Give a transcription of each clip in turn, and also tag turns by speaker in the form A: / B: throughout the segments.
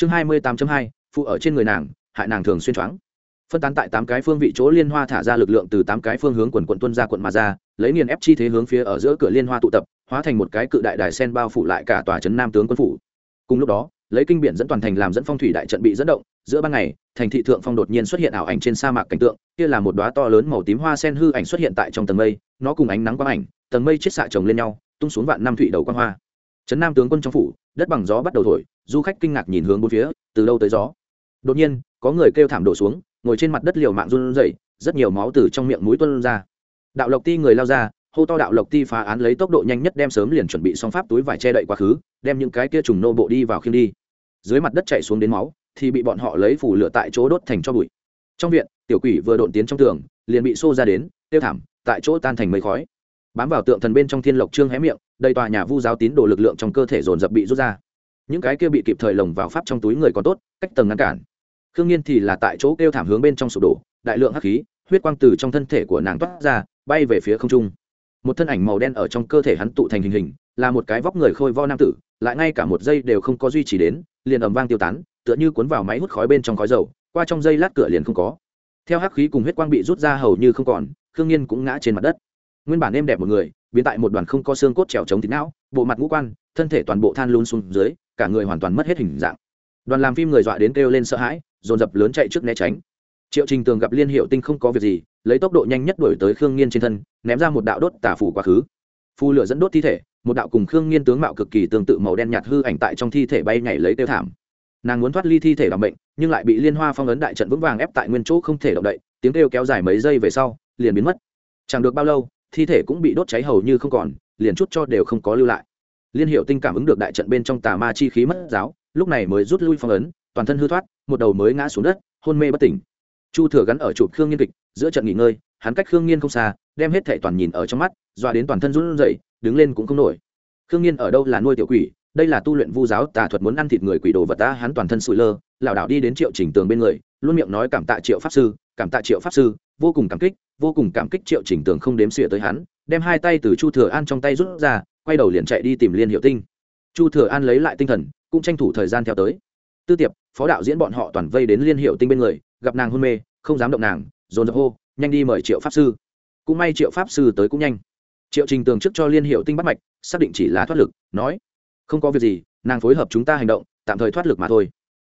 A: chương hai mươi tám hai, phụ ở trên người nàng, hại nàng thường xuyên choáng. Phân tán tại tám cái phương vị chỗ liên hoa thả ra lực lượng từ tám cái phương hướng quần quận tuân ra quận mà ra, lấy nghiền ép chi thế hướng phía ở giữa cửa liên hoa tụ tập, hóa thành một cái cự đại đài sen bao phủ lại cả tòa trấn nam tướng quân phủ. Cùng lúc đó, lấy kinh biển dẫn toàn thành làm dẫn phong thủy đại trận bị dẫn động, giữa ban ngày, thành thị thượng phong đột nhiên xuất hiện ảo ảnh trên sa mạc cảnh tượng, kia là một đoá to lớn màu tím hoa sen hư ảnh xuất hiện tại trong tầng mây, nó cùng ánh nắng quang ảnh, tầng mây chết xạ chồng lên nhau, tung xuống vạn năm thủy đầu quang hoa. Trấn nam tướng quân trong phủ, đất bằng gió bắt đầu thổi du khách kinh ngạc nhìn hướng bốn phía, từ đâu tới gió? Đột nhiên, có người kêu thảm đổ xuống, ngồi trên mặt đất liều mạng run rẩy, rất nhiều máu từ trong miệng mũi tuôn ra. Đạo lộc ti người lao ra, hô to đạo lộc ti phá án lấy tốc độ nhanh nhất đem sớm liền chuẩn bị xong pháp túi vải che đậy quá khứ, đem những cái kia trùng nô bộ đi vào khiêng đi. Dưới mặt đất chạy xuống đến máu, thì bị bọn họ lấy phủ lửa tại chỗ đốt thành cho bụi. Trong viện, tiểu quỷ vừa độn tiến trong tường, liền bị xô ra đến tiêu thảm, tại chỗ tan thành mây khói. Bám vào tượng thần bên trong thiên lộc trương hé miệng, đầy tòa nhà vu giáo tín đồ lực lượng trong cơ thể dồn dập bị rút ra những cái kia bị kịp thời lồng vào pháp trong túi người còn tốt, cách tầng ngăn cản. Khương nhiên thì là tại chỗ kêu thảm hướng bên trong sụp đổ, đại lượng hắc khí, huyết quang từ trong thân thể của nàng toát ra, bay về phía không trung. Một thân ảnh màu đen ở trong cơ thể hắn tụ thành hình hình, là một cái vóc người khôi vo nam tử, lại ngay cả một giây đều không có duy trì đến, liền ầm vang tiêu tán, tựa như cuốn vào máy hút khói bên trong khói dầu, qua trong dây lát cửa liền không có. Theo hắc khí cùng huyết quang bị rút ra hầu như không còn, khương nhiên cũng ngã trên mặt đất. Nguyên bản êm đẹp một người, biến tại một đoàn không có xương cốt trèo chống thịt não, bộ mặt ngũ quan, thân thể toàn bộ than luôn xuống dưới cả người hoàn toàn mất hết hình dạng. Đoàn làm phim người dọa đến kêu lên sợ hãi, dồn dập lớn chạy trước né tránh. Triệu trình tường gặp liên hiệu tinh không có việc gì, lấy tốc độ nhanh nhất đuổi tới khương nghiên trên thân, ném ra một đạo đốt tả phủ quá khứ. Phu lửa dẫn đốt thi thể, một đạo cùng khương nghiên tướng mạo cực kỳ tương tự màu đen nhạt hư ảnh tại trong thi thể bay nhảy lấy tiêu thảm. Nàng muốn thoát ly thi thể làm bệnh nhưng lại bị liên hoa phong ấn đại trận vững vàng ép tại nguyên chỗ không thể động đậy, tiếng kêu kéo dài mấy giây về sau, liền biến mất. Chẳng được bao lâu, thi thể cũng bị đốt cháy hầu như không còn, liền chút cho đều không có lưu lại liên hiệu tinh cảm ứng được đại trận bên trong tà ma chi khí mất giáo, lúc này mới rút lui phong ấn, toàn thân hư thoát, một đầu mới ngã xuống đất, hôn mê bất tỉnh. Chu thừa gắn ở chụp khương nghiên kịch, giữa trận nghỉ ngơi, hắn cách khương nghiên không xa, đem hết thệ toàn nhìn ở trong mắt, dọa đến toàn thân run rẩy, đứng lên cũng không nổi. Khương nghiên ở đâu là nuôi tiểu quỷ, đây là tu luyện vu giáo, tà thuật muốn ăn thịt người quỷ đồ vật ta hắn toàn thân sụi lơ, lảo đảo đi đến triệu chỉnh tường bên người, luôn miệng nói cảm tạ triệu pháp sư, cảm tạ triệu pháp sư, vô cùng cảm kích, vô cùng cảm kích triệu chỉnh tường không đếm xỉa tới hắn, đem hai tay từ chu thừa an trong tay rút ra quay đầu liền chạy đi tìm liên hiệu tinh. Chu thừa an lấy lại tinh thần, cũng tranh thủ thời gian theo tới. Tư tiệp, phó đạo diễn bọn họ toàn vây đến liên hiệu tinh bên người, gặp nàng hôn mê, không dám động nàng, dồn dập hô, nhanh đi mời triệu pháp sư. Cũng may triệu pháp sư tới cũng nhanh. Triệu trình tường trước cho liên hiệu tinh bắt mạch, xác định chỉ là thoát lực, nói, không có việc gì, nàng phối hợp chúng ta hành động, tạm thời thoát lực mà thôi.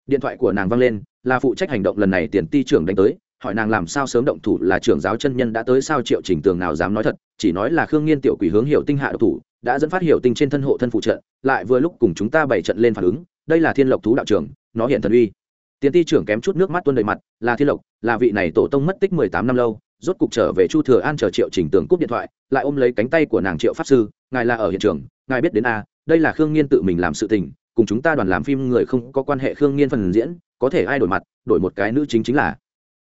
A: Điện thoại của nàng văng lên, là phụ trách hành động lần này tiền ti trưởng đánh tới, hỏi nàng làm sao sớm động thủ là trưởng giáo chân nhân đã tới sao triệu trình tường nào dám nói thật, chỉ nói là khương nghiên tiểu quỷ hướng hiệu tinh hạ độc thủ đã dẫn phát hiểu tinh trên thân hộ thân phụ trợ, lại vừa lúc cùng chúng ta bảy trận lên phản ứng, đây là thiên lộc thú đạo trưởng, nó hiện thần uy. Tiền ti trưởng kém chút nước mắt tuôn đầy mặt, là thiên lộc, là vị này tổ tông mất tích mười tám năm lâu, rốt cục trở về chu thừa an chờ triệu trình tường cúp điện thoại, lại ôm lấy cánh tay của nàng triệu pháp sư, ngài là ở hiện trường, ngài biết đến a, đây là khương nghiên tự mình làm sự tình, cùng chúng ta đoàn làm phim người không có quan hệ khương nghiên phần diễn, có thể ai đổi mặt, đổi một cái nữ chính chính là.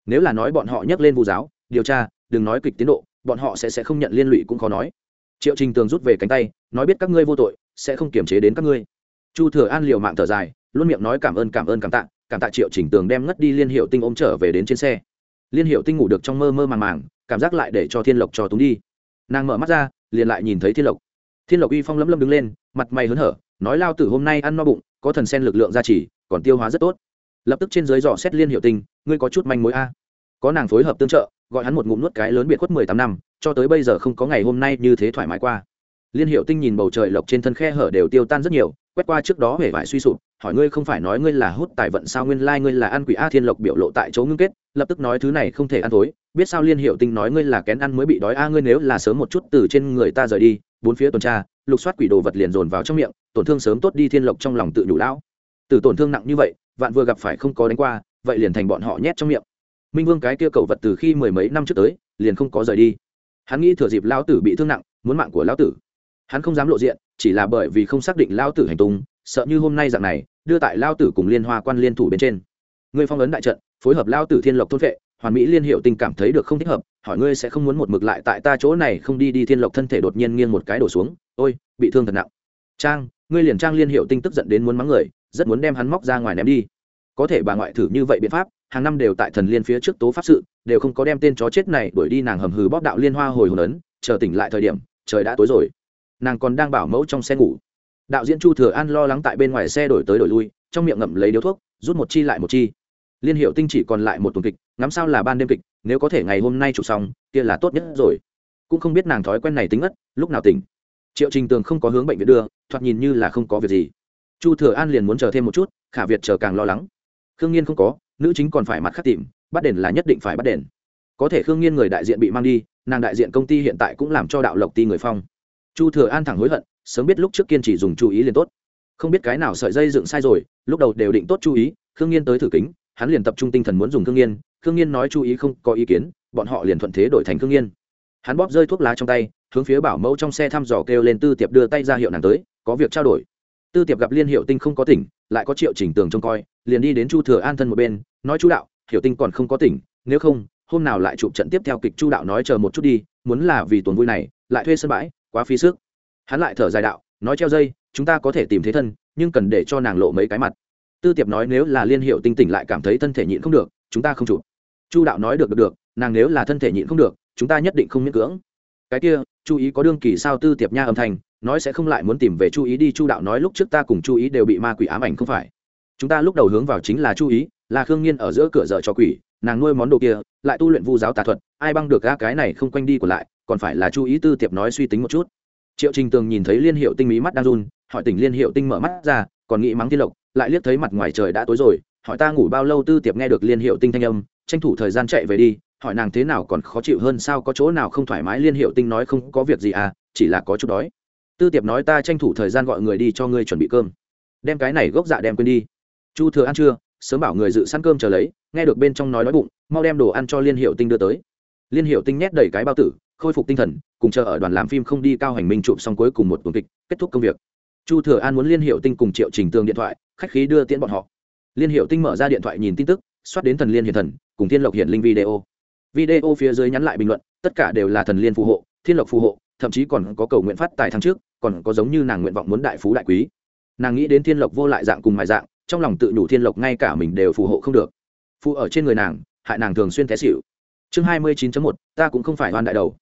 A: Nếu là nói bọn họ nhắc lên vu giáo, điều tra, đừng nói kịch tiến độ, bọn họ sẽ sẽ không nhận liên lụy cũng khó nói triệu trình tường rút về cánh tay, nói biết các ngươi vô tội, sẽ không kiềm chế đến các ngươi. Chu thừa an liều mạng thở dài, luôn miệng nói cảm ơn cảm ơn, cảm tạ cảm tạ triệu trình tường đem ngất đi liên hiệu tinh ôm trở về đến trên xe. Liên hiệu tinh ngủ được trong mơ mơ màng màng, cảm giác lại để cho thiên lộc cho túng đi. Nàng mở mắt ra, liền lại nhìn thấy thiên lộc. Thiên lộc uy phong lấm lấm đứng lên, mặt mày hớn hở, nói lao tử hôm nay ăn no bụng, có thần sen lực lượng gia trì, còn tiêu hóa rất tốt. Lập tức trên dưới dò xét liên hiệu tinh, ngươi có chút manh mối a. Có nàng phối hợp tương trợ, gọi hắn một ngụm nuốt cái lớn biệt khuất mười tám năm cho tới bây giờ không có ngày hôm nay như thế thoải mái qua. Liên hiệu tinh nhìn bầu trời lộc trên thân khe hở đều tiêu tan rất nhiều, quét qua trước đó hề vải suy sụp, hỏi ngươi không phải nói ngươi là hút tài vận sao, nguyên lai ngươi là ăn quỷ a thiên lộc biểu lộ tại chỗ ngưng kết, lập tức nói thứ này không thể ăn tối biết sao liên hiệu tinh nói ngươi là kén ăn mới bị đói a, ngươi nếu là sớm một chút từ trên người ta rời đi, bốn phía tuần tra, lục soát quỷ đồ vật liền dồn vào trong miệng, tổn thương sớm tốt đi thiên lộc trong lòng tự đủ lão. Từ tổn thương nặng như vậy, vạn vừa gặp phải không có đánh qua, vậy liền thành bọn họ nhét trong miệng. Minh vương cái kia cầu vật từ khi mười mấy năm trước tới, liền không có rời đi hắn nghĩ thừa dịp lão tử bị thương nặng, muốn mạng của lão tử. Hắn không dám lộ diện, chỉ là bởi vì không xác định lão tử hành tung, sợ như hôm nay dạng này, đưa tại lao tử cùng liên hoa quan liên thủ bên trên. Ngươi phong ấn đại trận, phối hợp lao tử thiên lộc thôn vệ, hoàn mỹ liên hiệu tình cảm thấy được không thích hợp, hỏi ngươi sẽ không muốn một mực lại tại ta chỗ này không đi đi thiên lộc thân thể đột nhiên nghiêng một cái đổ xuống, ôi, bị thương thật nặng. Trang, ngươi liền trang liên hiệu tinh tức giận đến muốn mắng người, rất muốn đem hắn móc ra ngoài ném đi. Có thể bà ngoại thử như vậy biện pháp hàng năm đều tại thần liên phía trước tố pháp sự, đều không có đem tên chó chết này đuổi đi nàng hầm hừ bóp đạo liên hoa hồi hồn ấn, chờ tỉnh lại thời điểm, trời đã tối rồi. Nàng còn đang bảo mẫu trong xe ngủ. Đạo diễn chu thừa an lo lắng tại bên ngoài xe đổi tới đổi lui, trong miệng ngậm lấy điếu thuốc, rút một chi lại một chi. Liên hiệu tinh chỉ còn lại một tuần kịch, ngắm sao là ban đêm kịch, nếu có thể ngày hôm nay chụp xong, kia là tốt nhất rồi. Cũng không biết nàng thói quen này tính ất lúc nào tỉnh. Triệu trình tường không có hướng bệnh viện đưa, thoạt nhìn như là không có việc gì. Chu thừa an liền muốn chờ thêm một chút, khả việt chờ càng lo lắng. Khương nhiên không có nữ chính còn phải mặt khắc tìm, bắt đền là nhất định phải bắt đền. Có thể khương nhiên người đại diện bị mang đi, nàng đại diện công ty hiện tại cũng làm cho đạo lộc ti người phong. Chu thừa an thẳng hối hận, sớm biết lúc trước kiên chỉ dùng chú ý liền tốt. Không biết cái nào sợi dây dựng sai rồi, lúc đầu đều định tốt chú ý, khương nhiên tới thử kính, hắn liền tập trung tinh thần muốn dùng khương nhiên khương nhiên nói chú ý không có ý kiến, bọn họ liền thuận thế đổi thành khương nhiên hắn bóp rơi thuốc lá trong tay, hướng phía bảo mẫu trong xe thăm dò kêu lên tư tiệp đưa tay ra hiệu nàng tới, có việc trao đổi tư tiệp gặp liên hiệu tinh không có tỉnh, lại có triệu chỉnh tường trông coi, liền đi đến chu thừa an thân một bên, nói chú đạo hiệu tinh còn không có tỉnh, nếu không, hôm nào lại chụp trận tiếp theo kịch chu đạo nói chờ một chút đi, muốn là vì tuần vui này, lại thuê sân bãi, quá phí sức. Hắn lại thở dài đạo, nói treo dây, chúng ta có thể tìm thế thân, nhưng cần để cho nàng lộ mấy cái mặt. Tư tiệp nói nếu là liên hiệu tinh tỉnh lại cảm thấy thân thể nhịn không được, chúng ta không chụp. Chu đạo nói được được được, nàng nếu là thân thể nhịn không được, chúng ta nhất định không miễn cưỡng. Cái kia chú ý có đương kỳ sao tư tiệp nha âm thanh, nói sẽ không lại muốn tìm về chú ý đi, chu đạo nói lúc trước ta cùng chú ý đều bị ma quỷ ám ảnh không phải. Chúng ta lúc đầu hướng vào chính là chú ý, là khương nhiên ở giữa cửa dở cho quỷ, nàng nuôi món đồ kia, lại tu luyện vu giáo tà thuật, ai băng được ga cái này không quanh đi của lại, còn phải là chú ý tư tiệp nói suy tính một chút. Triệu trình tường nhìn thấy liên hiệu tinh mỹ mắt đang run, hỏi tỉnh liên hiệu tinh mở mắt ra, còn nghĩ mắng thiên lộc, lại liếc thấy mặt ngoài trời đã tối rồi, hỏi ta ngủ bao lâu tư tiệp nghe được liên hiệu tinh thanh âm, tranh thủ thời gian chạy về đi hỏi nàng thế nào còn khó chịu hơn sao, có chỗ nào không thoải mái, liên hiệu tinh nói không có việc gì à chỉ là có chút đói. Tư tiệp nói ta tranh thủ thời gian gọi người đi cho ngươi chuẩn bị cơm. Đem cái này gốc dạ đem quên đi. Chu thừa ăn chưa sớm bảo người dự săn cơm chờ lấy, nghe được bên trong nói đói bụng, mau đem đồ ăn cho liên hiệu tinh đưa tới. Liên hiệu tinh nhét đầy cái bao tử, khôi phục tinh thần, cùng chờ ở đoàn làm phim không đi cao hành minh chụp xong cuối cùng một tuần kịch, kết thúc công việc. Chu thừa an muốn liên hiệu tinh cùng triệu trình tường điện thoại, khách khí đưa tiễn bọn họ. Liên hiệu tinh mở ra điện thoại nhìn tin tức, xoát đến thần liên hiện thần, cùng tiên lộc hiển linh video video phía dưới nhắn lại bình luận, tất cả đều là thần liên phù hộ, thiên lộc phù hộ, thậm chí còn có cầu nguyện phát tài tháng trước, còn có giống như nàng nguyện vọng muốn đại phú đại quý. Nàng nghĩ đến thiên lộc vô lại dạng cùng mài dạng, trong lòng tự nhủ thiên lộc ngay cả mình đều phù hộ không được. Phù ở trên người nàng, hại nàng thường xuyên té xỉu. Chương hai mươi 29 một, ta cũng không phải oan đại đầu.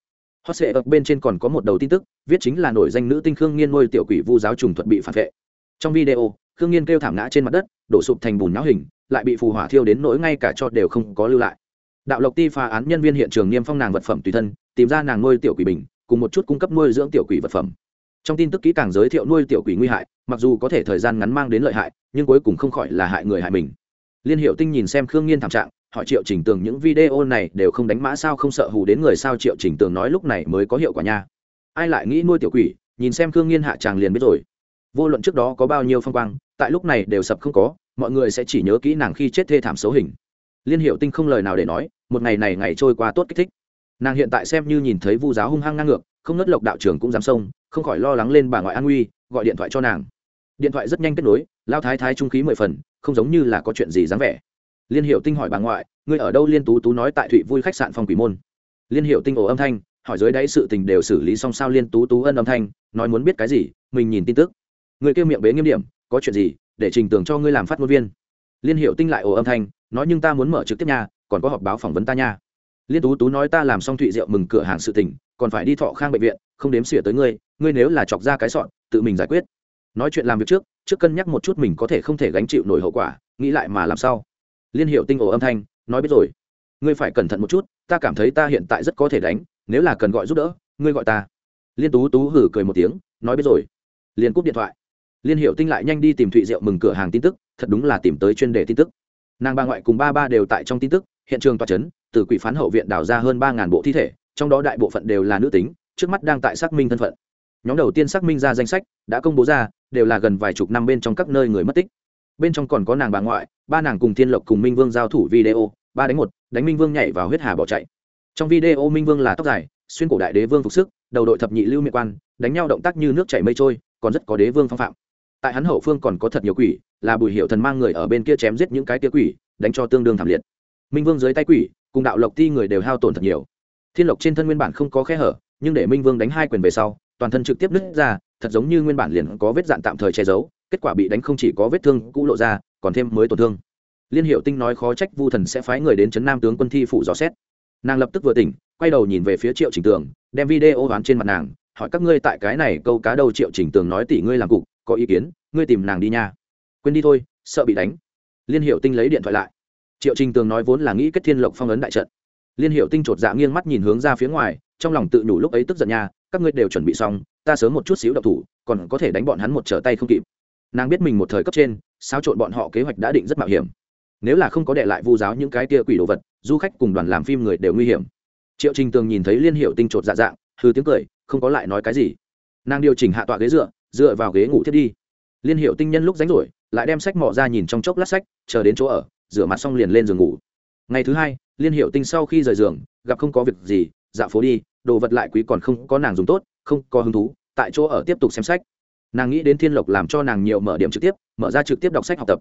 A: Hot sệ ập bên trên còn có một đầu tin tức, viết chính là nổi danh nữ tinh khương nghiên nuôi tiểu quỷ vu giáo trùng thuật bị phản vệ. Trong video, khương nghiên kêu thảm ngã trên mặt đất, đổ sụp thành bùn náo hình, lại bị phù hỏa thiêu đến nỗi ngay cả cho đều không có lưu lại đạo lộc ti phá án nhân viên hiện trường niêm phong nàng vật phẩm tùy thân, tìm ra nàng nuôi tiểu quỷ bình, cùng một chút cung cấp nuôi dưỡng tiểu quỷ vật phẩm. Trong tin tức kỹ càng giới thiệu nuôi tiểu quỷ nguy hại, mặc dù có thể thời gian ngắn mang đến lợi hại, nhưng cuối cùng không khỏi là hại người hại mình. Liên hiệu tinh nhìn xem khương nghiên thảm trạng họ triệu chỉnh tường những video này đều không đánh mã sao không sợ hù đến người sao triệu chỉnh tường nói lúc này mới có hiệu quả nha. Ai lại nghĩ nuôi tiểu quỷ, nhìn xem khương nghiên hạ tràng liền biết rồi. Vô luận trước đó có bao nhiêu phong quang, tại lúc này đều sập không có, mọi người sẽ chỉ nhớ kỹ nàng khi chết thê thảm xấu hình liên hiệu tinh không lời nào để nói, một ngày này ngày trôi qua tốt kích thích. Nàng hiện tại xem như nhìn thấy vu giáo hung hăng ngang ngược, không nớt lộc đạo trưởng cũng dám xông, không khỏi lo lắng lên bà ngoại an nguy, gọi điện thoại cho nàng. Điện thoại rất nhanh kết nối, lao thái thái trung khí mười phần, không giống như là có chuyện gì dáng vẻ. Liên hiệu tinh hỏi bà ngoại, ngươi ở đâu? Liên tú tú nói tại thụy vui khách sạn phòng quỷ môn. Liên hiệu tinh ổ âm thanh, hỏi dưới đáy sự tình đều xử lý xong sao liên tú tú ân âm thanh, nói muốn biết cái gì, mình nhìn tin tức. Người kêu miệng bế nghiêm điểm, có chuyện gì, để trình tường cho ngươi làm phát ngôn viên. Liên hiệu tinh lại ổ âm thanh nói nhưng ta muốn mở trực tiếp nha, còn có họp báo phỏng vấn ta nha. Liên tú tú nói ta làm xong thụy rượu mừng cửa hàng sự tình, còn phải đi thọ khang bệnh viện, không đếm xỉa tới ngươi ngươi nếu là chọc ra cái sọn, tự mình giải quyết. Nói chuyện làm việc trước trước cân nhắc một chút mình có thể không thể gánh chịu nổi hậu quả, nghĩ lại mà làm sao. Liên hiệu tinh ồ âm thanh, nói biết rồi. Ngươi phải cẩn thận một chút, ta cảm thấy ta hiện tại rất có thể đánh, nếu là cần gọi giúp đỡ, ngươi gọi ta. Liên tú tú hử cười một tiếng, nói biết rồi. Liên cúp điện thoại. Liên hiệu tinh lại nhanh đi tìm thụy rượu mừng cửa hàng tin tức, thật đúng là tìm tới chuyên đề tin tức nàng bà ngoại cùng ba ba đều tại trong tin tức, hiện trường tòa c h ấ n từ quỷ phán hậu viện đào ra hơn ba bộ thi thể, trong đó đại bộ phận đều là nữ tính, trước mắt đang tại xác minh thân phận. Nhóm đầu tiên xác minh ra danh sách, đã công bố ra, đều là gần vài chục năm bên trong các nơi người mất tích. Bên trong còn có nàng bà ngoại, ba nàng cùng thiên lộc cùng minh vương giao thủ video, ba đánh một, đánh minh vương nhảy vào huyết hà bỏ chạy. Trong video minh vương là tóc dài, xuyên cổ đại đế vương phục sức, đầu đội thập nhị lưu miệng quan, đánh nhau động tác như nước chảy mây trôi, còn rất có đế vương phong phạm tại hắn hậu phương còn có thật nhiều quỷ, là bùi hiệu thần mang người ở bên kia chém giết những cái tia quỷ, đánh cho tương đương thảm liệt. Minh vương dưới tay quỷ, cùng đạo lộc ti người đều hao tổn thật nhiều. Thiên lộc trên thân nguyên bản không có khe hở, nhưng để minh vương đánh hai quyền về sau, toàn thân trực tiếp nứt ra, thật giống như nguyên bản liền có vết dạn tạm thời che giấu, kết quả bị đánh không chỉ có vết thương cũ lộ ra, còn thêm mới tổn thương. Liên hiệu tinh nói khó trách vu thần sẽ phái người đến chấn nam tướng quân thi phủ dò xét. Nàng lập tức vừa tỉnh, quay đầu nhìn về phía triệu trình tường, đem video đoán trên mặt nàng, hỏi các ngươi tại cái này câu cá đầu triệu trình tường nói tỷ ngươi làm cục có ý kiến, ngươi tìm nàng đi nha. Quên đi thôi, sợ bị đánh. Liên hiệu tinh lấy điện thoại lại. Triệu trình tường nói vốn là nghĩ kết thiên lộc phong ấn đại trận. Liên hiệu tinh chột dạ nghiêng mắt nhìn hướng ra phía ngoài, trong lòng tự nhủ lúc ấy tức giận nha, các ngươi đều chuẩn bị xong, ta sớm một chút xíu độc thủ, còn có thể đánh bọn hắn một trở tay không kịp. Nàng biết mình một thời cấp trên sao trộn bọn họ kế hoạch đã định rất mạo hiểm. Nếu là không có để lại vu giáo những cái tia quỷ đồ vật, du khách cùng đoàn làm phim người đều nguy hiểm. Triệu trình tường nhìn thấy liên hiệu tinh chột dạ dạng hư tiếng cười, không có lại nói cái gì. Nàng điều chỉnh hạ tọa ghế dựa dựa vào ghế ngủ thiết đi. Liên hiệu tinh nhân lúc rảnh rỗi, lại đem sách mò ra nhìn trong chốc lát sách, chờ đến chỗ ở, rửa mặt xong liền lên giường ngủ. Ngày thứ hai, liên hiệu tinh sau khi rời giường, gặp không có việc gì dạo phố đi, đồ vật lại quý còn không có nàng dùng tốt, không có hứng thú, tại chỗ ở tiếp tục xem sách. Nàng nghĩ đến thiên lộc làm cho nàng nhiều mở điểm trực tiếp, mở ra trực tiếp đọc sách học tập.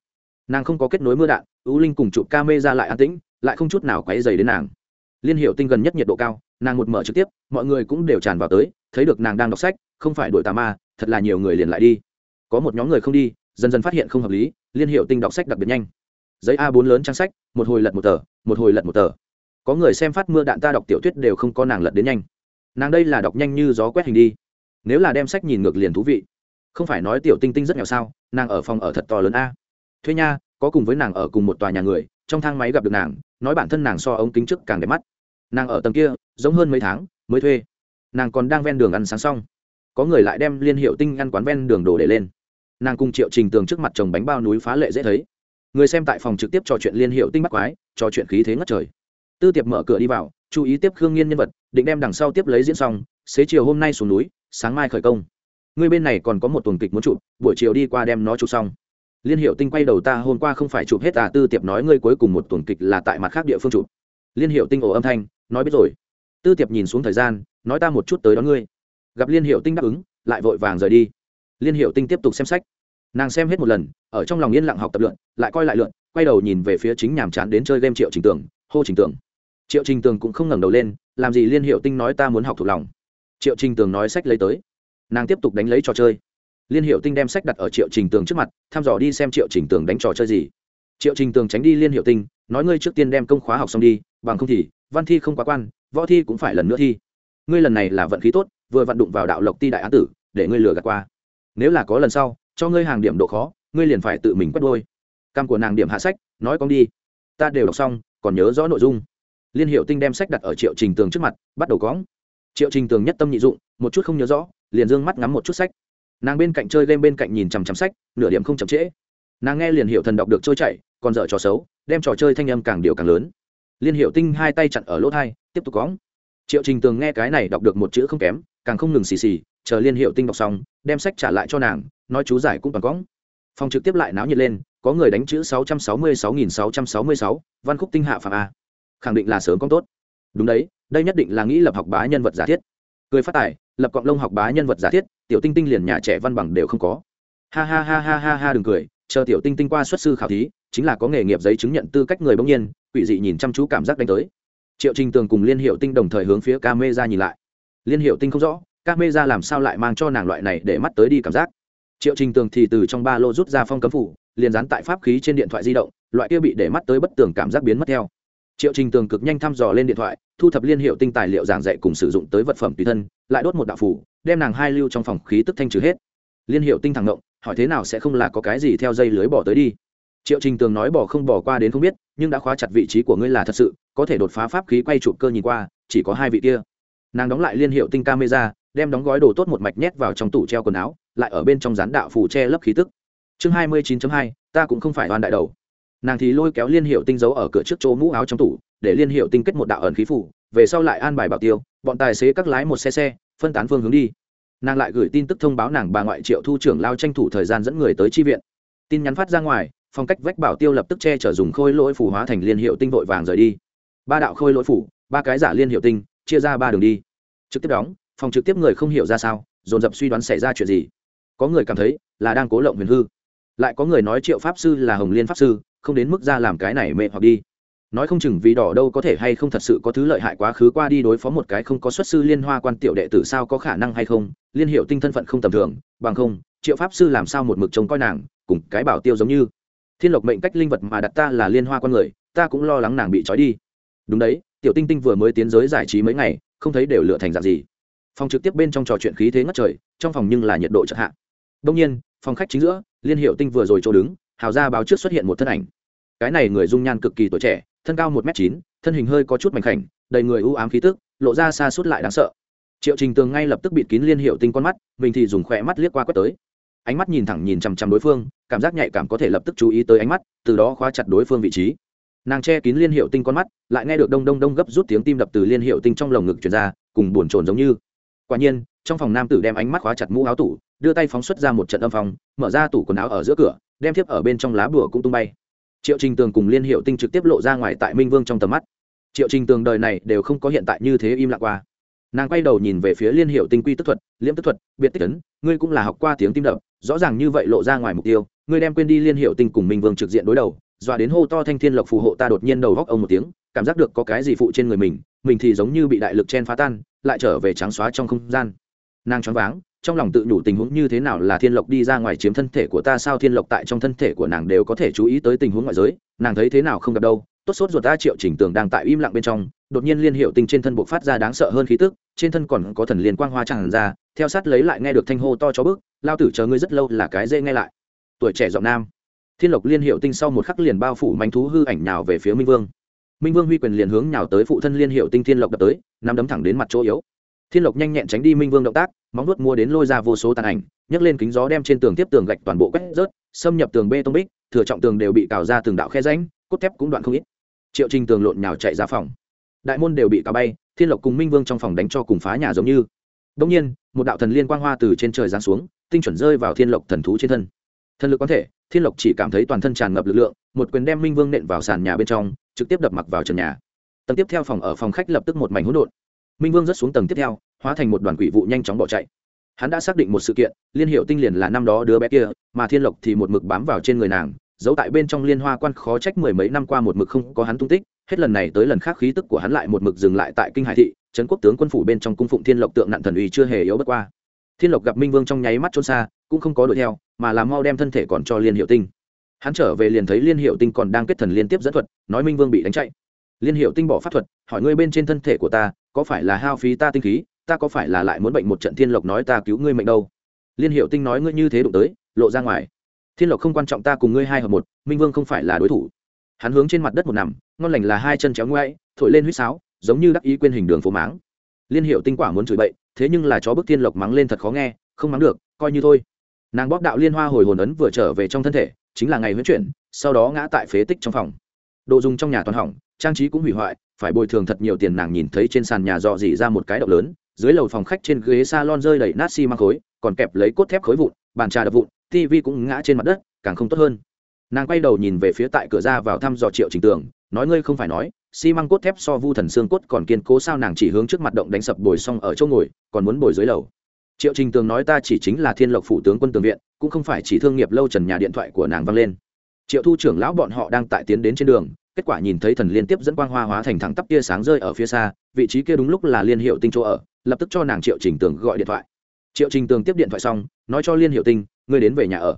A: Nàng không có kết nối mưa đạn ưu linh cùng chụp ca mê ra lại an tĩnh, lại không chút nào quáy dày đến nàng. Liên hiệu tinh gần nhất nhiệt độ cao, nàng một mở trực tiếp, mọi người cũng đều tràn vào tới, thấy được nàng đang đọc sách không phải đuổi tà ma, thật là nhiều người liền lại đi. Có một nhóm người không đi, dần dần phát hiện không hợp lý, liên hiệu tinh đọc sách đặc biệt nhanh. Giấy a 4 lớn trang sách, một hồi lật một tờ, một hồi lật một tờ. Có người xem phát mưa đạn ta đọc tiểu thuyết đều không có nàng lật đến nhanh. Nàng đây là đọc nhanh như gió quét hình đi. Nếu là đem sách nhìn ngược liền thú vị. Không phải nói tiểu tinh tinh rất nghèo sao, nàng ở phòng ở thật to lớn a. Thuê nha, có cùng với nàng ở cùng một tòa nhà người, trong thang máy gặp được nàng, nói bản thân nàng so ống kính trước càng đẹp mắt. Nàng ở tầng kia, giống hơn mấy tháng, mới thuê. Nàng còn đang ven đường ăn sáng xong có người lại đem liên hiệu tinh ăn quán ven đường đổ để lên. Nàng cùng triệu trình tường trước mặt chồng bánh bao núi phá lệ dễ thấy. Người xem tại phòng trực tiếp trò chuyện liên hiệu tinh bắt quái, trò chuyện khí thế ngất trời. Tư tiệp mở cửa đi vào, chú ý tiếp khương nghiên nhân vật, định đem đằng sau tiếp lấy diễn xong, xế chiều hôm nay xuống núi, sáng mai khởi công. Người bên này còn có một tuần kịch muốn chụp, buổi chiều đi qua đem nó chụp xong. Liên hiệu tinh quay đầu ta hôm qua không phải chụp hết à tư tiệp nói ngươi cuối cùng một tuần kịch là tại mặt khác địa phương chụp. Liên hiệu tinh ổ âm thanh, nói biết rồi. Tư tiệp nhìn xuống thời gian, nói ta một chút tới đón ngươi gặp liên hiệu tinh đáp ứng, lại vội vàng rời đi. Liên hiệu tinh tiếp tục xem sách. Nàng xem hết một lần, ở trong lòng yên lặng học tập lượn, lại coi lại lượn, quay đầu nhìn về phía chính nhàm chán đến chơi game triệu trình tường, hô trình tường. Triệu trình tường cũng không ngẩng đầu lên, làm gì liên hiệu tinh nói ta muốn học thuộc lòng. Triệu trình tường nói sách lấy tới. Nàng tiếp tục đánh lấy trò chơi. Liên hiệu tinh đem sách đặt ở triệu trình tường trước mặt, thăm dò đi xem triệu trình tường đánh trò chơi gì. Triệu trình tường tránh đi liên hiệu tinh, nói ngươi trước tiên đem công khóa học xong đi, bằng không thì, văn thi không quá quan, võ thi cũng phải lần nữa thi. Ngươi lần này là vận khí tốt vừa vặn đụng vào đạo lộc ti đại án tử, để ngươi lừa gạt qua. Nếu là có lần sau, cho ngươi hàng điểm độ khó, ngươi liền phải tự mình quất đôi. Cam của nàng điểm hạ sách, nói con đi. Ta đều đọc xong, còn nhớ rõ nội dung. Liên hiệu tinh đem sách đặt ở triệu trình tường trước mặt, bắt đầu cóng triệu trình tường nhất tâm nhị dụng, một chút không nhớ rõ, liền d ư ơ n g mắt ngắm một chút sách. Nàng bên cạnh chơi game bên cạnh nhìn chằm chằm sách, nửa điểm không chậm trễ. Nàng nghe liền hiệu thần đọc được trôi chảy, còn dở trò xấu, đem trò chơi thanh âm càng điều càng lớn. Liên hiệu tinh hai tay chặn ở lỗ thai, tiếp tục cóng triệu trình tường nghe cái này đọc được một chữ không kém càng không ngừng xì xì, chờ liên hiệu tinh đọc xong, đem sách trả lại cho nàng, nói chú giải cũng toàn cóng phòng trực tiếp lại náo nhiệt lên, có người đánh chữ sáu trăm sáu mươi sáu nghìn sáu trăm sáu mươi sáu, văn khúc tinh hạ phạm a. Khẳng định là sớm con tốt. Đúng đấy, đây nhất định là nghĩ lập học bá nhân vật giả thiết. Cười phát tài, lập cộng lông học bá nhân vật giả thiết, tiểu tinh tinh liền nhà trẻ văn bằng đều không có. Ha ha ha ha ha ha, đừng cười, chờ tiểu tinh tinh qua xuất sư khảo thí, chính là có nghề nghiệp giấy chứng nhận tư cách người bỗng nhiên, quỷ dị nhìn chăm chú cảm giác đánh tới. Triệu trình tường cùng liên hiệu tinh đồng thời hướng phía ca mê ra nhìn lại liên hiệu tinh không rõ ca mê ra làm sao lại mang cho nàng loại này để mắt tới đi cảm giác. Triệu trình tường thì từ trong ba lô rút ra phong cấm phủ, liền dán tại pháp khí trên điện thoại di động, loại kia bị để mắt tới bất tường cảm giác biến mất theo. Triệu trình tường cực nhanh thăm dò lên điện thoại, thu thập liên hiệu tinh tài liệu giảng dạy cùng sử dụng tới vật phẩm tùy thân, lại đốt một đạo phủ, đem nàng hai lưu trong phòng khí tức thanh trừ hết. Liên hiệu tinh thẳng động, hỏi thế nào sẽ không là có cái gì theo dây lưới bỏ tới đi. Triệu trình tường nói bỏ không bỏ qua đến không biết, nhưng đã khóa chặt vị trí của ngươi là thật sự, có thể đột phá pháp khí quay chụp cơ nhìn qua, chỉ có hai vị kia nàng đóng lại liên hiệu tinh camera, đem đóng gói đồ tốt một mạch nhét vào trong tủ treo quần áo, lại ở bên trong rán đạo phủ che lấp khí tức. Chương hai mươi 29 hai, ta cũng không phải oan đại đầu. Nàng thì lôi kéo liên hiệu tinh giấu ở cửa trước chỗ mũ áo trong tủ, để liên hiệu tinh kết một đạo ẩn khí phủ về sau lại an bài bảo tiêu, bọn tài xế các lái một xe xe, phân tán phương hướng đi. Nàng lại gửi tin tức thông báo nàng bà ngoại triệu thu trưởng lao tranh thủ thời gian dẫn người tới tri viện. Tin nhắn phát ra ngoài, phong cách vách bảo tiêu lập tức che chở dùng khôi lỗi phủ hóa thành liên hiệu tinh vội vàng rời đi. Ba đạo khôi lỗi phủ ba cái giả liên hiệu tinh chia ra ba đường đi. Trực tiếp đóng, phòng trực tiếp người không hiểu ra sao, dồn dập suy đoán xảy ra chuyện gì. Có người cảm thấy là đang cố lộng huyền hư. Lại có người nói triệu pháp sư là hồng liên pháp sư, không đến mức ra làm cái này mê hoặc đi. Nói không chừng vì đỏ đâu có thể hay không thật sự có thứ lợi hại quá khứ qua đi đối phó một cái không có xuất sư liên hoa quan tiểu đệ tử sao có khả năng hay không? Liên hiệu tinh thân phận không tầm thường, bằng không, triệu pháp sư làm sao một mực trông coi nàng, cùng cái bảo tiêu giống như. Thiên lộc mệnh cách linh vật mà đặt ta là liên hoa quan người, ta cũng lo lắng nàng bị trói đi. Đúng đấy tiểu tinh tinh vừa mới tiến giới giải trí mấy ngày, không thấy đều lựa thành dạng gì. Phòng trực tiếp bên trong trò chuyện khí thế ngất trời, trong phòng nhưng là nhiệt độ chật hạ. Đông nhiên, phòng khách chính giữa, liên hiệu tinh vừa rồi chỗ đứng, hào ra báo trước xuất hiện một thân ảnh. Cái này người dung nhan cực kỳ tuổi trẻ, thân cao một m chín, thân hình hơi có chút mảnh khảnh, đầy người ưu ám khí tức, lộ ra xa suốt lại đáng sợ. Triệu trình tường ngay lập tức bịt kín liên hiệu tinh con mắt, mình thì dùng khỏe mắt liếc qua quét tới. Ánh mắt nhìn thẳng nhìn chằm chằm đối phương, cảm giác nhạy cảm có thể lập tức chú ý tới ánh mắt, từ đó khóa chặt đối phương vị trí nàng che kín liên hiệu tinh con mắt, lại nghe được đông đông đông gấp rút tiếng tim đập từ liên hiệu tinh trong lồng ngực chuyển ra, cùng buồn chồn giống như. Quả nhiên, trong phòng nam tử đem ánh mắt khóa chặt mũ áo tủ, đưa tay phóng xuất ra một trận âm phòng mở ra tủ quần áo ở giữa cửa, đem thiếp ở bên trong lá bùa cũng tung bay. Triệu trình tường cùng liên hiệu tinh trực tiếp lộ ra ngoài tại minh vương trong tầm mắt. Triệu trình tường đời này đều không có hiện tại như thế im lặng qua. Nàng quay đầu nhìn về phía liên hiệu tinh quy tức thuật, liễm tức thuật, biệt tích ấn, ngươi cũng là học qua tiếng tim đập, rõ ràng như vậy lộ ra ngoài mục tiêu, ngươi đem quên đi liên hiệu tinh cùng minh vương trực diện đối đầu dọa đến hô to thanh thiên lộc phù hộ ta đột nhiên đầu góc ông một tiếng, cảm giác được có cái gì phụ trên người mình mình thì giống như bị đại lực chen phá tan, lại trở về trắng xóa trong không gian. Nàng choáng váng, trong lòng tự nhủ tình huống như thế nào là thiên lộc đi ra ngoài chiếm thân thể của ta sao thiên lộc tại trong thân thể của nàng đều có thể chú ý tới tình huống ngoại giới, nàng thấy thế nào không gặp đâu, tốt sốt ruột ta triệu chỉnh tường đang tại im lặng bên trong, đột nhiên liên hiệu tinh trên thân bộ phát ra đáng sợ hơn khí tức, trên thân còn có thần liên quang hoa tràn ra, theo sát lấy lại nghe được thanh hô to cho bước, lao tử chờ ngươi rất lâu là cái dễ nghe lại. Tuổi trẻ giọng nam thiên lộc liên hiệu tinh sau một khắc liền bao phủ manh thú hư ảnh nào về phía minh vương. Minh vương huy quyền liền hướng nhào tới phụ thân liên hiệu tinh thiên lộc đập tới, nắm đấm thẳng đến mặt chỗ yếu. Thiên lộc nhanh nhẹn tránh đi minh vương động tác, móng nuốt mua đến lôi ra vô số tàn ảnh, nhấc lên kính gió đem trên tường tiếp tường gạch toàn bộ quét rớt, xâm nhập tường bê tông bích, thừa trọng tường đều bị cào ra từng đạo khe ránh cốt thép cũng đoạn không ít. Triệu trình tường lộn nhào chạy ra phòng. Đại môn đều bị cào bay, thiên lộc cùng minh vương trong phòng đánh cho cùng phá nhà giống như. Đông nhiên, một đạo thần liên quang hoa từ trên trời giáng xuống, tinh chuẩn rơi vào thiên lộc thần thú trên thân. Thần lực quán thể thiên lộc chỉ cảm thấy toàn thân tràn ngập lực lượng, một quyền đem minh vương nện vào sàn nhà bên trong, trực tiếp đập mặc vào trần nhà. Tầng tiếp theo phòng ở phòng khách lập tức một mảnh hỗn độn. Minh vương rớt xuống tầng tiếp theo, hóa thành một đoàn quỷ vụ nhanh chóng bỏ chạy. Hắn đã xác định một sự kiện, liên hiệu tinh liền là năm đó đứa bé kia, mà thiên lộc thì một mực bám vào trên người nàng, giấu tại bên trong liên hoa quan khó trách mười mấy năm qua một mực không có hắn tung tích, hết lần này tới lần khác khí tức của hắn lại một mực dừng lại tại kinh hải thị, trấn quốc tướng quân phủ bên trong cung phụng thiên lộc tượng nạn thần uy chưa hề yếu bất qua. Thiên lộc gặp minh vương trong nháy mắt trốn xa, cũng không có đuổi theo mà là mau đem thân thể còn cho liên hiệu tinh. Hắn trở về liền thấy liên hiệu tinh còn đang kết thần liên tiếp dẫn thuật, nói minh vương bị đánh chạy. Liên hiệu tinh bỏ pháp thuật, hỏi ngươi bên trên thân thể của ta, có phải là hao phí ta tinh khí, ta có phải là lại muốn bệnh một trận thiên lộc nói ta cứu ngươi mệnh đâu? Liên hiệu tinh nói ngươi như thế đụng tới, lộ ra ngoài. Thiên lộc không quan trọng ta cùng ngươi hai hợp một, minh vương không phải là đối thủ. Hắn hướng trên mặt đất một nằm, ngon lành là hai chân chéo ngoáy thổi lên huýt sáo, giống như đắc ý quên hình đường phố máng. Liên hiệu tinh quả muốn chửi bậy, thế nhưng là chó bức thiên lộc mắng lên thật khó nghe, không mắng được, coi như thôi nàng bóp đạo liên hoa hồi hồn ấn vừa trở về trong thân thể, chính là ngày huyễn chuyển, sau đó ngã tại phế tích trong phòng. Đồ dùng trong nhà toàn hỏng, trang trí cũng hủy hoại, phải bồi thường thật nhiều tiền nàng nhìn thấy trên sàn nhà dò dỉ ra một cái động lớn, dưới lầu phòng khách trên ghế s a lon rơi đầy nát xi、si、măng khối, còn kẹp lấy cốt thép khối vụn, bàn trà đập vụn tv cũng ngã trên mặt đất, càng không tốt hơn. Nàng quay đầu nhìn về phía tại cửa ra vào thăm dò triệu trình tường, nói ngươi không phải nói, xi、si、măng cốt thép so vu thần xương cốt còn kiên cố sao nàng chỉ hướng trước mặt động đánh sập bồi xong ở chỗ ngồi, còn muốn bồi dưới lầu triệu trình tường nói ta chỉ chính là thiên lộc phủ tướng quân tường viện, cũng không phải chỉ thương nghiệp lâu trần nhà điện thoại của nàng vang lên. Triệu thu trưởng lão bọn họ đang tại tiến đến trên đường, kết quả nhìn thấy thần liên tiếp dẫn quang hoa hóa thành thẳng tắp tia sáng rơi ở phía xa, vị trí kia đúng lúc là liên hiệu tinh chỗ ở, lập tức cho nàng triệu trình tường gọi điện thoại. Triệu trình tường tiếp điện thoại xong, nói cho liên hiệu tinh, ngươi đến về nhà ở.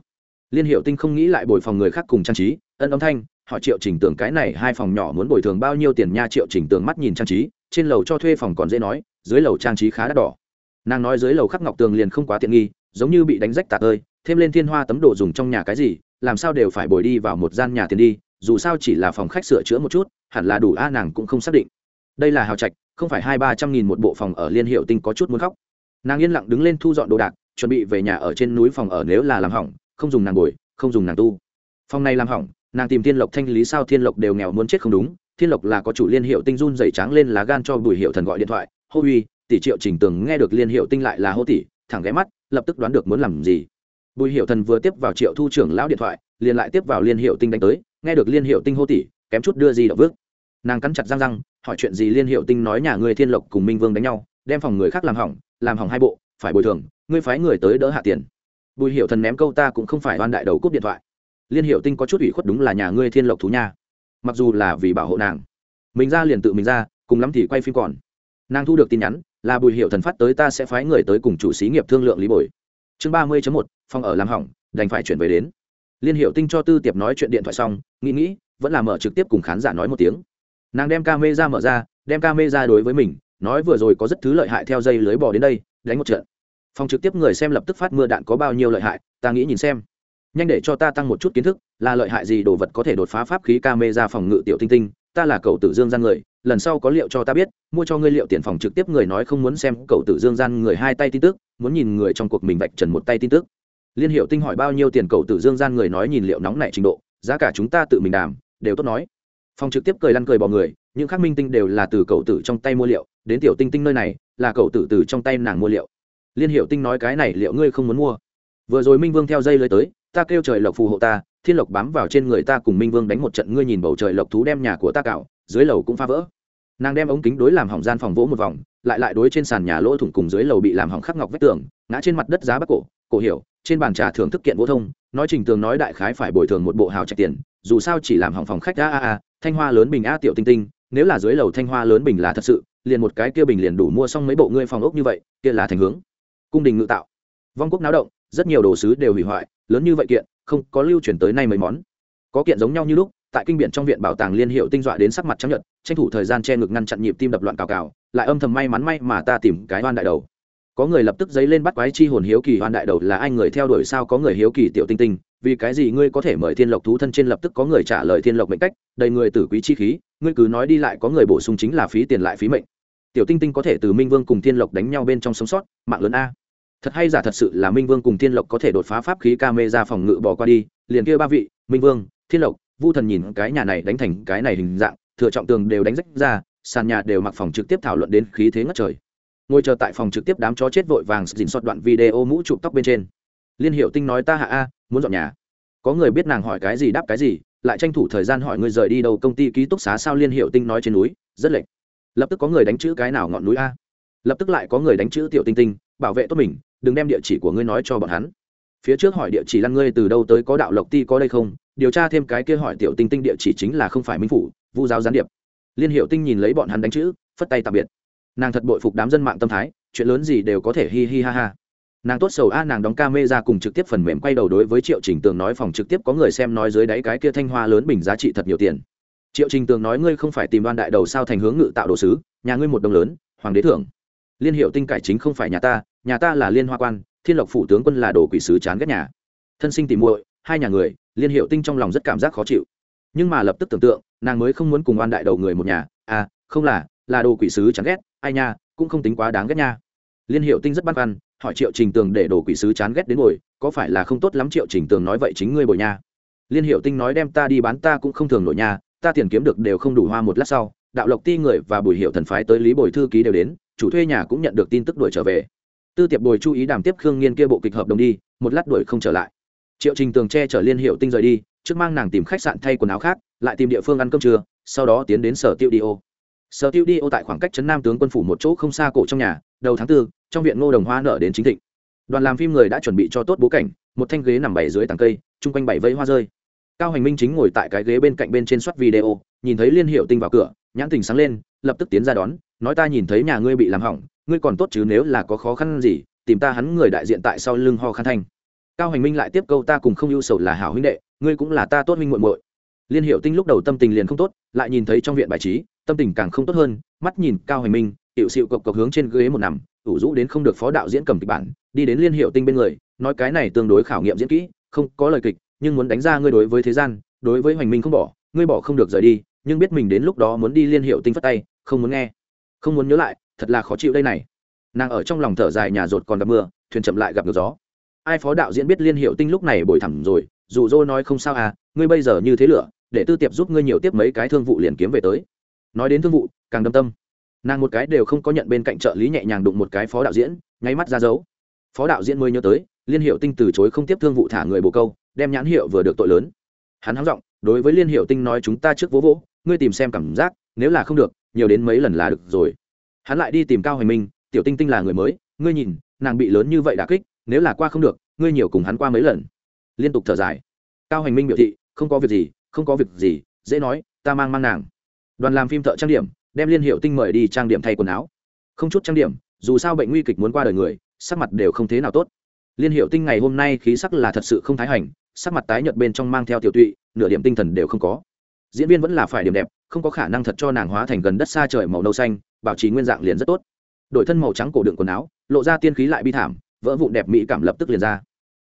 A: Liên hiệu tinh không nghĩ lại bồi phòng người khác cùng trang trí, ân âm thanh họ triệu trình tường cái này hai phòng nhỏ muốn bồi thường bao nhiêu tiền nha, triệu trình tường mắt nhìn trang trí, trên lầu cho thuê phòng còn dễ nói, dưới lầu trang trí khá đắt đỏ nàng nói dưới lầu khắc ngọc tường liền không quá tiện nghi, giống như bị đánh rách tạc ơi, thêm lên thiên hoa tấm đồ dùng trong nhà cái gì, làm sao đều phải bồi đi vào một gian nhà tiền đi, dù sao chỉ là phòng khách sửa chữa một chút, hẳn là đủ a, nàng cũng không xác định. Đây là hào trạch, không phải hai ba trăm nghìn một bộ phòng ở liên hiệu tinh có chút muốn khóc. Nàng yên lặng đứng lên thu dọn đồ đạc, chuẩn bị về nhà ở trên núi phòng ở nếu là làm hỏng, không dùng nàng bồi, không dùng nàng tu. Phòng này làm hỏng, nàng tìm thiên lộc thanh, lý sao thiên lộc đều nghèo muốn chết không đúng, thiên lộc là có chủ liên hiệu tinh run dày trắng lên lá gan cho bùi hiệu thần gọi điện thoại, hô uy tỷ triệu trình tường nghe được liên hiệu tinh lại là hô tỷ thẳng ghé mắt, lập tức đoán được muốn làm gì. Bùi hiệu thần vừa tiếp vào triệu thu trưởng lão điện thoại, liền lại tiếp vào liên hiệu tinh đánh tới, nghe được liên hiệu tinh hô tỷ kém chút đưa gì đậu vước nàng cắn chặt răng răng, hỏi chuyện gì liên hiệu tinh nói nhà ngươi thiên lộc cùng minh vương đánh nhau, đem phòng người khác làm hỏng làm hỏng hai bộ, phải bồi thường, ngươi phái người tới đỡ hạ tiền. Bùi hiệu thần ném câu ta cũng không phải oan đại đầu cúp điện thoại. Liên hiệu tinh có chút ủy khuất đúng là nhà ngươi thiên lộc thú nha. Mặc dù là vì bảo hộ nàng, mình ra liền tự mình ra, cùng lắm thì quay phim còn nàng thu được tin nhắn, là bùi hiệu thần phát tới ta sẽ phái người tới cùng chủ xí nghiệp thương lượng lý bồi. Chương ba mươi một, phòng ở làm hỏng, đành phải chuyển về đến. Liên hiệu tinh cho tư tiệp nói chuyện điện thoại xong, nghĩ nghĩ, vẫn là mở trực tiếp cùng khán giả nói một tiếng. Nàng đem ca mê ra mở ra, đem ca mê ra đối với mình, nói vừa rồi có rất thứ lợi hại theo dây lưới bò đến đây, đánh một trận. Phòng trực tiếp người xem lập tức phát mưa đạn có bao nhiêu lợi hại, ta nghĩ nhìn xem. Nhanh để cho ta tăng một chút kiến thức, là lợi hại gì đồ vật có thể đột phá pháp khí ca mê ra phòng ngự tiểu tinh tinh ta là cậu tử dương gian người, lần sau có liệu cho ta biết, mua cho ngươi liệu tiền phòng trực tiếp người nói không muốn xem cậu tử dương gian người hai tay tin tức, muốn nhìn người trong cuộc mình vạch trần một tay tin tức. Liên hiệu tinh hỏi bao nhiêu tiền cậu tử dương gian người nói nhìn liệu nóng nảy trình độ, giá cả chúng ta tự mình đàm, đều tốt nói. Phòng trực tiếp cười lăn cười bỏ người, những khác minh tinh đều là từ cậu tử trong tay mua liệu, đến tiểu tinh tinh nơi này, là cậu tử từ trong tay nàng mua liệu. Liên hiệu tinh nói cái này liệu ngươi không muốn mua. Vừa rồi minh vương theo dây lưới tới, ta kêu trời lộc phù hộ ta thiên lộc bám vào trên người ta cùng minh vương đánh một trận, ngươi nhìn bầu trời lộc thú đem nhà của ta cạo, dưới lầu cũng phá vỡ. Nàng đem ống kính đối làm hỏng gian phòng vỗ một vòng, lại lại đối trên sàn nhà lỗ thủng cùng dưới lầu bị làm hỏng khắc ngọc vách tường, ngã trên mặt đất giá bắc cổ cổ hiểu, trên bàn trà thưởng thức kiện vô thông, nói trình tường nói đại khái phải bồi thường một bộ hào trạch tiền, dù sao chỉ làm hỏng phòng khách, a a a, thanh hoa lớn bình a tiểu tinh tinh, nếu là dưới lầu thanh hoa lớn bình là thật sự, liền một cái kia bình liền đủ mua xong mấy bộ ngươi phòng ốc như vậy, kia là thành hướng. Cung đình ngự tạo. Vong quốc náo động, rất nhiều đồ sứ đều hủy hoại, lớn như vậy kiện không có lưu truyền tới nay mấy món. Có kiện giống nhau như lúc, tại kinh biển trong viện bảo tàng liên hiệu tinh dọa đến sắc mặt trắng nhợt, tranh thủ thời gian che ngực ngăn chặn nhịp tim đập loạn cào cào, lại âm thầm may mắn may mà ta tìm cái oan đại đầu. Có người lập tức giấy lên bắt quái chi hồn hiếu kỳ, oan đại đầu là ai người theo đuổi sao có người hiếu kỳ tiểu tinh tinh, vì cái gì ngươi có thể mời thiên lộc thú thân trên lập tức có người trả lời thiên lộc mệnh cách, đầy người tử quý chi khí, ngươi cứ nói đi lại có người bổ sung chính là phí tiền lại phí mệnh. Tiểu tinh tinh có thể từ minh vương cùng thiên lộc đánh nhau bên trong sống sót, mạng lớn a thật hay giả thật sự là minh vương cùng thiên lộc có thể đột phá pháp khí ca mê ra phòng ngự bỏ qua đi, liền kia ba vị, minh vương, thiên lộc, vu thần nhìn cái nhà này đánh thành cái này hình dạng, thừa trọng tường đều đánh rách ra, sàn nhà đều mặc phòng trực tiếp thảo luận đến khí thế ngất trời. Ngồi chờ tại phòng trực tiếp đám chó chết vội vàng dình xót đoạn video mũ chụp tóc bên trên. Liên hiệu tinh nói ta hạ a, muốn dọn nhà. Có người biết nàng hỏi cái gì đáp cái gì, lại tranh thủ thời gian hỏi người rời đi đâu công ty ký túc xá sao liên hiệu tinh nói trên núi, rất lệch. Lập tức có người đánh chữ cái nào ngọn núi a? Lập tức lại có người đánh chữ tiểu tinh tinh, bảo vệ tốt mình đừng đem địa chỉ của ngươi nói cho bọn hắn. Phía trước hỏi địa chỉ lăn ngươi từ đâu tới, có đạo lộc ti có đây không? Điều tra thêm cái kia hỏi tiểu tinh tinh địa chỉ chính là không phải minh phủ, vu giáo gián điệp. Liên hiệu tinh nhìn lấy bọn hắn đánh chữ, phất tay tạm biệt. Nàng thật bội phục đám dân mạng tâm thái, chuyện lớn gì đều có thể hi hi ha ha. Nàng tốt sầu a, nàng đóng ca mê ra cùng trực tiếp phần mềm quay đầu đối với triệu trình tường nói phòng trực tiếp có người xem nói dưới đáy cái kia thanh hoa lớn bình giá trị thật nhiều tiền. Triệu trình tường nói ngươi không phải tìm đoan đại đầu sao thành hướng ngự tạo đồ sứ, nhà ngươi một đồng lớn, hoàng đế thưởng. Liên hiệu tinh cải chính không phải nhà ta nhà ta là liên hoa quan, thiên lộc phủ tướng quân là đồ quỷ sứ chán ghét nhà. Thân sinh tìm muội, hai nhà người, liên hiệu tinh trong lòng rất cảm giác khó chịu. Nhưng mà lập tức tưởng tượng, nàng mới không muốn cùng oan đại đầu người một nhà. À không là là đồ quỷ sứ chán ghét, ai nha, cũng không tính quá đáng ghét nha. Liên hiệu tinh rất băn khoăn, hỏi triệu trình tường để đồ quỷ sứ chán ghét đến ngồi, có phải là không tốt lắm triệu trình tường nói vậy chính ngươi bồi nha. Liên hiệu tinh nói đem ta đi bán ta cũng không thường nổi nha, ta tiền kiếm được đều không đủ hoa một lát sau, đạo lộc ti người và bùi hiệu thần phái tới lý bồi thư ký đều đến, chủ thuê nhà cũng nhận được tin tức đuổi trở về tư tiệp bồi chú ý đàm tiếp khương nghiên kia bộ kịch hợp đồng đi, một lát đuổi không trở lại. Triệu trình tường che chở liên hiệu tinh rời đi, trước mang nàng tìm khách sạn thay quần áo khác, lại tìm địa phương ăn cơm trưa, sau đó tiến đến sở tiêu đi ô. Sở tiêu đi ô tại khoảng cách trấn nam tướng quân phủ một chỗ không xa cổ trong nhà, đầu tháng tư, trong viện ngô đồng hoa nở đến chính thịnh. Đoàn làm phim người đã chuẩn bị cho tốt bố cảnh, một thanh ghế nằm bảy dưới tàng cây, chung quanh bảy vây hoa rơi. Cao hành minh chính ngồi tại cái ghế bên cạnh bên trên soát video, nhìn thấy liên hiệu tinh vào cửa, nhãn tình sáng lên, lập tức tiến ra đón, nói ta nhìn thấy nhà ngươi bị làm hỏng ngươi còn tốt chứ nếu là có khó khăn gì, tìm ta hắn người đại diện tại sau lưng ho khăn thanh. Cao hành minh lại tiếp câu ta cùng không ưu sầu là hảo huynh đệ, ngươi cũng là ta tốt huynh muội muội. Liên hiệu tinh lúc đầu tâm tình liền không tốt, lại nhìn thấy trong viện bài trí, tâm tình càng không tốt hơn, mắt nhìn cao hành minh hiệu xịu cộc cộc hướng trên ghế một nằm, ủ rũ đến không được phó đạo diễn cầm kịch bản, đi đến liên hiệu tinh bên người, nói cái này tương đối khảo nghiệm diễn kỹ, không có lời kịch, nhưng muốn đánh ra ngươi đối với thế gian, đối với hoành minh không bỏ, ngươi bỏ không được rời đi, nhưng biết mình đến lúc đó muốn đi liên hiệu tinh phất tay, không muốn nghe, không muốn nhớ lại thật là khó chịu đây này. Nàng ở trong lòng thở dài nhà rột còn gặp mưa, thuyền chậm lại gặp ngược gió. Ai phó đạo diễn biết liên hiệu tinh lúc này bồi thẳng rồi dù dô nói không sao à ngươi bây giờ như thế lửa, để tư tiệp giúp ngươi nhiều tiếp mấy cái thương vụ liền kiếm về tới. Nói đến thương vụ, càng đâm tâm. Nàng một cái đều không có nhận bên cạnh trợ lý nhẹ nhàng đụng một cái phó đạo diễn, nháy mắt ra dấu. Phó đạo diễn mới nhớ tới, liên hiệu tinh từ chối không tiếp thương vụ thả người bồ câu, đem nhãn hiệu vừa được tội lớn. Hắn hắng giọng, đối với liên hiệu tinh nói chúng ta trước vỗ vỗ, ngươi tìm xem cảm giác, nếu là không được, nhiều đến mấy lần là được rồi hắn lại đi tìm cao hoành minh, tiểu tinh tinh là người mới, ngươi nhìn, nàng bị lớn như vậy đà kích, nếu là qua không được, ngươi nhiều cùng hắn qua mấy lần. Liên tục thở dài. Cao hành minh biểu thị, không có việc gì, không có việc gì, dễ nói, ta mang mang nàng. Đoàn làm phim thợ trang điểm, đem liên hiệu tinh mời đi trang điểm thay quần áo. Không chút trang điểm, dù sao bệnh nguy kịch muốn qua đời người, sắc mặt đều không thế nào tốt. Liên hiệu tinh ngày hôm nay khí sắc là thật sự không thái hành, sắc mặt tái nhợt bên trong mang theo tiểu tụy, nửa điểm tinh thần đều không có. Diễn viên vẫn là phải điểm đẹp không có khả năng thật cho nàng hóa thành gần đất xa trời màu nâu xanh, bảo trì nguyên dạng liền rất tốt. Đổi thân màu trắng cổ đựng quần áo, lộ ra tiên khí lại bi thảm, vỡ vụn đẹp mỹ cảm lập tức liền ra.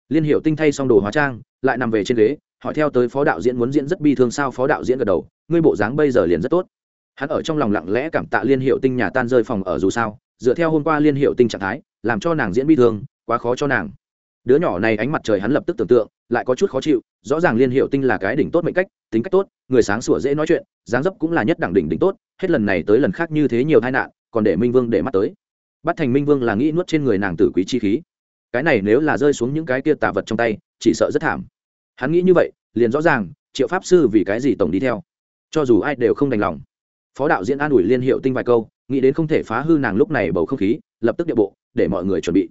A: Liên hiệu tinh thay xong đồ hóa trang, lại nằm về trên ghế, hỏi theo tới phó đạo diễn muốn diễn rất bi thương sao phó đạo diễn gật đầu, ngươi bộ dáng bây giờ liền rất tốt. Hắn ở trong lòng lặng lẽ cảm tạ liên hiệu tinh nhà tan rơi phòng ở dù sao, dựa theo hôm qua liên hiệu tinh trạng thái, làm cho nàng diễn bi thương, quá khó cho nàng đứa nhỏ này ánh mặt trời hắn lập tức tưởng tượng, lại có chút khó chịu, rõ ràng liên hiệu tinh là cái đỉnh tốt mệnh cách, tính cách tốt, người sáng sủa dễ nói chuyện, dáng dấp cũng là nhất đẳng đỉnh đỉnh tốt, hết lần này tới lần khác như thế nhiều tai nạn, còn để minh vương để mắt tới. Bắt thành minh vương là nghĩ nuốt trên người nàng tử quý chi khí. Cái này nếu là rơi xuống những cái kia tà vật trong tay, chỉ sợ rất thảm. Hắn nghĩ như vậy, liền rõ ràng, triệu pháp sư vì cái gì tổng đi theo. Cho dù ai đều không đành lòng. Phó đạo diễn an ủi liên hiệu tinh vài câu, nghĩ đến không thể phá hư nàng lúc này bầu không khí, lập tức địa bộ, để mọi người chuẩn bị.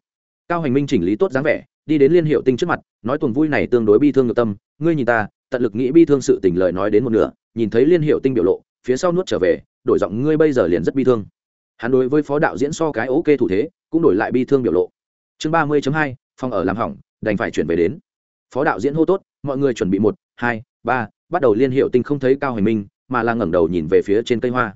A: Cao hành minh chỉnh lý tốt dáng vẻ đi đến liên hiệu tinh trước mặt, nói tuần vui này tương đối bi thương ngược tâm, ngươi nhìn ta, tận lực nghĩ bi thương sự tình lời nói đến một nửa, nhìn thấy liên hiệu tinh biểu lộ, phía sau nuốt trở về, đổi giọng, ngươi bây giờ liền rất bi thương. Hắn đối với phó đạo diễn so cái ok thủ thế, cũng đổi lại bi thương biểu lộ. Chương ba mươi hai, phòng ở làm hỏng, đành phải chuyển về đến. Phó đạo diễn hô tốt, mọi người chuẩn bị một, hai, ba, bắt đầu liên hiệu tinh không thấy cao hành minh, mà là ngẩng đầu nhìn về phía trên cây hoa.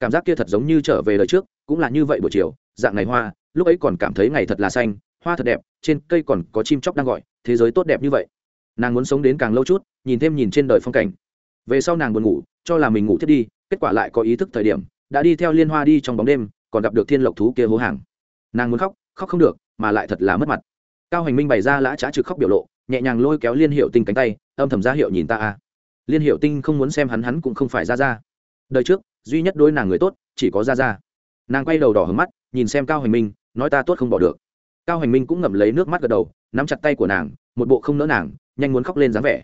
A: Cảm giác kia thật giống như trở về đời trước, cũng là như vậy buổi chiều, dạng ngày hoa, lúc ấy còn cảm thấy ngày thật là xanh, hoa thật đẹp trên cây còn có chim chóc đang gọi, thế giới tốt đẹp như vậy. Nàng muốn sống đến càng lâu chút, nhìn thêm nhìn trên đời phong cảnh. Về sau nàng buồn ngủ, cho là mình ngủ thiết đi, kết quả lại có ý thức thời điểm, đã đi theo liên hoa đi trong bóng đêm, còn gặp được thiên lộc thú kia hố hàng. Nàng muốn khóc khóc không được, mà lại thật là mất mặt. Cao hành minh bày ra lã trá trực khóc biểu lộ, nhẹ nhàng lôi kéo liên hiệu tinh cánh tay, âm thầm ra hiệu nhìn ta a. Liên hiệu tinh không muốn xem hắn hắn cũng không phải ra ra đời trước, duy nhất đôi nàng người tốt, chỉ có ra ra nàng quay đầu đỏ hứng mắt, nhìn xem cao hành minh, nói ta tốt không bỏ được cao hành minh cũng ngậm lấy nước mắt gật đầu, nắm chặt tay của nàng, một bộ không nỡ nàng, nhanh muốn khóc lên dáng vẻ.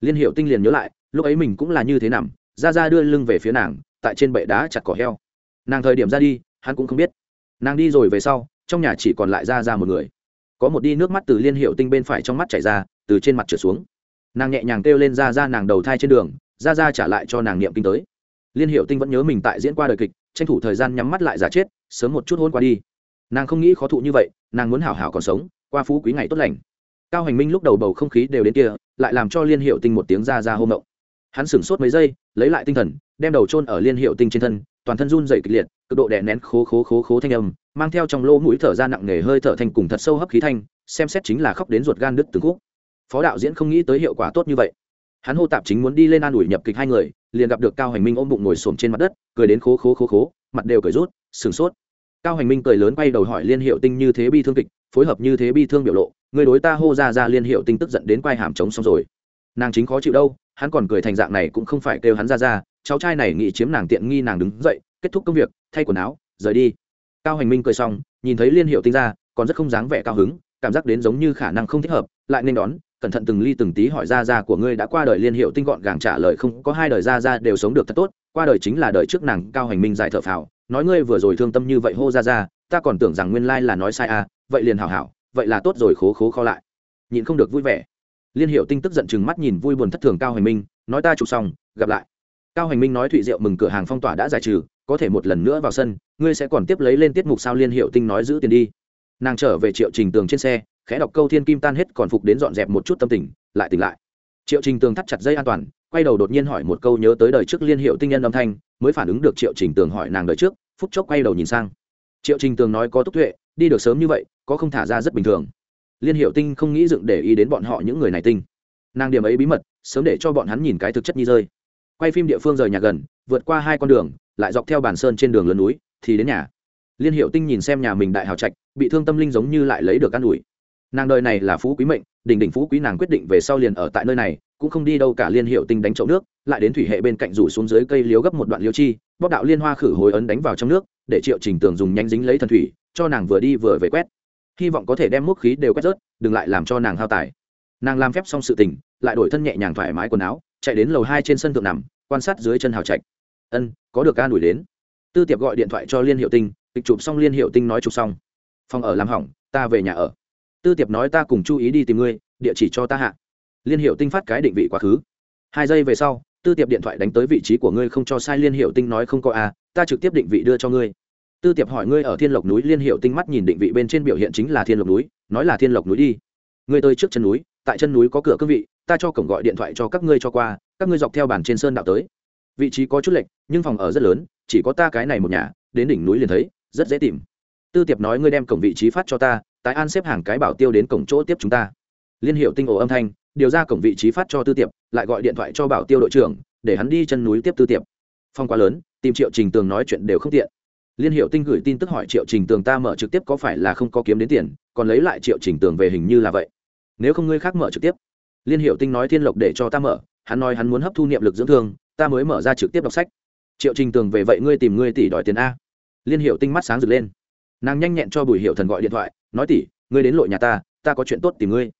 A: Liên hiệu tinh liền nhớ lại, lúc ấy mình cũng là như thế nằm, ra ra đưa lưng về phía nàng, tại trên bệ đá chặt cỏ heo. Nàng thời điểm ra đi, hắn cũng không biết. Nàng đi rồi về sau, trong nhà chỉ còn lại ra ra một người. Có một đi nước mắt từ liên hiệu tinh bên phải trong mắt chảy ra, từ trên mặt trở xuống. Nàng nhẹ nhàng kêu lên ra ra nàng đầu thai trên đường, ra ra trả lại cho nàng niệm kinh tới. Liên hiệu tinh vẫn nhớ mình tại diễn qua đời kịch, tranh thủ thời gian nhắm mắt lại giả chết, sớm một chút hôn qua đi nàng không nghĩ khó thụ như vậy, nàng muốn hảo hảo còn sống, qua phú quý ngày tốt lành. Cao hành minh lúc đầu bầu không khí đều đến kia, lại làm cho liên hiệu tinh một tiếng ra ra hôm mộng hắn sửng sốt mấy giây, lấy lại tinh thần, đem đầu trôn ở liên hiệu tinh trên thân, toàn thân run dày kịch liệt, cực độ đè nén khố khố khố khố thanh âm, mang theo trong lỗ mũi thở ra nặng nề hơi thở thành cùng thật sâu hấp khí thanh, xem xét chính là khóc đến ruột gan đứt từng khúc. Phó đạo diễn không nghĩ tới hiệu quả tốt như vậy. Hắn hô tạp chính muốn đi lên an ủi nhập kịch hai người, liền gặp được cao hành minh ôm bụng ngồi xổm trên mặt đất, cười đến khố khố khố khố, mặt đều cười rút, sửng sốt cao hành minh cười lớn quay đầu hỏi liên hiệu tinh như thế bi thương kịch, phối hợp như thế bi thương biểu lộ, người đối ta hô ra ra liên hiệu tinh tức giận đến quay hàm trống xong rồi. Nàng chính khó chịu đâu, hắn còn cười thành dạng này cũng không phải kêu hắn ra ra, cháu trai này nghĩ chiếm nàng tiện nghi nàng đứng dậy, kết thúc công việc, thay quần áo, rời đi. Cao hành minh cười xong, nhìn thấy liên hiệu tinh ra, còn rất không dáng vẻ cao hứng, cảm giác đến giống như khả năng không thích hợp, lại nên đón, cẩn thận từng ly từng tí hỏi ra ra của ngươi đã qua đời liên hiệu tinh gọn gàng trả lời không, có hai đời ra ra đều sống được thật tốt, qua đời chính là đời trước nàng cao hành minh giải thở phào nói ngươi vừa rồi thương tâm như vậy hô ra ra, ta còn tưởng rằng nguyên lai là nói sai à vậy liền hảo hảo, vậy là tốt rồi khố khố kho lại. Nhịn không được vui vẻ. Liên hiệu tinh tức giận chừng mắt nhìn vui buồn thất thường cao hành minh, nói ta chụp xong, gặp lại. Cao hành minh nói thụy diệu mừng cửa hàng phong tỏa đã giải trừ, có thể một lần nữa vào sân, ngươi sẽ còn tiếp lấy lên tiết mục sao liên hiệu tinh nói giữ tiền đi. Nàng trở về triệu trình tường trên xe, khẽ đọc câu thiên kim tan hết còn phục đến dọn dẹp một chút tâm tình, lại tỉnh lại triệu trình tường thắt chặt dây an toàn, quay đầu đột nhiên hỏi một câu nhớ tới đời trước liên hiệu tinh nhân âm thanh, mới phản ứng được triệu trình tường hỏi nàng đời trước, phút chốc quay đầu nhìn sang. Triệu trình tường nói có túc tuệ, đi được sớm như vậy, có không thả ra rất bình thường. Liên hiệu tinh không nghĩ dựng để ý đến bọn họ những người này tinh. Nàng điểm ấy bí mật, sớm để cho bọn hắn nhìn cái thực chất nhi rơi. Quay phim địa phương rời nhà gần, vượt qua hai con đường, lại dọc theo bản sơn trên đường lớn núi, thì đến nhà. Liên hiệu tinh nhìn xem nhà mình đại hào trạch, bị thương tâm linh giống như lại lấy được an ủi. Nàng đời này là phú quý mệnh đỉnh đỉnh phú quý nàng quyết định về sau liền ở tại nơi này, cũng không đi đâu cả liên hiệu tinh đánh chậu nước, lại đến thủy hệ bên cạnh rủ xuống dưới cây liếu gấp một đoạn liêu chi bóc đạo liên hoa khử hồi ấn đánh vào trong nước, để triệu trình tường dùng nhanh dính lấy thần thủy, cho nàng vừa đi vừa về quét. Hy vọng có thể đem múc khí đều quét rớt, đừng lại làm cho nàng hao tài. Nàng làm phép xong sự tình, lại đổi thân nhẹ nhàng thoải mái quần áo, chạy đến lầu hai trên sân thượng nằm, quan sát dưới chân hào trạch. Ân, có được ca đuổi đến. Tư tiệp gọi điện thoại cho liên hiệu tinh kịch chụp xong liên hiệu tinh nói chụp xong. Phòng ở làm hỏng, ta về nhà ở tư tiệp nói ta cùng chú ý đi tìm ngươi, địa chỉ cho ta hạ. Liên hiệu tinh phát cái định vị quá khứ. Hai giây về sau, tư tiệp điện thoại đánh tới vị trí của ngươi không cho sai liên hiệu tinh nói không có a ta trực tiếp định vị đưa cho ngươi. Tư tiệp hỏi ngươi ở thiên lộc núi, liên hiệu tinh mắt nhìn định vị bên trên biểu hiện chính là thiên lộc núi, nói là thiên lộc núi đi. Ngươi tới trước chân núi, tại chân núi có cửa cương vị, ta cho cổng gọi điện thoại cho các ngươi cho qua, các ngươi dọc theo bản trên sơn đạo tới. Vị trí có chút lệch, nhưng phòng ở rất lớn, chỉ có ta cái này một nhà, đến đỉnh núi liền thấy, rất dễ tìm. Tư tiệp nói ngươi đem cổng vị trí phát cho ta tái an xếp hàng cái bảo tiêu đến cổng chỗ tiếp chúng ta. Liên hiệu tinh ổ âm thanh, điều ra cổng vị trí phát cho tư tiệp, lại gọi điện thoại cho bảo tiêu đội trưởng, để hắn đi chân núi tiếp tư tiệp. Phong quá lớn, tìm triệu trình tường nói chuyện đều không tiện. Liên hiệu tinh gửi tin tức hỏi triệu trình tường ta mở trực tiếp có phải là không có kiếm đến tiền, còn lấy lại triệu trình tường về hình như là vậy. Nếu không ngươi khác mở trực tiếp. Liên hiệu tinh nói thiên lộc để cho ta mở, hắn nói hắn muốn hấp thu niệm lực dưỡng thương, ta mới mở ra trực tiếp đọc sách. Triệu trình tường về vậy ngươi tìm ngươi tỷ đòi tiền a. Liên hiệu tinh mắt sáng rực lên. Nàng nhanh nhẹn cho bùi hiệu thần gọi điện thoại nói tỷ ngươi đến lội nhà ta ta có chuyện tốt tìm ngươi.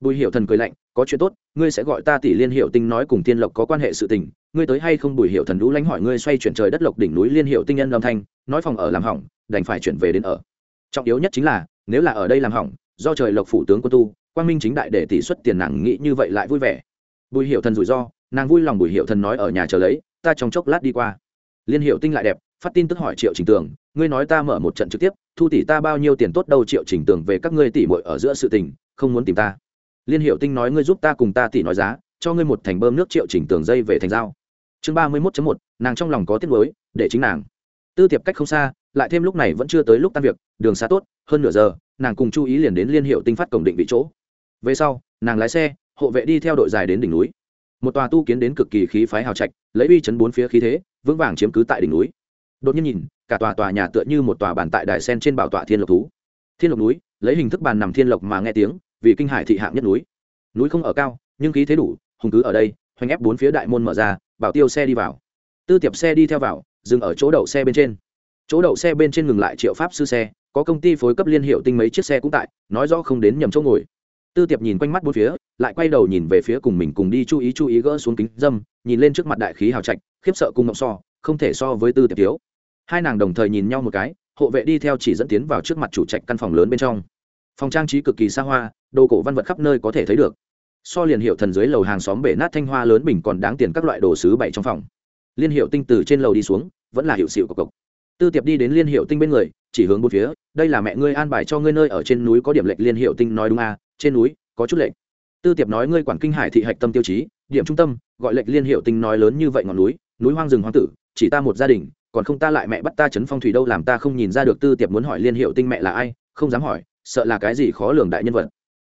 A: Bùi hiệu thần cười lạnh, có chuyện tốt, ngươi sẽ gọi ta tỷ liên hiệu tinh nói cùng tiên lộc có quan hệ sự tình. Ngươi tới hay không? Bùi hiệu thần lũ lánh hỏi ngươi xoay chuyển trời đất lộc đỉnh núi liên hiệu tinh nhân âm thanh, nói phòng ở làm hỏng, đành phải chuyển về đến ở. Trọng yếu nhất chính là, nếu là ở đây làm hỏng, do trời lộc phủ tướng quân tu, quang minh chính đại để tỷ suất tiền nàng nghĩ như vậy lại vui vẻ. Bùi hiệu thần rủi ro, nàng vui lòng bùi hiệu thần nói ở nhà chờ lấy, ta trong chốc lát đi qua. Liên hiệu tinh lại đẹp phát tin tức hỏi triệu trình tường, ngươi nói ta mở một trận trực tiếp, thu tỷ ta bao nhiêu tiền tốt đâu triệu trình tường về các ngươi tỷ muội ở giữa sự tình, không muốn tìm ta. Liên hiệu tinh nói ngươi giúp ta cùng ta tỷ nói giá, cho ngươi một thành bơm nước triệu trình tường dây về thành dao. Chương ba mươi mốt một, nàng trong lòng có tiếc nuối, để chính nàng. Tư tiệp cách không xa, lại thêm lúc này vẫn chưa tới lúc tan việc, đường xa tốt, hơn nửa giờ, nàng cùng chú ý liền đến liên hiệu tinh phát cổng định vị chỗ. Về sau, nàng lái xe, hộ vệ đi theo đội dài đến đỉnh núi. Một tòa tu kiến đến cực kỳ khí phái hào trạch, lấy uy chấn bốn phía khí thế, vững vàng chiếm cứ tại đỉnh núi đột nhiên nhìn, cả tòa tòa nhà tựa như một tòa bàn tại đài sen trên bảo tọa thiên lộc thú. Thiên lộc núi, lấy hình thức bàn nằm thiên lộc mà nghe tiếng, vì kinh hải thị hạng nhất núi. Núi không ở cao, nhưng khí thế đủ, hùng cứ ở đây, hoành ép bốn phía đại môn mở ra, bảo tiêu xe đi vào. Tư tiệp xe đi theo vào, dừng ở chỗ đậu xe bên trên. Chỗ đậu xe bên trên ngừng lại triệu pháp sư xe, có công ty phối cấp liên hiệu tinh mấy chiếc xe cũng tại, nói rõ không đến nhầm chỗ ngồi. Tư tiệp nhìn quanh mắt bốn phía, lại quay đầu nhìn về phía cùng mình cùng đi chú ý chú ý gỡ xuống kính dâm, nhìn lên trước mặt đại khí hào trạch, khiếp sợ cung ngọc so, không thể so với tư tiệp thiếu hai nàng đồng thời nhìn nhau một cái, hộ vệ đi theo chỉ dẫn tiến vào trước mặt chủ trạch căn phòng lớn bên trong. Phòng trang trí cực kỳ xa hoa, đồ cổ văn vật khắp nơi có thể thấy được. So liền hiệu thần dưới lầu hàng xóm bể nát thanh hoa lớn bình còn đáng tiền các loại đồ sứ bày trong phòng. Liên hiệu tinh từ trên lầu đi xuống, vẫn là hiệu xịu cộc cộc tư tiệp đi đến liên hiệu tinh bên người, chỉ hướng bốn phía, đây là mẹ ngươi an bài cho ngươi nơi ở trên núi có điểm lệch liên hiệu tinh nói đúng à trên núi có chút lệch. Tư tiệp nói, ngươi quản kinh hải thị hạch tâm tiêu chí, điểm trung tâm, gọi lệch liên hiệu tinh nói lớn như vậy ngọn núi núi hoang rừng hoang tử, chỉ ta một gia đình còn không ta lại mẹ bắt ta chấn phong thủy đâu, làm ta không nhìn ra được tư tiệp muốn hỏi liên hiệu tinh mẹ là ai, không dám hỏi, sợ là cái gì khó lường đại nhân vật.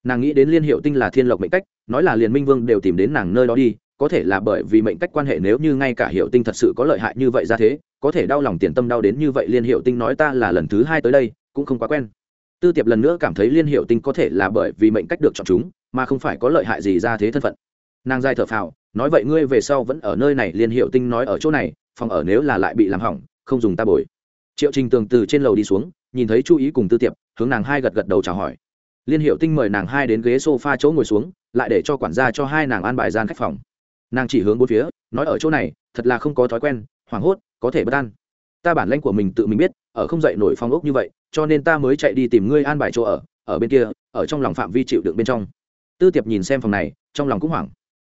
A: Nàng nghĩ đến liên hiệu tinh là thiên lộc mệnh cách, nói là liền minh vương đều tìm đến nàng nơi đó đi, có thể là bởi vì mệnh cách quan hệ nếu như ngay cả hiệu tinh thật sự có lợi hại như vậy ra thế, có thể đau lòng tiền tâm đau đến như vậy, liên hiệu tinh nói ta là lần thứ hai tới đây, cũng không quá quen. Tư tiệp lần nữa cảm thấy liên hiệu tinh có thể là bởi vì mệnh cách được chọn chúng, mà không phải có lợi hại gì ra thế thân phận. Nàng dài thở phào, nói vậy ngươi về sau vẫn ở nơi này, liên hiệu tinh nói ở chỗ này phòng ở nếu là lại bị làm hỏng, không dùng ta bồi. Triệu trình tường từ trên lầu đi xuống, nhìn thấy chú ý cùng tư tiệp, hướng nàng hai gật gật đầu chào hỏi. Liên hiệu tinh mời nàng hai đến ghế s o f a chỗ ngồi xuống, lại để cho quản gia cho hai nàng an bài gian khách phòng. Nàng chỉ hướng bốn phía, nói ở chỗ này, thật là không có thói quen, hoảng hốt, có thể bất an. Ta bản lãnh của mình tự mình biết, ở không dậy nổi phong ốc như vậy, cho nên ta mới chạy đi tìm ngươi an bài chỗ ở ở bên kia, ở trong lòng phạm vi chịu đựng bên trong. Tư tiệp nhìn xem phòng này, trong lòng cũng hoảng.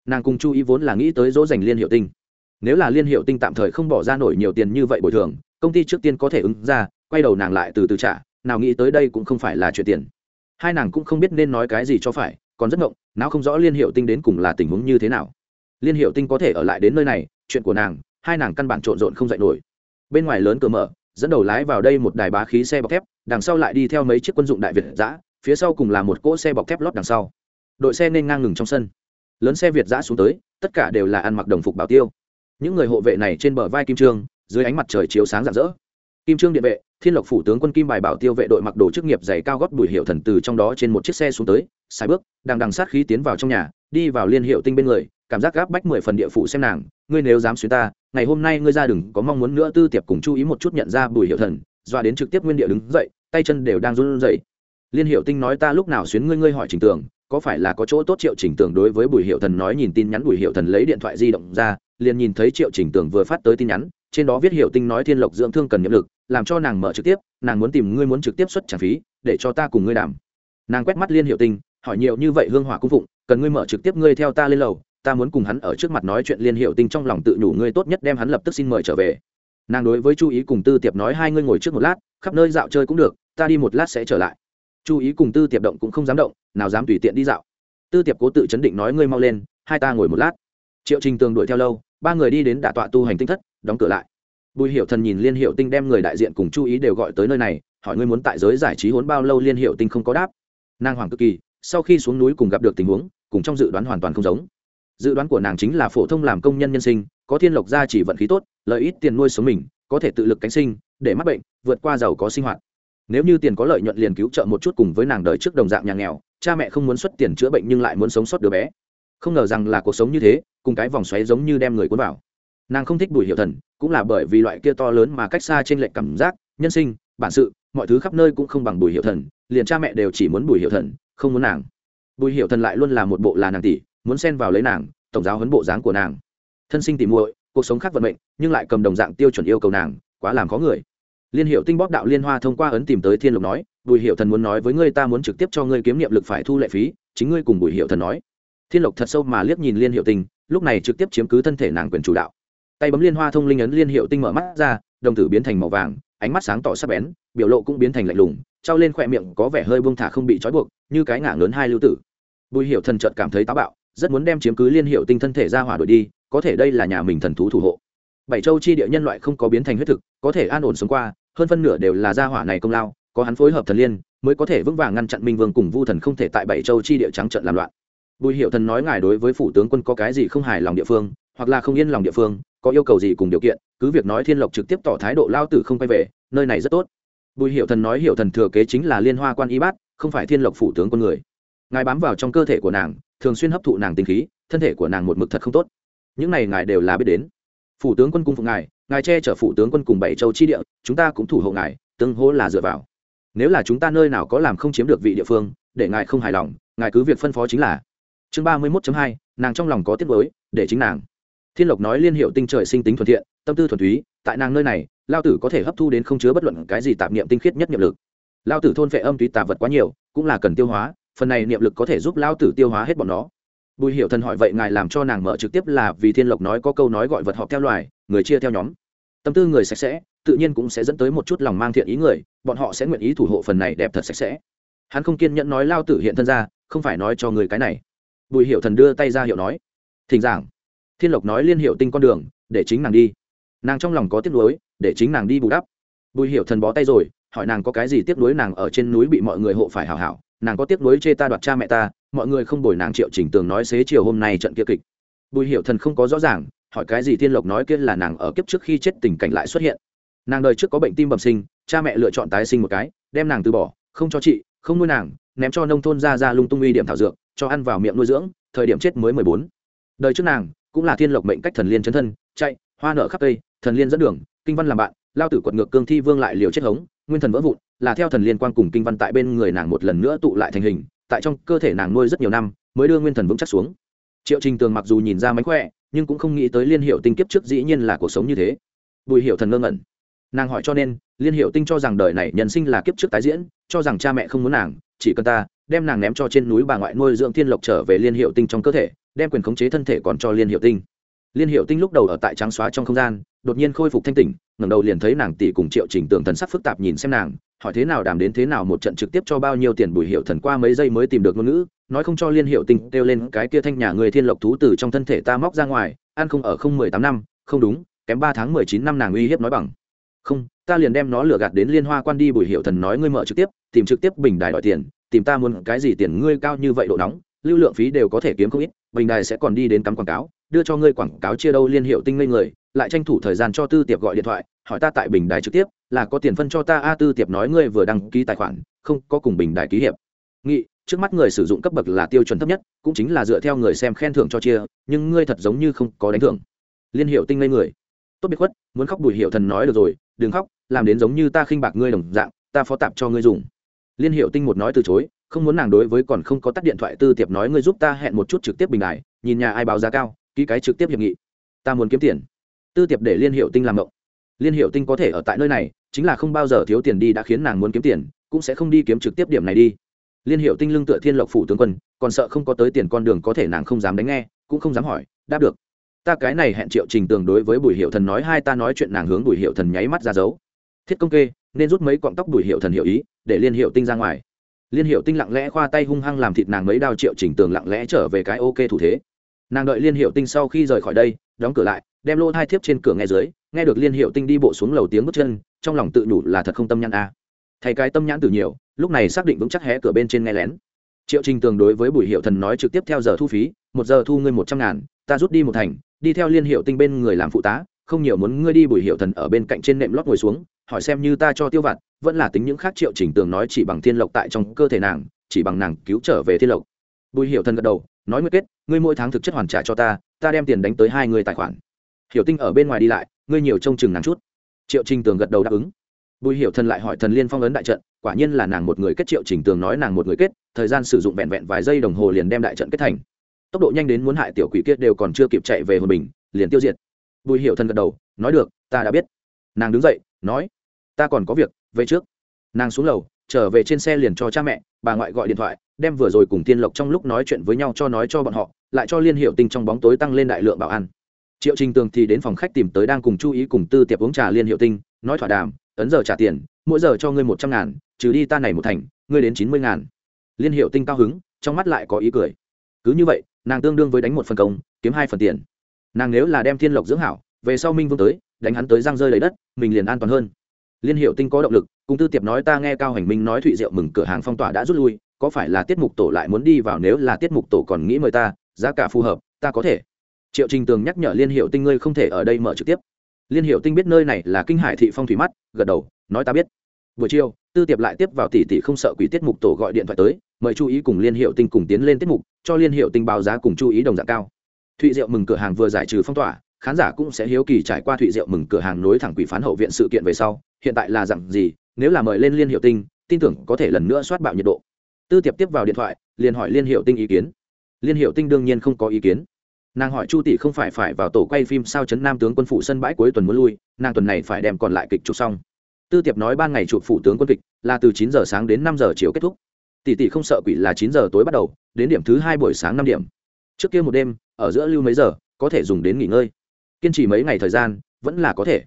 A: Nàng cùng chú ý vốn là nghĩ tới dỗ dành liên hiệu tinh nếu là liên hiệu tinh tạm thời không bỏ ra nổi nhiều tiền như vậy bồi thường, công ty trước tiên có thể ứng ra, quay đầu nàng lại từ từ trả, nào nghĩ tới đây cũng không phải là chuyện tiền hai nàng cũng không biết nên nói cái gì cho phải, còn rất ngộng não không rõ liên hiệu tinh đến cùng là tình huống như thế nào. Liên hiệu tinh có thể ở lại đến nơi này, chuyện của nàng, hai nàng căn bản trộn rộn không dạy nổi. Bên ngoài lớn cửa mở, dẫn đầu lái vào đây một đài bá khí xe bọc thép, đằng sau lại đi theo mấy chiếc quân dụng đại việt giã phía sau cùng là một cỗ xe bọc thép lót đằng sau. Đội xe nên ngang ngừng trong sân. Lớn xe việt giã xuống tới, tất cả đều là ăn mặc đồng phục bảo tiêu những người hộ vệ này trên bờ vai kim trương, dưới ánh mặt trời chiếu sáng rạng rỡ. Kim trương điện vệ, thiên lộc phủ tướng quân kim bài bảo tiêu vệ đội mặc đồ chức nghiệp dày cao gót bùi hiệu thần từ trong đó trên một chiếc xe xuống tới sai bước đang đằng sát khí tiến vào trong nhà, đi vào liên hiệu tinh bên người, cảm giác gáp bách mười phần địa phủ xem nàng, ngươi nếu dám xuyên ta, ngày hôm nay ngươi ra đừng, có mong muốn nữa tư tiệp cùng chú ý một chút nhận ra bùi hiệu thần. Doa đến trực tiếp nguyên địa đứng dậy, tay chân đều đang run rẩy. Liên hiệu tinh nói, ta lúc nào xuyến ngươi ngươi hỏi trình tường có phải là có chỗ tốt triệu trình tường đối với bùi hiệu thần nói nhìn tin nhắn, bùi hiệu thần lấy điện thoại di động ra, liền nhìn thấy triệu trình tường vừa phát tới tin nhắn, trên đó viết hiệu tinh nói thiên lộc dưỡng thương cần nhiệm lực, làm cho nàng mở trực tiếp, nàng muốn tìm ngươi muốn trực tiếp xuất trả phí, để cho ta cùng ngươi đảm nàng quét mắt liên hiệu tinh, hỏi nhiều như vậy hương hỏa cung phụng, cần ngươi mở trực tiếp ngươi theo ta lên lầu, ta muốn cùng hắn ở trước mặt nói chuyện liên hiệu tinh trong lòng tự nhủ ngươi tốt nhất đem hắn lập tức xin mời trở về. Nàng đối với chú ý cùng tư tiệp nói hai ngươi ngồi trước một lát, khắp nơi dạo chơi cũng được, ta đi một lát sẽ trở lại chu ý cùng tư tiệp động cũng không dám động, nào dám tùy tiện đi dạo. Tư tiệp cố tự chấn định nói ngươi mau lên, hai ta ngồi một lát. Triệu trình tường đuổi theo lâu, ba người đi đến đả tọa tu hành tinh thất, đóng cửa lại. Bùi hiệu thần nhìn liên hiệu tinh đem người đại diện cùng chu ý đều gọi tới nơi này, hỏi ngươi muốn tại giới giải trí hốn bao lâu liên hiệu tinh không có đáp. Nàng hoàng cực kỳ, sau khi xuống núi cùng gặp được tình huống, cùng trong dự đoán hoàn toàn không giống. Dự đoán của nàng chính là phổ thông làm công nhân nhân sinh, có thiên lộc gia chỉ vận khí tốt, lợi ít tiền nuôi sống mình, có thể tự lực cánh sinh, để mắc bệnh, vượt qua giàu có sinh hoạt nếu như tiền có lợi nhuận liền cứu trợ một chút cùng với nàng đời trước đồng dạng nhà nghèo, cha mẹ không muốn xuất tiền chữa bệnh nhưng lại muốn sống sót đứa bé. Không ngờ rằng là cuộc sống như thế, cùng cái vòng xoáy giống như đem người cuốn vào. Nàng không thích bùi hiệu thần, cũng là bởi vì loại kia to lớn mà cách xa trên lệnh cảm giác, nhân sinh, bản sự, mọi thứ khắp nơi cũng không bằng bùi hiệu thần, liền cha mẹ đều chỉ muốn bùi hiệu thần, không muốn nàng. Bùi hiệu thần lại luôn là một bộ là nàng tỷ, muốn xen vào lấy nàng, tổng giáo huấn bộ dáng của nàng. Thân sinh tỉ muội, cuộc sống khác vận mệnh, nhưng lại cầm đồng dạng tiêu chuẩn yêu cầu nàng, quá làm khó người liên hiệu tinh bóp đạo liên hoa thông qua ấn tìm tới thiên lục nói, bùi hiệu thần muốn nói với ngươi ta muốn trực tiếp cho ngươi kiếm niệm lực phải thu lệ phí, chính ngươi cùng bùi hiệu thần nói. Thiên lộc thật sâu mà liếc nhìn liên hiệu tinh, lúc này trực tiếp chiếm cứ thân thể nàng quyền chủ đạo. Tay bấm liên hoa thông linh ấn liên hiệu tinh mở mắt ra, đồng tử biến thành màu vàng, ánh mắt sáng tỏ sắc bén, biểu lộ cũng biến thành lạnh lùng, trao lên khỏe miệng có vẻ hơi buông thả không bị trói buộc, như cái ngả lớn hai lưu tử. Bùi hiệu thần trợt cảm thấy táo bạo, rất muốn đem chiếm cứ liên hiệu tinh thân thể ra hỏa đổi đi, có thể đây là nhà mình thần thú thủ hộ bảy châu chi địa nhân loại không có biến thành huyết thực, có thể an ổn sống qua, hơn phân nửa đều là gia hỏa này công lao, có hắn phối hợp thần liên, mới có thể vững vàng ngăn chặn minh vương cùng vu thần không thể tại bảy châu chi địa trắng trận làm loạn. Bùi hiệu thần nói ngài đối với phủ tướng quân có cái gì không hài lòng địa phương, hoặc là không yên lòng địa phương, có yêu cầu gì cùng điều kiện, cứ việc nói thiên lộc trực tiếp tỏ thái độ lao tử không quay về, nơi này rất tốt. Bùi hiệu thần nói hiệu thần thừa kế chính là liên hoa quan y bát, không phải thiên lộc phủ tướng quân người. Ngài bám vào trong cơ thể của nàng, thường xuyên hấp thụ nàng tinh khí, thân thể của nàng một mực thật không tốt. Những này ngài đều là biết đến phủ tướng quân cung phụ ngài ngài che chở phủ tướng quân cùng bảy châu chi địa, chúng ta cũng thủ hộ ngài, tương hỗ là dựa vào. Nếu là chúng ta nơi nào có làm không chiếm được vị địa phương, để ngài không hài lòng, ngài cứ việc phân phó chính là. Chương ba mươi mốt hai, nàng trong lòng có tiết mới để chính nàng. Thiên lộc nói liên hiệu tinh trời sinh tính thuần thiện, tâm tư thuần túy, tại nàng nơi này, lao tử có thể hấp thu đến không chứa bất luận cái gì tạp niệm tinh khiết nhất niệm lực. Lao tử thôn vệ âm túy tạp vật quá nhiều, cũng là cần tiêu hóa, phần này niệm lực có thể giúp lao tử tiêu hóa hết bọn nó bùi Hiểu thần hỏi vậy ngài làm cho nàng mở trực tiếp là vì thiên lộc nói có câu nói gọi vật họ theo loài, người chia theo nhóm. Tâm tư người sạch sẽ, tự nhiên cũng sẽ dẫn tới một chút lòng mang thiện ý người, bọn họ sẽ nguyện ý thủ hộ phần này đẹp thật sạch sẽ. Hắn không kiên nhẫn nói lao tử hiện thân ra, không phải nói cho người cái này. Bùi Hiểu thần đưa tay ra hiệu nói, thỉnh giảng. Thiên lộc nói liên hiệu tinh con đường, để chính nàng đi. Nàng trong lòng có tiếc nuối, để chính nàng đi bù đắp. Bùi Hiểu thần bó tay rồi, hỏi nàng có cái gì tiếc nuối nàng ở trên núi bị mọi người hộ phải hảo hảo, nàng có tiếc nuối chê ta đoạt cha mẹ ta mọi người không bồi nàng triệu chỉnh tường nói xế chiều hôm nay trận kia kịch. Bùi hiệu thần không có rõ ràng, hỏi cái gì thiên lộc nói kia là nàng ở kiếp trước khi chết tình cảnh lại xuất hiện. Nàng đời trước có bệnh tim bẩm sinh, cha mẹ lựa chọn tái sinh một cái, đem nàng từ bỏ, không cho chị, không nuôi nàng, ném cho nông thôn ra ra lung tung uy điểm thảo dược, cho ăn vào miệng nuôi dưỡng, thời điểm chết mới mười bốn. Đời trước nàng, cũng là thiên lộc mệnh cách thần liên chấn thân, chạy, hoa nở khắp cây, thần liên dẫn đường, kinh văn làm bạn, lao tử quật ngược cương thi vương lại liều chết hống, nguyên thần vỡ vụn, là theo thần liên quan cùng kinh văn tại bên người nàng một lần nữa tụ lại thành hình tại trong cơ thể nàng nuôi rất nhiều năm, mới đưa nguyên thần vững chắc xuống. Triệu trình tường mặc dù nhìn ra mánh khỏe, nhưng cũng không nghĩ tới liên hiệu tinh kiếp trước dĩ nhiên là cuộc sống như thế. Bùi hiệu thần ngơ ngẩn. Nàng hỏi cho nên, liên hiệu tinh cho rằng đời này nhân sinh là kiếp trước tái diễn, cho rằng cha mẹ không muốn nàng, chỉ cần ta đem nàng ném cho trên núi bà ngoại nuôi dưỡng thiên lộc trở về liên hiệu tinh trong cơ thể, đem quyền khống chế thân thể còn cho liên hiệu tinh. Liên hiệu tinh lúc đầu ở tại trắng xóa trong không gian, đột nhiên khôi phục thanh tỉnh, ngẩng đầu liền thấy nàng tỷ cùng triệu trình tường thần sắc phức tạp nhìn xem nàng hỏi thế nào đàm đến thế nào một trận trực tiếp cho bao nhiêu tiền bùi hiệu thần qua mấy giây mới tìm được ngôn ngữ, nói không cho liên hiệu tinh kêu lên cái kia thanh nhà người thiên lộc thú từ trong thân thể ta móc ra ngoài, ăn không ở không mười tám năm, không đúng, kém ba tháng mười chín năm nàng uy hiếp nói bằng. Không, ta liền đem nó lừa gạt đến liên hoa quan đi bùi hiệu thần nói ngươi mở trực tiếp, tìm trực tiếp bình đài đòi tiền, tìm ta muốn cái gì tiền ngươi cao như vậy độ nóng, lưu lượng phí đều có thể kiếm không ít, bình đài sẽ còn đi đến cắm quảng cáo, đưa cho ngươi quảng cáo chia đâu liên hiệu tinh ngây người, lại tranh thủ thời gian cho tư tiệp gọi điện thoại, hỏi ta tại bình đài trực tiếp là có tiền phân cho ta, a tư tiệp nói ngươi vừa đăng ký tài khoản, không có cùng bình đài ký hiệp. Nghị, trước mắt người sử dụng cấp bậc là tiêu chuẩn thấp nhất, cũng chính là dựa theo người xem khen thưởng cho chia, nhưng ngươi thật giống như không có đánh thưởng. Liên hiệu tinh ngây người. Tốt biệt khuất, muốn khóc bùi hiệu thần nói được rồi, đừng khóc, làm đến giống như ta khinh bạc ngươi đồng dạng, ta phó tạp cho ngươi dùng. Liên hiệu tinh một nói từ chối, không muốn nàng đối với còn không có tắt điện thoại tư tiệp nói ngươi giúp ta hẹn một chút trực tiếp bình đài, nhìn nhà ai báo giá cao, ký cái trực tiếp hiệp nghị. Ta muốn kiếm tiền. Tư tiệp để liên hiệu tinh làm động liên hiệu tinh có thể ở tại nơi này, chính là không bao giờ thiếu tiền đi đã khiến nàng muốn kiếm tiền, cũng sẽ không đi kiếm trực tiếp điểm này đi. Liên hiệu tinh lưng tựa thiên lộc phủ tướng quân, còn sợ không có tới tiền con đường có thể nàng không dám đánh nghe, cũng không dám hỏi, đáp được. Ta cái này hẹn triệu trình tường đối với bùi hiệu thần nói hai ta nói chuyện nàng hướng bùi hiệu thần nháy mắt ra dấu. Thiết công kê, nên rút mấy cọng tóc bùi hiệu thần hiệu ý, để liên hiệu tinh ra ngoài. Liên hiệu tinh lặng lẽ khoa tay hung hăng làm thịt nàng mấy đao triệu trình tường lặng lẽ trở về cái ok thủ thế. Nàng đợi liên hiệu tinh sau khi rời khỏi đây, đóng cửa lại, đem lô hai thiếp trên cửa nghe dưới nghe được liên hiệu tinh đi bộ xuống lầu tiếng bước chân, trong lòng tự nhủ là thật không tâm nhãn a. À. thay cái tâm nhãn từ nhiều, lúc này xác định vững chắc hé cửa bên trên nghe lén. Triệu trình tường đối với bùi hiệu thần nói trực tiếp theo giờ thu phí, một giờ thu ngươi một trăm ngàn, ta rút đi một thành, đi theo liên hiệu tinh bên người làm phụ tá, không nhiều muốn ngươi đi. Bùi hiệu thần ở bên cạnh trên nệm lót ngồi xuống, hỏi xem như ta cho tiêu vặt, vẫn là tính những khác triệu trình tường nói chỉ bằng thiên lộc tại trong cơ thể nàng, chỉ bằng nàng cứu trở về thiên lộc. Bùi hiệu thần gật đầu, nói nguyên kết, ngươi mỗi tháng thực chất hoàn trả cho ta ta đem tiền đánh tới hai người tài khoản. Hiểu tinh ở bên ngoài đi lại ngươi nhiều trông chừng nàng chút. Triệu trình tường gật đầu đáp ứng. Bùi hiểu thần lại hỏi thần liên phong ấn đại trận, quả nhiên là nàng một người kết triệu trình tường nói nàng một người kết, thời gian sử dụng vẹn vẹn vài giây đồng hồ liền đem đại trận kết thành. Tốc độ nhanh đến muốn hại tiểu quỷ kia đều còn chưa kịp chạy về hồn bình, liền tiêu diệt. Bùi hiểu thần gật đầu, nói được, ta đã biết. Nàng đứng dậy, nói, ta còn có việc, về trước. Nàng xuống lầu, trở về trên xe liền cho cha mẹ, bà ngoại gọi điện thoại, đem vừa rồi cùng tiên lộc trong lúc nói chuyện với nhau cho nói cho bọn họ, lại cho liên hiệu tinh trong bóng tối tăng lên đại lượng bảo an triệu trình tường thì đến phòng khách tìm tới đang cùng chú ý cùng tư tiệp uống trà liên hiệu tinh, nói thỏa đàm, ấn giờ trả tiền, mỗi giờ cho ngươi một trăm ngàn, trừ đi ta này một thành, ngươi đến chín mươi ngàn. Liên hiệu tinh cao hứng, trong mắt lại có ý cười. Cứ như vậy, nàng tương đương với đánh một phần công, kiếm hai phần tiền. Nàng nếu là đem thiên lộc dưỡng hảo, về sau minh vương tới, đánh hắn tới giang rơi lấy đất, mình liền an toàn hơn. Liên hiệu tinh có động lực, cùng tư tiệp nói, ta nghe cao hành minh nói thụy diệu mừng cửa hàng phong tỏa đã rút lui, có phải là tiết mục tổ lại muốn đi vào, nếu là tiết mục tổ còn nghĩ mời ta, giá cả phù hợp, ta có thể triệu trình tường nhắc nhở liên hiệu tinh ngươi không thể ở đây mở trực tiếp. Liên hiệu tinh biết nơi này là kinh hải thị phong thủy mắt, gật đầu, nói ta biết. Buổi chiều, tư tiệp lại tiếp vào tỷ tỷ không sợ quỷ tiết mục tổ gọi điện thoại tới, mời chú ý cùng liên hiệu tinh cùng tiến lên tiết mục, cho liên hiệu tinh báo giá cùng chú ý đồng dạng cao. Thụy diệu mừng cửa hàng vừa giải trừ phong tỏa, khán giả cũng sẽ hiếu kỳ trải qua thụy diệu mừng cửa hàng nối thẳng quỷ phán hậu viện sự kiện về sau, hiện tại là dặn gì, nếu là mời lên liên hiệu tinh, tin tưởng có thể lần nữa soát bạo nhiệt độ. Tư tiệp tiếp vào điện thoại, liền hỏi liên hiệu tinh ý kiến. Liên hiệu tinh đương nhiên không có ý kiến nàng hỏi chu tỷ không phải phải vào tổ quay phim sao chấn nam tướng quân phụ sân bãi cuối tuần muốn lui, nàng tuần này phải đem còn lại kịch chụp xong. Tư tiệp nói ban ngày chụp phụ tướng quân kịch, là từ chín giờ sáng đến năm giờ chiều kết thúc. Tỷ tỷ không sợ quỷ là chín giờ tối bắt đầu, đến điểm thứ hai buổi sáng năm điểm. Trước kia một đêm, ở giữa lưu mấy giờ, có thể dùng đến nghỉ ngơi. Kiên trì mấy ngày thời gian, vẫn là có thể.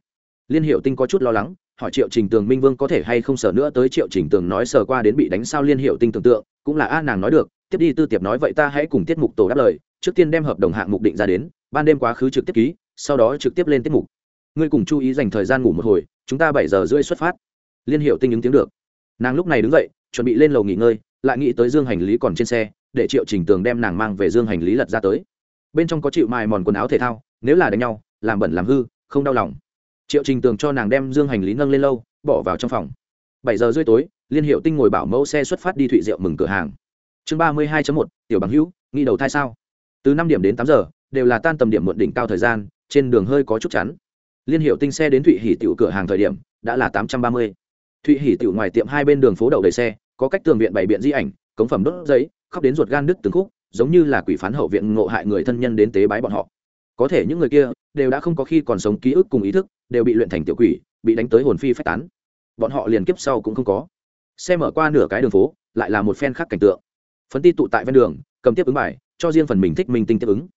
A: Liên hiệu tinh có chút lo lắng, hỏi triệu trình tường minh vương có thể hay không sợ nữa tới triệu trình tường nói sờ qua đến bị đánh sao liên hiệu tinh tưởng tượng, cũng là a, nàng nói được tiếp đi tư tiệp nói vậy ta hãy cùng tiết mục tổ đáp lời, trước tiên đem hợp đồng hạng mục định ra đến, ban đêm quá khứ trực tiếp ký, sau đó trực tiếp lên tiết mục. Ngươi cùng chú ý dành thời gian ngủ một hồi, chúng ta bảy giờ rưỡi xuất phát. Liên hiệu tinh ứng tiếng được. Nàng lúc này đứng dậy, chuẩn bị lên lầu nghỉ ngơi, lại nghĩ tới dương hành lý còn trên xe, để triệu trình tường đem nàng mang về dương hành lý lật ra tới. Bên trong có chịu mài mòn quần áo thể thao, nếu là đánh nhau, làm bẩn làm hư, không đau lòng. Triệu trình tường cho nàng đem dương hành lý nâng lên lâu, bỏ vào trong phòng. Bảy giờ rưỡi tối, liên hiệu tinh ngồi bảo mẫu xe xuất phát đi thụy diệu mừng cửa hàng chương ba mươi hai một, tiểu bằng hữu nghi đầu thai sao? Từ năm điểm đến tám giờ, đều là tan tầm điểm muộn đỉnh cao thời gian, trên đường hơi có chút chắn liên hiệu tinh xe đến thụy hỷ tiểu cửa hàng thời điểm, đã là tám trăm ba mươi. Thụy hỷ tiểu ngoài tiệm hai bên đường phố đầu đầy xe, có cách tường viện bày biện di ảnh, cống phẩm đốt giấy, khóc đến ruột gan đứt từng khúc, giống như là quỷ phán hậu viện ngộ hại người thân nhân đến tế bái bọn họ. Có thể những người kia, đều đã không có khi còn sống ký ức cùng ý thức, đều bị luyện thành tiểu quỷ, bị đánh tới hồn phi phách tán. Bọn họ liền kiếp sau cũng không có. Xe mở qua nửa cái đường phố, lại là một phen khác cảnh tượng phấn ti tụ tại ven đường, cầm tiếp ứng bài, cho riêng phần mình thích minh tinh tiếp ứng.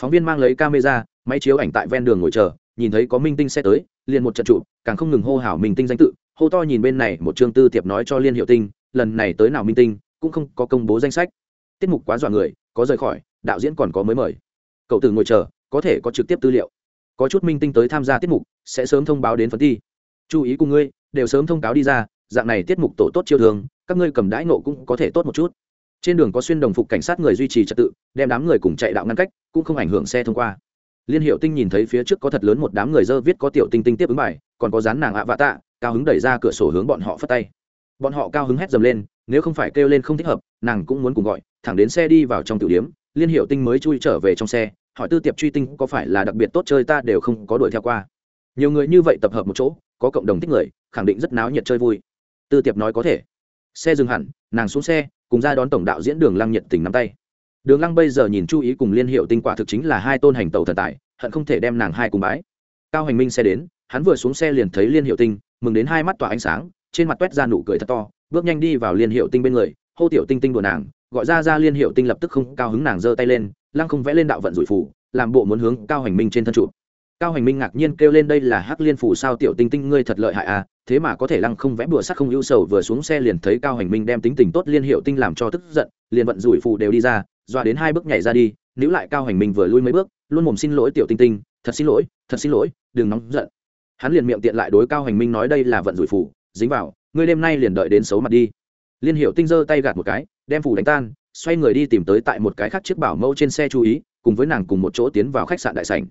A: Phóng viên mang lấy camera, máy chiếu ảnh tại ven đường ngồi chờ, nhìn thấy có minh tinh xe tới, liền một trận trụ, càng không ngừng hô hào minh tinh danh tự, hô to nhìn bên này một chương tư tiệp nói cho liên hiệu tinh, lần này tới nào minh tinh, cũng không có công bố danh sách. Tiết mục quá dọa người, có rời khỏi, đạo diễn còn có mới mời. Cậu từ ngồi chờ, có thể có trực tiếp tư liệu. Có chút minh tinh tới tham gia tiết mục, sẽ sớm thông báo đến phấn thi. Chú ý cùng ngươi, đều sớm thông cáo đi ra, dạng này tiết mục tổ tốt chiêu thường, các ngươi cầm đãi nộ cũng có thể tốt một chút trên đường có xuyên đồng phục cảnh sát người duy trì trật tự, đem đám người cùng chạy đạo ngăn cách, cũng không ảnh hưởng xe thông qua. Liên hiệu tinh nhìn thấy phía trước có thật lớn một đám người dơ viết có tiểu tinh tinh tiếp ứng bài, còn có dán nàng ạ vạ tạ, cao hứng đẩy ra cửa sổ hướng bọn họ phất tay. Bọn họ cao hứng hét dầm lên, nếu không phải kêu lên không thích hợp, nàng cũng muốn cùng gọi, thẳng đến xe đi vào trong tiểu điếm, liên hiệu tinh mới chui trở về trong xe, hỏi tư tiệp truy tinh có phải là đặc biệt tốt chơi ta đều không có đuổi theo qua. Nhiều người như vậy tập hợp một chỗ, có cộng đồng thích người, khẳng định rất náo nhiệt chơi vui. Tư tiệp nói có thể. Xe dừng hẳn, nàng xuống xe cùng ra đón tổng đạo diễn đường lăng nhiệt tình nắm tay. Đường lăng bây giờ nhìn chú ý cùng liên hiệu tinh quả thực chính là hai tôn hành tàu thần tài, hận không thể đem nàng hai cùng bái. Cao hành minh xe đến, hắn vừa xuống xe liền thấy liên hiệu tinh, mừng đến hai mắt tỏa ánh sáng, trên mặt quét ra nụ cười thật to, bước nhanh đi vào liên hiệu tinh bên người, hô tiểu tinh tinh đùa nàng, gọi ra ra liên hiệu tinh lập tức không cao hứng nàng giơ tay lên, lăng không vẽ lên đạo vận rủi phủ làm bộ muốn hướng cao hành minh trên thân trụ cao hành minh ngạc nhiên kêu lên, đây là hắc liên phủ sao, tiểu tinh tinh, ngươi thật lợi hại à? Thế mà có thể lăng không vẽ bùa sắc không ưu sầu, vừa xuống xe liền thấy cao hành minh đem tính tình tốt liên hiệu tinh làm cho tức giận, liền vận rủi phù đều đi ra dọa đến hai bước nhảy ra đi, níu lại cao hành minh vừa lui mấy bước, luôn mồm xin lỗi, tiểu tinh tinh, thật xin lỗi, thật xin lỗi, đừng nóng giận. Hắn liền miệng tiện lại đối cao hành minh nói, đây là vận rủi phù, dính vào, ngươi đêm nay liền đợi đến xấu mặt đi. Liên hiệu tinh giơ tay gạt một cái, đem phủ đánh tan, xoay người đi tìm tới tại một cái khác chiếc bảo mẫu trên xe chú ý, cùng với nàng cùng một chỗ tiến vào khách sạn đại sảnh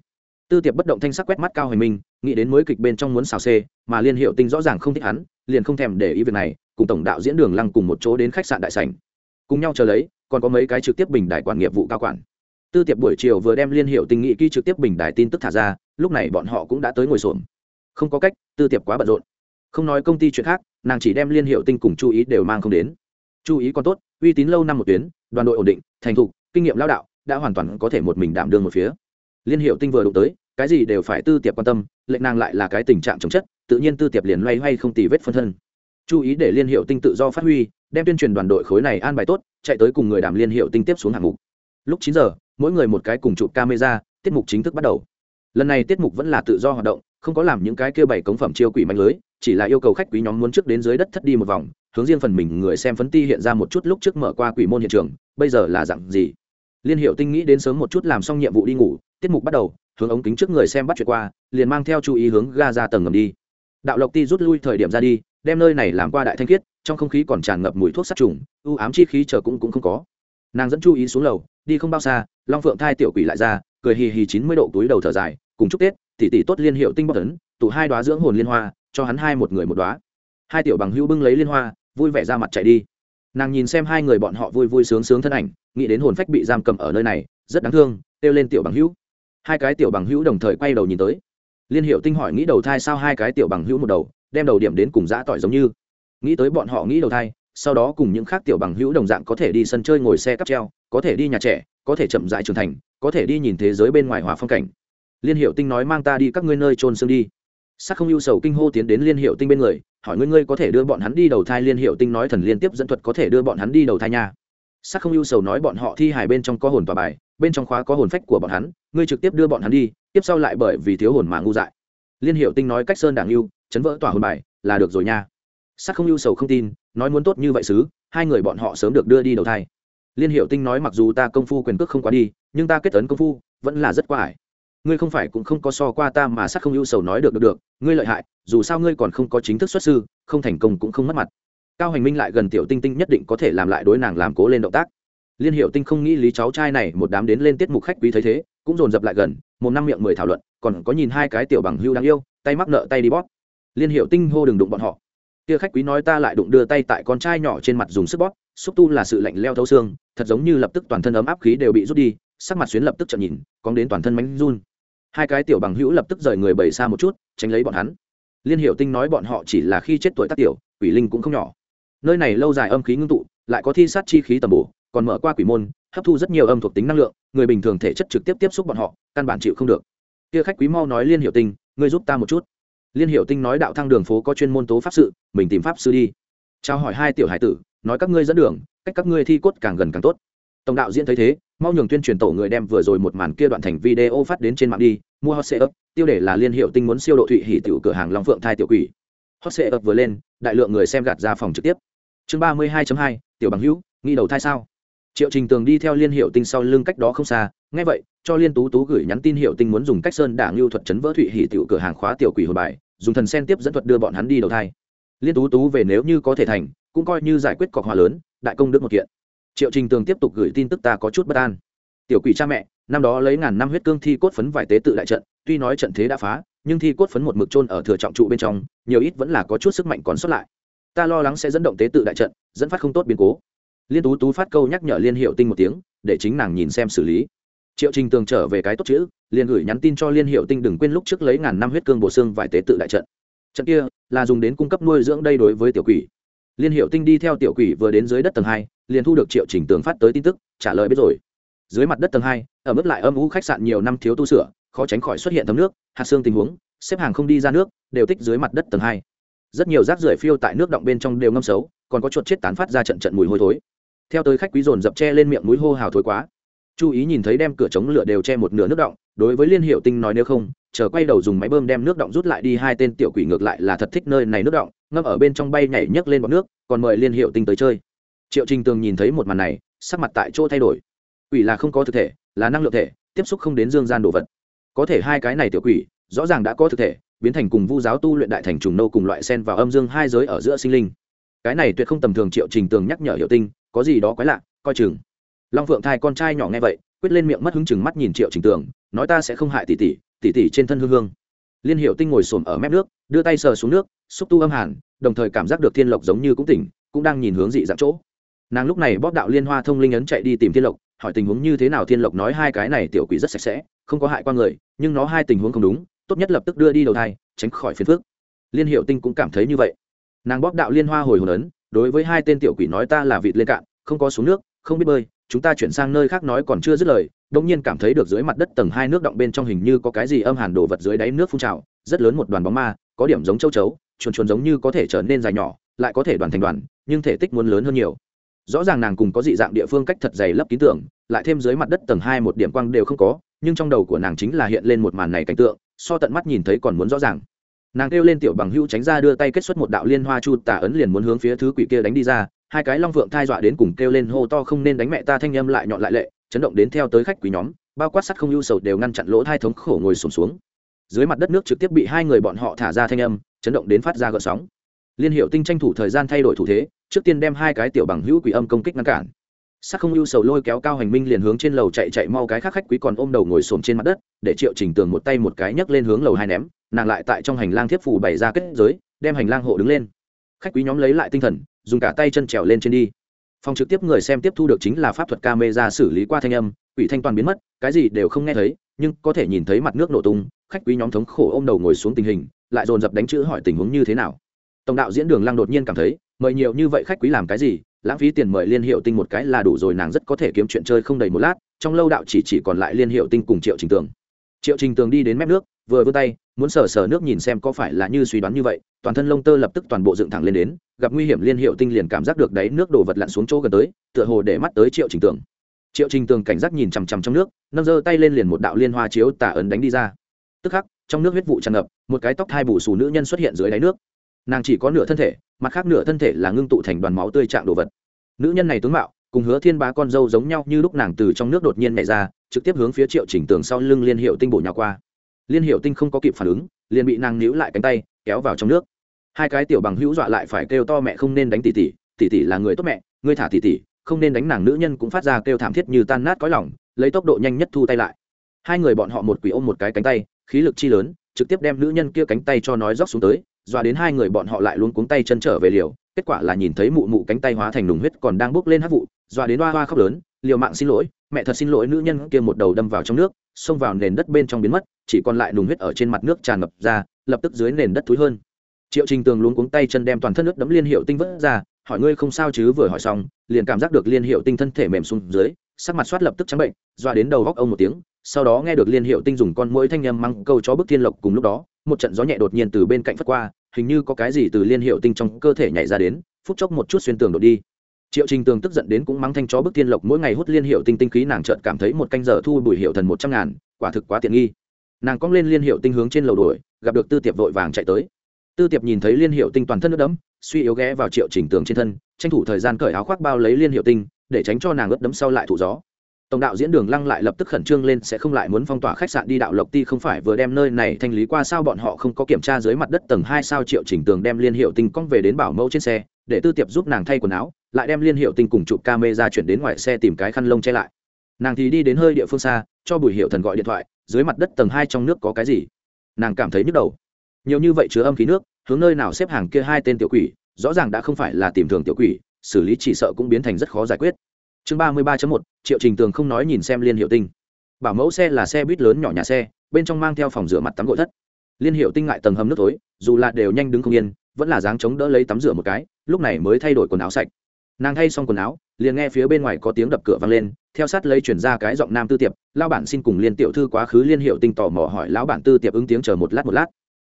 A: tư tiệp bất động thanh sắc quét mắt cao hoành minh, nghĩ đến mới kịch bên trong muốn xào xê, mà liên hiệu tinh rõ ràng không thích hắn, liền không thèm để ý việc này, cùng tổng đạo diễn đường lăng cùng một chỗ đến khách sạn đại sảnh. Cùng nhau chờ lấy, còn có mấy cái trực tiếp bình đại quản nghiệp vụ cao quản. Tư tiệp buổi chiều vừa đem liên hiệu tinh nghị ký trực tiếp bình đại tin tức thả ra, lúc này bọn họ cũng đã tới ngồi xổm. Không có cách, tư tiệp quá bận rộn. Không nói công ty chuyện khác, nàng chỉ đem liên hiệu tinh cùng chú ý đều mang không đến. Chú ý còn tốt, uy tín lâu năm một tuyến, đoàn đội ổn định, thành thục, kinh nghiệm lao đạo, đã hoàn toàn có thể một mình đảm đương một phía liên hiệu tinh vừa đụng tới, cái gì đều phải tư tiệp quan tâm, lệnh nàng lại là cái tình trạng chống chất, tự nhiên tư tiệp liền loay hoay không tì vết phân thân. Chú ý để liên hiệu tinh tự do phát huy, đem tuyên truyền đoàn đội khối này an bài tốt, chạy tới cùng người đàm liên hiệu tinh tiếp xuống hạng mục. Lúc chín giờ, mỗi người một cái cùng chụp camera, tiết mục chính thức bắt đầu. Lần này tiết mục vẫn là tự do hoạt động, không có làm những cái kêu bảy cống phẩm chiêu quỷ mạnh lưới, chỉ là yêu cầu khách quý nhóm muốn trước đến dưới đất thất đi một vòng, hướng riêng phần mình người xem phấn ti hiện ra một chút lúc trước mở qua quỷ môn hiện trường, bây giờ là dặn gì? Liên hiệu tinh nghĩ đến sớm một chút làm xong nhiệm vụ đi ngủ tiết mục bắt đầu, hướng ống kính trước người xem bắt chuyện qua, liền mang theo chú ý hướng ga ra tầng ngầm đi. Đạo lộc ti rút lui thời điểm ra đi, đem nơi này làm qua đại thanh khiết, trong không khí còn tràn ngập mùi thuốc sát trùng ưu ám chi khí chờ cũng cũng không có. Nàng dẫn chú ý xuống lầu, đi không bao xa, long phượng thai tiểu quỷ lại ra, cười hì hì chín mươi độ túi đầu thở dài, cùng chúc tết, tỷ tỷ tốt liên hiệu tinh bóc tấn tụ hai đoá dưỡng hồn liên hoa, cho hắn hai một người một đoá hai tiểu bằng hữu bưng lấy liên hoa, vui vẻ ra mặt chạy đi. Nàng nhìn xem hai người bọn họ vui vui sướng sướng thân ảnh, nghĩ đến hồn phách bị giam cầm ở nơi này, rất đáng thương, kêu lên tiểu bằng hữu hai cái tiểu bằng hữu đồng thời quay đầu nhìn tới. Liên hiệu tinh hỏi nghĩ đầu thai sao hai cái tiểu bằng hữu một đầu, đem đầu điểm đến cùng dã tỏi giống như. Nghĩ tới bọn họ nghĩ đầu thai, sau đó cùng những khác tiểu bằng hữu đồng dạng có thể đi sân chơi ngồi xe cắp treo, có thể đi nhà trẻ, có thể chậm dại trưởng thành, có thể đi nhìn thế giới bên ngoài hòa phong cảnh. Liên hiệu tinh nói mang ta đi các ngươi nơi trôn xương đi. Sắc không ưu sầu kinh hô tiến đến liên hiệu tinh bên người, hỏi ngươi ngươi có thể đưa bọn hắn đi đầu thai? Liên hiệu tinh nói thần liên tiếp dẫn thuật có thể đưa bọn hắn đi đầu thai nha. Sắc không ưu sầu nói bọn họ thi hài bên trong có hồn tòa bài bên trong khóa có hồn phách của bọn hắn, ngươi trực tiếp đưa bọn hắn đi, tiếp sau lại bởi vì thiếu hồn mà ngu dại. Liên hiệu tinh nói cách sơn đảng lưu chấn vỡ tỏa hồn bài, là được rồi nha. Sắc không ưu sầu không tin, nói muốn tốt như vậy xứ hai người bọn họ sớm được đưa đi đầu thai. Liên hiệu tinh nói mặc dù ta công phu quyền cước không quá đi, nhưng ta kết tấn công phu, vẫn là rất quá ải. Ngươi không phải cũng không có so qua ta mà sắc không ưu sầu nói được được được, ngươi lợi hại, dù sao ngươi còn không có chính thức xuất sư, không thành công cũng không mất mặt. Cao hành minh lại gần tiểu tinh tinh nhất định có thể làm lại đối nàng làm cố lên động tác liên hiệu tinh không nghĩ lý cháu trai này một đám đến lên tiết mục khách quý thấy thế, cũng dồn dập lại gần, một năm miệng mười thảo luận, còn có nhìn hai cái tiểu bằng hưu đáng yêu, tay mắc nợ tay đi bóp. Liên hiệu tinh hô đừng đụng bọn họ. Kia khách quý nói ta lại đụng đưa tay tại con trai nhỏ trên mặt dùng sức bóp, xúc tu là sự lạnh leo thấu xương, thật giống như lập tức toàn thân ấm áp khí đều bị rút đi, sắc mặt xuyến lập tức chậm nhìn cóng đến toàn thân mánh run. Hai cái tiểu bằng hữu lập tức rời người bầy xa một chút, tránh lấy bọn hắn. Liên hiệu tinh nói bọn họ chỉ là khi chết tuổi tác tiểu, quỷ linh cũng không nhỏ. Nơi này lâu dài âm khí ngưng tụ, lại có thi sát chi khí tầm bổ còn mở qua quỷ môn, hấp thu rất nhiều âm thuộc tính năng lượng, người bình thường thể chất trực tiếp tiếp xúc bọn họ, căn bản chịu không được. Kia khách quý mau nói liên hiệu tinh, ngươi giúp ta một chút. Liên hiệu tinh nói đạo thăng đường phố có chuyên môn tố pháp sự, mình tìm pháp sư đi. Trao hỏi hai tiểu hải tử, nói các ngươi dẫn đường, cách các ngươi thi cốt càng gần càng tốt. Tổng đạo diễn thấy thế, mau nhường tuyên truyền tổ người đem vừa rồi một màn kia đoạn thành video phát đến trên mạng đi, mua hot sale tiêu đề là liên hiệu tinh muốn siêu độ thụy hỉ tiểu cửa hàng long phượng thai tiểu quỷ. Hot sale vừa lên, đại lượng người xem gạt ra phòng trực tiếp. Chương ba mươi hai hai, tiểu bằng hữu, nghi đầu thai sao? Triệu trình tường đi theo liên hiệu tinh sau lưng cách đó không xa, nghe vậy, cho liên tú tú gửi nhắn tin hiệu tinh muốn dùng cách sơn đảng lưu thuật chấn vỡ thụy hỉ tiểu cửa hàng khóa tiểu quỷ hồi bài, dùng thần sen tiếp dẫn thuật đưa bọn hắn đi đầu thai. Liên tú tú về nếu như có thể thành, cũng coi như giải quyết cọc hòa lớn, đại công đức một kiện. Triệu trình tường tiếp tục gửi tin tức ta có chút bất an. Tiểu quỷ cha mẹ, năm đó lấy ngàn năm huyết cương thi cốt phấn vải tế tự đại trận, tuy nói trận thế đã phá, nhưng thi cốt phấn một mực trôn ở thừa trọng trụ bên trong, nhiều ít vẫn là có chút sức mạnh còn sót lại. Ta lo lắng sẽ dẫn động tế tự đại trận, dẫn phát không tốt biến cố liên tú tú phát câu nhắc nhở liên hiệu tinh một tiếng, để chính nàng nhìn xem xử lý. Triệu trình tường trở về cái tốt chữ, liền gửi nhắn tin cho liên hiệu tinh đừng quên lúc trước lấy ngàn năm huyết cương bổ xương vài tế tự đại trận. Trận kia là dùng đến cung cấp nuôi dưỡng đây đối với tiểu quỷ. Liên hiệu tinh đi theo tiểu quỷ vừa đến dưới đất tầng hai, liền thu được triệu trình tường phát tới tin tức, trả lời biết rồi. Dưới mặt đất tầng hai, ở mức lại âm u khách sạn nhiều năm thiếu tu sửa, khó tránh khỏi xuất hiện thấm nước, hạt xương tình huống, xếp hàng không đi ra nước, đều tích dưới mặt đất tầng hai. Rất nhiều rác rưởi phiêu tại nước động bên trong đều ngâm xấu, còn có chuột chết tán phát ra trận trận mùi hôi thối theo tới khách quý dồn dập che lên miệng mũi hô hào thối quá. Chú ý nhìn thấy đem cửa chống lửa đều che một nửa nước động, đối với liên hiệu tinh nói nếu không, chờ quay đầu dùng máy bơm đem nước động rút lại đi, hai tên tiểu quỷ ngược lại là thật thích nơi này nước động, ngâm ở bên trong bay nhảy nhấc lên bọc nước, còn mời liên hiệu tinh tới chơi. Triệu trình tường nhìn thấy một màn này, sắc mặt tại chỗ thay đổi. Quỷ là không có thực thể, là năng lượng thể, tiếp xúc không đến dương gian đồ vật. Có thể hai cái này tiểu quỷ, rõ ràng đã có thực thể, biến thành cùng vu giáo tu luyện đại thành trùng nâu cùng loại sen vào âm dương hai giới ở giữa sinh linh. Cái này tuyệt không tầm thường, triệu trình tường nhắc nhở hiệu tinh có gì đó quái lạ, coi chừng. Long phượng thai con trai nhỏ nghe vậy, quyết lên miệng mất hứng chừng mắt nhìn triệu trình tường, nói ta sẽ không hại tỷ tỷ tỷ tỷ trên thân hương hương. Liên hiệu tinh ngồi xổm ở mép nước, đưa tay sờ xuống nước, xúc tu âm hàn, đồng thời cảm giác được thiên lộc giống như cũng tỉnh, cũng đang nhìn hướng dị dạng chỗ. Nàng lúc này bóp đạo liên hoa thông linh ấn chạy đi tìm thiên lộc, hỏi tình huống như thế nào thiên lộc nói hai cái này tiểu quỷ rất sạch sẽ, không có hại qua người, nhưng nó hai tình huống không đúng, tốt nhất lập tức đưa đi đầu thai, tránh khỏi phiền phước liên hiệu tinh cũng cảm thấy như vậy. Nàng bóp đạo liên hoa hồi hồn ấn đối với hai tên tiểu quỷ nói ta là vịt lên cạn, không có xuống nước, không biết bơi, chúng ta chuyển sang nơi khác nói còn chưa dứt lời, đông nhiên cảm thấy được dưới mặt đất tầng hai nước động bên trong hình như có cái gì âm hàn đồ vật dưới đáy nước phun trào, rất lớn một đoàn bóng ma, có điểm giống châu chấu, chuồn chuồn giống như có thể trở nên dài nhỏ, lại có thể đoàn thành đoàn, nhưng thể tích muốn lớn hơn nhiều. Rõ ràng nàng cùng có dị dạng địa phương cách thật dày lấp ký tưởng lại thêm dưới mặt đất tầng hai một điểm quang đều không có, nhưng trong đầu của nàng chính là hiện lên một màn này cảnh tượng, so tận mắt nhìn thấy còn muốn rõ ràng nàng kêu lên tiểu bằng hữu tránh ra đưa tay kết xuất một đạo liên hoa chu tả ấn liền muốn hướng phía thứ quỷ kia đánh đi ra hai cái long vượng thai dọa đến cùng kêu lên hô to không nên đánh mẹ ta thanh âm lại nhọn lại lệ chấn động đến theo tới khách quý nhóm bao quát sắt không ưu sầu đều ngăn chặn lỗ thai thống khổ ngồi sùng xuống, xuống dưới mặt đất nước trực tiếp bị hai người bọn họ thả ra thanh âm chấn động đến phát ra gợn sóng. Liên hiệu tinh tranh thủ thời gian thay đổi thủ thế trước tiên đem hai cái tiểu bằng hữu quỷ âm công kích ngăn cản. Sắc không ưu sầu lôi kéo cao hành minh liền hướng trên lầu chạy chạy mau cái khác khách quý còn ôm đầu ngồi xổm trên mặt đất để triệu trình tường một tay một cái nhấc lên hướng lầu hai ném nàng lại tại trong hành lang thiếp phủ bày ra kết giới, đem hành lang hộ đứng lên. Khách quý nhóm lấy lại tinh thần, dùng cả tay chân trèo lên trên đi. Phòng trực tiếp người xem tiếp thu được chính là pháp thuật camera xử lý qua thanh âm, quỷ thanh toàn biến mất, cái gì đều không nghe thấy, nhưng có thể nhìn thấy mặt nước nổ tung, khách quý nhóm thống khổ ôm đầu ngồi xuống tình hình, lại dồn dập đánh chữ hỏi tình huống như thế nào. Tổng đạo diễn đường lăng đột nhiên cảm thấy, mời nhiều như vậy khách quý làm cái gì, lãng phí tiền mời liên hiệu tinh một cái là đủ rồi, nàng rất có thể kiếm chuyện chơi không đầy một lát, trong lâu đạo chỉ chỉ còn lại liên hiệu tinh cùng triệu trình tường. Triệu trình tường đi đến mép nước vừa vươn tay, muốn sờ sờ nước nhìn xem có phải là như suy đoán như vậy, toàn thân lông tơ lập tức toàn bộ dựng thẳng lên đến, gặp nguy hiểm liên hiệu tinh liền cảm giác được đáy nước đổ vật lặn xuống chỗ gần tới, tựa hồ để mắt tới triệu trình tường. Triệu trình tường cảnh giác nhìn chằm chằm trong nước, nâng giơ tay lên liền một đạo liên hoa chiếu tả ấn đánh đi ra. Tức khắc, trong nước huyết vụ tràn ngập, một cái tóc hai bù xù nữ nhân xuất hiện dưới đáy nước. Nàng chỉ có nửa thân thể, mặt khác nửa thân thể là ngưng tụ thành đoàn máu tươi trạng đồ vật. Nữ nhân này tướng mạo, cùng hứa thiên bá con dâu giống nhau như lúc nàng từ trong nước đột nhiên nhảy ra, trực tiếp hướng phía triệu chỉnh tường sau lưng liên hiệu tinh bổ nhào qua liên hiệu tinh không có kịp phản ứng, liền bị nàng níu lại cánh tay, kéo vào trong nước. Hai cái tiểu bằng hữu dọa lại phải kêu to mẹ không nên đánh tỷ tỷ tỷ tỷ là người tốt mẹ, ngươi thả tỷ tỷ, không nên đánh nàng nữ nhân cũng phát ra kêu thảm thiết như tan nát cõi lòng, lấy tốc độ nhanh nhất thu tay lại. Hai người bọn họ một quỷ ôm một cái cánh tay, khí lực chi lớn, trực tiếp đem nữ nhân kia cánh tay cho nói róc xuống tới, dọa đến hai người bọn họ lại luôn cuống tay chân trở về liều, kết quả là nhìn thấy mụ mụ cánh tay hóa thành nùng huyết còn đang bốc lên hát vụ, dọa đến hoa hoa khóc lớn, liều mạng xin lỗi, mẹ thật xin lỗi nữ nhân kia một đầu đâm vào trong nước, xông vào nền đất bên trong biến mất chỉ còn lại nùng huyết ở trên mặt nước tràn ngập ra, lập tức dưới nền đất thúi hơn. Triệu trình tường luống cuống tay chân đem toàn thân nước đấm liên hiệu tinh vỡ ra, hỏi ngươi không sao chứ vừa hỏi xong, liền cảm giác được liên hiệu tinh thân thể mềm xuống dưới, sắc mặt soát lập tức trắng bệnh doa đến đầu góc ông một tiếng, sau đó nghe được liên hiệu tinh dùng con mũi thanh nhâm măng câu cho bức thiên lộc cùng lúc đó, một trận gió nhẹ đột nhiên từ bên cạnh phất qua, hình như có cái gì từ liên hiệu tinh trong cơ thể nhảy ra đến, phút chốc một chút xuyên tường đột đi. Triệu trình tường tức giận đến cũng mắng thanh chó bức thiên lộc mỗi ngày hút liên hiệu tinh tinh khí nàng trợn cảm thấy một canh giờ thu bùi hiệu thần một trăm ngàn, quả thực quá tiện nghi nàng cong lên liên hiệu tinh hướng trên lầu đuổi, gặp được tư tiệp vội vàng chạy tới. Tư tiệp nhìn thấy liên hiệu tinh toàn thân nước đẫm, suy yếu ghé vào triệu chỉnh tường trên thân, tranh thủ thời gian cởi áo khoác bao lấy liên hiệu tinh, để tránh cho nàng ướt đấm sau lại thụ gió. Tổng đạo diễn đường lăng lại lập tức khẩn trương lên sẽ không lại muốn phong tỏa khách sạn đi đạo lộc ti không phải vừa đem nơi này thanh lý qua sao bọn họ không có kiểm tra dưới mặt đất tầng hai sao triệu chỉnh tường đem liên hiệu tinh cong về đến bảo mẫu trên xe, để tư tiệp giúp nàng thay quần áo, lại đem liên hiệu tinh cùng chụp ca mê ra chuyển đến ngoài xe tìm cái khăn lông che lại nàng thì đi đến hơi địa phương xa, cho bùi hiệu thần gọi điện thoại, dưới mặt đất tầng hai trong nước có cái gì? Nàng cảm thấy nhức đầu. Nhiều như vậy chứa âm khí nước, hướng nơi nào xếp hàng kia hai tên tiểu quỷ, rõ ràng đã không phải là tìm thường tiểu quỷ, xử lý chỉ sợ cũng biến thành rất khó giải quyết. Chương ba mươi ba một, triệu trình tường không nói nhìn xem liên hiệu tinh. Bảo mẫu xe là xe buýt lớn nhỏ nhà xe, bên trong mang theo phòng rửa mặt tắm gội thất. Liên hiệu tinh ngại tầng hầm nước tối dù là đều nhanh đứng không yên, vẫn là dáng chống đỡ lấy tắm rửa một cái, lúc này mới thay đổi quần áo sạch. Nàng thay xong quần áo, liền nghe phía bên ngoài có tiếng đập cửa vang lên theo sát lấy chuyển ra cái giọng nam tư tiệp lao bản xin cùng liên tiểu thư quá khứ liên hiệu tinh tò mò hỏi lão bản tư tiệp ứng tiếng chờ một lát một lát.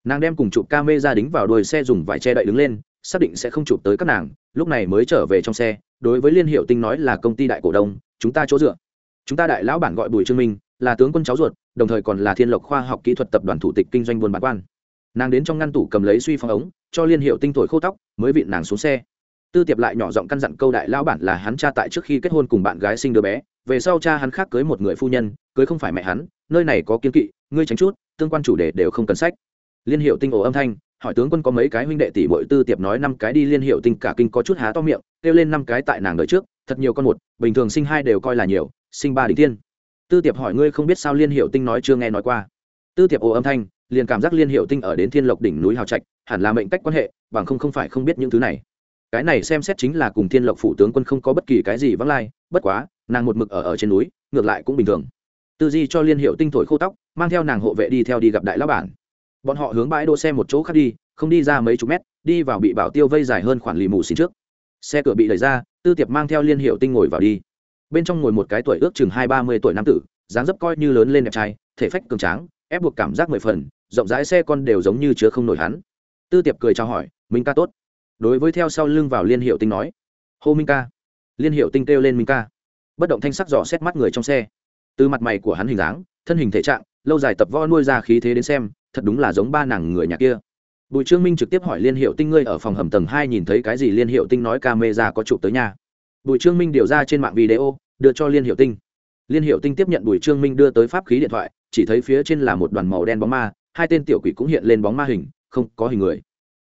A: Nàng đem cùng chụp ca mê ra đính vào đuôi xe dùng vải che đậy đứng lên, xác định sẽ không chụp tới các nàng, lúc này mới trở về trong xe, đối với liên hiệu tinh nói là công ty đại cổ đông, chúng ta chỗ dựa. Chúng ta đại lão bản gọi bùi trương minh, là tướng quân cháu ruột, đồng thời còn là thiên lộc khoa học kỹ thuật tập đoàn thủ tịch kinh doanh buôn bán quan. Nàng đến trong ngăn tủ cầm lấy suy phong ống, cho liên hiệu tinh thổi khô tóc, mới vịn nàng xuống xe tư tiệp lại nhỏ giọng căn dặn câu đại lão bản là hắn cha tại trước khi kết hôn cùng bạn gái sinh đứa bé, về sau cha hắn khác cưới một người phu nhân, cưới không phải mẹ hắn, nơi này có kiên kỵ, ngươi tránh chút, tương quan chủ đề đều không cần sách. Liên hiệu tinh ổ âm thanh, hỏi tướng quân có mấy cái huynh đệ tỷ bội tư tiệp nói năm cái đi, liên hiệu tinh cả kinh có chút há to miệng, kêu lên năm cái tại nàng đợi trước, thật nhiều con một, bình thường sinh hai đều coi là nhiều, sinh ba đỉnh tiên tư tiệp hỏi ngươi không biết sao liên hiệu tinh nói chưa nghe nói qua. Tư tiệp ồ âm thanh, liền cảm giác liên hiệu tinh ở đến thiên lộc đỉnh núi hào trạch, hẳn là mệnh cách quan hệ, bằng không không phải không biết những thứ này cái này xem xét chính là cùng thiên lộc phủ tướng quân không có bất kỳ cái gì vắng lai, bất quá, nàng một mực ở ở trên núi, ngược lại cũng bình thường. Tư di cho liên hiệu tinh thổi khô tóc, mang theo nàng hộ vệ đi theo đi gặp đại lão bản. Bọn họ hướng bãi đỗ xe một chỗ khác đi, không đi ra mấy chục mét, đi vào bị bảo tiêu vây dài hơn khoản lì mù xin trước. Xe cửa bị đẩy ra, tư tiệp mang theo liên hiệu tinh ngồi vào đi. Bên trong ngồi một cái tuổi ước chừng hai ba mươi tuổi nam tử, dáng dấp coi như lớn lên đẹp trai, thể phách cường tráng, ép buộc cảm giác mười phần, rộng rãi xe con đều giống như chứa không nổi hắn. Tư tiệp cười chào hỏi, minh ca tốt đối với theo sau lưng vào liên hiệu tinh nói, hô minh ca. Liên hiệu tinh kêu lên minh ca. Bất động thanh sắc dò xét mắt người trong xe. Từ mặt mày của hắn hình dáng, thân hình thể trạng, lâu dài tập vo nuôi ra khí thế đến xem, thật đúng là giống ba nàng người nhà kia. Bùi trương minh trực tiếp hỏi liên hiệu tinh ngươi ở phòng hầm tầng hai nhìn thấy cái gì, liên hiệu tinh nói ca mê ra có chụp tới nhà. Bùi trương minh điều ra trên mạng video, đưa cho liên hiệu tinh. Liên hiệu tinh tiếp nhận bùi trương minh đưa tới pháp khí điện thoại, chỉ thấy phía trên là một đoàn màu đen bóng ma, hai tên tiểu quỷ cũng hiện lên bóng ma hình, không có hình người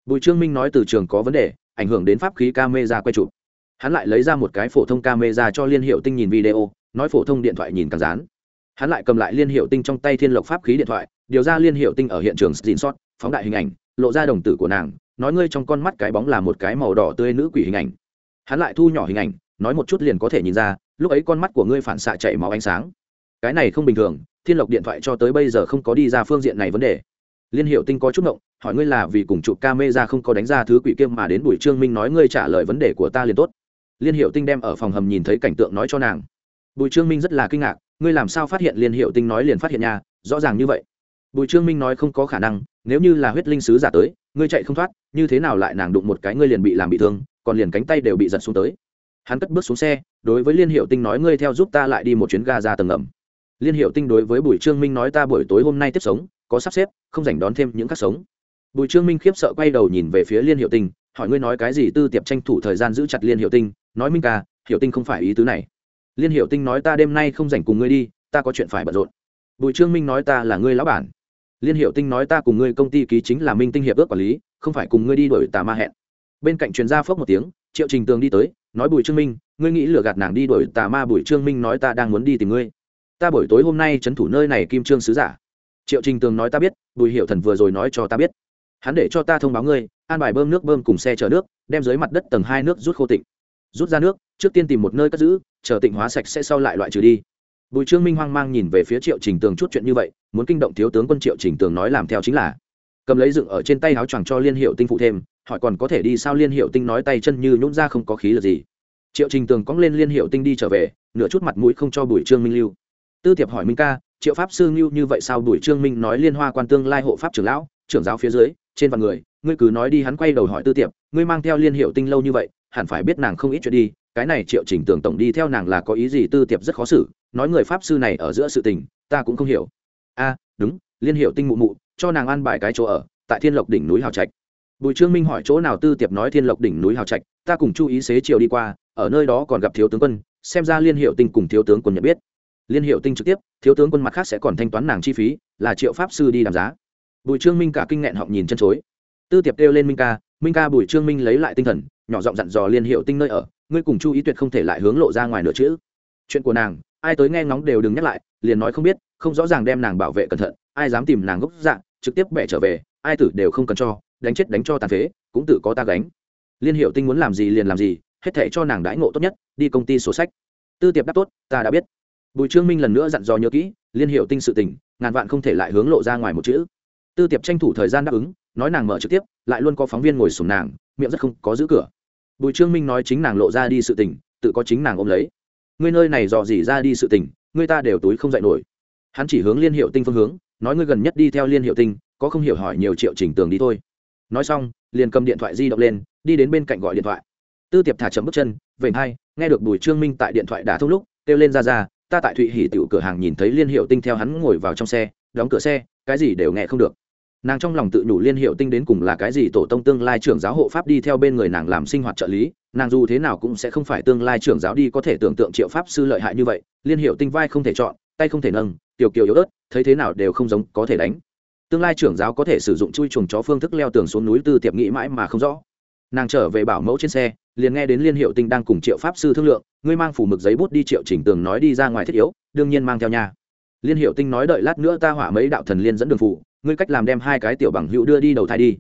A: bùi trương minh nói từ trường có vấn đề, ảnh hưởng đến pháp khí camera quay chụp. Hắn lại lấy ra một cái phổ thông camera cho liên hiệu tinh nhìn video, nói phổ thông điện thoại nhìn càng dán. Hắn lại cầm lại liên hiệu tinh trong tay thiên lộc pháp khí điện thoại, điều ra liên hiệu tinh ở hiện trường xin sót phóng đại hình ảnh, lộ ra đồng tử của nàng, nói ngươi trong con mắt cái bóng là một cái màu đỏ tươi nữ quỷ hình ảnh. Hắn lại thu nhỏ hình ảnh, nói một chút liền có thể nhìn ra, lúc ấy con mắt của ngươi phản xạ chạy máu ánh sáng. Cái này không bình thường, thiên lộc điện thoại cho tới bây giờ không có đi ra phương diện này vấn đề. Liên hiệu tinh có chút ngộng hỏi ngươi là vì cùng chụp ca mê ra không có đánh ra thứ quỷ kiêm mà đến buổi trương minh nói ngươi trả lời vấn đề của ta liền tốt. Liên hiệu tinh đem ở phòng hầm nhìn thấy cảnh tượng nói cho nàng. Bùi trương minh rất là kinh ngạc, ngươi làm sao phát hiện liên hiệu tinh nói liền phát hiện nhà rõ ràng như vậy. Bùi trương minh nói không có khả năng, nếu như là huyết linh sứ giả tới, ngươi chạy không thoát, như thế nào lại nàng đụng một cái ngươi liền bị làm bị thương, còn liền cánh tay đều bị giật xuống tới. Hắn cất bước xuống xe, đối với liên hiệu tinh nói ngươi theo giúp ta lại đi một chuyến ga ra tầng ngầm liên hiệu tinh đối với bùi trương minh nói ta buổi tối hôm nay tiếp sống, có sắp xếp, không dành đón thêm những các sống bùi trương minh khiếp sợ quay đầu nhìn về phía liên hiệu tinh, hỏi ngươi nói cái gì tư tiệp tranh thủ thời gian giữ chặt liên hiệu tinh, nói minh ca, hiệu tinh không phải ý tứ này. Liên hiệu tinh nói ta đêm nay không rảnh cùng ngươi đi, ta có chuyện phải bận rộn. Bùi trương minh nói ta là ngươi lão bản. Liên hiệu tinh nói ta cùng ngươi công ty ký chính là minh tinh hiệp ước quản lý, không phải cùng ngươi đi đuổi tà ma hẹn. Bên cạnh chuyên gia phốc một tiếng, triệu trình tường đi tới, nói bùi trương minh, ngươi nghĩ lừa gạt nàng đi đuổi tà ma bùi trương minh nói ta đang muốn đi tìm ngươi. Ta buổi tối hôm nay trấn thủ nơi này kim trương sứ giả. Triệu trình tường nói ta biết, bùi hiệu thần vừa rồi nói cho ta biết hắn để cho ta thông báo ngươi, an bài bơm nước bơm cùng xe chở nước, đem dưới mặt đất tầng hai nước rút khô tịnh. Rút ra nước, trước tiên tìm một nơi cất giữ, chờ tịnh hóa sạch sẽ sau lại loại trừ đi. Bùi trương minh hoang mang nhìn về phía triệu trình tường chút chuyện như vậy, muốn kinh động thiếu tướng quân triệu trình tường nói làm theo chính là. Cầm lấy dựng ở trên tay áo choàng cho liên hiệu tinh phụ thêm, hỏi còn có thể đi sao liên hiệu tinh nói tay chân như nhún ra không có khí là gì. Triệu trình tường cóng lên liên hiệu tinh đi trở về, nửa chút mặt mũi không cho bùi trương minh lưu. Tư tiệp hỏi minh ca, triệu pháp sư ngưu như vậy sao bùi trương minh nói liên hoa quan tương lai hộ pháp trưởng lão, trưởng giáo phía dưới trên vạn người, ngươi cứ nói đi, hắn quay đầu hỏi tư tiệp, ngươi mang theo liên hiệu tinh lâu như vậy, hẳn phải biết nàng không ít chuyện đi, cái này triệu trình tưởng tổng đi theo nàng là có ý gì, tư tiệp rất khó xử, nói người pháp sư này ở giữa sự tình, ta cũng không hiểu. A, đúng, liên hiệu tinh mụ mụ, cho nàng ăn bài cái chỗ ở, tại thiên lộc đỉnh núi hào trạch. Bùi trương minh hỏi chỗ nào, tư tiệp nói thiên lộc đỉnh núi hào trạch, ta cùng chú ý xế chiều đi qua, ở nơi đó còn gặp thiếu tướng quân, xem ra liên hiệu tinh cùng thiếu tướng quân nhận biết. Liên hiệu tinh trực tiếp, thiếu tướng quân mặt khác sẽ còn thanh toán nàng chi phí, là triệu pháp sư đi làm giá bùi trương minh cả kinh nghẹn họng nhìn chân chối. Tư tiệp kêu lên minh ca minh ca, bùi trương minh lấy lại tinh thần, nhỏ giọng dặn dò liên hiệu tinh nơi ở, ngươi cùng chu ý tuyệt không thể lại hướng lộ ra ngoài nữa chứ. chuyện của nàng, ai tới nghe ngóng đều đừng nhắc lại, liền nói không biết, không rõ ràng đem nàng bảo vệ cẩn thận, ai dám tìm nàng gốc dạng, trực tiếp bẻ trở về, ai tử đều không cần cho, đánh chết đánh cho tàn phế, cũng tự có ta gánh. Liên hiệu tinh muốn làm gì liền làm gì, hết thể cho nàng đãi ngộ tốt nhất, đi công ty sổ sách. Tư tiệp đáp tốt, ta đã biết. Bùi trương minh lần nữa dặn dò nhớ kỹ, liên hiệu tinh sự tình, ngàn vạn không thể lại hướng lộ ra ngoài một chữ tư tiệp tranh thủ thời gian đáp ứng, nói nàng mở trực tiếp, lại luôn có phóng viên ngồi sùng nàng, miệng rất không có giữ cửa. Bùi trương minh nói chính nàng lộ ra đi sự tình, tự có chính nàng ôm lấy. Ngươi nơi này dò dỉ ra đi sự tình, ngươi ta đều túi không dạy nổi. Hắn chỉ hướng liên hiệu tinh phương hướng, nói ngươi gần nhất đi theo liên hiệu tinh, có không hiểu hỏi nhiều triệu trình tường đi thôi. Nói xong, liền cầm điện thoại di động lên, đi đến bên cạnh gọi điện thoại. Tư tiệp thả chậm bước chân vểnh hai, nghe được bùi trương minh tại điện thoại đã thông lúc, kêu lên ra ra, ta tại thụy hỉ tiểu cửa hàng nhìn thấy liên hiệu tinh theo hắn ngồi vào trong xe, đóng cửa xe, cái gì đều nghe không được nàng trong lòng tự nhủ liên hiệu tinh đến cùng là cái gì tổ tông tương lai trưởng giáo hộ pháp đi theo bên người nàng làm sinh hoạt trợ lý, nàng dù thế nào cũng sẽ không phải tương lai trưởng giáo đi có thể tưởng tượng triệu pháp sư lợi hại như vậy, liên hiệu tinh vai không thể chọn, tay không thể nâng, tiểu kiều yếu ớt, thấy thế nào đều không giống, có thể đánh. Tương lai trưởng giáo có thể sử dụng chui chuồng chó phương thức leo tường xuống núi tư tiệp nghĩ mãi mà không rõ. Nàng trở về bảo mẫu trên xe, liền nghe đến liên hiệu tinh đang cùng triệu pháp sư thương lượng, ngươi mang phủ mực giấy bút đi triệu chỉnh tường nói đi ra ngoài thiết yếu, đương nhiên mang theo nhà liên hiệu tinh nói đợi lát nữa ta hỏa mấy đạo thần liên dẫn đường phủ ngươi cách làm đem hai cái tiểu bằng hữu đưa đi đầu thai đi.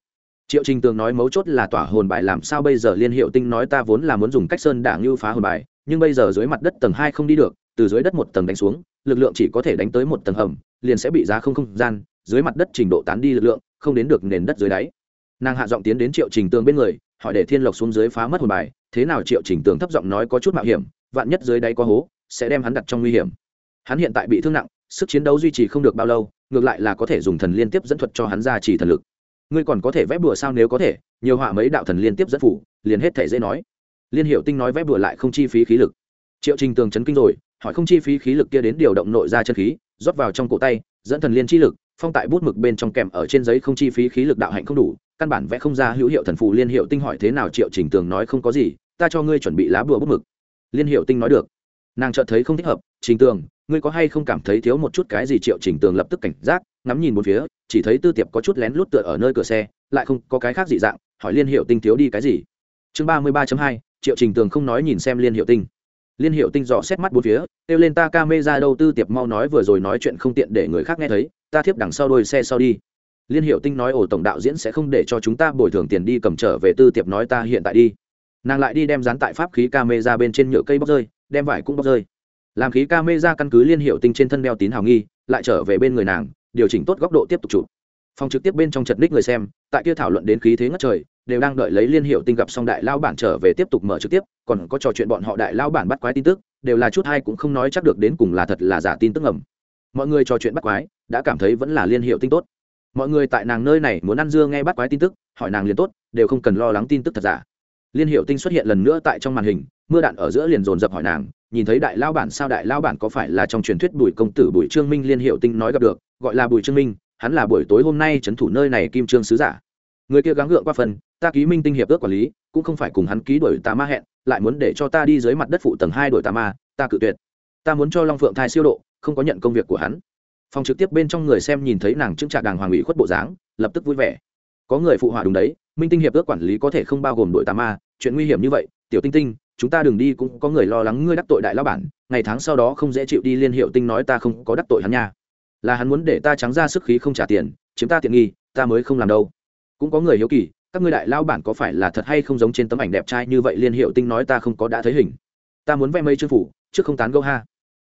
A: Triệu trình tường nói mấu chốt là tỏa hồn bài làm sao bây giờ liên hiệu tinh nói ta vốn là muốn dùng cách sơn đảng như phá hồn bài, nhưng bây giờ dưới mặt đất tầng hai không đi được, từ dưới đất một tầng đánh xuống, lực lượng chỉ có thể đánh tới một tầng hầm, liền sẽ bị giá không không gian, dưới mặt đất trình độ tán đi lực lượng, không đến được nền đất dưới đáy. Nàng hạ giọng tiến đến triệu trình tường bên người, hỏi để thiên lộc xuống dưới phá mất hồn bài, thế nào triệu trình tường thấp giọng nói có chút mạo hiểm, vạn nhất dưới đáy có hố, sẽ đem hắn đặt trong nguy hiểm. Hắn hiện tại bị thương nặng, sức chiến đấu duy trì không được bao lâu ngược lại là có thể dùng thần liên tiếp dẫn thuật cho hắn ra chỉ thần lực. Ngươi còn có thể vẽ bùa sao nếu có thể? Nhiều họa mấy đạo thần liên tiếp dẫn phủ, liền hết thể dễ nói. Liên hiệu tinh nói vẽ bùa lại không chi phí khí lực. Triệu trình tường chấn kinh rồi, hỏi không chi phí khí lực kia đến điều động nội ra chân khí, rót vào trong cổ tay, dẫn thần liên chi lực, phong tại bút mực bên trong kèm ở trên giấy không chi phí khí lực đạo hạnh không đủ, căn bản vẽ không ra hữu hiệu thần phù. Liên hiệu tinh hỏi thế nào? Triệu trình tường nói không có gì, ta cho ngươi chuẩn bị lá bùa bút mực. Liên hiệu tinh nói được. Nàng chợt thấy không thích hợp, trình tường ngươi có hay không cảm thấy thiếu một chút cái gì triệu trình tường lập tức cảnh giác, ngắm nhìn một phía, chỉ thấy tư tiệp có chút lén lút tựa ở nơi cửa xe, lại không có cái khác dị dạng, hỏi liên hiệu tinh thiếu đi cái gì? Chương ba mươi ba hai, triệu trình tường không nói nhìn xem liên hiệu tinh. Liên hiệu tinh dò xét mắt bốn phía, kêu lên ta ca mê ra đâu, tư tiệp mau nói vừa rồi nói chuyện không tiện để người khác nghe thấy, ta thiếp đằng sau đôi xe sau đi. Liên hiệu tinh nói ổ tổng đạo diễn sẽ không để cho chúng ta bồi thường tiền đi cầm trở về, tư tiệp nói ta hiện tại đi. Nàng lại đi đem dán tại pháp khí ca mê ra bên trên nhựa cây bóc rơi, đem vải cũng bóc rơi làm khí ca mê ra căn cứ liên hiệu tinh trên thân đeo tín hào nghi, lại trở về bên người nàng, điều chỉnh tốt góc độ tiếp tục chụp. Phòng trực tiếp bên trong chật ních người xem, tại kia thảo luận đến khí thế ngất trời, đều đang đợi lấy liên hiệu tinh gặp xong đại lao bản trở về tiếp tục mở trực tiếp, còn có trò chuyện bọn họ đại lao bản bắt quái tin tức, đều là chút hay cũng không nói chắc được đến cùng là thật là giả tin tức ngầm. Mọi người trò chuyện bắt quái, đã cảm thấy vẫn là liên hiệu tinh tốt. Mọi người tại nàng nơi này muốn ăn dưa nghe bắt quái tin tức, hỏi nàng liền tốt, đều không cần lo lắng tin tức thật giả liên hiệu tinh xuất hiện lần nữa tại trong màn hình, mưa đạn ở giữa liền dồn dập hỏi nàng, nhìn thấy đại lao bản sao đại lao bản có phải là trong truyền thuyết bùi công tử bùi trương minh liên hiệu tinh nói gặp được, gọi là bùi trương minh, hắn là buổi tối hôm nay trấn thủ nơi này kim trương sứ giả. Người kia gắng gượng qua phần, ta ký minh tinh hiệp ước quản lý, cũng không phải cùng hắn ký đổi tà ma hẹn, lại muốn để cho ta đi dưới mặt đất phụ tầng hai đổi tà ma, ta cự tuyệt. Ta muốn cho long phượng thai siêu độ, không có nhận công việc của hắn. Phòng trực tiếp bên trong người xem nhìn thấy nàng chững trạc đàng hoàng ủy khuất bộ dáng, lập tức vui vẻ. Có người phụ họa đúng đấy minh tinh hiệp ước quản lý có thể không bao gồm đội tà ma, chuyện nguy hiểm như vậy, tiểu tinh tinh, chúng ta đừng đi cũng có người lo lắng ngươi đắc tội đại lao bản, ngày tháng sau đó không dễ chịu đi liên hiệu tinh nói ta không có đắc tội hắn nha. Là hắn muốn để ta trắng ra sức khí không trả tiền, chiếm ta tiện nghi, ta mới không làm đâu. Cũng có người hiếu kỳ, các ngươi đại lao bản có phải là thật hay không giống trên tấm ảnh đẹp trai như vậy liên hiệu tinh nói ta không có đã thấy hình. Ta muốn vẽ mây chư phủ, trước không tán gâu ha.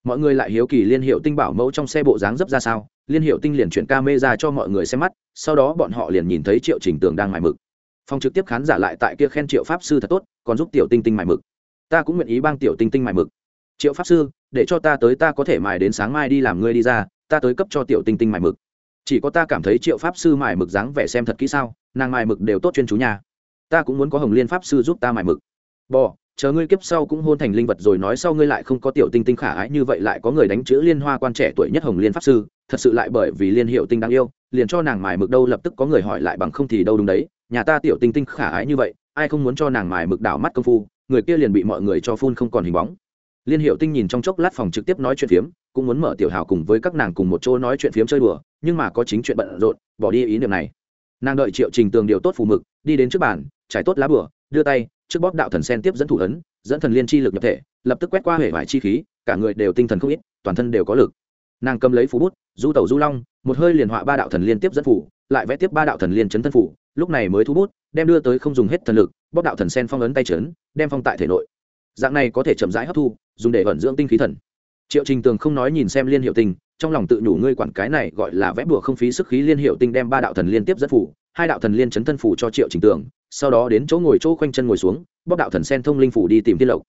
A: Mọi người lại hiếu kỳ liên hiệu tinh bảo mẫu trong xe bộ dáng dấp ra sao, liên hiệu tinh liền chuyển ca mê ra cho mọi người xem mắt, sau đó bọn họ liền nhìn thấy triệu trình tường đang mải mực phong trực tiếp khán giả lại tại kia khen triệu pháp sư thật tốt, còn giúp tiểu tinh tinh mài mực. Ta cũng nguyện ý bang tiểu tinh tinh mài mực. Triệu pháp sư, để cho ta tới ta có thể mài đến sáng mai đi làm ngươi đi ra, ta tới cấp cho tiểu tinh tinh mài mực. Chỉ có ta cảm thấy triệu pháp sư mài mực dáng vẻ xem thật kỹ sao, nàng mài mực đều tốt chuyên chú nhà ta cũng muốn có hồng liên pháp sư giúp ta mài mực. Bò chờ ngươi kiếp sau cũng hôn thành linh vật rồi nói sau ngươi lại không có tiểu tinh tinh khả ái như vậy lại có người đánh chữ liên hoa quan trẻ tuổi nhất hồng liên pháp sư, thật sự lại bởi vì liên hiệu tinh đáng yêu, liền cho nàng mài mực đâu lập tức có người hỏi lại bằng không thì đâu đúng đấy, nhà ta tiểu tinh tinh khả ái như vậy, ai không muốn cho nàng mài mực đảo mắt công phu, người kia liền bị mọi người cho phun không còn hình bóng. Liên hiệu tinh nhìn trong chốc lát phòng trực tiếp nói chuyện phiếm, cũng muốn mở tiểu hào cùng với các nàng cùng một chỗ nói chuyện phiếm chơi đùa, nhưng mà có chính chuyện bận rộn, bỏ đi ý niệm này. Nàng đợi triệu trình tường điều tốt phù mực, đi đến trước bàn, trải tốt lá bửa đưa tay, trước bóp đạo thần sen tiếp dẫn thủ ấn, dẫn thần liên chi lực nhập thể, lập tức quét qua hệ vải chi khí, cả người đều tinh thần không ít, toàn thân đều có lực. Nàng cầm lấy phú bút, du tẩu du long, một hơi liền họa ba đạo thần liên tiếp dẫn phủ, lại vẽ tiếp ba đạo thần liên chấn thân phủ, lúc này mới thu bút, đem đưa tới không dùng hết thần lực, bóp đạo thần sen phong ấn tay chấn, đem phong tại thể nội. Dạng này có thể chậm rãi hấp thu, dùng để vận dưỡng tinh khí thần. Triệu trình tường không nói nhìn xem liên hiệu tinh, trong lòng tự nhủ ngươi quản cái này gọi là vẽ bùa không phí sức khí liên hiệu tinh đem ba đạo thần liên tiếp dẫn phủ hai đạo thần liên chấn thân phủ cho triệu trình tường, sau đó đến chỗ ngồi chỗ khoanh chân ngồi xuống bóc đạo thần sen thông linh phủ đi tìm tiên lộc.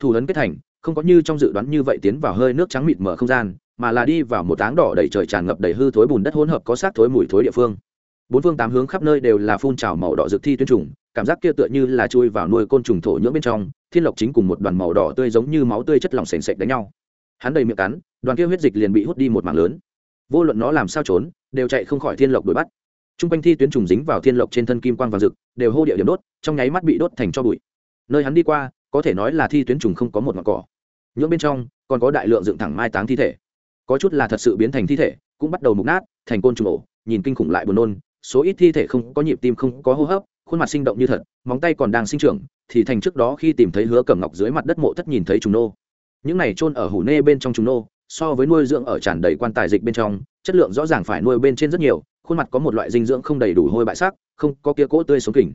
A: Thủ hấn kết thành, không có như trong dự đoán như vậy tiến vào hơi nước trắng mịt mở không gian, mà là đi vào một áng đỏ đầy trời tràn ngập đầy hư thối bùn đất hỗn hợp có sát thối mùi thối địa phương. Bốn phương tám hướng khắp nơi đều là phun trào màu đỏ dược thi tuyến trùng, cảm giác kia tựa như là chui vào nuôi côn trùng thổ nhưỡng bên trong, thiên lộc chính cùng một đoàn màu đỏ tươi giống như máu tươi chất lỏng sền sệt đánh nhau. Hắn đầy miệng cắn, đoàn kia huyết dịch liền bị hút đi một mảng lớn. Vô luận nó làm sao trốn, đều chạy không khỏi thiên lộc đuổi bắt t r u n g quanh thi tuyến trùng dính vào thiên lộc trên thân kim quang vàng rực, đều hô địa điểm đốt, trong nháy mắt bị đốt thành cho bụi. Nơi hắn đi qua, có thể nói là thi tuyến trùng không có một ngọn cỏ. Nhưỡng bên trong, còn có đại lượng dựng thẳng mai táng thi thể. Có chút là thật sự biến thành thi thể, cũng bắt đầu mục nát, thành côn trùng ổ, nhìn kinh khủng lại buồn nôn, số ít thi thể không có nhịp tim không có hô hấp, khuôn mặt sinh động như thật, móng tay còn đang sinh trưởng, thì thành trước đó khi tìm thấy hứa cẩm ngọc dưới mặt đất mộ thất nhìn thấy trùng nô. Những này trôn ở hủ nê bên trong trùng nô, so với nuôi dưỡng ở tràn đầy quan tài dịch bên trong, chất lượng rõ ràng phải nuôi bên trên rất nhiều khuôn mặt có một loại dinh dưỡng không đầy đủ hôi bại sắc, không có kia cỗ tươi sống kỉnh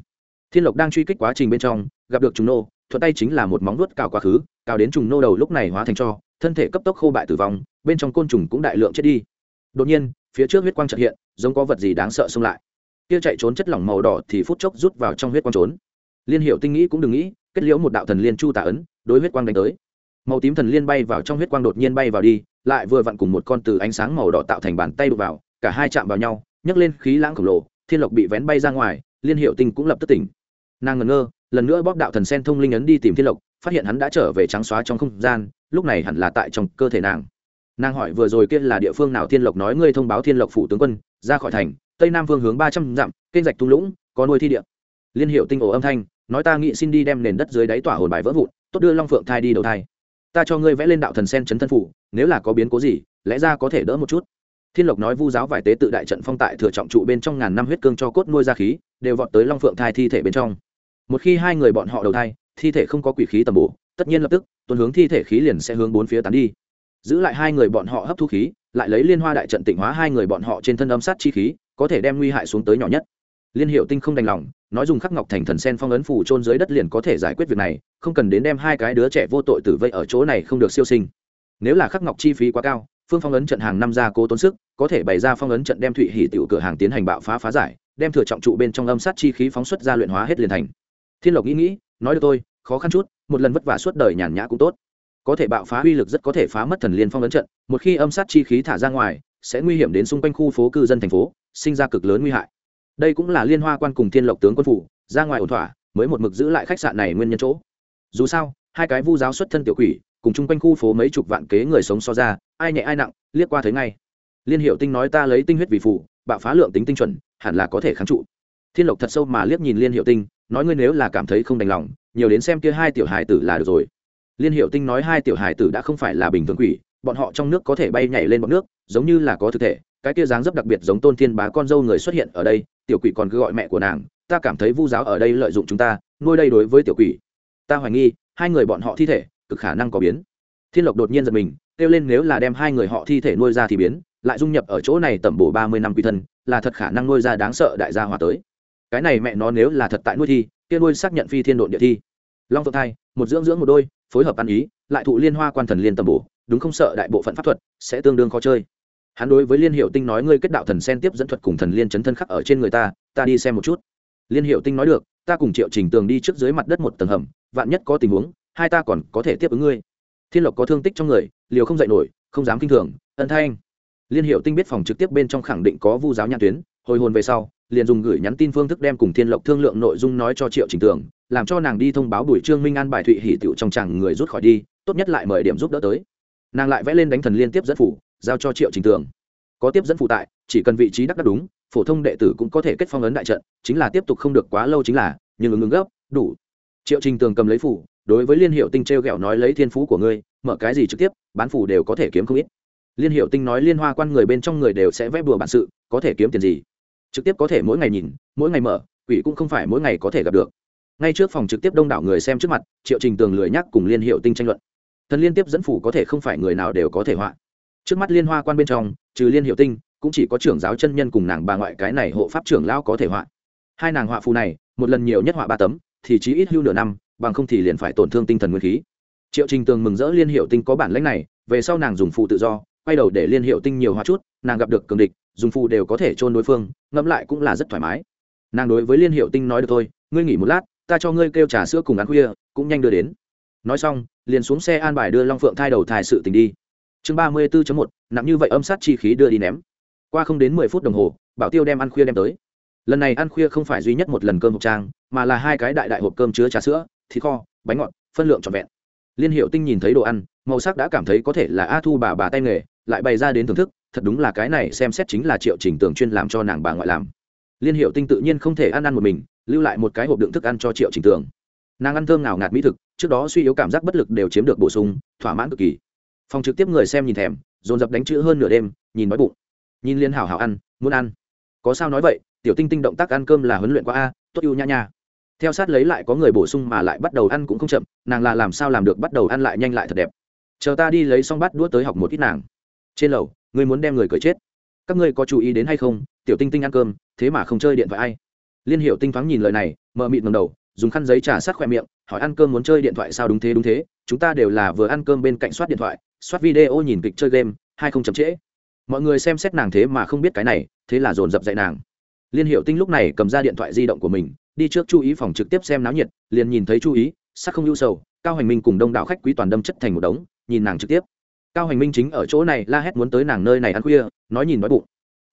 A: thiên lộc đang truy kích quá trình bên trong, gặp được trùng nô, thuận tay chính là một móng nuốt cào quá khứ, cào đến trùng nô đầu lúc này hóa thành cho, thân thể cấp tốc khô bại tử vong, bên trong côn trùng cũng đại lượng chết đi. Đột nhiên, phía trước huyết quang trợ hiện, giống có vật gì đáng sợ xông lại. Kia chạy trốn chất lỏng màu đỏ thì phút chốc rút vào trong huyết quang trốn. Liên hiệu tinh nghĩ cũng đừng nghĩ, kết liễu một đạo thần liên chu tả ấn, đối huyết quang đánh tới. Màu tím thần liên bay vào trong huyết quang đột nhiên bay vào đi, lại vừa vặn cùng một con từ ánh sáng màu đỏ tạo thành bàn tay đục vào, cả hai chạm vào nhau nhấc lên khí lãng khổng lồ, thiên lộc bị vén bay ra ngoài, liên hiệu tinh cũng lập tức tỉnh. Nàng ngẩn ngơ, lần nữa bóp đạo thần sen thông linh ấn đi tìm thiên lộc, phát hiện hắn đã trở về trắng xóa trong không gian, lúc này hẳn là tại trong cơ thể nàng. Nàng hỏi vừa rồi kia là địa phương nào thiên lộc nói ngươi thông báo thiên lộc phủ tướng quân, ra khỏi thành, tây nam phương hướng ba trăm dặm, kênh rạch thung lũng, có nuôi thi địa. Liên hiệu tinh ổ âm thanh, nói ta nghĩ xin đi đem nền đất dưới đáy tỏa hồn bài vỡ vụn, tốt đưa long phượng thai đi đầu thai. Ta cho ngươi vẽ lên đạo thần sen chấn thân phủ, nếu là có biến cố gì, lẽ ra có thể đỡ một chút thiên lộc nói vu giáo vải tế tự đại trận phong tại thừa trọng trụ bên trong ngàn năm huyết cương cho cốt nuôi ra khí, đều vọt tới long phượng thai thi thể bên trong. Một khi hai người bọn họ đầu thai, thi thể không có quỷ khí tầm bổ, tất nhiên lập tức, tuần hướng thi thể khí liền sẽ hướng bốn phía tán đi. Giữ lại hai người bọn họ hấp thu khí, lại lấy liên hoa đại trận tịnh hóa hai người bọn họ trên thân âm sát chi khí, có thể đem nguy hại xuống tới nhỏ nhất. Liên hiệu tinh không đành lòng, nói dùng khắc ngọc thành thần sen phong ấn phủ trôn dưới đất liền có thể giải quyết việc này, không cần đến đem hai cái đứa trẻ vô tội tử vây ở chỗ này không được siêu sinh. Nếu là khắc ngọc chi phí quá cao phương phong ấn trận hàng năm ra cố tốn sức, có thể bày ra phong ấn trận đem thụy hỉ tiểu cửa hàng tiến hành bạo phá phá giải, đem thừa trọng trụ bên trong âm sát chi khí phóng xuất ra luyện hóa hết liền thành. Thiên lộc nghĩ nghĩ, nói được tôi, khó khăn chút, một lần vất vả suốt đời nhàn nhã cũng tốt. Có thể bạo phá uy lực rất có thể phá mất thần liên phong ấn trận, một khi âm sát chi khí thả ra ngoài, sẽ nguy hiểm đến xung quanh khu phố cư dân thành phố, sinh ra cực lớn nguy hại. Đây cũng là liên hoa quan cùng thiên lộc tướng quân phủ, ra ngoài ổn thỏa, mới một mực giữ lại khách sạn này nguyên nhân chỗ. Dù sao, hai cái vu giáo xuất thân tiểu quỷ cùng chung quanh khu phố mấy chục vạn kế người sống so ra, ai nhẹ ai nặng, liếc qua thấy ngay. Liên hiệu tinh nói ta lấy tinh huyết vì phụ, bạo phá lượng tính tinh chuẩn, hẳn là có thể kháng trụ. Thiên lộc thật sâu mà liếc nhìn liên hiệu tinh, nói ngươi nếu là cảm thấy không đành lòng, nhiều đến xem kia hai tiểu hài tử là được rồi. Liên hiệu tinh nói hai tiểu hài tử đã không phải là bình thường quỷ, bọn họ trong nước có thể bay nhảy lên bọn nước, giống như là có thực thể, cái kia dáng dấp đặc biệt giống tôn thiên bá con dâu người xuất hiện ở đây, tiểu quỷ còn cứ gọi mẹ của nàng, ta cảm thấy vu giáo ở đây lợi dụng chúng ta, nuôi đây đối với tiểu quỷ. Ta hoài nghi, hai người bọn họ thi thể cực khả năng có biến. Thiên lộc đột nhiên giật mình, kêu lên nếu là đem hai người họ thi thể nuôi ra thì biến, lại dung nhập ở chỗ này tẩm bổ ba mươi năm quy thân, là thật khả năng nuôi ra đáng sợ đại gia hòa tới. Cái này mẹ nó nếu là thật tại nuôi thi, kia nuôi xác nhận phi thiên độn địa thi. Long phượng thai, một dưỡng dưỡng một đôi, phối hợp ăn ý, lại thụ liên hoa quan thần liên tầm bổ, đúng không sợ đại bộ phận pháp thuật sẽ tương đương khó chơi. Hắn đối với liên hiệu tinh nói ngươi kết đạo thần sen tiếp dẫn thuật cùng thần liên chấn thân khắc ở trên người ta ta đi xem một chút. Liên hiệu tinh nói được, ta cùng triệu trình tường đi trước dưới mặt đất một tầng hầm, vạn nhất có tình huống hai ta còn có thể tiếp ứng ngươi. Thiên lộc có thương tích trong người, liều không dậy nổi, không dám kinh thường, ân thanh liên hiệu tinh biết phòng trực tiếp bên trong khẳng định có vu giáo nhãn tuyến, hồi hồn về sau, liền dùng gửi nhắn tin phương thức đem cùng thiên lộc thương lượng nội dung nói cho triệu trình tường, làm cho nàng đi thông báo bùi trương minh an bài thụy hỷ tựu trong chàng người rút khỏi đi, tốt nhất lại mời điểm giúp đỡ tới. Nàng lại vẽ lên đánh thần liên tiếp dẫn phủ, giao cho triệu trình tường. Có tiếp dẫn phụ tại, chỉ cần vị trí đắc đắc đúng, phổ thông đệ tử cũng có thể kết phong ấn đại trận, chính là tiếp tục không được quá lâu chính là, nhưng ứng ứng gấp, đủ. Triệu trình tường cầm lấy phủ đối với liên hiệu tinh t r e o g ẹ o nói lấy thiên phú của ngươi, mở cái gì trực tiếp, bán phủ đều có thể kiếm không ít. Liên hiệu tinh nói liên hoa quan người bên trong người đều sẽ vẽ bừa bản sự, có thể kiếm tiền gì? Trực tiếp có thể mỗi ngày nhìn, mỗi ngày mở, quỷ cũng không phải mỗi ngày có thể gặp được. Ngay trước phòng trực tiếp đông đảo người xem trước mặt, triệu trình tường lười nhắc cùng liên hiệu tinh tranh luận. Thần liên tiếp dẫn phủ có thể không phải người nào đều có thể họa. Trước mắt liên hoa quan bên trong, trừ liên hiệu tinh, cũng chỉ có trưởng giáo chân nhân cùng nàng bà ngoại cái này hộ pháp trưởng lão có thể họa. Hai nàng họa phù này, một lần nhiều nhất họa ba tấm, thì chí ít hưu nửa năm bằng không thì liền phải tổn thương tinh thần nguyên khí. Triệu trình tường mừng rỡ liên hiệu tinh có bản lãnh này, về sau nàng dùng phụ tự do, quay đầu để liên hiệu tinh nhiều hóa chút, nàng gặp được cường địch, dùng phụ đều có thể trôn đối phương, ngẫm lại cũng là rất thoải mái. Nàng đối với liên hiệu tinh nói được thôi, ngươi nghỉ một lát, ta cho ngươi kêu trà sữa cùng ăn khuya, cũng nhanh đưa đến. Nói xong, liền xuống xe an bài đưa long phượng thai đầu thai sự tình đi. Chương ba mươi bốn một, nặng như vậy âm sát chi khí đưa đi ném. Qua không đến mười phút đồng hồ, bảo tiêu đem ăn khuya đem tới. Lần này ăn khuya không phải duy nhất một lần cơm hộp trang, mà là hai cái đại đại hộp cơm chứa trà sữa thịt kho, bánh ngọt, phân lượng trọn vẹn. Liên hiệu tinh nhìn thấy đồ ăn, màu sắc đã cảm thấy có thể là a thu bà bà tay nghề, lại bày ra đến thưởng thức, thật đúng là cái này xem xét chính là triệu trình tường chuyên làm cho nàng bà ngoại làm. Liên hiệu tinh tự nhiên không thể ăn ăn một mình, lưu lại một cái hộp đựng thức ăn cho triệu trình tường. Nàng ăn thơm nào ngạt mỹ thực, trước đó suy yếu cảm giác bất lực đều chiếm được bổ sung, thỏa mãn cực kỳ. Phòng trực tiếp người xem nhìn thèm, dồn dập đánh chữ hơn nửa đêm, nhìn nói bụng. Nhìn liên hảo hảo ăn, muốn ăn. Có sao nói vậy, tiểu tinh tinh động tác ăn cơm là huấn luyện qua a, tốt yêu nha nha theo sát lấy lại có người bổ sung mà lại bắt đầu ăn cũng không chậm, nàng là làm sao làm được bắt đầu ăn lại nhanh lại thật đẹp. Chờ ta đi lấy xong bát đũa tới học một ít nàng. Trên lầu, ngươi muốn đem người cởi chết. Các ngươi có chú ý đến hay không? Tiểu tinh tinh ăn cơm, thế mà không chơi điện thoại ai? Liên hiệu tinh thoáng nhìn lời này mờ mịt ngầm đầu, dùng khăn giấy trà sát khoe miệng, hỏi ăn cơm muốn chơi điện thoại sao đúng thế đúng thế. Chúng ta đều là vừa ăn cơm bên cạnh soát điện thoại, soát video nhìn kịch chơi game, hai không chậm trễ. Mọi người xem xét nàng thế mà không biết cái này, thế là dồn dập dạy nàng. Liên hiệu tinh lúc này cầm ra điện thoại di động của mình đi trước chú ý phòng trực tiếp xem náo nhiệt, liền nhìn thấy chú ý, sắc không ưu sầu, cao hành minh cùng đông đảo khách quý toàn đâm chất thành một đống, nhìn nàng trực tiếp. Cao hành minh chính ở chỗ này, la hét muốn tới nàng nơi này ăn khuya, nói nhìn nói bụng.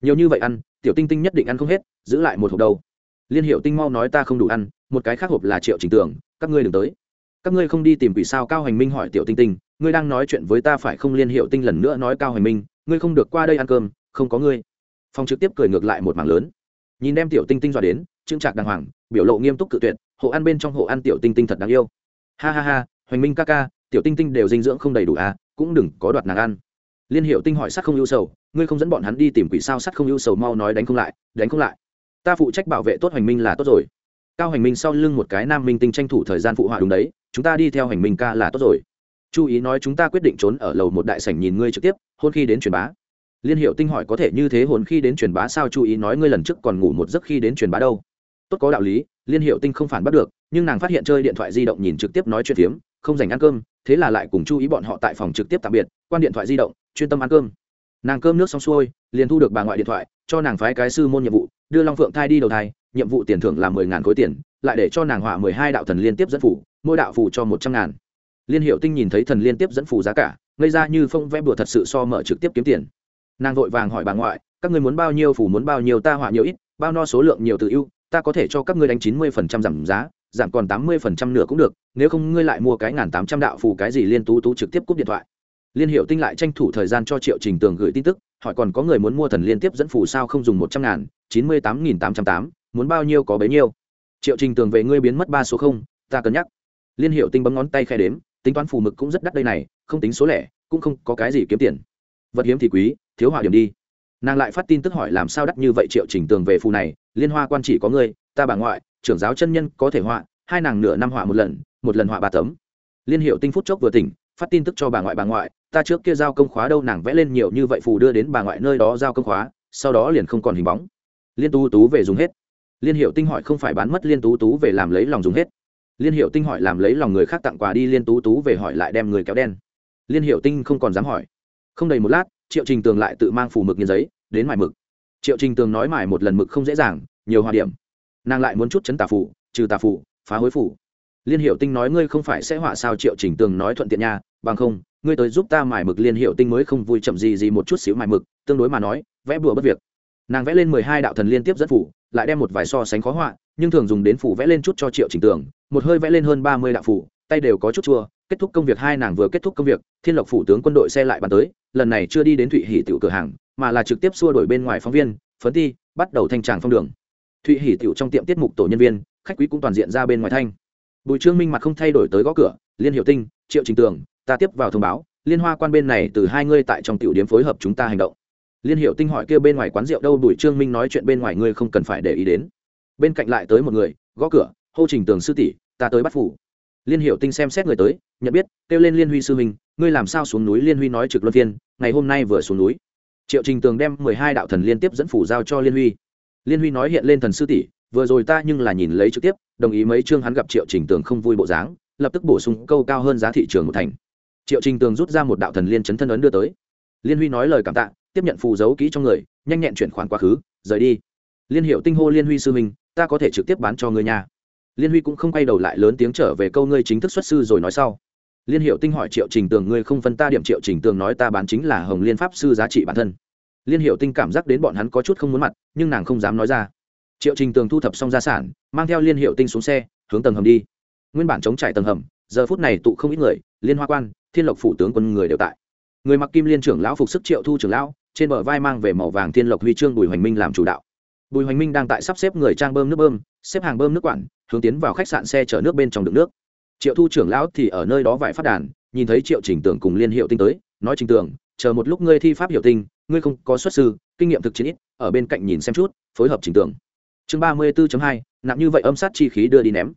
A: Nhiều như vậy ăn, tiểu tinh tinh nhất định ăn không hết, giữ lại một hộp đầu. Liên hiệu tinh mau nói ta không đủ ăn, một cái khác hộp là triệu trình tưởng, các ngươi đừng tới. Các ngươi không đi tìm vì sao? Cao hành minh hỏi tiểu tinh tinh, ngươi đang nói chuyện với ta phải không? Liên hiệu tinh lần nữa nói cao hành minh, ngươi không được qua đây ăn cơm, không có ngươi. Phòng trực tiếp cười ngược lại một mảng lớn. Nhìn đem tiểu tinh tinh dọa đến trưng trạc đàng hoàng, biểu lộ nghiêm túc cự tuyệt, hộ ăn bên trong hộ ăn tiểu tinh tinh thật đáng yêu. Ha ha ha, hoành minh ca ca, tiểu tinh tinh đều dinh dưỡng không đầy đủ à cũng đừng có đoạt nàng ăn. Liên hiệu tinh hỏi sắc không ưu sầu, ngươi không dẫn bọn hắn đi tìm quỷ sao sắc không ưu sầu, mau nói đánh không lại, đánh không lại. Ta phụ trách bảo vệ tốt hoành minh là tốt rồi. Cao hoành minh sau lưng một cái nam minh tinh tranh thủ thời gian phụ họa đúng đấy, chúng ta đi theo hoành minh ca là tốt rồi. Chú ý nói, chúng ta quyết định trốn ở lầu một đại sảnh nhìn ngươi trực tiếp, hôn khi đến truyền bá. Liên hiệu tinh hỏi, có thể như thế hồn khi đến truyền bá sao? Chú ý nói, ngươi lần trước còn ngủ một giấc khi đến truyền bá đâu? Tốt có đạo lý, liên hiệu tinh không phản bắt được, nhưng nàng phát hiện chơi điện thoại di động nhìn trực tiếp nói chuyện phiếm, không dành ăn cơm, thế là lại cùng chú ý bọn họ tại phòng trực tiếp tạm biệt, quan điện thoại di động, chuyên tâm ăn cơm. Nàng cơm nước xong xuôi, liền thu được bà ngoại điện thoại, cho nàng phái cái sư môn nhiệm vụ, đưa long phượng thai đi đầu thai, nhiệm vụ tiền thưởng là mười ngàn khối tiền, lại để cho nàng họa mười hai đạo thần liên tiếp dẫn phủ, mỗi đạo phủ cho một trăm ngàn. Liên hiệu tinh nhìn thấy thần liên tiếp dẫn phủ giá cả, ngây ra như phong vẽ bùa thật sự so mở trực tiếp kiếm tiền. Nàng vội vàng hỏi bà ngoại, các người muốn bao nhiêu phủ muốn bao nhiêu, ta họa nhiều ít, bao no số lượng nhiều tự ưu ta có thể cho các ngươi đánh chín mươi phần trăm giảm giá, giảm còn tám mươi phần trăm nửa cũng được, nếu không ngươi lại mua cái ngàn tám trăm đạo phù cái gì liên tú tú trực tiếp cúp điện thoại. Liên hiệu tinh lại tranh thủ thời gian cho triệu trình tường gửi tin tức, hỏi còn có người muốn mua thần liên tiếp dẫn phù sao không dùng một trăm ngàn, chín mươi tám nghìn tám trăm tám, muốn bao nhiêu có bấy nhiêu. Triệu trình tường về ngươi biến mất ba số không, ta cân nhắc. Liên hiệu tinh bấm ngón tay khe đếm, tính toán phù mực cũng rất đắt đây này, không tính số lẻ, cũng không có cái gì kiếm tiền. Vật hiếm thì quý, thiếu hỏa điểm đi. Nàng lại phát tin tức hỏi làm sao đắt như vậy triệu trình tường về phù này liên hoa quan chỉ có ngươi, ta bà ngoại, trưởng giáo chân nhân có thể họa, hai nàng nửa năm họa một lần một lần họa ba tấm. Liên hiệu tinh phút chốc vừa tỉnh, phát tin tức cho bà ngoại bà ngoại, ta trước kia giao công khóa đâu, nàng vẽ lên nhiều như vậy phù đưa đến bà ngoại nơi đó giao công khóa, sau đó liền không còn hình bóng. Liên tú tú về dùng hết. Liên hiệu tinh hỏi không phải bán mất liên tú tú về làm lấy lòng dùng hết. Liên hiệu tinh hỏi làm lấy lòng người khác tặng quà đi, liên tú tú về hỏi lại đem người kéo đen. Liên hiệu tinh không còn dám hỏi. Không đầy một lát, triệu trình tường lại tự mang phủ mực nghiên giấy, đến mải mực triệu trình tường nói mải một lần mực không dễ dàng, nhiều hòa điểm. Nàng lại muốn chút chấn tà phủ trừ tà phủ phá hối phủ liên hiệu tinh nói ngươi không phải sẽ họa sao triệu trình tường nói thuận tiện nha, bằng không, ngươi tới giúp ta mải mực liên hiệu tinh mới không vui chậm gì gì một chút xíu mải mực, tương đối mà nói, vẽ bừa bất việc. Nàng vẽ lên mười hai đạo thần liên tiếp dẫn phủ lại đem một vài so sánh khó họa, nhưng thường dùng đến phủ vẽ lên chút cho triệu trình tường, một hơi vẽ lên hơn ba mươi đạo phủ tay đều có chút chua, kết thúc công việc hai nàng vừa kết thúc công việc, thiên lộc phủ tướng quân đội xe lại bàn tới, lần này chưa đi đến thụy hỷ tiểu cửa hàng mà là trực tiếp xua đổi bên ngoài phóng viên, phấn ti, bắt đầu thanh tràng phong đường. Thụy hỷ tiểu trong tiệm tiết mục tổ nhân viên, khách quý cũng toàn diện ra bên ngoài thanh. Bùi trương minh mặt không thay đổi tới gõ cửa, liên hiệu tinh, triệu trình tường, ta tiếp vào thông báo, liên hoa quan bên này từ hai ngươi tại trong tiểu điếm phối hợp chúng ta hành động. Liên hiệu tinh hỏi kia bên ngoài quán rượu đâu, bùi trương minh nói chuyện bên ngoài ngươi không cần phải để ý đến. Bên cạnh lại tới một người, gõ cửa, hô trình tường sư tỷ, ta tới bắt phủ. Liên hiệu tinh xem xét người tới, nhận biết, kêu lên liên huy sư minh ngươi làm sao xuống núi? Liên huy nói trực luân phiên, ngày hôm nay vừa xuống núi triệu trình tường đem mười hai đạo thần liên tiếp dẫn phủ giao cho liên huy. Liên huy nói hiện lên thần sư tỷ, vừa rồi ta nhưng là nhìn lấy trực tiếp, đồng ý mấy chương hắn gặp triệu trình tường không vui bộ dáng, lập tức bổ sung câu cao hơn giá thị trường một thành. Triệu trình tường rút ra một đạo thần liên chấn thân ấn đưa tới. Liên huy nói lời cảm tạ, tiếp nhận phù giấu kỹ trong người, nhanh nhẹn chuyển khoản quá khứ, rời đi. Liên hiệu tinh hô liên huy sư minh, ta có thể trực tiếp bán cho người nhà liên huy cũng không quay đầu lại lớn tiếng trở về câu ngươi chính thức xuất sư rồi nói sau liên hiệu tinh hỏi triệu trình tường, ngươi không phân ta điểm? Triệu trình tường nói, ta bán chính là hồng liên pháp sư giá trị bản thân. Liên hiệu tinh cảm giác đến bọn hắn có chút không muốn mặt, nhưng nàng không dám nói ra. Triệu trình tường thu thập xong gia sản, mang theo liên hiệu tinh xuống xe, hướng tầng hầm đi. Nguyên bản chống trải tầng hầm, giờ phút này tụ không ít người, liên hoa quan, thiên lộc phủ tướng quân người đều tại. Người mặc kim liên trưởng lão phục sức triệu thu trưởng lão, trên bờ vai mang về màu vàng thiên lộc huy chương bùi hoành minh làm chủ đạo. Bùi hoành minh đang tại sắp xếp người trang bơm nước bơm, xếp hàng bơm nước quản, hướng tiến vào khách sạn xe chở nước bên trong đựng nước triệu thu trưởng lão thì ở nơi đó vải phát đàn, nhìn thấy triệu trình tưởng cùng liên hiệu tinh tới, nói trình tưởng, chờ một lúc ngươi thi pháp hiệu tinh, ngươi không có xuất sư, kinh nghiệm thực chiến ít, ở bên cạnh nhìn xem chút, phối hợp trình tưởng. Chương ba mươi 34 hai, nặng như vậy âm sát chi khí đưa đi ném.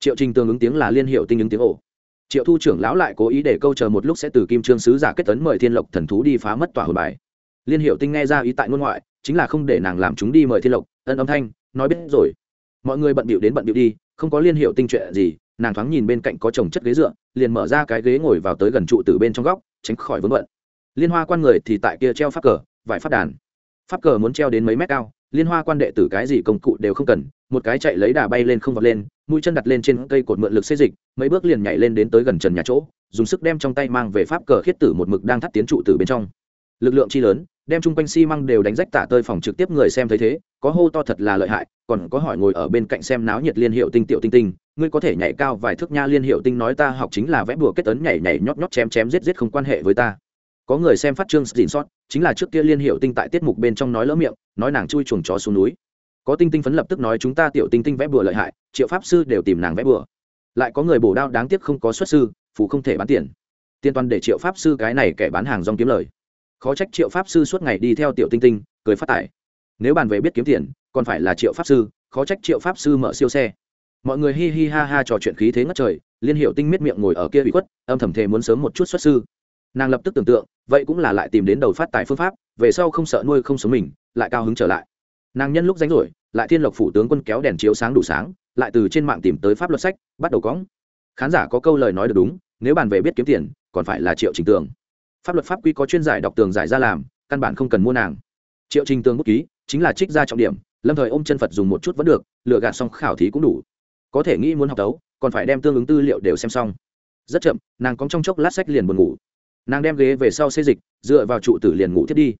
A: Triệu trình tương ứng tiếng là liên hiệu tinh ứng tiếng ổ triệu thu trưởng lão lại cố ý để câu chờ một lúc sẽ từ kim trương sứ giả kết tấn mời thiên lộc thần thú đi phá mất tòa hồn bài. Liên hiệu tinh nghe ra ý tại ngôn ngoại, chính là không để nàng làm chúng đi mời thiên lộc, ân âm thanh, nói biết rồi. Mọi người bận bịu đến bận bịu đi, không có liên hiệu tinh chuyện gì nàng thoáng nhìn bên cạnh có chồng chất ghế dựa, liền mở ra cái ghế ngồi vào tới gần trụ từ bên trong góc, tránh khỏi vướng bận. Liên hoa quan người thì tại kia treo pháp cờ vải pháp đàn. Pháp cờ muốn treo đến mấy mét cao, liên hoa quan đệ tử cái gì công cụ đều không cần, một cái chạy lấy đà bay lên không vọt lên, mũi chân đặt lên trên cây cột mượn lực xê dịch, mấy bước liền nhảy lên đến tới gần trần nhà chỗ, dùng sức đem trong tay mang về pháp cờ khiết tử một mực đang thắt tiến trụ từ bên trong. Lực lượng chi lớn, đem chung quanh xi măng đều đánh rách tả tơi phòng trực tiếp người xem thấy thế, có hô to thật là lợi hại, còn có hỏi ngồi ở bên cạnh xem náo nhiệt liên hiệu tinh tiểu tinh tinh ngươi có thể nhảy cao vài thước nha, liên hiệu tinh nói ta học chính là vẽ bùa kết ấn, nhảy nhảy nhót nhót chém chém giết giết không quan hệ với ta. Có người xem phát trương dìn sót, chính là trước kia liên hiệu tinh tại tiết mục bên trong nói lỡ miệng, nói nàng chui chuồng chó xuống núi. Có tinh tinh phấn lập tức nói chúng ta tiểu tinh tinh vẽ bùa lợi hại, triệu pháp sư đều tìm nàng vẽ bùa. Lại có người bổ đao đáng tiếc không có xuất sư phụ không thể bán tiền. Tiên toàn để triệu pháp sư cái này kẻ bán hàng rong kiếm lời. Khó trách triệu pháp sư suốt ngày đi theo tiểu tinh tinh, cười phát tải. Nếu bàn về biết kiếm tiền, còn phải là triệu pháp sư, khó trách triệu pháp sư mở siêu xe mọi người hi hi ha ha trò chuyện khí thế ngất trời, liên hiệu tinh miết miệng ngồi ở kia bị khuất, âm thầm thề muốn sớm một chút xuất sư. Nàng lập tức tưởng tượng, vậy cũng là lại tìm đến đầu phát tài phương pháp, về sau không sợ nuôi không sống mình, lại cao hứng trở lại. Nàng nhân lúc rảnh rỗi, lại thiên lộc phủ tướng quân kéo đèn chiếu sáng đủ sáng, lại từ trên mạng tìm tới pháp luật sách, bắt đầu cóng khán giả có câu lời nói được đúng, nếu bàn về biết kiếm tiền, còn phải là triệu trình tường. Pháp luật pháp quy có chuyên giải đọc tường giải ra làm, căn bản không cần mua nàng. Triệu trình tường bút ký, chính là trích ra trọng điểm, lâm thời ôm chân phật dùng một chút vẫn được, lựa gạt xong khảo thí cũng đủ có thể nghĩ muốn học tấu, còn phải đem tương ứng tư liệu đều xem xong. Rất chậm, nàng cóng trong chốc lát sách liền buồn ngủ. Nàng đem ghế về sau xê dịch, dựa vào trụ tử liền ngủ thiết đi.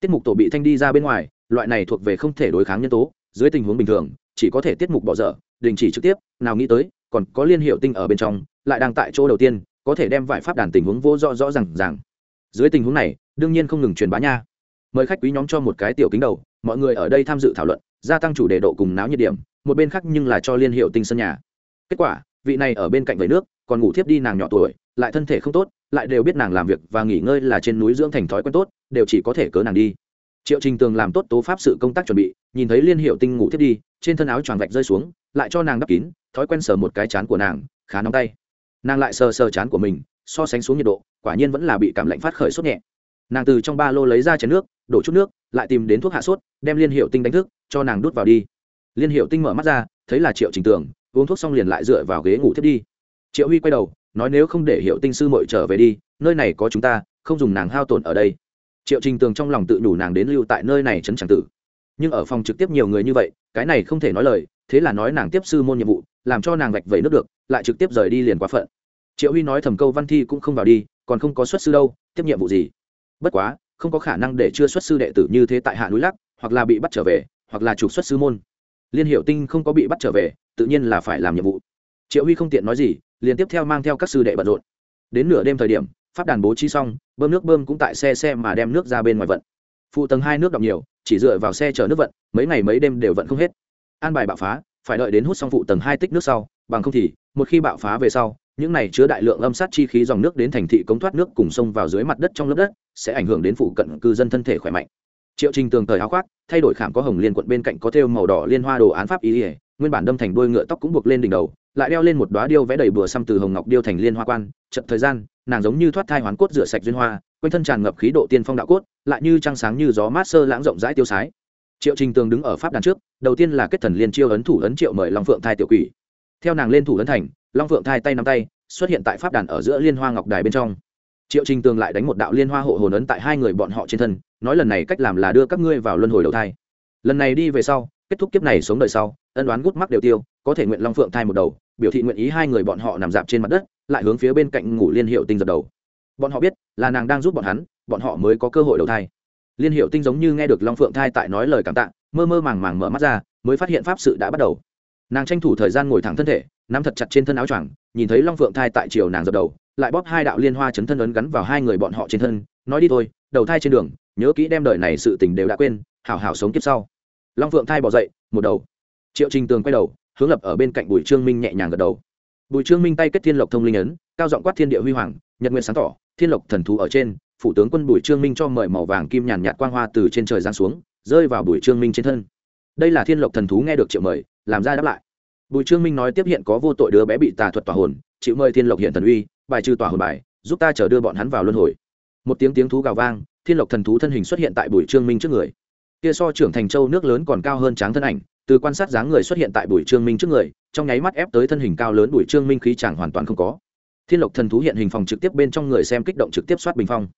A: Tiết mục tổ bị thanh đi ra bên ngoài, loại này thuộc về không thể đối kháng nhân tố, dưới tình huống bình thường, chỉ có thể tiết mục bỏ dở, đình chỉ trực tiếp, nào nghĩ tới, còn có liên hiệu tinh ở bên trong, lại đang tại chỗ đầu tiên, có thể đem vải pháp đàn tình huống vô rõ rõ rằng ràng. Dưới tình huống này, đương nhiên không ngừng truyền bá nha. Mời khách quý nhóm cho một cái tiểu kính đầu, mọi người ở đây tham dự thảo luận, gia tăng chủ đề độ cùng náo nhiệt điểm một bên khác nhưng là cho liên hiệu tinh sân nhà. Kết quả, vị này ở bên cạnh vầy nước, còn ngủ thiếp đi nàng nhỏ tuổi, lại thân thể không tốt, lại đều biết nàng làm việc và nghỉ ngơi là trên núi dưỡng thành thói quen tốt, đều chỉ có thể cớ nàng đi. Triệu trình tường làm tốt tố pháp sự công tác chuẩn bị, nhìn thấy liên hiệu tinh ngủ thiếp đi, trên thân áo choàng vạch rơi xuống, lại cho nàng đắp kín, thói quen sờ một cái chán của nàng, khá nóng tay. Nàng lại sờ sờ chán của mình, so sánh xuống nhiệt độ, quả nhiên vẫn là bị cảm lạnh phát khởi sốt nhẹ. Nàng từ trong ba lô lấy ra chén nước, đổ chút nước, lại tìm đến thuốc hạ sốt, đem liên hiệu tinh đánh thức, cho nàng đút vào đi liên hiệu tinh mở mắt ra, thấy là triệu trình tường, uống thuốc xong liền lại dựa vào ghế ngủ thiết đi. Triệu huy quay đầu, nói nếu không để hiệu tinh sư mội trở về đi, nơi này có chúng ta, không dùng nàng hao tổn ở đây. Triệu trình tường trong lòng tự nhủ nàng đến lưu tại nơi này chấn tràng tử. Nhưng ở phòng trực tiếp nhiều người như vậy, cái này không thể nói lời, thế là nói nàng tiếp sư môn nhiệm vụ, làm cho nàng vạch vẩy nước được, lại trực tiếp rời đi liền quá phận. Triệu huy nói thầm câu văn thi cũng không vào đi, còn không có xuất sư đâu, tiếp nhiệm vụ gì? Bất quá, không có khả năng để chưa xuất sư đệ tử như thế tại hạ núi lắc, hoặc là bị bắt trở về, hoặc là trục xuất sư môn liên hiệu tinh không có bị bắt trở về, tự nhiên là phải làm nhiệm vụ. Triệu huy không tiện nói gì, liền tiếp theo mang theo các sư đệ bận rộn. Đến nửa đêm thời điểm, pháp đàn bố trí xong, bơm nước bơm cũng tại xe xe mà đem nước ra bên ngoài vận. Phụ tầng hai nước đọng nhiều, chỉ dựa vào xe chở nước vận, mấy ngày mấy đêm đều vận không hết. An bài bạo phá, phải đợi đến hút xong phụ tầng hai tích nước sau, bằng không thì, một khi bạo phá về sau, những này chứa đại lượng âm sát chi khí dòng nước đến thành thị cống thoát nước cùng sông vào dưới mặt đất trong lớp đất, sẽ ảnh hưởng đến phụ cận cư dân thân thể khỏe mạnh triệu trình tường thời áo khoác, thay đổi khảm có hồng liên quận bên cạnh có thêu màu đỏ liên hoa đồ án pháp ý ỉa nguyên bản đâm thành đôi ngựa tóc cũng buộc lên đỉnh đầu, lại đeo lên một đoá điêu vẽ đầy bừa xăm từ hồng ngọc điêu thành liên hoa quan, chậm thời gian, nàng giống như thoát thai hoán cốt rửa sạch duyên hoa, quanh thân tràn ngập khí độ tiên phong đạo cốt, lại như trăng sáng như gió mát sơ lãng rộng rãi tiêu sái. Triệu trình tường đứng ở pháp đàn trước, đầu tiên là kết thần liên chiêu ấn thủ ấn triệu mời long phượng thai tiểu quỷ. Theo nàng lên thủ ấn thành, long phượng thai tay nắm tay, xuất hiện tại pháp đàn ở giữa liên hoa ngọc đài bên trong. Triệu trình tường lại đánh một đạo liên hoa hộ hồn ấn tại hai người bọn họ trên thân nói lần này cách làm là đưa các ngươi vào luân hồi đầu thai. Lần này đi về sau, kết thúc kiếp này sống đời sau, ân đoán gút mắc đều tiêu, có thể nguyện long phượng thai một đầu, biểu thị nguyện ý hai người bọn họ nằm dạp trên mặt đất, lại hướng phía bên cạnh ngủ liên hiệu tinh dập đầu. Bọn họ biết là nàng đang giúp bọn hắn, bọn họ mới có cơ hội đầu thai. Liên hiệu tinh giống như nghe được long phượng thai tại nói lời cảm tạ, mơ mơ màng màng mở mắt ra, mới phát hiện pháp sự đã bắt đầu. Nàng tranh thủ thời gian ngồi thẳng thân thể, nắm thật chặt trên thân áo choàng, nhìn thấy long phượng thai tại chiều nàng dập đầu, lại bóp hai đạo liên hoa chấn thân ấn gắn vào hai người bọn họ trên thân, nói đi thôi, đầu thai trên đường nhớ kỹ đem đời này sự tình đều đã quên, hảo hảo sống kiếp sau. Long phượng thai bỏ dậy, một đầu. Triệu trình tường quay đầu, hướng lập ở bên cạnh bùi trương minh nhẹ nhàng gật đầu. Bùi trương minh tay kết thiên lộc thông linh ấn, cao giọng quát thiên địa huy hoàng, nhật nguyện sáng tỏ, thiên lộc thần thú ở trên, phủ tướng quân bùi trương minh cho mời màu vàng kim nhàn nhạt quang hoa từ trên trời giáng xuống, rơi vào bùi trương minh trên thân. Đây là thiên lộc thần thú nghe được triệu mời, làm ra đáp lại. Bùi trương minh nói tiếp hiện có vô tội đứa bé bị tà thuật tỏa hồn, chịu mời thiên lộc hiện thần uy, bài trừ tỏa hồn bài, giúp ta chở đưa bọn hắn vào luân hồi. Một tiếng tiếng thú gào vang thiên lộc thần thú thân hình xuất hiện tại bùi trương minh trước người. Kia so trưởng thành châu nước lớn còn cao hơn tráng thân ảnh, từ quan sát dáng người xuất hiện tại bùi trương minh trước người, trong nháy mắt ép tới thân hình cao lớn bùi trương minh khí chẳng hoàn toàn không có. Thiên lộc thần thú hiện hình phòng trực tiếp bên trong người xem kích động trực tiếp soát bình phong.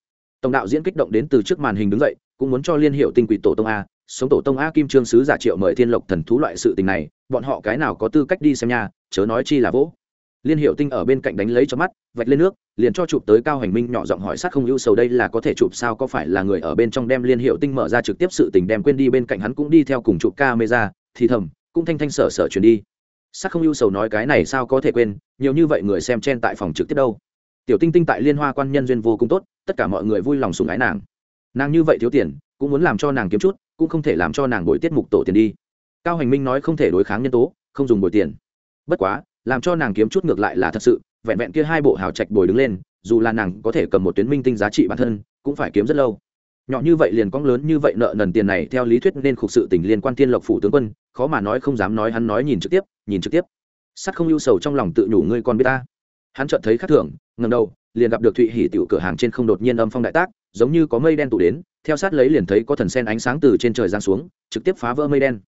A: Tổng đạo diễn kích động đến từ trước màn hình đứng dậy, cũng muốn cho liên hiệu tinh quỷ tổ tông a, sống tổ tông a kim trương sứ giả triệu mời thiên lộc thần thú loại sự tình này, bọn họ cái nào có tư cách đi xem nha, chớ nói chi là vỗ liên hiệu tinh ở bên cạnh đánh lấy cho mắt, vạch lên nước, liền cho chụp tới cao hành minh nhỏ giọng hỏi sát không ưu sầu đây là có thể chụp sao, có phải là người ở bên trong đem liên hiệu tinh mở ra trực tiếp sự tình đem quên đi, bên cạnh hắn cũng đi theo cùng chụp camera, thì thầm, cũng thanh thanh sở sở chuyển đi. Sát không ưu sầu nói cái này sao có thể quên, nhiều như vậy người xem chen tại phòng trực tiếp đâu. Tiểu tinh tinh tại liên hoa quan nhân duyên vô cùng tốt, tất cả mọi người vui lòng sùng ái nàng. Nàng như vậy thiếu tiền, cũng muốn làm cho nàng kiếm chút, cũng không thể làm cho nàng bồi tiết mục tổ tiền đi. Cao hành minh nói không thể đối kháng nhân tố, không dùng bồi tiền. Bất quá làm cho nàng kiếm chút ngược lại là thật sự, vẹn vẹn kia hai bộ hào trạch bồi đứng lên, dù là nàng có thể cầm một tuyến minh tinh giá trị bản thân, cũng phải kiếm rất lâu. Nhỏ như vậy liền cong lớn như vậy nợ nần tiền này, theo lý thuyết nên khục sự tình liên quan tiên lộc phủ tướng quân, khó mà nói không dám nói hắn nói nhìn trực tiếp, nhìn trực tiếp. Sắt không ưu sầu trong lòng tự nhủ ngươi con biết ta. Hắn chợt thấy khắc thường ngầm đầu, liền gặp được thụy hỉ tiểu cửa hàng trên không đột nhiên âm phong đại tác, giống như có mây đen tụ đến, theo sát lấy liền thấy có thần sen ánh sáng từ trên trời giáng xuống, trực tiếp phá vỡ mây đen.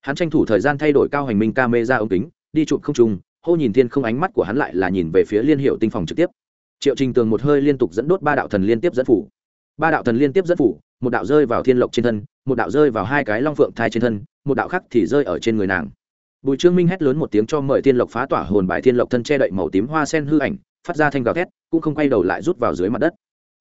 A: Hắn tranh thủ thời gian thay đổi cao hành minh ca mê ra ống kính, đi chụp không trùng hô nhìn thiên không ánh mắt của hắn lại là nhìn về phía liên hiệu tinh phòng trực tiếp. Triệu trình tường một hơi liên tục dẫn đốt ba đạo thần liên tiếp dẫn phủ. Ba đạo thần liên tiếp dẫn phủ, một đạo rơi vào thiên lộc trên thân, một đạo rơi vào hai cái long phượng thai trên thân, một đạo khác thì rơi ở trên người nàng. Bùi trương minh hét lớn một tiếng cho mời thiên lộc phá tỏa hồn bài thiên lộc thân che đậy màu tím hoa sen hư ảnh, phát ra thanh gào thét, cũng không quay đầu lại rút vào dưới mặt đất.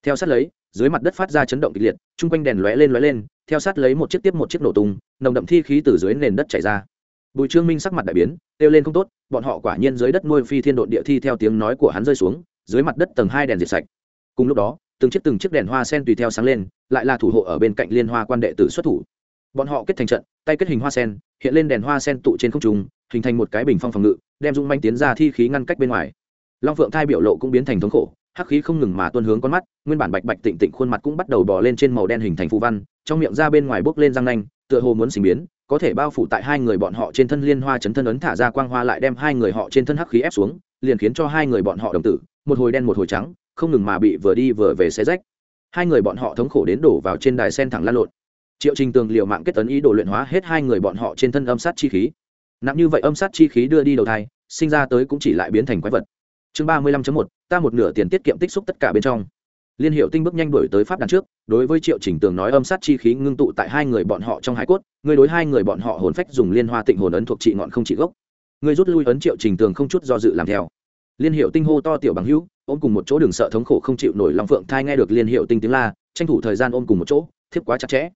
A: Theo sát lấy, dưới mặt đất phát ra chấn động kịch liệt, chung quanh đèn lóe lên lóe lên, theo sát lấy một chiếc tiếp một chiếc nổ tung, nồng đậm thi khí từ dưới nền đất chảy ra bùi trương minh sắc mặt đại biến, kêu lên không tốt, bọn họ quả nhiên dưới đất nuôi phi thiên độn địa thi theo tiếng nói của hắn rơi xuống, dưới mặt đất tầng hai đèn diệt sạch. Cùng lúc đó, từng chiếc từng chiếc đèn hoa sen tùy theo sáng lên, lại là thủ hộ ở bên cạnh liên hoa quan đệ tử xuất thủ. Bọn họ kết thành trận, tay kết hình hoa sen, hiện lên đèn hoa sen tụ trên không trung, hình thành một cái bình phong phòng ngự, đem dung manh tiến ra thi khí ngăn cách bên ngoài. Long phượng thai biểu lộ cũng biến thành thống khổ, hắc khí không ngừng mà tuôn hướng con mắt, nguyên bản bạch bạch tịnh tịnh khuôn mặt cũng bắt đầu bò lên trên màu đen hình thành phù văn, trong miệng ra bên ngoài bốc lên răng nanh, tựa hồ muốn sinh biến có thể bao phủ tại hai người bọn họ trên thân liên hoa chấn thân ấn thả ra quang hoa lại đem hai người họ trên thân hắc khí ép xuống, liền khiến cho hai người bọn họ đồng tử, một hồi đen một hồi trắng, không ngừng mà bị vừa đi vừa về xe rách. Hai người bọn họ thống khổ đến đổ vào trên đài sen thẳng lan lộn. Triệu trình tường liều mạng kết tấn ý đồ luyện hóa hết hai người bọn họ trên thân âm sát chi khí. Nặng như vậy âm sát chi khí đưa đi đầu thai, sinh ra tới cũng chỉ lại biến thành quái vật. Chương ba mươi lăm một, ta một nửa tiền tiết kiệm tích xúc tất cả bên trong liên hiệu tinh bước nhanh đuổi tới pháp đàn trước, đối với triệu trình tường nói âm sát chi khí ngưng tụ tại hai người bọn họ trong hải cốt, người đối hai người bọn họ hồn phách dùng liên hoa tịnh hồn ấn thuộc trị ngọn không trị gốc. Người rút lui ấn triệu trình tường không chút do dự làm theo. Liên hiệu tinh hô to tiểu bằng hữu, ôm cùng một chỗ đường sợ thống khổ không chịu nổi lòng phượng thai nghe được liên hiệu tinh tiếng la, tranh thủ thời gian ôm cùng một chỗ, thiếp quá chặt chẽ.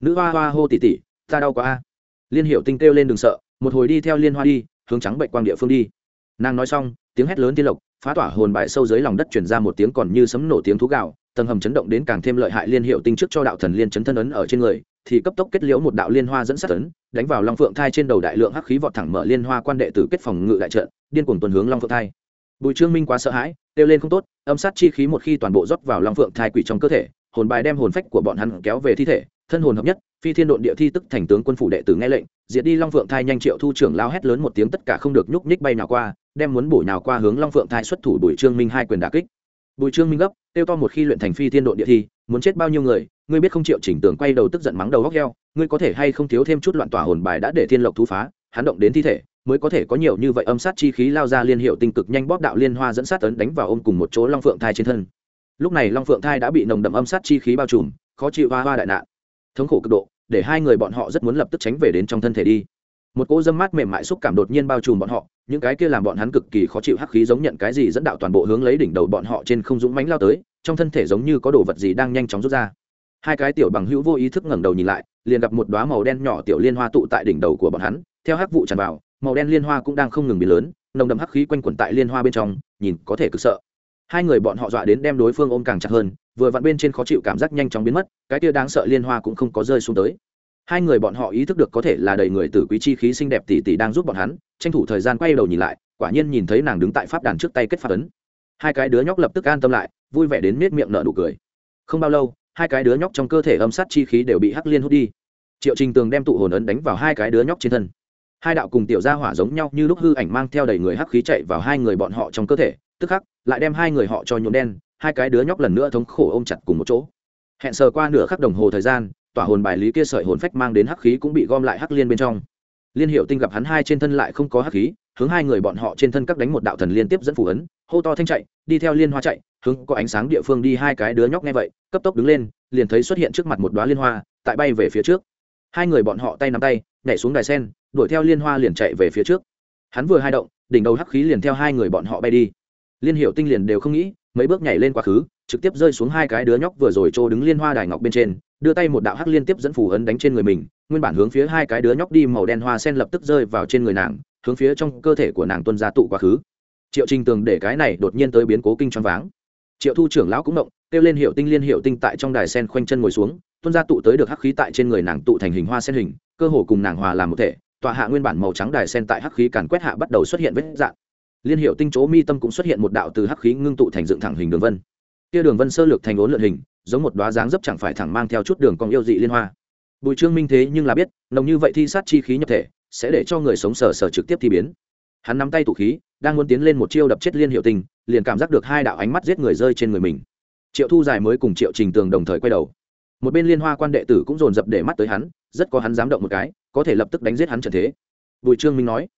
A: Nữ hoa hoa hô tỉ tỉ, ta đau quá a. Liên hiệu tinh kêu lên đường sợ, một hồi đi theo liên hoa đi, hướng trắng bệnh quang địa phương đi. Nàng nói xong, tiếng hét lớn tiên lộc phá tỏa hồn bại sâu dưới lòng đất chuyển ra một tiếng còn như sấm nổ tiếng thú gạo, tầng hầm chấn động đến càng thêm lợi hại liên hiệu tinh trước cho đạo thần liên chấn thân ấn ở trên người, thì cấp tốc kết liễu một đạo liên hoa dẫn sát ấn, đánh vào long phượng thai trên đầu đại lượng hắc khí vọt thẳng mở liên hoa quan đệ tử kết phòng ngự đại trận, điên cuồng tuần hướng long phượng thai. Bùi trương minh quá sợ hãi, kêu lên không tốt, âm sát chi khí một khi toàn bộ rót vào long phượng thai quỷ trong cơ thể, hồn bài đem hồn phách của bọn hắn kéo về thi thể, thân hồn hợp nhất phi thiên độn địa thi tức thành tướng quân phủ đệ tử nghe lệnh, diệt đi long phượng thai nhanh triệu thu trưởng lao hét lớn một tiếng tất cả không được nhúc nhích bay nào qua, đem muốn bổ nào qua hướng long phượng thai xuất thủ bùi trương minh hai quyền đà kích. Bùi trương minh gấp tiêu to một khi luyện thành phi thiên độn địa thi, muốn chết bao nhiêu người, ngươi biết không triệu chỉnh tường quay đầu tức giận mắng đầu góc heo, ngươi có thể hay không thiếu thêm chút loạn tỏa hồn bài đã để thiên lộc thú phá, hắn động đến thi thể, mới có thể có nhiều như vậy âm sát chi khí lao ra liên hiệu tinh cực nhanh bóp đạo liên hoa dẫn sát tấn đánh vào ôm cùng một chỗ long phượng thai trên thân. Lúc này long phượng thai đã bị nồng đậm âm sát chi khí bao trùm, khó chịu hoa hoa đại nạn thống khổ cực độ, để hai người bọn họ rất muốn lập tức tránh về đến trong thân thể đi. Một cỗ dâm mát mềm mại xúc cảm đột nhiên bao trùm bọn họ, những cái kia làm bọn hắn cực kỳ khó chịu hắc khí giống nhận cái gì dẫn đạo toàn bộ hướng lấy đỉnh đầu bọn họ trên không dũng mánh lao tới, trong thân thể giống như có đồ vật gì đang nhanh chóng rút ra. Hai cái tiểu bằng hữu vô ý thức ngẩng đầu nhìn lại, liền gặp một đoá màu đen nhỏ tiểu liên hoa tụ tại đỉnh đầu của bọn hắn, theo hắc vụ tràn vào, màu đen liên hoa cũng đang không ngừng biến lớn, nồng đậm hắc khí quanh quẩn tại liên hoa bên trong, nhìn có thể cực sợ hai người bọn họ dọa đến đem đối phương ôm càng chặt hơn, vừa vặn bên trên khó chịu cảm giác nhanh chóng biến mất, cái kia đáng sợ liên hoa cũng không có rơi xuống tới. Hai người bọn họ ý thức được có thể là đầy người tử quý chi khí xinh đẹp tỷ tỷ đang giúp bọn hắn, tranh thủ thời gian quay đầu nhìn lại, quả nhiên nhìn thấy nàng đứng tại pháp đàn trước tay kết phát ấn. Hai cái đứa nhóc lập tức an tâm lại, vui vẻ đến nết miệng nở nụ cười. Không bao lâu, hai cái đứa nhóc trong cơ thể âm sát chi khí đều bị hắc liên hút đi. Triệu trình tường đem tụ hồn ấn đánh vào hai cái đứa nhóc trên thân. Hai đạo cùng tiểu gia hỏa giống nhau như lúc hư ảnh mang theo đầy người hắc khí chạy vào hai người bọn họ trong cơ thể, tức khắc lại đem hai người họ cho nhuộm đen, hai cái đứa nhóc lần nữa thống khổ ôm chặt cùng một chỗ. Hẹn sờ qua nửa khắc đồng hồ thời gian, tỏa hồn bài lý kia sợi hồn phách mang đến hắc khí cũng bị gom lại hắc liên bên trong. Liên hiệu tinh gặp hắn hai trên thân lại không có hắc khí, hướng hai người bọn họ trên thân các đánh một đạo thần liên tiếp dẫn phù ấn, hô to thanh chạy, đi theo liên hoa chạy, hướng có ánh sáng địa phương đi hai cái đứa nhóc nghe vậy, cấp tốc đứng lên, liền thấy xuất hiện trước mặt một đoá liên hoa, tại bay về phía trước. Hai người bọn họ tay nắm tay, nhảy xuống đài sen, đuổi theo liên hoa liền chạy về phía trước. Hắn vừa hai động, đỉnh đầu hắc khí liền theo hai người bọn họ bay đi liên hiệu tinh liền đều không nghĩ, mấy bước nhảy lên quá khứ, trực tiếp rơi xuống hai cái đứa nhóc vừa rồi trô đứng liên hoa đài ngọc bên trên, đưa tay một đạo hắc liên tiếp dẫn phù ấn đánh trên người mình, nguyên bản hướng phía hai cái đứa nhóc đi màu đen hoa sen lập tức rơi vào trên người nàng, hướng phía trong cơ thể của nàng tuân ra tụ quá khứ. Triệu trình tường để cái này đột nhiên tới biến cố kinh choáng váng. Triệu thu trưởng lão cũng động, kêu lên hiệu tinh, liên hiệu tinh tại trong đài sen khoanh chân ngồi xuống, tuân ra tụ tới được hắc khí tại trên người nàng tụ thành hình hoa sen hình, cơ hồ cùng nàng hòa làm một thể, tọa hạ nguyên bản màu trắng đài sen tại hắc khí càn quét hạ bắt đầu xuất hiện vết dạng liên hiệu tinh chỗ mi tâm cũng xuất hiện một đạo từ hắc khí ngưng tụ thành dựng thẳng hình đường vân. Kia đường vân sơ lược thành ốn lượn hình, giống một đoá dáng dấp chẳng phải thẳng mang theo chút đường cong yêu dị liên hoa. Bùi trương minh thế nhưng là biết, nồng như vậy thi sát chi khí nhập thể, sẽ để cho người sống sờ sờ trực tiếp thi biến. Hắn nắm tay tụ khí, đang muốn tiến lên một chiêu đập chết liên hiệu tình liền cảm giác được hai đạo ánh mắt giết người rơi trên người mình. Triệu thu dài mới cùng triệu trình tường đồng thời quay đầu. Một bên liên hoa quan đệ tử cũng dồn dập để mắt tới hắn, rất có hắn dám động một cái, có thể lập tức đánh giết hắn trần thế. Bùi trương minh nói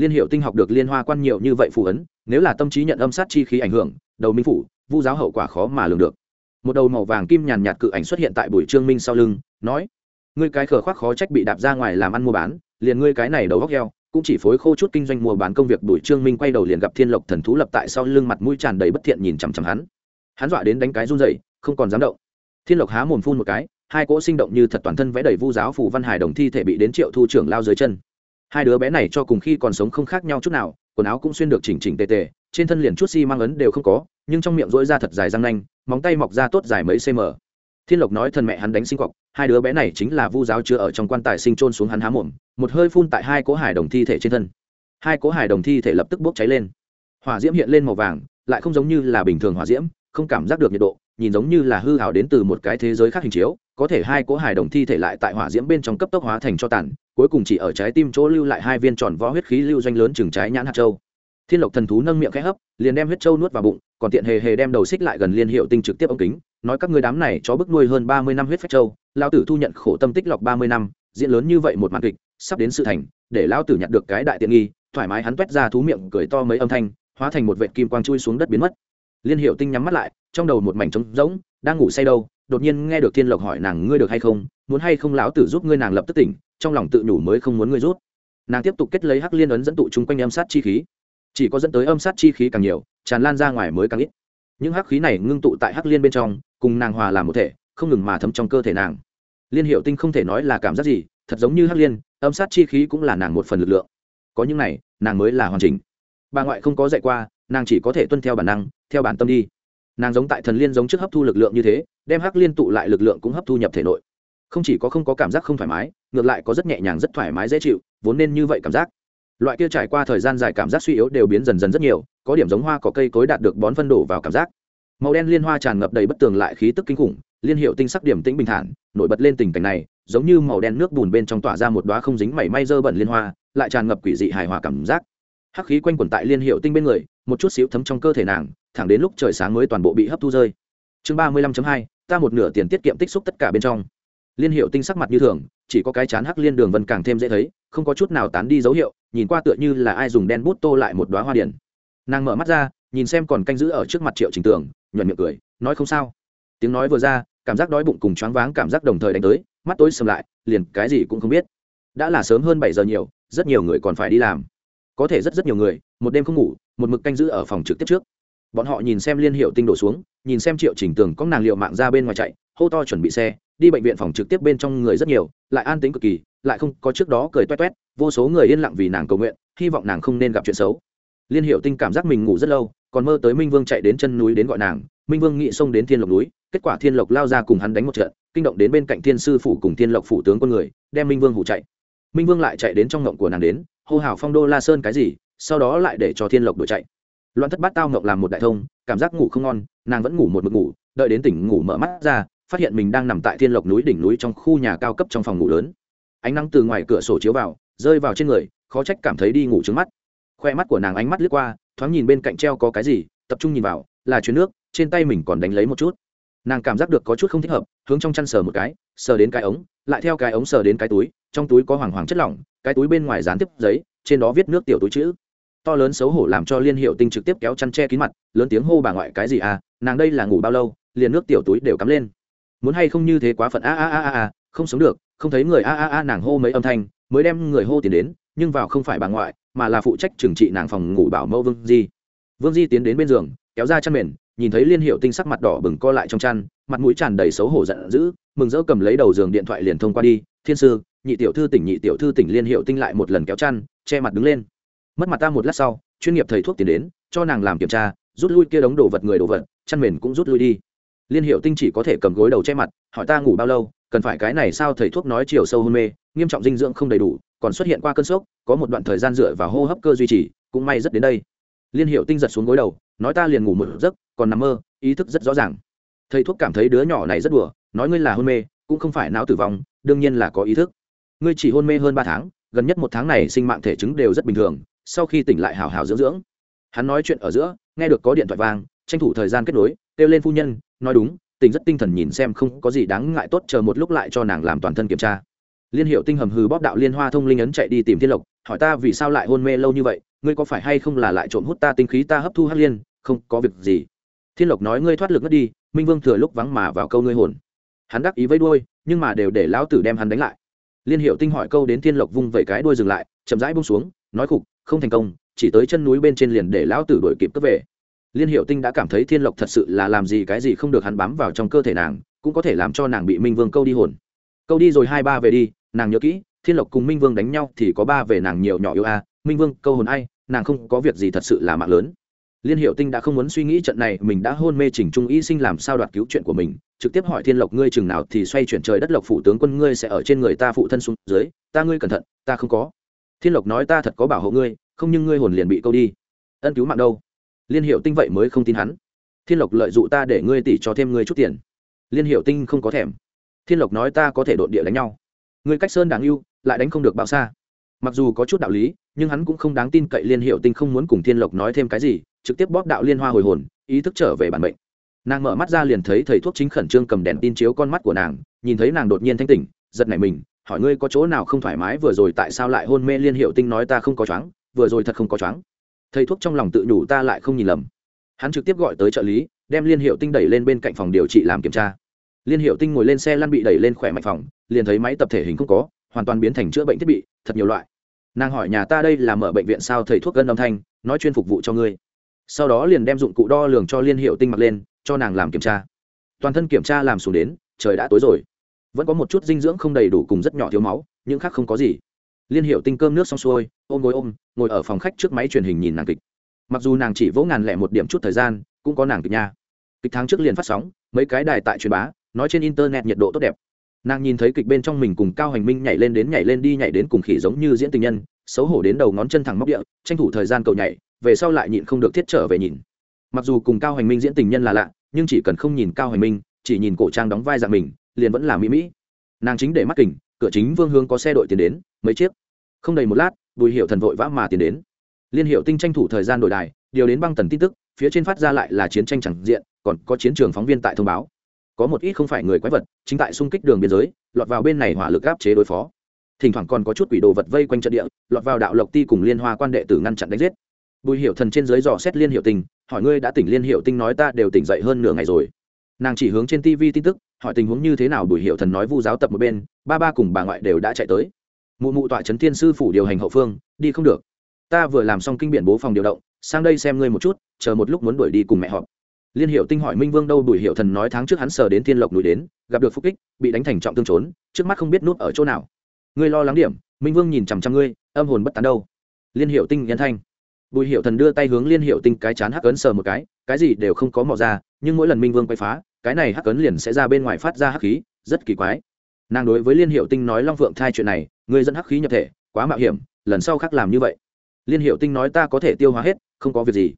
A: liên hiệu tinh học được liên hoa quan nhiều như vậy phù ấn, nếu là tâm trí nhận âm sát chi khí ảnh hưởng, đầu minh phủ, vu giáo hậu quả khó mà lường được. Một đầu màu vàng kim nhàn nhạt cự ảnh xuất hiện tại bùi trương minh sau lưng, nói, ngươi cái khờ khoác khó trách bị đạp ra ngoài làm ăn mua bán, liền ngươi cái này đầu góc heo cũng chỉ phối khô chút kinh doanh mua bán công việc. Bùi trương minh quay đầu liền gặp thiên lộc thần thú lập tại sau lưng mặt mũi tràn đầy bất thiện nhìn chằm chằm hắn. Hắn dọa đến đánh cái run rẩy, không còn dám động. Thiên lộc há mồm phun một cái, hai cỗ sinh động như thật toàn thân vẽ đầy vu giáo phù văn hải đồng thi thể bị đến triệu thu trưởng lao dưới chân hai đứa bé này cho cùng khi còn sống không khác nhau chút nào, quần áo cũng xuyên được chỉnh chỉnh tề tề, trên thân liền chút xi mang ấn đều không có, nhưng trong miệng rỗi ra thật dài răng nanh, móng tay mọc ra tốt dài mấy cm thiên lộc nói thần mẹ hắn đánh sinh cọc hai đứa bé này chính là vu giáo chưa ở trong quan tài sinh trôn xuống hắn há mồm, một hơi phun tại hai cố hải đồng thi thể trên thân. Hai cố hải đồng thi thể lập tức bốc cháy lên. Hỏa diễm hiện lên màu vàng, lại không giống như là bình thường hỏa diễm, không cảm giác được nhiệt độ nhìn giống như là hư hảo đến từ một cái thế giới khác hình chiếu, có thể hai cỗ hài đồng thi thể lại tại hỏa diễm bên trong cấp tốc hóa thành cho tàn, cuối cùng chỉ ở trái tim chỗ lưu lại hai viên tròn vó huyết khí lưu doanh lớn chừng trái nhãn hạt châu. Thiên lộc thần thú nâng miệng khẽ hấp, liền đem huyết châu nuốt vào bụng, còn tiện hề hề đem đầu xích lại gần liên hiệu tinh trực tiếp ống kính, nói các người đám này chó bức nuôi hơn ba mươi năm huyết phách châu lao tử thu nhận khổ tâm tích lọc ba mươi năm, diễn lớn như vậy một màn kịch, sắp đến sự thành, để lao tử nhặt được cái đại tiện nghi, thoải mái hắn toét ra thú miệng cười to mấy âm thanh, hóa thành một vệ kim quang chui xuống đất biến mất liên hiệu tinh nhắm mắt lại, trong đầu một mảnh trống rỗng, đang ngủ say đâu, đột nhiên nghe được thiên lộc hỏi nàng ngươi được hay không, muốn hay không lão tử giúp ngươi nàng lập tức tỉnh, trong lòng tự nhủ mới không muốn ngươi rút nàng tiếp tục kết lấy hắc liên ấn dẫn tụ chung quanh âm sát chi khí. Chỉ có dẫn tới âm sát chi khí càng nhiều, tràn lan ra ngoài mới càng ít. Những hắc khí này ngưng tụ tại hắc liên bên trong, cùng nàng hòa làm một thể, không ngừng mà thấm trong cơ thể nàng. Liên hiệu tinh không thể nói là cảm giác gì, thật giống như hắc liên, âm sát chi khí cũng là nàng một phần lực lượng. Có những này, nàng mới là hoàn chỉnh. Bà ngoại không có dạy qua nàng chỉ có thể tuân theo bản năng, theo bản tâm đi. Nàng giống tại thần liên giống trước hấp thu lực lượng như thế, đem hắc liên tụ lại lực lượng cũng hấp thu nhập thể nội. Không chỉ có không có cảm giác không thoải mái, ngược lại có rất nhẹ nhàng, rất thoải mái, dễ chịu, vốn nên như vậy cảm giác. Loại kia trải qua thời gian dài cảm giác suy yếu đều biến dần dần rất nhiều, có điểm giống hoa có cây cối đạt được bón phân đổ vào cảm giác. Màu đen liên hoa tràn ngập đầy bất tường lại khí tức kinh khủng, liên hiệu tinh sắc điểm tĩnh bình thản, nổi bật lên tình cảnh này, giống như màu đen nước bùn bên trong tỏa ra một đoá không dính mảy may dơ bẩn liên hoa, lại tràn ngập quỷ dị hài hòa cảm giác hắc khí quanh quẩn tại liên hiệu tinh bên người, một chút xíu thấm trong cơ thể nàng, thẳng đến lúc trời sáng mới toàn bộ bị hấp thu rơi. Chương ba mươi lăm hai, ta một nửa tiền tiết kiệm tích xúc tất cả bên trong. Liên hiệu tinh sắc mặt như thường, chỉ có cái chán hắc liên đường vân càng thêm dễ thấy, không có chút nào tán đi dấu hiệu, nhìn qua tựa như là ai dùng đen bút tô lại một đoá hoa điển. Nàng mở mắt ra, nhìn xem còn canh giữ ở trước mặt triệu trình tường, nhuận miệng cười, nói không sao. Tiếng nói vừa ra, cảm giác đói bụng cùng choáng váng cảm giác đồng thời đánh tới, mắt tối sầm lại, liền cái gì cũng không biết. Đã là sớm hơn bảy giờ nhiều, rất nhiều người còn phải đi làm có thể rất rất nhiều người, một đêm không ngủ, một mực canh giữ ở phòng trực tiếp trước. Bọn họ nhìn xem liên hiệu tinh đổ xuống, nhìn xem triệu trình tường có nàng liệu mạng ra bên ngoài chạy, hô to chuẩn bị xe, đi bệnh viện phòng trực tiếp bên trong người rất nhiều, lại an tính cực kỳ, lại không có trước đó cười toét toét, vô số người yên lặng vì nàng cầu nguyện, hy vọng nàng không nên gặp chuyện xấu. Liên hiệu tinh cảm giác mình ngủ rất lâu, còn mơ tới minh vương chạy đến chân núi đến gọi nàng, minh vương nghị xông đến thiên lộc núi, kết quả thiên lộc lao ra cùng hắn đánh một trận, kinh động đến bên cạnh thiên sư phủ cùng thiên lộc phủ tướng con người, đem minh vương hủ chạy minh vương lại chạy đến trong ngộng của nàng đến hô hào phong đô la sơn cái gì sau đó lại để cho thiên lộc đuổi chạy loạn thất bát tao ngộng làm một đại thông cảm giác ngủ không ngon nàng vẫn ngủ một mực ngủ đợi đến tỉnh ngủ mở mắt ra phát hiện mình đang nằm tại thiên lộc núi đỉnh núi trong khu nhà cao cấp trong phòng ngủ lớn ánh nắng từ ngoài cửa sổ chiếu vào rơi vào trên người khó trách cảm thấy đi ngủ trứng mắt khoe mắt của nàng ánh mắt lướt qua thoáng nhìn bên cạnh treo có cái gì tập trung nhìn vào là chuyến nước trên tay mình còn đánh lấy một chút nàng cảm giác được có chút không thích hợp hướng trong chăn sờ một cái sờ đến cái ống lại theo cái ống sờ đến cái túi, trong túi có hoàng hoàng chất lỏng, cái túi bên ngoài dán tiếp giấy, trên đó viết nước tiểu túi chữ. To lớn xấu hổ làm cho liên hiệu tinh trực tiếp kéo chăn che kín mặt, lớn tiếng hô bà ngoại cái gì à nàng đây là ngủ bao lâu, liền nước tiểu túi đều cắm lên. Muốn hay không như thế quá phận a a a a a, không sống được, không thấy người a a a nàng hô mấy âm thanh, mới đem người hô tiền đến, nhưng vào không phải bà ngoại, mà là phụ trách trừng trị nàng phòng ngủ bảo mẫu vương di. Vương di tiến đến bên giường, kéo ra chăn mền, nhìn thấy liên hiệu tinh sắc mặt đỏ bừng co lại trong chăn mặt mũi tràn đầy xấu hổ giận dữ, mừng rỡ cầm lấy đầu giường điện thoại liền thông qua đi, thiên sư, nhị tiểu thư tỉnh, nhị tiểu thư tỉnh liên hiệu tinh lại một lần kéo chăn, che mặt đứng lên. Mất mặt ta một lát sau, chuyên nghiệp thầy thuốc tiến đến, cho nàng làm kiểm tra, rút lui kia đống đồ vật người đồ vật, chăn mền cũng rút lui đi. Liên hiệu tinh chỉ có thể cầm gối đầu che mặt, hỏi ta ngủ bao lâu, cần phải cái này sao thầy thuốc nói chiều sâu hôn mê, nghiêm trọng dinh dưỡng không đầy đủ, còn xuất hiện qua cơn sốc, có một đoạn thời gian dựa vào hô hấp cơ duy trì, cũng may rất đến đây. Liên hiệu tinh giật xuống gối đầu, nói ta liền ngủ một giấc, còn nằm mơ, ý thức rất rõ ràng thầy thuốc cảm thấy đứa nhỏ này rất đùa, nói ngươi là hôn mê, cũng không phải não tử vong, đương nhiên là có ý thức. Ngươi chỉ hôn mê hơn ba tháng, gần nhất một tháng này sinh mạng thể chứng đều rất bình thường, sau khi tỉnh lại hào hào dưỡng dưỡng. Hắn nói chuyện ở giữa, nghe được có điện thoại vang, tranh thủ thời gian kết nối, kêu lên phu nhân, nói đúng tình rất tinh thần nhìn xem không có gì đáng ngại tốt, chờ một lúc lại cho nàng làm toàn thân kiểm tra. Liên hiệu tinh hầm hừ bóp đạo liên hoa thông linh ấn chạy đi tìm thiên lộc, hỏi ta vì sao lại hôn mê lâu như vậy, ngươi có phải hay không là lại trộm hút ta tinh khí ta hấp thu hắc liên, không có việc gì. Thiên lộc nói ngươi thoát lực mất đi minh vương thừa lúc vắng mà vào câu ngươi hồn. Hắn đắc ý với đuôi, nhưng mà đều để lão tử đem hắn đánh lại. Liên hiệu tinh hỏi câu đến thiên lộc vung vẩy cái đuôi dừng lại, chậm rãi bung xuống, nói khục, không thành công, chỉ tới chân núi bên trên liền để lão tử đuổi kịp cướp về. Liên hiệu tinh đã cảm thấy thiên lộc thật sự là làm gì cái gì không được hắn bám vào trong cơ thể nàng, cũng có thể làm cho nàng bị minh vương câu đi hồn. Câu đi rồi hai ba về đi, nàng nhớ kỹ, thiên lộc cùng minh vương đánh nhau thì có ba về nàng nhiều nhỏ yêu a, minh vương câu hồn ai, nàng không có việc gì thật sự là mạng lớn liên hiệu tinh đã không muốn suy nghĩ trận này, mình đã hôn mê chỉnh trung y sinh làm sao đoạt cứu chuyện của mình, trực tiếp hỏi thiên lộc, ngươi chừng nào thì xoay chuyển trời đất lộc phụ tướng quân, ngươi sẽ ở trên người ta phụ thân xuống dưới, ta ngươi cẩn thận, ta không có. Thiên lộc nói, ta thật có bảo hộ ngươi, không nhưng ngươi hồn liền bị câu đi. Ân cứu mạng đâu? Liên hiệu tinh vậy mới không tin hắn. Thiên lộc lợi dụng ta để ngươi tỷ cho thêm ngươi chút tiền. Liên hiệu tinh không có thèm. Thiên lộc nói, ta có thể đột địa đánh nhau. Ngươi cách sơn đáng yêu lại đánh không được bao xa. Mặc dù có chút đạo lý, nhưng hắn cũng không đáng tin cậy liên hiệu tinh không muốn cùng thiên lộc nói thêm cái gì trực tiếp bóp đạo liên hoa hồi hồn, ý thức trở về bản mệnh. Nàng mở mắt ra liền thấy thầy thuốc chính khẩn trương cầm đèn tin chiếu con mắt của nàng, nhìn thấy nàng đột nhiên thanh tỉnh, giật nảy mình, hỏi ngươi có chỗ nào không thoải mái vừa rồi tại sao lại hôn mê liên hiệu tinh nói ta không có choáng, vừa rồi thật không có choáng. Thầy thuốc trong lòng tự nhủ ta lại không nhìn lầm. Hắn trực tiếp gọi tới trợ lý, đem liên hiệu tinh đẩy lên bên cạnh phòng điều trị làm kiểm tra. Liên hiệu tinh ngồi lên xe lăn bị đẩy lên khỏe mạnh phòng, liền thấy máy tập thể hình không có, hoàn toàn biến thành chữa bệnh thiết bị, thật nhiều loại. Nàng hỏi nhà ta đây là mở bệnh viện sao thầy thuốc gân âm thanh, nói chuyên phục vụ cho ngươi sau đó liền đem dụng cụ đo lường cho liên hiệu tinh mặc lên, cho nàng làm kiểm tra. Toàn thân kiểm tra làm xuống đến, trời đã tối rồi. Vẫn có một chút dinh dưỡng không đầy đủ cùng rất nhỏ thiếu máu nhưng khác không có gì. Liên hiệu tinh cơm nước xong xuôi, ôm gối ôm, ngồi ở phòng khách trước máy truyền hình nhìn nàng kịch. Mặc dù nàng chỉ vỗ ngàn lẻ một điểm chút thời gian, cũng có nàng kịch nha. Kịch tháng trước liền phát sóng, mấy cái đài tại truyền bá, nói trên internet nhiệt độ tốt đẹp. Nàng nhìn thấy kịch bên trong mình cùng cao hành minh nhảy lên đến nhảy lên đi nhảy đến cùng khỉ giống như diễn tình nhân, xấu hổ đến đầu ngón chân thẳng móc địa, tranh thủ thời gian cậu nhảy về sau lại nhịn không được thiết trở về nhìn. Mặc dù cùng cao hành minh diễn tình nhân là lạ, nhưng chỉ cần không nhìn cao hành minh, chỉ nhìn cổ trang đóng vai dạng mình, liền vẫn là mỹ mỹ. Nàng chính để mắt kình cửa chính vương hương có xe đội tiền đến, mấy chiếc. Không đầy một lát, bùi hiệu thần vội vã mà tiền đến. Liên hiệu tinh tranh thủ thời gian đổi đài, điều đến băng tần tin tức, phía trên phát ra lại là chiến tranh chẳng diện, còn có chiến trường phóng viên tại thông báo. Có một ít không phải người quái vật, chính tại xung kích đường biên giới, lọt vào bên này hỏa lực áp chế đối phó. Thỉnh thoảng còn có chút quỷ đồ vật vây quanh trận địa, lọt vào đạo lộc ti cùng liên hoa quan đệ tử ngăn chặn đánh giết bùi hiệu thần trên dưới dò xét liên hiệu tinh hỏi ngươi đã tỉnh liên hiệu tinh nói ta đều tỉnh dậy hơn nửa ngày rồi. Nàng chỉ hướng trên tv tin tức, hỏi tình huống như thế nào bùi hiệu thần nói vu giáo tập một bên, ba ba cùng bà ngoại đều đã chạy tới. Mụ mụ tọa trấn thiên sư phủ điều hành hậu phương, đi không được. Ta vừa làm xong kinh biển bố phòng điều động, sang đây xem ngươi một chút, chờ một lúc muốn đuổi đi cùng mẹ họp. Liên hiệu tinh hỏi minh vương đâu bùi hiệu thần nói tháng trước hắn sờ đến thiên lộc núi đến, gặp được phúc kích, bị đánh thành trọng tương trốn, trước mắt không biết nút ở chỗ nào. Ngươi lo lắng điểm, minh vương nhìn chằm chằm ngươi, âm hồn bất tán đâu. Liên hiệu tinh nhân thanh bùi hiệu thần đưa tay hướng liên hiệu tinh cái chán hắc ấn sờ một cái cái gì đều không có mò ra, nhưng mỗi lần minh vương quay phá, cái này hắc ấn liền sẽ ra bên ngoài phát ra hắc khí, rất kỳ quái. Nàng đối với liên hiệu tinh nói long phượng thai chuyện này, người dẫn hắc khí nhập thể, quá mạo hiểm, lần sau khác làm như vậy. Liên hiệu tinh nói ta có thể tiêu hóa hết, không có việc gì.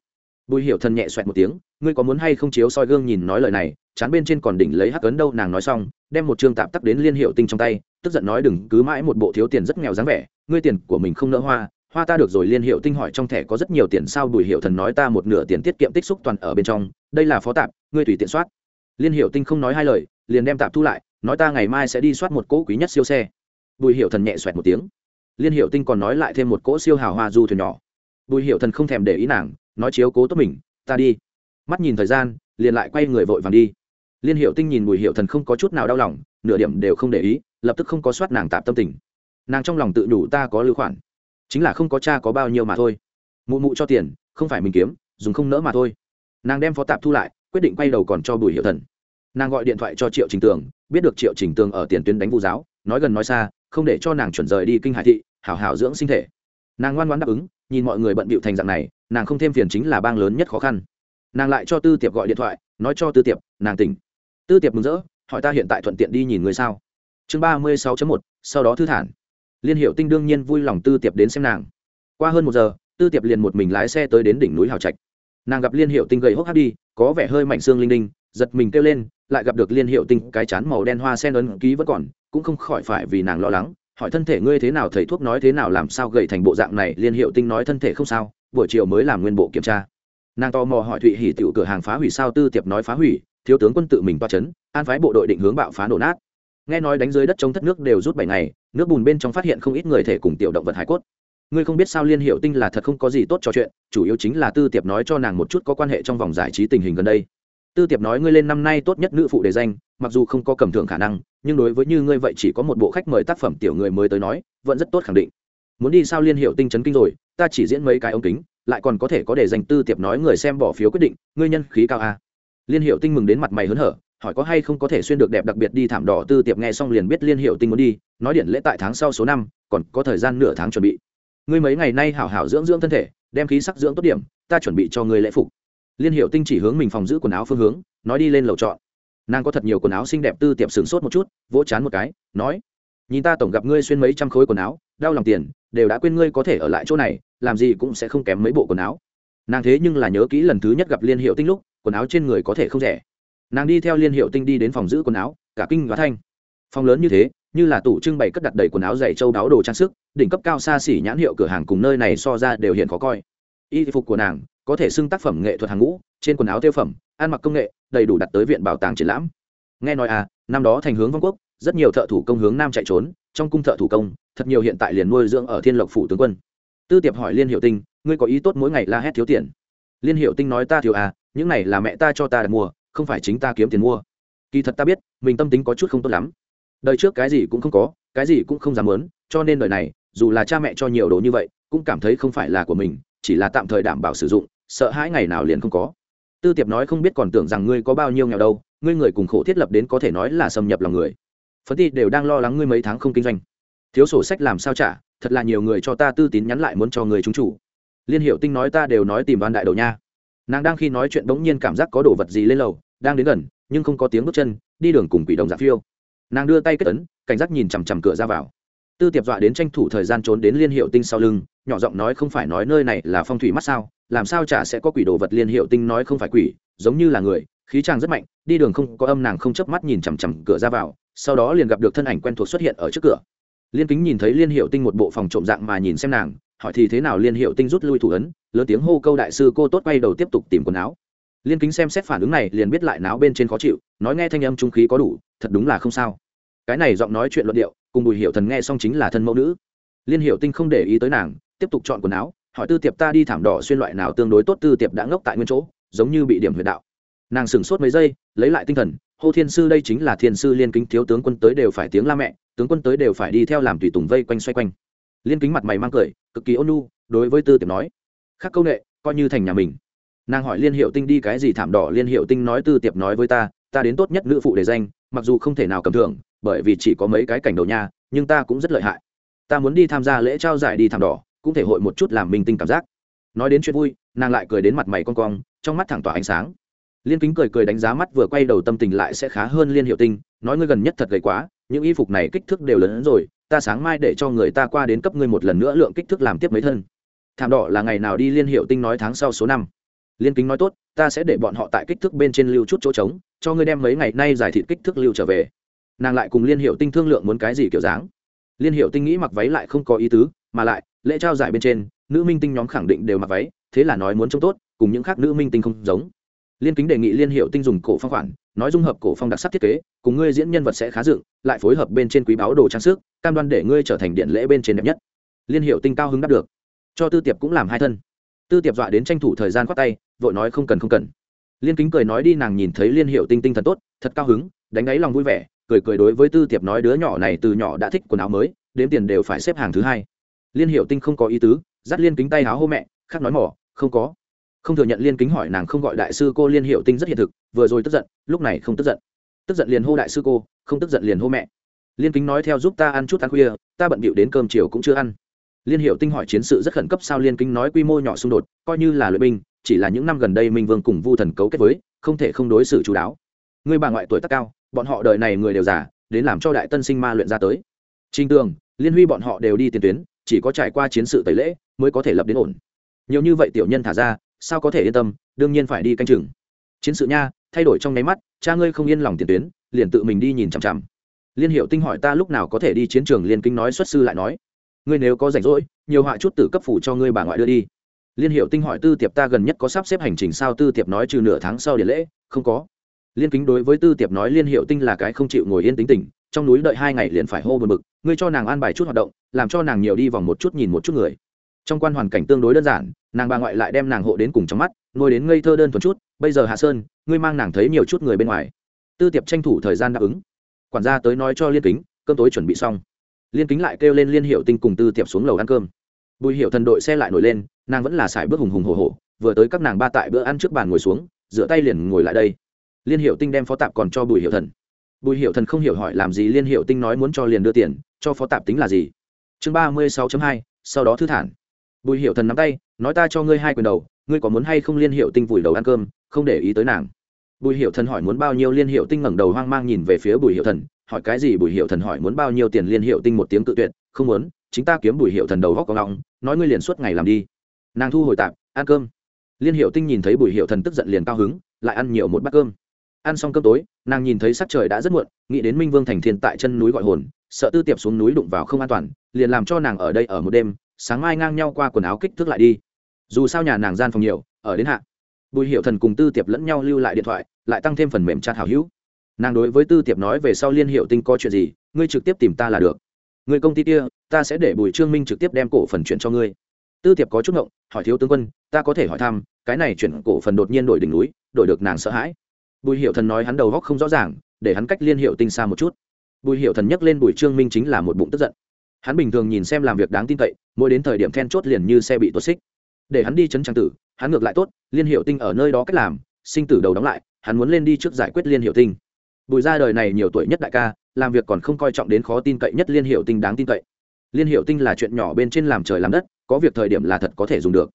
A: Bùi hiệu thần nhẹ xoẹt một tiếng, ngươi có muốn hay không chiếu soi gương nhìn nói lời này, chán bên trên còn đỉnh lấy hắc ấn đâu, nàng nói xong, đem một chương tạp tắc đến liên hiệu tinh trong tay, tức giận nói đừng cứ mãi một bộ thiếu tiền rất nghèo dáng vẻ, ngươi tiền của mình không nỡ hoa hoa ta được rồi liên hiệu tinh hỏi trong thẻ có rất nhiều tiền sao bùi hiệu thần nói ta một nửa tiền tiết kiệm tích xúc toàn ở bên trong, đây là phó tạp, ngươi tùy tiện soát. Liên hiệu tinh không nói hai lời, liền đem tạp thu lại, nói ta ngày mai sẽ đi soát một cỗ quý nhất siêu xe. Bùi hiệu thần nhẹ xoẹt một tiếng. Liên hiệu tinh còn nói lại thêm một cỗ siêu hào hoa du thuyền nhỏ. Bùi hiệu thần không thèm để ý nàng, nói chiếu cố tốt mình, ta đi. Mắt nhìn thời gian, liền lại quay người vội vàng đi. Liên hiệu tinh nhìn bùi hiệu thần không có chút nào đau lòng, nửa điểm đều không để ý, lập tức không có soát nàng tạp tâm tình. Nàng trong lòng tự đủ ta có lưu khoản chính là không có cha có bao nhiêu mà thôi. Mụ mụ cho tiền, không phải mình kiếm, dùng không nỡ mà thôi. Nàng đem phó tạp thu lại, quyết định quay đầu còn cho bùi hiệu thần. Nàng gọi điện thoại cho triệu trình tường, biết được triệu trình tường ở tiền tuyến đánh vu giáo, nói gần nói xa, không để cho nàng chuẩn rời đi kinh hải thị, hảo hảo dưỡng sinh thể. Nàng ngoan ngoan đáp ứng, nhìn mọi người bận bịu thành dạng này, nàng không thêm phiền chính là bang lớn nhất khó khăn. Nàng lại cho tư tiệp gọi điện thoại, nói cho tư tiệp, nàng tỉnh. Tư tiệp mừng rỡ, hỏi ta hiện tại thuận tiện đi nhìn người sao? Chương ba mươi sáu một, sau đó thư thản liên hiệu tinh đương nhiên vui lòng tư tiệp đến xem nàng. Qua hơn một giờ, tư tiệp liền một mình lái xe tới đến đỉnh núi hào trạch. Nàng gặp liên hiệu tinh gầy hốc hát đi, có vẻ hơi mạnh xương linh đinh, giật mình kêu lên, lại gặp được liên hiệu tinh cái chán màu đen hoa sen ấn ký vẫn còn, cũng không khỏi phải vì nàng lo lắng, hỏi thân thể ngươi thế nào, thầy thuốc nói thế nào, làm sao gầy thành bộ dạng này, liên hiệu tinh nói thân thể không sao, buổi chiều mới làm nguyên bộ kiểm tra. Nàng tò mò hỏi thụy hỉ tiểu cửa hàng phá hủy sao tư tiệp nói phá hủy, thiếu tướng quân tự mình toa chấn, an phái bộ đội định hướng bạo phá nổ nát nghe nói đánh dưới đất chống thất nước đều rút bảy ngày, nước bùn bên trong phát hiện không ít người thể cùng tiểu động vật hải cốt. Ngươi không biết sao liên hiệu tinh là thật không có gì tốt trò chuyện, chủ yếu chính là tư tiệp nói cho nàng một chút có quan hệ trong vòng giải trí tình hình gần đây. Tư tiệp nói ngươi lên năm nay tốt nhất nữ phụ đề danh, mặc dù không có cầm thưởng khả năng, nhưng đối với như ngươi vậy chỉ có một bộ khách mời tác phẩm tiểu người mới tới nói, vẫn rất tốt khẳng định. Muốn đi sao liên hiệu tinh chấn kinh rồi, ta chỉ diễn mấy cái ống kính, lại còn có thể có để dành tư tiệp nói người xem bỏ phiếu quyết định, ngươi nhân khí cao a liên hiệu tinh mừng đến mặt mày hớn hở hỏi có hay không có thể xuyên được đẹp đặc biệt đi thảm đỏ tư tiệp nghe xong liền biết liên hiệu tinh muốn đi, nói điện lễ tại tháng sau số năm, còn có thời gian nửa tháng chuẩn bị. Ngươi mấy ngày nay hảo hảo dưỡng dưỡng thân thể, đem khí sắc dưỡng tốt điểm, ta chuẩn bị cho ngươi lễ phục. Liên hiệu tinh chỉ hướng mình phòng giữ quần áo phương hướng, nói đi lên lầu chọn. Nàng có thật nhiều quần áo xinh đẹp tư tiệp sửng sốt một chút, vỗ chán một cái, nói, nhìn ta tổng gặp ngươi xuyên mấy trăm khối quần áo, đau lòng tiền, đều đã quên ngươi có thể ở lại chỗ này, làm gì cũng sẽ không kém mấy bộ quần áo. Nàng thế nhưng là nhớ kỹ lần thứ nhất gặp liên hiệu tinh lúc, quần áo trên người có thể không rẻ nàng đi theo liên hiệu tinh đi đến phòng giữ quần áo, cả kinh và thanh. Phòng lớn như thế, như là tủ trưng bày cất đặt đầy quần áo dày châu đáo đồ trang sức, đỉnh cấp cao xa xỉ nhãn hiệu cửa hàng cùng nơi này so ra đều hiện khó coi. Y phục của nàng có thể xưng tác phẩm nghệ thuật hàng ngũ, trên quần áo tiêu phẩm, ăn mặc công nghệ, đầy đủ đặt tới viện bảo tàng triển lãm. Nghe nói à năm đó thành hướng vong quốc, rất nhiều thợ thủ công hướng nam chạy trốn, trong cung thợ thủ công, thật nhiều hiện tại liền nuôi dưỡng ở thiên lộc phủ tướng quân. Tư tiệp hỏi liên hiệu tinh, ngươi có ý tốt mỗi ngày la hét thiếu tiền? Liên hiệu tinh nói, ta thiếu à những này là mẹ ta cho ta đặt mua không phải chính ta kiếm tiền mua. Kỳ thật ta biết, mình tâm tính có chút không tốt lắm. Đời trước cái gì cũng không có, cái gì cũng không dám muốn, cho nên đời này, dù là cha mẹ cho nhiều đồ như vậy, cũng cảm thấy không phải là của mình, chỉ là tạm thời đảm bảo sử dụng, sợ hãi ngày nào liền không có. Tư tiệp nói không biết còn tưởng rằng ngươi có bao nhiêu nghèo đâu, ngươi người cùng khổ thiết lập đến có thể nói là xâm nhập lòng người. Phấn ti đều đang lo lắng ngươi mấy tháng không kinh doanh. Thiếu sổ sách làm sao trả, thật là nhiều người cho ta tư tín nhắn lại muốn cho người chúng chủ. Liên hiệu tinh nói ta đều nói tìm văn đại đầu nha. Nàng đang khi nói chuyện bỗng nhiên cảm giác có đồ vật gì lên lầu đang đến gần, nhưng không có tiếng bước chân, đi đường cùng quỷ đồng giả phiêu. Nàng đưa tay kết ấn, cảnh giác nhìn chằm chằm cửa ra vào. Tư tiệp dọa đến tranh thủ thời gian trốn đến liên hiệu tinh sau lưng, nhỏ giọng nói không phải nói nơi này là phong thủy mắt sao, làm sao chả sẽ có quỷ đồ vật liên hiệu tinh nói không phải quỷ, giống như là người, khí chàng rất mạnh, đi đường không có âm nàng không chớp mắt nhìn chằm chằm cửa ra vào, sau đó liền gặp được thân ảnh quen thuộc xuất hiện ở trước cửa. Liên kính nhìn thấy liên hiệu tinh một bộ phòng trộm dạng mà nhìn xem nàng, hỏi thì thế nào liên hiệu tinh rút lui thủ ấn, lớn tiếng hô câu đại sư cô tốt quay đầu tiếp tục tìm quần áo liên kính xem xét phản ứng này liền biết lại náo bên trên khó chịu, nói nghe thanh âm trung khí có đủ, thật đúng là không sao. Cái này giọng nói chuyện luận điệu, cùng bùi hiệu thần nghe xong chính là thân mẫu nữ. Liên hiệu tinh không để ý tới nàng, tiếp tục chọn quần áo, hỏi tư tiệp ta đi thảm đỏ xuyên loại nào tương đối tốt, tư tiệp đã ngốc tại nguyên chỗ, giống như bị điểm huyệt đạo. Nàng sửng sốt mấy giây, lấy lại tinh thần, hô thiên sư đây chính là thiên sư liên kính, thiếu tướng quân tới đều phải tiếng la mẹ, tướng quân tới đều phải đi theo làm tùy tùng vây quanh xoay quanh. Liên kính mặt mày mang cười, cực kỳ ôn nhu, đối với tư tiệp nói khác công nghệ, coi như thành nhà mình nàng hỏi liên hiệu tinh đi cái gì thảm đỏ, liên hiệu tinh nói tư tiệp nói với ta ta đến tốt nhất nữ phụ để danh, mặc dù không thể nào cầm thưởng, bởi vì chỉ có mấy cái cảnh đầu nha, nhưng ta cũng rất lợi hại. Ta muốn đi tham gia lễ trao giải đi thảm đỏ, cũng thể hội một chút làm minh tinh cảm giác. Nói đến chuyện vui, nàng lại cười đến mặt mày con cong, trong mắt thẳng tỏa ánh sáng. Liên kính cười cười đánh giá mắt vừa quay đầu tâm tình lại sẽ khá hơn liên hiệu tinh, nói ngươi gần nhất thật gầy quá, những y phục này kích thước đều lớn hơn rồi, ta sáng mai để cho người ta qua đến cấp ngươi một lần nữa lượng kích thước làm tiếp mấy thân. Thảm đỏ là ngày nào đi liên hiệu tinh nói tháng sau số năm liên kính nói tốt, ta sẽ để bọn họ tại kích thước bên trên lưu chút chỗ trống, cho ngươi đem mấy ngày nay giải thịt kích thước lưu trở về. Nàng lại cùng liên hiệu tinh thương lượng muốn cái gì kiểu dáng. Liên hiệu tinh nghĩ mặc váy lại không có ý tứ, mà lại, lễ trao giải bên trên, nữ minh tinh nhóm khẳng định đều mặc váy, thế là nói muốn trông tốt, cùng những khác nữ minh tinh không giống. Liên kính đề nghị liên hiệu tinh dùng cổ phong khoản, nói dung hợp cổ phong đặc sắc thiết kế, cùng ngươi diễn nhân vật sẽ khá dựng, lại phối hợp bên trên quý báo đồ trang sức, cam đoan để ngươi trở thành điện lễ bên trên đẹp nhất. Liên hiệu tinh cao hứng đáp được. Cho tư tiệp cũng làm hai thân tư tiệp dọa đến tranh thủ thời gian khoát tay, vội nói không cần không cần. Liên kính cười nói đi, nàng nhìn thấy liên hiệu tinh tinh thần tốt, thật cao hứng, đánh ấy lòng vui vẻ, cười cười đối với tư tiệp nói đứa nhỏ này từ nhỏ đã thích quần áo mới, đếm tiền đều phải xếp hàng thứ hai. Liên hiệu tinh không có ý tứ, dắt liên kính tay háo hô mẹ khác nói mỏ, không có. Không thừa nhận liên kính hỏi nàng không gọi đại sư cô liên hiệu tinh rất hiện thực, vừa rồi tức giận, lúc này không tức giận. Tức giận liền hô đại sư cô, không tức giận liền hô mẹ. Liên kính nói theo giúp ta ăn chút ăn khuya, ta bận bịu đến cơm chiều cũng chưa ăn liên hiệu tinh hỏi chiến sự rất khẩn cấp sao liên kinh nói quy mô nhỏ xung đột, coi như là luyện binh, chỉ là những năm gần đây minh vương cùng vu thần cấu kết với, không thể không đối xử chú đáo. Người bà ngoại tuổi tác cao, bọn họ đời này người đều già, đến làm cho đại tân sinh ma luyện ra tới. Trình tường, liên huy bọn họ đều đi tiền tuyến, chỉ có trải qua chiến sự tẩy lễ mới có thể lập đến ổn. Nhiều như vậy tiểu nhân thả ra, sao có thể yên tâm, đương nhiên phải đi canh chừng. Chiến sự nha, thay đổi trong nháy mắt, cha ngươi không yên lòng tiền tuyến, liền tự mình đi nhìn chằm chằm. Liên hiệu tinh hỏi ta lúc nào có thể đi chiến trường, liên kinh nói xuất sư lại nói ngươi nếu có rảnh rỗi, nhiều họa chút tử cấp phủ cho ngươi bà ngoại đưa đi. Liên hiệu tinh hỏi tư tiệp ta gần nhất có sắp xếp hành trình sao? Tư tiệp nói trừ nửa tháng sau điện lễ, không có. Liên kính đối với tư tiệp nói liên hiệu tinh là cái không chịu ngồi yên tính tình, trong núi đợi hai ngày liền phải hô bờ bực, ngươi cho nàng an bài chút hoạt động, làm cho nàng nhiều đi vòng một chút nhìn một chút người. Trong quan hoàn cảnh tương đối đơn giản, nàng bà ngoại lại đem nàng hộ đến cùng trong mắt, ngồi đến ngây thơ đơn thuần chút, bây giờ hạ sơn, ngươi mang nàng thấy nhiều chút người bên ngoài. Tư tiệp tranh thủ thời gian đáp ứng. Quản gia tới nói cho liên kính, cơm tối chuẩn bị xong liên kính lại kêu lên liên hiệu tinh cùng tư tiệp xuống lầu ăn cơm. Bùi hiệu thần đội xe lại nổi lên, nàng vẫn là sải bước hùng hùng hồ hồ vừa tới các nàng ba tại bữa ăn trước bàn ngồi xuống, rửa tay liền ngồi lại đây. Liên hiệu tinh đem phó tạp còn cho bùi hiệu thần. Bùi hiệu thần không hiểu hỏi làm gì liên hiệu tinh nói muốn cho liền đưa tiền, cho phó tạp tính là gì? Chương ba mươi sáu hai, sau đó thư thản. Bùi hiệu thần nắm tay, nói ta cho ngươi hai quyền đầu, ngươi có muốn hay không liên hiệu tinh vùi đầu ăn cơm, không để ý tới nàng. Bùi hiệu thần hỏi muốn bao nhiêu liên hiệu tinh ngẩng đầu hoang mang nhìn về phía bùi hiệu thần hỏi cái gì bùi hiệu thần hỏi muốn bao nhiêu tiền liên hiệu tinh một tiếng tự tuyệt, không muốn, chính ta kiếm bùi hiệu thần đầu góc có ngọng nói ngươi liền suốt ngày làm đi. Nàng thu hồi tạp, ăn cơm. Liên hiệu tinh nhìn thấy bùi hiệu thần tức giận liền cao hứng, lại ăn nhiều một bát cơm. Ăn xong cơm tối, nàng nhìn thấy sắc trời đã rất muộn, nghĩ đến minh vương thành thiên tại chân núi gọi hồn, sợ tư tiệp xuống núi đụng vào không an toàn, liền làm cho nàng ở đây ở một đêm, sáng mai ngang nhau qua quần áo kích thước lại đi. Dù sao nhà nàng gian phòng nhiều, ở đến hạ. Bùi hiệu thần cùng tư tiệp lẫn nhau lưu lại điện thoại, lại tăng thêm phần mềm chat hảo hữu nàng đối với tư tiệp nói về sau liên hiệu tinh có chuyện gì, ngươi trực tiếp tìm ta là được. Người công ty kia, ta sẽ để bùi trương minh trực tiếp đem cổ phần chuyển cho ngươi. Tư tiệp có chút ngộng, hỏi thiếu tướng quân, ta có thể hỏi thăm, cái này chuyển cổ phần đột nhiên đổi đỉnh núi, đổi được nàng sợ hãi. Bùi hiệu thần nói hắn đầu góc không rõ ràng, để hắn cách liên hiệu tinh xa một chút. Bùi hiệu thần nhắc lên bùi trương minh chính là một bụng tức giận. Hắn bình thường nhìn xem làm việc đáng tin cậy, mỗi đến thời điểm then chốt liền như xe bị tuột xích. Để hắn đi chấn trang tử, hắn ngược lại tốt, liên hiệu tinh ở nơi đó cách làm, sinh tử đầu đóng lại, hắn muốn lên đi trước giải quyết liên hiệu tinh bùi ra đời này nhiều tuổi nhất đại ca, làm việc còn không coi trọng đến khó tin cậy nhất liên hiệu tinh đáng tin cậy. Liên hiệu tinh là chuyện nhỏ bên trên làm trời làm đất, có việc thời điểm là thật có thể dùng được.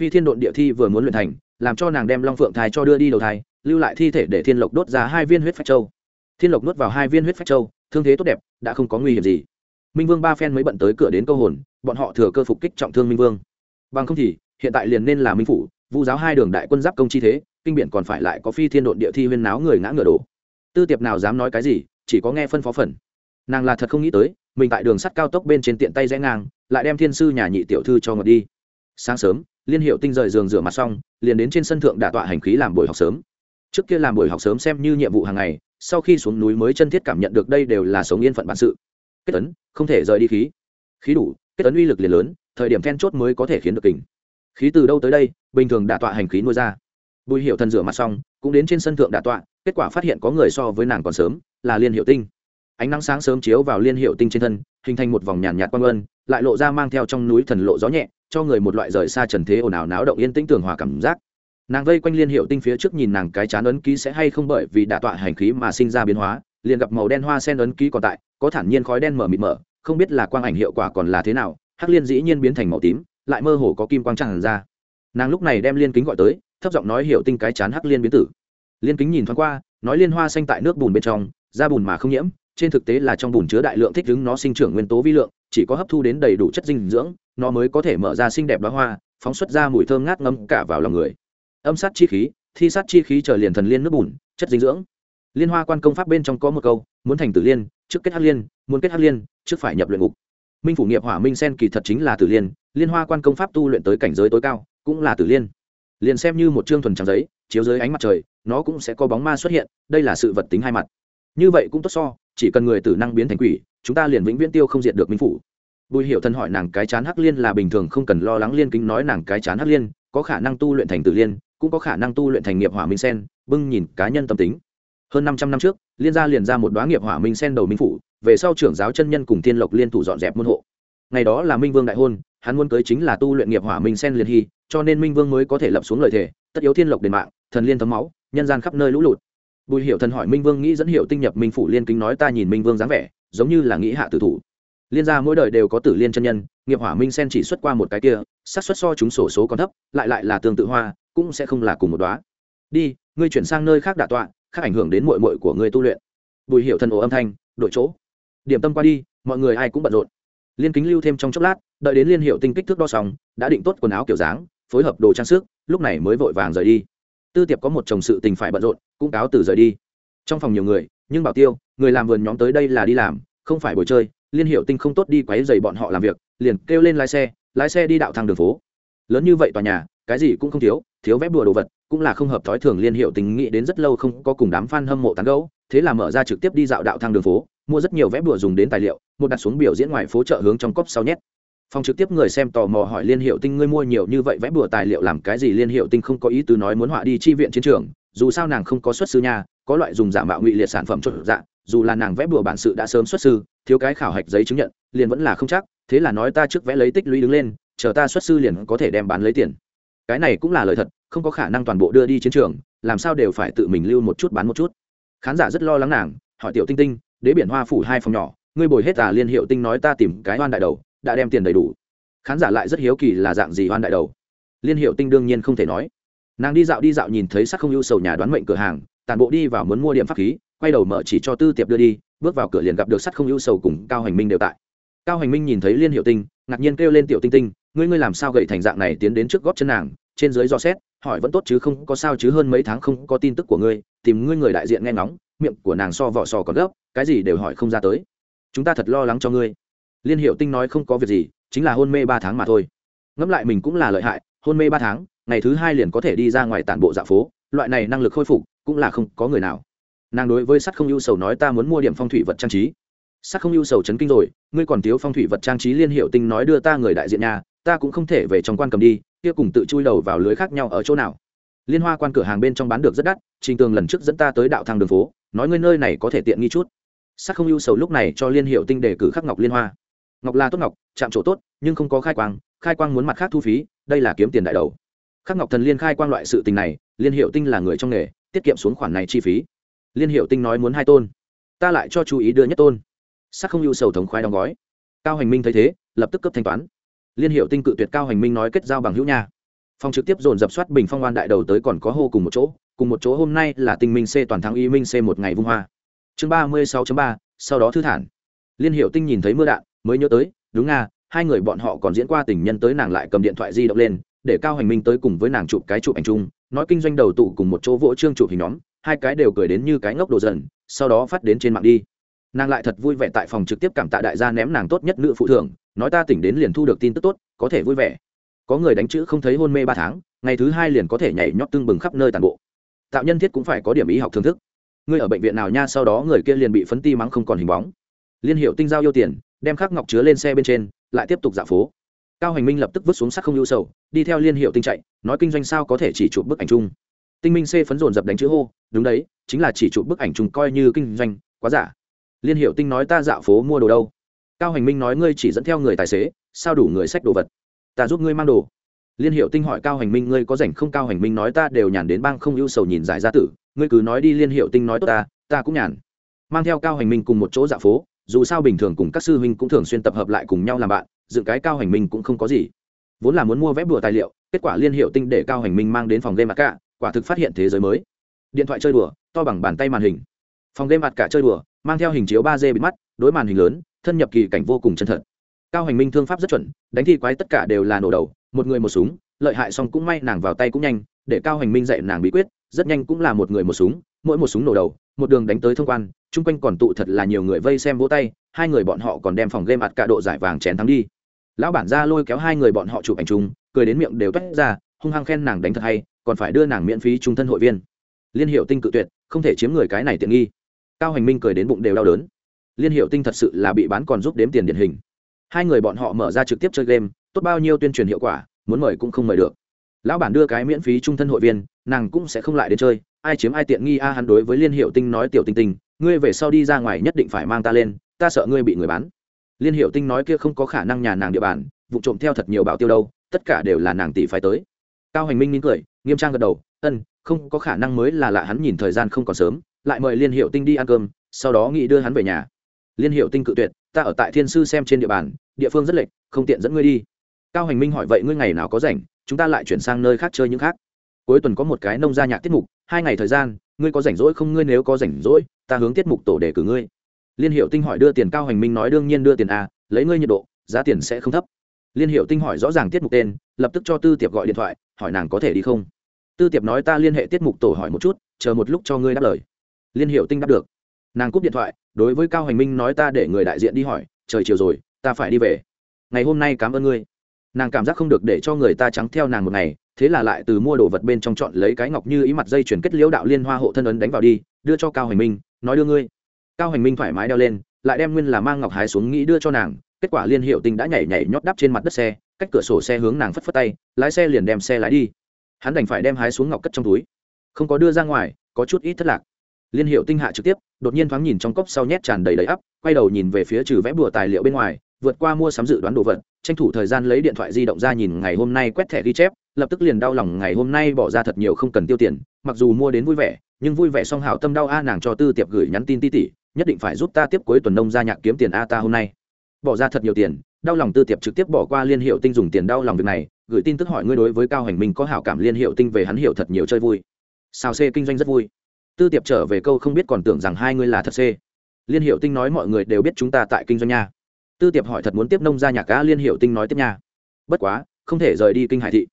A: Phi thiên độn địa thi vừa muốn luyện thành, làm cho nàng đem long phượng thai cho đưa đi đầu thai, lưu lại thi thể để thiên lộc đốt ra hai viên huyết phách châu. Thiên lộc nuốt vào hai viên huyết phách châu, thương thế tốt đẹp, đã không có nguy hiểm gì. Minh vương ba phen mới bận tới cửa đến câu hồn, bọn họ thừa cơ phục kích trọng thương minh vương. Bằng không thì, hiện tại liền nên là minh phủ, vu giáo hai đường đại quân giáp công chi thế, kinh biển còn phải lại có phi thiên độn địa thi huyên náo người ngã ngựa đổ tư tiệp nào dám nói cái gì, chỉ có nghe phân phó phần. Nàng là thật không nghĩ tới, mình tại đường sắt cao tốc bên trên tiện tay rẽ ngang, lại đem thiên sư nhà nhị tiểu thư cho ngọt đi. Sáng sớm, liên hiệu tinh rời giường rửa mặt xong, liền đến trên sân thượng đả tọa hành khí làm buổi học sớm. Trước kia làm buổi học sớm xem như nhiệm vụ hàng ngày, sau khi xuống núi mới chân thiết cảm nhận được đây đều là sống yên phận bản sự. Kết ấn, không thể rời đi khí. Khí đủ, kết ấn uy lực liền lớn, thời điểm then chốt mới có thể khiến được kình. Khí từ đâu tới đây, bình thường đả tọa hành khí nuôi ra. Bùi hiệu thần rửa mặt xong, cũng đến trên sân thượng đả tọa kết quả phát hiện có người so với nàng còn sớm, là liên hiệu tinh. Ánh nắng sáng sớm chiếu vào liên hiệu tinh trên thân, hình thành một vòng nhàn nhạt quang ân lại lộ ra mang theo trong núi thần lộ gió nhẹ, cho người một loại rời xa trần thế ồn ào náo động yên tĩnh tường hòa cảm giác. Nàng vây quanh liên hiệu tinh phía trước nhìn nàng cái chán ấn ký sẽ hay không bởi vì đả tọa hành khí mà sinh ra biến hóa, liền gặp màu đen hoa sen ấn ký còn tại, có thản nhiên khói đen mở mịt mở, không biết là quang ảnh hiệu quả còn là thế nào, hắc liên dĩ nhiên biến thành màu tím, lại mơ hồ có kim quang tràn ra. Nàng lúc này đem liên kính gọi tới, thấp giọng nói hiệu tinh cái chán hắc liên biến tử liên kính nhìn thoáng qua, nói liên hoa xanh tại nước bùn bên trong, da bùn mà không nhiễm, trên thực tế là trong bùn chứa đại lượng thích ứng nó sinh trưởng nguyên tố vi lượng, chỉ có hấp thu đến đầy đủ chất dinh dưỡng, nó mới có thể mở ra xinh đẹp đoá hoa, phóng xuất ra mùi thơm ngát ngâm cả vào lòng người. Âm sát chi khí, thi sát chi khí trở liền thần liên nước bùn, chất dinh dưỡng. Liên hoa quan công pháp bên trong có một câu, muốn thành tử liên, trước kết hắc liên, muốn kết hắc liên, trước phải nhập luyện ngục. Minh phủ nghiệp hỏa minh sen kỳ thật chính là tử liên liên hoa quan công pháp tu luyện tới cảnh giới tối cao, cũng là tử liên liền xem như một chương thuần trắng giấy, chiếu dưới ánh mặt trời, nó cũng sẽ có bóng ma xuất hiện, đây là sự vật tính hai mặt. Như vậy cũng tốt so, chỉ cần người tử năng biến thành quỷ, chúng ta liền vĩnh viễn tiêu không diệt được minh phủ. Bùi hiệu thân hỏi nàng cái chán hắc liên là bình thường không cần lo lắng liên kính nói nàng cái chán hắc liên, có khả năng tu luyện thành tử liên, cũng có khả năng tu luyện thành nghiệp hỏa minh sen, bưng nhìn cá nhân tâm tính. Hơn năm trăm năm trước, liên gia liền ra một đoá nghiệp hỏa minh sen đầu minh phủ, về sau trưởng giáo chân nhân cùng thiên lộc liên thủ dọn dẹp môn hộ ngày đó là minh vương đại hôn, hắn muốn cưới chính là tu luyện nghiệp hỏa minh sen liệt hy, cho nên minh vương mới có thể lập xuống lời thề, tất yếu thiên lộc đền mạng, thần liên thấm máu, nhân gian khắp nơi lũ lụt. Bùi hiệu thần hỏi minh vương nghĩ dẫn hiệu tinh nhập minh phủ liên kính nói ta nhìn minh vương dáng vẻ, giống như là nghĩ hạ tử thủ. Liên gia mỗi đời đều có tử liên chân nhân, nghiệp hỏa minh sen chỉ xuất qua một cái kia, xác suất so chúng sổ số còn thấp, lại lại là tương tự hoa, cũng sẽ không là cùng một đóa. Đi, ngươi chuyển sang nơi khác đả tọa, khác ảnh hưởng đến muội muội của ngươi tu luyện. Bùi hiệu thần ồ âm thanh, đổi chỗ. Điểm tâm qua đi, mọi người ai cũng bận rộn liên kính lưu thêm trong chốc lát, đợi đến liên hiệu tinh kích thước đo xong, đã định tốt quần áo kiểu dáng, phối hợp đồ trang sức, lúc này mới vội vàng rời đi. Tư tiệp có một chồng sự tình phải bận rộn, cũng cáo từ rời đi. Trong phòng nhiều người, nhưng bảo tiêu, người làm vườn nhóm tới đây là đi làm, không phải buổi chơi, liên hiệu tinh không tốt đi quấy dày bọn họ làm việc, liền kêu lên lái xe lái xe đi đạo thang đường phố. Lớn như vậy tòa nhà, cái gì cũng không thiếu thiếu vẽ bùa đồ vật, cũng là không hợp thói thường liên hiệu tình nghĩ đến rất lâu không có cùng đám f a n hâm mộ tán gấu thế là mở ra trực tiếp đi dạo đạo thang đường phố mua rất nhiều vẽ bùa dùng đến tài liệu, một đặt xuống biểu diễn ngoài phố chợ hướng trong cốc sau nhét. Phòng trực tiếp người xem tò mò hỏi liên hiệu tinh, ngươi mua nhiều như vậy vẽ bùa tài liệu làm cái gì? Liên hiệu tinh không có ý tứ nói muốn họa đi chi viện chiến trường, dù sao nàng không có xuất sư nhà có loại dùng giả mạo ngụy liệt sản phẩm trộn dạng dù là nàng vẽ bùa bản sự đã sớm xuất sư, thiếu cái khảo hạch giấy chứng nhận, liền vẫn là không chắc, thế là nói ta trước vẽ lấy tích lũy đứng lên, chờ ta xuất sư liền có thể đem bán lấy tiền. Cái này cũng là lời thật, không có khả năng toàn bộ đưa đi chiến trường, làm sao đều phải tự mình lưu một chút bán một chút. Khán giả rất lo lắng nàng, hỏi tiểu tinh tinh đế biển hoa phủ hai phòng nhỏ, ngươi bồi hết à liên hiệu tinh nói ta tìm cái oan đại đầu, đã đem tiền đầy đủ. Khán giả lại rất hiếu kỳ là dạng gì oan đại đầu. Liên hiệu tinh đương nhiên không thể nói. Nàng đi dạo đi dạo nhìn thấy sắc không ưu sầu nhà đoán mệnh cửa hàng, tàn bộ đi vào muốn mua điểm pháp khí, quay đầu mở chỉ cho tư tiệp đưa đi, bước vào cửa liền gặp được sắt không ưu sầu cùng cao hành minh đều tại. Cao hành minh nhìn thấy liên hiệu tinh, ngạc nhiên kêu lên tiểu tinh tinh, ngươi ngươi làm sao gậy thành dạng này tiến đến trước góp chân nàng, trên dưới do xét, hỏi vẫn tốt chứ không có sao chứ hơn mấy tháng không có tin tức của ngươi, tìm ngươi người đại diện nghe ngóng miệng của nàng so vỏ sò còn gấp, cái gì đều hỏi không ra tới. Chúng ta thật lo lắng cho ngươi. Liên hiệu tinh nói không có việc gì, chính là hôn mê ba tháng mà thôi. Ngẫm lại mình cũng là lợi hại, hôn mê ba tháng, ngày thứ hai liền có thể đi ra ngoài tản bộ dạ phố, loại này năng lực khôi phục cũng là không có người nào. Nàng đối với sắt không ưu sầu nói ta muốn mua điểm phong thủy vật trang trí. Sắt không ưu sầu chấn kinh rồi, ngươi còn thiếu phong thủy vật trang trí, liên hiệu tinh nói đưa ta người đại diện nhà, ta cũng không thể về trong quan cầm đi, kia cùng tự chui đầu vào lưới khác nhau ở chỗ nào. Liên hoa quan cửa hàng bên trong bán được rất đắt, trình tường lần trước dẫn ta tới đạo thang đường phố nói ngươi nơi này có thể tiện nghi chút. Sắc không ưu sầu lúc này cho liên hiệu tinh đề cử khắc ngọc liên hoa. Ngọc là tốt ngọc, chạm chỗ tốt, nhưng không có khai quang khai quang muốn mặt khác thu phí, đây là kiếm tiền đại đầu. Khắc ngọc thần liên khai quang loại sự tình này, liên hiệu tinh là người trong nghề, tiết kiệm xuống khoản này chi phí. Liên hiệu tinh nói muốn hai tôn, ta lại cho chú ý đưa nhất tôn. Sắc không ưu sầu thống khoái đóng gói. Cao hành minh thấy thế, lập tức cấp thanh toán. Liên hiệu tinh cự tuyệt cao hành minh nói kết giao bằng hữu nha. Phòng trực tiếp dồn dập soát bình phong oan đại đầu tới còn có hô cùng một chỗ cùng một chỗ hôm nay là tinh minh c toàn thắng y minh c một ngày vung hoa. Chương ba mươi sáu ba, sau đó thư thản. Liên hiệu tinh nhìn thấy mưa đạn, mới nhớ tới, đúng nga, hai người bọn họ còn diễn qua tình nhân tới nàng lại cầm điện thoại di động lên, để cao hành minh tới cùng với nàng chụp cái chụp ảnh chung, nói kinh doanh đầu tụ cùng một chỗ vỗ trương chụp hình nhóm, hai cái đều cười đến như cái ngốc đồ dần, sau đó phát đến trên mạng đi. Nàng lại thật vui vẻ tại phòng trực tiếp cảm tạ đại gia ném nàng tốt nhất nữ phụ thưởng, nói ta tỉnh đến liền thu được tin tức tốt, có thể vui vẻ. Có người đánh chữ không thấy hôn mê ba tháng, ngày thứ hai liền có thể nhảy nhót tưng bừng khắp nơi toàn bộ tạo nhân thiết cũng phải có điểm ý học thưởng thức. Ngươi ở bệnh viện nào nha, sau đó người kia liền bị phấn ti mắng không còn hình bóng. Liên hiệu tinh giao yêu tiền, đem khắc ngọc chứa lên xe bên trên, lại tiếp tục dạo phố. Cao hành minh lập tức vứt xuống sắc không ưu sầu, đi theo liên hiệu tinh chạy, nói kinh doanh sao có thể chỉ chụp bức ảnh chung. Tinh minh c phấn dồn dập đánh chữ hô, đúng đấy, chính là chỉ chụp bức ảnh chung coi như kinh doanh, quá giả. Liên hiệu tinh nói, ta dạo phố mua đồ đâu? Cao hành minh nói, ngươi chỉ dẫn theo người tài xế, sao đủ người sách đồ vật? Ta giúp ngươi mang đồ liên hiệu tinh hỏi cao hành minh, ngươi có rảnh không? Cao hành minh nói, ta đều nhàn đến bang không ưu sầu nhìn giải gia tử. Ngươi cứ nói đi, liên hiệu tinh nói tốt ta ta cũng nhàn. Mang theo cao hành minh cùng một chỗ dạo phố, dù sao bình thường cùng các sư huynh cũng thường xuyên tập hợp lại cùng nhau làm bạn, dựng cái cao hành minh cũng không có gì. Vốn là muốn mua vé bùa tài liệu, kết quả liên hiệu tinh để cao hành minh mang đến phòng game mặt cả quả thực phát hiện thế giới mới. Điện thoại chơi đùa, to bằng bàn tay màn hình. Phòng game mặt cả chơi đùa, mang theo hình chiếu ba d bị mắt, đối màn hình lớn, thân nhập kỳ cảnh vô cùng chân thật cao hành minh thương pháp rất chuẩn, đánh thi quái tất cả đều là nổ đầu, một người một súng, lợi hại xong cũng may nàng vào tay cũng nhanh, để cao hành minh dạy nàng bí quyết, rất nhanh cũng là một người một súng, mỗi một súng nổ đầu, một đường đánh tới thông quan, chung quanh còn tụ thật là nhiều người vây xem vỗ tay, hai người bọn họ còn đem phòng game ạt cả độ giải vàng chén thắng đi. Lão bản ra lôi kéo hai người bọn họ chụp ảnh chung, cười đến miệng đều toét ra, hung hăng khen nàng đánh thật hay, còn phải đưa nàng miễn phí trung thân hội viên. Liên hiệu tinh cự tuyệt, không thể chiếm người cái này tiện nghi. Cao hành minh cười đến bụng đều đau đớn. Liên hiệu tinh thật sự là bị bán còn giúp đếm tiền điển hình hai người bọn họ mở ra trực tiếp chơi game, tốt bao nhiêu tuyên truyền hiệu quả, muốn mời cũng không mời được. Lão bản đưa cái miễn phí trung thân hội viên, nàng cũng sẽ không lại đến chơi. Ai chiếm ai tiện nghi a, hắn đối với liên hiệu tinh nói tiểu tinh tinh, ngươi về sau đi ra ngoài nhất định phải mang ta lên, ta sợ ngươi bị người bán. Liên hiệu tinh nói kia không có khả năng nhà nàng địa bàn, vụ trộm theo thật nhiều bảo tiêu đâu, tất cả đều là nàng tỷ phải tới. Cao hành minh nín cười, nghiêm trang gật đầu, ân, không có khả năng mới là lạ hắn nhìn thời gian không còn sớm, lại mời liên hiệu tinh đi ăn cơm, sau đó nghĩ đưa hắn về nhà. Liên hiệu tinh cự tuyệt ta ở tại thiên sư xem trên địa bàn, địa phương rất lệch, không tiện dẫn ngươi đi. Cao hành minh hỏi, vậy ngươi ngày nào có rảnh, chúng ta lại chuyển sang nơi khác chơi những khác. Cuối tuần có một cái nông gia nhạc tiết mục, hai ngày thời gian, ngươi có rảnh rỗi không? Ngươi nếu có rảnh rỗi, ta hướng tiết mục tổ để cử ngươi. Liên hiệu tinh hỏi, đưa tiền. Cao hành minh nói, đương nhiên đưa tiền a lấy ngươi nhiệt độ, giá tiền sẽ không thấp. Liên hiệu tinh hỏi, rõ ràng tiết mục tên, lập tức cho tư tiệp gọi điện thoại, hỏi nàng có thể đi không? Tư tiệp nói, ta liên hệ tiết mục tổ hỏi một chút, chờ một lúc cho ngươi đáp lời. Liên hiệu tinh đáp được nàng cúp điện thoại, đối với cao hành minh nói ta để người đại diện đi hỏi, trời chiều rồi, ta phải đi về. Ngày hôm nay cảm ơn ngươi. Nàng cảm giác không được để cho người ta trắng theo nàng một ngày, thế là lại từ mua đồ vật bên trong chọn lấy cái ngọc như ý mặt dây chuyển kết liễu đạo liên hoa hộ thân ấn đánh vào đi, đưa cho cao hành minh, nói đưa ngươi. Cao hành minh thoải mái đeo lên, lại đem nguyên là mang ngọc hái xuống nghĩ đưa cho nàng, kết quả liên hiệu tinh đã nhảy nhảy nhót đắp trên mặt đất xe, cách cửa sổ xe hướng nàng phất phất tay, lái xe liền đem xe lái đi. Hắn đành phải đem hái xuống ngọc cất trong túi. Không có đưa ra ngoài, có chút ít thất lạc liên hiệu tinh hạ trực tiếp, đột nhiên thoáng nhìn trong cốc sau nhét tràn đầy đầy ắp, quay đầu nhìn về phía trừ vẽ bùa tài liệu bên ngoài, vượt qua mua sắm dự đoán đồ vật, tranh thủ thời gian lấy điện thoại di động ra nhìn ngày hôm nay quét thẻ ghi chép, lập tức liền đau lòng ngày hôm nay bỏ ra thật nhiều không cần tiêu tiền, mặc dù mua đến vui vẻ, nhưng vui vẻ song hảo tâm đau a à, nàng cho tư tiệp gửi nhắn tin ti tỉ, nhất định phải giúp ta tiếp cuối tuần nông ra nhạc kiếm tiền a ta hôm nay. Bỏ ra thật nhiều tiền, đau lòng tư tiệp trực tiếp bỏ qua liên hiệu tinh dùng tiền đau lòng việc này, gửi tin tức hỏi ngươi đối với cao hành minh có hảo cảm liên hiệu tinh về hắn hiểu thật nhiều chơi vui. Sao c kinh doanh rất vui? Tư tiệp trở về câu không biết còn tưởng rằng hai ngươi là thật c liên hiệu tinh nói mọi người đều biết chúng ta tại kinh doanh nha. Tư tiệp hỏi thật muốn tiếp nông ra nhà cá liên hiệu tinh nói tiếp nha. Bất quá không thể rời đi kinh hải thị.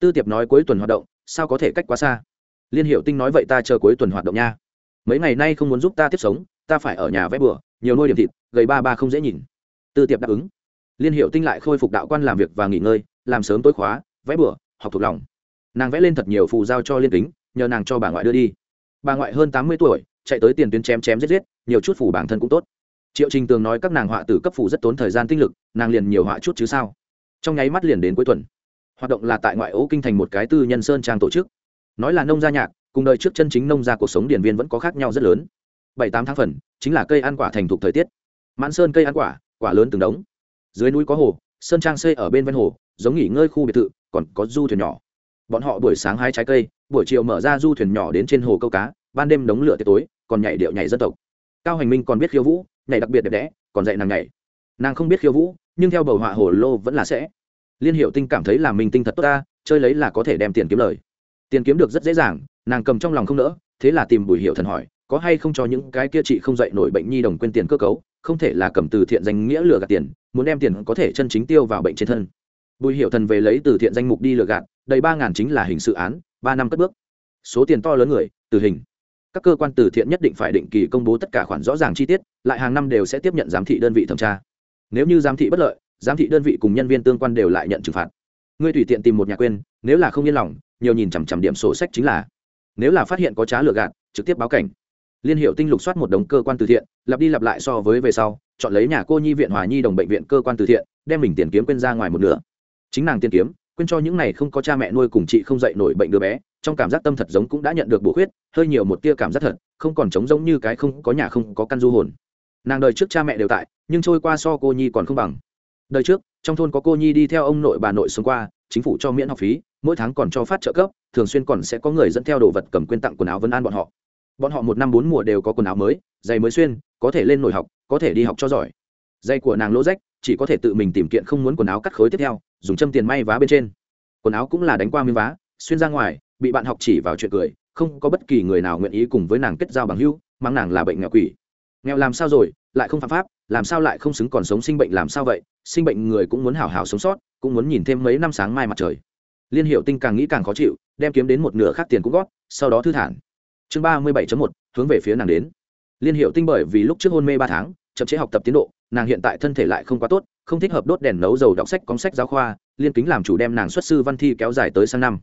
A: Tư tiệp nói cuối tuần hoạt động sao có thể cách quá xa? Liên hiệu tinh nói vậy ta chờ cuối tuần hoạt động nha. Mấy ngày nay không muốn giúp ta tiếp sống ta phải ở nhà vẽ bừa nhiều nuôi điểm thịt gầy ba ba không dễ nhìn. Tư tiệp đáp ứng. Liên hiệu tinh lại khôi phục đạo quan làm việc và nghỉ ngơi làm sớm tối khóa vẽ bừa học thuộc lòng. Nàng vẽ lên thật nhiều phù giao cho liên tính, nhờ nàng cho bà ngoại đưa đi bà ngoại hơn tám mươi tuổi, chạy tới tiền tuyến chém chém giết giết, nhiều chút phủ bản thân cũng tốt. Triệu trình tường nói các nàng họa tử cấp phủ rất tốn thời gian tinh lực, nàng liền nhiều họa chút chứ sao? Trong nháy mắt liền đến cuối tuần. Hoạt động là tại ngoại ô kinh thành một cái tư nhân sơn trang tổ chức. Nói là nông gia nhạc, cùng đời trước chân chính nông gia cuộc sống điển viên vẫn có khác nhau rất lớn. Bảy tám tháng phần, chính là cây ăn quả thành thục thời tiết. Mãn sơn cây ăn quả quả lớn từng đống. Dưới núi có hồ, sơn trang xây ở bên ven hồ, giống nghỉ ngơi khu biệt thự, còn có du thuyền nhỏ. Bọn họ buổi sáng hái trái cây buổi chiều mở ra du thuyền nhỏ đến trên hồ câu cá, ban đêm đống lửa tiệc tối, còn nhảy điệu nhảy dân tộc. Cao hành minh còn biết khiêu vũ, nhảy đặc biệt đẹp đẽ, còn dạy nàng nhảy. Nàng không biết khiêu vũ, nhưng theo bầu họa hồ lô vẫn là sẽ. Liên hiệu tinh cảm thấy là mình tinh thật tốt ta, chơi lấy là có thể đem tiền kiếm lời. Tiền kiếm được rất dễ dàng, nàng cầm trong lòng không nỡ, thế là tìm bùi hiệu thần hỏi, có hay không cho những cái kia chị không dạy nổi bệnh nhi đồng quên tiền cơ cấu, không thể là cầm từ thiện danh nghĩa lừa gạt tiền, muốn đem tiền có thể chân chính tiêu vào bệnh trên thân. Bùi hiệu thần về lấy từ thiện danh mục đi lừa gạt đầy ba ngàn chính là hình sự án, ba năm cất bước. Số tiền to lớn người, tử hình. Các cơ quan từ thiện nhất định phải định kỳ công bố tất cả khoản rõ ràng chi tiết, lại hàng năm đều sẽ tiếp nhận giám thị đơn vị thẩm tra. Nếu như giám thị bất lợi, giám thị đơn vị cùng nhân viên tương quan đều lại nhận trừng phạt. Ngươi tùy tiện tìm một nhà quên, nếu là không yên lòng, nhiều nhìn chằm chằm điểm sổ sách chính là. Nếu là phát hiện có trá lừa gạt, trực tiếp báo cảnh. Liên hiệu tinh lục soát một đống cơ quan từ thiện, lặp đi lặp lại so với về sau, chọn lấy nhà cô nhi viện hòa nhi đồng bệnh viện cơ quan từ thiện, đem mình tiền kiếm quên ra ngoài một nửa. Chính nàng tiền kiếm quên cho những này không có cha mẹ nuôi cùng chị không dạy nổi bệnh đứa bé, trong cảm giác tâm thật giống cũng đã nhận được bổ khuyết, hơi nhiều một tia cảm giác thật, không còn trống giống như cái không có nhà không có căn du hồn. Nàng đời trước cha mẹ đều tại, nhưng trôi qua so cô nhi còn không bằng. Đời trước, trong thôn có cô nhi đi theo ông nội bà nội xuống qua, chính phủ cho miễn học phí, mỗi tháng còn cho phát trợ cấp, thường xuyên còn sẽ có người dẫn theo đồ vật cầm quyên tặng quần áo vân an bọn họ. Bọn họ một năm bốn mùa đều có quần áo mới, giày mới xuyên, có thể lên nổi học, có thể đi học cho giỏi. Giày của nàng lỗ rách chỉ có thể tự mình tìm kiện không muốn quần áo cắt khối tiếp theo, dùng châm tiền may vá bên trên. Quần áo cũng là đánh qua miếng vá, xuyên ra ngoài, bị bạn học chỉ vào chuyện cười, không có bất kỳ người nào nguyện ý cùng với nàng kết giao bằng hữu mang nàng là bệnh nghèo quỷ. Nghèo làm sao rồi, lại không phạm pháp, làm sao lại không xứng còn sống sinh bệnh làm sao vậy? Sinh bệnh người cũng muốn hào hào sống sót, cũng muốn nhìn thêm mấy năm sáng mai mặt trời. Liên hiệu tinh càng nghĩ càng khó chịu, đem kiếm đến một nửa khác tiền cũng gót sau đó thư thản. Chương ba mươi bảy một, hướng về phía nàng đến. Liên hiệu tinh bởi vì lúc trước hôn mê ba tháng, chậm chế học tập tiến độ nàng hiện tại thân thể lại không quá tốt, không thích hợp đốt đèn nấu dầu đọc sách, cóng sách, giáo khoa, liên kính làm chủ đem nàng xuất sư văn thi kéo dài tới sang năm.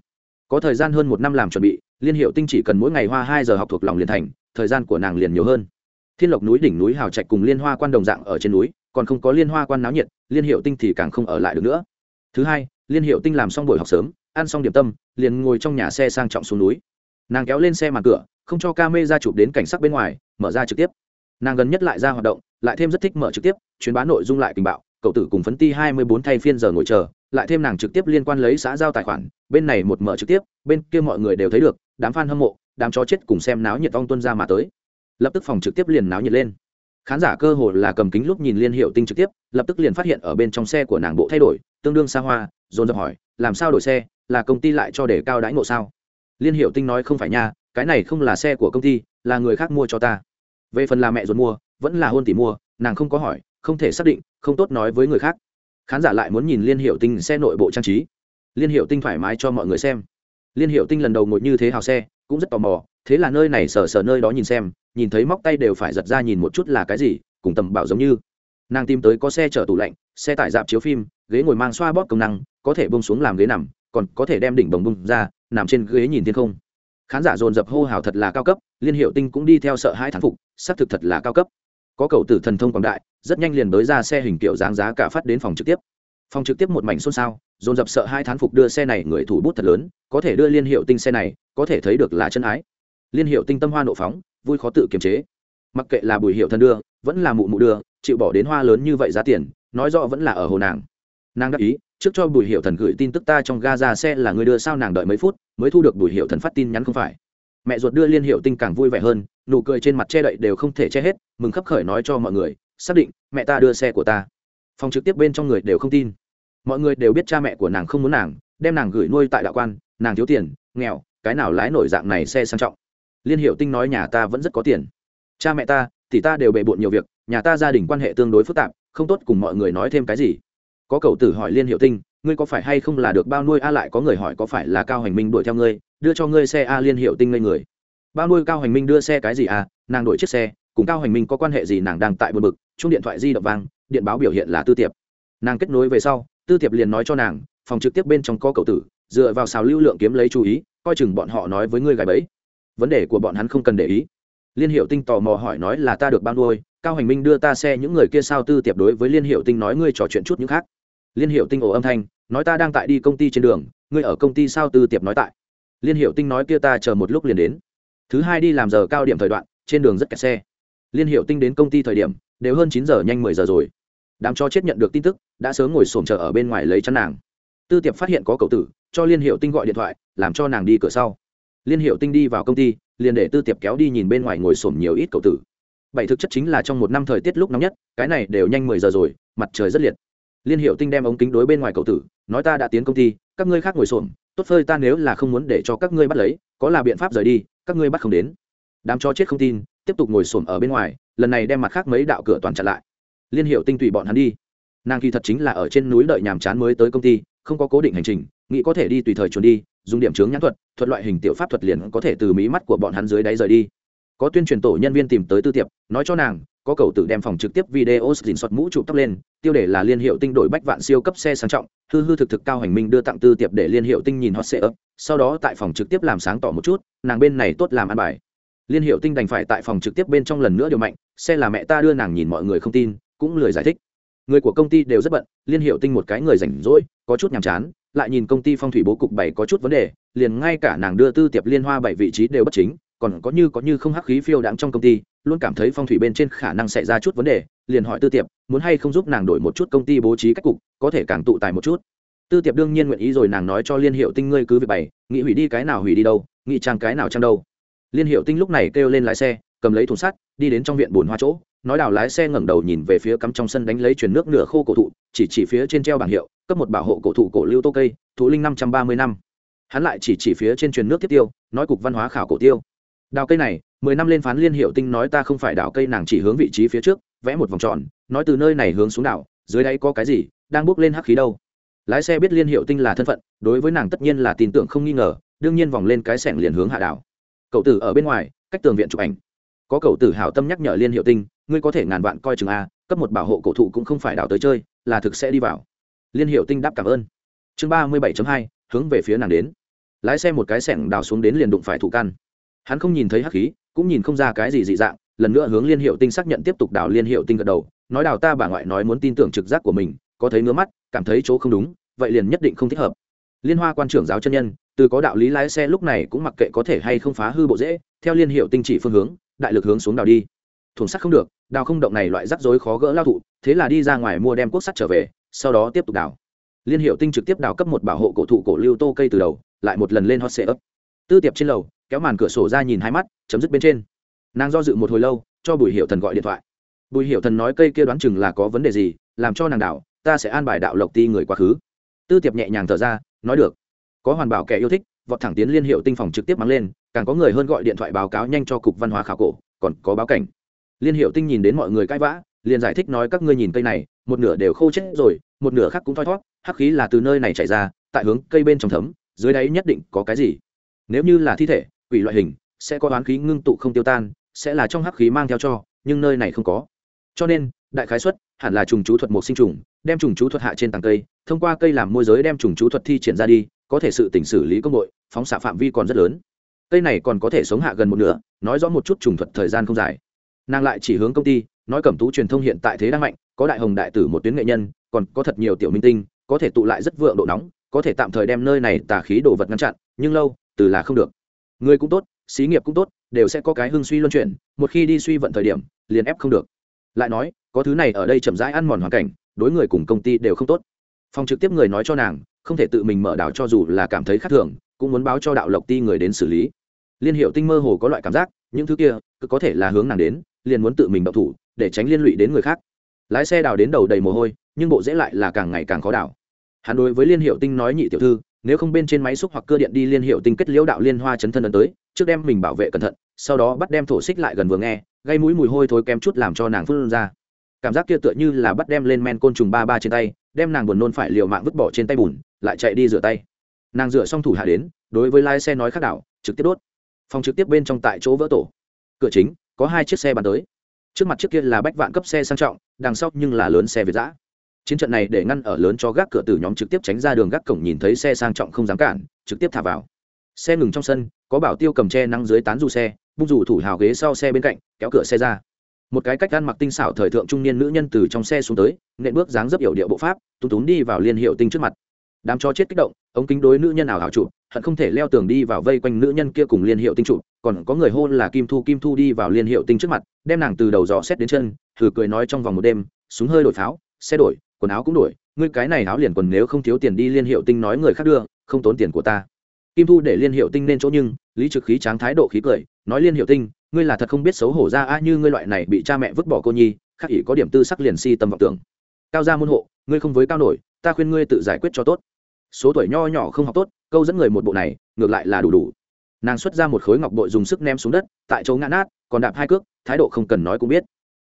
A: Có thời gian hơn một năm làm chuẩn bị, liên hiệu tinh chỉ cần mỗi ngày hoa hai giờ học thuộc lòng liền thành, thời gian của nàng liền nhiều hơn. Thiên lộc núi đỉnh núi hào trạch cùng liên hoa quan đồng dạng ở trên núi, còn không có liên hoa quan náo nhiệt, liên hiệu tinh thì càng không ở lại được nữa. Thứ hai, liên hiệu tinh làm xong buổi học sớm, ăn xong điểm tâm, liền ngồi trong nhà xe sang trọng xuống núi. Nàng kéo lên xe màn cửa, không cho ca mê ra chụp đến cảnh sắc bên ngoài, mở ra trực tiếp nàng gần nhất lại ra hoạt động, lại thêm rất thích mở trực tiếp, truyền bá nội dung lại tình bạo, cậu tử cùng phấn ti hai mươi bốn thay phiên giờ ngồi chờ, lại thêm nàng trực tiếp liên quan lấy xã giao tài khoản, bên này một mở trực tiếp, bên kia mọi người đều thấy được, đám f a n hâm mộ, đám chó chết cùng xem náo nhiệt vong tuân ra mà tới. Lập tức phòng trực tiếp liền náo nhiệt lên. Khán giả cơ hồ là cầm kính lúc nhìn liên hiệu tinh trực tiếp, lập tức liền phát hiện ở bên trong xe của nàng bộ thay đổi, tương đương xa hoa, dồn dập hỏi, làm sao đổi xe? Là công ty lại cho để cao đãi ngộ sao? Liên hiệu tinh nói, không phải nha, cái này không là xe của công ty, là người khác mua cho ta về phần là mẹ ruột mua, vẫn là hôn tỷ mua, nàng không có hỏi, không thể xác định, không tốt nói với người khác. Khán giả lại muốn nhìn liên hiệu tinh xe nội bộ trang trí. Liên hiệu tinh thoải mái cho mọi người xem. Liên hiệu tinh lần đầu ngồi như thế hào xe, cũng rất tò mò, thế là nơi này sờ sờ nơi đó nhìn xem, nhìn thấy móc tay đều phải giật ra nhìn một chút là cái gì, cùng tầm bảo giống như. Nàng tìm tới có xe chở tủ lạnh, xe tải dạp chiếu phim, ghế ngồi mang xoa bóp công năng, có thể bông xuống làm ghế nằm, còn có thể đem đỉnh bồng bông ra, nằm trên ghế nhìn thiên không khán giả dồn dập hô hào thật là cao cấp, liên hiệu tinh cũng đi theo sợ hai thán phục, xác thực thật là cao cấp. Có cầu tử thần thông quảng đại, rất nhanh liền tới ra xe hình kiểu dáng giá cả phát đến phòng trực tiếp. Phòng trực tiếp một mảnh xôn xao, dồn dập sợ hai thán phục đưa xe này người thủ bút thật lớn, có thể đưa liên hiệu tinh xe này, có thể thấy được là chân ái. Liên hiệu tinh tâm hoa nộ phóng, vui khó tự kiềm chế. Mặc kệ là bùi hiệu thân đưa, vẫn là mụ mụ đưa, chịu bỏ đến hoa lớn như vậy giá tiền, nói rõ vẫn là ở hồ nàng nàng đáp ý, trước cho bùi hiệu thần gửi tin tức ta trong ga ra xe là người đưa sao nàng đợi mấy phút, mới thu được bùi hiệu thần phát tin nhắn không phải. Mẹ ruột đưa liên hiệu tinh càng vui vẻ hơn, nụ cười trên mặt che đậy đều không thể che hết, mừng khấp khởi nói cho mọi người, xác định, mẹ ta đưa xe của ta. Phòng trực tiếp bên trong người đều không tin. Mọi người đều biết cha mẹ của nàng không muốn nàng, đem nàng gửi nuôi tại đạo quan, nàng thiếu tiền, nghèo, cái nào lái nổi dạng này xe sang trọng. Liên hiệu tinh nói nhà ta vẫn rất có tiền. Cha mẹ ta thì ta đều bề bộn nhiều việc, nhà ta gia đình quan hệ tương đối phức tạp, không tốt cùng mọi người nói thêm cái gì có cậu tử hỏi liên hiệu tinh, ngươi có phải hay không là được bao nuôi a lại có người hỏi có phải là cao hành minh đuổi theo ngươi, đưa cho ngươi xe a liên hiệu tinh ngây người. Bao nuôi cao hành minh đưa xe cái gì a, nàng đổi chiếc xe, cùng cao hành minh có quan hệ gì nàng đang tại buồn bực chung điện thoại di động vang, điện báo biểu hiện là tư tiệp. Nàng kết nối về sau, tư tiệp liền nói cho nàng, phòng trực tiếp bên trong có cậu tử, dựa vào xào lưu lượng kiếm lấy chú ý, coi chừng bọn họ nói với ngươi gài bẫy. Vấn đề của bọn hắn không cần để ý. Liên hiệu tinh tò mò hỏi nói là ta được bao nuôi, cao hành minh đưa ta xe, những người kia sao tư tiệp đối với liên hiệu tinh nói ngươi trò chuyện chút những khác? Liên hiệu tinh ồ âm thanh, nói ta đang tại đi công ty trên đường, ngươi ở công ty sao tư tiệp nói tại? Liên hiệu tinh nói kia ta chờ một lúc liền đến. Thứ hai đi làm giờ cao điểm thời đoạn, trên đường rất kẹt xe. Liên hiệu tinh đến công ty thời điểm, đều hơn chín giờ nhanh mười giờ rồi. Đám cho chết nhận được tin tức, đã sớm ngồi xổm chờ ở bên ngoài lấy chăn nàng. Tư tiệp phát hiện có cậu tử, cho liên hiệu tinh gọi điện thoại, làm cho nàng đi cửa sau. Liên hiệu tinh đi vào công ty, liền để tư tiệp kéo đi nhìn bên ngoài ngồi xổm nhiều ít cậu tử. Bảy thực chất chính là trong một năm thời tiết lúc nóng nhất, cái này đều nhanh mười giờ rồi, mặt trời rất liệt liên hiệu tinh đem ống kính đối bên ngoài cậu tử, nói ta đã tiến công ty, các ngươi khác ngồi xổm, tốt phơi ta nếu là không muốn để cho các ngươi bắt lấy, có là biện pháp rời đi, các ngươi bắt không đến. Đám cho chết không tin, tiếp tục ngồi xổm ở bên ngoài, lần này đem mặt khác mấy đạo cửa toàn chặn lại. Liên hiệu tinh tùy bọn hắn đi. Nàng kỳ thật chính là ở trên núi đợi nhàm chán mới tới công ty, không có cố định hành trình, nghĩ có thể đi tùy thời chuẩn đi, dùng điểm chướng nhãn thuật thuật loại hình tiểu pháp thuật liền có thể từ mí mắt của bọn hắn dưới đáy rời đi. Có tuyên truyền tổ nhân viên tìm tới tư tiệp, nói cho nàng có cầu tử đem phòng trực tiếp video dình soạt mũ chụp tóc lên, tiêu đề là liên hiệu tinh đổi bách vạn siêu cấp xe sang trọng, hư hư thực thực cao hành minh đưa tặng tư tiệp để liên hiệu tinh nhìn hot xe ấp sau đó tại phòng trực tiếp làm sáng tỏ một chút, nàng bên này tốt làm ăn bài. Liên hiệu tinh đành phải tại phòng trực tiếp bên trong lần nữa điều mạnh, xe là mẹ ta đưa nàng nhìn mọi người không tin, cũng lười giải thích. Người của công ty đều rất bận, liên hiệu tinh một cái người rảnh rỗi, có chút nhàm chán, lại nhìn công ty phong thủy bố cục bảy có chút vấn đề, liền ngay cả nàng đưa tư tiệp liên hoa bảy vị trí đều bất chính còn có như có như không hắc khí phiêu đáng trong công ty, luôn cảm thấy phong thủy bên trên khả năng xảy ra chút vấn đề, liền hỏi tư tiệp, muốn hay không giúp nàng đổi một chút công ty bố trí cách cục, có thể càng tụ tài một chút. Tư tiệp đương nhiên nguyện ý rồi nàng nói cho liên hiệu tinh ngươi cứ việc bày, nghĩ hủy đi cái nào hủy đi đâu, nghĩ trang cái nào trang đâu. Liên hiệu tinh lúc này kêu lên lái xe, cầm lấy thùng sắt, đi đến trong viện bồn hoa chỗ, nói đào lái xe ngẩng đầu nhìn về phía cắm trong sân đánh lấy chuyển nước nửa khô cổ thụ, chỉ chỉ phía trên treo bảng hiệu, cấp một bảo hộ cổ thụ cổ lưu tô cây thụ linh năm trăm ba mươi năm. Hắn lại chỉ chỉ phía trên truyền nước tiếp tiêu, nói cục văn hóa khảo cổ tiêu đào cây này, mười năm lên phán liên hiệu tinh nói ta không phải đào cây nàng chỉ hướng vị trí phía trước, vẽ một vòng tròn, nói từ nơi này hướng xuống đảo, dưới đáy có cái gì, đang bước lên hắc khí đâu. Lái xe biết liên hiệu tinh là thân phận, đối với nàng tất nhiên là tin tưởng không nghi ngờ, đương nhiên vòng lên cái sẻng liền hướng hạ đảo. Cậu tử ở bên ngoài, cách tường viện chụp ảnh. Có cậu tử hảo tâm nhắc nhở liên hiệu tinh, ngươi có thể ngàn vạn coi chừng a, cấp một bảo hộ cổ thụ cũng không phải đào tới chơi, là thực sẽ đi vào. Liên hiệu tinh đáp cảm ơn. Chương ba mươi bảy hai, hướng về phía nàng đến. Lái xe một cái sẻng đào xuống đến liền đụng phải thụ căn hắn không nhìn thấy hắc khí, cũng nhìn không ra cái gì dị dạng, lần nữa hướng liên hiệu tinh xác nhận tiếp tục đào liên hiệu tinh gật đầu, nói đào ta bà ngoại nói muốn tin tưởng trực giác của mình, có thấy ngứa mắt, cảm thấy chỗ không đúng, vậy liền nhất định không thích hợp. Liên hoa quan trưởng giáo chân nhân, từ có đạo lý lái xe lúc này cũng mặc kệ có thể hay không phá hư bộ dễ, theo liên hiệu tinh chỉ phương hướng, đại lực hướng xuống đào đi. Thùng sắt không được, đào không động này loại rắc rối khó gỡ lao thụ, thế là đi ra ngoài mua đem quốc sắt trở về, sau đó tiếp tục đào. Liên hiệu tinh trực tiếp đào cấp một bảo hộ cổ thụ cổ lưu tô cây từ đầu, lại một lần lên hot xe ấp tư tiệp trên lầu, kéo màn cửa sổ ra nhìn hai mắt, chấm dứt bên trên. Nàng do dự một hồi lâu, cho bùi hiệu thần gọi điện thoại. Bùi hiệu thần nói cây kia đoán chừng là có vấn đề gì, làm cho nàng đảo, ta sẽ an bài đạo lộc ti người quá khứ. Tư tiệp nhẹ nhàng thở ra, nói được. Có hoàn bảo kẻ yêu thích, vọt thẳng tiến liên hiệu tinh phòng trực tiếp mắng lên, càng có người hơn gọi điện thoại báo cáo nhanh cho cục văn hóa khảo cổ, còn có báo cảnh. Liên hiệu tinh nhìn đến mọi người cãi vã, liền giải thích nói, các ngươi nhìn cây này, một nửa đều khô chết rồi, một nửa khác cũng thoi thót, hắc khí là từ nơi này chảy ra, tại hướng cây bên trong thấm, dưới đáy nhất định có cái gì nếu như là thi thể, quỷ loại hình, sẽ có đoán khí ngưng tụ không tiêu tan, sẽ là trong hắc khí mang theo cho, nhưng nơi này không có. Cho nên, đại khái xuất hẳn là trùng chú thuật một sinh trùng, đem trùng chú thuật hạ trên tàng cây, thông qua cây làm môi giới đem trùng chú thuật thi triển ra đi, có thể sự tỉnh xử lý công đội phóng xạ phạm vi còn rất lớn. Cây này còn có thể sống hạ gần một nửa, nói rõ một chút trùng thuật thời gian không dài. Nàng lại chỉ hướng công ty, nói cẩm tú truyền thông hiện tại thế đang mạnh, có đại hồng đại tử một tuyến nghệ nhân, còn có thật nhiều tiểu minh tinh, có thể tụ lại rất vượng độ nóng, có thể tạm thời đem nơi này tà khí đồ vật ngăn chặn, nhưng lâu từ là không được. Người cũng tốt, xí nghiệp cũng tốt, đều sẽ có cái hưng suy luân chuyển, một khi đi suy vận thời điểm, liền ép không được. Lại nói, có thứ này ở đây chậm rãi ăn mòn hoàn cảnh, đối người cùng công ty đều không tốt. Phòng trực tiếp người nói cho nàng, không thể tự mình mở đảo cho dù là cảm thấy khác thường, cũng muốn báo cho đạo lộc ti người đến xử lý. Liên hiệu tinh mơ hồ có loại cảm giác, những thứ kia, cứ có thể là hướng nàng đến, liền muốn tự mình đậu thủ, để tránh liên lụy đến người khác. Lái xe đào đến đầu đầy mồ hôi, nhưng bộ dễ lại là càng ngày càng khó đảo. Hắn đối với liên hiệu tinh nói nhị tiểu thư nếu không bên trên máy xúc hoặc cơ điện đi liên hiệu tinh kết liễu đạo liên hoa chấn thân ấn tới, trước đem mình bảo vệ cẩn thận, sau đó bắt đem thổ xích lại gần vừa nghe, gây mũi mùi hôi thối kém chút làm cho nàng phun ra. Cảm giác kia tựa như là bắt đem lên men côn trùng ba ba trên tay, đem nàng buồn nôn phải liều mạng vứt bỏ trên tay bùn, lại chạy đi rửa tay. Nàng rửa xong thủ hạ đến, đối với lái xe nói khác đảo, trực tiếp đốt. Phòng trực tiếp bên trong tại chỗ vỡ tổ. Cửa chính, có hai chiếc xe bàn tới. Trước mặt trước kia là bách vạn cấp xe sang trọng, đằng sau nhưng là lớn xe việt giã chiến trận này để ngăn ở lớn cho gác cửa từ nhóm trực tiếp tránh ra đường gác cổng nhìn thấy xe sang trọng không dám cản, trực tiếp thả vào. Xe ngừng trong sân, có bảo tiêu cầm tre nắng dưới tán du xe, bung rủ thủ hào ghế sau xe bên cạnh, kéo cửa xe ra. Một cái cách ăn mặc tinh xảo thời thượng trung niên nữ nhân từ trong xe xuống tới, nện bước dáng dấp hiệu điệu bộ pháp, tú túng đi vào liên hiệu tinh trước mặt. Đám cho chết kích động, ống kính đối nữ nhân ảo hảo trụ hận không thể leo tường đi vào vây quanh nữ nhân kia cùng liên hiệu tinh trụ còn có người hôn là kim thu kim thu đi vào liên hiệu tinh trước mặt, đem nàng từ đầu dò xét đến chân, thử cười nói trong vòng một đêm, súng hơi đổi pháo, xe đổi quần áo cũng đổi, ngươi cái này áo liền quần nếu không thiếu tiền đi liên hiệu tinh nói người khác đưa, không tốn tiền của ta. Kim thu để liên hiệu tinh nên chỗ nhưng, lý trực khí tráng thái độ khí cười, nói liên hiệu tinh, ngươi là thật không biết xấu hổ ra a, như ngươi loại này bị cha mẹ vứt bỏ cô nhi, khác ỷ có điểm tư sắc liền si tâm vọng tưởng. Cao gia môn hộ, ngươi không với cao nổi, ta khuyên ngươi tự giải quyết cho tốt. Số tuổi nho nhỏ không học tốt, câu dẫn người một bộ này, ngược lại là đủ đủ. Nàng xuất ra một khối ngọc bội dùng sức ném xuống đất, tại chỗ ngã nát, còn đạp hai cước, thái độ không cần nói cũng biết.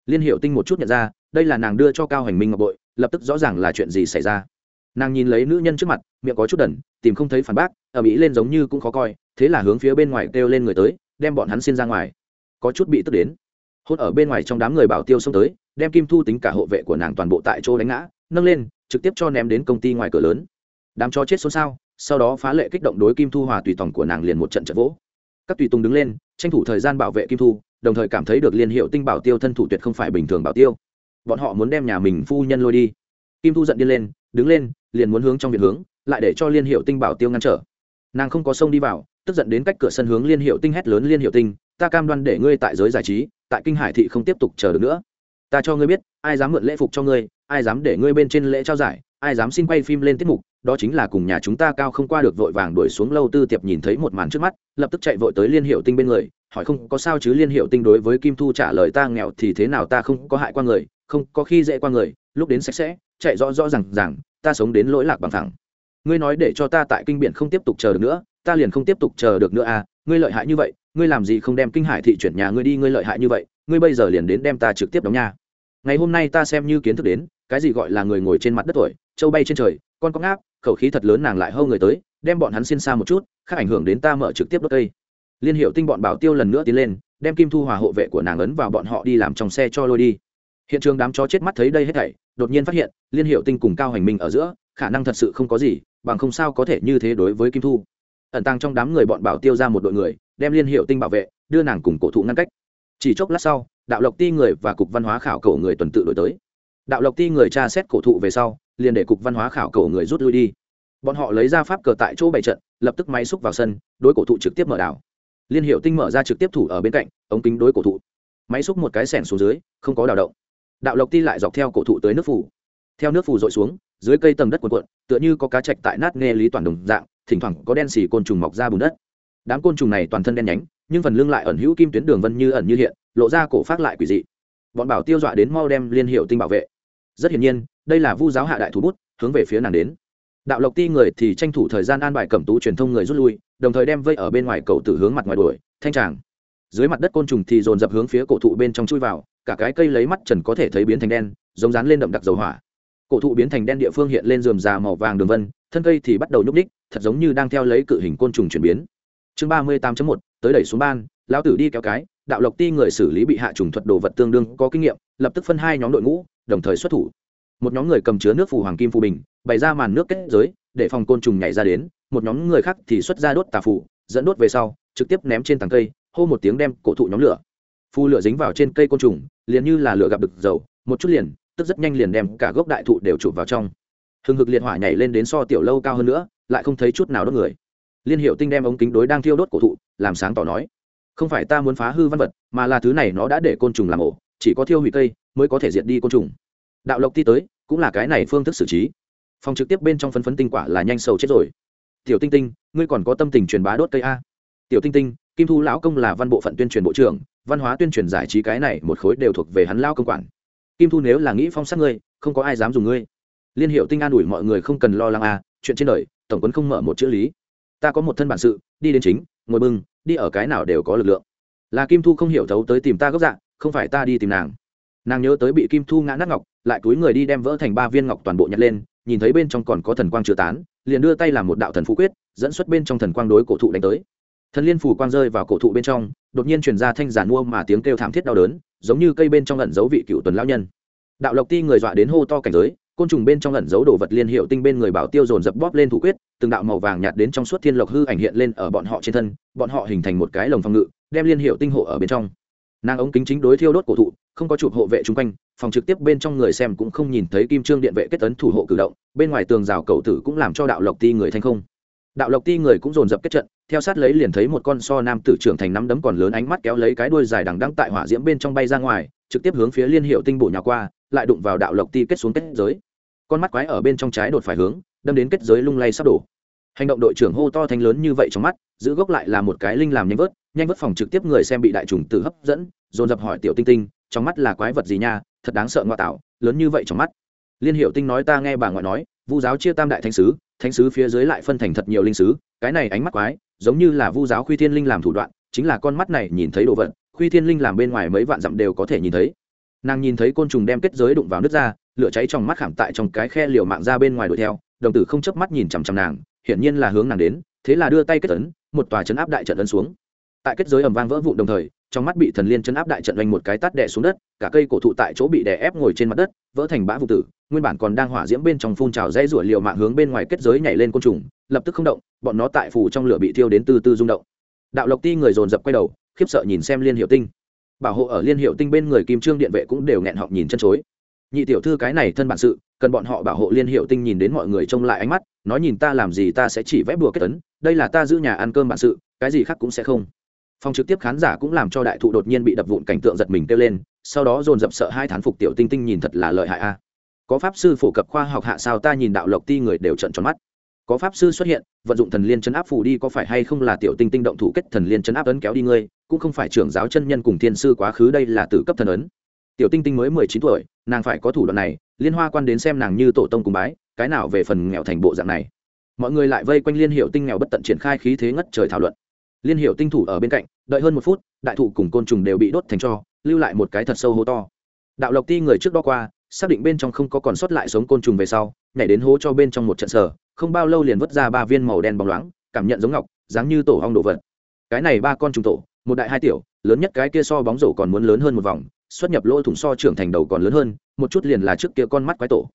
A: Liên hiệu tinh một chút nhận ra đây là nàng đưa cho cao hành minh ngọc bội, lập tức rõ ràng là chuyện gì xảy ra. Nàng nhìn lấy nữ nhân trước mặt, miệng có chút đần, tìm không thấy phản bác ở mỹ lên giống như cũng khó coi, thế là hướng phía bên ngoài kêu lên người tới, đem bọn hắn xin ra ngoài. Có chút bị tức đến. Hốt ở bên ngoài trong đám người bảo tiêu xông tới, đem kim thu tính cả hộ vệ của nàng toàn bộ tại chỗ đánh ngã, nâng lên, trực tiếp cho ném đến công ty ngoài cửa lớn. Đám cho chết xôn xao, sau đó phá lệ kích động đối kim thu hòa tùy tòng của nàng liền một trận trận vỗ. Các tùy tùng đứng lên, tranh thủ thời gian bảo vệ kim thu, đồng thời cảm thấy được liên hiệu tinh bảo tiêu thân thủ tuyệt không phải bình thường bảo tiêu bọn họ muốn đem nhà mình phu nhân lôi đi. Kim thu giận điên lên, đứng lên, liền muốn hướng trong viện hướng, lại để cho liên hiệu tinh bảo tiêu ngăn trở. Nàng không có sông đi vào, tức giận đến cách cửa sân hướng liên hiệu tinh hét lớn, liên hiệu tinh, ta cam đoan để ngươi tại giới giải trí, tại kinh hải thị không tiếp tục chờ được nữa. Ta cho ngươi biết, ai dám mượn lễ phục cho ngươi, ai dám để ngươi bên trên lễ trao giải, ai dám xin quay phim lên tiết mục, đó chính là cùng nhà chúng ta cao không qua được vội vàng đuổi xuống lâu tư tiệp nhìn thấy một màn trước mắt, lập tức chạy vội tới liên hiệu tinh bên người, hỏi không có sao chứ liên hiệu tinh đối với kim thu trả lời ta nghèo thì thế nào ta không có hại qua người không có khi dễ qua người, lúc đến sạch sẽ, chạy rõ rõ rằng rằng ta sống đến lỗi lạc bằng thẳng. Ngươi nói để cho ta tại kinh biển không tiếp tục chờ được nữa, ta liền không tiếp tục chờ được nữa à ngươi lợi hại như vậy, ngươi làm gì không đem kinh hải thị chuyển nhà ngươi đi, ngươi lợi hại như vậy, ngươi bây giờ liền đến đem ta trực tiếp đóng nhà ngày hôm nay ta xem như kiến thức đến, cái gì gọi là người ngồi trên mặt đất tuổi, châu bay trên trời, con có ngáp, khẩu khí thật lớn nàng lại hâu người tới, đem bọn hắn xin xa một chút, khác ảnh hưởng đến ta mở trực tiếp đốt cây. Liên hiệu tinh bọn bảo tiêu lần nữa tiến lên, đem kim thu hòa hộ vệ của nàng ấn vào bọn họ đi làm trong xe cho lôi đi hiện trường đám chó chết mắt thấy đây hết thảy, đột nhiên phát hiện, liên hiệu tinh cùng cao hành minh ở giữa, khả năng thật sự không có gì, bằng không sao có thể như thế đối với kim thu. Ẩn tăng trong đám người bọn bảo tiêu ra một đội người, đem liên hiệu tinh bảo vệ, đưa nàng cùng cổ thụ ngăn cách. Chỉ chốc lát sau, đạo lộc ti người và cục văn hóa khảo cổ người tuần tự đổi tới. Đạo lộc ti người tra xét cổ thụ về sau, liền để cục văn hóa khảo cổ người rút lui đi. Bọn họ lấy ra pháp cờ tại chỗ bày trận, lập tức máy xúc vào sân, đối cổ thụ trực tiếp mở đảo. Liên hiệu tinh mở ra trực tiếp thủ ở bên cạnh, ống kính đối cổ thụ. Máy xúc một cái sẻng xuống dưới, không có đào động đạo lộc ti lại dọc theo cổ thụ tới nước phủ. Theo nước phủ dội xuống, dưới cây tầng đất cuộn cuộn, tựa như có cá chạch tại nát nghe lý toàn đồng dạng, thỉnh thoảng có đen xì côn trùng mọc ra bùn đất. Đám côn trùng này toàn thân đen nhánh, nhưng phần lưng lại ẩn hữu kim tuyến đường vân như ẩn như hiện, lộ ra cổ phát lại quỷ dị. Bọn bảo tiêu dọa đến mau đem liên hiệu tinh bảo vệ. Rất hiển nhiên, đây là vu giáo hạ đại thủ bút, hướng về phía nàng đến. Đạo lộc ti người thì tranh thủ thời gian an bài cẩm tú truyền thông người rút lui, đồng thời đem vây ở bên ngoài cầu tử hướng mặt ngoài đuổi, thanh tràng. Dưới mặt đất côn trùng thì dồn dập hướng phía cổ thụ bên trong chui vào cả cái cây lấy mắt trần có thể thấy biến thành đen, giống dán lên đậm đặc dầu hỏa. Cổ thụ biến thành đen địa phương hiện lên rườm rà màu vàng đường vân, thân cây thì bắt đầu nhúc ních thật giống như đang theo lấy cự hình côn trùng chuyển biến. Chương ba mươi tám một, tới đẩy xuống ban, lão tử đi kéo cái, đạo lộc ti người xử lý bị hạ trùng thuật đồ vật tương đương có kinh nghiệm, lập tức phân hai nhóm đội ngũ, đồng thời xuất thủ. Một nhóm người cầm chứa nước phù hoàng kim phù bình, bày ra màn nước kết giới, để phòng côn trùng nhảy ra đến, một nhóm người khác thì xuất ra đốt tà phù, dẫn đốt về sau, trực tiếp ném trên tầng cây, hô một tiếng đem cổ thụ nhóm lửa. Phù lửa dính vào trên cây côn trùng liền như là lửa gặp được dầu, một chút liền, tức rất nhanh liền đem cả gốc đại thụ đều chụp vào trong. Hừng hực liệt hỏa nhảy lên đến so tiểu lâu cao hơn nữa, lại không thấy chút nào đốt người. Liên hiệu tinh đem ống kính đối đang thiêu đốt cổ thụ, làm sáng tỏ nói, không phải ta muốn phá hư văn vật, mà là thứ này nó đã để côn trùng làm ổ, chỉ có thiêu hủy cây mới có thể diệt đi côn trùng. Đạo lộc ti tới, cũng là cái này phương thức xử trí. Phòng trực tiếp bên trong phân phấn tinh quả là nhanh sầu chết rồi. Tiểu tinh tinh, ngươi còn có tâm tình truyền bá đốt cây a? Tiểu tinh tinh, kim thu lão công là văn bộ phận tuyên truyền bộ trưởng văn hóa tuyên truyền giải trí cái này một khối đều thuộc về hắn lao công quản. Kim thu nếu là nghĩ phong sát ngươi, không có ai dám dùng ngươi. Liên hiệu tinh an ủi mọi người không cần lo lắng a chuyện trên đời, tổng quấn không mở một chữ lý. Ta có một thân bản sự, đi đến chính, ngồi bưng, đi ở cái nào đều có lực lượng. Là kim thu không hiểu thấu tới tìm ta gốc dạng không phải ta đi tìm nàng. Nàng nhớ tới bị kim thu ngã nát ngọc, lại túi người đi đem vỡ thành ba viên ngọc toàn bộ nhặt lên, nhìn thấy bên trong còn có thần quang chưa tán, liền đưa tay làm một đạo thần phú quyết, dẫn xuất bên trong thần quang đối cổ thụ đánh tới thần liên phủ quang rơi vào cổ thụ bên trong, đột nhiên truyền ra thanh giàn mua mà tiếng kêu thảm thiết đau đớn, giống như cây bên trong ẩn giấu vị cựu tuần lão nhân. Đạo lộc ti người dọa đến hô to cảnh giới, côn trùng bên trong ẩn giấu đồ vật liên hiệu tinh bên người bảo tiêu dồn dập bóp lên thủ quyết, từng đạo màu vàng nhạt đến trong suốt thiên lộc hư ảnh hiện lên ở bọn họ trên thân, bọn họ hình thành một cái lồng phòng ngự, đem liên hiệu tinh hộ ở bên trong. Nàng ống kính chính đối thiêu đốt cổ thụ, không có chụp hộ vệ chung quanh, phòng trực tiếp bên trong người xem cũng không nhìn thấy kim trương điện vệ kết tấn thủ hộ cử động, bên ngoài tường rào cầu tử cũng làm cho đạo lộc ti người thành không. Đạo lộc ti người cũng dồn dập kết trận theo sát lấy liền thấy một con so nam tử trưởng thành nắm đấm còn lớn ánh mắt kéo lấy cái đuôi dài đằng đăng tại hỏa diễm bên trong bay ra ngoài, trực tiếp hướng phía liên hiệu tinh bổ nhà qua, lại đụng vào đạo lộc ti kết xuống kết giới. Con mắt quái ở bên trong trái đột phải hướng, đâm đến kết giới lung lay sắp đổ. Hành động đội trưởng hô to thanh lớn như vậy trong mắt, giữ gốc lại là một cái linh làm nhanh vớt nhanh vớt phòng trực tiếp người xem bị đại trùng tử hấp dẫn, dồn dập hỏi tiểu tinh tinh, trong mắt là quái vật gì nha, thật đáng sợ ngoại tạo, lớn như vậy trong mắt. Liên hiệu tinh nói ta nghe bà ngoại nói, vu giáo chia tam đại thánh sứ thánh sứ phía dưới lại phân thành thật nhiều linh sứ cái này ánh mắt quái, giống như là vu giáo khuy thiên linh làm thủ đoạn, chính là con mắt này nhìn thấy đồ vật, khuy thiên linh làm bên ngoài mấy vạn dặm đều có thể nhìn thấy. Nàng nhìn thấy côn trùng đem kết giới đụng vào nước ra, lửa cháy trong mắt khảm tại trong cái khe liều mạng ra bên ngoài đuổi theo, đồng tử không chớp mắt nhìn chằm chằm nàng, hiển nhiên là hướng nàng đến, thế là đưa tay kết tấn một tòa chấn áp đại trận ấn xuống. Tại kết giới ầm vang vỡ vụn đồng thời trong mắt bị thần liên chấn áp đại trận đánh một cái tát đè xuống đất, cả cây cổ thụ tại chỗ bị đè ép ngồi trên mặt đất, vỡ thành bã vụ tử, nguyên bản còn đang hỏa diễm bên trong phun trào dây rủa liều mạng hướng bên ngoài kết giới nhảy lên côn trùng, lập tức không động, bọn nó tại phủ trong lửa bị thiêu đến từ từ rung động. Đạo lộc ti người dồn dập quay đầu, khiếp sợ nhìn xem liên hiệu tinh. Bảo hộ ở liên hiệu tinh bên người kim trương điện vệ cũng đều nghẹn họng nhìn chân chối. Nhị tiểu thư cái này thân bản sự, cần bọn họ bảo hộ liên hiệu tinh nhìn đến mọi người trông lại ánh mắt, nói nhìn ta làm gì ta sẽ chỉ vẽ bùa kết tấn, đây là ta giữ nhà ăn cơm bản sự, cái gì khác cũng sẽ không phòng trực tiếp khán giả cũng làm cho đại thụ đột nhiên bị đập vụn cảnh tượng giật mình kêu lên, sau đó dồn dập sợ hai thán phục tiểu tinh tinh nhìn thật là lợi hại a. Có pháp sư phổ cập khoa học hạ sao ta nhìn đạo lộc ti người đều trận tròn mắt. Có pháp sư xuất hiện, vận dụng thần liên chấn áp phủ đi có phải hay không là tiểu tinh tinh động thủ kết thần liên chấn áp ấn kéo đi ngươi, cũng không phải trưởng giáo chân nhân cùng thiên sư quá khứ đây là tử cấp thần ấn. Tiểu tinh tinh mới mười chín tuổi, nàng phải có thủ đoạn này, liên hoa quan đến xem nàng như tổ tông cùng bái, cái nào về phần nghèo thành bộ dạng này. Mọi người lại vây quanh liên hiệu tinh nghèo bất tận triển khai khí thế ngất trời thảo luận liên hiệu tinh thủ ở bên cạnh, đợi hơn một phút, đại thụ cùng côn trùng đều bị đốt thành cho, lưu lại một cái thật sâu hố to. Đạo lộc ti người trước đó qua, xác định bên trong không có còn sót lại sống côn trùng về sau, nhảy đến hố cho bên trong một trận sở, không bao lâu liền vứt ra ba viên màu đen bóng loáng, cảm nhận giống ngọc, dáng như tổ hong đồ vật. Cái này ba con trùng tổ, một đại hai tiểu, lớn nhất cái kia so bóng rổ còn muốn lớn hơn một vòng, xuất nhập lỗ thủng so trưởng thành đầu còn lớn hơn, một chút liền là trước kia con mắt quái tổ.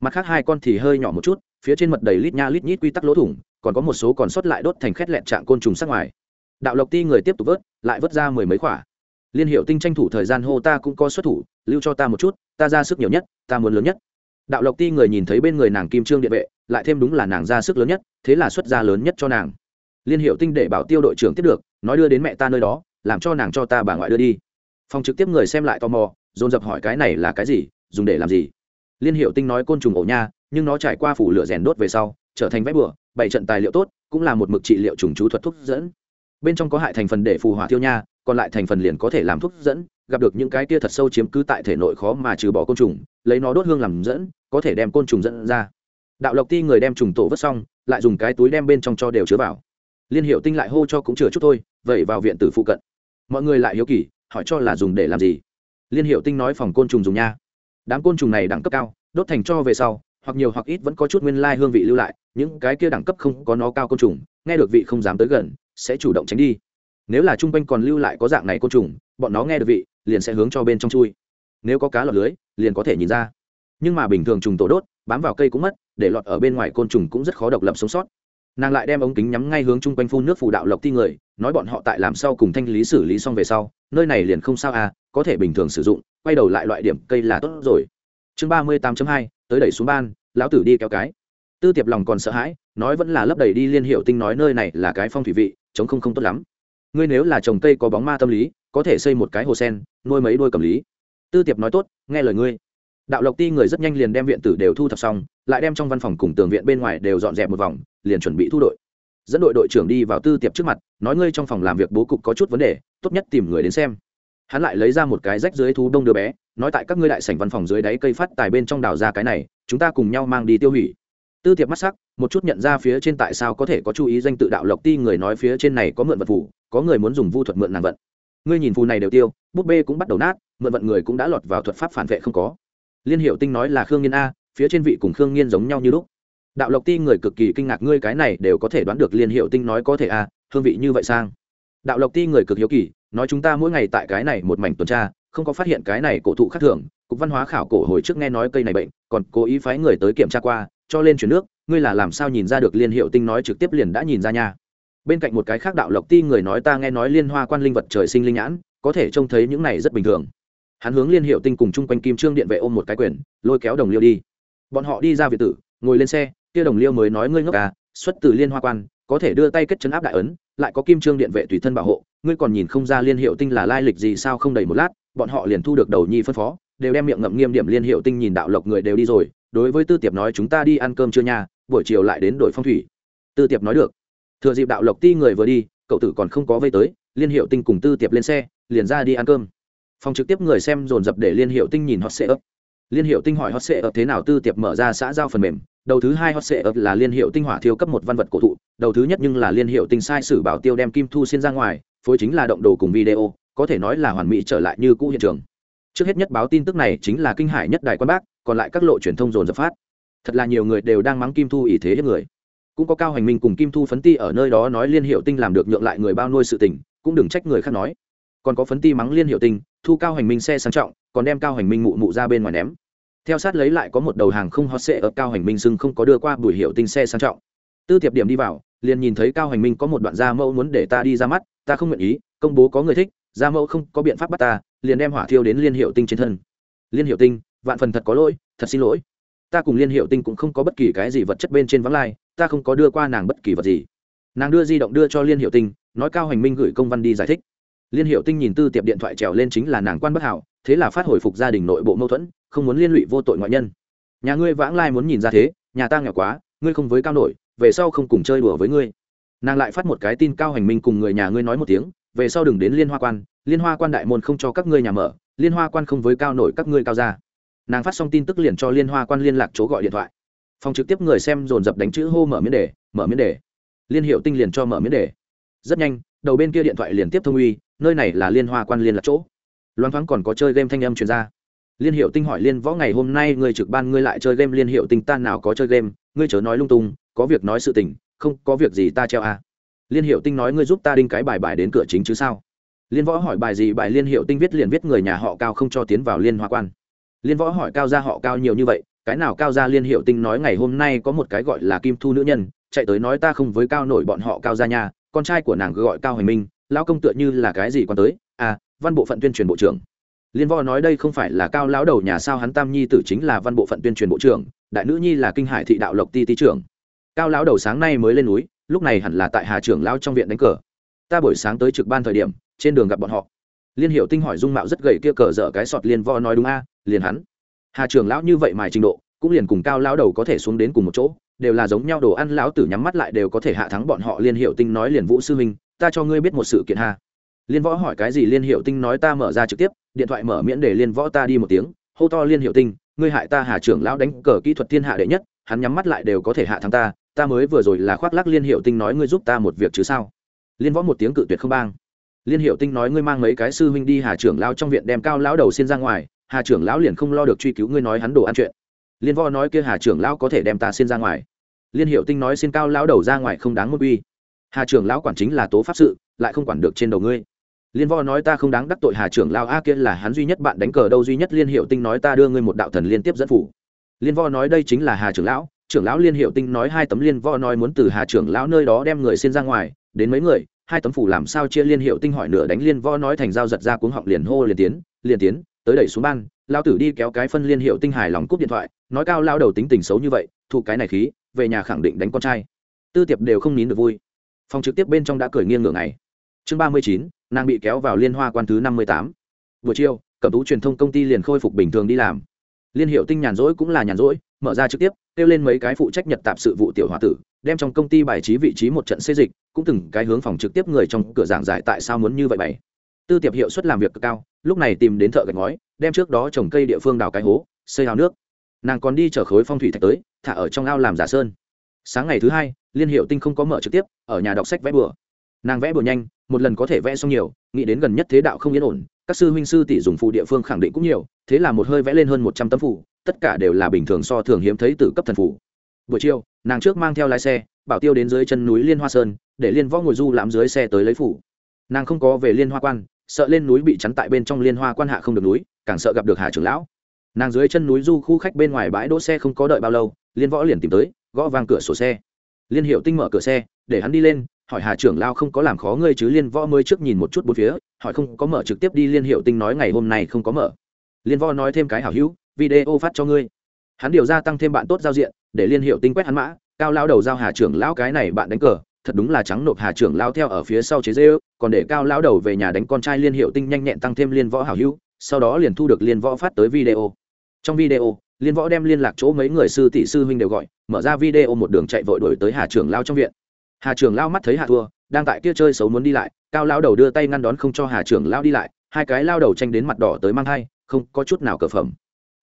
A: Mặt khác hai con thì hơi nhỏ một chút, phía trên mật đầy lít nha lít nhít quy tắc lỗ thủng, còn có một số còn sót lại đốt thành khét lẹn trạng côn trùng sắc ngoài đạo lộc ti người tiếp tục vớt, lại vớt ra mười mấy khỏa. Liên hiệu tinh tranh thủ thời gian hô ta cũng có xuất thủ, lưu cho ta một chút, ta ra sức nhiều nhất, ta muốn lớn nhất. Đạo lộc ti người nhìn thấy bên người nàng kim trương địa vệ, lại thêm đúng là nàng ra sức lớn nhất, thế là xuất ra lớn nhất cho nàng. Liên hiệu tinh để bảo tiêu đội trưởng tiếp được, nói đưa đến mẹ ta nơi đó, làm cho nàng cho ta bà ngoại đưa đi. Phòng trực tiếp người xem lại tò mò, dồn dập hỏi cái này là cái gì, dùng để làm gì? Liên hiệu tinh nói côn trùng ổ nha, nhưng nó trải qua phủ lửa rèn đốt về sau, trở thành vách bừa bảy trận tài liệu tốt, cũng là một mực trị liệu trùng chú thuật thuốc dẫn bên trong có hại thành phần để phù hỏa thiêu nha, còn lại thành phần liền có thể làm thuốc dẫn, gặp được những cái tia thật sâu chiếm cứ tại thể nội khó mà trừ bỏ côn trùng, lấy nó đốt hương làm dẫn, có thể đem côn trùng dẫn ra. Đạo lộc ti người đem trùng tổ vứt xong, lại dùng cái túi đem bên trong cho đều chứa vào. Liên hiệu tinh lại hô cho cũng chừa chút thôi, vậy vào viện tử phụ cận. Mọi người lại hiếu kỳ, hỏi cho là dùng để làm gì? Liên hiệu tinh nói phòng côn trùng dùng nha. Đám côn trùng này đẳng cấp cao, đốt thành cho về sau, hoặc nhiều hoặc ít vẫn có chút nguyên lai hương vị lưu lại, những cái kia đẳng cấp không có nó cao côn trùng, nghe được vị không dám tới gần sẽ chủ động tránh đi. Nếu là chung quanh còn lưu lại có dạng này côn trùng, bọn nó nghe được vị, liền sẽ hướng cho bên trong chui. Nếu có cá lọt lưới, liền có thể nhìn ra. Nhưng mà bình thường trùng tổ đốt, bám vào cây cũng mất, để lọt ở bên ngoài côn trùng cũng rất khó độc lập sống sót. Nàng lại đem ống kính nhắm ngay hướng chung quanh phun nước phù đạo lộc ti người, nói bọn họ tại làm sau cùng thanh lý xử lý xong về sau, nơi này liền không sao à có thể bình thường sử dụng, quay đầu lại loại điểm cây là tốt rồi. Chương ba mươi tám hai, tới đẩy xuống ban, lão tử đi kéo cái. Tư tiệp lòng còn sợ hãi, nói vẫn là lấp đầy đi liên hiệu tinh nói nơi này là cái phong thủy vị chống không không tốt lắm. Ngươi nếu là trồng cây có bóng ma tâm lý, có thể xây một cái hồ sen, nuôi mấy đôi cầm lý. Tư tiệp nói tốt, nghe lời ngươi. Đạo lộc ti người rất nhanh liền đem viện tử đều thu thập xong, lại đem trong văn phòng cùng tường viện bên ngoài đều dọn dẹp một vòng, liền chuẩn bị thu đội. Dẫn đội đội trưởng đi vào tư tiệp trước mặt, nói ngươi trong phòng làm việc bố cục có chút vấn đề, tốt nhất tìm người đến xem. Hắn lại lấy ra một cái rách dưới thú đông đứa bé, nói tại các ngươi đại sảnh văn phòng dưới đáy cây phát tài bên trong đào ra cái này, chúng ta cùng nhau mang đi tiêu hủy tư tiệp mắt sắc, một chút nhận ra phía trên tại sao có thể có chú ý danh tự đạo lộc ti người nói phía trên này có mượn vật phủ có người muốn dùng vu thuật mượn nàng vận. Ngươi nhìn phù này đều tiêu, bút bê cũng bắt đầu nát, mượn vận người cũng đã lọt vào thuật pháp phản vệ không có. Liên hiệu tinh nói là khương nghiên a, phía trên vị cùng khương nghiên giống nhau như lúc. Đạo lộc ti người cực kỳ kinh ngạc, ngươi cái này đều có thể đoán được liên hiệu tinh nói có thể a, hương vị như vậy sang. Đạo lộc ti người cực hiếu kỳ, nói chúng ta mỗi ngày tại cái này một mảnh tuần tra, không có phát hiện cái này cổ thụ khác thường, cục văn hóa khảo cổ hồi trước nghe nói cây này bệnh, còn cố ý phái người tới kiểm tra qua cho lên chuyển nước, ngươi là làm sao nhìn ra được liên hiệu tinh nói trực tiếp liền đã nhìn ra nha. Bên cạnh một cái khác đạo lộc ti người nói ta nghe nói liên hoa quan linh vật trời sinh linh nhãn, có thể trông thấy những này rất bình thường. Hắn hướng liên hiệu tinh cùng chung quanh kim trương điện vệ ôm một cái quyền, lôi kéo đồng liêu đi. Bọn họ đi ra việt tử, ngồi lên xe, kia đồng liêu mới nói ngươi ngốc à xuất từ liên hoa quan, có thể đưa tay kết chấn áp đại ấn, lại có kim trương điện vệ tùy thân bảo hộ, ngươi còn nhìn không ra liên hiệu tinh là lai lịch gì sao không đầy một lát, bọn họ liền thu được đầu nhi phân phó, đều đem miệng ngậm nghiêm điểm liên hiệu tinh nhìn đạo lộc người đều đi rồi đối với tư tiệp nói chúng ta đi ăn cơm chưa nha, buổi chiều lại đến đội phong thủy. Tư tiệp nói được. Thừa dịp đạo lộc ti người vừa đi, cậu tử còn không có vây tới, liên hiệu tinh cùng tư tiệp lên xe, liền ra đi ăn cơm. Phòng trực tiếp người xem dồn dập để liên hiệu tinh nhìn hot sệ ấp liên hiệu tinh hỏi hot sệ ấp thế nào, tư tiệp mở ra xã giao phần mềm. Đầu thứ hai hot sệ ấp là liên hiệu tinh hỏa thiêu cấp một văn vật cổ thụ. Đầu thứ nhất nhưng là liên hiệu tinh sai sử bảo tiêu đem kim thu xin ra ngoài, phối chính là động đồ cùng video, có thể nói là hoàn mỹ trở lại như cũ hiện trường. Trước hết nhất báo tin tức này chính là kinh hải nhất đài quan bác còn lại các lộ truyền thông dồn dập phát. Thật là nhiều người đều đang mắng kim thu ý thế hiếp người. Cũng có cao hành minh cùng kim thu phấn ti ở nơi đó nói liên hiệu tinh làm được nhượng lại người bao nuôi sự tình, cũng đừng trách người khác nói. Còn có phấn ti mắng liên hiệu tinh, thu cao hành minh xe sang trọng, còn đem cao hành minh mụ mụ ra bên ngoài ném. Theo sát lấy lại có một đầu hàng không hot sệ ở cao hành minh sưng không có đưa qua bùi hiệu tinh xe sang trọng. Tư tiệp điểm đi vào, liền nhìn thấy cao hành minh có một đoạn da mẫu muốn để ta đi ra mắt, ta không nguyện ý, công bố có người thích, da mẫu không có biện pháp bắt ta, liền đem hỏa thiêu đến liên hiệu tinh trên thân. Liên hiệu tinh vạn phần thật có lỗi, thật xin lỗi. Ta cùng liên hiệu tinh cũng không có bất kỳ cái gì vật chất bên trên vắng lai, ta không có đưa qua nàng bất kỳ vật gì. Nàng đưa di động đưa cho liên hiệu tinh, nói cao hành minh gửi công văn đi giải thích. Liên hiệu tinh nhìn tư tiệp điện thoại trèo lên chính là nàng quan bất hảo, thế là phát hồi phục gia đình nội bộ mâu thuẫn, không muốn liên lụy vô tội ngoại nhân. Nhà ngươi vãng lai muốn nhìn ra thế, nhà ta nghèo quá, ngươi không với cao nổi, về sau không cùng chơi đùa với ngươi. Nàng lại phát một cái tin cao hành minh cùng người nhà ngươi nói một tiếng, về sau đừng đến liên hoa quan, liên hoa quan đại môn không cho các ngươi nhà mở, liên hoa quan không với cao nổi các ngươi cao ra nàng phát xong tin tức liền cho liên hoa quan liên lạc chỗ gọi điện thoại. Phòng trực tiếp người xem dồn dập đánh chữ hô mở miễn đề, mở miễn đề. Liên hiệu tinh liền cho mở miễn đề. Rất nhanh, đầu bên kia điện thoại liền tiếp thông uy, nơi này là liên hoa quan liên lạc chỗ. Loan thoáng còn có chơi game thanh âm truyền ra. Liên hiệu tinh hỏi liên võ ngày hôm nay người trực ban ngươi lại chơi game, liên hiệu tinh ta nào có chơi game, ngươi chớ nói lung tung, có việc nói sự tình, không có việc gì ta treo à. liên hiệu tinh nói ngươi giúp ta đinh cái bài bài đến cửa chính chứ sao? Liên võ hỏi bài gì, bài liên hiệu tinh viết liền viết người nhà họ cao không cho tiến vào liên hoa quan liên võ hỏi cao gia họ cao nhiều như vậy, cái nào cao gia liên hiệu tinh nói ngày hôm nay có một cái gọi là kim thu nữ nhân, chạy tới nói ta không với cao nổi bọn họ cao gia nhà con trai của nàng gọi cao hoành minh lao công tựa như là cái gì còn tới? À văn bộ phận tuyên truyền bộ trưởng. Liên võ nói đây không phải là cao lão đầu nhà sao hắn tam nhi tử chính là văn bộ phận tuyên truyền bộ trưởng, đại nữ nhi là kinh hải thị đạo lộc ti ti trưởng. Cao lão đầu sáng nay mới lên núi, lúc này hẳn là tại hà trưởng lao trong viện đánh cờ. Ta buổi sáng tới trực ban thời điểm, trên đường gặp bọn họ. Liên hiệu tinh hỏi dung mạo rất gầy kia cờ dở cái sọt liên võ nói đúng a liền hắn. Hà trưởng lão như vậy mài trình độ cũng liền cùng cao lão đầu có thể xuống đến cùng một chỗ đều là giống nhau đồ ăn lão tử nhắm mắt lại đều có thể hạ thắng bọn họ. Liên hiệu tinh nói liền vũ sư minh, ta cho ngươi biết một sự kiện hà. liên võ hỏi cái gì liên hiệu tinh nói ta mở ra trực tiếp điện thoại mở miễn để liên võ ta đi một tiếng hô to liên hiệu tinh ngươi hại ta hà trưởng lão đánh cờ kỹ thuật thiên hạ đệ nhất hắn nhắm mắt lại đều có thể hạ thắng ta ta mới vừa rồi là khoác lắc liên hiệu tinh nói ngươi giúp ta một việc chứ sao? Liên võ một tiếng cự tuyệt không bang. Liên hiệu tinh nói ngươi mang mấy cái sư huynh đi hà trưởng lão trong viện đem cao lão đầu xin ra ngoài hà trưởng lão liền không lo được truy cứu ngươi nói hắn đồ ăn chuyện. Liên võ nói kia hà trưởng lão có thể đem ta xin ra ngoài. Liên hiệu tinh nói xin cao lão đầu ra ngoài không đáng một uy. Hà trưởng lão quản chính là tố pháp sự, lại không quản được trên đầu ngươi. Liên võ nói ta không đáng đắc tội hà trưởng lão, a, kia là hắn duy nhất bạn đánh cờ đâu, duy nhất liên hiệu tinh nói ta đưa ngươi một đạo thần liên tiếp dẫn phủ. Liên võ nói đây chính là hà trưởng lão. Trưởng lão liên hiệu tinh nói hai tấm liên võ nói muốn từ hà trưởng lão nơi đó đem người xin ra ngoài, đến mấy người, hai tấm phủ làm sao chia liên hiệu tinh hỏi nửa đánh liên võ nói thành dao giật ra cuống họng liền hô liền tiến liền tiến tới đẩy xuống ban, lao tử đi kéo cái phân liên hiệu tinh hài lòng cúp điện thoại, nói cao lao đầu tính tình xấu như vậy, thụ cái này khí, về nhà khẳng định đánh con trai. Tư tiệp đều không nín được vui. Phòng trực tiếp bên trong đã cười nghiêng ngửa ngày. Chương ba mươi chín, nàng bị kéo vào liên hoa quan thứ năm mươi tám. Buổi chiều, cẩm tú truyền thông công ty liền khôi phục bình thường đi làm. Liên hiệu tinh nhàn rỗi cũng là nhàn rỗi, mở ra trực tiếp, kêu lên mấy cái phụ trách nhật tạp sự vụ tiểu h tử, đem trong công ty bài trí vị trí một trận xê dịch, cũng từng cái hướng phòng trực tiếp người trong cửa giảng giải tại sao muốn như vậy bày tư tiệp hiệu suất làm việc cực cao lúc này tìm đến thợ gạch ngói, đem trước đó trồng cây địa phương đào cái hố, xây ao nước. Nàng còn đi chở khối phong thủy thạch tới, thả ở trong ao làm giả sơn. Sáng ngày thứ hai, liên hiệu tinh không có mở trực tiếp, ở nhà đọc sách vẽ bừa. Nàng vẽ bừa nhanh, một lần có thể vẽ xong nhiều, nghĩ đến gần nhất thế đạo không yên ổn, các sư huynh sư tỷ dùng phụ địa phương khẳng định cũng nhiều, thế là một hơi vẽ lên hơn một trăm tấm phủ tất cả đều là bình thường so thường hiếm thấy từ cấp thần phủ buổi chiều, nàng trước mang theo lái xe, bảo tiêu đến dưới chân núi liên hoa sơn, để liên võ ngồi du lãm dưới xe tới lấy phủ nàng không có về liên hoa quan sợ lên núi bị chắn tại bên trong liên hoa quan hạ không được núi, càng sợ gặp được hà trưởng lão. Nàng dưới chân núi du khu khách bên ngoài bãi đỗ xe không có đợi bao lâu, liên võ liền tìm tới, gõ vang cửa sổ xe. Liên hiệu tinh mở cửa xe, để hắn đi lên, hỏi hà trưởng lao không có làm khó ngươi chứ liên võ mới trước nhìn một chút bốn phía, hỏi không có mở trực tiếp đi liên hiệu tinh nói ngày hôm nay không có mở. Liên võ nói thêm cái hảo hữu, video phát cho ngươi. Hắn điều ra tăng thêm bạn tốt giao diện, để liên hiệu tinh quét hắn mã, cao lao đầu giao hà trưởng lão cái này bạn đánh cờ thật đúng là trắng nộp hà trưởng lao theo ở phía sau chế dê còn để cao lao đầu về nhà đánh con trai liên hiệu tinh nhanh nhẹn tăng thêm liên võ hảo hữu, sau đó liền thu được liên võ phát tới video. Trong video, liên võ đem liên lạc chỗ mấy người sư tỷ sư huynh đều gọi, mở ra video một đường chạy vội đổi tới hà trưởng lao trong viện. Hà trưởng lao mắt thấy hà thua, đang tại kia chơi xấu muốn đi lại, cao lao đầu đưa tay ngăn đón không cho hà trưởng lao đi lại, hai cái lao đầu tranh đến mặt đỏ tới mang hai không có chút nào cờ phẩm.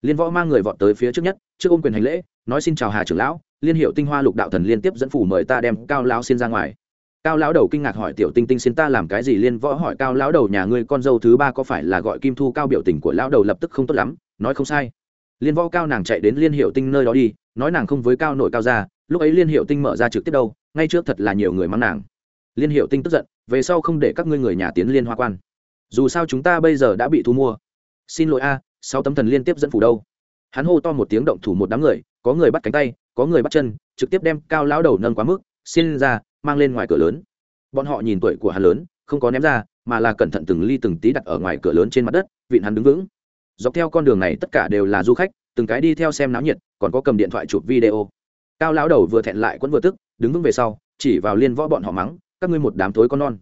A: Liên võ mang người vọt tới phía trước nhất, trước ôm quyền hành lễ, nói xin chào hà trưởng lão liên hiệu tinh hoa lục đạo thần liên tiếp dẫn phủ mời ta đem cao lão xin ra ngoài. Cao lão đầu kinh ngạc hỏi, tiểu tinh tinh xin ta làm cái gì? Liên võ hỏi, cao lão đầu nhà ngươi con dâu thứ ba có phải là gọi kim thu cao biểu tình của lão đầu lập tức không tốt lắm? Nói không sai. Liên võ cao nàng chạy đến liên hiệu tinh nơi đó đi, nói nàng không với cao nội cao ra lúc ấy liên hiệu tinh mở ra trực tiếp đâu, ngay trước thật là nhiều người mắng nàng. Liên hiệu tinh tức giận, về sau không để các ngươi người nhà tiến liên hoa quan. Dù sao chúng ta bây giờ đã bị thu mua. Xin lỗi a, sáu tấm thần liên tiếp dẫn phủ đâu? Hắn hô to một tiếng động thủ một đám người, có người bắt cánh tay có người bắt chân, trực tiếp đem cao lão đầu nâng quá mức xin ra, mang lên ngoài cửa lớn. Bọn họ nhìn tuổi của hắn lớn, không có ném ra, mà là cẩn thận từng ly từng tí đặt ở ngoài cửa lớn trên mặt đất, vịn hắn đứng vững. Dọc theo con đường này tất cả đều là du khách, từng cái đi theo xem náo nhiệt, còn có cầm điện thoại chụp video. Cao lão đầu vừa thẹn lại quẫn vừa tức, đứng vững về sau, chỉ vào liên võ bọn họ mắng, các ngươi một đám thối con non.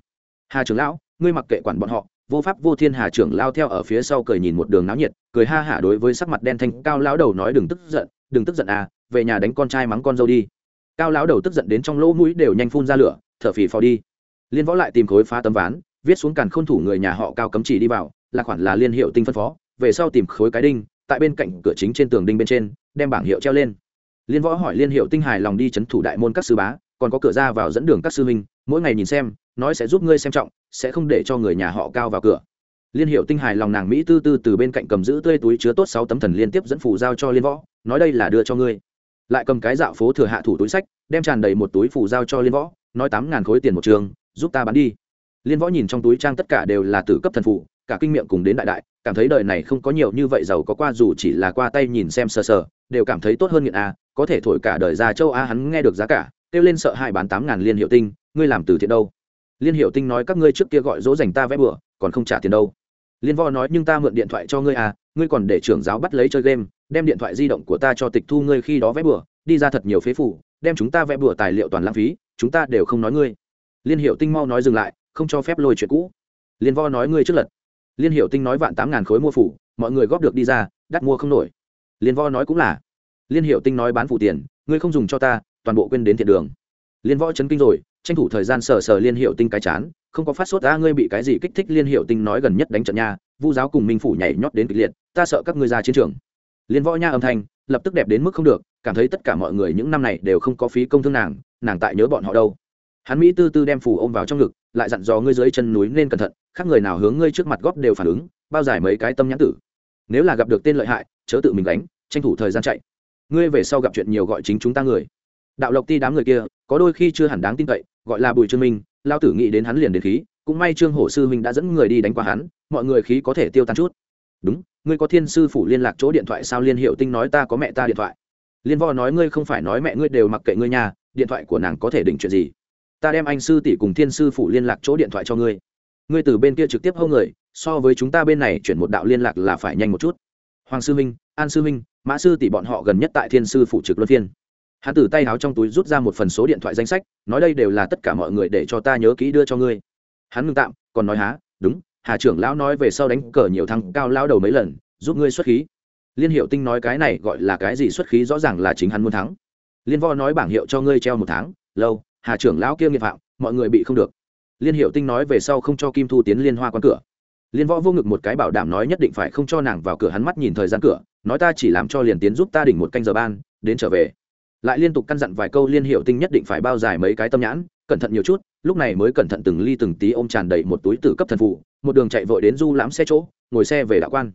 A: Hà trưởng lão, ngươi mặc kệ quản bọn họ. Vô pháp vô thiên hà trưởng lao theo ở phía sau cười nhìn một đường náo nhiệt, cười ha hả đối với sắc mặt đen thanh, cao lão đầu nói, đừng tức giận, đừng tức giận à về nhà đánh con trai mắng con dâu đi. Cao lão đầu tức giận đến trong lỗ mũi đều nhanh phun ra lửa, thở phì phò đi. Liên võ lại tìm khối phá tấm ván, viết xuống càn khôn thủ người nhà họ cao cấm chỉ đi vào, là khoản là liên hiệu tinh phân phó, về sau tìm khối cái đinh, tại bên cạnh cửa chính trên tường đinh bên trên, đem bảng hiệu treo lên. Liên võ hỏi liên hiệu tinh hài lòng đi c h ấ n thủ đại môn các sư bá, còn có cửa ra vào dẫn đường các sư huynh, mỗi ngày nhìn xem, nói sẽ giúp ngươi xem trọng, sẽ không để cho người nhà họ cao vào cửa. Liên hiệu tinh hài lòng nàng mỹ tư tư từ bên cạnh cầm giữ tươi túi chứa tốt sáu tấm thần liên tiếp dẫn phủ giao cho liên võ, nói đây là đưa cho ngươi lại cầm cái dạo phố thừa hạ thủ túi sách, đem tràn đầy một túi phủ giao cho liên võ, nói tám ngàn khối tiền một trường, giúp ta bán đi. Liên võ nhìn trong túi trang tất cả đều là tử cấp thần phụ cả kinh miệng cùng đến đại đại, cảm thấy đời này không có nhiều như vậy giàu có qua dù chỉ là qua tay nhìn xem sờ sờ, đều cảm thấy tốt hơn nghiện a, có thể thổi cả đời ra châu a hắn nghe được giá cả, kêu lên sợ hại bán tám ngàn liên hiệu tinh, ngươi làm từ thiện đâu? Liên hiệu tinh nói các ngươi trước kia gọi dỗ dành ta vẽ bừa, còn không trả tiền đâu. Liên võ nói nhưng ta mượn điện thoại cho ngươi à ngươi còn để trưởng giáo bắt lấy chơi game đem điện thoại di động của ta cho tịch thu ngươi khi đó vẽ bừa, đi ra thật nhiều phế phủ, đem chúng ta vẽ bừa tài liệu toàn lãng phí, chúng ta đều không nói ngươi. Liên hiệu tinh mau nói dừng lại, không cho phép lôi chuyện cũ. Liên võ nói ngươi trước lật. Liên hiệu tinh nói vạn tám ngàn khối mua phủ, mọi người góp được đi ra, đắt mua không nổi. Liên võ nói cũng là. Liên hiệu tinh nói bán phủ tiền, ngươi không dùng cho ta, toàn bộ quên đến thiện đường. Liên võ chấn kinh rồi, tranh thủ thời gian sờ sờ liên hiệu tinh cái chán, không có phát sốt ta ngươi bị cái gì kích thích? Liên hiệu tinh nói gần nhất đánh trận nha, vu giáo cùng minh phủ nhảy nhót đến kịch liệt, ta sợ các ngươi ra chiến trường liên võ nha âm thanh lập tức đẹp đến mức không được, cảm thấy tất cả mọi người những năm này đều không có phí công thương nàng nàng tại nhớ bọn họ đâu. Hắn mỹ tư tư đem phủ ôm vào trong ngực, lại dặn dò ngươi dưới chân núi nên cẩn thận, khác người nào hướng ngươi trước mặt góp đều phản ứng, bao giải mấy cái tâm nhãn tử. Nếu là gặp được tên lợi hại, chớ tự mình đánh tranh thủ thời gian chạy. Ngươi về sau gặp chuyện nhiều gọi chính chúng ta người. Đạo lộc ti đám người kia, có đôi khi chưa hẳn đáng tin cậy, gọi là bùi trương minh, lao tử nghĩ đến hắn liền đến khí, cũng may trương hổ sư huynh đã dẫn người đi đánh qua hắn, mọi người khí có thể tiêu tan chút. Đúng ngươi có thiên sư phủ liên lạc chỗ điện thoại sao? Liên hiệu tinh nói ta có mẹ ta điện thoại. Liên võ nói ngươi không phải nói mẹ ngươi đều mặc kệ ngươi nhà điện thoại của nàng có thể định chuyện gì? Ta đem anh sư tỷ cùng thiên sư phủ liên lạc chỗ điện thoại cho ngươi. Ngươi từ bên kia trực tiếp hâu người, so với chúng ta bên này chuyển một đạo liên lạc là phải nhanh một chút. Hoàng sư minh an sư minh mã sư tỷ bọn họ gần nhất tại thiên sư phủ trực luân phiên. Hắn từ tay áo trong túi rút ra một phần số điện thoại danh sách, nói đây đều là tất cả mọi người để cho ta nhớ kỹ đưa cho ngươi. Hắn ngưng tạm, còn nói há, đúng hà trưởng lão nói về sau đánh cờ nhiều thằng cao lao đầu mấy lần, giúp ngươi xuất khí. Liên hiệu tinh nói cái này gọi là cái gì xuất khí rõ ràng là chính hắn muốn thắng. Liên võ nói bảng hiệu cho ngươi treo một tháng, lâu, hà trưởng lão kia nghiệt phạm mọi người bị không được. Liên hiệu tinh nói về sau không cho kim thu tiến liên hoa quan cửa. Liên võ vô ngực một cái bảo đảm nói nhất định phải không cho nàng vào cửa hắn mắt nhìn thời gian cửa, nói ta chỉ làm cho liền tiến giúp ta đỉnh một canh giờ ban, đến trở về. Lại liên tục căn dặn vài câu liên hiệu tinh nhất định phải bao dài mấy cái tâm nhãn cẩn thận nhiều chút, lúc này mới cẩn thận từng ly từng tí ôm tràn đầy một túi tử cấp thần phụ, một đường chạy vội đến du lãm xe chỗ, ngồi xe về đạo quan.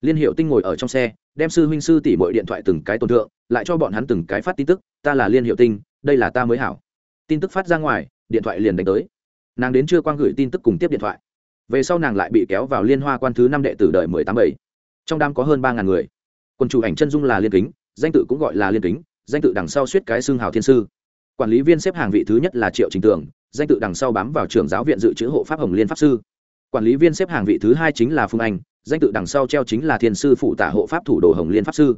A: Liên hiệu tinh ngồi ở trong xe, đem sư huynh sư tỷ mọi điện thoại từng cái tổn thượng, lại cho bọn hắn từng cái phát tin tức, ta là liên hiệu tinh, đây là ta mới hảo. Tin tức phát ra ngoài, điện thoại liền đánh tới. Nàng đến chưa quang gửi tin tức cùng tiếp điện thoại. Về sau nàng lại bị kéo vào liên hoa quan thứ năm đệ tử đời mười tám bảy. Trong đám có hơn ba ngàn người. Quân chủ ảnh chân dung là liên kính, danh tự cũng gọi là liên kính, danh tự đằng sau suýt cái xương hào thiên sư quản lý viên xếp hàng vị thứ nhất là triệu trình tường, danh tự đằng sau bám vào trường giáo viện dự trữ hộ pháp hồng liên pháp sư. Quản lý viên xếp hàng vị thứ hai chính là phương anh, danh tự đằng sau treo chính là thiên sư phụ tả hộ pháp thủ đồ hồng liên pháp sư.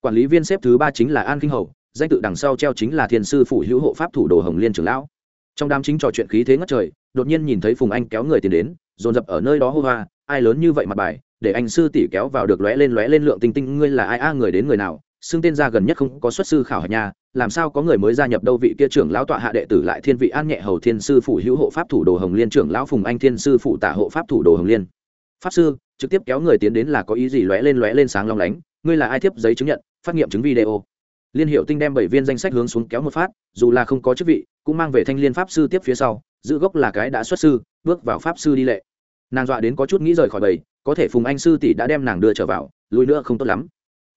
A: Quản lý viên xếp thứ ba chính là an kinh hậu danh tự đằng sau treo chính là thiên sư phụ hữu hộ pháp thủ đồ hồng liên trưởng lão. Trong đám chính trò chuyện khí thế ngất trời, đột nhiên nhìn thấy phùng anh kéo người tiền đến, dồn dập ở nơi đó hô hoa, ai lớn như vậy mặt bài, để anh sư tỷ kéo vào được lóe lên lóe lên lượng tinh tinh, ngươi là ai a, người đến người nào xưng tên ra gần nhất không có xuất sư khảo hạch nhà làm sao có người mới gia nhập đâu vị kia trưởng lão tọa hạ đệ tử lại thiên vị an nhẹ hầu thiên sư phụ hữu hộ pháp thủ đồ hồng liên trưởng lão phùng anh thiên sư phụ tả hộ pháp thủ đồ hồng liên. Pháp sư, trực tiếp kéo người tiến đến là có ý gì lóe lên lóe lên sáng long lánh, ngươi là ai thiếp giấy chứng nhận, phát nghiệm chứng video. Liên hiệu tinh đem bảy viên danh sách hướng xuống kéo một phát, dù là không có chức vị, cũng mang về thanh liên pháp sư tiếp phía sau, giữ gốc là cái đã xuất sư, bước vào pháp sư đi lệ. Nàng dọa đến có chút nghĩ rời khỏi bầy, có thể phùng anh sư tỷ đã đem nàng đưa trở vào, lùi nữa không tốt lắm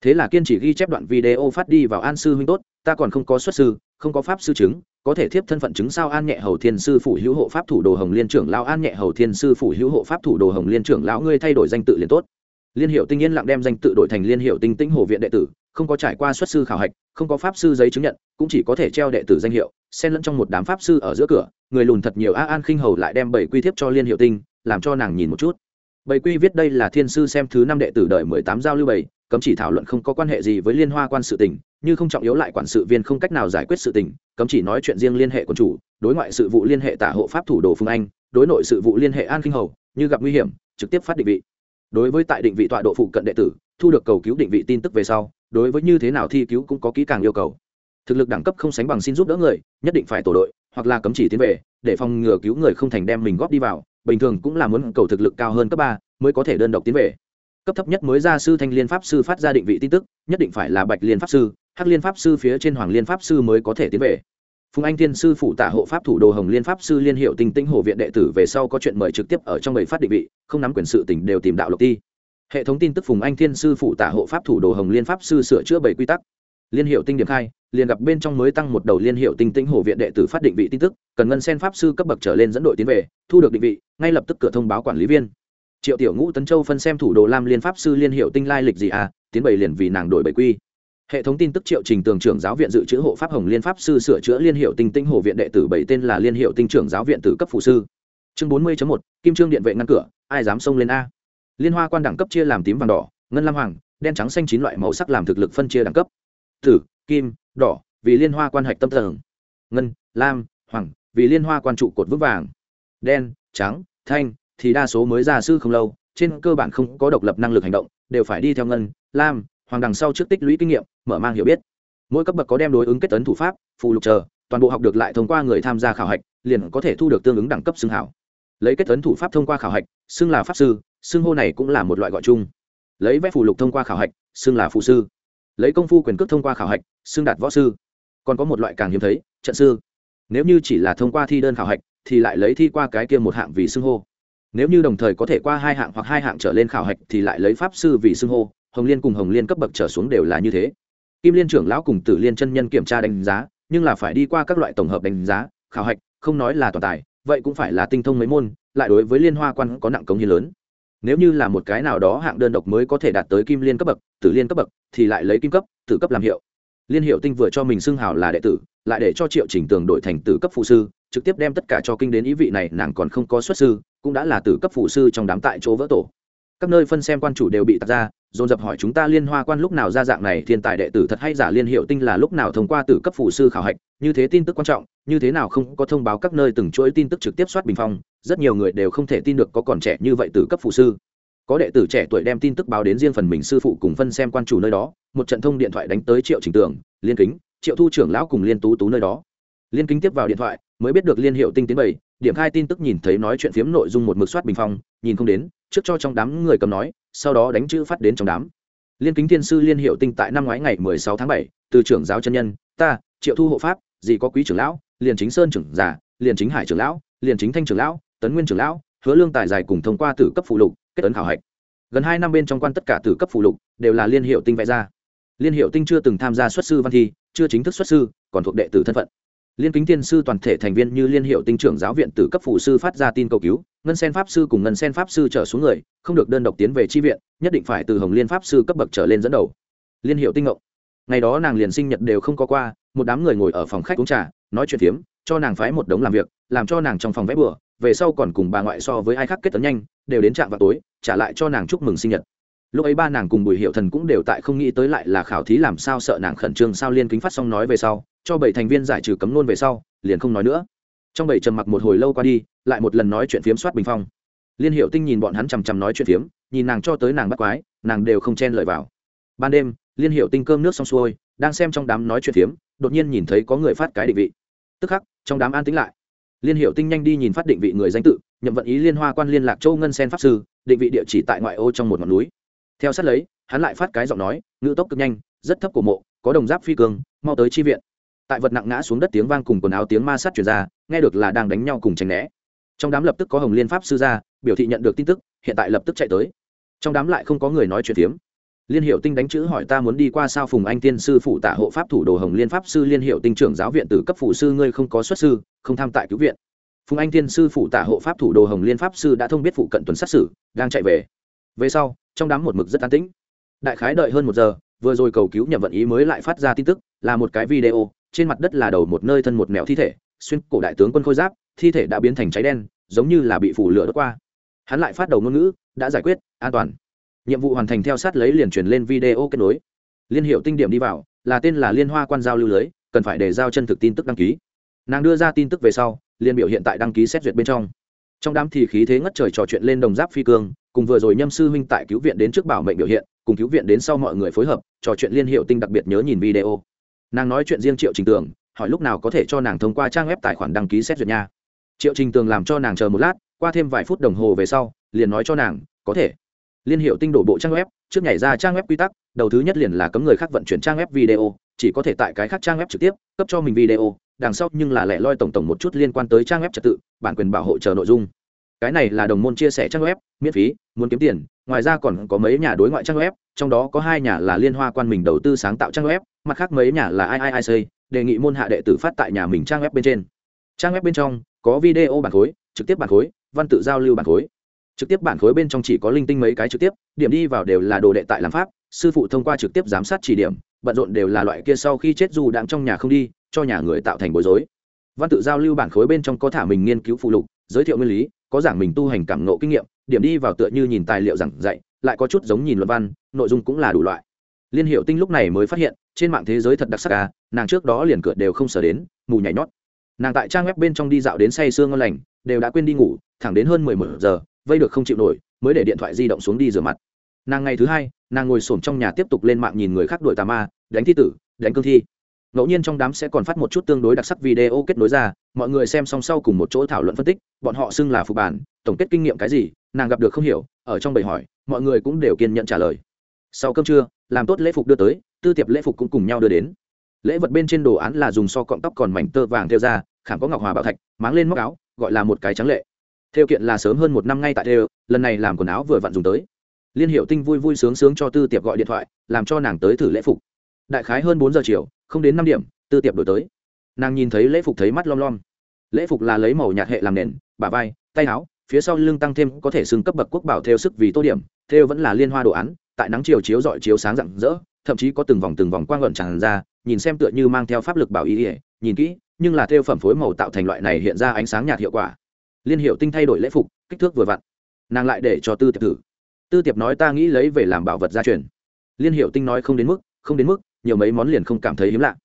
A: thế là kiên chỉ ghi chép đoạn video phát đi vào an sư huynh tốt, ta còn không có xuất sư, không có pháp sư chứng, có thể thiếp thân phận chứng sao an nhẹ hầu thiên sư phủ hữu hộ pháp thủ đồ hồng liên trưởng lão an nhẹ hầu thiên sư phủ hữu hộ pháp thủ đồ hồng liên trưởng lão, ngươi thay đổi danh tự liền tốt. Liên hiệu tinh yên lặng đem danh tự đổi thành liên hiệu tinh tĩnh hồ viện đệ tử, không có trải qua xuất sư khảo hạch, không có pháp sư giấy chứng nhận, cũng chỉ có thể treo đệ tử danh hiệu, xen lẫn trong một đám pháp sư ở giữa cửa, người lùn thật nhiều a an khinh hầu lại đem bảy quy thiếp cho liên hiệu tinh, làm cho nàng nhìn một chút bảy quy viết đây là thiên sư xem thứ năm đệ tử đời mười tám giao lưu bảy cấm chỉ thảo luận không có quan hệ gì với liên hoa quan sự tình, như không trọng yếu lại quản sự viên không cách nào giải quyết sự tình, cấm chỉ nói chuyện riêng liên hệ quân chủ, đối ngoại sự vụ liên hệ tả hộ pháp thủ đồ phương anh, đối nội sự vụ liên hệ an kinh hầu, như gặp nguy hiểm, trực tiếp phát định vị. Đối với tại định vị tọa độ phụ cận đệ tử, thu được cầu cứu định vị tin tức về sau, đối với như thế nào thi cứu cũng có kỹ càng yêu cầu. Thực lực đẳng cấp không sánh bằng xin giúp đỡ người, nhất định phải tổ đội, hoặc là cấm chỉ tiến về, để phòng ngừa cứu người không thành đem mình góp đi vào bình thường cũng là muốn cầu thực lực cao hơn cấp ba mới có thể đơn độc tiến về. Cấp thấp nhất mới ra sư thanh liên pháp sư phát ra định vị tin tức, nhất định phải là bạch liên pháp sư, hắc liên pháp sư phía trên hoàng liên pháp sư mới có thể tiến về. Phùng anh thiên sư phụ tả hộ pháp thủ đồ hồng liên pháp sư liên hiệu tinh tinh hồ viện đệ tử về sau có chuyện mời trực tiếp ở trong bảy phát định vị, không nắm quyền sự tỉnh đều tìm đạo lộc ti hệ thống tin tức phùng anh thiên sư phụ tả hộ pháp thủ đồ hồng liên pháp sư sửa chữa bảy quy tắc liên hiệu tinh điểm khai, liền gặp bên trong mới tăng một đầu liên hiệu tinh tĩnh hồ viện đệ tử phát định vị tin tức, cần ngân sen pháp sư cấp bậc trở lên dẫn đội tiến về, thu được định vị, ngay lập tức cửa thông báo quản lý viên. Triệu tiểu ngũ tấn châu phân xem thủ đồ lam liên pháp sư liên hiệu tinh lai lịch gì à tiến bày liền vì nàng đổi bảy quy. Hệ thống tin tức triệu trình tường trưởng giáo viện dự trữ hộ pháp hồng liên pháp sư sửa chữa liên hiệu tinh tinh hồ viện đệ tử bảy tên là liên hiệu tinh trưởng giáo viện tử cấp phụ sư. Chương bốn mươi một, kim trương điện vệ ngăn cửa, ai dám xông lên a? Liên hoa quan đẳng cấp chia làm tím vàng đỏ, ngân lam hoàng, đen trắng xanh chín loại màu sắc làm thực lực phân chia đẳng cấp tử, kim, đỏ, vì liên hoa quan hạch tâm tầng. Ngân, lam, hoàng, vì liên hoa quan trụ cột vững vàng. Đen, trắng, thanh, thì đa số mới ra sư không lâu, trên cơ bản không có độc lập năng lực hành động, đều phải đi theo ngân, lam, hoàng đằng sau trước tích lũy kinh nghiệm, mở mang hiểu biết. Mỗi cấp bậc có đem đối ứng kết tấn thủ pháp, phù lục chờ, toàn bộ học được lại thông qua người tham gia khảo hạch, liền có thể thu được tương ứng đẳng cấp xưng hảo. Lấy kết tấn thủ pháp thông qua khảo hạch, xưng là pháp sư, xưng hô này cũng là một loại gọi chung. Lấy vẽ phù lục thông qua khảo hạch, xưng là phụ sư lấy công phu quyền cước thông qua khảo hạch, xưng đạt võ sư. Còn có một loại càng hiếm thấy, trận sư. Nếu như chỉ là thông qua thi đơn khảo hạch, thì lại lấy thi qua cái kia một hạng vì xưng hô. Nếu như đồng thời có thể qua hai hạng hoặc hai hạng trở lên khảo hạch, thì lại lấy pháp sư vì xưng hô, hồng liên cùng hồng liên cấp bậc trở xuống đều là như thế. Kim liên trưởng lão cùng tử liên chân nhân kiểm tra đánh giá, nhưng là phải đi qua các loại tổng hợp đánh giá, khảo hạch, không nói là toàn tài, vậy cũng phải là tinh thông mấy môn, lại đối với liên hoa quan có nặng công như lớn nếu như là một cái nào đó hạng đơn độc mới có thể đạt tới kim liên cấp bậc, tử liên cấp bậc, thì lại lấy kim cấp, tử cấp làm hiệu. Liên hiệu tinh vừa cho mình xưng hào là đệ tử, lại để cho triệu trình tường đổi thành tử cấp phụ sư, trực tiếp đem tất cả cho kinh đến ý vị này nàng còn không có xuất sư, cũng đã là tử cấp phụ sư trong đám tại chỗ vỡ tổ. Các nơi phân xem quan chủ đều bị tạt ra, dồn dập hỏi chúng ta liên hoa quan lúc nào ra dạng này, thiên tài đệ tử thật hay giả liên hiệu tinh là lúc nào thông qua tử cấp phụ sư khảo hạch như thế tin tức quan trọng, như thế nào không có thông báo các nơi từng chuỗi tin tức trực tiếp soát bình phong, rất nhiều người đều không thể tin được có còn trẻ như vậy từ cấp phụ sư. Có đệ tử trẻ tuổi đem tin tức báo đến riêng phần mình sư phụ cùng phân xem quan chủ nơi đó, một trận thông điện thoại đánh tới triệu trình tường, liên kính, triệu thu trưởng lão cùng liên tú tú nơi đó. Liên kính tiếp vào điện thoại, mới biết được liên hiệu tinh tiến bảy, điểm khai tin tức nhìn thấy nói chuyện phiếm nội dung một mực soát bình phong, nhìn không đến, trước cho trong đám người cầm nói, sau đó đánh chữ phát đến trong đám. Liên kính thiên sư liên hiệu tinh tại năm ngoái ngày mười sáu tháng bảy, từ trưởng giáo chân nhân, ta, triệu thu hộ pháp gì có quý trưởng lão, liền chính sơn trưởng giả, liền chính hải trưởng lão, liền chính thanh trưởng lão, tấn nguyên trưởng lão, hứa lương tài dài cùng thông qua tử cấp phụ lục, kết ấn khảo hạch. Gần hai năm bên trong quan tất cả tử cấp phụ lục đều là liên hiệu tinh vẽ ra. Liên hiệu tinh chưa từng tham gia xuất sư văn thi, chưa chính thức xuất sư, còn thuộc đệ tử thân phận. Liên kính tiên sư toàn thể thành viên như liên hiệu tinh trưởng giáo viện tử cấp phụ sư phát ra tin cầu cứu, ngân sen pháp sư cùng ngân sen pháp sư trở xuống người, không được đơn độc tiến về tri viện, nhất định phải từ hồng liên pháp sư cấp bậc trở lên dẫn đầu. Liên hiệu tinh ngộng ngày đó nàng liền sinh nhật đều không có qua một đám người ngồi ở phòng khách uống trà, nói chuyện phiếm, cho nàng phái một đống làm việc, làm cho nàng trong phòng vẽ bừa, về sau còn cùng bà ngoại so với ai khác kết tấn nhanh, đều đến trạm vào tối, trả lại cho nàng chúc mừng sinh nhật. Lúc ấy ba nàng cùng bùi hiệu thần cũng đều tại không nghĩ tới lại là khảo thí làm sao sợ nàng khẩn trương sao liên kính phát xong nói về sau, cho bảy thành viên giải trừ cấm nôn về sau, liền không nói nữa. Trong bảy trầm mặc một hồi lâu qua đi, lại một lần nói chuyện phiếm soát bình phong. Liên hiệu tinh nhìn bọn hắn chằm chằm nói chuyện phiếm, nhìn nàng cho tới nàng bắt quái, nàng đều không chen lời vào. Ban đêm liên hiệu tinh cơm nước xong xuôi, đang xem trong đám nói chuyện phiếm, đột nhiên nhìn thấy có người phát cái định vị. Tức khắc, trong đám an tính lại. Liên hiệu tinh nhanh đi nhìn phát định vị người danh tự, nhậm vận ý liên hoa quan liên lạc châu ngân sen pháp sư, định vị địa chỉ tại ngoại ô trong một ngọn núi. Theo sát lấy, hắn lại phát cái giọng nói, ngữ tốc cực nhanh, rất thấp của mộ, có đồng giáp phi cường, mau tới chi viện. Tại vật nặng ngã xuống đất tiếng vang cùng quần áo tiếng ma sát chuyển ra, nghe được là đang đánh nhau cùng tránh né. Trong đám lập tức có hồng liên pháp sư ra, biểu thị nhận được tin tức, hiện tại lập tức chạy tới. Trong đám lại không có người nói chuyện phiếm liên hiệu tinh đánh chữ hỏi ta muốn đi qua sao phùng anh tiên sư phụ tả hộ pháp thủ đồ hồng liên pháp sư liên hiệu tinh trưởng giáo viện từ cấp phụ sư ngươi không có xuất sư, không tham tại cứu viện. Phùng anh tiên sư phụ tả hộ pháp thủ đồ hồng liên pháp sư đã thông biết phụ cận tuần sát xử, đang chạy về. Về sau, trong đám một mực rất an tĩnh. Đại khái đợi hơn một giờ, vừa rồi cầu cứu nhậm vận ý mới lại phát ra tin tức, là một cái video, trên mặt đất là đầu một nơi thân một mèo thi thể, xuyên cổ đại tướng quân khôi giáp, thi thể đã biến thành cháy đen, giống như là bị phủ lửa đốt qua. Hắn lại phát đầu ngôn ngữ, đã giải quyết, an toàn nhiệm vụ hoàn thành theo sát lấy liền truyền lên video kết nối. Liên hiệu tinh điểm đi vào, là tên là liên hoa quan giao lưu lưới, cần phải để giao chân thực tin tức đăng ký. Nàng đưa ra tin tức về sau liên biểu hiện tại đăng ký xét duyệt bên trong. Trong đám thì khí thế ngất trời trò chuyện lên đồng giáp phi cương, cùng vừa rồi nhâm sư huynh tại cứu viện đến trước bảo mệnh biểu hiện, cùng cứu viện đến sau mọi người phối hợp, trò chuyện liên hiệu tinh đặc biệt nhớ nhìn video. Nàng nói chuyện riêng triệu trình tường, hỏi lúc nào có thể cho nàng thông qua trang web tài khoản đăng ký xét duyệt nha. Triệu trình tường làm cho nàng chờ một lát, qua thêm vài phút đồng hồ về sau, liền nói cho nàng, có thể liên hiệu tinh đổ bộ trang web, trước nhảy ra trang web quy tắc, đầu thứ nhất liền là cấm người khác vận chuyển trang web video, chỉ có thể tại cái khác trang web trực tiếp, cấp cho mình video, đằng sau nhưng là lẻ loi tổng tổng một chút liên quan tới trang web trật tự, bản quyền bảo hộ chờ nội dung. Cái này là đồng môn chia sẻ trang web, miễn phí, muốn kiếm tiền, ngoài ra còn có mấy nhà đối ngoại trang web, trong đó có hai nhà là liên hoa quan mình đầu tư sáng tạo trang web, mặt khác mấy nhà là iiic đề nghị môn hạ đệ tử phát tại nhà mình trang web bên trên. Trang web bên trong, có video bản khối, trực tiếp bản khối, văn tự giao lưu bản khối trực tiếp bản khối bên trong chỉ có linh tinh mấy cái trực tiếp, điểm đi vào đều là đồ đệ tại làm pháp, sư phụ thông qua trực tiếp giám sát chỉ điểm, bận rộn đều là loại kia sau khi chết dù đang trong nhà không đi, cho nhà người tạo thành bối rối. Văn tự giao lưu bản khối bên trong có thả mình nghiên cứu phụ lục, giới thiệu nguyên lý, có giảng mình tu hành cảm nộ kinh nghiệm, điểm đi vào tựa như nhìn tài liệu giảng dạy, lại có chút giống nhìn luận văn, nội dung cũng là đủ loại. Liên hiệu tinh lúc này mới phát hiện, trên mạng thế giới thật đặc sắc à nàng trước đó liền cửa đều không sở đến, mù nhảy nhót. Nàng tại trang web bên trong đi dạo đến say sương ngon lành, đều đã quên đi ngủ, thẳng đến hơn mười một giờ vây được không chịu nổi, mới để điện thoại di động xuống đi rửa mặt. Nàng ngày thứ hai, nàng ngồi s trong nhà tiếp tục lên mạng nhìn người khác đuổi tà ma, đánh thi tử, đánh cương thi. Ngẫu nhiên trong đám sẽ còn phát một chút tương đối đặc sắc video kết nối ra, mọi người xem song sau cùng một chỗ thảo luận phân tích, bọn họ xưng là phục bản, tổng kết kinh nghiệm cái gì, nàng gặp được không hiểu, ở trong bầy hỏi, mọi người cũng đều kiên nhận trả lời. Sau cơm trưa, làm tốt lễ phục đưa tới, tư tiệp lễ phục cũng cùng nhau đưa đến. Lễ vật bên trên đồ án là dùng so cọng tóc còn mảnh tơ vàng theo ra, khảm có ngọc hòa bảo thạch, máng lên móc áo, gọi là một cái trắng lệ theo kiện là sớm hơn một năm ngay tại theo lần này làm quần áo vừa vặn dùng tới. Liên hiệu tinh vui vui sướng sướng cho tư tiệp gọi điện thoại, làm cho nàng tới thử lễ phục. Đại khái hơn bốn giờ chiều, không đến năm điểm, tư tiệp đổi tới. Nàng nhìn thấy lễ phục thấy mắt lom lom. Lễ phục là lấy màu nhạt hệ làm nền, bả vai, tay áo, phía sau lưng tăng thêm có thể xưng cấp bậc quốc bảo theo sức vì tô điểm, theo vẫn là liên hoa đồ án, tại nắng chiều chiếu dọi chiếu sáng rạng rỡ, thậm chí có từng vòng từng vòng quang luận tràn ra, nhìn xem tựa như mang theo pháp lực bảo ý ỉa nhìn kỹ, nhưng là theo phẩm phối màu tạo thành loại này hiện ra ánh sáng nhạt hiệu quả liên hiệu tinh thay đổi lễ phục, kích thước vừa vặn. Nàng lại để cho tư tiệp thử. Tư tiệp nói ta nghĩ lấy về làm bảo vật gia truyền. Liên hiệu tinh nói không đến mức, không đến mức, nhiều mấy món liền không cảm thấy hiếm lạ.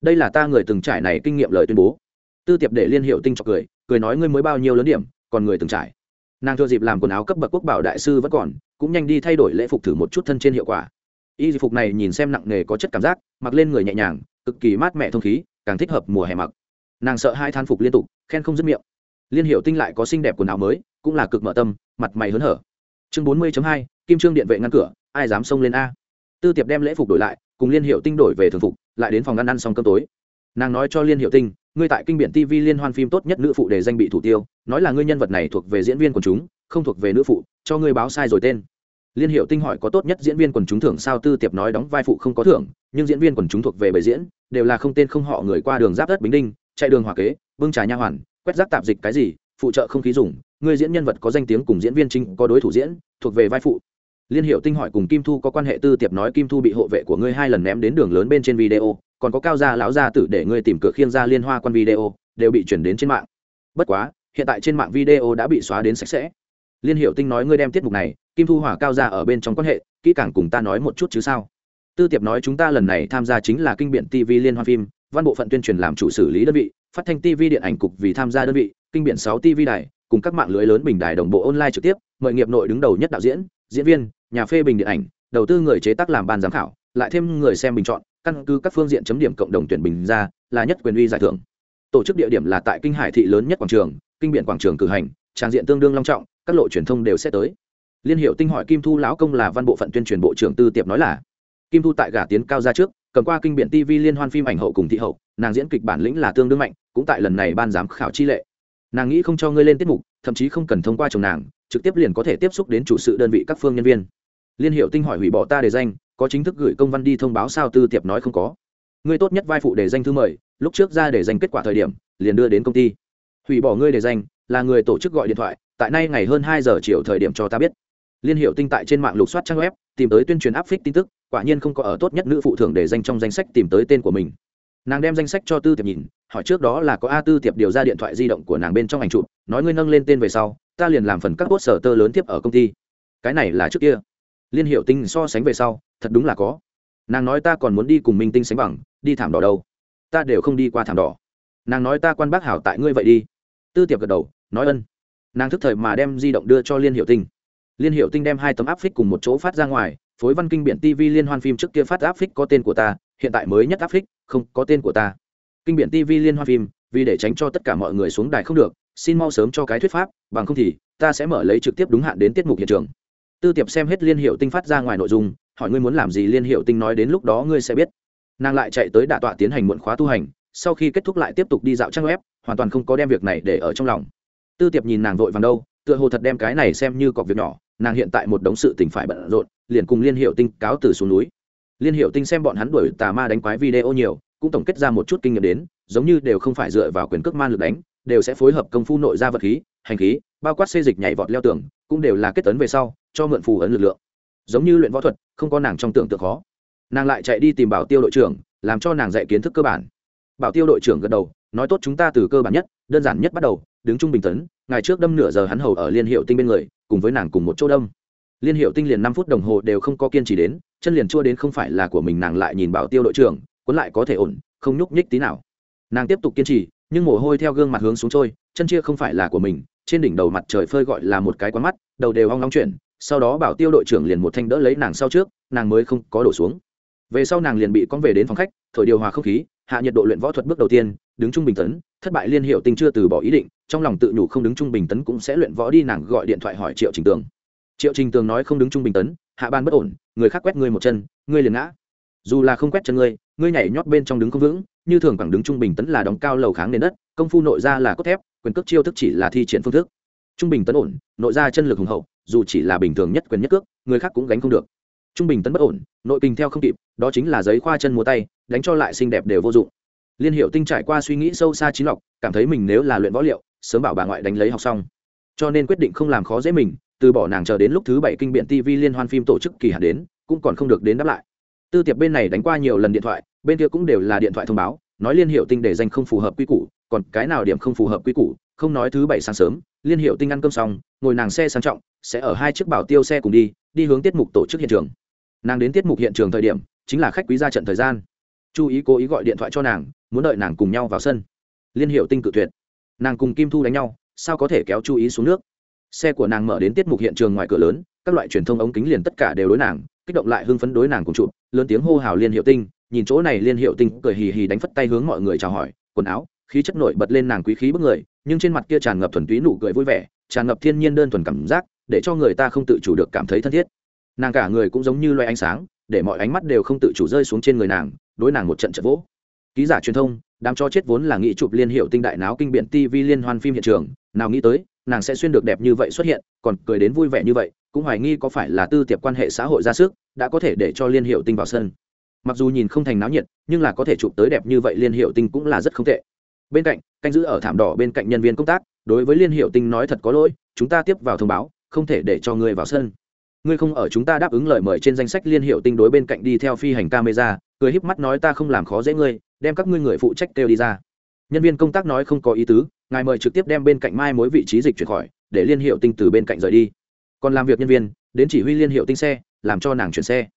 A: Đây là ta người từng trải này kinh nghiệm lời tuyên bố. Tư tiệp để liên hiệu tinh cho cười cười nói ngươi mới bao nhiêu lớn điểm, còn người từng trải. Nàng thừa dịp làm quần áo cấp bậc quốc bảo đại sư vẫn còn, cũng nhanh đi thay đổi lễ phục thử một chút thân trên hiệu quả. Y phục này nhìn xem nặng nề có chất cảm giác, mặc lên người nhẹ nhàng, cực kỳ mát mẻ thông khí, càng thích hợp mùa hè mặc. Nàng sợ hai than phục liên tục, khen không dứt miệng liên hiệu tinh lại có xinh đẹp quần áo mới, cũng là cực mở tâm, mặt mày hớn hở. Chương bốn mươi hai, kim trương điện vệ ngăn cửa, ai dám xông lên a? Tư tiệp đem lễ phục đổi lại, cùng liên hiệu tinh đổi về thường phục, lại đến phòng ăn ăn xong cơm tối. Nàng nói cho liên hiệu tinh, ngươi tại kinh biện tv liên hoan phim tốt nhất nữ phụ để danh bị thủ tiêu, nói là ngươi nhân vật này thuộc về diễn viên quần chúng, không thuộc về nữ phụ, cho ngươi báo sai rồi tên. Liên hiệu tinh hỏi, có tốt nhất diễn viên quần chúng thưởng sao? Tư tiệp nói, đóng vai phụ không có thưởng, nhưng diễn viên quần chúng thuộc về bề diễn, đều là không tên không họ người qua đường giáp đất bình đinh, chạy đường hòa kế, bưng trà nha hoàn quét rác tạp dịch cái gì, phụ trợ không khí dùng ngươi diễn nhân vật có danh tiếng cùng diễn viên chính có đối thủ diễn, thuộc về vai phụ. Liên hiệu tinh hỏi cùng kim thu có quan hệ tư tiệp nói kim thu bị hộ vệ của ngươi hai lần ném đến đường lớn bên trên video, còn có cao gia lão gia tử để ngươi tìm cửa khiêng ra liên hoa quan video, đều bị chuyển đến trên mạng. Bất quá, hiện tại trên mạng video đã bị xóa đến sạch sẽ. Liên hiệu tinh nói ngươi đem tiết mục này, kim thu hỏa cao gia ở bên trong quan hệ, kỹ càng cùng ta nói một chút chứ sao? Tư tiệp nói chúng ta lần này tham gia chính là kinh biện tv liên hoa phim văn bộ phận tuyên truyền làm chủ xử lý đơn vị, phát thanh tv điện ảnh cục vì tham gia đơn vị, kinh biển sáu tv đài, cùng các mạng lưới lớn bình đài đồng bộ online trực tiếp, mời nghiệp nội đứng đầu nhất đạo diễn diễn viên, nhà phê bình điện ảnh, đầu tư người chế tác làm ban giám khảo, lại thêm người xem bình chọn, căn cứ các phương diện chấm điểm cộng đồng tuyển bình ra, là nhất quyền uy giải thưởng. Tổ chức địa điểm là tại kinh hải thị lớn nhất quảng trường, kinh biển quảng trường cử hành, trang diện tương đương long trọng, các lộ truyền thông đều sẽ tới. Liên hiệu tinh hỏi kim thu lão công là văn bộ phận tuyên truyền bộ trưởng tư tiệp nói là, kim thu tại gả tiến cao ra trước cầm qua kinh biện tv liên hoan phim ảnh hậu cùng thị hậu, nàng diễn kịch bản lĩnh là tương đương mạnh, cũng tại lần này ban giám khảo chi lệ. Nàng nghĩ không cho ngươi lên tiết mục, thậm chí không cần thông qua chồng nàng, trực tiếp liền có thể tiếp xúc đến chủ sự đơn vị các phương nhân viên. Liên hiệu tinh hỏi hủy bỏ ta đề danh, có chính thức gửi công văn đi thông báo sao tư tiệp nói không có. Ngươi tốt nhất vai phụ đề danh thư mời lúc trước ra để danh kết quả thời điểm, liền đưa đến công ty. Hủy bỏ ngươi đề danh, là người tổ chức gọi điện thoại, tại nay ngày hơn hai giờ chiều thời điểm cho ta biết. Liên hiệu tinh tại trên mạng lục soát trang web, tìm tới tuyên truyền áp phích tin tức quả nhiên không có ở tốt nhất nữ phụ thưởng để danh trong danh sách tìm tới tên của mình. Nàng đem danh sách cho tư tiệp nhìn, hỏi trước đó là có a tư tiệp điều ra điện thoại di động của nàng bên trong ảnh chụp, nói ngươi nâng lên tên về sau, ta liền làm phần các bốt sở tơ lớn tiếp ở công ty. Cái này là trước kia. Liên hiệu tinh so sánh về sau, thật đúng là có. Nàng nói ta còn muốn đi cùng minh tinh sánh bằng, đi thảm đỏ đâu. Ta đều không đi qua thảm đỏ. Nàng nói ta quan bác hảo tại ngươi vậy đi. Tư tiệp gật đầu, nói ân. Nàng thức thời mà đem di động đưa cho liên hiệu tinh. Liên hiệu tinh đem hai tấm áp phích cùng một chỗ phát ra ngoài phối văn kinh biển tv liên hoan phim trước kia phát áp phích có tên của ta, hiện tại mới nhất áp phích, không, có tên của ta. Kinh biển tv liên hoan phim, vì để tránh cho tất cả mọi người xuống đài không được, xin mau sớm cho cái thuyết pháp, bằng không thì, ta sẽ mở lấy trực tiếp đúng hạn đến tiết mục hiện trường. Tư tiệp xem hết liên hiệu tinh phát ra ngoài nội dung, hỏi ngươi muốn làm gì liên hiệu tinh nói đến lúc đó ngươi sẽ biết. Nàng lại chạy tới đạ tọa tiến hành muộn khóa tu hành, sau khi kết thúc lại tiếp tục đi dạo trang web, hoàn toàn không có đem việc này để ở trong lòng. Tư tiệp nhìn nàng vội vàng đâu, tựa hồ thật đem cái này xem như cọc việc nhỏ nàng hiện tại một đống sự tình phải bận rộn, liền cùng liên hiệu tinh cáo từ xuống núi. Liên hiệu tinh xem bọn hắn đuổi tà ma đánh quái video nhiều, cũng tổng kết ra một chút kinh nghiệm đến, giống như đều không phải dựa vào quyền cước man lực đánh, đều sẽ phối hợp công phu nội ra vật khí, hành khí, bao quát xê dịch nhảy vọt leo tường, cũng đều là kết tấn về sau, cho mượn phù ấn lực lượng. Giống như luyện võ thuật, không có nàng trong tưởng tượng khó. Nàng lại chạy đi tìm bảo tiêu đội trưởng, làm cho nàng dạy kiến thức cơ bản. Bảo tiêu đội trưởng gật đầu, nói tốt chúng ta từ cơ bản nhất, đơn giản nhất bắt đầu, đứng trung bình tấn ngày trước đâm nửa giờ hắn hầu ở liên hiệu tinh bên người, cùng với nàng cùng một chỗ đâm. Liên hiệu tinh liền năm phút đồng hồ đều không có kiên trì đến, chân liền chua đến không phải là của mình nàng lại nhìn bảo tiêu đội trưởng, cuốn lại có thể ổn, không nhúc nhích tí nào. Nàng tiếp tục kiên trì, nhưng mồ hôi theo gương mặt hướng xuống trôi, chân chia không phải là của mình, trên đỉnh đầu mặt trời phơi gọi là một cái quán mắt, đầu đều hong long chuyển, sau đó bảo tiêu đội trưởng liền một thanh đỡ lấy nàng sau trước, nàng mới không có đổ xuống. Về sau nàng liền bị con về đến phòng khách, thổi điều hòa không khí, hạ nhiệt độ luyện võ thuật bước đầu tiên đứng trung bình tấn, thất bại liên hiệu tinh chưa từ bỏ ý định, trong lòng tự nhủ không đứng trung bình tấn cũng sẽ luyện võ đi, nàng gọi điện thoại hỏi triệu trình tường. Triệu trình tường nói không đứng trung bình tấn, hạ ban bất ổn, người khác quét ngươi một chân, ngươi liền ngã. Dù là không quét chân ngươi ngươi nhảy nhót bên trong đứng không vững, như thường quảng đứng trung bình tấn là đóng cao lầu kháng nền đất, công phu nội ra là cốt thép, quyền cước chiêu thức chỉ là thi triển phương thức. Trung bình tấn ổn, nội ra chân lực hùng hậu, dù chỉ là bình thường nhất quyền nhất cước, người khác cũng gánh không được. Trung bình tấn bất ổn, nội kinh theo không kịp, đó chính là giấy khoa chân múa tay, đánh cho lại xinh đẹp đều vô dụng liên hiệu tinh trải qua suy nghĩ sâu xa trí lọc, cảm thấy mình nếu là luyện võ liệu, sớm bảo bà ngoại đánh lấy học xong. Cho nên quyết định không làm khó dễ mình, từ bỏ nàng chờ đến lúc thứ bảy kinh biện tv liên hoan phim tổ chức kỳ hạn đến, cũng còn không được đến đáp lại. Tư tiệp bên này đánh qua nhiều lần điện thoại, bên kia cũng đều là điện thoại thông báo, nói liên hiệu tinh để danh không phù hợp quy củ, còn cái nào điểm không phù hợp quy củ, không nói thứ bảy sáng sớm, liên hiệu tinh ăn cơm xong, ngồi nàng xe sang trọng, sẽ ở hai chiếc bảo tiêu xe cùng đi đi hướng tiết mục tổ chức hiện trường. Nàng đến tiết mục hiện trường thời điểm, chính là khách quý ra trận thời gian. Chú ý cố ý gọi điện thoại cho nàng muốn đợi nàng cùng nhau vào sân. Liên hiệu tinh cự tuyệt. Nàng cùng kim thu đánh nhau, sao có thể kéo chú ý xuống nước? Xe của nàng mở đến tiết mục hiện trường ngoài cửa lớn, các loại truyền thông ống kính liền tất cả đều đối nàng, kích động lại hưng phấn đối nàng cùng chụp, lớn tiếng hô hào liên hiệu tinh, nhìn chỗ này liên hiệu tinh cười hì hì đánh phất tay hướng mọi người chào hỏi, quần áo, khí chất nổi bật lên nàng quý khí bức người, nhưng trên mặt kia tràn ngập thuần túy nụ cười vui vẻ, tràn ngập thiên nhiên đơn thuần cảm giác, để cho người ta không tự chủ được cảm thấy thân thiết. Nàng cả người cũng giống như loài ánh sáng, để mọi ánh mắt đều không tự chủ rơi xuống trên người nàng, đối nàng một trận trận vỗ ký giả truyền thông, đám cho chết vốn là nghị chụp liên hiệu tinh đại náo kinh biện tv liên hoan phim hiện trường. Nào nghĩ tới, nàng sẽ xuyên được đẹp như vậy xuất hiện, còn cười đến vui vẻ như vậy, cũng hoài nghi có phải là tư tiệp quan hệ xã hội ra sức, đã có thể để cho liên hiệu tinh vào sân. Mặc dù nhìn không thành náo nhiệt, nhưng là có thể chụp tới đẹp như vậy liên hiệu tinh cũng là rất không tệ. Bên cạnh, canh giữ ở thảm đỏ bên cạnh nhân viên công tác, đối với liên hiệu tinh nói thật có lỗi, chúng ta tiếp vào thông báo, không thể để cho người vào sân. Ngươi không ở chúng ta đáp ứng lời mời trên danh sách liên hiệu tinh đối bên cạnh đi theo phi hành camera, cười híp mắt nói ta không làm khó dễ ngươi đem các ngươi người phụ trách kêu đi ra. Nhân viên công tác nói không có ý tứ, ngài mời trực tiếp đem bên cạnh mai mối vị trí dịch chuyển khỏi, để liên hiệu tinh từ bên cạnh rời đi. Còn làm việc nhân viên, đến chỉ huy liên hiệu tinh xe, làm cho nàng chuyển xe.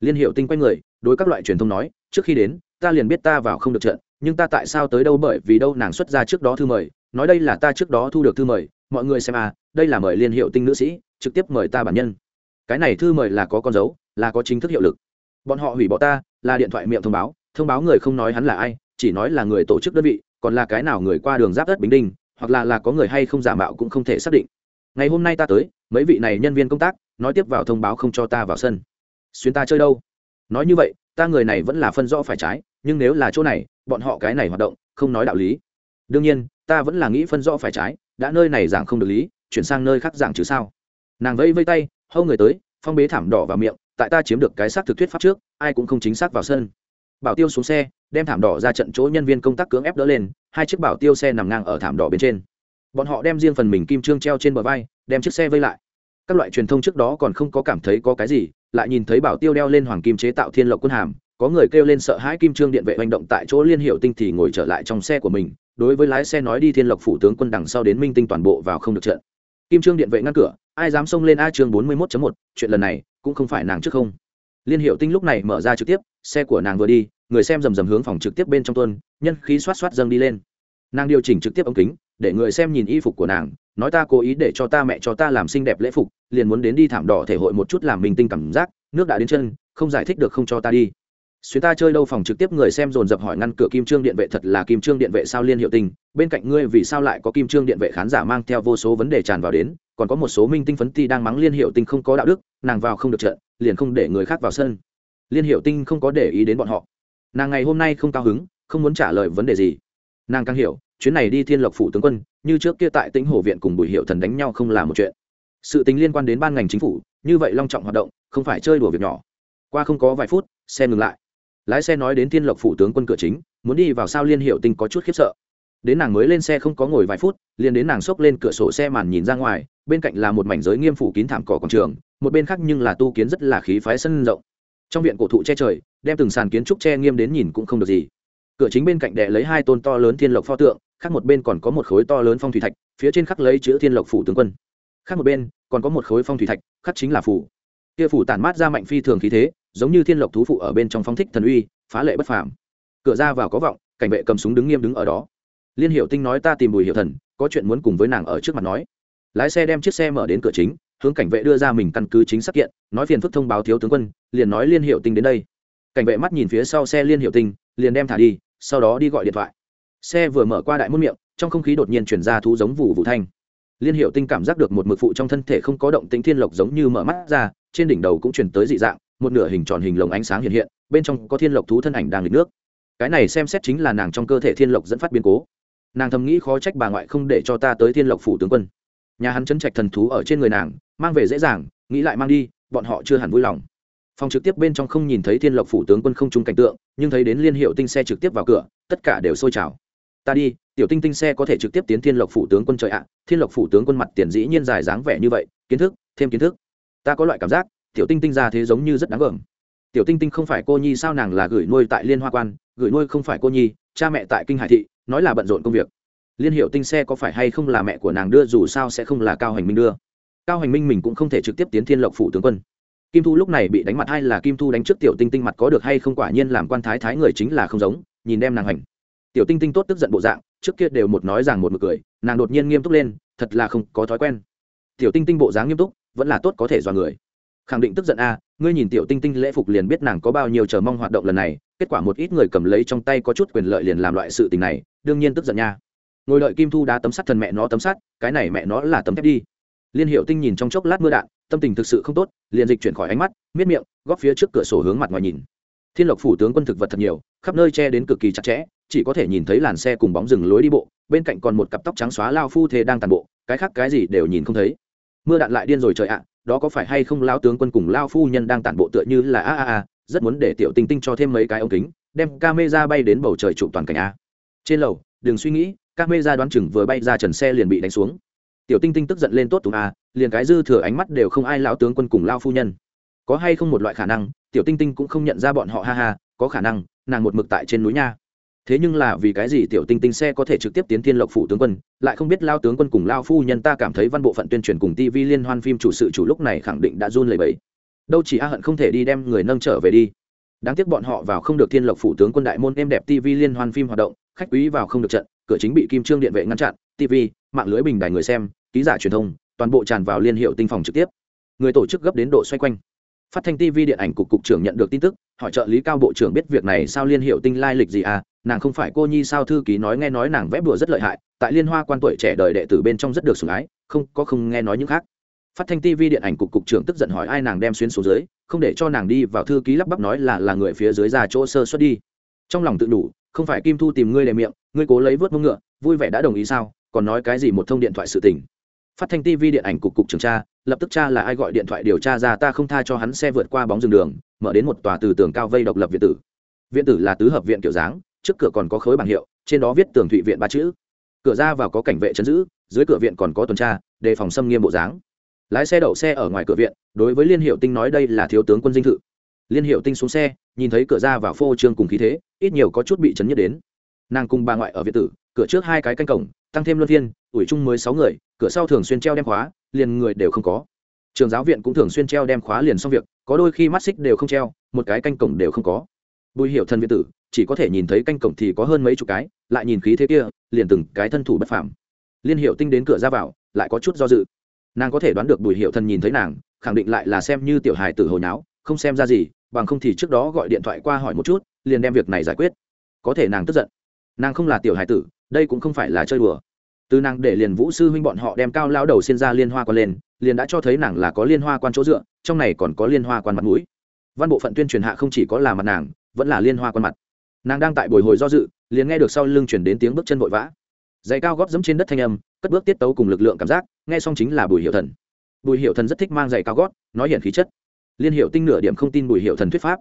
A: Liên hiệu tinh quay người, đối các loại truyền thông nói, trước khi đến, ta liền biết ta vào không được trận, nhưng ta tại sao tới đâu bởi vì đâu nàng xuất ra trước đó thư mời, nói đây là ta trước đó thu được thư mời, mọi người xem à đây là mời liên hiệu tinh nữ sĩ, trực tiếp mời ta bản nhân. Cái này thư mời là có con dấu, là có chính thức hiệu lực. Bọn họ hủy bỏ ta, là điện thoại miệng thông báo thông báo người không nói hắn là ai, chỉ nói là người tổ chức đơn vị, còn là cái nào người qua đường giáp đất bình đinh, hoặc là là có người hay không giả mạo cũng không thể xác định. Ngày hôm nay ta tới, mấy vị này nhân viên công tác, nói tiếp vào thông báo không cho ta vào sân. Xuyên ta chơi đâu? Nói như vậy, ta người này vẫn là phân rõ phải trái, nhưng nếu là chỗ này, bọn họ cái này hoạt động, không nói đạo lý. Đương nhiên, ta vẫn là nghĩ phân rõ phải trái, đã nơi này giảng không được lý, chuyển sang nơi khác giảng chứ sao? Nàng vẫy vây tay, hâu người tới, phong bế thảm đỏ vào miệng, tại ta chiếm được cái xác thực thuyết pháp trước, ai cũng không chính xác vào sân bảo tiêu xuống xe, đem thảm đỏ ra trận chỗ nhân viên công tác cưỡng ép đỡ lên, hai chiếc bảo tiêu xe nằm ngang ở thảm đỏ bên trên. Bọn họ đem riêng phần mình kim trương treo trên bờ vai, đem chiếc xe vây lại. Các loại truyền thông trước đó còn không có cảm thấy có cái gì, lại nhìn thấy bảo tiêu đeo lên hoàng kim chế tạo thiên lộc quân hàm, có người kêu lên sợ hãi kim trương điện vệ hành động tại chỗ liên hiệu tinh thì ngồi trở lại trong xe của mình, đối với lái xe nói đi thiên lộc phủ tướng quân đằng sau đến minh tinh toàn bộ vào không được trận. Kim trương điện vệ ngăn cửa, ai dám xông lên a chương bốn mươi mốt một, chuyện lần này cũng không phải nàng trước không. Liên hiệu tinh lúc này mở ra trực tiếp xe của nàng vừa đi, người xem rầm rầm hướng phòng trực tiếp bên trong tuân nhân khí xoát xoát dâng đi lên. Nàng điều chỉnh trực tiếp ống kính, để người xem nhìn y phục của nàng, nói ta cố ý để cho ta mẹ cho ta làm xinh đẹp lễ phục, liền muốn đến đi thảm đỏ thể hội một chút làm mình tinh cảm giác, nước đã đến chân, không giải thích được không cho ta đi. Xuyên ta chơi đâu phòng trực tiếp người xem dồn dập hỏi ngăn cửa kim trương điện vệ, thật là kim trương điện vệ sao liên hiệu tình, bên cạnh ngươi vì sao lại có kim trương điện vệ khán giả mang theo vô số vấn đề tràn vào đến, còn có một số minh tinh phấn ti đang mắng liên hiệu tinh không có đạo đức, nàng vào không được trận, liền không để người khác vào sân liên hiệu tinh không có để ý đến bọn họ. Nàng ngày hôm nay không cao hứng, không muốn trả lời vấn đề gì. Nàng càng hiểu, chuyến này đi thiên lộc phủ tướng quân, như trước kia tại tĩnh hồ viện cùng bùi hiệu thần đánh nhau không là một chuyện. Sự tính liên quan đến ban ngành chính phủ, như vậy long trọng hoạt động, không phải chơi đùa việc nhỏ. Qua không có vài phút, xe ngừng lại. Lái xe nói đến thiên lộc phủ tướng quân cửa chính, muốn đi vào sao liên hiệu tinh có chút khiếp sợ. Đến nàng mới lên xe không có ngồi vài phút, liền đến nàng xốc lên cửa sổ xe màn nhìn ra ngoài, bên cạnh là một mảnh giới nghiêm phủ kín thảm cỏ quảng trường, một bên khác nhưng là tu kiến rất là khí phái sân rộng trong viện cổ thụ che trời, đem từng sàn kiến trúc che nghiêm đến nhìn cũng không được gì. Cửa chính bên cạnh đệ lấy hai tôn to lớn thiên lộc pho tượng, khác một bên còn có một khối to lớn phong thủy thạch, phía trên khắc lấy chữ thiên lộc phủ tướng quân. Khác một bên, còn có một khối phong thủy thạch, khắc chính là phủ. Kia phủ tản mát ra mạnh phi thường khí thế, giống như thiên lộc thú phụ ở bên trong phong thích thần uy, phá lệ bất phàm. Cửa ra vào có vọng, cảnh vệ cầm súng đứng nghiêm đứng ở đó. Liên hiệu tinh nói ta tìm bùi hiệu thần, có chuyện muốn cùng với nàng ở trước mặt nói. Lái xe đem chiếc xe mở đến cửa chính hướng cảnh vệ đưa ra mình căn cứ chính xác kiện, nói phiền phức thông báo thiếu tướng quân, liền nói liên hiệu tinh đến đây. Cảnh vệ mắt nhìn phía sau xe liên hiệu tinh, liền đem thả đi, sau đó đi gọi điện thoại. Xe vừa mở qua đại môn miệng, trong không khí đột nhiên chuyển ra thú giống vụ vụ thanh. Liên hiệu tinh cảm giác được một mực phụ trong thân thể không có động tính thiên lộc giống như mở mắt ra, trên đỉnh đầu cũng chuyển tới dị dạng, một nửa hình tròn hình lồng ánh sáng hiện hiện, bên trong có thiên lộc thú thân ảnh đang lịch nước. Cái này xem xét chính là nàng trong cơ thể thiên lộc dẫn phát biến cố. Nàng thầm nghĩ khó trách bà ngoại không để cho ta tới thiên lộc phủ tướng quân nhà hắn chấn trạch thần thú ở trên người nàng, mang về dễ dàng, nghĩ lại mang đi, bọn họ chưa hẳn vui lòng. Phòng trực tiếp bên trong không nhìn thấy thiên lộc phủ tướng quân không trung cảnh tượng, nhưng thấy đến liên hiệu tinh xe trực tiếp vào cửa, tất cả đều sôi trào. Ta đi, tiểu tinh tinh xe có thể trực tiếp tiến thiên lộc phủ tướng quân trời ạ. Thiên lộc phủ tướng quân mặt tiền dĩ nhiên dài dáng vẻ như vậy, kiến thức, thêm kiến thức. Ta có loại cảm giác, tiểu tinh tinh ra thế giống như rất đáng gờm. Tiểu tinh tinh không phải cô nhi sao nàng là gửi nuôi tại liên hoa quan, gửi nuôi không phải cô nhi, cha mẹ tại kinh hải thị, nói là bận rộn công việc liên hiệu tinh xe có phải hay không là mẹ của nàng đưa, dù sao sẽ không là cao hành minh đưa. Cao hành minh mình cũng không thể trực tiếp tiến thiên lộc phủ tướng quân. Kim thu lúc này bị đánh mặt hay là kim thu đánh trước tiểu tinh tinh mặt có được hay không quả nhiên làm quan thái thái người chính là không giống, nhìn đem nàng hành. Tiểu tinh tinh tốt tức giận bộ dạng, trước kia đều một nói rằng một mực cười, nàng đột nhiên nghiêm túc lên, thật là không có thói quen. Tiểu tinh tinh bộ dáng nghiêm túc, vẫn là tốt có thể dọa người. Khẳng định tức giận a, ngươi nhìn tiểu tinh tinh lễ phục liền biết nàng có bao nhiêu chờ mong hoạt động lần này, kết quả một ít người cầm lấy trong tay có chút quyền lợi liền làm loại sự tình này, đương nhiên tức giận nha ngồi đợi kim thu đá tấm sắt thần mẹ nó tấm sắt, cái này mẹ nó là tấm thép đi. Liên hiệu tinh nhìn trong chốc lát mưa đạn, tâm tình thực sự không tốt, liền dịch chuyển khỏi ánh mắt, miết miệng góp phía trước cửa sổ hướng mặt ngoài nhìn. Thiên lộc phủ tướng quân thực vật thật nhiều, khắp nơi che đến cực kỳ chặt chẽ, chỉ có thể nhìn thấy làn xe cùng bóng rừng lối đi bộ, bên cạnh còn một cặp tóc trắng xóa lao phu thề đang tàn bộ, cái khác cái gì đều nhìn không thấy. Mưa đạn lại điên rồi trời ạ, đó có phải hay không lao tướng quân cùng lao phu nhân đang tàn bộ tựa như là a a a, rất muốn để tiểu tinh tinh cho thêm mấy cái ống kính, đem ca mê ra bay đến bầu trời chụp toàn cảnh a. Trên lầu, đừng suy nghĩ các mê ra đoán chừng vừa bay ra trần xe liền bị đánh xuống. Tiểu tinh tinh tức giận lên tốt tùng a à, liền cái dư thừa ánh mắt đều không ai lão tướng quân cùng lao phu nhân. Có hay không một loại khả năng, tiểu tinh tinh cũng không nhận ra bọn họ, ha ha, có khả năng, nàng một mực tại trên núi nha. Thế nhưng là vì cái gì tiểu tinh tinh xe có thể trực tiếp tiến thiên lộc phủ tướng quân, lại không biết lao tướng quân cùng lao phu nhân ta cảm thấy văn bộ phận tuyên truyền cùng tv liên hoan phim chủ sự chủ lúc này khẳng định đã run lẩy bẩy. Đâu chỉ a hận không thể đi đem người nâng trở về đi. Đáng tiếc bọn họ vào không được thiên lộc phủ tướng quân đại môn êm đẹp tv liên hoan phim hoạt động, khách quý vào không được trận cửa chính bị kim trương điện vệ ngăn chặn tv mạng lưới bình đài người xem, ký giả truyền thông, toàn bộ tràn vào liên hiệu tinh phòng trực tiếp. Người tổ chức gấp đến độ xoay quanh. Phát thanh tv điện ảnh cục cục trưởng nhận được tin tức, hỏi trợ lý cao bộ trưởng biết việc này sao liên hiệu tinh lai lịch gì à nàng không phải cô nhi sao thư ký nói nghe nói nàng vẽ bùa rất lợi hại, tại liên hoa quan tuổi trẻ đời đệ tử bên trong rất được sủng ái, không, có không nghe nói những khác. Phát thanh tv điện ảnh cục cục trưởng tức giận hỏi ai nàng đem xuyên xuống dưới, không để cho nàng đi vào thư ký lắp bắp nói là là người phía dưới ra chỗ sơ xuất đi. Trong lòng tự đủ, không phải kim thu tìm ngươi lề miệng ngươi cố lấy vớt mông ngựa, vui vẻ đã đồng ý sao? Còn nói cái gì một thông điện thoại sự tình? Phát thanh tv điện ảnh cục cục trưởng tra lập tức cha là ai gọi điện thoại điều tra ra ta không tha cho hắn xe vượt qua bóng rừng đường, mở đến một tòa từ tường cao vây độc lập viện tử. Viện tử là tứ hợp viện kiểu dáng, trước cửa còn có khối bảng hiệu, trên đó viết tường thụy viện ba chữ. Cửa ra vào có cảnh vệ chấn giữ, dưới cửa viện còn có tuần tra, đề phòng xâm nghiêm bộ dáng. Lái xe đậu xe ở ngoài cửa viện, đối với liên hiệu tinh nói đây là thiếu tướng quân dinh thự. Liên hiệu tinh xuống xe, nhìn thấy cửa ra vào phô trương cùng khí thế, ít nhiều có chút bị chấn nhất đến nàng cùng bà ngoại ở viện tử, cửa trước hai cái canh cổng, tăng thêm luân phiên ủi chung mới sáu người, cửa sau thường xuyên treo đem khóa, liền người đều không có. Trường giáo viện cũng thường xuyên treo đem khóa liền xong việc, có đôi khi mắt xích đều không treo, một cái canh cổng đều không có. Bùi hiệu thân viện tử, chỉ có thể nhìn thấy canh cổng thì có hơn mấy chục cái, lại nhìn khí thế kia, liền từng cái thân thủ bất phàm. Liên hiệu tinh đến cửa ra vào, lại có chút do dự. Nàng có thể đoán được bùi hiệu thần nhìn thấy nàng, khẳng định lại là xem như tiểu hài tử hồi nháo không xem ra gì, bằng không thì trước đó gọi điện thoại qua hỏi một chút, liền đem việc này giải quyết. Có thể nàng tức giận nàng không là tiểu hải tử, đây cũng không phải là chơi đùa. Từ nàng để liền vũ sư huynh bọn họ đem cao lao đầu xin ra liên hoa quan lên, liền đã cho thấy nàng là có liên hoa quan chỗ dựa, trong này còn có liên hoa quan mặt mũi. Văn bộ phận tuyên truyền hạ không chỉ có là mặt nàng, vẫn là liên hoa quan mặt. Nàng đang tại bồi hồi do dự, liền nghe được sau lưng chuyển đến tiếng bước chân vội vã. Giày cao gót dẫm trên đất thanh âm, cất bước tiết tấu cùng lực lượng cảm giác, nghe xong chính là bùi hiệu thần. Bùi hiệu thần rất thích mang giày cao gót, nói hiển khí chất. Liên hiệu tinh nửa điểm không tin bùi hiệu thần thuyết pháp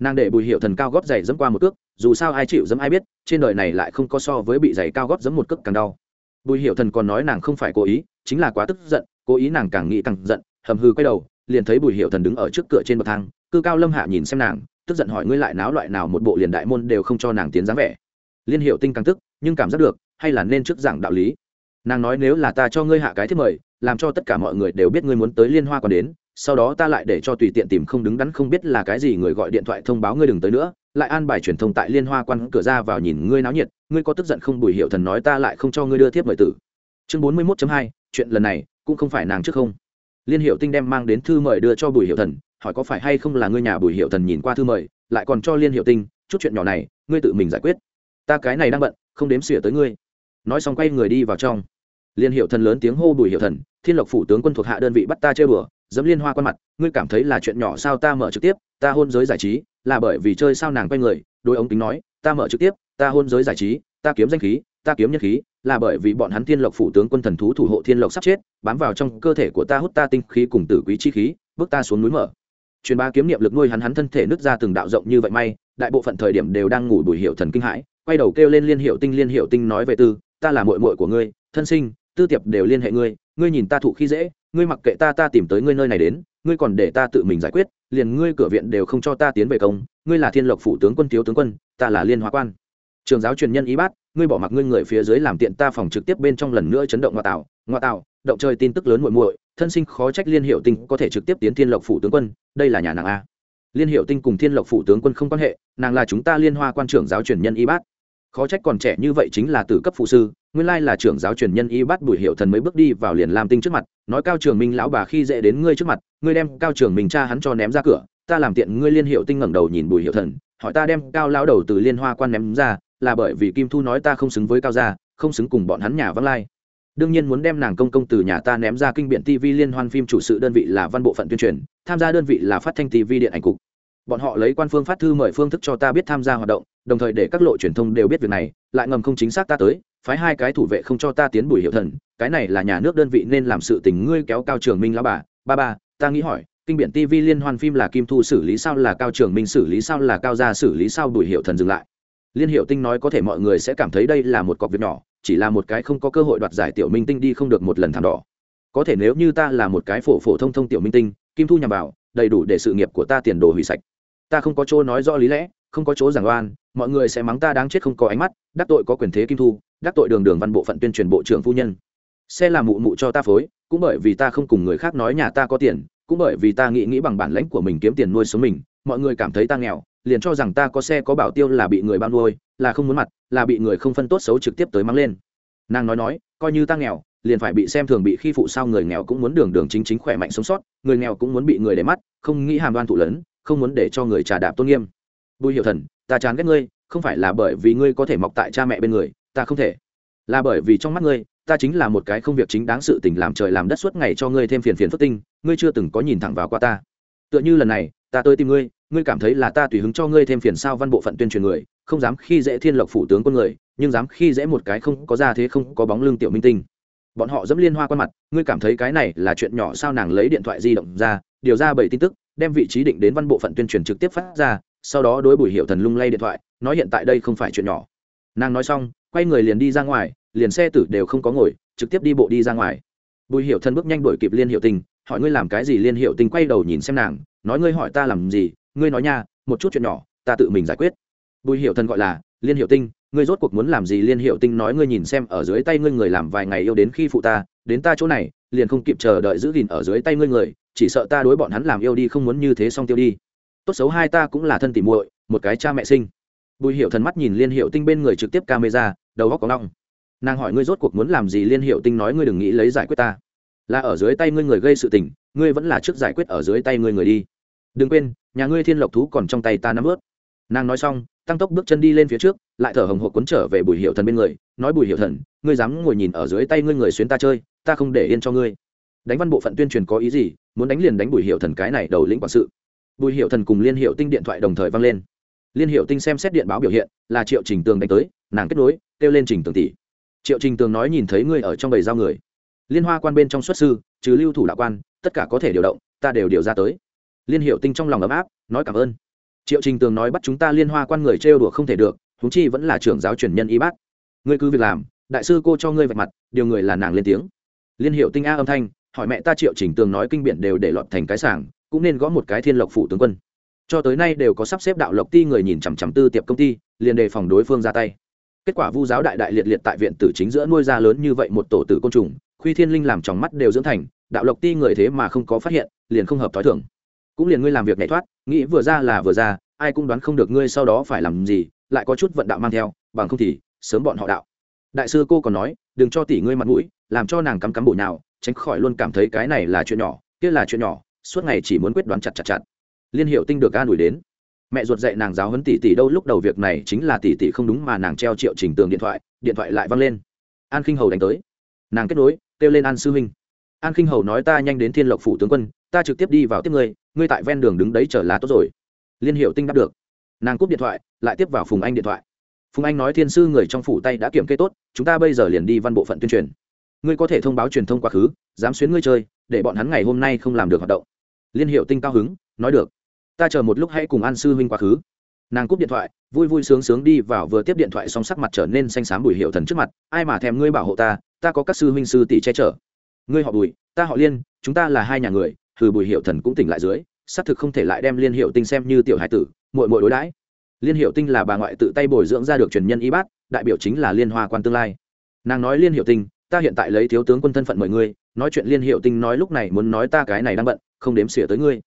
A: nàng để bùi hiệu thần cao gót giày dẫm qua một cước, dù sao ai chịu dẫm ai biết, trên đời này lại không có so với bị giày cao gót dẫm một cước càng đau. Bùi hiệu thần còn nói nàng không phải cố ý, chính là quá tức giận, cố ý nàng càng nghĩ càng giận, hầm hư quay đầu, liền thấy bùi hiệu thần đứng ở trước cửa trên bậc thang, cư cao lâm hạ nhìn xem nàng, tức giận hỏi ngươi lại náo loại nào một bộ liền đại môn đều không cho nàng tiến dáng vẻ. Liên hiệu tinh càng tức, nhưng cảm giác được, hay là nên trước giảng đạo lý. Nàng nói nếu là ta cho ngươi hạ cái thiết mời, làm cho tất cả mọi người đều biết ngươi muốn tới liên hoa còn đến sau đó ta lại để cho tùy tiện tìm không đứng đắn không biết là cái gì người gọi điện thoại thông báo ngươi đừng tới nữa, lại an bài truyền thông tại liên hoa quan cửa ra vào nhìn ngươi náo nhiệt, ngươi có tức giận không bùi hiệu thần nói ta lại không cho ngươi đưa thiếp mời tử. Chương bốn mươi mốt hai, chuyện lần này, cũng không phải nàng trước không. Liên hiệu tinh đem mang đến thư mời đưa cho bùi hiệu thần, hỏi có phải hay không là ngươi nhà bùi hiệu thần nhìn qua thư mời, lại còn cho liên hiệu tinh, chút chuyện nhỏ này, ngươi tự mình giải quyết. Ta cái này đang bận, không đếm xỉa tới ngươi. Nói xong quay người đi vào trong. Liên hiệu thần lớn tiếng hô bùi hiệu thần, thiên lộc phủ tướng quân thuộc hạ đơn vị bắt ta chơi bừa dẫm liên hoa quan mặt, ngươi cảm thấy là chuyện nhỏ sao ta mở trực tiếp, ta hôn giới giải trí, là bởi vì chơi sao nàng quay người. Đôi ống tính nói, ta mở trực tiếp, ta hôn giới giải trí, ta kiếm danh khí, ta kiếm nhân khí, là bởi vì bọn hắn thiên lộc phủ tướng quân thần thú thủ hộ thiên lộc sắp chết, bám vào trong cơ thể của ta hút ta tinh khí cùng tử quý chi khí, bước ta xuống núi mở. Truyền ba kiếm niệm lực nuôi hắn hắn thân thể nứt ra từng đạo rộng như vậy may, đại bộ phận thời điểm đều đang ngủ bùi hiệu thần kinh hãi, quay đầu kêu lên liên hiệu tinh, liên hiệu tinh nói về tư, ta là muội muội của ngươi, thân sinh, tư tiệp đều liên hệ ngươi ngươi nhìn ta thụ khi dễ ngươi mặc kệ ta ta tìm tới ngươi nơi này đến, ngươi còn để ta tự mình giải quyết, liền ngươi cửa viện đều không cho ta tiến về công, ngươi là thiên lộc phủ tướng quân, thiếu tướng quân, ta là liên hóa quan. Trường giáo truyền nhân ý bát, ngươi bỏ mặc ngươi người phía dưới làm tiện ta phòng trực tiếp bên trong lần nữa chấn động ngoại tạo ngoại tạo, động chơi tin tức lớn muội muội, thân sinh khó trách liên hiệu tinh có thể trực tiếp tiến thiên lộc phủ tướng quân, đây là nhà nàng a. Liên hiệu tinh cùng thiên lộc phủ tướng quân không quan hệ, nàng là chúng ta liên hoa quan trưởng giáo truyền nhân y bát. Khó trách còn trẻ như vậy chính là từ cấp phụ sư nguyên lai là trưởng giáo truyền nhân y bát bùi hiệu thần mới bước đi vào liền làm tinh trước mặt, nói cao trường minh, lão bà khi dễ đến ngươi trước mặt, ngươi đem cao trường minh cha hắn cho ném ra cửa, ta làm tiện ngươi liên hiệu tinh ngẩng đầu nhìn bùi hiệu thần, hỏi ta đem cao lão đầu từ liên hoa quan ném ra, là bởi vì kim thu nói ta không xứng với cao gia, không xứng cùng bọn hắn nhà văng lai. Đương nhiên muốn đem nàng công công từ nhà ta ném ra kinh biện tv liên hoan phim chủ sự đơn vị là văn bộ phận tuyên truyền, tham gia đơn vị là phát thanh tv điện ảnh cục. Bọn họ lấy quan phương phát thư mời phương thức cho ta biết tham gia hoạt động, đồng thời để các lộ truyền thông đều biết việc này, lại ngầm không chính xác ta tới phái hai cái thủ vệ không cho ta tiến bùi hiệu thần, cái này là nhà nước đơn vị nên làm sự tình ngươi kéo cao trường minh lao bà. Ba ba, ta nghĩ hỏi, kinh biển tv liên hoan phim là kim thu xử lý sao, là cao trường minh xử lý sao, là cao gia xử lý sao, bùi hiệu thần dừng lại. Liên hiệu tinh nói có thể mọi người sẽ cảm thấy đây là một cọc việc nhỏ, chỉ là một cái không có cơ hội đoạt giải tiểu minh tinh đi không được một lần thảm đỏ. Có thể nếu như ta là một cái phổ phổ thông thông tiểu minh tinh, kim thu nhằm vào đầy đủ để sự nghiệp của ta tiền đồ hủy sạch. Ta không có chỗ nói rõ lý lẽ, không có chỗ giảng oan, mọi người sẽ mắng ta đáng chết không có ánh mắt, đắc tội có quyền thế kim thu đắc tội đường đường văn bộ phận tuyên truyền bộ trưởng phu nhân. Xe làm mụ mụ cho ta phối, cũng bởi vì ta không cùng người khác nói nhà ta có tiền, cũng bởi vì ta nghĩ nghĩ bằng bản lãnh của mình kiếm tiền nuôi sống mình, mọi người cảm thấy ta nghèo, liền cho rằng ta có xe có bảo tiêu là bị người bao nuôi, là không muốn mặt, là bị người không phân tốt xấu trực tiếp tới mắng lên. Nàng nói nói, coi như ta nghèo, liền phải bị xem thường bị khi phụ sao người nghèo cũng muốn đường đường chính chính khỏe mạnh sống sót, người nghèo cũng muốn bị người để mắt, không nghĩ hàm đoan thụ lớn không muốn để cho người trà đạp tôn nghiêm. Bùi hiệu thần, ta chán ghét ngươi, không phải là bởi vì ngươi có thể mọc tại cha mẹ bên người ta không thể. Là bởi vì trong mắt ngươi, ta chính là một cái không việc chính đáng sự tình làm trời làm đất suốt ngày cho ngươi thêm phiền phiền phức tinh, ngươi chưa từng có nhìn thẳng vào qua ta. Tựa như lần này, ta tới tìm ngươi ngươi cảm thấy là ta tùy hứng cho ngươi thêm phiền sao văn bộ phận tuyên truyền người, không dám khi dễ thiên lộc phủ tướng quân người, nhưng dám khi dễ một cái không có ra thế không có bóng lưng tiểu minh tinh. Bọn họ dẫm liên hoa quan mặt, ngươi cảm thấy cái này là chuyện nhỏ sao nàng lấy điện thoại di động ra, điều ra bảy tin tức, đem vị trí định đến văn bộ phận tuyên truyền trực tiếp phát ra, sau đó đối bùi hiệu thần lung lay điện thoại, nói hiện tại đây không phải chuyện nhỏ. Nàng nói xong quay người liền đi ra ngoài, liền xe tử đều không có ngồi, trực tiếp đi bộ đi ra ngoài. Bùi hiệu Thân bước nhanh đuổi kịp liên hiệu tình, hỏi ngươi làm cái gì? Liên hiệu tình quay đầu nhìn xem nàng, nói ngươi hỏi ta làm gì, ngươi nói nha, một chút chuyện nhỏ, ta tự mình giải quyết. Bùi hiệu Thân gọi là, liên hiệu tinh, ngươi rốt cuộc muốn làm gì? Liên hiệu tinh nói ngươi nhìn xem ở dưới tay ngươi người làm vài ngày yêu đến khi phụ ta, đến ta chỗ này, liền không kịp chờ đợi giữ gìn ở dưới tay ngươi người, chỉ sợ ta đối bọn hắn làm yêu đi không muốn như thế xong tiêu đi. Tốt xấu hai ta cũng là thân tỉ muội, một cái cha mẹ sinh bùi hiệu thần mắt nhìn liên hiệu tinh bên người trực tiếp camera, đầu góc có nong nàng hỏi ngươi rốt cuộc muốn làm gì? Liên hiệu tinh nói ngươi đừng nghĩ lấy giải quyết ta. Là ở dưới tay ngươi người gây sự tình, ngươi vẫn là trước giải quyết ở dưới tay ngươi người đi. Đừng quên, nhà ngươi thiên lộc thú còn trong tay ta nắm ướt. Nàng nói xong, tăng tốc bước chân đi lên phía trước, lại thở hồng hộc cuốn trở về bùi hiệu thần bên người, nói bùi hiệu thần, ngươi dám ngồi nhìn ở dưới tay ngươi người xuyến ta chơi, ta không để yên cho ngươi. Đánh văn bộ phận tuyên truyền có ý gì? Muốn đánh liền đánh bùi hiệu thần cái này đầu lĩnh quản sự. Bùi hiệu thần cùng liên hiệu tinh điện thoại đồng thời vang lên liên hiệu tinh xem xét điện báo biểu hiện, là triệu trình tường đánh tới, nàng kết nối, kêu lên trình tường tỷ. Triệu trình tường nói nhìn thấy ngươi ở trong bầy giao người. Liên hoa quan bên trong xuất sư, trừ lưu thủ đạo quan, tất cả có thể điều động, ta đều điều ra tới. Liên hiệu tinh trong lòng ấm áp, nói cảm ơn. Triệu trình tường nói bắt chúng ta liên hoa quan người trêu đùa không thể được húng chi vẫn là trưởng giáo truyền nhân y bác. Ngươi cứ việc làm, đại sư cô cho ngươi vạch mặt, điều người là nàng lên tiếng. Liên hiệu tinh a âm thanh, hỏi mẹ ta triệu trình tường nói kinh biện đều để lọt thành cái sảng, cũng nên gõ một cái thiên lộc phủ tướng quân cho tới nay đều có sắp xếp đạo lộc ti người nhìn chằm chằm tư tiệp công ty, liền đề phòng đối phương ra tay. Kết quả vu giáo đại đại liệt liệt tại viện tử chính giữa nuôi ra lớn như vậy một tổ tử côn trùng, khuy thiên linh làm tròng mắt đều dưỡng thành, đạo lộc ti người thế mà không có phát hiện, liền không hợp t h ó i thưởng cũng liền ngươi làm việc nhảy thoát, nghĩ vừa ra là vừa ra, ai cũng đoán không được ngươi sau đó phải làm gì, lại có chút vận đạo mang theo, bằng không thì sớm bọn họ đạo. Đại sư cô còn nói, đừng cho tỷ ngươi mặt mũi, làm cho nàng cắm cắm bụi nào, tránh khỏi luôn cảm thấy cái này là chuyện nhỏ, kia là chuyện nhỏ, suốt ngày chỉ muốn quyết đoán chặt chặt chặt liên hiệu tinh được an ủi đến. Mẹ ruột dạy nàng giáo huấn tỷ tỷ đâu, lúc đầu việc này chính là tỷ tỷ không đúng mà nàng treo triệu trình tường điện thoại điện thoại lại văng lên. An khinh hầu đánh tới. Nàng kết nối, kêu lên an sư huynh. An khinh hầu nói ta nhanh đến thiên lộc phủ tướng quân, ta trực tiếp đi vào tiếp ngươi ngươi tại ven đường đứng đấy chờ là tốt rồi. Liên hiệu tinh đáp được. Nàng cúp điện thoại, lại tiếp vào phùng anh điện thoại. Phùng anh nói thiên sư người trong phủ tay đã kiểm kê tốt, chúng ta bây giờ liền đi văn bộ phận tuyên truyền. Ngươi có thể thông báo truyền thông quá khứ, dám xuyến ngươi chơi, để bọn hắn ngày hôm nay không làm được hoạt động. Liên hiệu tinh cao hứng, nói được ta chờ một lúc hãy cùng an sư huynh quá khứ. Nàng cúp điện thoại, vui vui sướng sướng đi vào vừa tiếp điện thoại song sắc mặt trở nên xanh xám bùi hiệu thần trước mặt, ai mà thèm ngươi bảo hộ ta ta có các sư huynh sư tỷ che chở. Ngươi họ bùi, ta họ liên, chúng ta là hai nhà người thử bùi hiệu thần cũng tỉnh lại dưới, xác thực không thể lại đem liên hiệu tinh xem như tiểu hải tử mội mội đối đãi. Liên hiệu tinh là bà ngoại tự tay bồi dưỡng ra được truyền nhân y bát, đại biểu chính là liên hoa quan tương lai. Nàng nói liên hiệu tinh, ta hiện tại lấy thiếu tướng quân thân phận mời ngươi, nói chuyện liên hiệu tinh nói lúc này muốn nói ta cái này đang bận, không đếm xỉa tới ngươi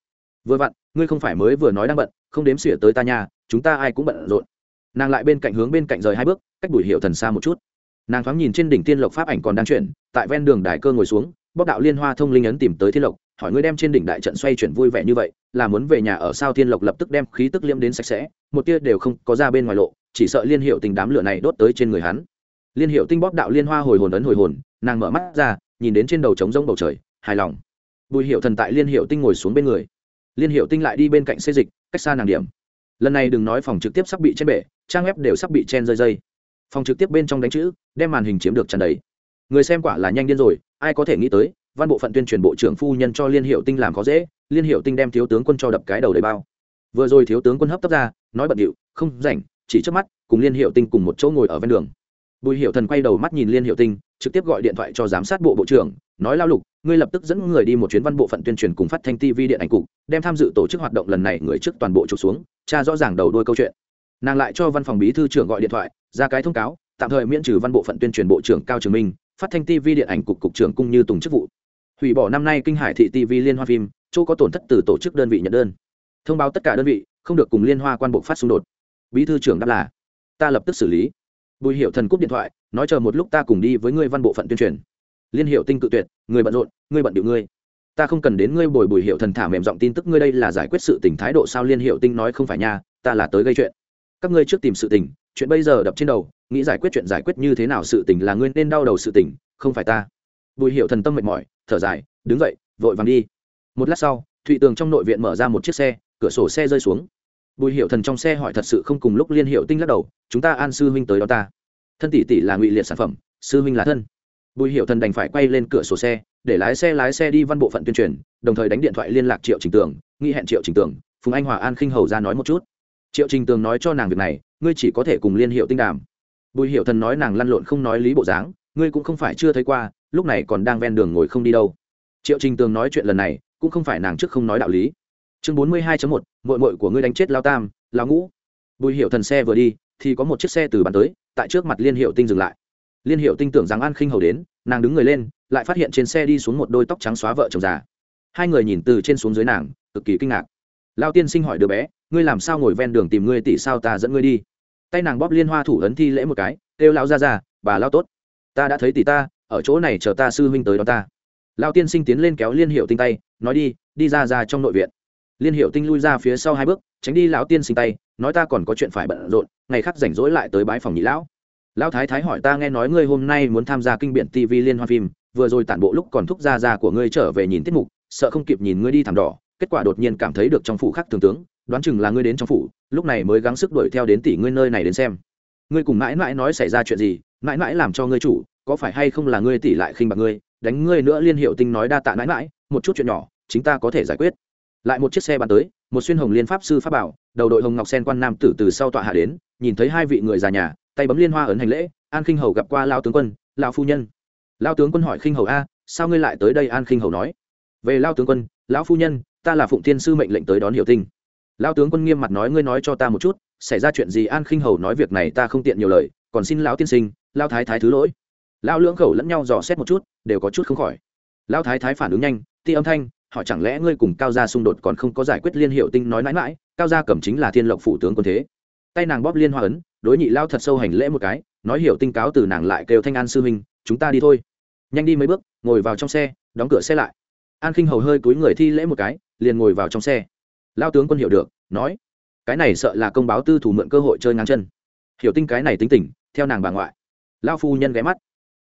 A: vừa vặn, ngươi không phải mới vừa nói đang bận, không đếm xỉa tới ta nhà chúng ta ai cũng bận rộn. Nàng lại bên cạnh hướng bên cạnh rời hai bước, cách bùi hiệu thần xa một chút. Nàng thoáng nhìn trên đỉnh tiên lộc pháp ảnh còn đang chuyển, tại ven đường đại cơ ngồi xuống bóc đạo liên hoa thông linh ấn tìm tới thiên lộc, hỏi ngươi đem trên đỉnh đại trận xoay chuyển vui vẻ như vậy, là muốn về nhà ở sao thiên lộc lập tức đem khí tức liêm đến sạch sẽ, một tia đều không có ra bên ngoài lộ, chỉ sợ liên hiệu tình đám lửa này đốt tới trên người hắn. Liên hiệu tinh bóp đạo liên hoa hồi hồn ấn hồi hồn, nàng mở mắt ra, nhìn đến trên đầu trống rông bầu trời, hài lòng. Bùi hiệu thần tại liên hiệu tinh ngồi xuống bên người liên hiệu tinh lại đi bên cạnh xê dịch, cách xa nàng điểm. Lần này đừng nói phòng trực tiếp sắp bị chen bể, trang web đều sắp bị chen rơi dây phòng trực tiếp bên trong đánh chữ, đem màn hình chiếm được tràn đầy. Người xem quả là nhanh điên rồi, ai có thể nghĩ tới, văn bộ phận tuyên truyền bộ trưởng phu nhân cho liên hiệu tinh làm khó dễ, liên hiệu tinh đem thiếu tướng quân cho đập cái đầu đầy bao. Vừa rồi thiếu tướng quân hấp tấp ra, nói bận điệu, không rảnh, chỉ trước mắt, cùng liên hiệu tinh cùng một chỗ ngồi ở ven đường bùi hiệu thần quay đầu mắt nhìn liên hiệu tinh, trực tiếp gọi điện thoại cho giám sát bộ bộ trưởng, nói lao lục, ngươi lập tức dẫn người đi một chuyến văn bộ phận tuyên truyền cùng phát thanh tv điện ảnh cục, đem tham dự tổ chức hoạt động lần này người trước toàn bộ trục xuống cha rõ ràng đầu đuôi câu chuyện. Nàng lại cho văn phòng bí thư trưởng gọi điện thoại, ra cái thông cáo, tạm thời miễn trừ văn bộ phận tuyên truyền bộ trưởng cao trường minh, phát thanh tv điện ảnh cục cục trưởng cung như tùng chức vụ. Hủy bỏ năm nay kinh hải thị tv liên hoa phim, chỗ có tổn thất từ tổ chức đơn vị nhận đơn. Thông báo tất cả đơn vị, không được cùng liên hoa quan bộ phát xung đột. Bí thư trưởng đáp là, ta lập tức xử lý bùi hiệu thần cúp điện thoại, nói chờ một lúc ta cùng đi với ngươi văn bộ phận tuyên truyền. Liên hiệu tinh cự tuyệt, người bận rộn ngươi bận điệu ngươi. Ta không cần đến ngươi bồi bùi hiệu thần thả mềm giọng tin tức ngươi đây là giải quyết sự tình thái độ sao liên hiệu tinh nói không phải nha, ta là tới gây chuyện. Các ngươi trước tìm sự tình, chuyện bây giờ đập trên đầu, nghĩ giải quyết chuyện giải quyết như thế nào sự tình là ngươi nên đau đầu sự tình, không phải ta. Bùi hiệu thần tâm mệt mỏi, thở dài, đứng dậy, vội vàng đi. Một lát sau, thụy tường trong nội viện mở ra một chiếc xe, cửa sổ xe rơi xuống bùi hiệu thần trong xe hỏi thật sự không cùng lúc liên hiệu tinh lắc đầu, chúng ta an sư huynh tới đó ta. Thân tỷ tỷ là ngụy liệt sản phẩm, sư huynh là thân. Bùi hiệu thần đành phải quay lên cửa sổ xe, để lái xe lái xe đi văn bộ phận tuyên truyền, đồng thời đánh điện thoại liên lạc triệu trình tường nghị hẹn triệu trình tường, phùng anh hòa an khinh hầu ra nói một chút. Triệu trình tường nói cho nàng việc này, ngươi chỉ có thể cùng liên hiệu tinh đàm. Bùi hiệu thần nói nàng lăn lộn không nói lý bộ dáng, ngươi cũng không phải chưa thấy qua, lúc này còn đang ven đường ngồi không đi đâu. Triệu trình tường nói chuyện lần này, cũng không phải nàng trước không nói đạo lý chương bốn mươi hai một mội mội của ngươi đánh chết lao tam, lao ngũ. Bùi hiệu thần xe vừa đi, thì có một chiếc xe từ bàn tới, tại trước mặt liên hiệu tinh dừng lại. Liên hiệu tinh tưởng rằng an khinh hầu đến, nàng đứng người lên, lại phát hiện trên xe đi xuống một đôi tóc trắng xóa vợ chồng già. Hai người nhìn từ trên xuống dưới nàng, cực kỳ kinh ngạc. Lao tiên sinh hỏi đứa bé, ngươi làm sao ngồi ven đường tìm ngươi tỷ sao ta dẫn ngươi đi? Tay nàng bóp liên hoa thủ ấn thi lễ một cái, kêu lao ra ra, bà lao tốt. Ta đã thấy tỷ ta, ở chỗ này chờ ta sư huynh tới đó ta. Lao tiên sinh tiến lên kéo liên hiệu tinh tay, nói đi đi ra ra trong nội viện liên hiệu tinh lui ra phía sau hai bước, tránh đi lão tiên sinh tay, nói ta còn có chuyện phải bận rộn, ngày khác rảnh rỗi lại tới bái phòng nhị lão. Lão thái thái hỏi ta nghe nói ngươi hôm nay muốn tham gia kinh biện tv liên hoan phim, vừa rồi tản bộ lúc còn thúc ra ra của ngươi trở về nhìn tiết mục, sợ không kịp nhìn ngươi đi thảm đỏ, kết quả đột nhiên cảm thấy được trong phủ khác thường tướng, đoán chừng là ngươi đến trong phủ, lúc này mới gắng sức đuổi theo đến tỷ ngươi nơi này đến xem. Ngươi cùng mãi mãi nói xảy ra chuyện gì, mãi mãi làm cho ngươi chủ, có phải hay không là ngươi tỷ lại khinh bạc ngươi, đánh ngươi nữa liên hiệu tinh nói đa tạ mãi mãi, một chút chuyện nhỏ, chính ta có thể giải quyết lại một chiếc xe bắn tới, một xuyên hồng liên pháp sư pháp bảo, đầu đội hồng ngọc sen quan nam tử từ sau tọa hạ đến, nhìn thấy hai vị người già nhà, tay bấm liên hoa ấn hành lễ, an khinh hầu gặp qua lao tướng quân lao phu nhân. Lao tướng quân hỏi khinh hầu, a, sao ngươi lại tới đây? An khinh hầu nói, về lao tướng quân, lão phu nhân, ta là phụng tiên sư mệnh lệnh tới đón hiểu tinh lao tướng quân nghiêm mặt nói, ngươi nói cho ta một chút, xảy ra chuyện gì? An khinh hầu nói, việc này ta không tiện nhiều lời, còn xin lão tiên sinh lao thái thái thứ lỗi. Lao lưỡng khẩu lẫn nhau dò xét một chút, đều có chút không khỏi. Lao thái thái phản ứng nhanh, ti âm thanh họ chẳng lẽ ngươi cùng cao gia xung đột còn không có giải quyết liên hiệu tinh nói mãi mãi, cao gia cẩm chính là thiên lộc phủ tướng quân thế. Tay nàng bóp liên hoa ấn, đối nhị lao thật sâu hành lễ một cái, nói hiểu tinh cáo từ nàng lại kêu thanh an sư huynh, chúng ta đi thôi. Nhanh đi mấy bước, ngồi vào trong xe, đóng cửa xe lại. An khinh hầu hơi túi người thi lễ một cái, liền ngồi vào trong xe. Lao tướng quân hiểu được, nói, cái này sợ là công báo tư thủ mượn cơ hội chơi ngang chân. Hiểu tinh cái này tính tình, theo nàng bà ngoại. Lao phu nhân ghé mắt.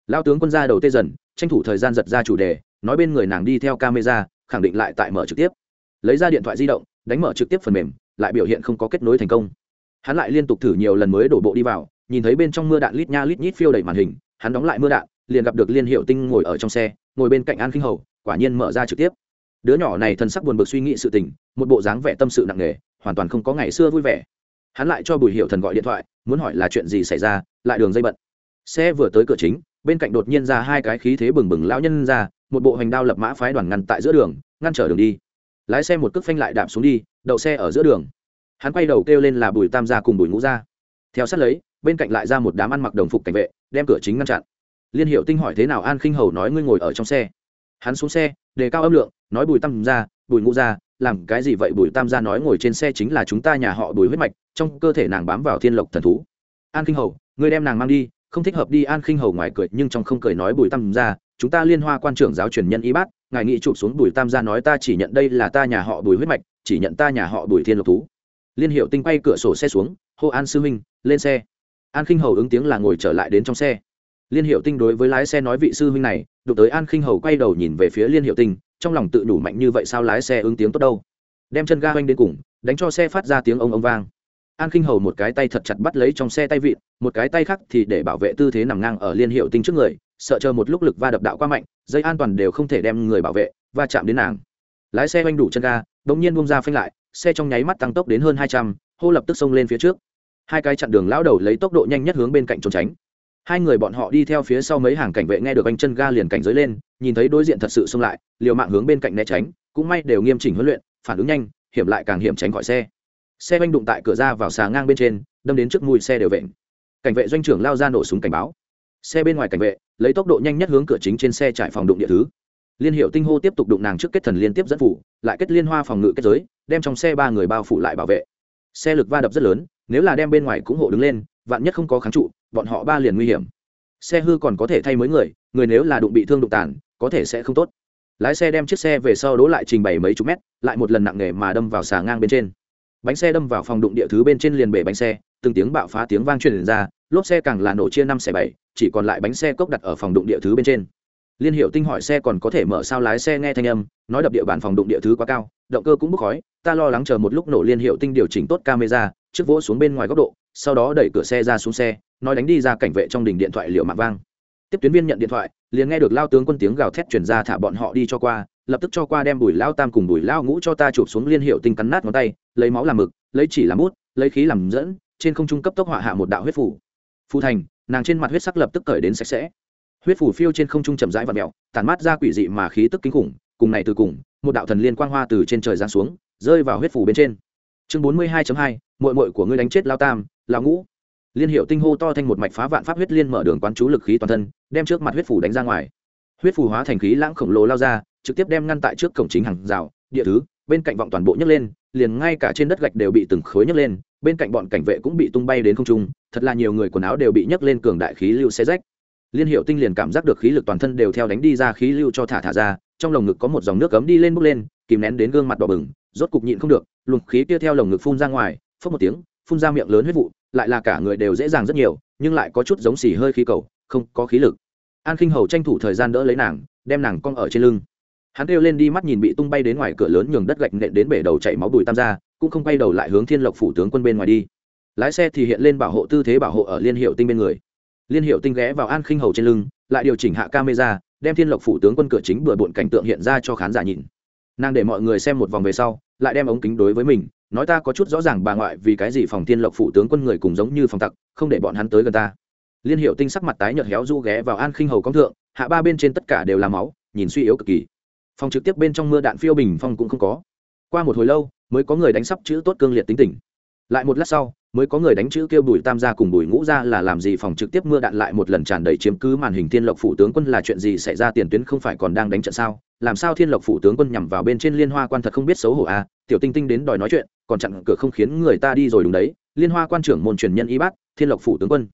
A: Lao tướng quân ra đầu tê dần, tranh thủ thời gian giật ra chủ đề, nói bên người nàng đi theo camera khẳng định lại tại mở trực tiếp. Lấy ra điện thoại di động, đánh mở trực tiếp phần mềm, lại biểu hiện không có kết nối thành công. Hắn lại liên tục thử nhiều lần mới đổ bộ đi vào, nhìn thấy bên trong mưa đạn lít nha lít nhít phiêu đầy màn hình, hắn đóng lại mưa đạn, liền gặp được liên hiệu tinh ngồi ở trong xe, ngồi bên cạnh an khinh hầu, quả nhiên mở ra trực tiếp. Đứa nhỏ này thần sắc buồn bực suy nghĩ sự tình, một bộ dáng vẻ tâm sự nặng nề, hoàn toàn không có ngày xưa vui vẻ. Hắn lại cho bùi hiệu thần gọi điện thoại, muốn hỏi là chuyện gì xảy ra, lại đường dây bận. Xe vừa tới cửa chính, bên cạnh đột nhiên ra hai cái khí thế bừng bừng lão nhân ra một bộ hành đao lập mã phái đoàn ngăn tại giữa đường, ngăn trở đường đi. Lái xe một cước phanh lại đạp xuống đi, đậu xe ở giữa đường. Hắn quay đầu kêu lên là bùi tam gia cùng bùi ngũ gia. Theo sát lấy, bên cạnh lại ra một đám ăn mặc đồng phục cảnh vệ, đem cửa chính ngăn chặn. Liên hiệu tinh hỏi thế nào an khinh hầu nói ngươi ngồi ở trong xe. Hắn xuống xe, đề cao âm lượng, nói bùi tam gia, bùi ngũ gia, làm cái gì vậy bùi tam gia nói ngồi trên xe chính là chúng ta nhà họ bùi huyết mạch, trong cơ thể nàng bám vào thiên lộc thần thú. An khinh hầu, ngươi đem nàng mang đi, không thích hợp đi an khinh hầu ngoài cười, nhưng trong không cười nói bùi tam gia chúng ta liên hoa quan trưởng giáo truyền nhân y bát, ngài nghị chụp xuống bùi tam gia nói ta chỉ nhận đây là ta nhà họ bùi huyết mạch, chỉ nhận ta nhà họ bùi thiên lộc thú. Liên hiệu tinh quay cửa sổ xe xuống, hô an sư minh lên xe. An khinh hầu ứng tiếng là ngồi trở lại đến trong xe. Liên hiệu tinh đối với lái xe nói vị sư huynh này, đụng tới an khinh hầu quay đầu nhìn về phía liên hiệu tinh, trong lòng tự đủ mạnh như vậy sao lái xe ứng tiếng tốt đâu. Đem chân ga oanh đến cùng, đánh cho xe phát ra tiếng ông ông vang. An khinh hầu một cái tay thật chặt bắt lấy trong xe tay vịn, một cái tay khác thì để bảo vệ tư thế nằm ngang ở liên hiệu tinh trước người sợ chờ một lúc lực va đập đạo quá mạnh, dây an toàn đều không thể đem người bảo vệ, va chạm đến nàng. Lái xe oanh đủ chân ga bỗng nhiên buông ra phanh lại, xe trong nháy mắt tăng tốc đến hơn hai trăm, hô lập tức xông lên phía trước. Hai cái chặn đường lão đầu lấy tốc độ nhanh nhất hướng bên cạnh trốn tránh. Hai người bọn họ đi theo phía sau mấy hàng cảnh vệ nghe được anh chân ga liền cảnh giới lên, nhìn thấy đối diện thật sự xông lại, liều mạng hướng bên cạnh né tránh, cũng may đều nghiêm chỉnh huấn luyện, phản ứng nhanh, hiểm lại càng hiểm tránh khỏi xe. Xe oanh đụng tại cửa ra vào xà ngang bên trên, đâm đến trước mùi xe đều vện. Cảnh vệ doanh trưởng lao ra nổ súng cảnh báo xe bên ngoài cảnh vệ, lấy tốc độ nhanh nhất hướng cửa chính trên xe trải phòng đụng địa thứ. Liên hiệu tinh hô tiếp tục đụng nàng trước kết thần liên tiếp dẫn phủ, lại kết liên hoa phòng ngự kết giới, đem trong xe ba người bao phủ lại bảo vệ. Xe lực va đập rất lớn, nếu là đem bên ngoài cũng hộ đứng lên, vạn nhất không có kháng trụ, bọn họ ba liền nguy hiểm. Xe hư còn có thể thay mới người người nếu là đụng bị thương đụng tàn, có thể sẽ không tốt. Lái xe đem chiếc xe về sau đỗ lại trình bày mấy chục mét, lại một lần nặng nề mà đâm vào xà ngang bên trên. Bánh xe đâm vào phòng đụng địa thứ bên trên liền bể bánh xe từng tiếng bạo phá tiếng vang truyền ra, lốp xe càng là nổ chia năm xẻ bảy, chỉ còn lại bánh xe cốc đặt ở phòng đụng địa thứ bên trên. Liên hiệu tinh hỏi xe còn có thể mở sao lái xe nghe thanh âm, nói đập địa bàn phòng đụng địa thứ quá cao, động cơ cũng bốc khói, ta lo lắng chờ một lúc nổ liên hiệu tinh điều chỉnh tốt camera, trước vỗ xuống bên ngoài góc độ, sau đó đẩy cửa xe ra xuống xe, nói đánh đi ra cảnh vệ trong đỉnh điện thoại liệu mạng vang. Tiếp tuyến viên nhận điện thoại, liền nghe được lao tướng quân tiếng gào thét chuyển ra thả bọn họ đi cho qua, lập tức cho qua đem bùi lao tam cùng bùi lao ngũ cho ta chụp xuống liên hiệu tinh cắn nát ngón tay, lấy máu làm mực, lấy chỉ làm bút, lấy khí làm dẫn trên không trung cấp tốc họa hạ một đạo huyết phủ. Phù thành, nàng trên mặt huyết sắc lập tức cởi đến sạch sẽ. Huyết phủ phiêu trên không trung chậm rãi và mẹo tàn mát ra quỷ dị mà khí tức kinh khủng, cùng này từ cùng, một đạo thần liên quang hoa từ trên trời giáng xuống, rơi vào huyết phủ bên trên. Chương bốn mươi hai hai mội mội của ngươi đánh chết lao tam lao ngũ. Liên hiệu tinh hô to thanh một mạch phá vạn pháp huyết liên mở đường quán chú lực khí toàn thân, đem trước mặt huyết phủ đánh ra ngoài. Huyết phủ hóa thành khí lãng khổng lồ lao ra, trực tiếp đem ngăn tại trước cổng chính hàng rào, địa thứ, bên cạnh vọng toàn bộ nhấc lên liền ngay cả trên đất gạch đều bị từng khối nhấc lên, bên cạnh bọn cảnh vệ cũng bị tung bay đến không trung, thật là nhiều người quần áo đều bị nhấc lên cường đại khí lưu xe rách. Liên hiệu tinh liền cảm giác được khí lực toàn thân đều theo đánh đi ra khí lưu cho thả thả ra, trong lồng ngực có một dòng nước cấm đi lên bốc lên, kìm nén đến gương mặt đỏ bừng, rốt cục nhịn không được, luồng khí kia theo lồng ngực phun ra ngoài phớt một tiếng, phun ra miệng lớn huyết vụ, lại là cả người đều dễ dàng rất nhiều, nhưng lại có chút giống xì hơi khí cầu, không có khí lực. An khinh hầu tranh thủ thời gian đỡ lấy nàng, đem nàng cong ở trên lưng hắn kêu lên đi mắt nhìn bị tung bay đến ngoài cửa lớn nhường đất gạch nện đến bể đầu chảy máu bùi tam ra cũng không quay đầu lại hướng thiên lộc phủ tướng quân bên ngoài đi. Lái xe thì hiện lên bảo hộ tư thế bảo hộ ở liên hiệu tinh bên người. Liên hiệu tinh ghé vào an khinh hầu trên lưng, lại điều chỉnh hạ camera, đem thiên lộc phủ tướng quân cửa chính bừa bộn cảnh tượng hiện ra cho khán giả nhìn. Nàng để mọi người xem một vòng về sau, lại đem ống kính đối với mình, nói ta có chút rõ ràng bà ngoại vì cái gì phòng thiên lộc phủ tướng quân người cùng giống như phòng tặc, không để bọn hắn tới gần ta. Liên hiệu tinh sắc mặt tái nhợt héo du ghé vào an khinh hầu công thượng, hạ ba bên trên tất cả đều là máu, nhìn suy yếu cực kỳ phòng trực tiếp bên trong mưa đạn phiêu bình phong cũng không có. Qua một hồi lâu, mới có người đánh sắp chữ tốt cương liệt tính tình. Lại một lát sau, mới có người đánh chữ kêu bùi tam gia cùng bùi ngũ gia là làm gì phòng trực tiếp mưa đạn lại một lần tràn đầy chiếm cứ màn hình thiên lộc phủ tướng quân là chuyện gì xảy ra tiền tuyến không phải còn đang đánh trận sao? Làm sao thiên lộc phủ tướng quân nhằm vào bên trên liên hoa quan thật không biết xấu hổ à? Tiểu tinh tinh đến đòi nói chuyện, còn chặn cửa không khiến người ta đi rồi đúng đấy. Liên hoa quan trưởng môn truyền nhân y bát, thiên lộc phủ tướng quân.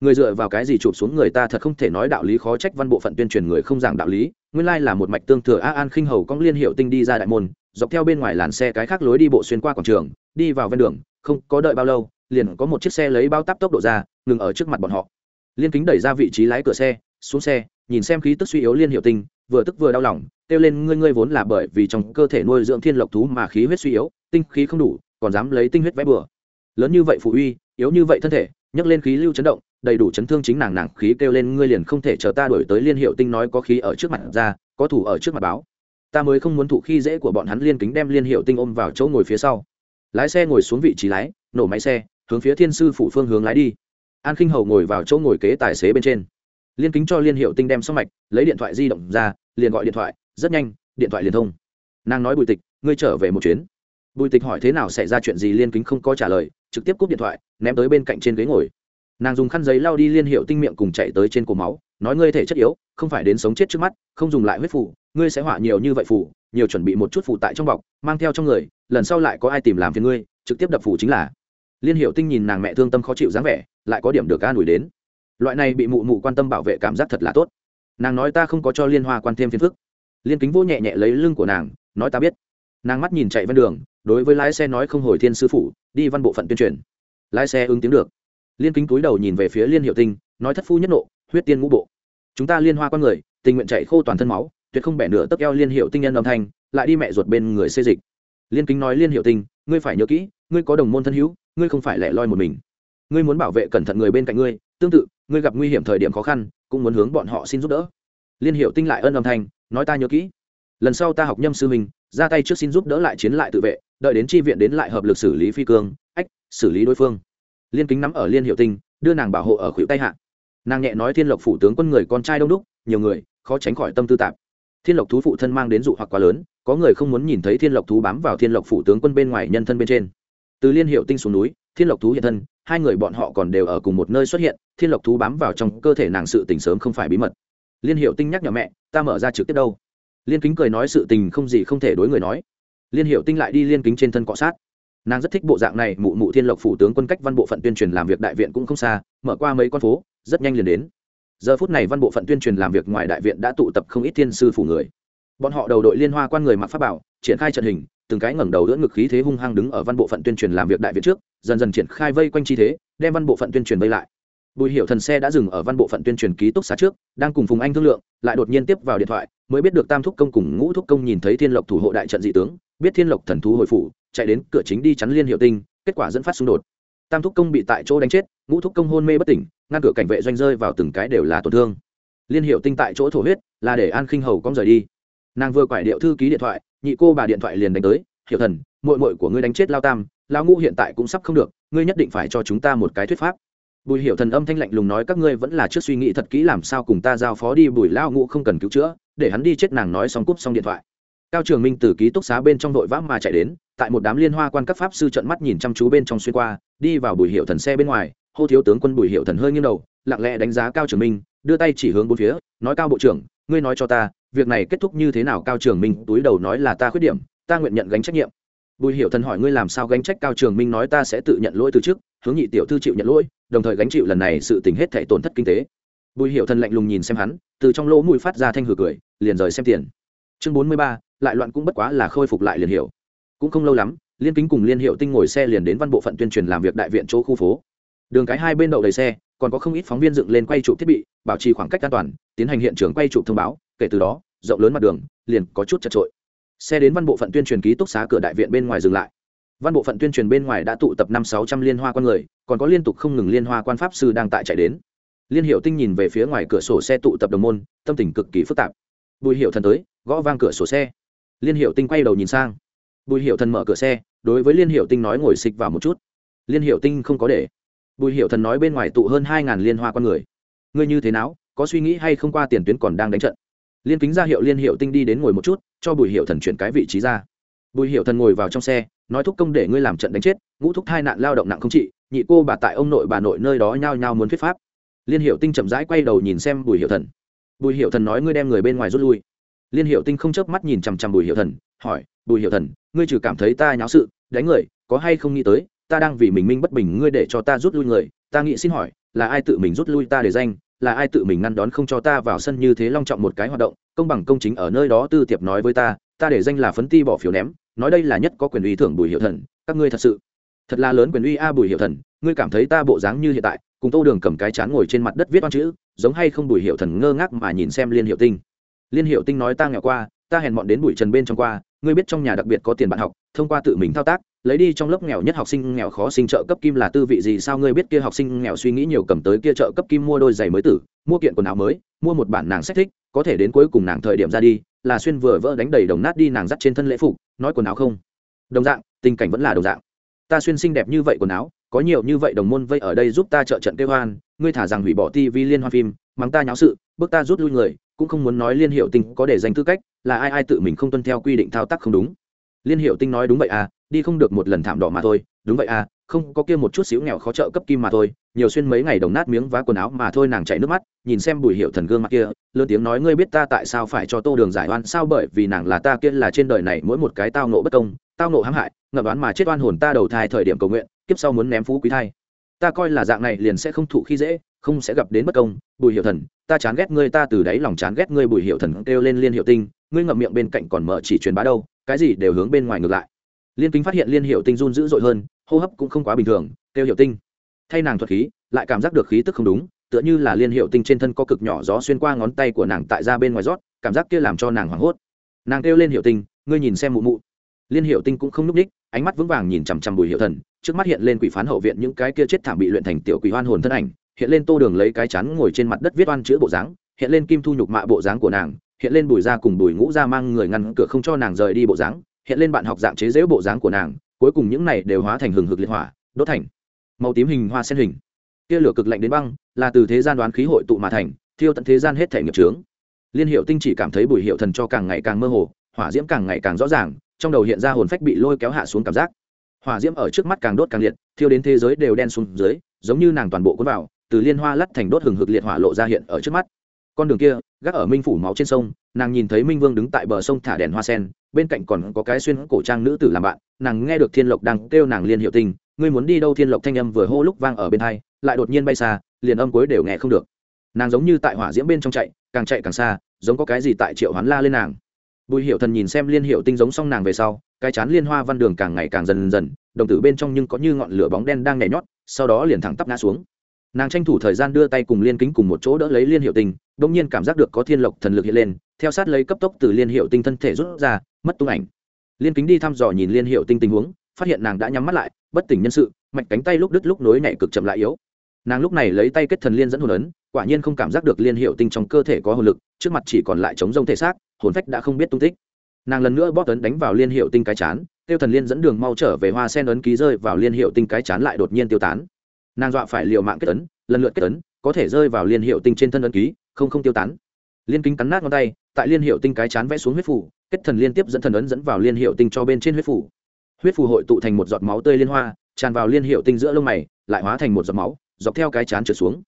A: Người dựa vào cái gì chụp xuống người ta thật không thể nói đạo lý khó trách văn bộ phận tuyên truyền người không giảng đạo lý nguyên lai là một mạch tương thừa a an khinh hầu cong liên hiệu tinh đi ra đại môn, dọc theo bên ngoài làn xe cái khác lối đi bộ xuyên qua quảng trường, đi vào ven đường, không có đợi bao lâu, liền có một chiếc xe lấy bao tắp tốc độ ra, ngừng ở trước mặt bọn họ. Liên kính đẩy ra vị trí lái cửa xe, xuống xe, nhìn xem khí tức suy yếu liên hiệu tinh, vừa tức vừa đau lòng, kêu lên, ngươi ngươi vốn là bởi vì trong cơ thể nuôi dưỡng thiên lộc thú mà khí huyết suy yếu, tinh khí không đủ, còn dám lấy tinh huyết vẽ bừa. Lớn như vậy phụ uy, yếu như vậy thân thể, nhấc lên khí lưu chấn động đầy đủ chấn thương chính nàng nàng khí kêu lên, ngươi liền không thể chờ ta đổi tới liên hiệu tinh nói có khí ở trước mặt ra, có thủ ở trước mặt báo. Ta mới không muốn thụ khi dễ của bọn hắn liên kính đem liên hiệu tinh ôm vào chỗ ngồi phía sau. Lái xe ngồi xuống vị trí lái, nổ máy xe, hướng phía thiên sư phủ phương hướng lái đi. An khinh hầu ngồi vào chỗ ngồi kế tài xế bên trên. Liên kính cho liên hiệu tinh đem xong mạch, lấy điện thoại di động ra, liền gọi điện thoại, rất nhanh, điện thoại liền thông. Nàng nói bùi tịch, ngươi trở về một chuyến. Bùi tịch hỏi thế nào xảy ra chuyện gì, liên kính không có trả lời, trực tiếp cúp điện thoại, ném tới bên cạnh trên ghế ngồi nàng dùng khăn giấy lao đi liên hiệu tinh miệng cùng chạy tới trên cổ máu, nói ngươi thể chất yếu, không phải đến sống chết trước mắt, không dùng lại huyết phủ, ngươi sẽ hỏa nhiều như vậy phủ, nhiều chuẩn bị một chút phủ tại trong bọc, mang theo trong người, lần sau lại có ai tìm làm phiền ngươi, trực tiếp đập phủ chính là. Liên hiệu tinh nhìn nàng mẹ thương tâm khó chịu dáng vẻ, lại có điểm được ca ủi đến. Loại này bị mụ mụ quan tâm bảo vệ cảm giác thật là tốt. Nàng nói ta không có cho liên hoa quan thêm phiền phức. Liên kính vô nhẹ nhẹ lấy lưng của nàng, nói ta biết. Nàng mắt nhìn chạy ven đường, đối với lái xe nói không hồi thiên sư phụ, đi văn bộ phận tuyên truyền. Lái xe ứng tiếng được liên kính túi đầu nhìn về phía liên hiệu tinh, nói thất phu nhất nộ, huyết tiên ngũ bộ. Chúng ta liên hoa con người, tình nguyện chạy khô toàn thân máu, tuyệt không bẻ nửa tấc eo liên hiệu tinh nhân âm thanh, lại đi mẹ ruột bên người xê dịch. Liên kính nói liên hiệu tinh, ngươi phải nhớ kỹ, ngươi có đồng môn thân hữu, ngươi không phải lẻ loi một mình. Ngươi muốn bảo vệ cẩn thận người bên cạnh ngươi, tương tự, ngươi gặp nguy hiểm thời điểm khó khăn, cũng muốn hướng bọn họ xin giúp đỡ. Liên hiệu tinh lại ân âm thanh, nói ta nhớ kỹ. Lần sau ta học nhâm sư mình ra tay trước xin giúp đỡ lại chiến lại tự vệ, đợi đến tri viện đến lại hợp lực xử lý phi cương, ách, xử lý đối phương liên kính nắm ở liên hiệu tinh, đưa nàng bảo hộ ở khuỷu tay hạ. Nàng nhẹ nói thiên lộc phủ tướng quân người con trai đông đúc, nhiều người, khó tránh khỏi tâm tư tạp. Thiên lộc thú phụ thân mang đến dụ hoặc quá lớn, có người không muốn nhìn thấy thiên lộc thú bám vào thiên lộc phủ tướng quân bên ngoài nhân thân bên trên. Từ liên hiệu tinh xuống núi, thiên lộc thú hiện thân, hai người bọn họ còn đều ở cùng một nơi xuất hiện, thiên lộc thú bám vào trong cơ thể nàng sự tình sớm không phải bí mật. Liên hiệu tinh nhắc nhở mẹ, ta mở ra trực tiếp đâu. Liên kính cười nói sự tình không gì không thể đối người nói. Liên hiệu tinh lại đi liên kính trên thân cọ sát nàng rất thích bộ dạng này, mụ mụ thiên lộc phủ tướng quân cách văn bộ phận tuyên truyền làm việc đại viện cũng không xa, mở qua mấy con phố, rất nhanh liền đến. Giờ phút này văn bộ phận tuyên truyền làm việc ngoài đại viện đã tụ tập không ít thiên sư phủ người. Bọn họ đầu đội liên hoa quan người mặc pháp bảo, triển khai trận hình, từng cái ngẩng đầu đỡ ngực khí thế hung hăng đứng ở văn bộ phận tuyên truyền làm việc đại viện trước, dần dần triển khai vây quanh chi thế, đem văn bộ phận tuyên truyền vây lại. Bùi hiệu thần xe đã dừng ở văn bộ phận tuyên truyền ký túc xá trước, đang cùng phùng anh thương lượng, lại đột nhiên tiếp vào điện thoại, mới biết được tam thúc công cùng ngũ thúc công nhìn thấy thiên lộc thủ hộ đại trận dị tướng, biết thiên lộc thần thú hồi phủ chạy đến cửa chính đi chắn liên hiệu tinh, kết quả dẫn phát xung đột. Tam thúc công bị tại chỗ đánh chết, ngũ thúc công hôn mê bất tỉnh, ngăn cửa cảnh vệ doanh rơi vào từng cái đều là tổn thương. Liên hiệu tinh tại chỗ thổ huyết, là để an khinh hầu con rời đi. Nàng vừa quải điệu thư ký điện thoại, nhị cô bà điện thoại liền đánh tới hiệu thần mội mội của ngươi đánh chết lao tam, lao ngũ hiện tại cũng sắp không được, ngươi nhất định phải cho chúng ta một cái thuyết pháp. Bùi hiệu thần âm thanh lạnh lùng nói, các ngươi vẫn là trước suy nghĩ thật kỹ, làm sao cùng ta giao phó đi, bùi lao ngũ không cần cứu chữa, để hắn đi chết, nàng nói xong cúp xong điện thoại cao trường minh từ ký túc xá bên trong đội vã mà chạy đến, tại một đám liên hoa quan các pháp sư trận mắt nhìn chăm chú bên trong xuyên qua, đi vào bùi hiệu thần xe bên ngoài, hô thiếu tướng quân bùi hiệu thần hơi nghiêng đầu, lặng lẽ đánh giá cao trường minh, đưa tay chỉ hướng bốn phía, nói cao bộ trưởng, ngươi nói cho ta, việc này kết thúc như thế nào? Cao trường minh túi đầu nói là ta khuyết điểm, ta nguyện nhận gánh trách nhiệm. Bùi hiệu thần hỏi ngươi làm sao gánh trách? Cao trường minh nói ta sẽ tự nhận lỗi từ trước, hướng nhị tiểu thư chịu nhận lỗi, đồng thời gánh chịu lần này sự tình hết thể tổn thất kinh tế. Bùi hiệu thần lạnh lùng nhìn xem hắn, từ trong lỗ mũi phát ra thanh hử cười, liền rời xem tiền. Chương bốn mươi ba lại loạn cũng bất quá là khôi phục lại liền hiểu. Cũng không lâu lắm, liên kính cùng liên hiệu tinh ngồi xe liền đến văn bộ phận tuyên truyền làm việc đại viện chỗ khu phố. Đường cái hai bên đậu đầy xe, còn có không ít phóng viên dựng lên quay trụ thiết bị, bảo trì khoảng cách an toàn, tiến hành hiện trường quay trụ thông báo, kể từ đó, rộng lớn mặt đường, liền có chút chật trội. Xe đến văn bộ phận tuyên truyền ký túc xá cửa đại viện bên ngoài dừng lại. Văn bộ phận tuyên truyền bên ngoài đã tụ tập năm sáu trăm liên hoa quan người, còn có liên tục không ngừng liên hoa quan pháp sư đang tại chạy đến. Liên hiệu tinh nhìn về phía ngoài cửa sổ xe tụ tập đồng môn, tâm tình cực kỳ phức tạp. Bùi hiệu thần tới, gõ vang cửa sổ xe liên hiệu tinh quay đầu nhìn sang. Bùi hiệu thần mở cửa xe, đối với liên hiệu tinh nói ngồi xịch vào một chút. Liên hiệu tinh không có để. Bùi hiệu thần nói bên ngoài tụ hơn hai ngàn liên hoa con người. Ngươi như thế nào, có suy nghĩ hay không qua tiền tuyến còn đang đánh trận? Liên kính ra hiệu liên hiệu tinh đi đến ngồi một chút, cho bùi hiệu thần chuyển cái vị trí ra. Bùi hiệu thần ngồi vào trong xe, nói thúc công để ngươi làm trận đánh chết, ngũ thúc thai nạn lao động nặng không trị, nhị cô bà tại ông nội bà nội nơi đó nhao nhao muốn thuyết pháp. Liên hiệu tinh chậm rãi quay đầu nhìn xem bùi hiệu thần. Bùi hiệu thần nói ngươi đem người bên ngoài rút lui liên hiệu tinh không chớp mắt nhìn chằm chằm bùi hiệu thần, hỏi, bùi hiệu thần, ngươi trừ cảm thấy ta nháo sự, đánh người, có hay không nghĩ tới, ta đang vì mình minh bất bình, ngươi để cho ta rút lui người, ta nghĩ xin hỏi, là ai tự mình rút lui ta để danh, là ai tự mình ngăn đón không cho ta vào sân như thế long trọng một cái hoạt động, công bằng công chính ở nơi đó tư tiệp nói với ta ta để danh là phấn ti bỏ phiếu ném, nói đây là nhất có quyền uy thưởng bùi hiệu thần, các ngươi thật sự, thật là lớn quyền uy a bùi hiệu thần, ngươi cảm thấy ta bộ dáng như hiện tại, cùng tô đường cầm cái chán ngồi trên mặt đất viết văn chữ, giống hay không bùi hiệu thần ngơ ngác mà nhìn xem liên hiệu tinh liên hiệu tinh nói ta nghèo qua, ta hèn mọn đến bụi trần bên trong qua, ngươi biết trong nhà đặc biệt có tiền bạn học, thông qua tự mình thao tác, lấy đi trong lớp nghèo nhất học sinh nghèo khó sinh trợ cấp kim là tư vị gì, sao ngươi biết kia học sinh nghèo suy nghĩ nhiều cầm tới kia trợ cấp kim mua đôi giày mới tử, mua kiện quần áo mới, mua một bản nàng sách thích, có thể đến cuối cùng nàng thời điểm ra đi, là xuyên vừa vỡ đánh đầy đồng nát đi nàng dắt trên thân lễ phục, nói quần áo không? Đồng dạng, tình cảnh vẫn là đồng dạng. Ta xuyên xinh đẹp như vậy quần áo, có nhiều như vậy đồng môn vây ở đây giúp ta trợ trận kêu hoan, ngươi thả rằng hủy bỏ tivi liên hoan phim, mắng ta nháo sự, bước ta rút lui người cũng không muốn nói liên hiệu tinh có để danh tư cách, là ai ai tự mình không tuân theo quy định thao tác không đúng. Liên hiệu tinh nói đúng vậy à đi không được một lần thảm đỏ mà thôi, đúng vậy à không có kia một chút xíu nghèo khó trợ cấp kim mà thôi, nhiều xuyên mấy ngày đồng nát miếng vá quần áo mà thôi nàng chạy nước mắt, nhìn xem bùi hiệu thần gương mặt kia, lớn tiếng nói ngươi biết ta tại sao phải cho tô đường giải oan sao bởi vì nàng là ta kia là trên đời này mỗi một cái tao nộ bất công, tao nộ hãm hại, ngập đoán mà chết oan hồn ta đầu thai thời điểm cầu nguyện, kiếp sau muốn ném phú quý thai ta coi là dạng này liền sẽ không thụ khi dễ, không sẽ gặp đến bất công. Bùi hiệu thần, ta chán ghét ngươi, ta từ đáy lòng chán ghét ngươi, bùi hiệu thần kêu lên liên hiệu tinh. Ngươi ngậm miệng bên cạnh còn mở chỉ truyền bá đâu, cái gì đều hướng bên ngoài ngược lại. Liên kính phát hiện liên hiệu tinh run dữ dội hơn, hô hấp cũng không quá bình thường, kêu hiệu tinh. Thay nàng thuật khí, lại cảm giác được khí tức không đúng, tựa như là liên hiệu tinh trên thân có cực nhỏ gió xuyên qua ngón tay của nàng tại ra bên ngoài rót, cảm giác kia làm cho nàng hoảng hốt. Nàng kêu lên hiệu tinh, ngươi nhìn xem mụ mụ. Liên hiệu tinh cũng không núp ních, ánh mắt vững vàng nhìn chằm chằm bùi hiệu thần trước mắt hiện lên quỷ phán hậu viện những cái kia chết thảm bị luyện thành tiểu quỷ hoan hồn thân ảnh, hiện lên tô đường lấy cái chắn ngồi trên mặt đất viết oan chữ bộ dáng, hiện lên kim thu nhục mạ bộ dáng của nàng, hiện lên bùi ra cùng bùi ngũ ra mang người ngăn cửa không cho nàng rời đi bộ dáng, hiện lên bạn học dạng chế dễu bộ dáng của nàng, cuối cùng những này đều hóa thành hừng hực liệt hỏa, đốt thành màu tím hình hoa sen hình. Tia lửa cực lạnh đến băng, là từ thế gian đoán khí hội tụ mà thành, thiêu tận thế gian hết thể nghiệp trướng liên hiệu tinh chỉ cảm thấy bùi hiệu thần cho càng ngày càng mơ hồ, hỏa diễm càng ngày càng rõ ràng, trong đầu hiện ra hồn phách bị lôi kéo hạ xuống cảm giác hỏa diễm ở trước mắt càng đốt càng liệt, thiêu đến thế giới đều đen xuống dưới, giống như nàng toàn bộ cuốn vào, từ liên hoa lắt thành đốt hừng hực liệt hỏa lộ ra hiện ở trước mắt. Con đường kia, gác ở minh phủ máu trên sông, nàng nhìn thấy minh vương đứng tại bờ sông thả đèn hoa sen, bên cạnh còn có cái xuyên cổ trang nữ tử làm bạn, nàng nghe được thiên lộc đang kêu nàng liên hiệu tình, ngươi muốn đi đâu? Thiên lộc thanh âm vừa hô lúc vang ở bên hai, lại đột nhiên bay xa, liền âm cuối đều nghe không được. Nàng giống như tại hỏa diễm bên trong chạy, càng chạy càng xa, giống có cái gì tại triệu hoán la lên nàng bùi hiệu thần nhìn xem liên hiệu tinh giống song nàng về sau, cái chán liên hoa văn đường càng ngày càng dần dần, đồng tử bên trong nhưng có như ngọn lửa bóng đen đang nhảy nhót, sau đó liền thẳng tắp ngã xuống. Nàng tranh thủ thời gian đưa tay cùng liên kính cùng một chỗ đỡ lấy liên hiệu tinh đông nhiên cảm giác được có thiên lộc thần lực hiện lên, theo sát lấy cấp tốc từ liên hiệu tinh thân thể rút ra, mất tung ảnh. Liên kính đi thăm dò nhìn liên hiệu tinh tình huống, phát hiện nàng đã nhắm mắt lại, bất tỉnh nhân sự, mạch cánh tay lúc đứt lúc nối nhảy cực chậm lại yếu. Nàng lúc này lấy tay kết thần liên dẫn hồn ấn, quả nhiên không cảm giác được liên hiệu tinh trong cơ thể có hồn lực, trước mặt chỉ còn lại chống rông thể xác hồn phách đã không biết tung tích. Nàng lần nữa bóp ấn đánh vào liên hiệu tinh cái chán, tiêu thần liên dẫn đường mau trở về hoa sen ấn ký rơi vào liên hiệu tinh cái chán lại đột nhiên tiêu tán. Nàng dọa phải liều mạng kết ấn, lần lượt kết ấn, có thể rơi vào liên hiệu tinh trên thân ấn ký, không không tiêu tán. Liên kính cắn nát ngón tay, tại liên hiệu tinh cái chán vẽ xuống huyết phủ, kết thần liên tiếp dẫn thần ấn dẫn vào liên hiệu tinh cho bên trên huyết phủ. Huyết phủ hội tụ thành một giọt máu tươi liên hoa, tràn vào liên hiệu tinh giữa lông mày, lại hóa thành một giọt máu, dọc theo cái chán trượt xuống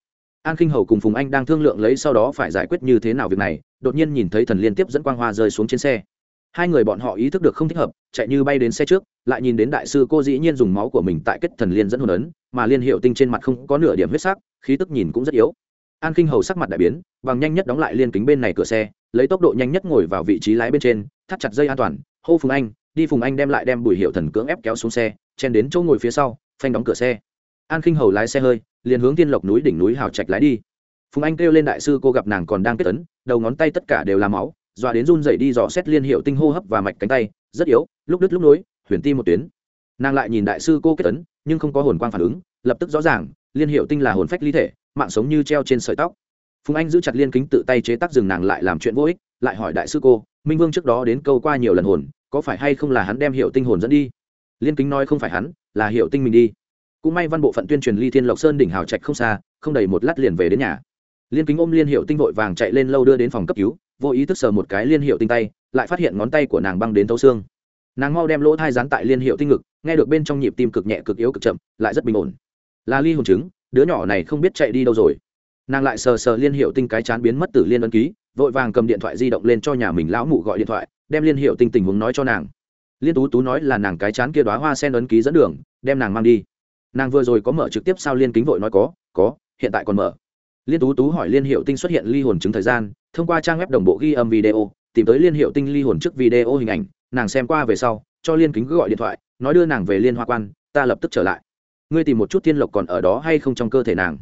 A: an kinh hầu cùng phùng anh đang thương lượng lấy sau đó phải giải quyết như thế nào việc này, đột nhiên nhìn thấy thần liên tiếp dẫn quang hoa rơi xuống trên xe. Hai người bọn họ ý thức được không thích hợp, chạy như bay đến xe trước, lại nhìn đến đại sư cô dĩ nhiên dùng máu của mình tại kết thần liên dẫn hồn ấn, mà liên hiệu tinh trên mặt không có nửa điểm huyết sắc, khí tức nhìn cũng rất yếu. An kinh hầu sắc mặt đại biến, bằng nhanh nhất đóng lại liên kính bên này cửa xe, lấy tốc độ nhanh nhất ngồi vào vị trí lái bên trên, thắt chặt dây an toàn, hô phùng anh, đi phùng anh đem lại đem bùi hiệu thần cưỡng ép kéo xuống xe, chen đến chỗ ngồi phía sau, phanh đóng cửa xe an kinh hầu lái xe hơi, liền hướng tiên lộc núi đỉnh núi hào trạch lái đi. Phùng anh kêu lên đại sư cô gặp nàng còn đang kết tấn đầu ngón tay tất cả đều là máu, dọa đến run dậy đi dò xét liên hiệu tinh hô hấp và mạch cánh tay, rất yếu, lúc đứt lúc nối, huyền ti một tuyến. Nàng lại nhìn đại sư cô kết tấn nhưng không có hồn quang phản ứng, lập tức rõ ràng, liên hiệu tinh là hồn phách ly thể, mạng sống như treo trên sợi tóc. Phùng anh giữ chặt liên kính tự tay chế tác rừng nàng lại làm chuyện vô ích, lại hỏi đại sư cô, minh vương trước đó đến câu qua nhiều lần hồn, có phải hay không là hắn đem hiệu tinh hồn dẫn đi? Liên kính nói, không phải hắn, là hiệu tinh mình đi cũng may văn bộ phận tuyên truyền ly thiên lộc sơn đỉnh hào trạch không xa, không đầy một lát liền về đến nhà. Liên kính ôm liên hiệu tinh vội vàng chạy lên lâu đưa đến phòng cấp cứu, vô ý thức sờ một cái liên hiệu tinh tay, lại phát hiện ngón tay của nàng băng đến thấu xương. Nàng mau đem lỗ thai dán tại liên hiệu tinh ngực, nghe được bên trong nhịp tim cực nhẹ cực yếu cực chậm, lại rất bình ổn. Là ly hồn chứng đứa nhỏ này không biết chạy đi đâu rồi. Nàng lại sờ sờ liên hiệu tinh cái chán biến mất từ liên ân ký, vội vàng cầm điện thoại di động lên cho nhà mình lão mụ gọi điện thoại, đem liên hiệu tinh tình huống nói cho nàng. Liên tú tú nói là nàng cái chán kia đoá hoa sen ấn ký dẫn đường, đem nàng mang đi nàng vừa rồi có mở trực tiếp sao liên kính vội nói có có, hiện tại còn mở. Liên tú tú hỏi liên hiệu tinh xuất hiện ly hồn chứng thời gian, thông qua trang web đồng bộ ghi âm video, tìm tới liên hiệu tinh ly hồn trước video hình ảnh, nàng xem qua về sau, cho liên kính gọi điện thoại, nói đưa nàng về liên hoa quan, ta lập tức trở lại. Ngươi tìm một chút thiên lộc còn ở đó hay không trong cơ thể nàng?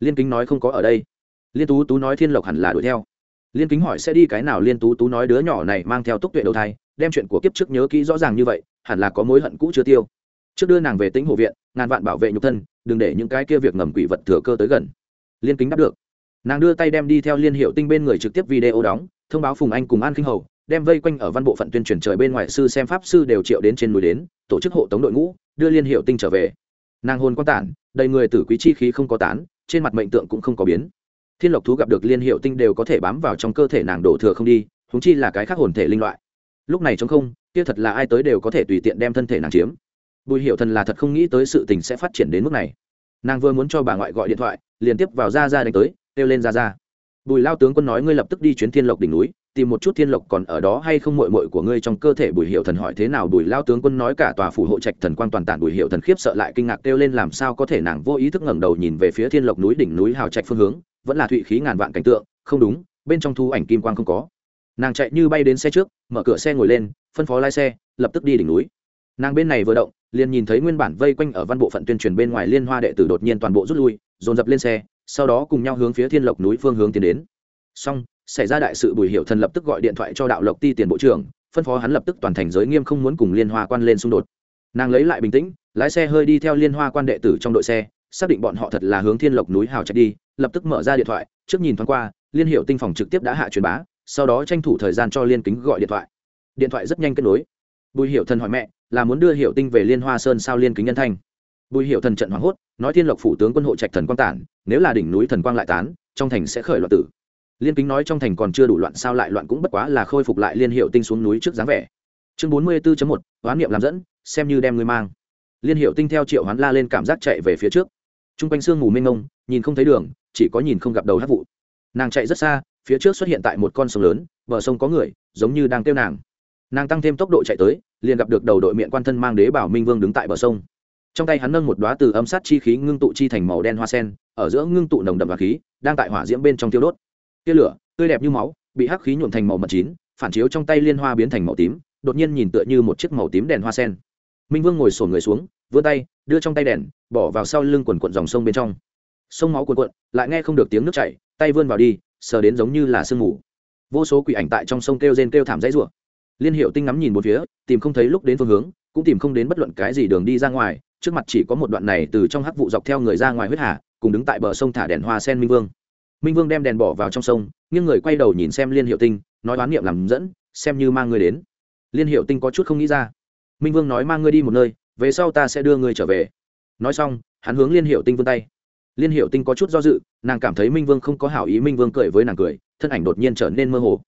A: Liên kính nói không có ở đây. Liên tú tú nói thiên lộc hẳn là đuổi theo. Liên kính hỏi sẽ đi cái nào? Liên tú tú nói đứa nhỏ này mang theo túc tuệ đầu thai, đem chuyện của kiếp trước nhớ kỹ rõ ràng như vậy, hẳn là có mối hận cũ chưa tiêu trước đưa nàng về tính hồ viện, ngàn vạn bảo vệ nhục thân, đừng để những cái kia việc ngầm quỷ vật thừa cơ tới gần. Liên kính đáp được. Nàng đưa tay đem đi theo liên hiệu tinh bên người trực tiếp video đóng, thông báo phùng anh cùng an kinh hầu, đem vây quanh ở văn bộ phận tuyên truyền trời bên ngoài sư xem pháp sư đều triệu đến trên núi đến, tổ chức hộ tống đội ngũ, đưa liên hiệu tinh trở về. Nàng hồn quan tản, đầy người tử quý chi khí không có tán, trên mặt mệnh tượng cũng không có biến. Thiên lộc thú gặp được liên hiệu tinh đều có thể bám vào trong cơ thể nàng đổ thừa không đi húng chi là cái khác hồn thể linh loại. Lúc này trong không, kia thật là ai tới đều có thể tùy tiện đem thân thể nàng chiếm bùi hiệu thần là thật không nghĩ tới sự tình sẽ phát triển đến mức này. Nàng vừa muốn cho bà ngoại gọi điện thoại, liền tiếp vào ra ra đánh tới, kêu lên ra ra bùi lao tướng quân nói ngươi lập tức đi chuyến thiên lộc đỉnh núi, tìm một chút thiên lộc còn ở đó hay không mội mội của ngươi trong cơ thể bùi hiệu thần hỏi thế nào. Bùi lao tướng quân nói cả tòa phủ hộ trạch thần quan toàn tản. Bùi hiệu thần khiếp sợ lại kinh ngạc kêu lên làm sao có thể nàng vô ý thức ngẩng đầu nhìn về phía thiên lộc núi đỉnh núi hào trạch phương hướng, vẫn là thụy khí ngàn vạn cảnh tượng, không đúng, bên trong thu ảnh kim quang không có. Nàng chạy như bay đến xe trước, mở cửa xe ngồi lên, phân phó lái xe, lập tức đi đỉnh núi. Nàng bên này vừa động liền nhìn thấy nguyên bản vây quanh ở văn bộ phận tuyên truyền bên ngoài liên hoa đệ tử đột nhiên toàn bộ rút lui, dồn dập lên xe, sau đó cùng nhau hướng phía thiên lộc núi phương hướng tiến đến. Xong, xảy ra đại sự bùi hiệu thần lập tức gọi điện thoại cho đạo lộc ti tiền bộ trưởng, phân phó hắn lập tức toàn thành giới nghiêm không muốn cùng liên hoa quan lên xung đột. Nàng lấy lại bình tĩnh, lái xe hơi đi theo liên hoa quan đệ tử trong đội xe, xác định bọn họ thật là hướng thiên lộc núi hào chạy đi, lập tức mở ra điện thoại, trước nhìn thoáng qua, liên hiệu tinh phòng trực tiếp đã hạ truyền bá, sau đó tranh thủ thời gian cho liên kính gọi điện thoại. Điện thoại rất nhanh kết nối bùi hiệu thần hỏi mẹ là muốn đưa hiệu tinh về liên hoa sơn sao liên kính nhân thanh? Bùi hiệu thần trận hoảng hốt nói thiên lộc phủ tướng quân hộ trạch thần quang tản nếu là đỉnh núi thần quang lại tán trong thành sẽ khởi loạn tử. Liên kính nói trong thành còn chưa đủ loạn sao lại loạn cũng bất quá là khôi phục lại liên hiệu tinh xuống núi trước dáng vẻ. Chương bốn mươi 44 một hoán niệm làm dẫn xem như đem người mang. Liên hiệu tinh theo triệu hoán la lên cảm giác chạy về phía trước. Trung quanh sương mù mênh mông, nhìn không thấy đường chỉ có nhìn không gặp đầu hát vụ. Nàng chạy rất xa phía trước xuất hiện tại một con sông lớn bờ sông có người giống như đang kêu nàng nàng tăng thêm tốc độ chạy tới, liền gặp được đầu đội miệng quan thân mang đế bảo minh vương đứng tại bờ sông. Trong tay hắn nâng một đoá từ âm sát chi khí ngưng tụ chi thành màu đen hoa sen, ở giữa ngưng tụ nồng đậm và khí, đang tại hỏa diễm bên trong tiêu đốt. Tia lửa, tươi đẹp như máu, bị hắc khí nhuộm thành màu mật chín, phản chiếu trong tay liên hoa biến thành màu tím, đột nhiên nhìn tựa như một chiếc màu tím đèn hoa sen. Minh vương ngồi sổn người xuống, vươn tay, đưa trong tay đèn, bỏ vào sau lưng quần quận dòng sông bên trong. Sông máu quần quận lại nghe không được tiếng nước chảy, tay vươn vào đi, sờ đến giống như là sương mù. Vô số quỷ ảnh tại trong sông kêu rên kêu thảm dãy ruộng liên hiệu tinh ngắm nhìn một phía, tìm không thấy lúc đến phương hướng, cũng tìm không đến bất luận cái gì đường đi ra ngoài, trước mặt chỉ có một đoạn này từ trong hắc vụ dọc theo người ra ngoài huyết hà, cùng đứng tại bờ sông thả đèn hoa sen minh vương. Minh vương đem đèn bỏ vào trong sông nhưng người quay đầu nhìn xem liên hiệu tinh, nói đoán niệm làm dẫn, xem như mang người đến. Liên hiệu tinh có chút không nghĩ ra. Minh vương nói mang ngươi đi một nơi, về sau ta sẽ đưa ngươi trở về. Nói xong, hắn hướng liên hiệu tinh vươn tay. Liên hiệu tinh có chút do dự, nàng cảm thấy minh vương không có hảo ý, minh vương cười với nàng cười, thân ảnh đột nhiên trở nên mơ hồ.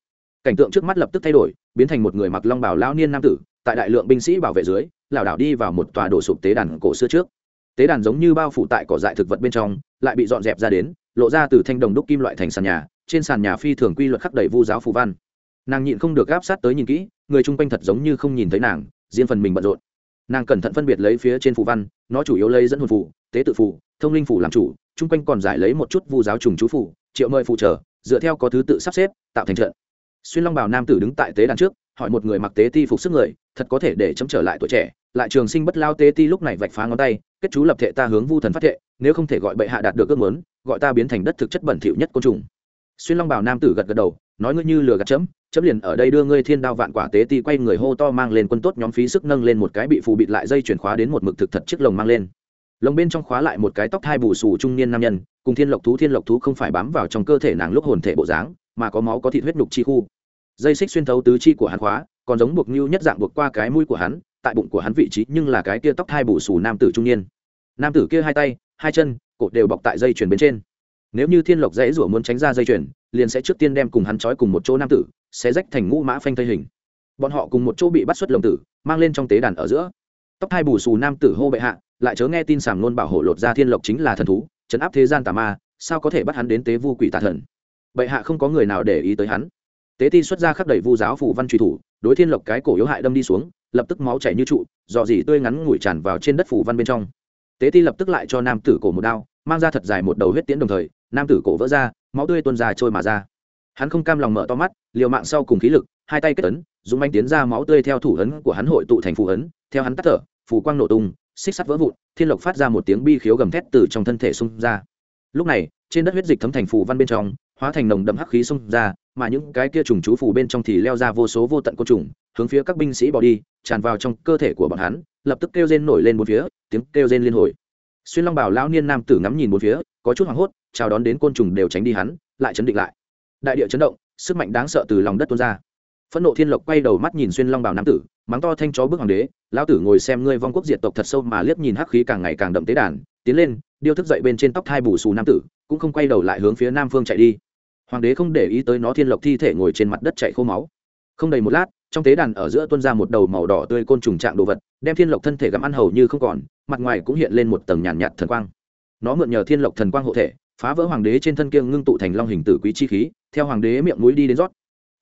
A: Cảnh tượng trước mắt lập tức thay đổi biến thành một người mặc long bảo lao niên nam tử, tại đại lượng binh sĩ bảo vệ dưới, lảo đảo đi vào một tòa đổ sụp tế đàn cổ xưa trước. Tế đàn giống như bao phủ tại cỏ dại thực vật bên trong, lại bị dọn dẹp ra đến, lộ ra từ thanh đồng đúc kim loại thành sàn nhà, trên sàn nhà phi thường quy luật khắc đầy vu giáo phù văn. Nàng nhịn không được gáp sát tới nhìn kỹ, người chung quanh thật giống như không nhìn thấy nàng, riêng phần mình bận rộn. Nàng cẩn thận phân biệt lấy phía trên phù văn, nó chủ yếu lấy dẫn hồn phù, tế tự phù, thông linh phù làm chủ, chung quanh còn giải lấy một chút vu giáo trùng chú phù, triệu mời phù trở dựa theo có thứ tự sắp xếp, tạo thành trận xuyên long bảo nam tử đứng tại tế đàn trước, hỏi một người mặc tế ti phục sức người, thật có thể để chấm trở lại tuổi trẻ, lại trường sinh bất lao tế ti lúc này vạch phá ngón tay, kết chú lập thể ta hướng vu thần phát thệ, nếu không thể gọi bệ hạ đạt được ước muốn, gọi ta biến thành đất thực chất bẩn thỉu nhất côn trùng. Xuyên long bảo nam tử gật gật đầu, nói ngươi như lừa gạt chấm chấm liền ở đây đưa ngươi thiên đao vạn quả tế ti quay người hô to mang lên quân tốt nhóm phí sức nâng lên một cái bị phù bịt lại dây chuyển khóa đến một mực thực thật chiếc lồng mang lên. Lồng bên trong khóa lại một cái tóc thai bù xù trung niên nam nhân, cùng thiên lộc thú thiên lộc thú không phải bám vào trong cơ thể nàng lúc hồn thể bộ dáng, mà có máu có thịt huyết nhục chi khu dây xích xuyên thấu tứ chi của hắn khóa, còn giống buộc như nhất dạng buộc qua cái mũi của hắn, tại bụng của hắn vị trí nhưng là cái kia tóc hai bù xù nam tử trung niên. Nam tử kia hai tay, hai chân cột đều bọc tại dây chuyền bên trên. Nếu như thiên lộc dễ rủa muốn tránh ra dây chuyền, liền sẽ trước tiên đem cùng hắn trói cùng một chỗ nam tử, sẽ rách thành ngũ mã phanh thây hình. Bọn họ cùng một chỗ bị bắt xuất lồng tử, mang lên trong tế đàn ở giữa. Tóc hai bù xù nam tử hô bệ hạ, lại chớ nghe tin sàm nôn bảo hộ lột ra thiên lộc chính là thần thú, chấn áp thế gian tà ma, sao có thể bắt hắn đến tế vu quỷ tà thần? Bệ hạ không có người nào để ý tới hắn tế ti xuất ra khắc đẩy vu giáo phủ văn truy thủ, đối thiên lộc cái cổ yếu hại đâm đi xuống, lập tức máu chảy như trụ, dò dỉ tươi ngắn ngủi tràn vào trên đất phủ văn bên trong. Tế ti lập tức lại cho nam tử cổ một đao, mang ra thật dài một đầu huyết tiễn đồng thời, nam tử cổ vỡ ra, máu tươi tuôn ra trôi mà ra. Hắn không cam lòng mở to mắt, liều mạng sau cùng khí lực, hai tay kết ấn, dùng anh tiến ra máu tươi theo thủ ấn của hắn hội tụ thành phù ấn, theo hắn tắt thở, phù quang nổ tung, xích sắt vỡ vụn, thiên lộc phát ra một tiếng bi khiếu gầm thét từ trong thân thể xung ra. Lúc này, trên đất huyết dịch thấm thành phù văn bên trong, hóa thành nồng đậm hắc khí xung ra mà những cái kia trùng chú phù bên trong thì leo ra vô số vô tận côn trùng, hướng phía các binh sĩ bỏ đi, tràn vào trong cơ thể của bọn hắn, lập tức kêu rên nổi lên bốn phía, tiếng kêu rên liên hồi. Xuyên long bảo lão niên nam tử ngắm nhìn bốn phía, có chút hoảng hốt, chào đón đến côn trùng đều tránh đi hắn, lại chấn định lại. Đại địa chấn động, sức mạnh đáng sợ từ lòng đất tuôn ra. Phẫn nộ thiên lộc quay đầu mắt nhìn xuyên long bảo nam tử, mắng to thanh chó bước hoàng đế, lão tử ngồi xem ngươi vong quốc diệt tộc thật sâu mà liếc nhìn hắc khí càng ngày càng đậm tế đàn, tiến lên, điêu thức dậy bên trên tóc thai bù xù nam tử, cũng không quay đầu lại hướng phía nam phương chạy đi hoàng đế không để ý tới nó thiên lộc thi thể ngồi trên mặt đất chạy khô máu. Không đầy một lát trong tế đàn ở giữa tuôn ra một đầu màu đỏ tươi côn trùng trạng đồ vật đem thiên lộc thân thể gặm ăn hầu như không còn mặt ngoài cũng hiện lên một tầng nhàn nhạt, nhạt thần quang. Nó mượn nhờ thiên lộc thần quang hộ thể phá vỡ hoàng đế trên thân kiêng ngưng tụ thành long hình tử quý chi khí theo hoàng đế miệng núi đi đến rót.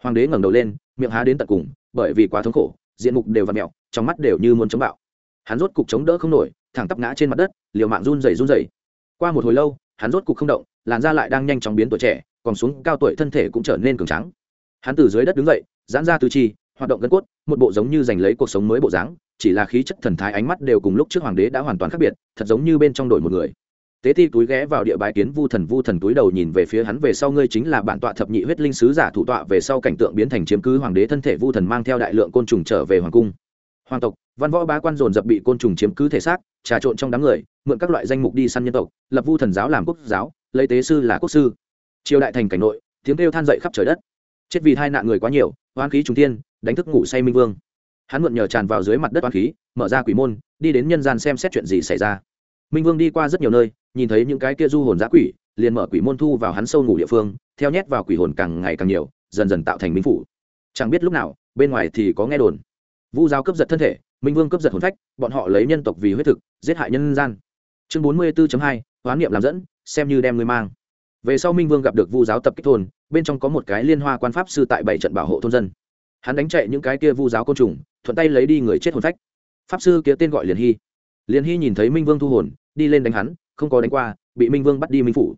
A: Hoàng đế ngẩng đầu lên miệng há đến tận cùng bởi vì quá thống khổ diện mục đều v ặ mẹo trong mắt đều như muốn chống bạo. Hắn rốt cục chống đỡ không nổi thẳng tắp ngã trên mặt đất liều mạng run rẩy run rẩy. Qua một hồi lâu hắn rốt cục không động làn da lại đang nhanh chóng biến tuổi trẻ còn xuống cao tuổi thân thể cũng trở nên cường trắng hắn từ dưới đất đứng dậy, giãn ra tư chi, hoạt động gân cốt, một bộ giống như giành lấy cuộc sống mới bộ dáng, chỉ là khí chất thần thái ánh mắt đều cùng lúc trước hoàng đế đã hoàn toàn khác biệt, thật giống như bên trong đổi một người. Tế thi túi ghé vào địa bái kiến vu thần vu thần túi đầu nhìn về phía hắn, về sau ngươi chính là bản tọa thập nhị huyết linh sứ giả thủ tọa, về sau cảnh tượng biến thành chiếm cứ hoàng đế thân thể, vu thần mang theo đại lượng côn trùng trở về hoàng cung. Hoàng tộc, văn võ bá quan dồn dập bị côn trùng chiếm cứ thể xác, trà trộn trong đám người, mượn các loại danh mục đi săn nhân tộc, lập vu thần giáo làm quốc giáo, lấy tế sư là quốc sư triều đại thành cảnh nội, tiếng kêu than dậy khắp trời đất. Chết vì hai nạn người quá nhiều oan khí trùng tiên đánh thức ngủ say minh vương. Hắn mượn nhờ tràn vào dưới mặt đất oan khí, mở ra quỷ môn, đi đến nhân gian xem xét chuyện gì xảy ra. Minh vương đi qua rất nhiều nơi, nhìn thấy những cái kia du hồn giã quỷ, liền mở quỷ môn thu vào hắn sâu ngủ địa phương, theo nhét vào quỷ hồn càng ngày càng nhiều, dần dần tạo thành minh phủ. Chẳng biết lúc nào, bên ngoài thì có nghe đồn. Vu giáo cướp giật thân thể, minh vương cướp giật hồn phách, bọn họ lấy nhân tộc vì huyết thực, giết hại nhân gian. Chương bốn mươi bốn hai hoán niệm làm dẫn, xem như đem người mang về sau minh vương gặp được vu giáo tập kích thôn, bên trong có một cái liên hoa quan pháp sư tại bảy trận bảo hộ thôn dân. Hắn đánh chạy những cái kia vu giáo côn trùng, thuận tay lấy đi người chết hồn phách. Pháp sư kia tên gọi liền hy. Liền hy nhìn thấy minh vương thu hồn, đi lên đánh hắn, không có đánh qua, bị minh vương bắt đi minh phủ.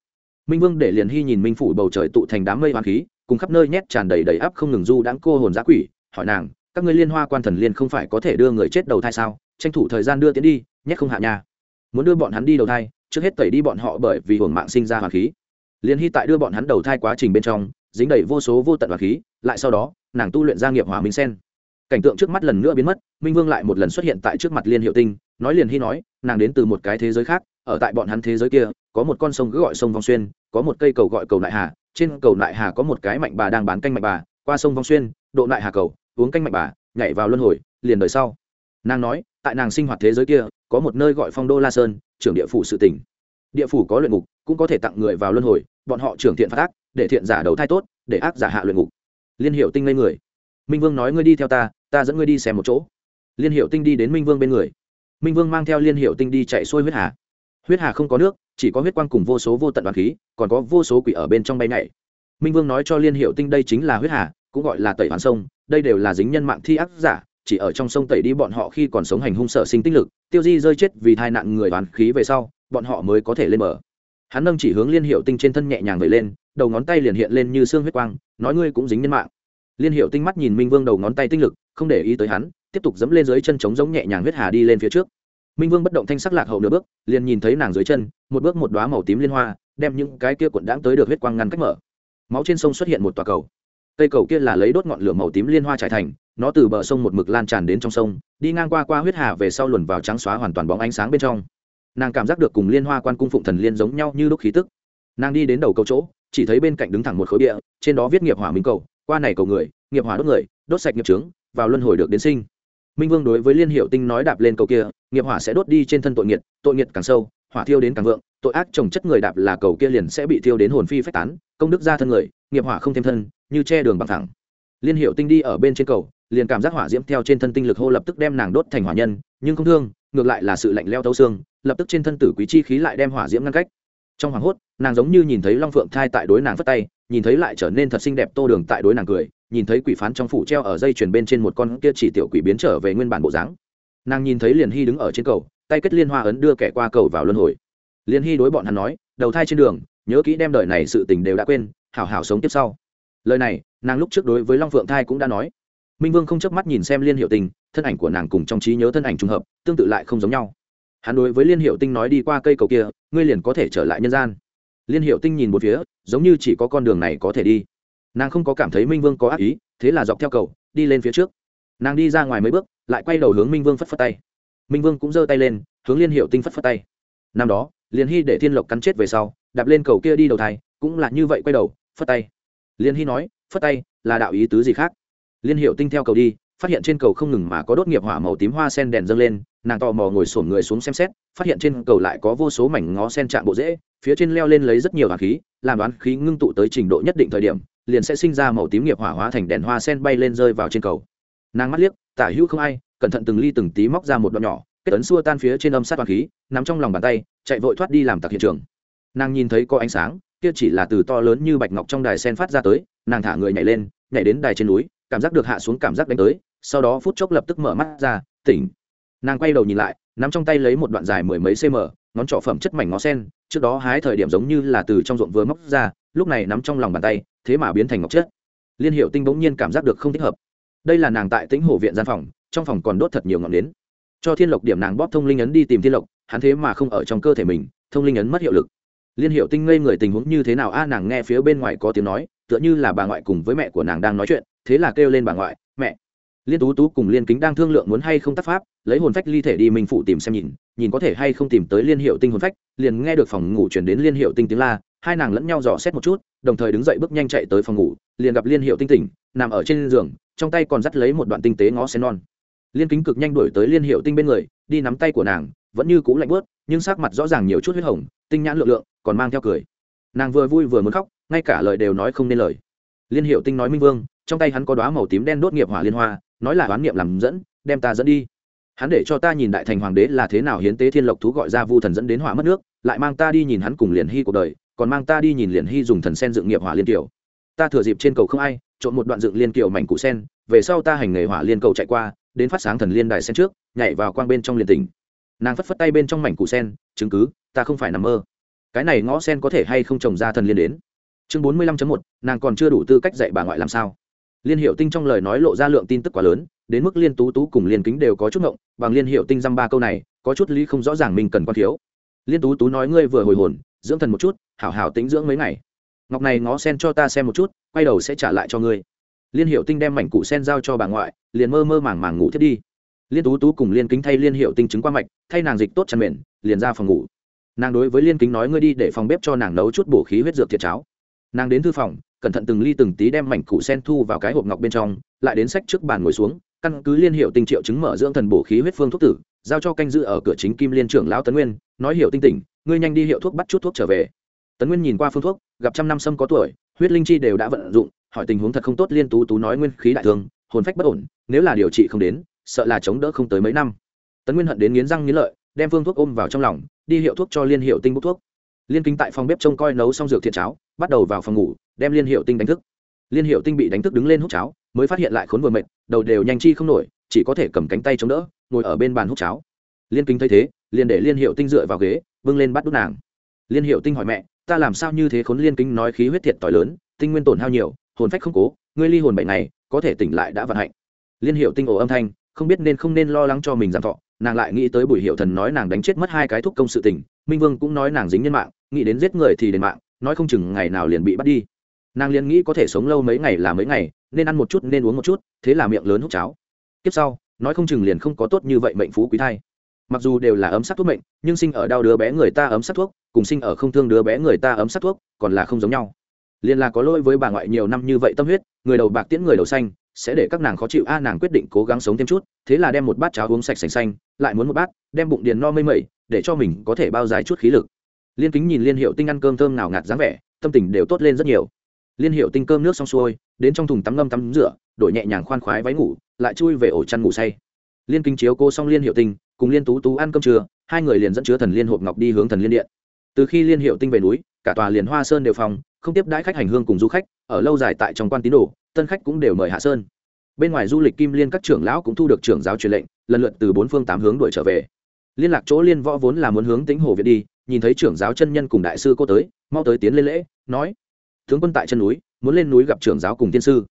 A: Minh vương để liền hy nhìn minh phủ bầu trời tụ thành đám mây hoàng khí, cùng khắp nơi nhét tràn đầy đầy áp không ngừng du đãng cô hồn giã quỷ, hỏi nàng, các ngươi liên hoa quan thần liên không phải có thể đưa người chết đầu thai sao? Tranh thủ thời gian đưa tiến đi, nhét không hạ nhà muốn đưa bọn hắn đi đầu thai, trước hết tẩy đi bọn họ bởi vì hồn mạng sinh ra hoàng khí liên hy tại đưa bọn hắn đầu thai quá trình bên trong, dính đầy vô số vô tận hoàng khí, lại sau đó, nàng tu luyện gia nghiệp hòa minh sen. Cảnh tượng trước mắt lần nữa biến mất, minh vương lại một lần xuất hiện tại trước mặt liên hiệu tinh, nói liền hy nói, nàng đến từ một cái thế giới khác, ở tại bọn hắn thế giới kia, có một con sông cứ gọi sông vong xuyên, có một cây cầu gọi cầu nại hà, trên cầu nại hà có một cái mạnh bà đang bán canh mạnh bà, qua sông vong xuyên, độ nại hà cầu, uống canh mạnh bà, nhảy vào luân hồi, liền đời sau. Nàng nói, tại nàng sinh hoạt thế giới kia, có một nơi gọi phong đô la sơn, trưởng địa phủ sự tỉnh. Địa phủ có luyện ngục cũng có thể tặng người vào luân hồi, bọn họ trưởng thiện phát ác, để thiện giả đầu thai tốt, để ác giả hạ luyện ngục. Liên hiệu tinh lên người. Minh vương nói ngươi đi theo ta ta dẫn ngươi đi xem một chỗ. Liên hiệu tinh đi đến minh vương bên người. Minh vương mang theo liên hiệu tinh đi chạy xuôi huyết hà. Huyết hà không có nước, chỉ có huyết quang cùng vô số vô tận đoàn khí, còn có vô số quỷ ở bên trong bay nhảy. Minh vương nói cho liên hiệu tinh đây chính là huyết hà, cũng gọi là tẩy hoàn sông, đây đều là dính nhân mạng thi ác giả, chỉ ở trong sông tẩy đi bọn họ khi còn sống hành hung sợ sinh tích lực, tiêu di rơi chết vì tai nạn người đoàn khí về sau, bọn họ mới có thể lên bờ hắn nâng chỉ hướng liên hiệu tinh trên thân nhẹ nhàng vẩy lên, đầu ngón tay liền hiện lên như xương huyết quang, nói ngươi cũng dính nhân mạng. Liên hiệu tinh mắt nhìn minh vương đầu ngón tay tinh lực, không để ý tới hắn, tiếp tục dẫm lên dưới chân trống giống nhẹ nhàng huyết hà đi lên phía trước. Minh vương bất động thanh sắc lạc hậu nửa bước, liền nhìn thấy nàng dưới chân, một bước một đoá màu tím liên hoa, đem những cái kia cuộn đãng tới được huyết quang ngăn cách mở. Máu trên sông xuất hiện một tòa cầu. Cây cầu kia là lấy đốt ngọn lửa màu tím liên hoa trải thành, nó từ bờ sông một mực lan tràn đến trong sông, đi ngang qua qua huyết hà về sau luồn vào trắng xóa hoàn toàn bóng ánh sáng bên trong nàng cảm giác được cùng liên hoa quan cung phụng thần liên giống nhau như lúc khí tức. Nàng đi đến đầu cầu chỗ, chỉ thấy bên cạnh đứng thẳng một khối địa trên đó viết nghiệp hỏa minh cầu, qua này cầu người, nghiệp hỏa đốt người, đốt sạch nghiệp trướng, vào luân hồi được đến sinh. Minh vương đối với liên hiệu tinh nói đạp lên cầu kia, nghiệp hỏa sẽ đốt đi trên thân tội nghiệt tội nghiệt càng sâu, hỏa thiêu đến càng vượng, tội ác trồng chất người đạp là cầu kia liền sẽ bị thiêu đến hồn phi phách tán, công đức ra thân người, nghiệp hỏa không thêm thân, như che đường bằng thẳng. Liên hiệu tinh đi ở bên trên cầu, liền cảm giác hỏa diễm theo trên thân tinh lực hô lập tức đem nàng đốt thành hỏa nhân, nhưng không thương, ngược lại là sự lạnh leo thấu xương lập tức trên thân tử quý chi khí lại đem hỏa diễm ngăn cách. Trong hoàng hốt, nàng giống như nhìn thấy long phượng thai tại đối nàng phất tay, nhìn thấy lại trở nên thật xinh đẹp tô đường tại đối nàng cười, nhìn thấy quỷ phán trong phủ treo ở dây chuyền bên trên một con kia chỉ tiểu quỷ biến trở về nguyên bản bộ dáng. Nàng nhìn thấy liền hy đứng ở trên cầu, tay kết liên hoa ấn đưa kẻ qua cầu vào luân hồi. Liên hy đối bọn hắn nói, đầu thai trên đường, nhớ kỹ đem đời này sự tình đều đã quên, hảo hảo sống tiếp sau. Lời này, nàng lúc trước đối với long phượng thai cũng đã nói. Minh vương không chớp mắt nhìn xem liên hiệu tình, thân ảnh của nàng cùng trong trí nhớ thân ảnh trùng hợp, tương tự lại không giống nhau hắn đối với liên hiệu tinh nói đi qua cây cầu kia, ngươi liền có thể trở lại nhân gian. Liên hiệu tinh nhìn một phía, giống như chỉ có con đường này có thể đi. Nàng không có cảm thấy minh vương có ác ý, thế là dọc theo cầu, đi lên phía trước. Nàng đi ra ngoài mấy bước, lại quay đầu hướng minh vương phất phất tay. Minh vương cũng giơ tay lên, hướng liên hiệu tinh phất phất tay. Năm đó, liên hy để thiên lộc cắn chết về sau, đạp lên cầu kia đi đầu thai, cũng là như vậy quay đầu, phất tay. Liên hy nói, phất tay, là đạo ý tứ gì khác? Liên hiệu tinh theo cầu đi phát hiện trên cầu không ngừng mà có đốt nghiệp hỏa màu tím hoa sen đèn dâng lên, nàng tò mò ngồi sổn người xuống xem xét, phát hiện trên cầu lại có vô số mảnh ngó sen chạm bộ dễ phía trên leo lên lấy rất nhiều hạt khí, làm đoán khí ngưng tụ tới trình độ nhất định thời điểm, liền sẽ sinh ra màu tím nghiệp hỏa hóa thành đèn hoa sen bay lên rơi vào trên cầu. Nàng mắt liếc, tả hữu không ai, cẩn thận từng ly từng tí móc ra một đoạn nhỏ, kết ấn xua tan phía trên âm sát toàn khí nằm trong lòng bàn tay, chạy vội thoát đi làm tặc hiện trường. Nàng nhìn thấy có ánh sáng, kia chỉ là từ to lớn như bạch ngọc trong đài sen phát ra tới, nàng thả người nhảy lên, nhảy đến đài trên núi, cảm giác được hạ xuống cảm giác đánh tới sau đó phút chốc lập tức mở mắt ra, tỉnh. Nàng quay đầu nhìn lại, nắm trong tay lấy một đoạn dài mười mấy cm ngón trỏ phẩm chất mảnh ngó sen, trước đó hái thời điểm giống như là từ trong ruộng vừa móc ra, lúc này nắm trong lòng bàn tay, thế mà biến thành ngọc chất. Liên hiệu tinh bỗng nhiên cảm giác được không thích hợp. Đây là nàng tại tĩnh hồ viện gian phòng, trong phòng còn đốt thật nhiều ngọn nến. Cho thiên lộc điểm nàng bóp thông linh ấn đi tìm thiên lộc, hắn thế mà không ở trong cơ thể mình, thông linh ấn mất hiệu lực. Liên hiệu tinh ngây người tình huống như thế nào? A, nàng nghe phía bên ngoài có tiếng nói, tựa như là bà ngoại cùng với mẹ của nàng đang nói chuyện, thế là kêu lên bà ngoại liên tú tú cùng liên kính đang thương lượng muốn hay không tác pháp, lấy hồn phách ly thể đi minh phụ tìm xem nhìn nhìn có thể hay không tìm tới liên hiệu tinh hồn phách, liền nghe được phòng ngủ chuyển đến liên hiệu tinh tiếng la, hai nàng lẫn nhau dò xét một chút, đồng thời đứng dậy bước nhanh chạy tới phòng ngủ, liền gặp liên hiệu tinh tỉnh, nằm ở trên giường, trong tay còn dắt lấy một đoạn tinh tế ngó sen non. Liên kính cực nhanh đuổi tới liên hiệu tinh bên người, đi nắm tay của nàng, vẫn như cũ lạnh bớt nhưng sắc mặt rõ ràng nhiều chút huyết hồng, tinh nhãn lượng lượng, còn mang theo cười. Nàng vừa vui vừa muốn khóc, ngay cả lời đều nói không nên lời. Liên hiệu tinh nói minh vương, trong tay hắn có đoá màu tím đen đốt nghiệp hỏa liên hoa nói là oán niệm làm dẫn, đem ta dẫn đi. Hắn để cho ta nhìn đại thành hoàng đế là thế nào hiến tế thiên lộc thú gọi ra vu thần dẫn đến hỏa mất nước, lại mang ta đi nhìn hắn cùng liền hy cuộc đời, còn mang ta đi nhìn liền hy dùng thần sen dựng nghiệp hỏa liên kiều. Ta thừa dịp trên cầu không ai, trộn một đoạn dựng liên kiều mảnh cụ sen, về sau ta hành nghề hỏa liên cầu chạy qua, đến phát sáng thần liên đài sen trước, nhảy vào quang bên trong liền tỉnh. Nàng phất phất tay bên trong mảnh cụ sen, chứng cứ, ta không phải nằm mơ. Cái này ngõ sen có thể hay không trồng ra thần liên đến? Chương bốn mươi lăm một, nàng còn chưa đủ tư cách dạy bà ngoại làm sao liên hiệu tinh trong lời nói lộ ra lượng tin tức quá lớn, đến mức liên tú tú cùng liên kính đều có chút ngộng, bằng liên hiệu tinh dăm ba câu này, có chút lý không rõ ràng mình cần quan thiếu. Liên tú tú nói ngươi vừa hồi hồn, dưỡng thần một chút, hảo hảo tính dưỡng mấy ngày. Ngọc này ngó sen cho ta xem một chút, quay đầu sẽ trả lại cho ngươi. Liên hiệu tinh đem mảnh cụ sen giao cho bà ngoại, liền mơ mơ màng màng ngủ thiết đi. Liên tú tú cùng liên kính thay liên hiệu tinh chứng qua mạch, thay nàng dịch tốt chăn mềm liền ra phòng ngủ. Nàng đối với liên kính nói ngươi đi để phòng bếp cho nàng nấu chút bổ khí huyết dược thiệt cháo. Nàng đến thư phòng cẩn thận từng ly từng tí đem mảnh củ sen thu vào cái hộp ngọc bên trong, lại đến sách trước bàn ngồi xuống, căn cứ liên hiệu tinh triệu chứng mở dưỡng thần bổ khí huyết phương thuốc tử, giao cho canh giữ ở cửa chính kim liên trưởng lão tấn nguyên, nói hiệu tinh tỉnh, ngươi nhanh đi hiệu thuốc bắt chút thuốc trở về. Tấn nguyên nhìn qua phương thuốc, gặp trăm năm sâm có tuổi, huyết linh chi đều đã vận dụng, hỏi tình huống thật không tốt liên tú tú nói nguyên khí đại thương, hồn phách bất ổn, nếu là điều trị không đến, sợ là chống đỡ không tới mấy năm. Tấn nguyên hận đến nghiến răng nghiến lợi, đem phương thuốc ôm vào trong lòng, đi hiệu thuốc cho liên hiệu tinh bút thuốc. Liên kinh tại phòng bếp trông coi nấu xong rượu thiện cháo, bắt đầu vào phòng ngủ đem liên hiệu tinh đánh thức. Liên hiệu tinh bị đánh thức đứng lên hút cháo, mới phát hiện lại khốn vừa mệt, đầu đều nhanh chi không nổi, chỉ có thể cầm cánh tay chống đỡ, ngồi ở bên bàn hút cháo. Liên kinh thấy thế, liền để liên hiệu tinh dựa vào ghế vâng lên bắt đút nàng. Liên hiệu tinh hỏi mẹ, ta làm sao như thế khốn liên kinh nói khí huyết thiệt tỏi lớn, tinh nguyên tổn hao nhiều, hồn phách không cố, ngươi ly hồn bệnh này có thể tỉnh lại đã vận hạnh. Liên hiệu tinh ồ âm thanh, không biết nên không nên lo lắng cho mình giảm thọ, nàng lại nghĩ tới bùi hiệu thần nói nàng đánh chết mất hai cái thúc công sự tình, minh vương cũng nói nàng dính nhân mạng, nghĩ đến giết người thì đền mạng, nói không chừng ngày nào liền bị bắt đi nàng liền nghĩ có thể sống lâu mấy ngày là mấy ngày, nên ăn một chút, nên uống một chút, thế là miệng lớn hút cháo. Tiếp sau, nói không chừng liền không có tốt như vậy mệnh phú quý thai. Mặc dù đều là ấm sắc thuốc mệnh, nhưng sinh ở đau đứa bé người ta ấm sắc thuốc, cùng sinh ở không thương đứa bé người ta ấm sắc thuốc, còn là không giống nhau. Liền là có lỗi với bà ngoại nhiều năm như vậy tâm huyết, người đầu bạc tiễn người đầu xanh, sẽ để các nàng khó chịu, a à, nàng quyết định cố gắng sống thêm chút, thế là đem một bát cháo uống sạch sành xanh, lại muốn một bát, đem bụng điền no mây mẩy, để cho mình có thể bao dài chút khí lực. Liên kính nhìn liên hiệu tinh ăn cơm thơm nào ngạt dáng vẻ, tâm tình đều tốt lên rất nhiều liên hiệu tinh cơm nước xong xuôi, đến trong thùng tắm ngâm tắm rửa, đổi nhẹ nhàng khoan khoái váy ngủ, lại chui về ổ chăn ngủ say. Liên kính chiếu cô xong liên hiệu tinh, cùng liên tú tú ăn cơm trưa, hai người liền dẫn chứa thần liên hộp ngọc đi hướng thần liên điện. Từ khi liên hiệu tinh về núi, cả tòa liền hoa sơn đều phòng không tiếp đãi khách hành hương cùng du khách, ở lâu dài tại trong quan tín đồ, tân khách cũng đều mời hạ sơn. Bên ngoài du lịch kim liên các trưởng lão cũng thu được trưởng giáo truyền lệnh, lần lượt từ bốn phương tám hướng đuổi trở về. Liên lạc chỗ liên võ vốn là muốn hướng tính hồ việt đi, nhìn thấy trưởng giáo chân nhân cùng đại sư cô tới, mau tới tiến lên lễ, nói tướng quân tại chân núi, muốn lên núi gặp trưởng giáo cùng tiên sư.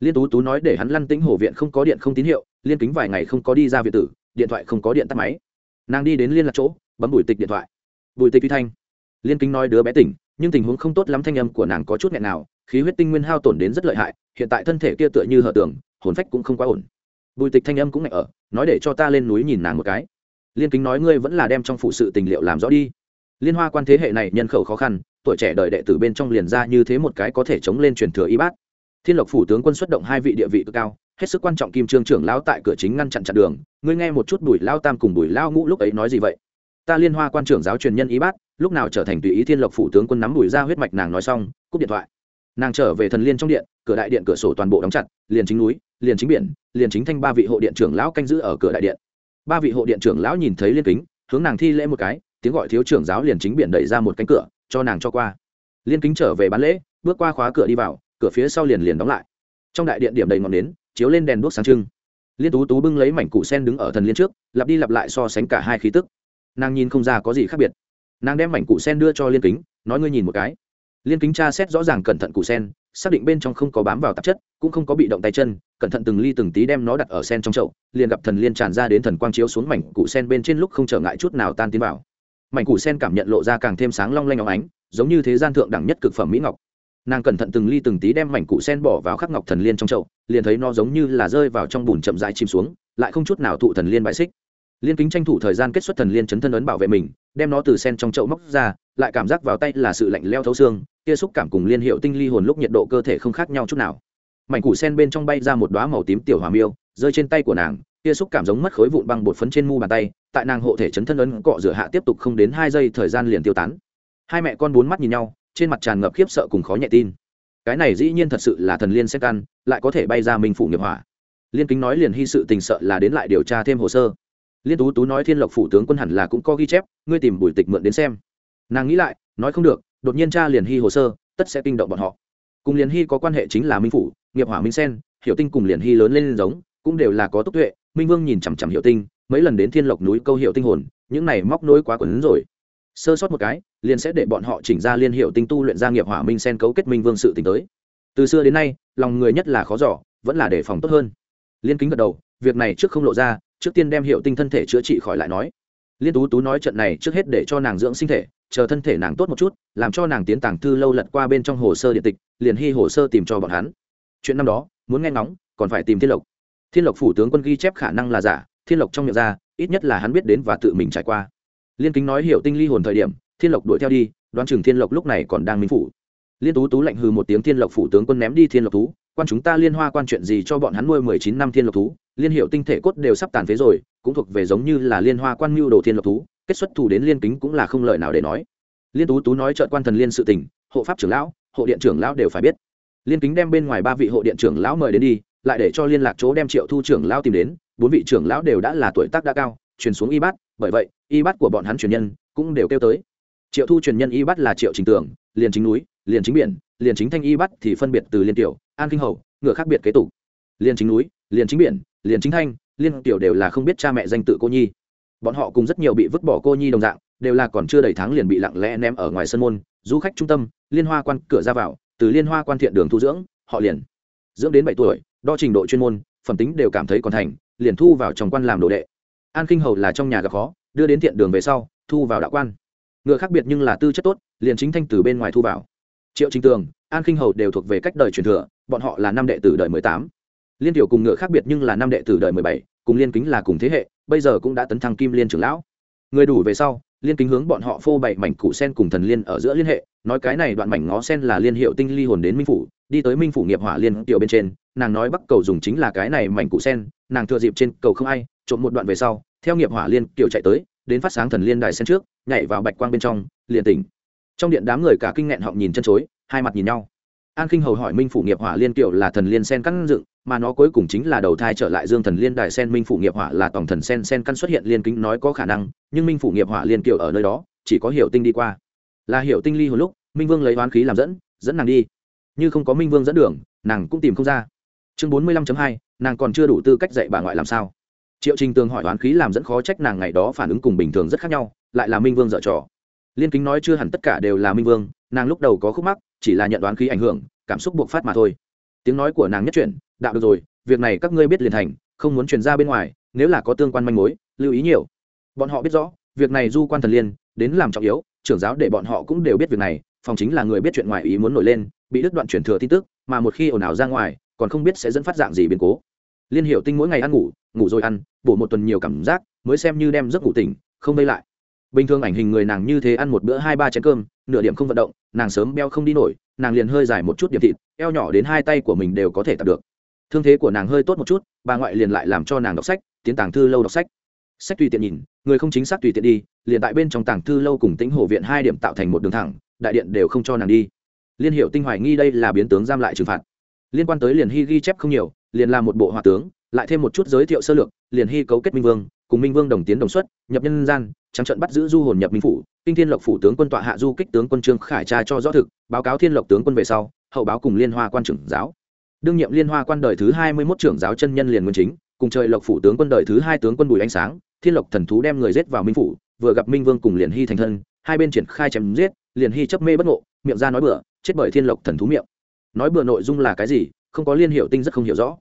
A: Liên tú tú nói để hắn lăn tính hồ viện không có điện không tín hiệu, liên kính vài ngày không có đi ra viện tử, điện thoại không có điện tắt máy. Nàng đi đến liên lạc chỗ, bấm bùi tịch điện thoại. Bùi tịch vi thanh. Liên kính nói đứa bé tỉnh, nhưng tình huống không tốt lắm, thanh âm của nàng có chút nghẹn nào, khí huyết tinh nguyên hao tổn đến rất lợi hại, hiện tại thân thể kia tựa như hở tưởng hồn phách cũng không quá ổn. Bùi tịch thanh âm cũng ngại ở, nói để cho ta lên núi nhìn nàng một cái. Liên kính nói ngươi vẫn là đem trong phụ sự tình liệu làm rõ đi. Liên hoa quan thế hệ này nhân khẩu khó khăn tuổi trẻ đời đệ tử bên trong liền ra như thế một cái có thể chống lên truyền thừa y bát. Thiên lộc phủ tướng quân xuất động hai vị địa vị cực cao, hết sức quan trọng kim trương trưởng lão tại cửa chính ngăn chặn chặn đường. Ngươi nghe một chút bùi lao tam cùng bùi lao ngũ lúc ấy nói gì vậy? Ta liên hoa quan trưởng giáo truyền nhân y bát, lúc nào trở thành tùy ý thiên lộc phủ tướng quân nắm bùi ra huyết mạch nàng nói xong, cúp điện thoại. Nàng trở về thần liên trong điện, cửa đại điện cửa sổ toàn bộ đóng chặt, liền chính núi, liền chính biển, liền chính thanh ba vị hộ điện trưởng lão canh giữ ở cửa đại điện. Ba vị hộ điện trưởng lão nhìn thấy liên kính, hướng nàng thi lễ một cái, tiếng gọi thiếu trưởng giáo liền chính biển đẩy ra một cánh cửa cho nàng cho qua. Liên kính trở về bán lễ, bước qua khóa cửa đi vào, cửa phía sau liền liền đóng lại. Trong đại điện điểm đầy ngọn nến, chiếu lên đèn đuốc sáng trưng. Liên tú tú bưng lấy mảnh củ sen đứng ở thần liên trước, lặp đi lặp lại so sánh cả hai khí tức. Nàng nhìn không ra có gì khác biệt. Nàng đem mảnh củ sen đưa cho liên kính, nói ngươi nhìn một cái. Liên kính tra xét rõ ràng cẩn thận củ sen, xác định bên trong không có bám vào tạp chất, cũng không có bị động tay chân, cẩn thận từng ly từng tí đem nó đặt ở sen trong chậu, liền gặp thần liên tràn ra đến thần quang chiếu xuống mảnh củ sen bên trên lúc không trở ngại chút nào tan tiến vào mảnh củ sen cảm nhận lộ ra càng thêm sáng long lanh óng ánh, giống như thế gian thượng đẳng nhất cực phẩm mỹ ngọc. Nàng cẩn thận từng ly từng tí đem mảnh củ sen bỏ vào khắc ngọc thần liên trong chậu, liền thấy nó giống như là rơi vào trong bùn chậm rãi chìm xuống, lại không chút nào thụ thần liên bại xích. Liên kính tranh thủ thời gian kết xuất thần liên chấn thân ấn bảo vệ mình, đem nó từ sen trong chậu móc ra, lại cảm giác vào tay là sự lạnh leo thấu xương, kia xúc cảm cùng liên hiệu tinh ly hồn lúc nhiệt độ cơ thể không khác nhau chút nào. Mảnh củ sen bên trong bay ra một đoá màu tím tiểu hòa miêu, rơi trên tay của nàng kia xúc cảm giống mất khối vụn băng bột phấn trên mu bàn tay, tại nàng hộ thể chấn thân ấn cọ rửa hạ tiếp tục không đến hai giây thời gian liền tiêu tán. Hai mẹ con bốn mắt nhìn nhau, trên mặt tràn ngập khiếp sợ cùng khó nhẹ tin. Cái này dĩ nhiên thật sự là thần liên xét căn, lại có thể bay ra minh phủ nghiệp hỏa. Liên kính nói liền hy sự tình sợ là đến lại điều tra thêm hồ sơ. Liên tú tú nói thiên lộc phủ tướng quân hẳn là cũng có ghi chép, ngươi tìm bùi tịch mượn đến xem. Nàng nghĩ lại, nói không được, đột nhiên cha liền hy hồ sơ, tất sẽ kinh động bọn họ. Cùng liền hy có quan hệ chính là minh phủ, nghiệp hỏa minh sen, hiểu tinh cùng liền hy lớn lên giống, cũng đều là có tốc tuệ minh vương nhìn chằm chằm hiệu tinh, mấy lần đến thiên lộc núi câu hiệu tinh hồn, những này móc nối quá quấn rồi. Sơ sót một cái, liền sẽ để bọn họ chỉnh ra liên hiệu tinh tu luyện gia nghiệp hỏa minh sen cấu kết minh vương sự t tới. Từ xưa đến nay, lòng người nhất là khó giỏ vẫn là đề phòng tốt hơn. Liên kính gật đầu, việc này trước không lộ ra, trước tiên đem hiệu tinh thân thể chữa trị khỏi lại nói. Liên tú tú nói trận này trước hết để cho nàng dưỡng sinh thể, chờ thân thể nàng tốt một chút, làm cho nàng tiến tàng thư lâu lật qua bên trong hồ sơ điện tịch, liền hy hồ sơ tìm cho bọn hắn. Chuyện năm đó, muốn nghe ngóng, còn phải tìm thiên lộc thiên lộc phủ tướng quân ghi chép khả năng là giả thiên lộc trong miệng ra ít nhất là hắn biết đến và tự mình trải qua. Liên kính nói hiểu tinh ly hồn thời điểm thiên lộc đuổi theo đi đoán chừng thiên lộc lúc này còn đang minh phủ. Liên tú tú lạnh hừ một tiếng thiên lộc phủ tướng quân ném đi thiên lộc tú, quan chúng ta liên hoa quan chuyện gì cho bọn hắn nuôi mười chín năm thiên lộc thú liên hiệu tinh thể cốt đều sắp tàn phế rồi cũng thuộc về giống như là liên hoa quan mưu đồ thiên lộc thú kết xuất thủ đến liên kính cũng là không lời nào để nói. Liên tú tú nói trợn quan thần liên sự tình hộ pháp trưởng lão hộ điện trưởng lão đều phải biết. Liên kính đem bên ngoài ba vị hộ điện trưởng lão mời đến đi lại để cho liên lạc chỗ đem triệu thu trưởng lão tìm đến, bốn vị trưởng lão đều đã là tuổi tác đã cao, truyền xuống y bát, bởi vậy, y bát của bọn hắn truyền nhân cũng đều kêu tới. Triệu thu truyền nhân y bát là triệu trình tường, liền chính núi, liền chính biển, liền chính thanh y bát thì phân biệt từ liên tiểu, an kinh hầu, ngựa khác biệt kế tục. Liền chính núi, liền chính biển, liền chính thanh, liên tiểu đều là không biết cha mẹ danh tự cô nhi. Bọn họ cùng rất nhiều bị vứt bỏ cô nhi đồng dạng, đều là còn chưa đầy tháng liền bị lặng lẽ ném ở ngoài sân môn, du khách trung tâm, liên hoa quan cửa ra vào, từ liên hoa quan thiện đường thu dưỡng, họ liền dưỡng đến bảy tuổi đo trình độ chuyên môn, phẩm tính đều cảm thấy còn thành, liền thu vào trong quan làm đồ đệ. An kinh hầu là trong nhà gặp khó, đưa đến thiện đường về sau, thu vào đạo quan. Ngựa khác biệt nhưng là tư chất tốt, liền chính thanh từ bên ngoài thu vào. Triệu trình tường, an Kinh hầu đều thuộc về cách đời truyền thừa, bọn họ là năm đệ tử đời mười tám. Liên tiểu cùng ngựa khác biệt nhưng là năm đệ tử đời mười bảy, cùng liên kính là cùng thế hệ, bây giờ cũng đã tấn thăng kim liên trưởng lão. Người đủ về sau, liên kính hướng bọn họ phô bày mảnh cụ sen cùng thần liên ở giữa liên hệ, nói cái này đoạn mảnh ngó sen là liên hiệu tinh ly hồn đến minh phủ, đi tới minh phủ nghiệp hỏa liên tiểu bên trên nàng nói bắc cầu dùng chính là cái này mảnh cụ sen, nàng thừa dịp trên cầu không ai, trộm một đoạn về sau, theo nghiệp hỏa liên kiểu chạy tới, đến phát sáng thần liên đài sen trước, nhảy vào bạch quang bên trong, liền tỉnh. Trong điện đám người cả kinh nghẹn họng nhìn chân chối, hai mặt nhìn nhau. An kinh hầu hỏi minh phủ nghiệp hỏa liên kiểu là thần liên sen căn dựng, mà nó cuối cùng chính là đầu thai trở lại dương thần liên đài sen. Minh phủ nghiệp hỏa là tổng thần sen sen căn xuất hiện liên kính nói có khả năng, nhưng minh phủ nghiệp hỏa liên kiểu ở nơi đó, chỉ có hiểu tinh đi qua. Là hiểu tinh ly hồi lúc, minh vương lấy oán khí làm dẫn dẫn nàng đi. Như không có minh vương dẫn đường, nàng cũng tìm không ra chương bốn mươi lăm hai, nàng còn chưa đủ tư cách dạy bà ngoại làm sao. Triệu trình tường hỏi oán khí làm dẫn khó trách nàng ngày đó phản ứng cùng bình thường rất khác nhau, lại là minh vương dở trò. Liên kính nói chưa hẳn tất cả đều là minh vương, nàng lúc đầu có khúc mắc, chỉ là nhận đoán khí ảnh hưởng, cảm xúc buộc phát mà thôi. Tiếng nói của nàng nhất chuyển, đạo được rồi, việc này các ngươi biết liền thành, không muốn truyền ra bên ngoài, nếu là có tương quan manh mối, lưu ý nhiều. Bọn họ biết rõ, việc này du quan thần liên, đến làm trọng yếu, trưởng giáo để bọn họ cũng đều biết việc này, phòng chính là người biết chuyện ngoài ý muốn nổi lên, bị đứt đoạn truyền thừa tin tức, mà một khi ồn ào ra ngoài còn không biết sẽ dẫn phát dạng gì biến cố. Liên hiệu tinh mỗi ngày ăn ngủ ngủ rồi ăn, bổ một tuần nhiều cảm giác, mới xem như đem giấc ngủ tỉnh, không vây lại. Bình thường ảnh hình người nàng như thế ăn một bữa hai ba chén cơm, nửa điểm không vận động, nàng sớm beo không đi nổi, nàng liền hơi dài một chút điểm thịt, eo nhỏ đến hai tay của mình đều có thể tập được. Thương thế của nàng hơi tốt một chút, bà ngoại liền lại làm cho nàng đọc sách, tiến tàng thư lâu đọc sách. Sách tùy tiện nhìn, người không chính xác tùy tiện đi, liền tại bên trong tàng thư lâu cùng tĩnh hồ viện hai điểm tạo thành một đường thẳng, đại điện đều không cho nàng đi. Liên hiệu tinh hoài nghi đây là biến tướng giam lại trừng phạt liên quan tới liền hy ghi chép không nhiều, liền làm một bộ hòa tướng, lại thêm một chút giới thiệu sơ lược, liền hy cấu kết minh vương, cùng minh vương đồng tiến đồng xuất, nhập nhân gian, trắng trận bắt giữ du hồn nhập minh phủ, kinh thiên lộc phủ tướng quân tọa hạ du kích tướng quân trương khải tra cho rõ thực, báo cáo thiên lộc tướng quân về sau, hậu báo cùng liên hoa quan trưởng giáo. Đương nhiệm liên hoa quan đời thứ hai mươi mốt trưởng giáo chân nhân liền nguyên chính, cùng trời lộc phủ tướng quân đời thứ hai tướng quân bùi ánh sáng, thiên lộc thần thú đem người giết vào minh phủ, vừa gặp minh vương cùng liền hy thành thân, hai bên triển khai chém giết, liền hy chấp mê bất ngộ, miệng ra nói bừa, chết bởi thiên lộc thần thú miệng nói bừa nội dung là cái gì, không có liên hiệu tinh rất không hiểu rõ.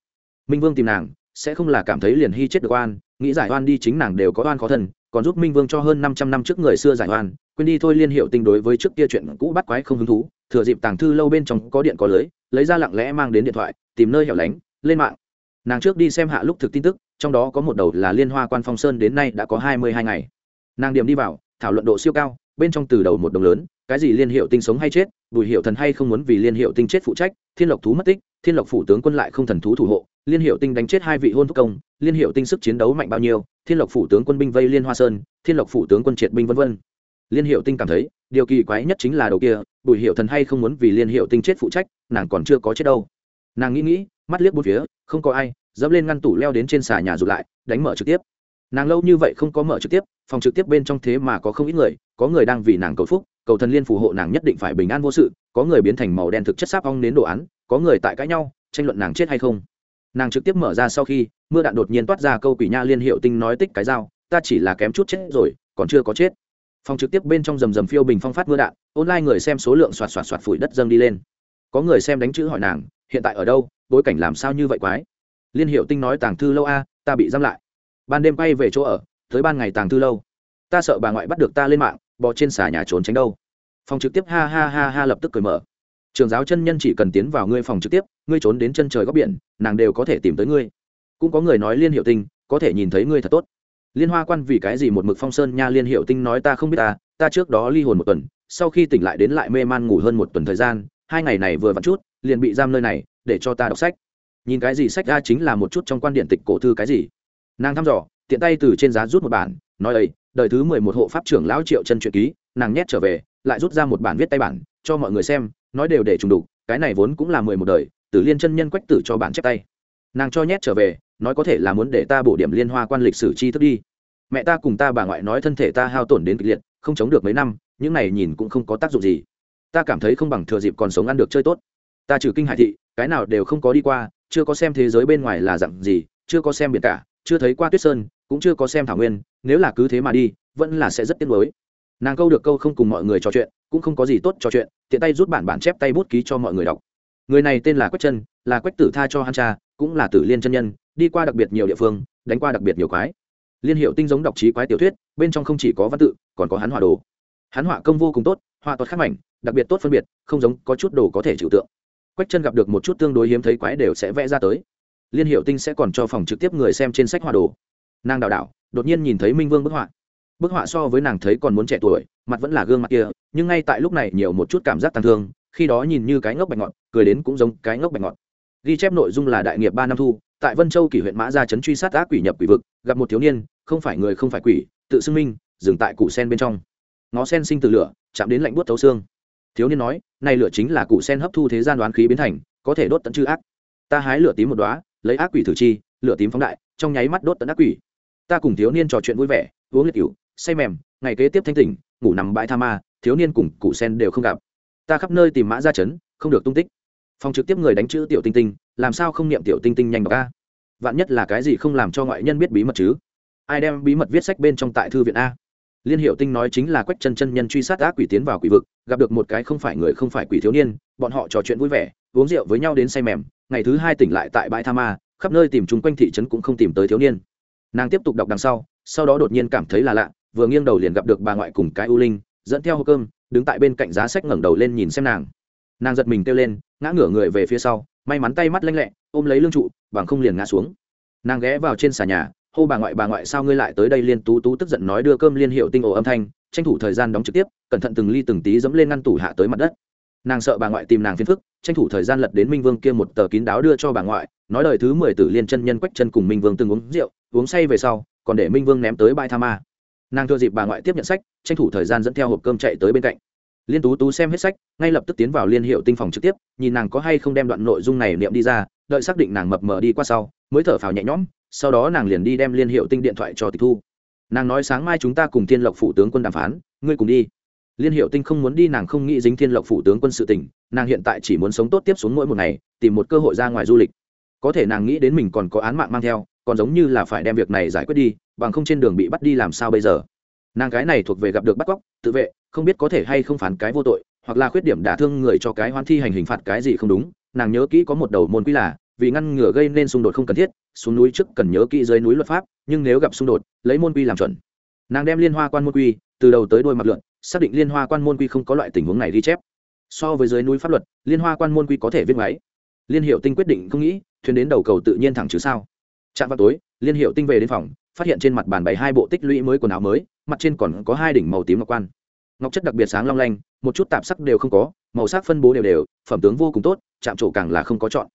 A: Minh vương tìm nàng, sẽ không là cảm thấy liền hy chết được oan, nghĩ giải oan đi chính nàng đều có oan khó thân, còn giúp minh vương cho hơn năm trăm năm trước người xưa giải oan, quên đi thôi liên hiệu tinh đối với trước kia chuyện cũ bắt quái không hứng thú, thừa dịp tàng thư lâu bên trong có điện có lưới, lấy ra lặng lẽ mang đến điện thoại, tìm nơi hẻo lánh, lên mạng. Nàng trước đi xem hạ lúc thực tin tức, trong đó có một đầu là liên hoa quan phong sơn đến nay đã có hai mươi hai ngày. Nàng điểm đi vào, thảo luận độ siêu cao bên trong từ đầu một đồng lớn, cái gì liên hiệu tinh sống hay chết, bùi hiệu thần hay không muốn vì liên hiệu tinh chết phụ trách, thiên lộc thú mất tích, thiên lộc phủ tướng quân lại không thần thú thủ hộ, liên hiệu tinh đánh chết hai vị hôn thúc công, liên hiệu tinh sức chiến đấu mạnh bao nhiêu, thiên lộc phủ tướng quân binh vây liên hoa sơn, thiên lộc phủ tướng quân triệt binh v v liên hiệu tinh cảm thấy, điều kỳ quái nhất chính là đầu kia, bùi hiệu thần hay không muốn vì liên hiệu tinh chết phụ trách, nàng còn chưa có chết đâu. Nàng nghĩ nghĩ, mắt liếc bốn phía, không có ai, dẫm lên ngăn tủ leo đến trên xà nhà rụt lại, đánh mở trực tiếp. Nàng lâu như vậy không có mở trực tiếp, phòng trực tiếp bên trong thế mà có không ít người có người đang vì nàng cầu phúc, cầu thần liên phù hộ nàng nhất định phải bình an vô sự, có người biến thành màu đen thực chất sáp ong đến đồ án, có người tại cãi nhau, tranh luận nàng chết hay không. Nàng trực tiếp mở ra sau khi, mưa đạn đột nhiên toát ra câu quỷ nha liên hiệu tinh nói tích cái dao, ta chỉ là kém chút chết rồi, còn chưa có chết. Phòng trực tiếp bên trong rầm rầm phiêu bình phong phát mưa đạn, online người xem số lượng xoạt xoạt xoạt phủi đất dâng đi lên. Có người xem đánh chữ hỏi nàng, hiện tại ở đâu? Bối cảnh làm sao như vậy quái? Liên hiệu tinh nói, tàng thư lâu a, ta bị giam lại. Ban đêm quay về chỗ ở, tới ban ngày tàng thư lâu. Ta sợ bà ngoại bắt được ta lên mạng bò trên xà nhà trốn tránh đâu. Phòng trực tiếp ha ha ha ha lập tức cười mở. Trường giáo chân nhân chỉ cần tiến vào ngươi phòng trực tiếp, ngươi trốn đến chân trời góc biển, nàng đều có thể tìm tới ngươi. Cũng có người nói liên hiệu tinh, có thể nhìn thấy ngươi thật tốt. Liên hoa quan vì cái gì một mực phong sơn nha liên hiệu tinh nói ta không biết ta ta trước đó ly hồn một tuần, sau khi tỉnh lại đến lại mê man ngủ hơn một tuần thời gian, hai ngày này vừa vặn chút, liền bị giam nơi này, để cho ta đọc sách. Nhìn cái gì sách ra chính là một chút trong quan điện tịch cổ thư cái gì. Nàng thăm dò, tiện tay từ trên giá rút một bản, nói ấy đời thứ mười một hộ pháp trưởng lão triệu chân truyện ký, nàng nhét trở về, lại rút ra một bản viết tay bản, cho mọi người xem, nói đều để trùng đục, cái này vốn cũng là mười một đời, tử liên chân nhân quách tử cho bản chép tay. Nàng cho nhét trở về, nói có thể là muốn để ta bổ điểm liên hoa quan lịch sử chi thức đi. Mẹ ta cùng ta bà ngoại nói thân thể ta hao tổn đến kịch liệt, không chống được mấy năm, những này nhìn cũng không có tác dụng gì. Ta cảm thấy không bằng thừa dịp còn sống ăn được chơi tốt. Ta trừ kinh hải thị, cái nào đều không có đi qua, chưa có xem thế giới bên ngoài là dặn gì, chưa có xem biển cả, chưa thấy qua tuyết sơn, cũng chưa có xem thảo nguyên nếu là cứ thế mà đi, vẫn là sẽ rất tiếc nuối. Nàng câu được câu không cùng mọi người trò chuyện, cũng không có gì tốt trò chuyện, tiện tay rút bản bản chép tay bút ký cho mọi người đọc. Người này tên là quách chân, là quách tử tha cho hắn cha, cũng là tử liên chân nhân, đi qua đặc biệt nhiều địa phương, đánh qua đặc biệt nhiều quái. Liên hiệu tinh giống đọc trí quái tiểu thuyết, bên trong không chỉ có văn tự, còn có hắn họa đồ. Hắn họa công vô cùng tốt, họa tuật khắc mảnh, đặc biệt tốt phân biệt, không giống có chút đồ có thể chịu tượng. Quách chân gặp được một chút tương đối hiếm thấy quái đều sẽ vẽ ra tới. Liên hiệu tinh sẽ còn cho phòng trực tiếp người xem trên sách họa đồ nàng đào đảo, đột nhiên nhìn thấy minh vương bức họa. Bức họa so với nàng thấy còn muốn trẻ tuổi, mặt vẫn là gương mặt kia, nhưng ngay tại lúc này nhiều một chút cảm giác tàn thương, khi đó nhìn như cái ngốc bạch ngọt cười đến cũng giống cái ngốc bạch ngọt ghi chép nội dung là đại nghiệp ba năm thu, tại vân châu kỷ huyện mã ra chấn truy sát ác quỷ nhập quỷ vực, gặp một thiếu niên, không phải người không phải quỷ, tự xưng minh, dừng tại củ sen bên trong. Ngó sen sinh từ lửa, chạm đến lạnh buốt thấu xương. Thiếu niên nói, này lửa chính là củ sen hấp thu thế gian đoán khí biến thành, có thể đốt tận chư ác. Ta hái lửa tím một đóa, lấy ác quỷ thử chi, lửa tím phóng đại, trong nháy mắt đốt tận ác quỷ ta cùng thiếu niên trò chuyện vui vẻ, uống liệt cựu say mềm, ngày kế tiếp thanh tỉnh, ngủ nằm bãi tha ma, thiếu niên cùng cụ sen đều không gặp. Ta khắp nơi tìm mã ra chấn, không được tung tích. Phòng trực tiếp người đánh chữ tiểu tinh tinh, làm sao không niệm tiểu tinh tinh nhanh bậc a vạn nhất là cái gì không làm cho ngoại nhân biết bí mật chứ? Ai đem bí mật viết sách bên trong tại thư viện a? Liên hiệu tinh nói chính là quách chân chân nhân truy sát ác quỷ tiến vào quỷ vực, gặp được một cái không phải người không phải quỷ thiếu niên, bọn họ trò chuyện vui vẻ, uống rượu với nhau đến say mềm, ngày thứ hai tỉnh lại tại bãi tha ma, khắp nơi tìm chung quanh thị trấn cũng không tìm tới thiếu niên nàng tiếp tục đọc đằng sau sau đó đột nhiên cảm thấy là lạ, vừa nghiêng đầu liền gặp được bà ngoại cùng cái u linh, dẫn theo hộp cơm, đứng tại bên cạnh giá sách ngẩng đầu lên nhìn xem nàng. Nàng giật mình kêu lên, ngã ngửa người về phía sau, may mắn tay mắt lanh lẹ, ôm lấy lưng trụ, bằng không liền ngã xuống. Nàng ghé vào trên xà nhà, hô bà ngoại bà ngoại, sao ngươi lại tới đây? Liên tú tú tức giận nói đưa cơm liên hiệu tinh ổ âm thanh, tranh thủ thời gian đóng trực tiếp, cẩn thận từng ly từng tí dẫm lên ngăn tủ hạ tới mặt đất. Nàng sợ bà ngoại tìm nàng phiền phức, tranh thủ thời gian lật đến minh vương kia một tờ kín đáo đưa cho bà ngoại nói lời thứ mười tử liên chân nhân quách chân cùng minh vương từng uống rượu, uống say về sau, còn để minh vương ném tới bãi tha ma. Nàng thừa dịp bà ngoại tiếp nhận sách, tranh thủ thời gian dẫn theo hộp cơm chạy tới bên cạnh. Liên tú tú xem hết sách, ngay lập tức tiến vào liên hiệu tinh phòng trực tiếp, nhìn nàng có hay không đem đoạn nội dung này niệm đi ra, đợi xác định nàng mập mờ đi qua sau, mới thở phào nhẹ nhõm, sau đó nàng liền đi đem liên hiệu tinh điện thoại cho tịch thu. Nàng nói sáng mai chúng ta cùng thiên lộc phủ tướng quân đàm phán, ngươi cùng đi. Liên hiệu tinh không muốn đi, nàng không nghĩ dính thiên lộc phủ tướng quân sự tỉnh nàng hiện tại chỉ muốn sống tốt tiếp xuống mỗi một ngày, tìm một cơ hội ra ngoài du lịch có thể nàng nghĩ đến mình còn có án mạng mang theo, còn giống như là phải đem việc này giải quyết đi, bằng không trên đường bị bắt đi làm sao bây giờ? Nàng cái này thuộc về gặp được bắt cóc, tự vệ, không biết có thể hay không phản cái vô tội, hoặc là khuyết điểm đả thương người cho cái hoan thi hành hình phạt cái gì không đúng, nàng nhớ kỹ có một đầu môn quy là, vì ngăn ngừa gây nên xung đột không cần thiết, xuống núi trước cần nhớ kỹ dưới núi luật pháp, nhưng nếu gặp xung đột, lấy môn quy làm chuẩn. Nàng đem liên hoa quan môn quy, từ đầu tới đôi mặt lượn xác định liên hoa quan môn quy không có loại tình huống này ghi chép. So với dưới núi pháp luật, liên hoa quan môn quy có thể viết máy liên hiệu tinh quyết định không nghĩ thuyền đến đầu cầu tự nhiên thẳng chứ sao. Chạm vào tối, liên hiệu tinh về đến phòng, phát hiện trên mặt bàn bày hai bộ tích lũy mới quần áo mới, mặt trên còn có hai đỉnh màu tím ngọc quan. Ngọc chất đặc biệt sáng long lanh, một chút tạp sắc đều không có, màu sắc phân bố đều đều, phẩm tướng vô cùng tốt chạm trổ càng là không có chọn.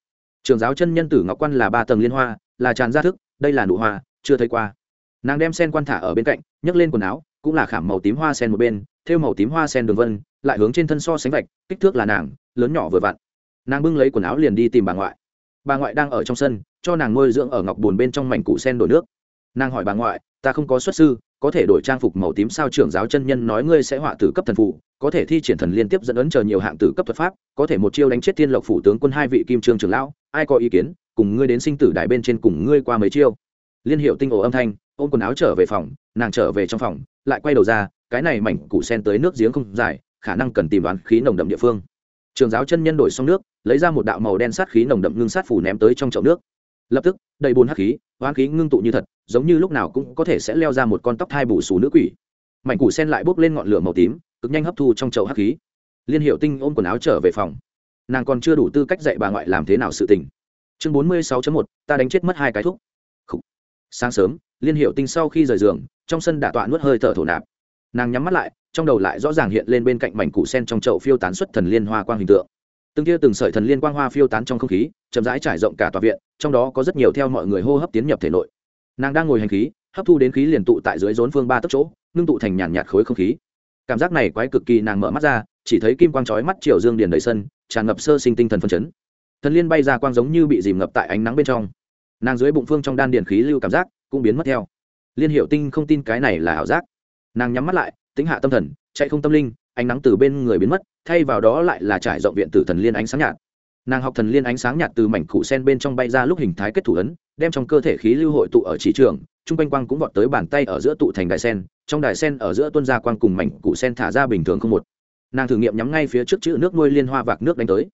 A: Trường giáo chân nhân tử ngọc quan là ba tầng liên hoa, là tràn gia thức, đây là nụ hoa, chưa thấy qua. Nàng đem sen quan thả ở bên cạnh, nhấc lên quần áo, cũng là khảm màu tím hoa sen một bên, thêu màu tím hoa sen đường vân, lại hướng trên thân so sánh vạch, kích thước là nàng, lớn nhỏ vừa vặn. Nàng bưng lấy quần áo liền đi tìm bà ngoại bà ngoại đang ở trong sân, cho nàng nuôi dưỡng ở ngọc bồn bên trong mảnh củ sen đổi nước. Nàng hỏi bà ngoại, ta không có xuất sư, có thể đổi trang phục màu tím sao trưởng giáo chân nhân nói ngươi sẽ họa tử cấp thần phụ, có thể thi triển thần liên tiếp dẫn ấn chờ nhiều hạng tử cấp thuật pháp, có thể một chiêu đánh chết thiên lộc phủ tướng quân hai vị kim trương trưởng lão, ai có ý kiến, cùng ngươi đến sinh tử đài bên trên cùng ngươi qua mấy chiêu. Liên hiệu tinh ổ âm thanh, ôm quần áo trở về phòng, nàng trở về trong phòng, lại quay đầu ra, cái này mảnh củ sen tới nước giếng không dài, khả năng cần tìm đoán khí nồng đậm địa phương trường giáo chân nhân đổi xong nước, lấy ra một đạo màu đen sát khí nồng đậm ngưng sát phủ ném tới trong chậu nước. Lập tức, đầy bùn hắc khí, hoán khí ngưng tụ như thật, giống như lúc nào cũng có thể sẽ leo ra một con tóc thai bù xù nữ quỷ. Mảnh củ sen lại bốc lên ngọn lửa màu tím, cực nhanh hấp thu trong chậu hắc khí. Liên hiệu tinh ôm quần áo trở về phòng. Nàng còn chưa đủ tư cách dạy bà ngoại làm thế nào sự tình. Chương bốn mươi sáu một, ta đánh chết mất hai cái thuốc sáng sớm, liên hiệu tinh sau khi rời giường, trong sân đả tọa nuốt hơi thở thổ nạp nàng nhắm mắt lại, trong đầu lại rõ ràng hiện lên bên cạnh mảnh củ sen trong chậu phiêu tán xuất thần liên hoa quang hình tượng. Từng tia từng sợi thần liên quang hoa phiêu tán trong không khí, chậm rãi trải rộng cả tòa viện, trong đó có rất nhiều theo mọi người hô hấp tiến nhập thể nội. Nàng đang ngồi hành khí, hấp thu đến khí liền tụ tại dưới rốn phương ba tấc chỗ, ngưng tụ thành nhàn nhạt khối không khí. Cảm giác này quái cực kỳ nàng mở mắt ra, chỉ thấy kim quang chói mắt chiều dương điền đầy sân, tràn ngập sơ sinh tinh thần phân chấn. Thần liên bay ra quang giống như bị dìm ngập tại ánh nắng bên trong. Nàng dưới bụng phương trong đan điền khí lưu cảm giác cũng biến mất theo. Liên hiệu tinh không tin cái này là ảo giác nàng nhắm mắt lại tính hạ tâm thần, chạy không tâm linh, ánh nắng từ bên người biến mất, thay vào đó lại là trải rộng viện tử thần liên ánh sáng nhạt. Nàng học thần liên ánh sáng nhạt từ mảnh cụ sen bên trong bay ra lúc hình thái kết thủ ấn, đem trong cơ thể khí lưu hội tụ ở chỉ trường, trung quanh quang cũng vọt tới bàn tay ở giữa tụ thành đài sen, trong đài sen ở giữa tuân ra quang cùng mảnh cụ sen thả ra bình thường không một. Nàng thử nghiệm nhắm ngay phía trước chữ nước nuôi liên hoa vạc nước đánh tới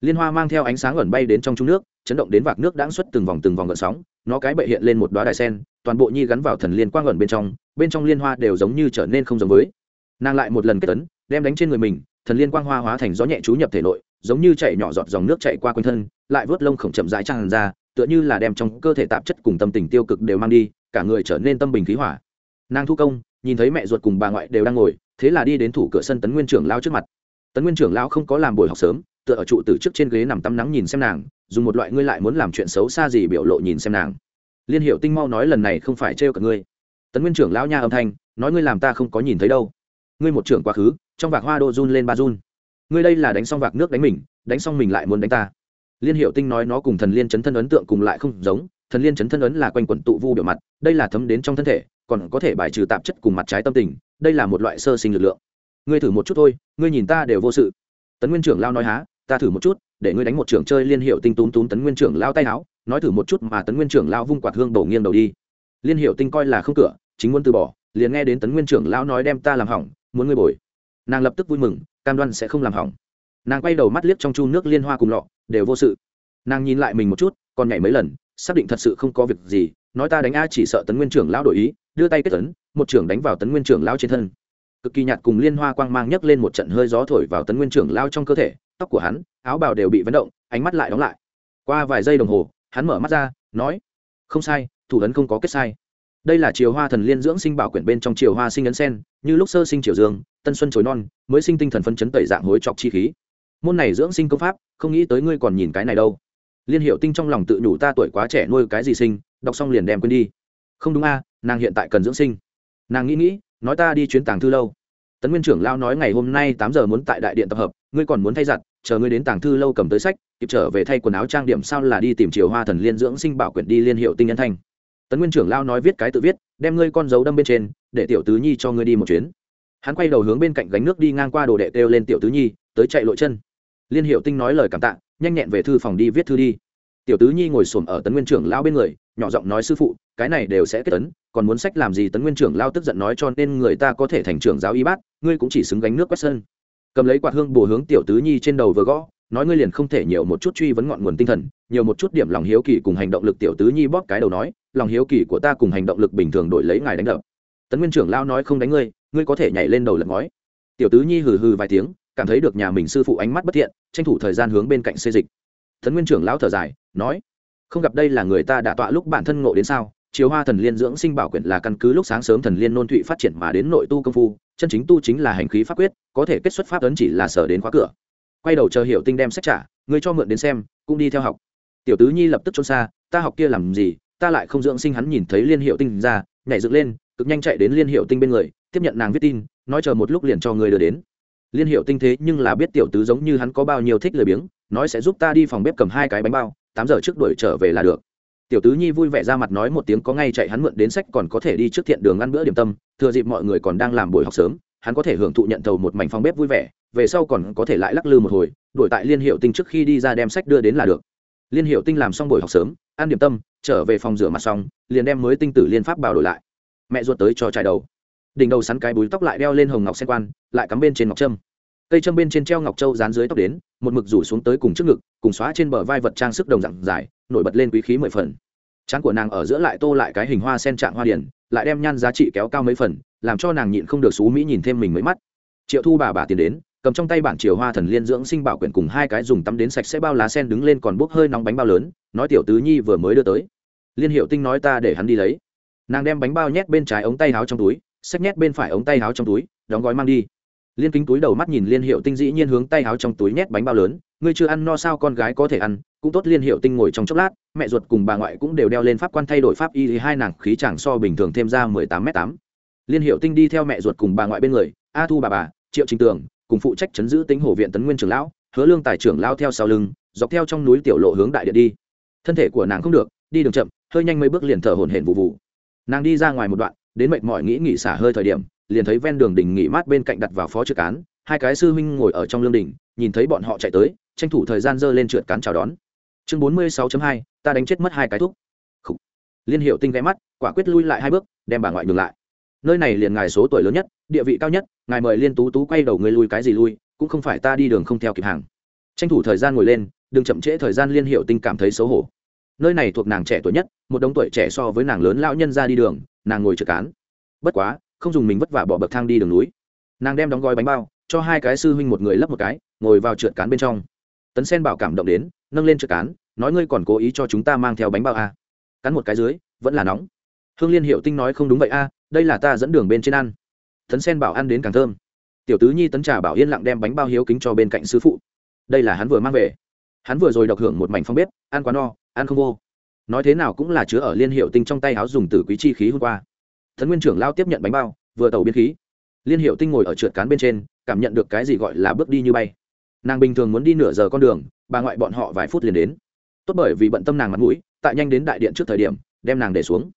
A: liên hoa mang theo ánh sáng ẩn bay đến trong trung nước, chấn động đến vạc nước đãng xuất từng vòng từng vòng gợn sóng, nó cái bệ hiện lên một đoá đài sen, toàn bộ nhi gắn vào thần liên quang ẩn bên trong bên trong liên hoa đều giống như trở nên không giống với. Nàng lại một lần kết tấn đem đánh trên người mình, thần liên quang hoa hóa thành gió nhẹ chú nhập thể nội, giống như chạy nhỏ giọt dòng nước chạy qua quanh thân, lại vớt lông khổng chậm rãi tràn ra, tựa như là đem trong cơ thể tạp chất cùng tâm tình tiêu cực đều mang đi, cả người trở nên tâm bình khí hỏa nàng thu công, nhìn thấy mẹ ruột cùng bà ngoại đều đang ngồi, thế là đi đến thủ cửa sân tấn nguyên trưởng lao trước mặt. Tấn nguyên trưởng lao không có làm buổi học sớm tựa ở trụ từ trước trên ghế nằm tắm nắng nhìn xem nàng, dùng một loại ngươi lại muốn làm chuyện xấu xa gì biểu lộ nhìn xem nàng. Liên hiệu tinh mau nói lần này không phải trêu cả ngươi. Tấn nguyên trưởng lão nha âm thanh, nói ngươi làm ta không có nhìn thấy đâu. Ngươi một trưởng quá khứ, trong vạc hoa đô run lên ba run. Ngươi đây là đánh xong vạc nước đánh mình, đánh xong mình lại muốn đánh ta. Liên hiệu tinh nói nó cùng thần liên chấn thân ấn tượng cùng lại không giống, thần liên chấn thân ấn là quanh quẩn tụ vu biểu mặt, đây là thấm đến trong thân thể, còn có thể bài trừ tạp chất cùng mặt trái tâm tình, đây là một loại sơ sinh lực lượng. Ngươi thử một chút thôi, ngươi nhìn ta đều vô sự. Tấn nguyên trưởng lao nói há ta thử một chút, để ngươi đánh một trưởng chơi liên hiệu tinh túm túm tấn nguyên trưởng lao tay áo, nói thử một chút mà tấn nguyên trưởng lao vung quạt hương đổ nghiêng đầu đi. Liên hiệu tinh coi là không cửa, chính muốn từ bỏ, liền nghe đến tấn nguyên trưởng lão nói đem ta làm hỏng, muốn ngươi bồi. Nàng lập tức vui mừng, cam đoan sẽ không làm hỏng. Nàng quay đầu mắt liếc trong chu nước liên hoa cùng lọ, đều vô sự. Nàng nhìn lại mình một chút, còn nhảy mấy lần, xác định thật sự không có việc gì, nói ta đánh a chỉ sợ tấn nguyên trưởng lão đổi ý, đưa tay kết tấn một trưởng đánh vào tấn nguyên trưởng lão trên thân. Cực kỳ nhạt cùng liên hoa quang mang nhấc lên một trận hơi gió thổi vào tấn nguyên trưởng lao trong cơ thể tóc của hắn, áo bào đều bị vấn động, ánh mắt lại đóng lại. Qua vài giây đồng hồ, hắn mở mắt ra, nói, không sai, thủ ấn không có kết sai. Đây là chiều hoa thần liên dưỡng sinh bảo quyển bên trong chiều hoa sinh ấn sen, như lúc sơ sinh triều dương, tân xuân chối non, mới sinh tinh thần phân chấn tẩy dạng hối trọc chi khí. Môn này dưỡng sinh công pháp, không nghĩ tới ngươi còn nhìn cái này đâu. Liên hiệu tinh trong lòng tự nhủ ta tuổi quá trẻ nuôi cái gì sinh, đọc xong liền đem quên đi. Không đúng a, nàng hiện tại cần dưỡng sinh. Nàng nghĩ nghĩ, nói ta đi chuyến tàng thư lâu. Tấn nguyên trưởng lao nói ngày hôm nay tám giờ muốn tại đại điện tập hợp, ngươi còn muốn thay giặt chờ ngươi đến tàng thư lâu cầm tới sách, kịp trở về thay quần áo trang điểm sao là đi tìm chiều hoa thần liên dưỡng sinh bảo quyển đi liên hiệu tinh nhân thanh. Tấn nguyên trưởng lao nói viết cái tự viết, đem ngươi con dấu đâm bên trên, để tiểu tứ nhi cho ngươi đi một chuyến. Hắn quay đầu hướng bên cạnh gánh nước đi ngang qua đồ đệ kêu lên tiểu tứ nhi, tới chạy lội chân. Liên hiệu tinh nói lời cảm tạ, nhanh nhẹn về thư phòng đi viết thư đi. Tiểu tứ nhi ngồi xổm ở tấn nguyên trưởng lao bên người, nhỏ giọng nói sư phụ, cái này đều sẽ kết tấn, còn muốn sách làm gì tấn nguyên trưởng lao tức giận nói cho nên người ta có thể thành trưởng giáo y bát, ngươi cũng chỉ xứng gánh nước quét sân cầm lấy quạt hương bổ hướng tiểu tứ nhi trên đầu vừa gõ, nói ngươi liền không thể nhiều một chút truy vấn ngọn nguồn tinh thần, nhiều một chút điểm lòng hiếu kỳ cùng hành động lực tiểu tứ nhi bóp cái đầu nói, lòng hiếu kỳ của ta cùng hành động lực bình thường đổi lấy ngài đánh đập. Tấn nguyên trưởng lao nói không đánh ngươi ngươi có thể nhảy lên đầu lật ngói. Tiểu tứ nhi hừ hừ vài tiếng, cảm thấy được nhà mình sư phụ ánh mắt bất thiện, tranh thủ thời gian hướng bên cạnh xê dịch. Tấn nguyên trưởng lão thở dài, nói, không gặp đây là người ta đã tọa lúc bản thân ngộ đến sao? Chiếu hoa thần liên dưỡng sinh bảo quyển là căn cứ lúc sáng sớm thần liên nôn thụy phát triển mà đến nội tu công phu chân chính tu chính là hành khí pháp quyết, có thể kết xuất pháp ấn chỉ là sở đến khóa cửa. Quay đầu chờ hiểu tinh đem sách trả, ngươi cho mượn đến xem, cũng đi theo học. Tiểu tứ nhi lập tức trốn xa, ta học kia làm gì, ta lại không dưỡng sinh hắn nhìn thấy liên hiệu tinh ra, nhảy dựng lên, cực nhanh chạy đến liên hiệu tinh bên người, tiếp nhận nàng viết tin, nói chờ một lúc liền cho người đưa đến. Liên hiệu tinh thế nhưng là biết tiểu tứ giống như hắn có bao nhiêu thích lười biếng, nói sẽ giúp ta đi phòng bếp cầm hai cái bánh bao, tám giờ trước đuổi trở về là được tiểu tứ nhi vui vẻ ra mặt nói một tiếng có ngay chạy hắn mượn đến sách còn có thể đi trước thiện đường ăn bữa điểm tâm, thừa dịp mọi người còn đang làm buổi học sớm, hắn có thể hưởng thụ nhận thầu một mảnh phòng bếp vui vẻ, về sau còn có thể lại lắc lư một hồi đổi tại liên hiệu tinh trước khi đi ra đem sách đưa đến là được. Liên hiệu tinh làm xong buổi học sớm, ăn điểm tâm, trở về phòng rửa mặt xong, liền đem mới tinh tử liên pháp bảo đổi lại. Mẹ ruột tới cho trai đầu. Đỉnh đầu sắn cái búi tóc lại đeo lên hồng ngọc sen quan, lại cắm bên trên ngọc trâm cây châm bên trên treo ngọc châu dán dưới tóc đến, một mực rủ xuống tới cùng trước ngực, cùng xóa trên bờ vai vật trang sức đồng dạng dài, nổi bật lên quý khí mười phần. Trán của nàng ở giữa lại tô lại cái hình hoa sen trạng hoa điển, lại đem nhan giá trị kéo cao mấy phần, làm cho nàng nhịn không được xú mỹ nhìn thêm mình mấy mắt. Triệu thu bà bà tiền đến, cầm trong tay bản triều hoa thần liên dưỡng sinh bảo quyển cùng hai cái dùng tắm đến sạch sẽ bao lá sen đứng lên còn bốc hơi nóng bánh bao lớn, nói tiểu tứ nhi vừa mới đưa tới. Liên hiệu tinh nói ta để hắn đi lấy. Nàng đem bánh bao nhét bên trái ống tay áo trong túi, xách nhét bên phải ống tay áo trong túi, đóng gói mang đi liên kính túi đầu mắt nhìn liên hiệu tinh dĩ nhiên hướng tay áo trong túi nhét bánh bao lớn, ngươi chưa ăn no sao con gái có thể ăn, cũng tốt liên hiệu tinh ngồi trong chốc lát, mẹ ruột cùng bà ngoại cũng đều đeo lên pháp quan thay đổi pháp y thì hai nàng khí chẳng so bình thường thêm ra mười tám m tám. Liên hiệu tinh đi theo mẹ ruột cùng bà ngoại bên người, a thu bà bà, triệu trình tường, cùng phụ trách chấn giữ tính hồ viện tấn nguyên trưởng lão, hứa lương tài trưởng lao theo sau lưng, dọc theo trong núi tiểu lộ hướng đại điện đi. Thân thể của nàng không được, đi đường chậm, hơi nhanh mấy bước liền thở hổn hển vụ vụ. Nàng đi ra ngoài một đoạn, đến mệt mỏi nghĩ nghỉ xả hơi thời điểm liền thấy ven đường đỉnh nghỉ mát bên cạnh đặt vào phó trực cán hai cái sư huynh ngồi ở trong lương đỉnh nhìn thấy bọn họ chạy tới, tranh thủ thời gian dơ lên trượt cán chào đón. Chương bốn mươi 46 hai, ta đánh chết mất hai cái thuốc liên hiệu tinh ghé mắt, quả quyết lui lại hai bước, đem bà ngoại ngừng lại. Nơi này liền ngài số tuổi lớn nhất, địa vị cao nhất, ngài mời liên tú tú quay đầu người lui cái gì lui, cũng không phải ta đi đường không theo kịp hàng. Tranh thủ thời gian ngồi lên, đừng chậm trễ thời gian liên hiệu tinh cảm thấy xấu hổ. Nơi này thuộc nàng trẻ tuổi nhất, một đống tuổi trẻ so với nàng lớn lão nhân ra đi đường, nàng ngồi trực cán. Bất quá không dùng mình vất vả bỏ bậc thang đi đường núi. Nàng đem đóng gói bánh bao, cho hai cái sư huynh một người lấp một cái, ngồi vào trượt cán bên trong. Tấn sen bảo cảm động đến, nâng lên trượt cán, nói ngươi còn cố ý cho chúng ta mang theo bánh bao a cắn một cái dưới, vẫn là nóng. Hương liên hiệu tinh nói không đúng vậy a đây là ta dẫn đường bên trên ăn. Tấn sen bảo ăn đến càng thơm. Tiểu tứ nhi tấn trà bảo yên lặng đem bánh bao hiếu kính cho bên cạnh sư phụ. Đây là hắn vừa mang về. Hắn vừa rồi độc hưởng một mảnh phong bếp, ăn quá no, ăn không vô. Nói thế nào cũng là chứa ở liên hiệu tinh trong tay áo dùng từ quý chi khí hôm qua thần nguyên trưởng lao tiếp nhận bánh bao, vừa tàu biến khí. Liên hiệu tinh ngồi ở trượt cán bên trên, cảm nhận được cái gì gọi là bước đi như bay. Nàng bình thường muốn đi nửa giờ con đường, bà ngoại bọn họ vài phút liền đến. Tốt bởi vì bận tâm nàng mặt mũi, tại nhanh đến đại điện trước thời điểm, đem nàng để xuống.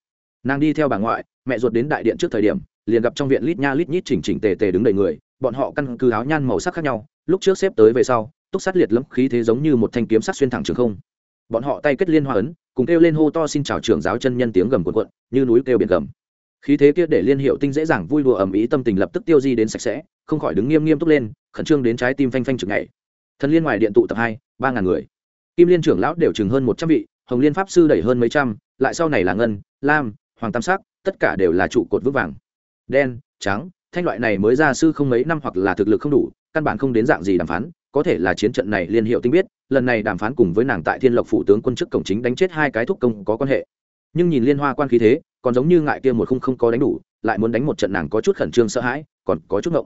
A: Nàng đi theo bà ngoại, mẹ ruột đến đại điện trước thời điểm, liền gặp trong viện lít nha lít nhít chỉnh chỉnh tề tề đứng đầy người, bọn họ căn cứ áo nhan màu sắc khác nhau, lúc trước xếp tới về sau, túc sát liệt lẫm khí thế giống như một thanh kiếm sắc xuyên thẳng trường không. Bọn họ tay kết liên hoa ấn, cùng kêu lên hô to xin chào trưởng giáo chân nhân tiếng gầm cuộn cuộn, như núi kêu biển gầm khí thế kia để liên hiệu tinh dễ dàng vui đùa ầm ĩ tâm tình lập tức tiêu di đến sạch sẽ, không khỏi đứng nghiêm nghiêm túc lên, khẩn trương đến trái tim phanh phanh chừng ngày. Thần liên ngoài điện tụ tập hai, ba ngàn người. Kim liên trưởng lão đều chừng hơn một trăm vị, hồng liên pháp sư đẩy hơn mấy trăm, lại sau này là ngân, lam, hoàng tam sắc, tất cả đều là trụ cột vững vàng. Đen, trắng, thanh loại này mới ra sư không mấy năm hoặc là thực lực không đủ, căn bản không đến dạng gì đàm phán, có thể là chiến trận này liên hiệu tinh biết, lần này đàm phán cùng với nàng tại thiên lộc phủ tướng quân chức cổng chính đánh chết hai cái thúc công có quan hệ. Nhưng nhìn liên hoa quan khí thế còn giống như ngại kia một khung không có đánh đủ, lại muốn đánh một trận nàng có chút khẩn trương sợ hãi, còn có chút ngộng.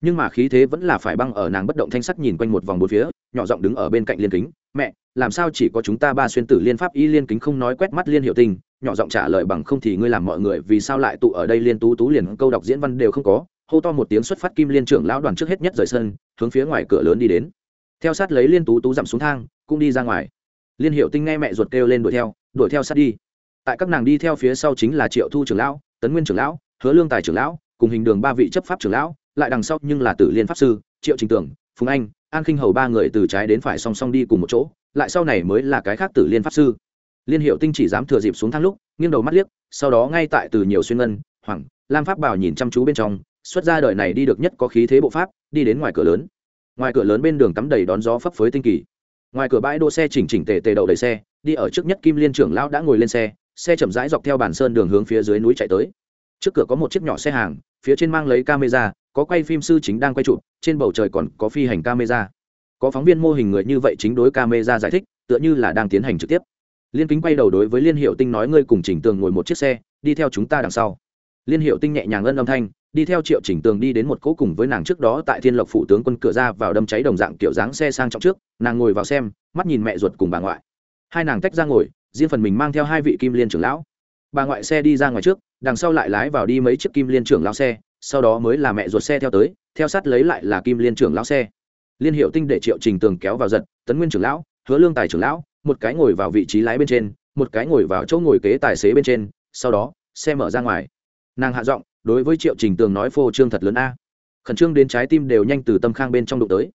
A: Nhưng mà khí thế vẫn là phải băng ở nàng bất động thanh sắc nhìn quanh một vòng bốn phía, nhỏ giọng đứng ở bên cạnh liên kính, mẹ, làm sao chỉ có chúng ta ba xuyên tử liên pháp y liên kính không nói quét mắt liên hiệu tình? Nhỏ giọng trả lời bằng không thì ngươi làm mọi người vì sao lại tụ ở đây liên tú tú liền câu đọc diễn văn đều không có, hô to một tiếng xuất phát kim liên trưởng lão đoàn trước hết nhất rời sân, hướng phía ngoài cửa lớn đi đến. Theo sát lấy liên tú tú dặm xuống thang, cũng đi ra ngoài. Liên hiệu tinh nghe mẹ ruột kêu lên đuổi theo đuổi theo sát đi tại các nàng đi theo phía sau chính là triệu thu trưởng lão, tấn nguyên trưởng lão, hứa lương tài trưởng lão, cùng hình đường ba vị chấp pháp trưởng lão, lại đằng sau nhưng là tử liên pháp sư, triệu trình tưởng, phùng anh, an khinh hầu ba người từ trái đến phải song song đi cùng một chỗ, lại sau này mới là cái khác tử liên pháp sư. Liên hiệu tinh chỉ dám thừa dịp xuống thang lúc, nghiêng đầu mắt liếc, sau đó ngay tại từ nhiều xuyên ngân, hoàng, lam pháp bảo nhìn chăm chú bên trong, xuất ra đời này đi được nhất có khí thế bộ pháp, đi đến ngoài cửa lớn. Ngoài cửa lớn bên đường tắm đầy đón gió phấp phới tinh kỳ. Ngoài cửa bãi đỗ xe chỉnh chỉnh tề tề đậu đầy xe, đi ở trước nhất kim liên trưởng lão đã ngồi lên xe xe chậm rãi dọc theo bản sơn đường hướng phía dưới núi chạy tới. Trước cửa có một chiếc nhỏ xe hàng, phía trên mang lấy camera, có quay phim sư chính đang quay chụp, trên bầu trời còn có phi hành camera. Có phóng viên mô hình người như vậy chính đối camera giải thích, tựa như là đang tiến hành trực tiếp. Liên kính quay đầu đối với liên hiệu tinh nói ngươi cùng chỉnh tường ngồi một chiếc xe, đi theo chúng ta đằng sau. Liên hiệu tinh nhẹ nhàng ân âm thanh, đi theo triệu chỉnh tường đi đến một cỗ cùng với nàng trước đó tại thiên lộc phủ tướng quân cửa ra vào đâm cháy đồng dạng kiểu dáng xe sang trọng trước, nàng ngồi vào xem, mắt nhìn mẹ ruột cùng bà ngoại. Hai nàng tách ra ngồi riêng phần mình mang theo hai vị kim liên trưởng lão. Bà ngoại xe đi ra ngoài trước, đằng sau lại lái vào đi mấy chiếc kim liên trưởng lão xe, sau đó mới là mẹ ruột xe theo tới, theo sát lấy lại là kim liên trưởng lão xe. Liên hiệu tinh để triệu trình tường kéo vào giật, tấn nguyên trưởng lão, hứa lương tài trưởng lão, một cái ngồi vào vị trí lái bên trên, một cái ngồi vào chỗ ngồi kế tài xế bên trên, sau đó, xe mở ra ngoài. Nàng hạ giọng, đối với triệu trình tường nói phô trương thật lớn a. Khẩn trương đến trái tim đều nhanh từ tâm khang bên trong đụng tới.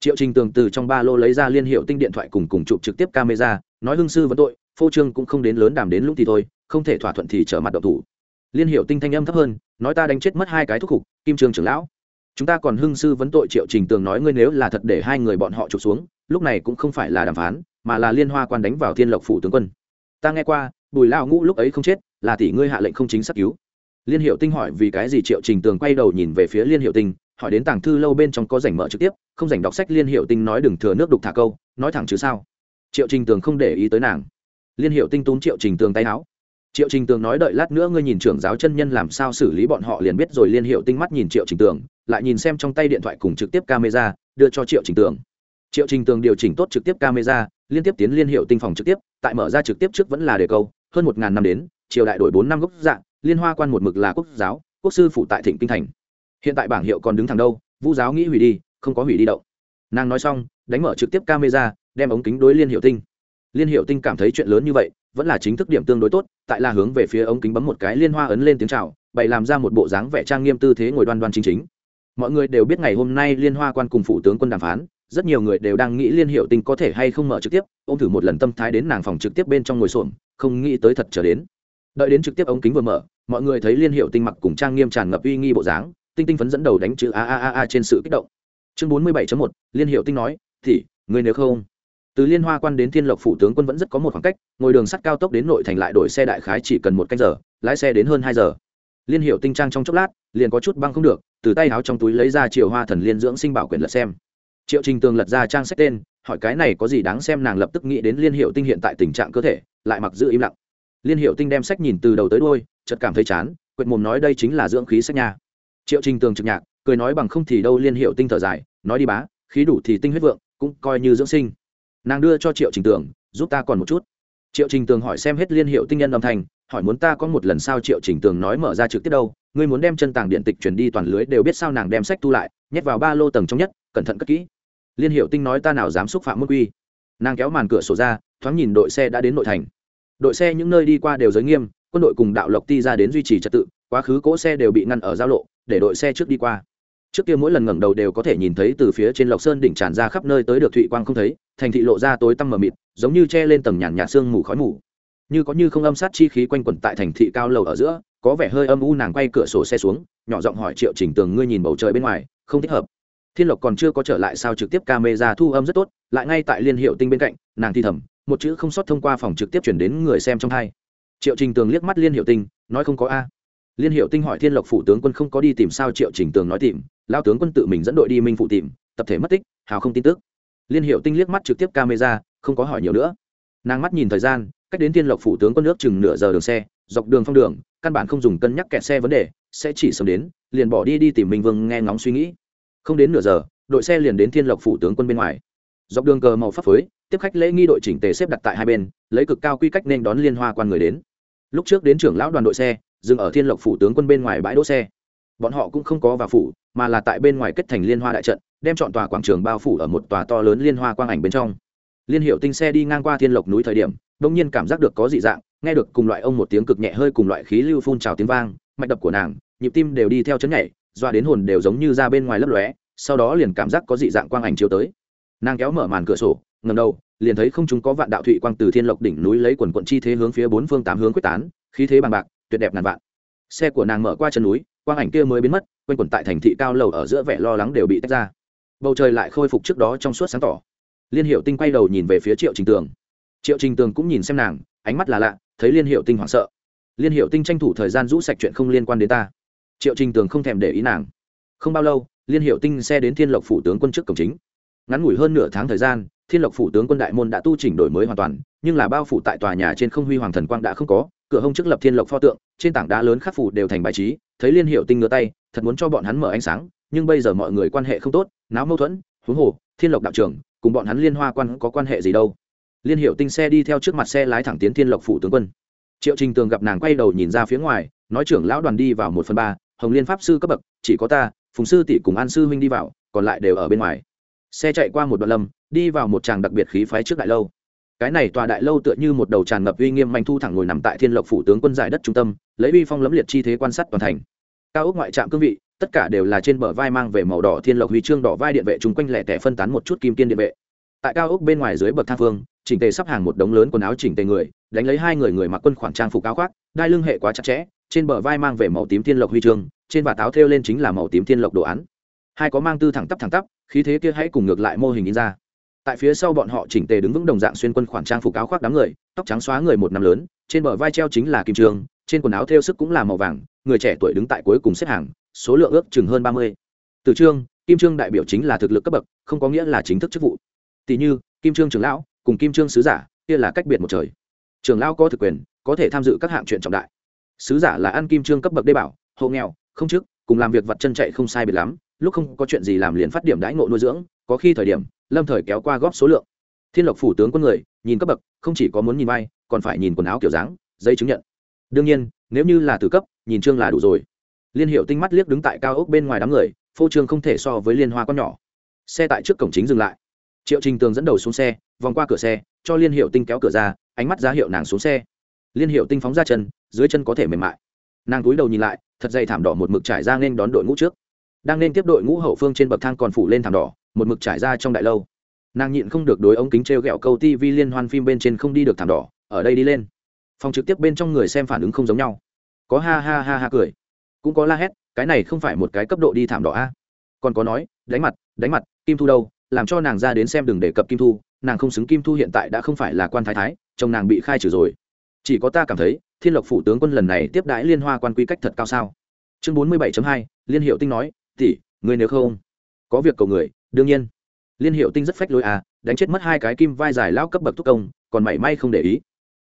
A: Triệu trình tường từ trong ba lô lấy ra liên hiệu tinh điện thoại cùng cùng chụp trực tiếp camera, nói hương sư vẫn tội phô trương cũng không đến lớn đàm đến lúc thì thôi, không thể thỏa thuận thì trở mặt độc thủ. Liên hiệu tinh thanh âm thấp hơn, nói ta đánh chết mất hai cái thúc khục, kim trương trưởng lão. Chúng ta còn hưng sư vấn tội triệu trình tường nói ngươi nếu là thật để hai người bọn họ trục xuống, lúc này cũng không phải là đàm phán, mà là liên hoa quan đánh vào thiên lộc phủ tướng quân. Ta nghe qua, bùi lao ngũ lúc ấy không chết, là tỷ ngươi hạ lệnh không chính xác cứu. Liên hiệu tinh hỏi vì cái gì triệu trình tường quay đầu nhìn về phía liên hiệu tinh, hỏi đến tàng thư lâu bên trong có rảnh mở trực tiếp, không rảnh đọc sách liên hiệu tinh nói đừng thừa nước đục thả câu, nói thẳng chứ sao. Triệu trình tường không để ý tới nàng liên hiệu tinh túm triệu trình tường tay áo. Triệu trình tường nói đợi lát nữa ngươi nhìn trưởng giáo chân nhân làm sao xử lý bọn họ liền biết rồi. Liên hiệu tinh mắt nhìn triệu trình tường, lại nhìn xem trong tay điện thoại cùng trực tiếp camera, đưa cho triệu trình tường. Triệu trình tường điều chỉnh tốt trực tiếp camera, liên tiếp tiến liên hiệu tinh phòng trực tiếp, tại mở ra trực tiếp trước vẫn là đề câu, hơn một ngàn năm đến, triều đại đổi bốn năm gốc dạng, liên hoa quan một mực là quốc giáo, quốc sư phụ tại thịnh kinh thành. Hiện tại bảng hiệu còn đứng thẳng đâu vũ giáo nghĩ hủy đi, không có hủy đi đậu nàng nói xong, đánh mở trực tiếp camera, đem ống kính đối liên hiệu tinh liên hiệu tinh cảm thấy chuyện lớn như vậy, vẫn là chính thức điểm tương đối tốt, tại là hướng về phía ống kính bấm một cái liên hoa ấn lên tiếng chào, bày làm ra một bộ dáng vẻ trang nghiêm tư thế ngồi đoan đoan chính chính. Mọi người đều biết ngày hôm nay liên hoa quan cùng phủ tướng quân đàm phán, rất nhiều người đều đang nghĩ liên hiệu tinh có thể hay không mở trực tiếp ô m thử một lần tâm thái đến nàng phòng trực tiếp bên trong ngồi xổm, không nghĩ tới thật trở đến. Đợi đến trực tiếp ống kính vừa mở, mọi người thấy liên hiệu tinh mặc cùng trang nghiêm tràn ngập uy nghi bộ dáng, tinh tinh phấn dẫn đầu đánh chữ a a a a trên sự kích động. Chương bốn mươi bảy một, liên hiệu tinh nói thì người nếu không từ liên hoa quan đến thiên lộc phủ tướng quân vẫn rất có một khoảng cách, ngồi đường sắt cao tốc đến nội thành lại đổi xe đại khái chỉ cần một canh giờ, lái xe đến hơn hai giờ. Liên hiệu tinh trang trong chốc lát, liền có chút băng không được, từ tay áo trong túi lấy ra triệu hoa thần liên dưỡng sinh bảo quyển lật xem. Triệu trình tường lật ra trang sách tên, hỏi cái này có gì đáng xem, nàng lập tức nghĩ đến liên hiệu tinh hiện tại tình trạng cơ thể, lại mặc giữ im lặng. Liên hiệu tinh đem sách nhìn từ đầu tới đôi chợt cảm thấy chán, quệt mồm nói đây chính là dưỡng khí sách nha. Triệu trình tường trực nhạc, cười nói bằng không thì đâu liên hiệu tinh thở dài, nói đi bá, khí đủ thì tinh huyết vượng, cũng coi như dưỡng sinh nàng đưa cho triệu trình tường, giúp ta còn một chút. Triệu trình tường hỏi xem hết liên hiệu tinh nhân âm thanh, hỏi muốn ta có một lần sao triệu trình tường nói mở ra trực tiếp đâu, ngươi muốn đem chân tàng điện tịch chuyển đi toàn lưới đều biết sao nàng đem sách thu lại, nhét vào ba lô tầng trong nhất, cẩn thận cất kỹ. Liên hiệu tinh nói ta nào dám xúc phạm môn quy. Nàng kéo màn cửa sổ ra, thoáng nhìn đội xe đã đến nội thành. Đội xe những nơi đi qua đều giới nghiêm, quân đội cùng đạo lộc ti ra đến duy trì trật tự, quá khứ cỗ xe đều bị ngăn ở giao lộ, để đội xe trước đi qua trước kia mỗi lần ngẩng đầu đều có thể nhìn thấy từ phía trên lộc sơn đỉnh tràn ra khắp nơi tới được thụy quang không thấy, thành thị lộ ra tối tăm mờ mịt, giống như che lên tầng nhàn nhạt sương mù khói mù. Như có như không âm sát chi khí quanh quẩn tại thành thị cao lầu ở giữa, có vẻ hơi âm u nàng quay cửa sổ xe xuống, nhỏ giọng hỏi triệu chỉnh tường ngươi nhìn bầu trời bên ngoài, không thích hợp. Thiên lộc còn chưa có trở lại sao trực tiếp camera thu âm rất tốt, lại ngay tại liên hiệu tinh bên cạnh, nàng thi thầm, một chữ không sót thông qua phòng trực tiếp chuyển đến người xem trong hai. Triệu trình tường liếc mắt liên hiệu tinh, nói không có a. Liên hiệu tinh hỏi thiên lộc phủ tướng quân không có đi tìm sao triệu trình tường nói tìm lao tướng quân tự mình dẫn đội đi minh phụ tìm, tập thể mất tích, hào không tin tức. Liên hiệu tinh liếc mắt trực tiếp camera, không có hỏi nhiều nữa. Nàng mắt nhìn thời gian, cách đến thiên lộc phủ tướng quân nước chừng nửa giờ đường xe, dọc đường phong đường, căn bản không dùng cân nhắc kẹt xe vấn đề, sẽ chỉ sớm đến, liền bỏ đi đi tìm minh vương nghe ngóng suy nghĩ. Không đến nửa giờ, đội xe liền đến thiên lộc phủ tướng quân bên ngoài. Dọc đường cờ màu pháp phới, tiếp khách lễ nghi đội chỉnh tề xếp đặt tại hai bên, lấy cực cao quy cách nên đón liên hoa quan người đến. Lúc trước đến trưởng lão đoàn đội xe, dừng ở thiên lộc phủ tướng quân bên ngoài bãi đỗ xe bọn họ cũng không có vào phủ, mà là tại bên ngoài kết thành liên hoa đại trận, đem chọn tòa quảng trường bao phủ ở một tòa to lớn liên hoa quang ảnh bên trong. Liên hiệu tinh xe đi ngang qua thiên lộc núi thời điểm, đông nhiên cảm giác được có dị dạng, nghe được cùng loại ông một tiếng cực nhẹ hơi cùng loại khí lưu phun trào tiếng vang, mạch đập của nàng, nhịp tim đều đi theo chấn nhảy, doa đến hồn đều giống như ra bên ngoài lấp lóe, sau đó liền cảm giác có dị dạng quang ảnh chiếu tới. Nàng kéo mở màn cửa sổ ngầm đầu, liền thấy không chúng có vạn đạo thụy quang từ thiên lộc đỉnh núi lấy quần quận chi thế hướng phía bốn phương tám hướng quyết tán, khí thế bằng bạc, tuyệt đẹp ngàn vạn. Xe của nàng mở qua chân núi quang ảnh kia mới biến mất, quanh quẩn tại thành thị cao lầu ở giữa vẻ lo lắng đều bị tách ra. Bầu trời lại khôi phục trước đó trong suốt sáng tỏ. Liên hiệu tinh quay đầu nhìn về phía triệu trình tường. Triệu trình tường cũng nhìn xem nàng, ánh mắt là lạ, thấy liên hiệu tinh hoảng sợ. Liên hiệu tinh tranh thủ thời gian rũ sạch chuyện không liên quan đến ta. Triệu trình tường không thèm để ý nàng. Không bao lâu, liên hiệu tinh xe đến thiên lộc phủ tướng quân trước cổng chính. Ngắn ngủi hơn nửa tháng thời gian, thiên lộc phủ tướng quân đại môn đã tu chỉnh đổi mới hoàn toàn, nhưng là bao phủ tại tòa nhà trên không huy hoàng thần quang đã không có, cửa hông trước lập thiên lộc pho tượng, trên tảng đá lớn khắc phủ đều thành bài trí thấy liên hiệu tinh ngửa tay, thật muốn cho bọn hắn mở ánh sáng, nhưng bây giờ mọi người quan hệ không tốt, náo mâu thuẫn, huống hồ, thiên lộc đạo trưởng cùng bọn hắn liên hoa quan có quan hệ gì đâu. Liên hiệu tinh xe đi theo trước mặt xe lái thẳng tiến thiên lộc phủ tướng quân. Triệu trình tường gặp nàng quay đầu nhìn ra phía ngoài, nói trưởng lão đoàn đi vào một phần ba, hồng liên pháp sư cấp bậc, chỉ có ta, phùng sư tỷ cùng an sư huynh đi vào, còn lại đều ở bên ngoài. Xe chạy qua một đoạn lâm đi vào một tràng đặc biệt khí phái trước đại lâu cái này tòa đại lâu tựa như một đầu tràn ngập uy nghiêm manh thu thẳng ngồi nằm tại thiên lộc phủ tướng quân giải đất trung tâm, lấy uy phong lẫm liệt chi thế quan sát toàn thành. Cao ốc ngoại trạm cương vị, tất cả đều là trên bờ vai mang về màu đỏ thiên lộc huy chương đỏ vai điện vệ chung quanh lẻ tẻ phân tán một chút kim tiên điện vệ. Tại cao ốc bên ngoài dưới bậc thang phương, chỉnh tề sắp hàng một đống lớn quần áo chỉnh tề người, đánh lấy hai người người mặc quân khoản trang phục áo khoác, đai lưng hệ quá chặt chẽ, trên bờ vai mang về màu tím thiên lộc huy chương, trên và táo thêu lên chính là màu tím thiên lộc đồ án. Hai có mang tư thẳng tắp thẳng tắp, khí thế kia hãy cùng ngược lại mô hình in ra tại phía sau bọn họ chỉnh tề đứng vững đồng dạng xuyên quân khoản trang phục áo khoác đám người, tóc trắng xóa người một năm lớn, trên bờ vai treo chính là kim trường, trên quần áo thêu sức cũng là màu vàng, người trẻ tuổi đứng tại cuối cùng xếp hàng, số lượng ước chừng hơn ba mươi. Từ trương, kim trương đại biểu chính là thực lực cấp bậc, không có nghĩa là chính thức chức vụ. Tỷ như, kim trương trưởng lão cùng kim trương sứ giả, kia là cách biệt một trời. Trưởng lão có thực quyền, có thể tham dự các hạng chuyện trọng đại. Sứ giả là ăn kim trương cấp bậc đê bảo, hộ nghèo, không chức, cùng làm việc vặt chân chạy không sai biệt lắm, lúc không có chuyện gì làm liền phát điểm đãi ngộ nuôi dưỡng, có khi thời điểm lâm thời kéo qua góp số lượng. Thiên lộc phủ tướng quân người, nhìn cấp bậc, không chỉ có muốn nhìn vai, còn phải nhìn quần áo kiểu dáng, giấy chứng nhận. Đương nhiên, nếu như là từ cấp, nhìn trương là đủ rồi. Liên hiệu tinh mắt liếc đứng tại cao ốc bên ngoài đám người, phô trương không thể so với liên hoa con nhỏ. Xe tại trước cổng chính dừng lại. Triệu trình tường dẫn đầu xuống xe, vòng qua cửa xe, cho liên hiệu tinh kéo cửa ra, ánh mắt ra hiệu nàng xuống xe. Liên hiệu tinh phóng ra chân, dưới chân có thể mềm mại. Nàng túi đầu nhìn lại, thật dày thảm đỏ một mực trải ra nên đón đội ngũ trước. Đang nên tiếp đội ngũ hậu phương trên bậc thang còn phủ lên thảm đỏ một mực trải ra trong đại lâu. Nàng nhịn không được đối ống kính t r e o g ẹ o câu tv liên hoan phim bên trên không đi được thảm đỏ, ở đây đi lên. Phòng trực tiếp bên trong người xem phản ứng không giống nhau. Có ha ha ha ha cười. Cũng có la hét, cái này không phải một cái cấp độ đi thảm đỏ a. Còn có nói, đánh mặt đánh mặt, kim thu đâu, làm cho nàng ra đến xem đừng đề cập kim thu, nàng không xứng kim thu hiện tại đã không phải là quan thái thái, chồng nàng bị khai trừ rồi. Chỉ có ta cảm thấy, thiên lộc phủ tướng quân lần này tiếp đãi liên hoa quan quy cách thật cao sao? Chương bốn mươi bảy hai, liên hiệu tinh nói, tỷ người nếu không có việc cầu người đương nhiên. Liên hiệu tinh rất phách lối à đánh chết mất hai cái kim vai dài lao cấp bậc thúc công, còn mảy may không để ý.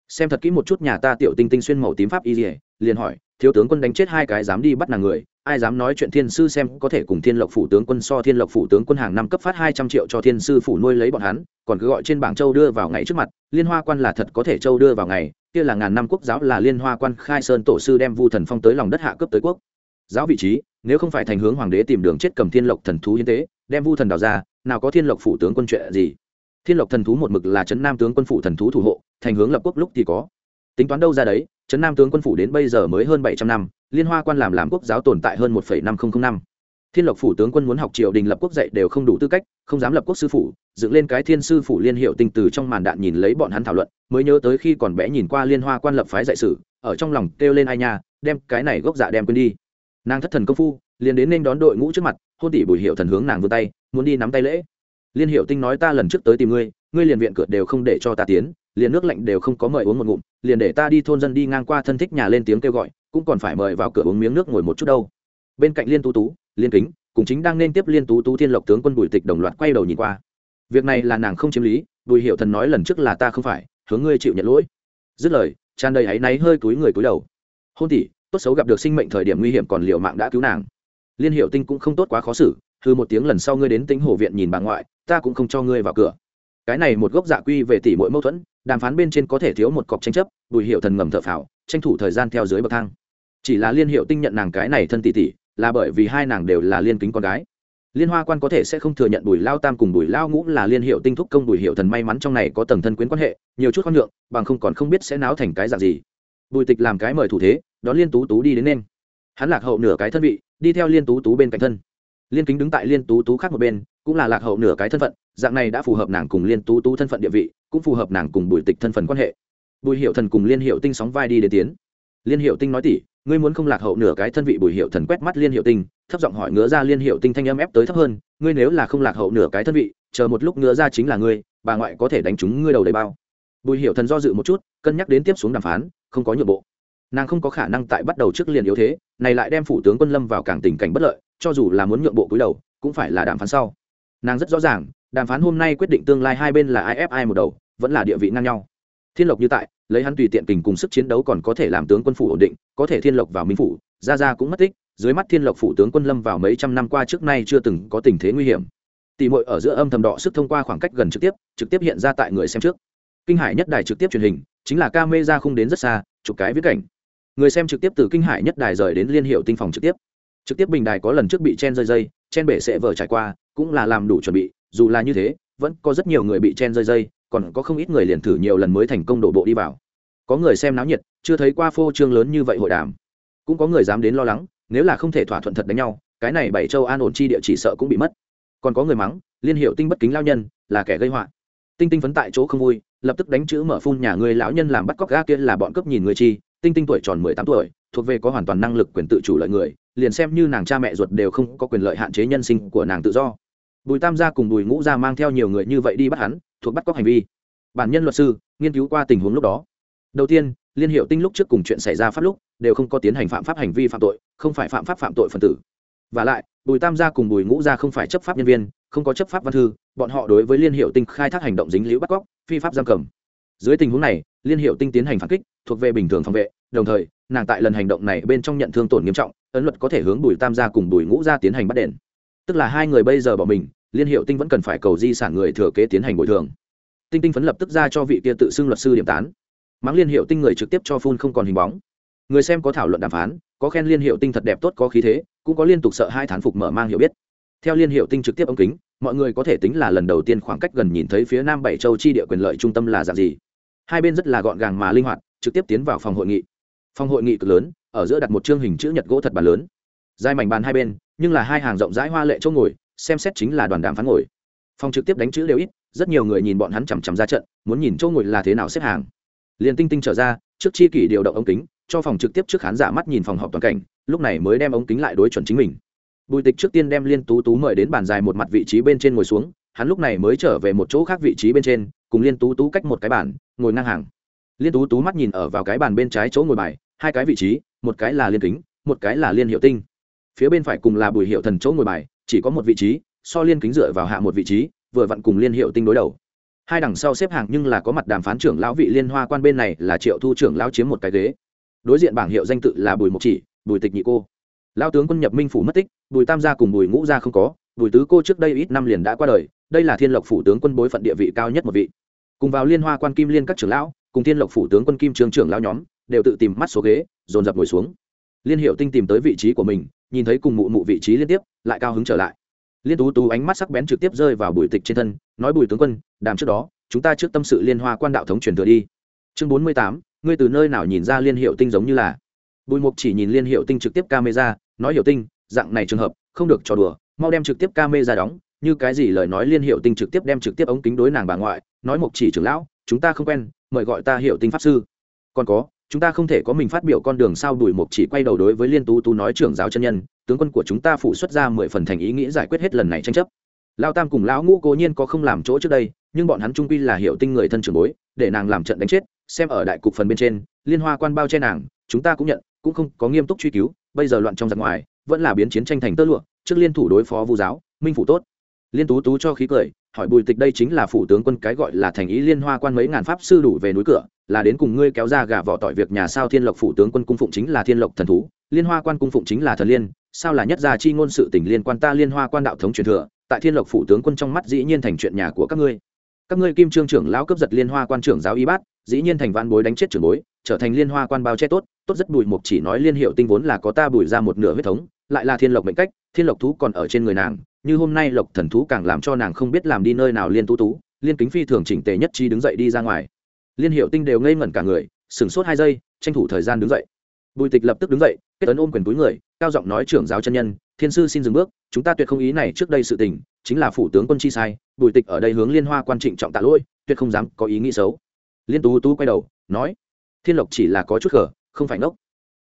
A: Xem thật kỹ một chút nhà ta tiểu tinh tinh xuyên màu tím pháp y dỉa liền hỏi, thiếu tướng quân đánh chết hai cái dám đi bắt nàng người, ai dám nói chuyện thiên sư xem có thể cùng thiên lộc phủ tướng quân so thiên lộc phủ tướng quân hàng năm cấp phát hai trăm triệu cho thiên sư phủ nuôi lấy bọn hắn, còn cứ gọi trên bảng châu đưa vào ngày trước mặt, liên hoa quan là thật có thể châu đưa vào ngày, kia là ngàn năm quốc giáo là liên hoa quan khai sơn tổ sư đem vu thần phong tới lòng đất hạ cấp tới quốc. Giáo vị trí, nếu không phải thành hướng hoàng đế tìm đường chết cầm thiên lộc thần thú hiến tế đem vu thần đào ra, nào có thiên lộc phủ tướng quân chuyện gì? Thiên lộc thần thú một mực là trấn nam tướng quân phủ thần thú thủ hộ, thành hướng lập quốc lúc thì có. Tính toán đâu ra đấy trấn nam tướng quân phủ đến bây giờ mới hơn bảy trăm năm, liên hoa quan làm làm quốc giáo tồn tại hơn một năm nghìn năm. Thiên lộc phủ tướng quân muốn học triều đình lập quốc dạy đều không đủ tư cách, không dám lập quốc sư phủ, dựng lên cái thiên sư phủ liên hiệu tinh từ trong màn đạn nhìn lấy bọn hắn thảo luận, mới nhớ tới khi còn bé nhìn qua liên hoa quan lập phái dạy sử ở trong lòng kêu lên ai nha, đem cái này gốc dạ đem quên đi. Nàng thất thần công phu, liền đến nên đón đội ngũ trước mặt hôn tỷ bùi hiệu thần hướng nàng vươn tay, muốn đi nắm tay lễ. Liên hiệu tinh nói ta lần trước tới tìm ngươi ngươi liền viện cửa đều không để cho ta tiến, liền nước lạnh đều không có mời uống một ngụm, liền để ta đi thôn dân đi ngang qua thân thích nhà lên tiếng kêu gọi, cũng còn phải mời vào cửa uống miếng nước ngồi một chút đâu. Bên cạnh liên tú tú, liên kính, cùng chính đang nên tiếp liên tú tú thiên lộc tướng quân bùi tịch đồng loạt quay đầu nhìn qua. Việc này là nàng không chiếm lý, bùi hiệu thần nói lần trước là ta không phải, hướng ngươi chịu nhận lỗi. Dứt lời, tràn đầy áy náy hơi túi người túi đầu. Hôn tỷ tốt xấu gặp được sinh mệnh thời điểm nguy hiểm còn liệu mạng đã cứu nàng liên hiệu tinh cũng không tốt quá khó xử thư một tiếng lần sau ngươi đến tính hồ viện nhìn bà ngoại, ta cũng không cho ngươi vào cửa. Cái này một gốc dạ quy về tỷ mỗi mâu thuẫn, đàm phán bên trên có thể thiếu một cọc tranh chấp, bùi hiệu thần ngầm thợ phào, tranh thủ thời gian theo dưới bậc thang. Chỉ là liên hiệu tinh nhận nàng cái này thân tỷ tỷ, là bởi vì hai nàng đều là liên kính con gái. Liên hoa quan có thể sẽ không thừa nhận bùi lao tam cùng bùi lao ngũ là liên hiệu tinh thúc công bùi hiệu thần may mắn trong này có tầng thân quyến quan hệ, nhiều chút khoan nhượng, bằng không còn không biết sẽ náo thành cái dạng gì. Bùi tịch làm cái mời thủ thế, đón liên tú tú đi đến nên hắn lạc hậu nửa cái thân vị, đi theo liên tú tú bên cạnh thân. Liên kính đứng tại liên tú tú khác một bên, cũng là lạc hậu nửa cái thân phận, dạng này đã phù hợp nàng cùng liên tú tú thân phận địa vị, cũng phù hợp nàng cùng bùi tịch thân phận quan hệ. Bùi hiệu thần cùng liên hiệu tinh sóng vai đi đến tiến. Liên hiệu tinh nói tỉ, ngươi muốn không lạc hậu nửa cái thân vị? Bùi hiệu thần quét mắt liên hiệu tinh, thấp giọng hỏi ngứa ra liên hiệu tinh thanh âm ép tới thấp hơn, ngươi nếu là không lạc hậu nửa cái thân vị, chờ một lúc ngứa ra chính là ngươi, bà ngoại có thể đánh trúng ngươi đầu đầy bao. Bùi hiệu thần do dự một chút, cân nhắc đến tiếp xuống đàm phán, không có nhượng bộ nàng không có khả năng tại bắt đầu trước liền yếu thế, này lại đem phủ tướng quân lâm vào càng tình cảnh bất lợi, cho dù là muốn nhượng bộ cúi đầu, cũng phải là đàm phán sau. Nàng rất rõ ràng, đàm phán hôm nay quyết định tương lai hai bên là ai ép ai một đầu, vẫn là địa vị ngang nhau. Thiên lộc như tại, lấy hắn tùy tiện tình cùng sức chiến đấu còn có thể làm tướng quân phủ ổn định, có thể thiên lộc vào minh phủ ra ra cũng mất tích, dưới mắt thiên lộc phủ tướng quân lâm vào mấy trăm năm qua trước nay chưa từng có tình thế nguy hiểm. Tỷ muội ở giữa âm thầm đỏ sức thông qua khoảng cách gần trực tiếp trực tiếp hiện ra tại người xem trước. Kinh hải nhất đài trực tiếp truyền hình, chính là ca mê ra không đến rất xa, chụp cái viết cảnh người xem trực tiếp từ kinh hải nhất đài rời đến liên hiệu tinh phòng trực tiếp. Trực tiếp bình đài có lần trước bị chen rơi dây, chen bể sẽ vở trải qua, cũng là làm đủ chuẩn bị, dù là như thế, vẫn có rất nhiều người bị chen rơi dây, còn có không ít người liền thử nhiều lần mới thành công đổ bộ đi vào. Có người xem náo nhiệt, chưa thấy qua phô trương lớn như vậy hội đàm. Cũng có người dám đến lo lắng, nếu là không thể thỏa thuận thật đánh nhau, cái này bảy châu an ổn chi địa chỉ sợ cũng bị mất. Còn có người mắng, liên hiệu tinh bất kính lao nhân, là kẻ gây họa. Tinh tinh phấn tại chỗ không vui, lập tức đánh chữ mở phun nhà người lão nhân làm bắt cóc ga kia là bọn cướp nhìn người chi tinh tinh tuổi tròn mười tám tuổi, thuộc về có hoàn toàn năng lực quyền tự chủ lợi người, liền xem như nàng cha mẹ ruột đều không có quyền lợi hạn chế nhân sinh của nàng tự do. Bùi tam gia cùng bùi ngũ gia mang theo nhiều người như vậy đi bắt hắn, thuộc bắt cóc hành vi. Bản nhân luật sư, nghiên cứu qua tình huống lúc đó. Đầu tiên, liên hiệu tinh lúc trước cùng chuyện xảy ra pháp lúc, đều không có tiến hành phạm pháp hành vi phạm tội, không phải phạm pháp phạm tội phần tử. Và lại, bùi tam gia cùng bùi ngũ gia không phải chấp pháp nhân viên, không có chấp pháp văn thư, bọn họ đối với liên hiệu tinh khai thác hành động dính liễu bắt cóc, phi pháp giam cầm. Dưới tình huống này, liên hiệu tinh tiến hành phản kích thuộc về bình thường phòng vệ, đồng thời, nàng tại lần hành động này bên trong nhận thương tổn nghiêm trọng, ấn luật có thể hướng bùi tam gia cùng bùi ngũ gia tiến hành bắt đền. Tức là hai người bây giờ bỏ mình, liên hiệu tinh vẫn cần phải cầu di sản người thừa kế tiến hành bồi thường. Tinh tinh phấn lập tức ra cho vị kia tự xưng luật sư điểm tán. Mắng liên hiệu tinh người trực tiếp cho phun không còn hình bóng. Người xem có thảo luận đàm phán, có khen liên hiệu tinh thật đẹp tốt có khí thế, cũng có liên tục sợ hai thán phục mở mang hiểu biết. Theo liên hiệu tinh trực tiếp ống kính, mọi người có thể tính là lần đầu tiên khoảng cách gần nhìn thấy phía nam bảy châu chi địa quyền lợi trung tâm là dạng gì. Hai bên rất là gọn gàng mà linh hoạt trực tiếp tiến vào phòng hội nghị. Phòng hội nghị cực lớn, ở giữa đặt một chương hình chữ nhật gỗ thật bàn lớn. Dài mảnh bàn hai bên, nhưng là hai hàng rộng rãi hoa lệ chỗ ngồi, xem xét chính là đoàn đàm phán ngồi. Phòng trực tiếp đánh chữ đều ít, rất nhiều người nhìn bọn hắn chằm chằm ra trận, muốn nhìn chỗ ngồi là thế nào xếp hàng. Liền tinh tinh trở ra, trước chi kỷ điều động ống kính, cho phòng trực tiếp trước khán giả mắt nhìn phòng họp toàn cảnh, lúc này mới đem ống kính lại đối chuẩn chính mình. Bùi tịch trước tiên đem liên tú tú mời đến bàn dài một mặt vị trí bên trên ngồi xuống, hắn lúc này mới trở về một chỗ khác vị trí bên trên, cùng liên tú tú cách một cái bàn, ngồi ngang hàng liên tú tú mắt nhìn ở vào cái bàn bên trái chỗ ngồi bài, hai cái vị trí, một cái là liên kính, một cái là liên hiệu tinh. Phía bên phải cùng là bùi hiệu thần chỗ ngồi bài, chỉ có một vị trí, so liên kính dựa vào hạ một vị trí, vừa vặn cùng liên hiệu tinh đối đầu. Hai đằng sau xếp hàng nhưng là có mặt đàm phán trưởng lão vị liên hoa quan bên này là triệu thu trưởng lão chiếm một cái ghế. Đối diện bảng hiệu danh tự là bùi mộc chỉ, bùi tịch nhị cô. Lao tướng quân nhập minh phủ mất tích, bùi tam gia cùng bùi ngũ gia không có, bùi tứ cô trước đây ít năm liền đã qua đời, đây là thiên lộc phủ tướng quân bối phận địa vị cao nhất một vị. Cùng vào liên hoa quan kim liên các trưởng lão cùng thiên lộc phủ tướng quân kim trương trưởng lão nhóm đều tự tìm mắt số ghế, dồn dập ngồi xuống. Liên hiệu tinh tìm tới vị trí của mình, nhìn thấy cùng mụ mụ vị trí liên tiếp, lại cao hứng trở lại. Liên tú tú ánh mắt sắc bén trực tiếp rơi vào bùi tịch trên thân, nói bùi tướng quân, đàm trước đó, chúng ta trước tâm sự liên hoa quan đạo thống truyền thừa đi. Chương bốn mươi tám, ngươi từ nơi nào nhìn ra liên hiệu tinh giống như là? Bùi mục chỉ nhìn liên hiệu tinh trực tiếp camera, nói, hiệu tinh, dạng này trường hợp, không được trò đùa, mau đem trực tiếp camera đóng, như cái gì lời nói liên hiệu tinh trực tiếp đem trực tiếp ống kính đối nàng bà ngoại, nói, mục chỉ trưởng lão, chúng ta không quen mời gọi ta hiệu tinh pháp sư. Còn có, chúng ta không thể có mình phát biểu con đường sao đuổi mục chỉ quay đầu đối với liên tú tú nói trưởng giáo chân nhân, tướng quân của chúng ta phụ xuất ra mười phần thành ý nghĩ giải quyết hết lần này tranh chấp. Lao tam cùng lão ngũ cố nhiên có không làm chỗ trước đây, nhưng bọn hắn trung quy là hiệu tinh người thân trưởng bối, để nàng làm trận đánh chết, xem ở đại cục phần bên trên, liên hoa quan bao che nàng, chúng ta cũng nhận, cũng không có nghiêm túc truy cứu, bây giờ loạn trong giặc ngoài, vẫn là biến chiến tranh thành tơ lụa, trước liên thủ đối phó vu giáo, minh phủ tốt. Liên tú tú cho khí cười hỏi bùi tịch đây chính là phủ tướng quân cái gọi là thành ý liên hoa quan mấy ngàn pháp sư đủ về núi cửa, là đến cùng ngươi kéo ra gà vỏ tỏi việc nhà sao thiên lộc phủ tướng quân cung phụng chính là thiên lộc thần thú, liên hoa quan cung phụng chính là thần liên, sao là nhất gia chi ngôn sự tình liên quan ta liên hoa quan đạo thống truyền thừa, tại thiên lộc phủ tướng quân trong mắt dĩ nhiên thành chuyện nhà của các ngươi. Các ngươi kim trương trưởng lão cấp giật liên hoa quan trưởng giáo y bát, dĩ nhiên thành văn bối đánh chết trưởng bối, trở thành liên hoa quan bao che tốt tốt rất bùi mục chỉ nói liên hiệu tinh vốn là có ta bùi ra một nửa huyết thống lại là thiên lộc mệnh cách, thiên lộc thú còn ở trên người nàng, như hôm nay lộc thần thú càng làm cho nàng không biết làm đi nơi nào liên tú tú, liên kính phi thường chỉnh tề nhất chi đứng dậy đi ra ngoài. Liên hiệu tinh đều ngây ngẩn cả người, sửng sốt hai giây, tranh thủ thời gian đứng dậy. Bùi tịch lập tức đứng dậy, kết ấn ôm quyền túi người, cao giọng nói trưởng giáo chân nhân, thiên sư xin dừng bước, chúng ta tuyệt không ý này trước đây sự tình, chính là phủ tướng quân chi sai, bùi tịch ở đây hướng liên hoa quan trịnh trọng tạ lỗi, tuyệt không dám có ý nghĩ xấu. Liên tú tú quay đầu, nói, thiên lộc chỉ là có chút khở không phải ngốc.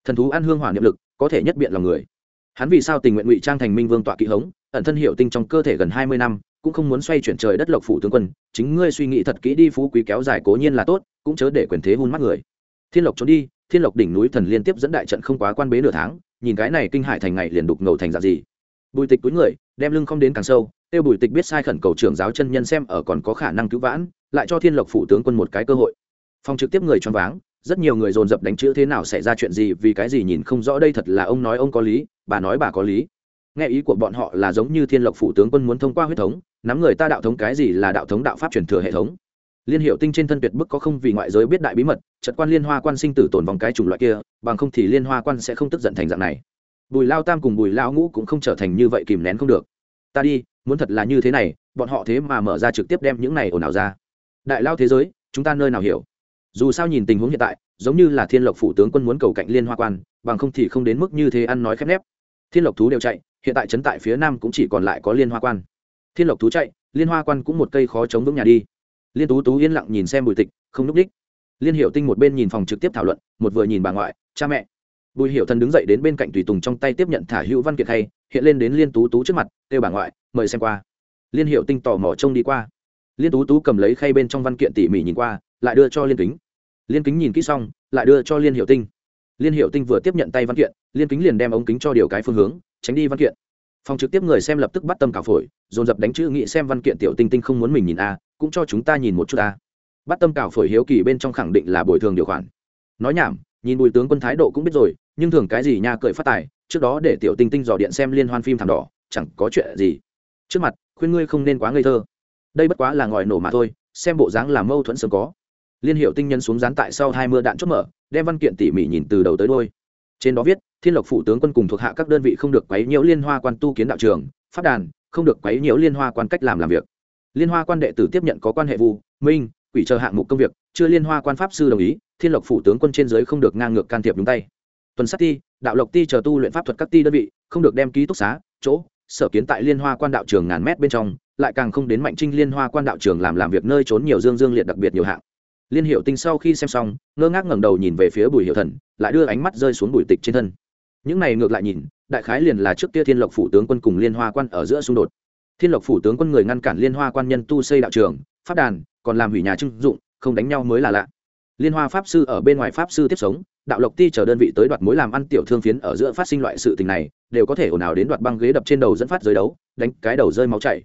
A: Thần thú ăn hương hỏa niệm lực, có thể nhất biện lòng người hắn vì sao tình nguyện ngụy trang thành minh vương tọa kỵ hống, ẩn thân hiệu tinh trong cơ thể gần hai mươi năm, cũng không muốn xoay chuyển trời đất lộc phủ tướng quân, chính ngươi suy nghĩ thật kỹ đi phú quý kéo dài cố nhiên là tốt, cũng chớ để quyền thế hôn mắt người. Thiên lộc trốn đi, thiên lộc đỉnh núi thần liên tiếp dẫn đại trận không quá quan bế nửa tháng, nhìn cái này kinh hải thành ngày liền đục ngầu thành dạng gì. Bùi tịch túi người, đem lưng không đến càng sâu, tiêu bùi tịch biết sai khẩn cầu trưởng giáo chân nhân xem ở còn có khả năng cứu vãn, lại cho thiên lộc phủ tướng quân một cái cơ hội. Phòng trực tiếp người choáng váng, rất nhiều người dồn dập đánh chữ thế nào xảy ra chuyện gì, vì cái gì nhìn không rõ đây thật là ông nói ông có lý bà nói bà có lý. Nghe ý của bọn họ là giống như thiên lộc phủ tướng quân muốn thông qua huyết thống, nắm người ta đạo thống cái gì là đạo thống đạo pháp truyền thừa hệ thống. Liên hiệu tinh trên thân tuyệt bức có không vì ngoại giới biết đại bí mật trật quan liên hoa quan sinh tử tồn vòng cái chủng loại kia, bằng không thì liên hoa quan sẽ không tức giận thành dạng này. Bùi lao tam cùng bùi lao ngũ cũng không trở thành như vậy kìm nén không được. Ta đi, muốn thật là như thế này, bọn họ thế mà mở ra trực tiếp đem những này ồn ào ra. Đại lao thế giới, chúng ta nơi nào hiểu? Dù sao nhìn tình huống hiện tại, giống như là thiên lộc phủ tướng quân muốn cầu cạnh liên hoa quan, bằng không thì không đến mức như thế ăn nói khép nép thiên lộc thú đều chạy, hiện tại trấn tại phía nam cũng chỉ còn lại có liên hoa quan. Thiên lộc thú chạy, liên hoa quan cũng một cây khó chống vững nhà đi. Liên tú tú yên lặng nhìn xem bùi tịch, không núp đích. Liên hiệu tinh một bên nhìn phòng trực tiếp thảo luận, một vừa nhìn bà ngoại, cha mẹ. Bùi hiệu thần đứng dậy đến bên cạnh tùy tùng trong tay tiếp nhận thả hữu văn kiệt hay hiện lên đến liên tú tú trước mặt, kêu bà ngoại, mời xem qua. Liên hiệu tinh tò mò trông đi qua. Liên tú tú cầm lấy khay bên trong văn kiện tỉ mỉ nhìn qua, lại đưa cho liên kính. Liên kính nhìn kỹ xong, lại đưa cho liên hiệu tinh. Liên hiệu tinh vừa tiếp nhận tay văn kiện liên kính liền đem ống kính cho điều cái phương hướng, tránh đi văn kiện. Phòng trực tiếp người xem lập tức bắt tâm cả phổi, dồn dập đánh chữ nghị xem văn kiện tiểu tinh tinh không muốn mình nhìn a, cũng cho chúng ta nhìn một chút a. Bắt tâm cảo phổi hiếu kỳ bên trong khẳng định là bồi thường điều khoản. Nói nhảm, nhìn bùi tướng quân thái độ cũng biết rồi, nhưng thường cái gì nha cười phát tài, trước đó để tiểu tinh tinh dò điện xem liên hoan phim thảm đỏ, chẳng có chuyện gì. Trước mặt, khuyên ngươi không nên quá ngây thơ. Đây bất quá là ngòi nổ mà thôi, xem bộ dáng là mâu thuẫn sớm có. Liên hiệu tinh nhân xuống dán tại sau hai mưa đạn chốt mở, đem văn kiện tỉ mỉ nhìn từ đầu tới đôi trên đó viết thiên lộc phủ tướng quân cùng thuộc hạ các đơn vị không được quấy nhiễu liên hoa quan tu kiến đạo trường phát đàn, không được quấy nhiễu liên hoa quan cách làm làm việc. Liên hoa quan đệ tử tiếp nhận có quan hệ vu minh, quỷ chờ hạng mục công việc, chưa liên hoa quan pháp sư đồng ý, thiên lộc phủ tướng quân trên giới không được ngang ngược can thiệp đúng tay. Tuần sát ti, đạo lộc ti chờ tu luyện pháp thuật các ti đơn vị, không được đem ký túc xá, chỗ, sở kiến tại liên hoa quan đạo trường ngàn mét bên trong, lại càng không đến mạnh trinh liên hoa quan đạo trường làm làm việc nơi trốn nhiều dương dương liệt đặc biệt nhiều hạng. Liên hiệu tinh sau khi xem xong, ngơ ngác ngẩng đầu nhìn về phía bùi hiệu thần, lại đưa ánh mắt rơi xuống bùi tịch trên thân những này ngược lại nhìn, đại khái liền là trước kia thiên lộc phủ tướng quân cùng liên hoa quan ở giữa xung đột. Thiên lộc phủ tướng quân người ngăn cản liên hoa quan nhân tu xây đạo trường phát đàn, còn làm hủy nhà trưng dụng, không đánh nhau mới là lạ. Liên hoa pháp sư ở bên ngoài pháp sư tiếp sống, đạo lộc ti chờ đơn vị tới đoạt mối làm ăn tiểu thương phiến ở giữa phát sinh loại sự tình này, đều có thể ồn ào đến đoạt băng ghế đập trên đầu dẫn phát giới đấu, đánh cái đầu rơi máu chảy.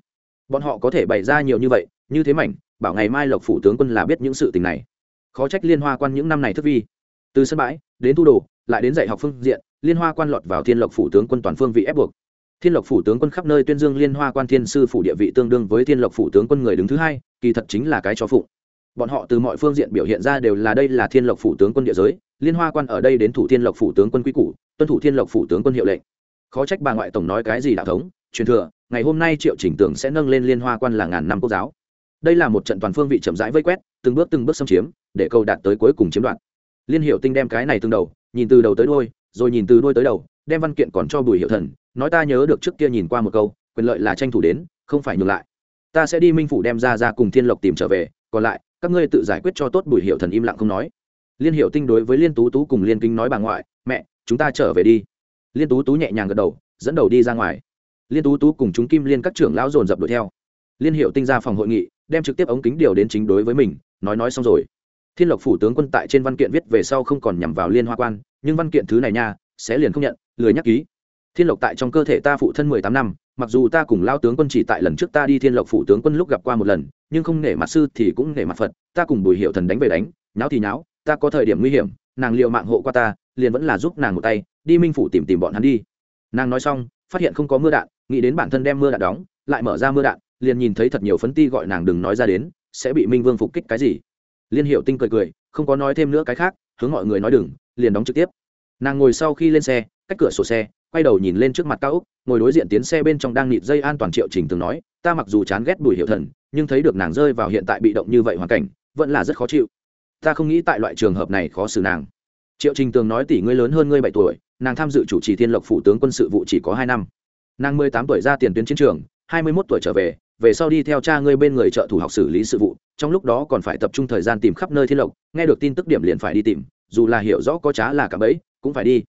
A: Bọn họ có thể bày ra nhiều như vậy, như thế mảnh, bảo ngày mai lộc phủ tướng quân là biết những sự tình này. Khó trách liên hoa quan những năm này thất vi. Từ sân bãi, đến thu đồ, lại đến dạy học phương diện liên hoa quan lọt vào thiên lộc phủ tướng quân toàn phương vị ép buộc. Thiên lộc phủ tướng quân khắp nơi tuyên dương liên hoa quan thiên sư phủ địa vị tương đương với thiên lộc phủ tướng quân người đứng thứ hai, kỳ thật chính là cái cho phụng. Bọn họ từ mọi phương diện biểu hiện ra đều là đây là thiên lộc phủ tướng quân địa giới, liên hoa quan ở đây đến thủ thiên lộc phủ tướng quân quy củ, tuân thủ thiên lộc phủ tướng quân hiệu lệnh. Khó trách bà ngoại tổng nói cái gì đạo thống, truyền thừa, ngày hôm nay triệu chỉnh tưởng sẽ nâng lên liên hoa quan là ngàn năm quốc giáo. Đây là một trận toàn phương vị chậm rãi vây quét, từng bước từng bước xâm chiếm, để câu đạt tới cuối cùng chiếm đoạt. Liên hiệu tinh đem cái này từng đầu, nhìn từ đầu tới đôi rồi nhìn từ đôi tới đầu, đem văn kiện còn cho bùi hiệu thần, nói ta nhớ được trước kia nhìn qua một câu, quyền lợi là tranh thủ đến, không phải nhường lại. Ta sẽ đi minh phủ đem ra ra cùng thiên lộc tìm trở về, còn lại, các ngươi tự giải quyết cho tốt bùi hiệu thần im lặng không nói. Liên hiệu tinh đối với liên tú tú cùng liên kinh nói bà ngoại, mẹ, chúng ta trở về đi. Liên tú tú nhẹ nhàng gật đầu, dẫn đầu đi ra ngoài. Liên tú tú cùng chúng kim liên các trưởng lão dồn dập đuổi theo. Liên hiệu tinh ra phòng hội nghị, đem trực tiếp ống kính điều đến chính đối với mình, nói nói xong rồi thiên lộc phủ tướng quân tại trên văn kiện viết về sau không còn nhằm vào liên hoa quan, nhưng văn kiện thứ này nha, sẽ liền không nhận, lười nhắc ký. Thiên lộc tại trong cơ thể ta phụ thân mười tám năm, mặc dù ta cùng lao tướng quân chỉ tại lần trước ta đi thiên lộc phủ tướng quân lúc gặp qua một lần, nhưng không nể mặt sư thì cũng nể mặt phật, ta cùng bùi hiệu thần đánh về đánh, nháo thì nháo, ta có thời điểm nguy hiểm, nàng liệu mạng hộ qua ta, liền vẫn là giúp nàng một tay, đi minh phủ tìm tìm bọn hắn đi. Nàng nói xong, phát hiện không có mưa đạn, nghĩ đến bản thân đem mưa đạn đóng, lại mở ra mưa đạn, liền nhìn thấy thật nhiều phấn ti gọi nàng đừng nói ra đến, sẽ bị minh vương phục kích cái gì liên hiệu tinh cười cười, không có nói thêm nữa cái khác, hướng mọi người nói đừng, liền đóng trực tiếp. Nàng ngồi sau khi lên xe, cách cửa sổ xe, quay đầu nhìn lên trước mặt cao úc, ngồi đối diện tiến xe bên trong đang nịt dây an toàn triệu trình từng nói, ta mặc dù chán ghét bùi hiệu thần, nhưng thấy được nàng rơi vào hiện tại bị động như vậy hoàn cảnh, vẫn là rất khó chịu. Ta không nghĩ tại loại trường hợp này khó xử nàng. Triệu trình tường nói, tỷ ngươi lớn hơn ngươi bảy tuổi, nàng tham dự chủ trì thiên lộc phủ tướng quân sự vụ chỉ có hai năm. Nàng mười tám tuổi ra tiền tuyến chiến trường, hai mươi mốt tuổi trở về về sau đi theo cha ngươi bên người trợ thủ học xử lý sự vụ, trong lúc đó còn phải tập trung thời gian tìm khắp nơi thiên lộc, nghe được tin tức điểm liền phải đi tìm, dù là hiểu rõ có trá là cả bẫy, cũng phải đi.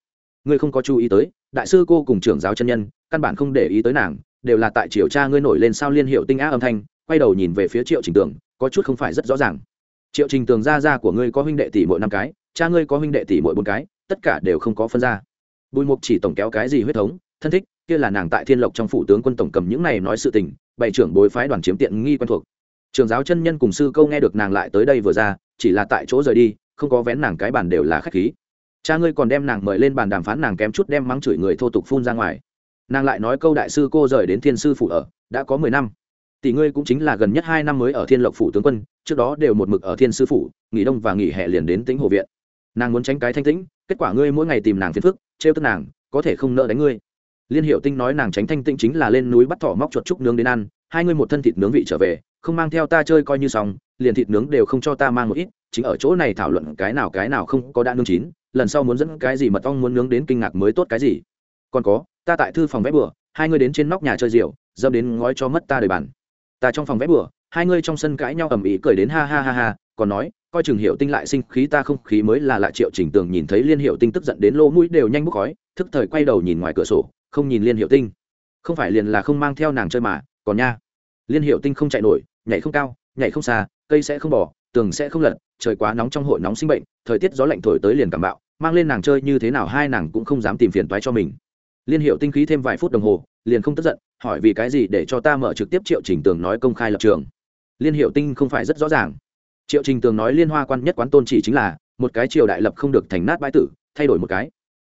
A: Ngươi không có chú ý tới, đại sư cô cùng trưởng giáo chân nhân, căn bản không để ý tới nàng, đều là tại triều cha ngươi nổi lên sao liên hiệu tinh á âm thanh, quay đầu nhìn về phía triệu trình tường, có chút không phải rất rõ ràng. Triệu trình tường gia gia của ngươi có huynh đệ tỷ mỗi năm cái, cha ngươi có huynh đệ tỷ mỗi bốn cái, tất cả đều không có phân ra. Bùi mục chỉ tổng kéo cái gì huyết thống, thân thích kia là nàng tại thiên lộc trong phủ tướng quân tổng cầm những này nói sự tình, bày trưởng bối phái đoàn chiếm tiện nghi quen thuộc. Trường giáo chân nhân cùng sư câu nghe được nàng lại tới đây vừa ra, chỉ là tại chỗ rời đi, không có vén nàng cái bàn đều là khách khí. Cha ngươi còn đem nàng mời lên bàn đàm phán nàng kém chút đem mắng chửi người thô tục phun ra ngoài. Nàng lại nói câu đại sư cô rời đến thiên sư phủ ở, đã có mười năm. Tỷ ngươi cũng chính là gần nhất hai năm mới ở thiên lộc phủ tướng quân, trước đó đều một mực ở thiên sư phủ, nghỉ đông và nghỉ hè liền đến tính hồ viện. Nàng muốn tránh cái thanh tĩnh, kết quả ngươi mỗi ngày tìm nàng phiền phức, trêu tức nàng, có thể không nợ đánh ngươi liên hiệu tinh nói nàng tránh thanh tĩnh chính là lên núi bắt thỏ móc chuột trúc nướng đến ăn, hai ngươi một thân thịt nướng vị trở về, không mang theo ta chơi coi như xong, liền thịt nướng đều không cho ta mang một ít, chính ở chỗ này thảo luận cái nào cái nào không có đã nướng chín, lần sau muốn dẫn cái gì mật ong muốn nướng đến kinh ngạc mới tốt cái gì. Còn có, ta tại thư phòng vẽ bừa, hai ngươi đến trên nóc nhà chơi rượu, dâm đến ngói cho mất ta đời bàn ta trong phòng vẽ bừa, hai ngươi trong sân cãi nhau ầm ĩ cười đến ha ha ha ha, còn nói, coi chừng hiệu tinh lại sinh khí ta không khí mới là lại triệu chỉnh tường nhìn thấy liên hiệu tinh tức giận đến lỗ mũi đều nhanh bốc khói, thức thời quay đầu nhìn ngoài cửa sổ không nhìn liên hiệu tinh. Không phải liền là không mang theo nàng chơi mà, còn nha. Liên hiệu tinh không chạy nổi, nhảy không cao, nhảy không xa, cây sẽ không bỏ tường sẽ không lật, trời quá nóng trong hội nóng sinh bệnh, thời tiết gió lạnh thổi tới liền cảm bạo, mang lên nàng chơi như thế nào hai nàng cũng không dám tìm phiền toái cho mình. Liên hiệu tinh khí thêm vài phút đồng hồ, liền không tức giận, hỏi vì cái gì để cho ta mở trực tiếp triệu trình tường nói công khai lập trường. Liên hiệu tinh không phải rất rõ ràng. Triệu trình tường nói liên hoa quan nhất quán tôn chỉ chính là, một cái triều đại lập không được thành nát bãi tử, thay đổi một cái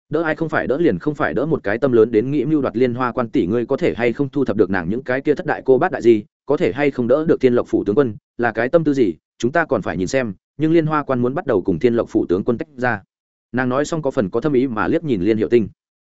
A: đỡ ai không phải đỡ liền không phải đỡ một cái tâm lớn đến nghĩ mưu đoạt liên hoa quan tỷ ngươi có thể hay không thu thập được nàng những cái kia thất đại cô bát đại gì có thể hay không đỡ được thiên lộc phủ tướng quân, là cái tâm tư gì, chúng ta còn phải nhìn xem, nhưng liên hoa quan muốn bắt đầu cùng thiên lộc phủ tướng quân tách ra. Nàng nói xong có phần có thâm ý mà liếc nhìn liên hiệu tinh.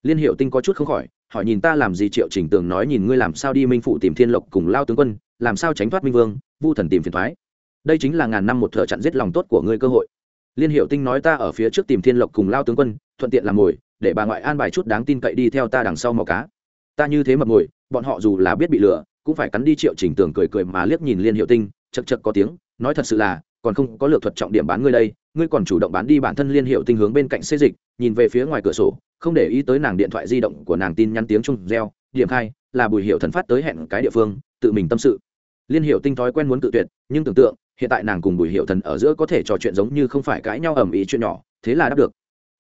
A: Liên hiệu tinh có chút không khỏi, hỏi nhìn ta làm gì triệu trình tường nói nhìn ngươi làm sao đi minh phụ tìm thiên lộc cùng lao tướng quân, làm sao tránh thoát minh vương, vu thần tìm phiền thoái đây chính là ngàn năm một thợ chặn giết lòng tốt của ngươi cơ hội. Liên hiệu tinh nói ta ở phía trước tìm thiên lộc cùng lao tướng quân thuận tiện làm mồi, để bà ngoại an bài chút đáng tin cậy đi theo ta đằng sau màu cá. Ta như thế mập mồi, bọn họ dù là biết bị lừa, cũng phải cắn đi triệu chỉnh tường cười cười mà liếc nhìn liên hiệu tinh chật chật có tiếng, nói thật sự là, còn không có lược thuật trọng điểm bán ngươi đây, ngươi còn chủ động bán đi bản thân liên hiệu tinh hướng bên cạnh xây dịch, nhìn về phía ngoài cửa sổ, không để ý tới nàng điện thoại di động của nàng tin nhắn tiếng chung reo, điểm khai, là bùi hiệu thần phát tới hẹn cái địa phương, tự mình tâm sự. Liên hiệu tinh thói quen muốn tự tuyệt, nhưng tưởng tượng, hiện tại nàng cùng bùi hiệu thần ở giữa có thể trò chuyện giống như không phải cãi nhau ầm ĩ chuyện nhỏ, thế là đáp được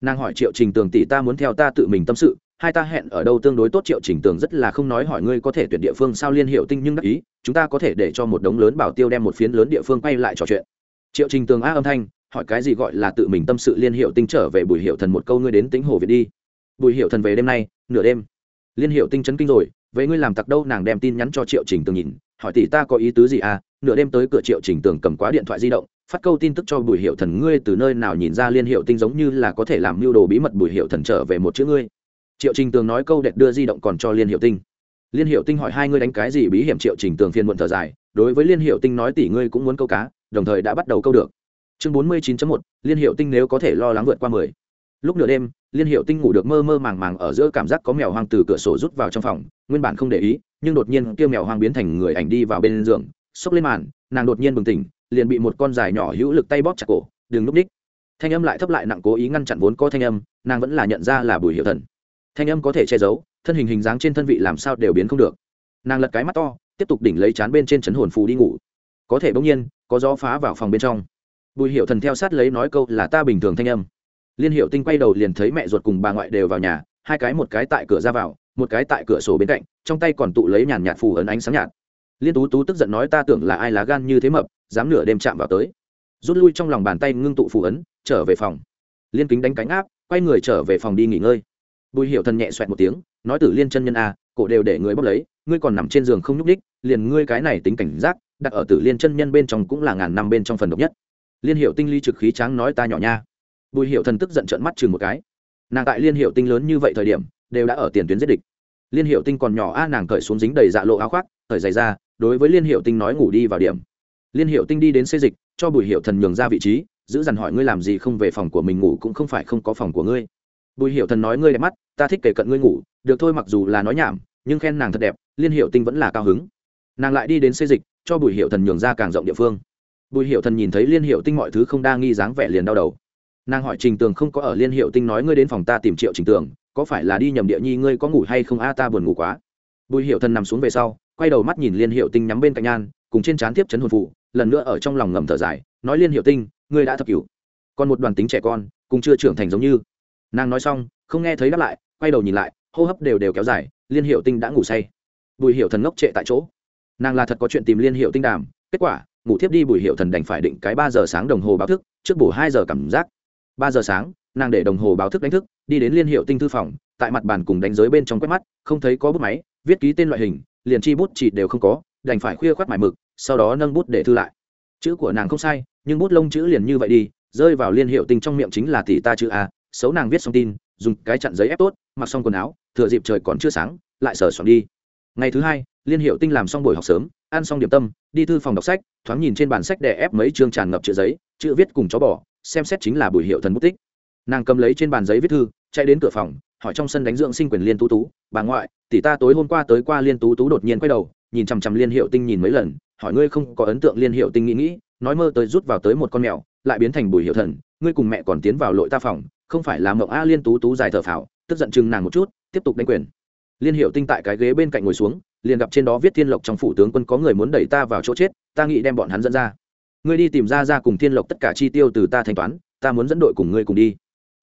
A: nàng hỏi triệu trình tường tỷ ta muốn theo ta tự mình tâm sự, hai ta hẹn ở đâu tương đối tốt, triệu trình tường rất là không nói hỏi ngươi có thể tuyển địa phương sao liên hiệu tinh nhưng đắc ý, chúng ta có thể để cho một đống lớn bảo tiêu đem một phiến lớn địa phương quay lại trò chuyện. Triệu trình tường a âm thanh, hỏi cái gì gọi là tự mình tâm sự liên hiệu tinh trở về bùi hiệu thần một câu ngươi đến tính hồ việt đi. Bùi hiệu thần về đêm nay, nửa đêm. Liên hiệu tinh chấn kinh rồi, vậy ngươi làm tặc đâu, nàng đem tin nhắn cho triệu trình tường nhìn, hỏi tỷ ta có ý tứ gì à nửa đêm tới cửa triệu trình tường cầm quá điện thoại di động phát câu tin tức cho bùi hiệu thần, ngươi từ nơi nào nhìn ra liên hiệu tinh giống như là có thể làm mưu đồ bí mật? Bùi hiệu thần trở về một chữ ngươi. Triệu trình tường nói câu đẹp đưa di động còn cho liên hiệu tinh. Liên hiệu tinh hỏi hai ngươi đánh cái gì bí hiểm? Triệu trình tường phiên muộn thở dài. Đối với liên hiệu tinh nói tỷ ngươi cũng muốn câu cá, đồng thời đã bắt đầu câu được. Chương bốn mươi 49 một, liên hiệu tinh nếu có thể lo lắng vượt qua mười. Lúc nửa đêm, liên hiệu tinh ngủ được mơ mơ màng màng ở giữa cảm giác có mèo hoang từ cửa sổ rút vào trong phòng, nguyên bản không để ý, nhưng đột nhiên kia mèo hoang biến thành người ảnh đi vào bên giường xốc lên màn, nàng đột nhiên bừng tỉnh liền bị một con dài nhỏ hữu lực tay bóp chặt cổ, đừng núp ních thanh âm lại thấp lại nặng cố ý ngăn chặn vốn có thanh âm, nàng vẫn là nhận ra là bùi hiệu thần. Thanh âm có thể che giấu, thân hình hình dáng trên thân vị làm sao đều biến không được. Nàng lật cái mắt to, tiếp tục đỉnh lấy chán bên trên chấn hồn phù đi ngủ. Có thể bỗng nhiên, có gió phá vào phòng bên trong. Bùi hiệu thần theo sát lấy nói câu là ta bình thường thanh âm. Liên hiệu tinh quay đầu liền thấy mẹ ruột cùng bà ngoại đều vào nhà, hai cái một cái tại cửa ra vào, một cái tại cửa sổ bên cạnh, trong tay còn tụ lấy nhàn nhạt phù ấn ánh sáng nhạt liên tú tú tức giận nói, ta tưởng là ai lá gan như thế mập, dám nửa đêm chạm vào tới. Rút lui trong lòng bàn tay ngưng tụ phù ấn, trở về phòng. Liên kính đánh cánh áp, quay người trở về phòng đi nghỉ ngơi. Bùi hiệu thần nhẹ xoẹt một tiếng, nói, tử liên chân nhân a cổ đều để người bốc lấy, ngươi còn nằm trên giường không nhúc đích liền ngươi cái này tính cảnh giác, đặt ở tử liên chân nhân bên trong cũng là ngàn năm bên trong phần độc nhất. Liên hiệu tinh ly trực khí tráng nói, ta nhỏ nha. Bùi hiệu thần tức giận trợn mắt chừng một cái. Nàng tại liên hiệu tinh lớn như vậy thời điểm, đều đã ở tiền tuyến giết địch. Liên hiệu tinh còn nhỏ a, nàng cởi xuống dính đầy dạ lộ áo khoác, cởi giày ra đối với liên hiệu tinh nói ngủ đi vào điểm. Liên hiệu tinh đi đến xây dịch, cho bùi hiệu thần nhường ra vị trí, giữ dằn hỏi ngươi làm gì không về phòng của mình ngủ cũng không phải không có phòng của ngươi. Bùi hiệu thần nói ngươi đẹp mắt, ta thích kể cận ngươi ngủ, được thôi mặc dù là nói nhảm, nhưng khen nàng thật đẹp, liên hiệu tinh vẫn là cao hứng. Nàng lại đi đến xây dịch, cho bùi hiệu thần nhường ra càng rộng địa phương. Bùi hiệu thần nhìn thấy liên hiệu tinh mọi thứ không đa nghi dáng vẻ liền đau đầu. Nàng hỏi trình tường không có ở liên hiệu tinh nói ngươi đến phòng ta tìm triệu trình tường, có phải là đi nhầm địa nhi ngươi có ngủ hay không? A, ta buồn ngủ quá. Bùi hiệu thần nằm xuống về sau quay đầu mắt nhìn liên hiệu tinh nhắm bên cạnh nhan, cùng trên trán tiếp chấn hồn phụ, lần nữa ở trong lòng ngầm thở dài, nói liên hiệu tinh, ngươi đã thập cửu. Còn một đoàn tính trẻ con, cùng chưa trưởng thành giống như. Nàng nói xong, không nghe thấy đáp lại, quay đầu nhìn lại, hô hấp đều đều kéo dài, liên hiệu tinh đã ngủ say. Bùi hiệu thần ngốc trệ tại chỗ. Nàng là thật có chuyện tìm liên hiệu tinh đàm, kết quả, ngủ thiếp đi bùi hiệu thần đành phải định cái ba giờ sáng đồng hồ báo thức, trước bổ hai giờ cảm giác. Ba giờ sáng, nàng để đồng hồ báo thức đánh thức, đi đến liên hiệu tinh thư phòng, tại mặt bàn cùng đánh giới bên trong quét mắt, không thấy có bút máy, viết ký tên loại hình liền chi bút chỉ đều không có, đành phải khuya khoát mải mực, sau đó nâng bút để thư lại. Chữ của nàng không sai, nhưng bút lông chữ liền như vậy đi, rơi vào liên hiệu tinh trong miệng chính là tỷ ta chữ a, xấu nàng viết xong tin, dùng cái chặn giấy ép tốt, mặc xong quần áo, thừa dịp trời còn chưa sáng, lại sờ soạn đi. Ngày thứ hai, liên hiệu tinh làm xong buổi học sớm, ăn xong điểm tâm, đi thư phòng đọc sách, thoáng nhìn trên bản sách đè ép mấy chương tràn ngập chữ giấy, chữ viết cùng chó bỏ xem xét chính là buổi hiệu thần bút tích. Nàng cầm lấy trên bàn giấy viết thư chạy đến cửa phòng, hỏi trong sân đánh dưỡng sinh quyền liên tú tú, bà ngoại, tỷ ta tối hôm qua tới qua liên tú tú đột nhiên quay đầu, nhìn chằm chằm liên hiệu tinh nhìn mấy lần, hỏi ngươi không có ấn tượng liên hiệu tinh nghĩ nghĩ, nói mơ tới rút vào tới một con mèo, lại biến thành bùi hiệu thần, ngươi cùng mẹ còn tiến vào lội ta phòng, không phải là mộng a liên tú tú dài thở phào, tức giận chừng nàng một chút, tiếp tục đánh quyền. Liên hiệu tinh tại cái ghế bên cạnh ngồi xuống, liền gặp trên đó viết thiên lộc trong phủ tướng quân có người muốn đẩy ta vào chỗ chết, ta nghĩ đem bọn hắn dẫn ra. Ngươi đi tìm ra ra cùng thiên lộc tất cả chi tiêu từ ta thanh toán, ta muốn dẫn đội cùng ngươi cùng đi.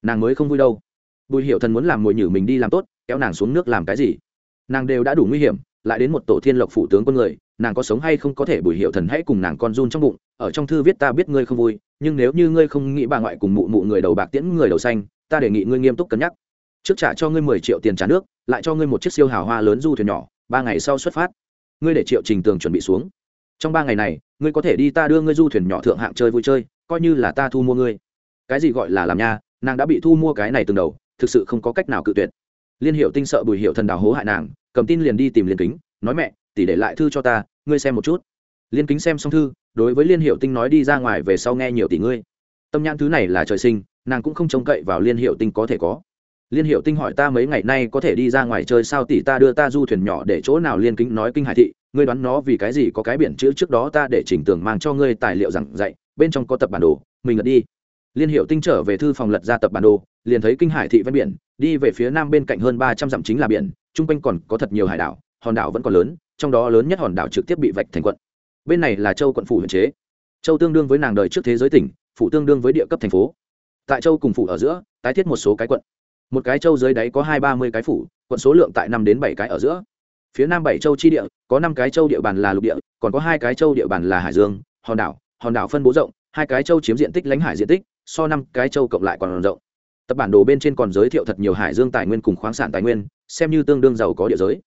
A: Nàng mới không vui đâu bùi hiệu thần muốn làm mồi nhử mình đi làm tốt, kéo nàng xuống nước làm cái gì? Nàng đều đã đủ nguy hiểm, lại đến một tổ thiên lộc phủ tướng quân người, nàng có sống hay không có thể bùi hiệu thần hãy cùng nàng con run trong bụng, ở trong thư viết ta biết ngươi không vui, nhưng nếu như ngươi không nghĩ bà ngoại cùng mụ mụ người đầu bạc tiễn người đầu xanh, ta đề nghị ngươi nghiêm túc cân nhắc. Trước trả cho ngươi mười triệu tiền trả nước, lại cho ngươi một chiếc siêu hào hoa lớn du thuyền nhỏ, ba ngày sau xuất phát. Ngươi để triệu trình tường chuẩn bị xuống. Trong ba ngày này, ngươi có thể đi ta đưa ngươi du thuyền nhỏ thượng hạng chơi vui chơi, coi như là ta thu mua ngươi. Cái gì gọi là làm nha, nàng đã bị thu mua cái này từng đầu thực sự không có cách nào cự tuyệt. Liên hiệu tinh sợ bùi hiệu thần đào hố hại nàng, cầm tin liền đi tìm liên kính, nói mẹ, tỷ để lại thư cho ta, ngươi xem một chút. Liên kính xem xong thư, đối với liên hiệu tinh nói đi ra ngoài về sau nghe nhiều tỷ ngươi. Tâm nhãn thứ này là trời sinh, nàng cũng không trông cậy vào liên hiệu tinh có thể có. Liên hiệu tinh hỏi ta mấy ngày nay có thể đi ra ngoài chơi sao tỷ ta đưa ta du thuyền nhỏ để chỗ nào? Liên kính nói kinh hải thị, ngươi đoán nó vì cái gì? Có cái biển chữ trước đó ta để chỉnh tường mang cho ngươi tài liệu giảng dạy, bên trong có tập bản đồ, mình lật đi liên hiệu tinh trở về thư phòng lật ra tập bản đồ, liền thấy kinh hải thị ven biển, đi về phía nam bên cạnh hơn ba trăm dặm chính là biển, chung quanh còn có thật nhiều hải đảo, hòn đảo vẫn còn lớn, trong đó lớn nhất hòn đảo trực tiếp bị vạch thành quận. Bên này là châu quận phủ huyện chế. Châu tương đương với nàng đời trước thế giới tỉnh phụ tương đương với địa cấp thành phố. Tại châu cùng phủ ở giữa, tái thiết một số cái quận. Một cái châu dưới đáy có hai ba mươi cái phủ, quận số lượng tại năm đến bảy cái ở giữa. Phía nam bảy châu chi địa, có năm cái châu địa bàn là lục địa, còn có hai cái châu địa bàn là hải dương, hòn đảo. Hòn đảo phân bố rộng, hai cái châu chiếm diện tích lãnh hải diện tích so năm cái châu cộng lại còn rộng. Tập bản đồ bên trên còn giới thiệu thật nhiều hải dương tài nguyên cùng khoáng sản tài nguyên, xem như tương đương giàu có địa giới.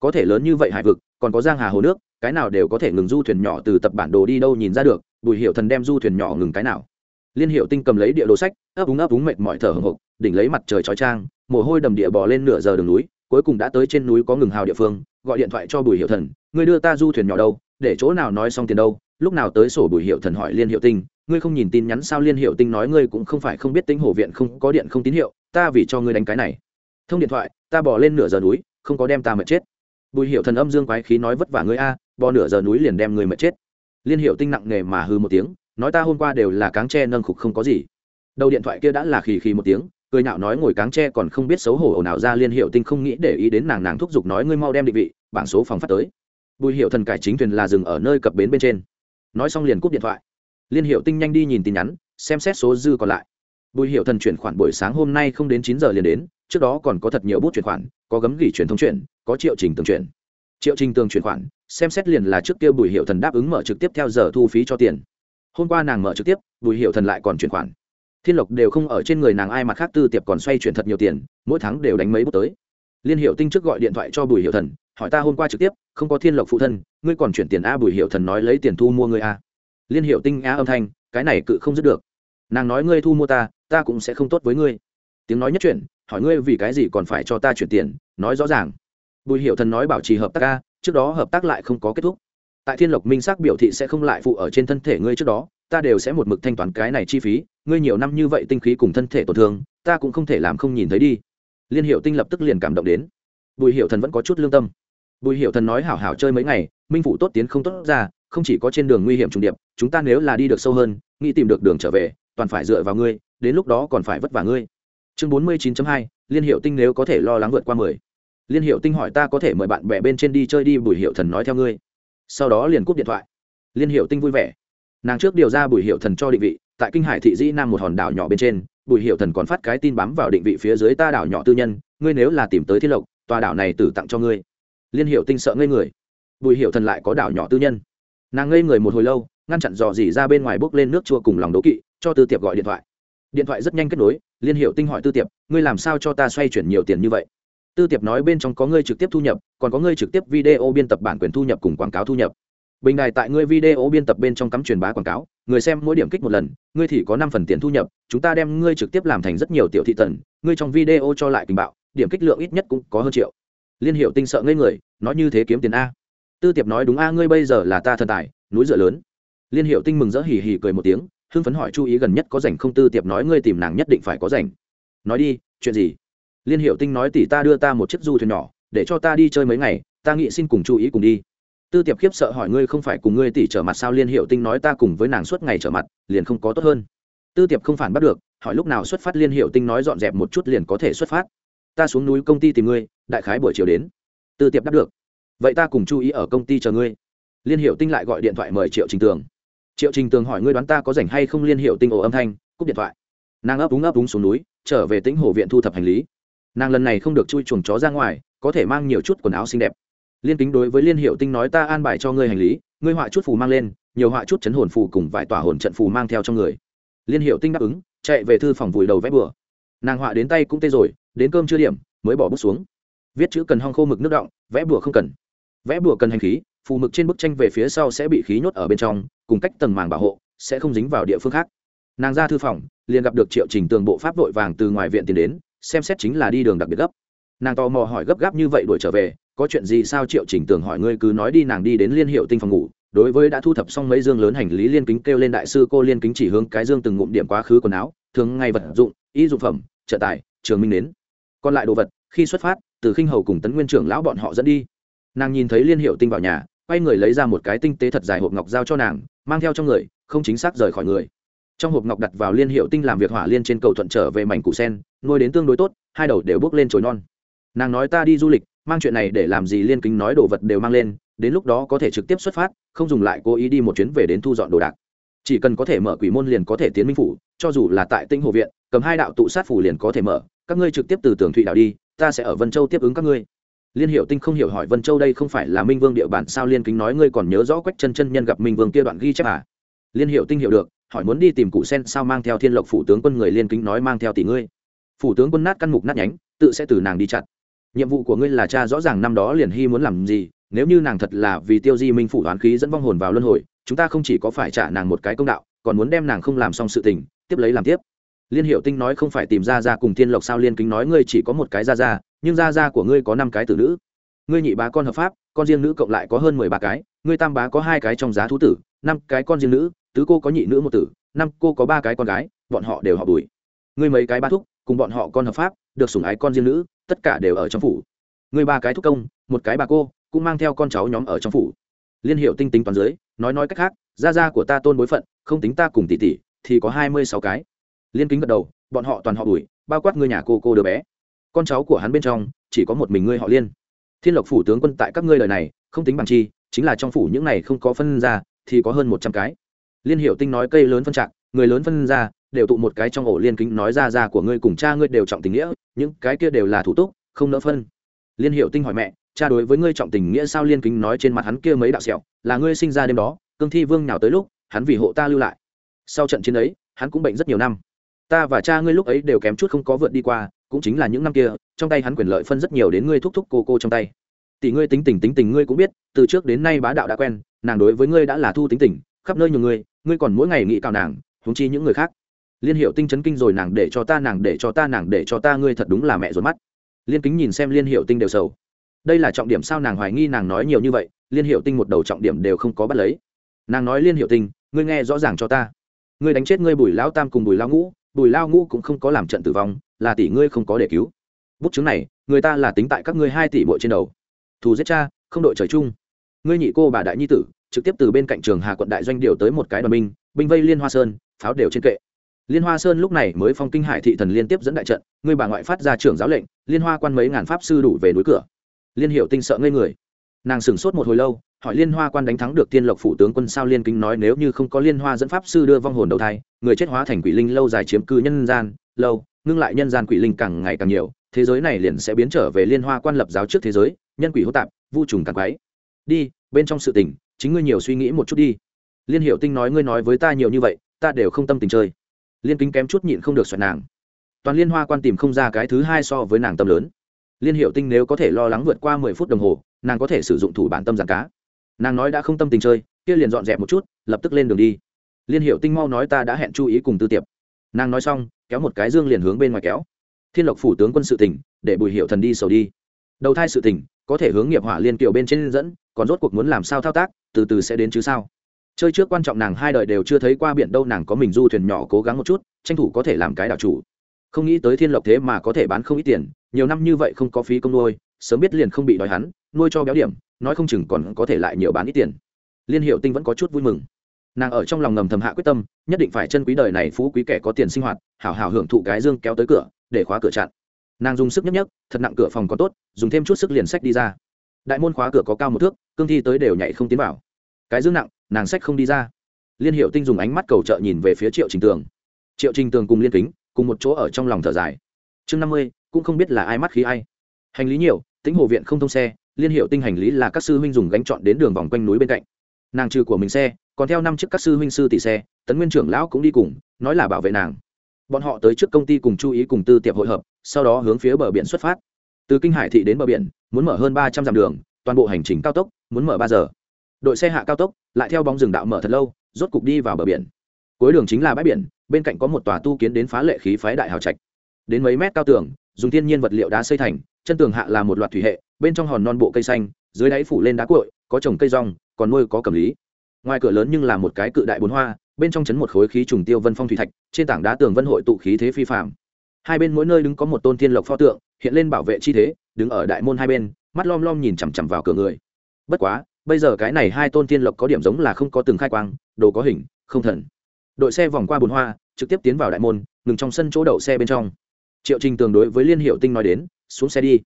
A: Có thể lớn như vậy hải vực, còn có giang hà hồ nước, cái nào đều có thể ngừng du thuyền nhỏ từ tập bản đồ đi đâu nhìn ra được, bùi hiệu thần đem du thuyền nhỏ ngừng cái nào. Liên hiệu tinh cầm lấy địa đồ sách, ấp úng ấp úng mệt mỏi thở hồng hộc, đỉnh lấy mặt trời chói trang mồ hôi đầm địa bò lên nửa giờ đường núi, cuối cùng đã tới trên núi có ngừng hào địa phương, gọi điện thoại cho bùi hiệu thần người đưa ta du thuyền nhỏ đâu, để chỗ nào nói xong tiền đâu? Lúc nào tới sổ bùi hiệu thần hỏi liên hiệu tinh ngươi không nhìn tin nhắn sao liên hiệu tinh nói ngươi cũng không phải không biết tính hồ viện không có điện không tín hiệu, ta vì cho ngươi đánh cái này. Thông điện thoại, ta bỏ lên nửa giờ núi, không có đem ta mệt chết. Bùi hiệu thần âm dương quái khí nói vất vả ngươi a, bỏ nửa giờ núi liền đem ngươi mệt chết. Liên hiệu tinh nặng nề mà hư một tiếng, nói ta hôm qua đều là cáng tre nâng khục không có gì. Đầu điện thoại kia đã là khì khì một tiếng, cười nhạo nói ngồi cáng tre còn không biết xấu hổ ồn ào ra liên hiệu tinh không nghĩ để ý đến nàng nàng thúc giục nói ngươi mau đem định vị, bảng số phòng phát tới. Bùi hiệu thần cải chính thuyền là dừng ở nơi cập bến bên trên. Nói xong liền cúp điện thoại liên hiệu tinh nhanh đi nhìn tin nhắn, xem xét số dư còn lại. Bùi hiệu thần chuyển khoản buổi sáng hôm nay không đến chín giờ liền đến, trước đó còn có thật nhiều bút chuyển khoản, có gấm gỉ truyền thống chuyển, có triệu trình tường chuyển. Triệu trình tường chuyển khoản, xem xét liền là trước kia bùi hiệu thần đáp ứng mở trực tiếp theo giờ thu phí cho tiền. Hôm qua nàng mở trực tiếp, bùi hiệu thần lại còn chuyển khoản. Thiên lộc đều không ở trên người nàng ai mặt khác tư tiệp còn xoay chuyển thật nhiều tiền, mỗi tháng đều đánh mấy bút tới. Liên hiệu tinh trước gọi điện thoại cho bùi hiệu thần, hỏi ta hôm qua trực tiếp, không có thiên lộc phụ thân, ngươi còn chuyển tiền a bùi hiệu thần nói lấy tiền thu mua ngươi a liên hiệu tinh á âm thanh, cái này cự không dứt được. Nàng nói ngươi thu mua ta ta cũng sẽ không tốt với ngươi. Tiếng nói nhất chuyển, hỏi ngươi vì cái gì còn phải cho ta chuyển tiền, nói rõ ràng. Bùi hiệu thần nói bảo trì hợp tác ca trước đó hợp tác lại không có kết thúc. Tại thiên lộc minh xác biểu thị sẽ không lại phụ ở trên thân thể ngươi trước đó, ta đều sẽ một mực thanh toán cái này chi phí, ngươi nhiều năm như vậy tinh khí cùng thân thể tổn thương, ta cũng không thể làm không nhìn thấy đi. Liên hiệu tinh lập tức liền cảm động đến. Bùi hiệu thần vẫn có chút lương tâm. Bùi hiệu thần nói hảo hảo chơi mấy ngày, minh phụ tốt tiến không tốt ra không chỉ có trên đường nguy hiểm trùng điệp, chúng ta nếu là đi được sâu hơn, nghĩ tìm được đường trở về, toàn phải dựa vào ngươi, đến lúc đó còn phải vất vả ngươi. Chương bốn mươi 49 hai, liên hiệu tinh nếu có thể lo lắng vượt qua mười. Liên hiệu tinh hỏi ta có thể mời bạn bè bên trên đi chơi đi, bùi hiệu thần nói theo ngươi. Sau đó liền cúp điện thoại. Liên hiệu tinh vui vẻ. Nàng trước điều ra bùi hiệu thần cho định vị, tại kinh hải thị dĩ nam một hòn đảo nhỏ bên trên, bùi hiệu thần còn phát cái tin bám vào định vị phía dưới ta đảo nhỏ tư nhân, ngươi nếu là tìm tới thiên lộc, tòa đảo này tử tặng cho ngươi. Liên hiệu tinh sợ ngây người. Bùi hiệu thần lại có đảo nhỏ tư nhân nàng ngây người một hồi lâu, ngăn chặn dò dỉ ra bên ngoài bốc lên nước chua cùng lòng đố kỵ, cho tư tiệp gọi điện thoại. Điện thoại rất nhanh kết nối, liên hiệu tinh hỏi tư tiệp, ngươi làm sao cho ta xoay chuyển nhiều tiền như vậy? Tư tiệp nói bên trong có ngươi trực tiếp thu nhập, còn có ngươi trực tiếp video biên tập bản quyền thu nhập cùng quảng cáo thu nhập. Bình đài tại ngươi video biên tập bên trong cắm truyền bá quảng cáo, người xem mỗi điểm kích một lần, ngươi thì có năm phần tiền thu nhập, chúng ta đem ngươi trực tiếp làm thành rất nhiều tiểu thị tần, ngươi trong video cho lại tình bạo, điểm kích lượng ít nhất cũng có hơn triệu. Liên hiệu tinh sợ ngây người, nói như thế kiếm tiền a? Tư tiệp nói, đúng a, ngươi bây giờ là ta thần tài, núi dựa lớn. Liên hiệu tinh mừng rỡ hì hì cười một tiếng, hưng phấn hỏi chú ý gần nhất có rảnh không? Tư tiệp nói, ngươi tìm nàng nhất định phải có rảnh. Nói đi, chuyện gì? Liên hiệu tinh nói, tỷ ta đưa ta một chiếc du thuyền nhỏ, để cho ta đi chơi mấy ngày, ta nghĩ xin cùng chú ý cùng đi. Tư tiệp khiếp sợ hỏi, ngươi không phải cùng ngươi tỷ trở mặt sao? Liên hiệu tinh nói, ta cùng với nàng suốt ngày trở mặt, liền không có tốt hơn. Tư tiệp không phản bắt được, hỏi, lúc nào xuất phát? Liên hiệu tinh nói, dọn dẹp một chút liền có thể xuất phát. Ta xuống núi công ty tìm ngươi, đại khái buổi chiều đến. Tư tiệp đáp được vậy ta cùng chú ý ở công ty chờ ngươi. Liên hiệu tinh lại gọi điện thoại mời triệu trình tường. Triệu trình tường hỏi ngươi đoán ta có rảnh hay không? Liên hiệu tinh ổ âm thanh, cúp điện thoại. Nàng ấp úng ấp úng xuống núi, trở về tĩnh hồ viện thu thập hành lý. Nàng lần này không được chui chuồng chó ra ngoài, có thể mang nhiều chút quần áo xinh đẹp. Liên kính đối với liên hiệu tinh nói ta an bài cho ngươi hành lý, ngươi họa chút phù mang lên, nhiều họa chút chấn hồn phù cùng vài tòa hồn trận phù mang theo trong người. Liên hiệu tinh đáp ứng, chạy về thư phòng vùi đầu vẽ bừa. Nàng họa đến tay cũng tê rồi, đến cơm chưa điểm, mới bỏ bút xuống. Viết chữ cần hong khô mực nước động vẽ bừa không cần vẽ bùa cần hành khí, phù mực trên bức tranh về phía sau sẽ bị khí nhốt ở bên trong, cùng cách tầng màng bảo hộ, sẽ không dính vào địa phương khác. Nàng ra thư phòng, liền gặp được triệu trình tường bộ pháp vội vàng từ ngoài viện tiến đến, xem xét chính là đi đường đặc biệt gấp. Nàng tò mò hỏi gấp gáp như vậy đuổi trở về, có chuyện gì sao triệu trình tường hỏi ngươi cứ nói đi nàng đi đến liên hiệu tinh phòng ngủ, đối với đã thu thập xong mấy dương lớn hành lý liên kính kêu lên đại sư cô liên kính chỉ hướng cái dương từng ngụm điểm quá khứ quần áo, thường ngày vật dụng, y dụng phẩm, trợ tài, trường minh đến còn lại đồ vật, khi xuất phát, từ khinh hầu cùng tấn nguyên trưởng lão bọn họ dẫn đi nàng nhìn thấy liên hiệu tinh vào nhà, quay người lấy ra một cái tinh tế thật dài hộp ngọc giao cho nàng, mang theo trong người, không chính xác rời khỏi người. Trong hộp ngọc đặt vào liên hiệu tinh làm việc hỏa liên trên cầu thuận trở về mảnh củ sen, nuôi đến tương đối tốt, hai đầu đều bước lên trồi non. Nàng nói ta đi du lịch, mang chuyện này để làm gì liên kính nói đồ vật đều mang lên, đến lúc đó có thể trực tiếp xuất phát, không dùng lại cố ý đi một chuyến về đến thu dọn đồ đạc. Chỉ cần có thể mở quỷ môn liền có thể tiến minh phủ, cho dù là tại tinh hồ viện, cầm hai đạo tụ sát phủ liền có thể mở, các ngươi trực tiếp từ tường thụy đạo đi, ta sẽ ở vân châu tiếp ứng các ngươi liên hiệu tinh không hiểu hỏi vân châu đây không phải là minh vương địa bản sao liên kính nói ngươi còn nhớ rõ quách chân chân nhân gặp minh vương kia đoạn ghi chép à? Liên hiệu tinh hiểu được, hỏi muốn đi tìm cụ sen sao mang theo thiên lộc phủ tướng quân người liên kính nói mang theo tỷ ngươi. Phủ tướng quân nát căn mục nát nhánh, tự sẽ từ nàng đi chặt. Nhiệm vụ của ngươi là cha rõ ràng năm đó liền hy muốn làm gì, nếu như nàng thật là vì tiêu di minh phủ đoán khí dẫn vong hồn vào luân hồi, chúng ta không chỉ có phải trả nàng một cái công đạo, còn muốn đem nàng không làm xong sự tình, tiếp lấy làm tiếp liên hiệu tinh nói không phải tìm ra ra cùng thiên lộc sao liên kính nói ngươi chỉ có một cái ra ra nhưng ra ra của ngươi có năm cái tử nữ. Ngươi nhị bá con hợp pháp, con riêng nữ cộng lại có hơn mười ba cái, ngươi tam bá có hai cái trong giá thú tử, năm cái con riêng nữ, tứ cô có nhị nữ một tử, năm cô có ba cái con gái, bọn họ đều họ bùi. Ngươi mấy cái ba thúc, cùng bọn họ con hợp pháp, được sủng ái con riêng nữ, tất cả đều ở trong phủ. Ngươi ba cái thúc công, một cái bà cô, cũng mang theo con cháu nhóm ở trong phủ. Liên hiệu tinh tính toàn giới nói nói cách khác, gia gia của ta tôn bối phận, không tính ta cùng tỷ tỷ, thì có hai mươi sáu cái liên kính gật đầu, bọn họ toàn họ đuổi, bao quát ngươi nhà cô cô đứa bé. Con cháu của hắn bên trong, chỉ có một mình ngươi họ liên. Thiên lộc phủ tướng quân tại các ngươi lời này, không tính bằng chi, chính là trong phủ những này không có phân ra, thì có hơn một trăm cái. Liên hiệu tinh nói cây lớn phân trạng người lớn phân ra, đều tụ một cái trong ổ liên kính nói ra ra của ngươi cùng cha ngươi đều trọng tình nghĩa, những cái kia đều là thủ túc, không nỡ phân. Liên hiệu tinh hỏi mẹ, cha đối với ngươi trọng tình nghĩa sao liên kính nói trên mặt hắn kia mấy đạo sẹo, là ngươi sinh ra đêm đó, cương thi vương nào tới lúc, hắn vì hộ ta lưu lại. Sau trận chiến ấy, hắn cũng bệnh rất nhiều năm ta và cha ngươi lúc ấy đều kém chút không có vượt đi qua, cũng chính là những năm kia, trong tay hắn quyền lợi phân rất nhiều đến ngươi thúc thúc cô cô trong tay. Tỷ ngươi tính tình tính tình ngươi cũng biết, từ trước đến nay bá đạo đã quen, nàng đối với ngươi đã là thu tính tình, khắp nơi nhiều người ngươi còn mỗi ngày nghĩ cào nàng, huống chi những người khác. Liên hiệu tinh chấn kinh rồi nàng để cho ta, nàng để cho ta, nàng để cho ta, ngươi thật đúng là mẹ ruột mắt. Liên kính nhìn xem liên hiệu tinh đều sầu. Đây là trọng điểm sao nàng hoài nghi nàng nói nhiều như vậy, liên hiệu tinh một đầu trọng điểm đều không có bắt lấy. Nàng nói liên hiệu tinh, ngươi nghe rõ ràng cho ta. Ngươi đánh chết ngươi bùi lão tam cùng bùi lão ngũ bùi lao ngũ cũng không có làm trận tử vong, là tỷ ngươi không có để cứu. Bút chứng này, người ta là tính tại các ngươi hai tỷ bội trên đầu. Thù giết cha, không đội trời chung. Ngươi nhị cô bà đại nhi tử, trực tiếp từ bên cạnh trường hà quận đại doanh điều tới một cái đoàn binh binh vây liên hoa sơn, pháo đều trên kệ. Liên hoa sơn lúc này mới phong kinh hải thị thần liên tiếp dẫn đại trận, ngươi bà ngoại phát ra trưởng giáo lệnh, liên hoa quan mấy ngàn pháp sư đủ về núi cửa. Liên hiệu tinh sợ ngây người. Nàng sửng sốt một hồi lâu hỏi liên hoa quan đánh thắng được tiên lộc phủ tướng quân sao liên kính nói nếu như không có liên hoa dẫn pháp sư đưa vong hồn đầu thai, người chết hóa thành quỷ linh lâu dài chiếm cư nhân gian, lâu, ngưng lại nhân gian quỷ linh càng ngày càng nhiều, thế giới này liền sẽ biến trở về liên hoa quan lập giáo trước thế giới, nhân quỷ hô tạp, vu trùng càng quái. Đi, bên trong sự tình, chính ngươi nhiều suy nghĩ một chút đi. Liên hiệu tinh nói ngươi nói với ta nhiều như vậy, ta đều không tâm tình chơi. Liên kính kém chút nhịn không được xoẹt nàng. Toàn liên hoa quan tìm không ra cái thứ hai so với nàng tâm lớn. Liên hiệu tinh nếu có thể lo lắng vượt qua mười phút đồng hồ, nàng có thể sử dụng thủ bản tâm giảng cá nàng nói đã không tâm tình chơi, kia liền dọn dẹp một chút, lập tức lên đường đi. Liên hiệu tinh mau nói ta đã hẹn chú ý cùng tư tiệp. Nàng nói xong, kéo một cái dương liền hướng bên ngoài kéo. Thiên lộc phủ tướng quân sự tỉnh, để bùi hiệu thần đi sầu đi. Đầu thai sự tỉnh, có thể hướng nghiệp hỏa liên kiều bên trên dẫn, còn rốt cuộc muốn làm sao thao tác, từ từ sẽ đến chứ sao. Chơi trước quan trọng nàng hai đời đều chưa thấy qua biển đâu, nàng có mình du thuyền nhỏ cố gắng một chút, tranh thủ có thể làm cái đảo chủ. Không nghĩ tới thiên lộc thế mà có thể bán không ít tiền, nhiều năm như vậy không có phí công nuôi, sớm biết liền không bị đói hắn, nuôi cho béo điểm nói không chừng còn có thể lại nhiều bán ít tiền. Liên hiệu tinh vẫn có chút vui mừng. Nàng ở trong lòng ngầm thầm hạ quyết tâm, nhất định phải chân quý đời này phú quý kẻ có tiền sinh hoạt, hảo hảo hưởng thụ cái dương kéo tới cửa, để khóa cửa chặn. Nàng dùng sức nhấp nhấp, thật nặng cửa phòng có tốt, dùng thêm chút sức liền sách đi ra. Đại môn khóa cửa có cao một thước, cương thi tới đều nhảy không tiến vào. Cái dương nặng, nàng sách không đi ra. Liên hiệu tinh dùng ánh mắt cầu trợ nhìn về phía triệu trình tường. Triệu trình tường cùng liên kính, cùng một chỗ ở trong lòng thở dài. Chương năm mươi, cũng không biết là ai mắt khí ai. Hành lý nhiều, tính hồ viện không thông xe liên hiệu tinh hành lý là các sư huynh dùng gánh chọn đến đường vòng quanh núi bên cạnh. Nàng trừ của mình xe, còn theo năm chiếc các sư huynh sư tỷ xe, tấn nguyên trưởng lão cũng đi cùng, nói là bảo vệ nàng. Bọn họ tới trước công ty cùng chú ý cùng tư tiệp hội hợp, sau đó hướng phía bờ biển xuất phát. Từ kinh hải thị đến bờ biển, muốn mở hơn ba trăm dặm đường, toàn bộ hành trình cao tốc, muốn mở ba giờ. Đội xe hạ cao tốc, lại theo bóng rừng đạo mở thật lâu, rốt cục đi vào bờ biển. Cuối đường chính là bãi biển, bên cạnh có một tòa tu kiến đến phá lệ khí phái đại hào trạch. Đến mấy mét cao tường dùng thiên nhiên vật liệu đá xây thành, chân tường hạ là một loạt thủy hệ, bên trong hòn non bộ cây xanh, dưới đáy phủ lên đá cội có trồng cây rong, còn nuôi có cầm lý. Ngoài cửa lớn nhưng là một cái cự đại bốn hoa, bên trong chấn một khối khí trùng tiêu vân phong thủy thạch, trên tảng đá tường vân hội tụ khí thế phi phạm hai bên mỗi nơi đứng có một tôn thiên lộc pho tượng, hiện lên bảo vệ chi thế, đứng ở đại môn hai bên, mắt lom lom nhìn chằm chằm vào cửa người. Bất quá, bây giờ cái này hai tôn thiên lộc có điểm giống là không có từng khai quang, đồ có hình, không thần. Đội xe vòng qua bồn hoa, trực tiếp tiến vào đại môn, ngừng trong sân chỗ đậu xe bên trong triệu trình tường đối với liên hiệu tinh nói đến xuống xe đi.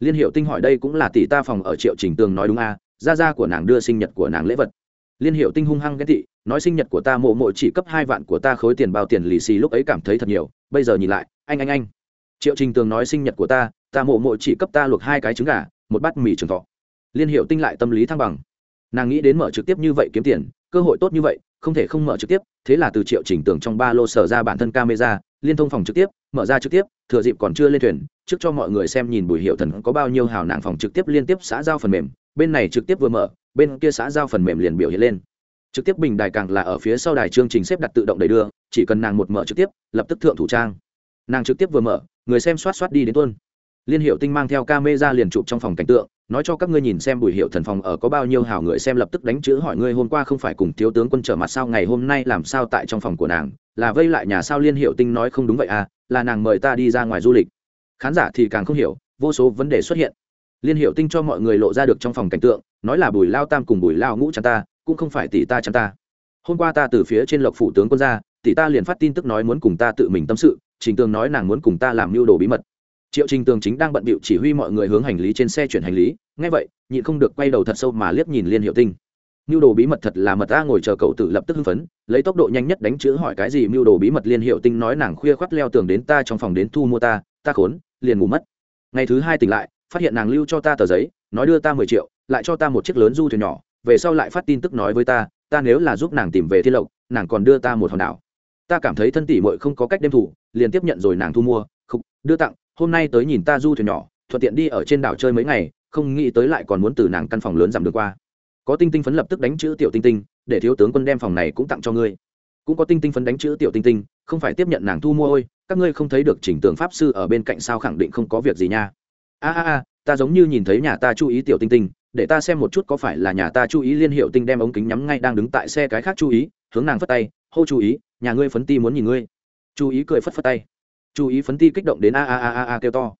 A: Liên hiệu tinh hỏi đây cũng là tỷ ta phòng ở triệu trình tường nói đúng a à, gia gia của nàng đưa sinh nhật của nàng lễ vật. Liên hiệu tinh hung hăng ghét thị nói sinh nhật của ta mộ mộ chỉ cấp hai vạn của ta khối tiền bao tiền lì xì lúc ấy cảm thấy thật nhiều bây giờ nhìn lại anh anh anh. Triệu trình tường nói sinh nhật của ta ta mộ mộ chỉ cấp ta luộc hai cái trứng gà một bát mì trường thọ. Liên hiệu tinh lại tâm lý thăng bằng. Nàng nghĩ đến mở trực tiếp như vậy kiếm tiền cơ hội tốt như vậy không thể không mở trực tiếp thế là từ triệu Trình tường trong ba lô sở ra bản thân camera liên thông phòng trực tiếp, mở ra trực tiếp, thừa dịp còn chưa lên thuyền, trước cho mọi người xem nhìn bùi hiệu thần có bao nhiêu hào nàng phòng trực tiếp liên tiếp xã giao phần mềm, bên này trực tiếp vừa mở, bên kia xã giao phần mềm liền biểu hiện lên. Trực tiếp bình đài càng là ở phía sau đài chương trình xếp đặt tự động đầy đưa, chỉ cần nàng một mở trực tiếp, lập tức thượng thủ trang. Nàng trực tiếp vừa mở, người xem xoát xoát đi đến tuân liên hiệu tinh mang theo camera liền chụp trong phòng cảnh tượng, nói cho các ngươi nhìn xem bùi hiệu thần phòng ở có bao nhiêu hảo người xem lập tức đánh chữ hỏi ngươi hôm qua không phải cùng thiếu tướng quân trở mặt sao, ngày hôm nay làm sao tại trong phòng của nàng là vây lại nhà sao liên hiệu tinh nói không đúng vậy à là nàng mời ta đi ra ngoài du lịch. Khán giả thì càng không hiểu, vô số vấn đề xuất hiện. Liên hiệu tinh cho mọi người lộ ra được trong phòng cảnh tượng, nói là bùi lao tam cùng bùi lao ngũ chắn ta, cũng không phải tỷ ta chắn ta. Hôm qua ta từ phía trên lộc phủ tướng quân ra, tỷ ta liền phát tin tức nói muốn cùng ta tự mình tâm sự, trình tường nói nàng muốn cùng ta làm mưu đồ bí mật. Triệu trình tường chính đang bận bịu chỉ huy mọi người hướng hành lý trên xe chuyển hành lý ngay vậy, nhịn không được quay đầu thật sâu mà liếc nhìn liên hiệu tinh mưu đồ bí mật thật là mật ta ngồi chờ cậu tử lập tức hưng phấn, lấy tốc độ nhanh nhất đánh chữ hỏi cái gì mưu đồ bí mật liên hiệu tinh nói nàng khuya khoắt leo tường đến ta trong phòng đến thu mua ta ta khốn, liền ngủ mất. Ngày thứ hai tỉnh lại, phát hiện nàng lưu cho ta tờ giấy, nói đưa ta mười triệu, lại cho ta một chiếc lớn du thuyền nhỏ, về sau lại phát tin tức nói với ta ta nếu là giúp nàng tìm về thiên lộc, nàng còn đưa ta một hòn đảo. Ta cảm thấy thân tỷ muội không có cách đem thủ, liền tiếp nhận rồi nàng thu mua không đưa tặng, hôm nay tới nhìn ta du thuyền nhỏ, thuận tiện đi ở trên đảo chơi mấy ngày, không nghĩ tới lại còn muốn từ nàng căn phòng lớn giảm được qua có tinh tinh phấn lập tức đánh chữ tiểu tinh tinh, để thiếu tướng quân đem phòng này cũng tặng cho ngươi. Cũng có tinh tinh phấn đánh chữ tiểu tinh tinh, không phải tiếp nhận nàng thu mua ôi, các ngươi không thấy được chỉnh tường pháp sư ở bên cạnh sao khẳng định không có việc gì nha. A a a, ta giống như nhìn thấy nhà ta chú ý tiểu tinh tinh, để ta xem một chút có phải là nhà ta chú ý liên hiệu tinh đem ống kính nhắm ngay đang đứng tại xe cái khác chú ý, hướng nàng phất tay, hô chú ý, nhà ngươi phấn ti muốn nhìn ngươi. Chú ý cười phất phất tay. Chú ý phấn ti kích động đến a a a a a kêu to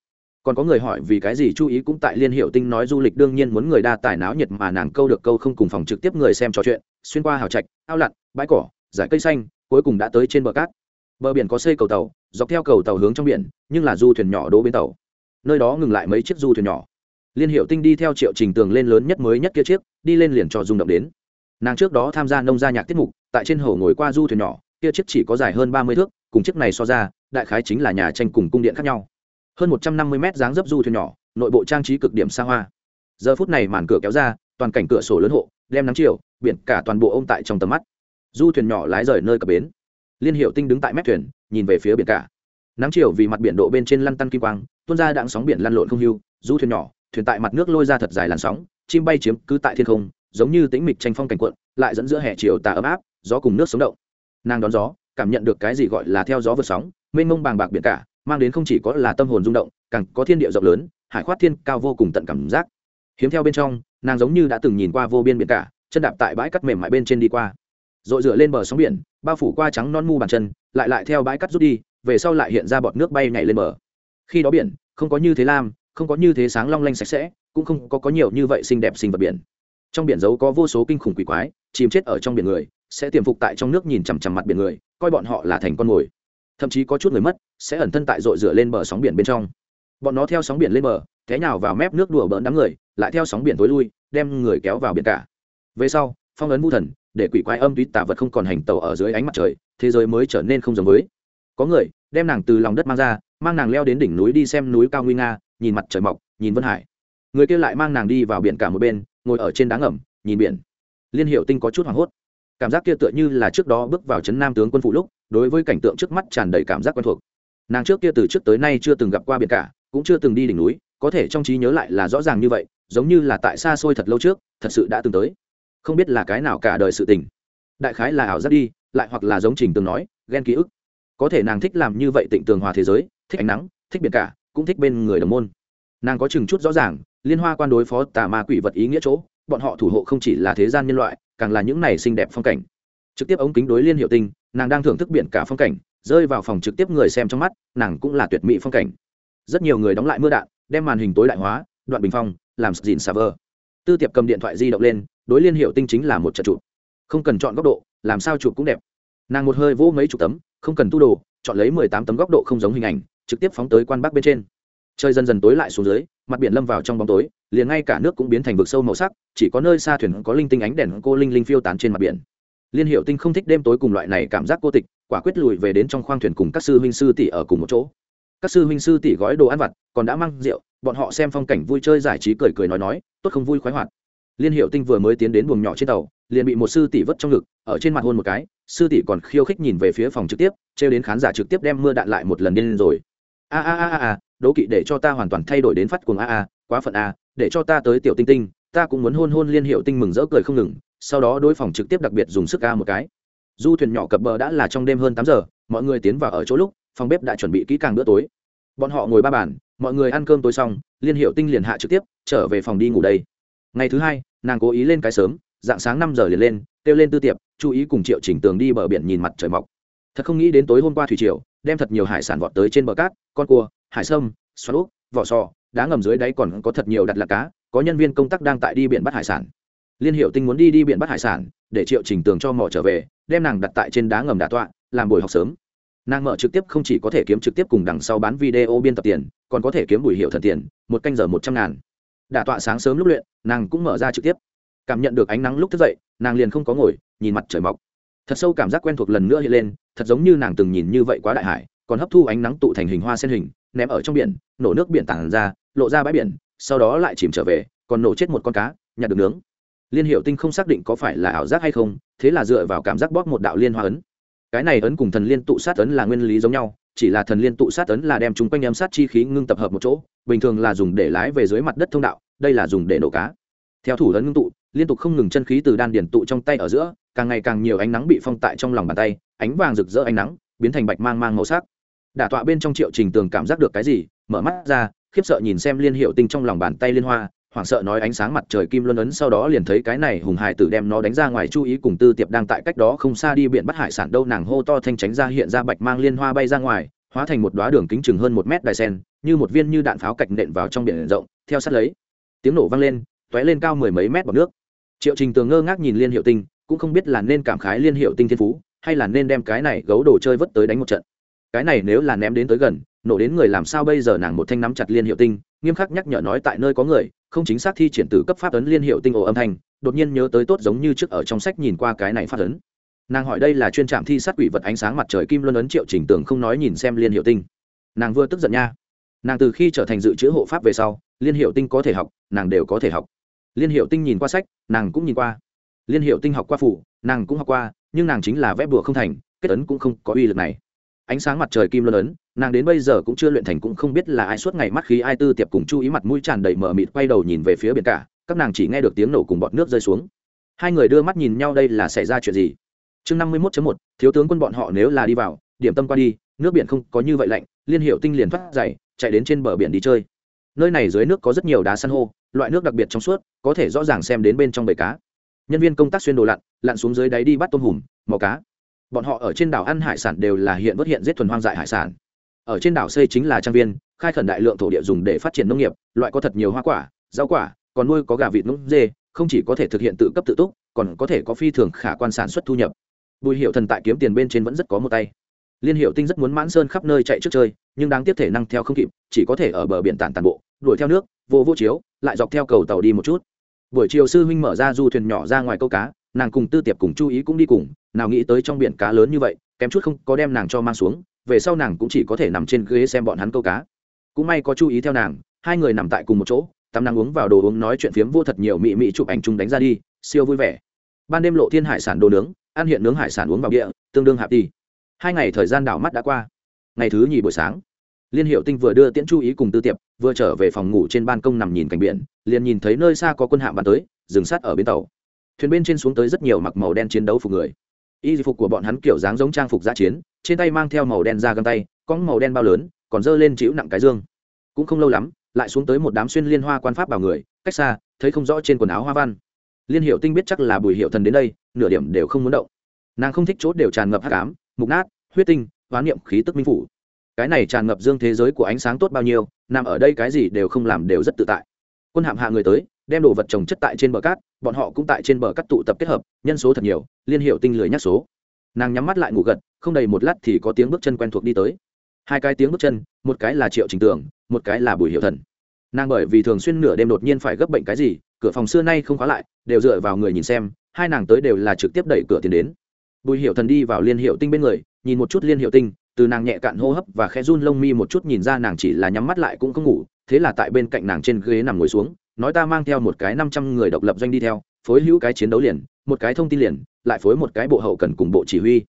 A: còn có người hỏi vì cái gì chú ý cũng tại liên hiệu tinh nói du lịch, đương nhiên muốn người đa tài náo nhiệt mà nàng câu được câu không cùng phòng trực tiếp người xem trò chuyện, xuyên qua hào trạch, ao lặn, bãi cỏ, giải cây xanh, cuối cùng đã tới trên bờ cát. Bờ biển có xây cầu tàu, dọc theo cầu tàu hướng trong biển, nhưng là du thuyền nhỏ đỗ bên tàu. Nơi đó ngừng lại mấy chiếc du thuyền nhỏ. Liên hiệu tinh đi theo triệu trình tường lên lớn nhất mới nhất kia chiếc, đi lên liền cho rung động đến. Nàng trước đó tham gia nông gia nhạc tiết mục, tại trên hồ ngồi qua du thuyền nhỏ, kia chiếc chỉ có dài hơn ba mươi thước, cùng chiếc này so ra, đại khái chính là nhà tranh cùng cung điện khác nhau hơn một trăm năm mươi mét dáng dấp du thuyền nhỏ, nội bộ trang trí cực điểm xa hoa. Giờ phút này màn cửa kéo ra, toàn cảnh cửa sổ lớn hộ, đem nắng chiều, biển cả toàn bộ ô m tại trong tầm mắt. Du thuyền nhỏ lái rời nơi cập bến. Liên hiệu tinh đứng tại mép thuyền, nhìn về phía biển cả. Nắng chiều vì mặt biển độ bên trên lăn tăn kim quang, tuôn ra đạn sóng biển lăn lộn không hưu, du thuyền nhỏ, thuyền tại mặt nước lôi ra thật dài làn sóng, chim bay chiếm cứ tại thiên không, giống như tĩnh mịch tranh phong cảnh quận lại dẫn giữa hè chiều tà ấm áp, gió cùng nước sống động. Nàng đón gió, cảm nhận được cái gì gọi là theo gió vượt sóng, mênh mông bàng bạc biển cả mang đến không chỉ có là tâm hồn rung động, càng có thiên địa rộng lớn, hải khoát thiên cao vô cùng tận cảm giác. Hiếm theo bên trong, nàng giống như đã từng nhìn qua vô biên biển cả, chân đạp tại bãi cắt mềm mại bên trên đi qua. Rồi dựa lên bờ sóng biển, bao phủ qua trắng non mu bàn chân, lại lại theo bãi cắt rút đi, về sau lại hiện ra bọt nước bay nhảy lên bờ. Khi đó biển, không có như thế lam, không có như thế sáng long lanh sạch sẽ, cũng không có có nhiều như vậy xinh đẹp sinh vật biển. Trong biển giấu có vô số kinh khủng quỷ quái, chìm chết ở trong biển người, sẽ tiềm phục tại trong nước nhìn chằm chằm mặt biển người, coi bọn họ là thành con mồi thậm chí có chút người mất, sẽ ẩn thân tại dội rửa lên bờ sóng biển bên trong. Bọn nó theo sóng biển lên bờ, té nhào vào mép nước đùa bỡn đám người, lại theo sóng biển tối lui, đem người kéo vào biển cả. Về sau, phong ấn vu thần, để quỷ quái âm túy tả vật không còn hành tàu ở dưới ánh mặt trời, thế giới mới trở nên không giống với. Có người, đem nàng từ lòng đất mang ra, mang nàng leo đến đỉnh núi đi xem núi cao nguy nga, nhìn mặt trời mọc, nhìn vân hải. Người kia lại mang nàng đi vào biển cả một bên, ngồi ở trên đá ngầm, nhìn biển. Liên hiệu tinh có chút hoảng hốt cảm giác kia tựa như là trước đó bước vào trấn nam tướng quân phụ lúc, đối với cảnh tượng trước mắt tràn đầy cảm giác quen thuộc. Nàng trước kia từ trước tới nay chưa từng gặp qua biển cả, cũng chưa từng đi đỉnh núi, có thể trong trí nhớ lại là rõ ràng như vậy, giống như là tại xa xôi thật lâu trước, thật sự đã từng tới. Không biết là cái nào cả đời sự tình. Đại khái là ảo giác đi, lại hoặc là giống trình từng nói, ghen ký ức. Có thể nàng thích làm như vậy tịnh tường hòa thế giới, thích ánh nắng, thích biển cả, cũng thích bên người đồng môn. Nàng có chừng chút rõ ràng, liên hoa quan đối phó tà ma quỷ vật ý nghĩa chỗ, bọn họ thủ hộ không chỉ là thế gian nhân loại càng là những này xinh đẹp phong cảnh. Trực tiếp ống kính đối liên hiệu tinh, nàng đang thưởng thức biển cả phong cảnh, rơi vào phòng trực tiếp người xem trong mắt, nàng cũng là tuyệt mỹ phong cảnh. Rất nhiều người đóng lại mưa đạn, đem màn hình tối đại hóa, đoạn bình phong, làm dìn xà vờ. tư tiệp cầm điện thoại di động lên, đối liên hiệu tinh chính là một trận chụp không cần chọn góc độ, làm sao chụp cũng đẹp. Nàng một hơi vỗ mấy chục tấm, không cần tu đồ, chọn lấy mười tám tấm góc độ không giống hình ảnh, trực tiếp phóng tới quan bắc bên trên. Trời dần dần tối lại xuống dưới, mặt biển lâm vào trong bóng tối liền ngay cả nước cũng biến thành vực sâu màu sắc, chỉ có nơi xa thuyền có linh tinh ánh đèn cô linh linh phiêu tán trên mặt biển. Liên hiệu tinh không thích đêm tối cùng loại này cảm giác cô tịch, quả quyết lùi về đến trong khoang thuyền cùng các sư huynh sư tỷ ở cùng một chỗ. Các sư huynh sư tỷ gói đồ ăn vặt, còn đã mang rượu, bọn họ xem phong cảnh vui chơi giải trí cười cười nói nói, tốt không vui khoái hoạt. Liên hiệu tinh vừa mới tiến đến buồng nhỏ trên tàu, liền bị một sư tỷ vất trong ngực, ở trên mặt hôn một cái, sư tỷ còn khiêu khích nhìn về phía phòng trực tiếp, trêu đến khán giả trực tiếp đem mưa đạn lại một lần điên rồi. A a a a a đố kỵ để cho ta hoàn toàn thay đổi đến phát cuồng a a quá phận à, để cho ta tới tiểu tinh tinh ta cũng muốn hôn hôn liên hiệu tinh mừng rỡ cười không ngừng sau đó đối phòng trực tiếp đặc biệt dùng sức ca một cái. Du thuyền nhỏ cập bờ đã là trong đêm hơn tám giờ mọi người tiến vào ở chỗ lúc phòng bếp đã chuẩn bị kỹ càng bữa tối. Bọn họ ngồi ba bàn mọi người ăn cơm tối xong liên hiệu tinh liền hạ trực tiếp trở về phòng đi ngủ đây. Ngày thứ hai nàng cố ý lên cái sớm dạng sáng năm giờ liền lên kêu lên tư tiệp chú ý cùng triệu chỉnh tường đi bờ biển nhìn mặt trời mọc. Thật không nghĩ đến tối hôm qua thủy triều đem thật nhiều hải sản vọt tới trên bờ cát con cua hải sâm xoắn úp vỏ sò đá ngầm dưới đáy còn có thật nhiều đặt lạc cá, có nhân viên công tác đang tại đi biển bắt hải sản. Liên hiệu tinh muốn đi đi biển bắt hải sản, để triệu chỉnh tường cho mỏ trở về, đem nàng đặt tại trên đá ngầm đà tọa, làm buổi học sớm. Nàng mở trực tiếp không chỉ có thể kiếm trực tiếp cùng đằng sau bán video biên tập tiền, còn có thể kiếm buổi hiệu thần tiền, một canh giờ một trăm ngàn. Đà tọa sáng sớm lúc luyện, nàng cũng mở ra trực tiếp. Cảm nhận được ánh nắng lúc thức dậy, nàng liền không có ngồi, nhìn mặt trời mọc. Thật sâu cảm giác quen thuộc lần nữa hiện lên, thật giống như nàng từng nhìn như vậy quá đại hải, còn hấp thu ánh nắng tụ thành hình hoa sen hình ném ở trong biển, nổ nước biển tản ra, lộ ra bãi biển, sau đó lại chìm trở về, còn nổ chết một con cá, nhặt được nướng. Liên hiệu tinh không xác định có phải là ảo giác hay không, thế là dựa vào cảm giác bóp một đạo liên hoa ấn. Cái này ấn cùng thần liên tụ sát ấn là nguyên lý giống nhau, chỉ là thần liên tụ sát ấn là đem chúng quanh âm sát chi khí ngưng tập hợp một chỗ, bình thường là dùng để lái về dưới mặt đất thông đạo, đây là dùng để nổ cá. Theo thủ ấn ngưng tụ, liên tục không ngừng chân khí từ đan điển tụ trong tay ở giữa, càng ngày càng nhiều ánh nắng bị phong tại trong lòng bàn tay, ánh vàng rực rỡ ánh nắng, biến thành bạch mang mang màu sắc đả tọa bên trong triệu trình tường cảm giác được cái gì, mở mắt ra, khiếp sợ nhìn xem liên hiệu tinh trong lòng bàn tay liên hoa, hoảng sợ nói ánh sáng mặt trời kim luân ấn sau đó liền thấy cái này hùng hải tử đem nó đánh ra ngoài chú ý cùng tư tiệp đang tại cách đó không xa đi biển bắt hải sản đâu, nàng hô to thanh tránh ra hiện ra bạch mang liên hoa bay ra ngoài, hóa thành một đoá đường kính chừng hơn một mét đài sen, như một viên như đạn pháo cạch nện vào trong biển rộng, theo sát lấy, tiếng nổ vang lên, tóe lên cao mười mấy mét bọc nước. Triệu trình tường ngơ ngác nhìn liên hiệu tinh, cũng không biết là nên cảm khái liên hiệu tinh thiên phú, hay là nên đem cái này gấu đồ chơi vất tới đánh một trận cái này nếu là ném đến tới gần, nổ đến người làm sao bây giờ nàng một thanh nắm chặt liên hiệu tinh, nghiêm khắc nhắc nhở nói tại nơi có người, không chính xác thi triển từ cấp pháp ấn liên hiệu tinh ổ âm thanh, đột nhiên nhớ tới tốt giống như trước ở trong sách nhìn qua cái này phát ấn. Nàng hỏi đây là chuyên trạm thi sát quỷ vật ánh sáng mặt trời kim luân ấn triệu trình tường không nói nhìn xem liên hiệu tinh. Nàng vừa tức giận nha. Nàng từ khi trở thành dự trữ hộ pháp về sau, liên hiệu tinh có thể học, nàng đều có thể học. Liên hiệu tinh nhìn qua sách, nàng cũng nhìn qua. Liên hiệu tinh học qua phủ, nàng cũng học qua, nhưng nàng chính là vẽ bùa không thành, kết ấn cũng không có uy lực này ánh sáng mặt trời kim luân ấn, nàng đến bây giờ cũng chưa luyện thành cũng không biết là ai suốt ngày mắt khí ai tư tiệp cùng chú ý mặt mũi tràn đầy mờ mịt quay đầu nhìn về phía biển cả, các nàng chỉ nghe được tiếng nổ cùng bọt nước rơi xuống. Hai người đưa mắt nhìn nhau đây là xảy ra chuyện gì? Chương năm mươi mốt một, thiếu tướng quân bọn họ nếu là đi vào, điểm tâm qua đi, nước biển không có như vậy lạnh, liên hiệu tinh liền thoát dày chạy đến trên bờ biển đi chơi. Nơi này dưới nước có rất nhiều đá san hô, loại nước đặc biệt trong suốt, có thể rõ ràng xem đến bên trong bể cá. Nhân viên công tác xuyên đồ lặn lặn xuống dưới đáy đi bắt tôm hùm, mò cá bọn họ ở trên đảo ăn hải sản đều là hiện vất hiện giết thuần hoang dại hải sản. Ở trên đảo xây chính là trang viên, khai khẩn đại lượng thổ địa dùng để phát triển nông nghiệp, loại có thật nhiều hoa quả, rau quả, còn nuôi có gà vịt núng dê, không chỉ có thể thực hiện tự cấp tự túc, còn có thể có phi thường khả quan sản xuất thu nhập. Bùi hiệu thần tại kiếm tiền bên trên vẫn rất có một tay. Liên hiệu tinh rất muốn mãn sơn khắp nơi chạy trước chơi, nhưng đáng tiếc thể năng theo không kịp, chỉ có thể ở bờ biển tản tàn bộ, đuổi theo nước, vô vô chiếu, lại dọc theo cầu tàu đi một chút. Buổi chiều sư huynh mở ra du thuyền nhỏ ra ngoài câu cá nàng cùng tư tiệp cùng chú ý cũng đi cùng, nào nghĩ tới trong biển cá lớn như vậy, kém chút không có đem nàng cho mang xuống, về sau nàng cũng chỉ có thể nằm trên ghế xem bọn hắn câu cá. Cũng may có chú ý theo nàng, hai người nằm tại cùng một chỗ, tắm nắng uống vào đồ uống nói chuyện phiếm vô thật nhiều mị mị chụp ảnh chung đánh ra đi, siêu vui vẻ. Ban đêm lộ thiên hải sản đồ nướng, ăn hiện nướng hải sản uống vào địa, tương đương hạp đi hai ngày thời gian đảo mắt đã qua. Ngày thứ nhì buổi sáng, liên hiệu tinh vừa đưa tiễn chú ý cùng tư tiệp, vừa trở về phòng ngủ trên ban công nằm nhìn cảnh biển, liền nhìn thấy nơi xa có quân hạm bắn tới, dừng sát ở bến tàu thuyền bên trên xuống tới rất nhiều mặc màu đen chiến đấu phục người. Y phục của bọn hắn kiểu dáng giống trang phục giã chiến, trên tay mang theo màu đen da găng tay có màu đen bao lớn, còn dơ lên chịu nặng cái dương. Cũng không lâu lắm, lại xuống tới một đám xuyên liên hoa quan pháp vào người, cách xa, thấy không rõ trên quần áo hoa văn. Liên hiệu tinh biết chắc là bùi hiệu thần đến đây, nửa điểm đều không muốn động. Nàng không thích chốt đều tràn ngập hát cám mục nát, huyết tinh hoán niệm, khí tức minh phủ. Cái này tràn ngập dương thế giới của ánh sáng tốt bao nhiêu, nằm ở đây cái gì đều không làm đều rất tự tại quân hạm hạ người tới, đem đồ vật trồng chất tại trên bờ cát, bọn họ cũng tại trên bờ cát tụ tập kết hợp, nhân số thật nhiều, liên hiệu tinh lười nhắc số. Nàng nhắm mắt lại ngủ gật, không đầy một lát thì có tiếng bước chân quen thuộc đi tới. Hai cái tiếng bước chân, một cái là triệu trình tưởng một cái là bùi hiệu thần. Nàng bởi vì thường xuyên nửa đêm đột nhiên phải gấp bệnh cái gì, cửa phòng xưa nay không khóa lại, đều dựa vào người nhìn xem, hai nàng tới đều là trực tiếp đẩy cửa tiến đến. Bùi hiệu thần đi vào liên hiệu tinh bên người, nhìn một chút liên hiệu tinh, từ nàng nhẹ cạn hô hấp và khẽ run lông mi một chút nhìn ra nàng chỉ là nhắm mắt lại cũng không ngủ thế là tại bên cạnh nàng trên ghế nằm ngồi xuống, nói ta mang theo một cái năm trăm người độc lập doanh đi theo, phối hữu cái chiến đấu liền, một cái thông tin liền, lại phối một cái bộ hậu cần cùng bộ chỉ huy.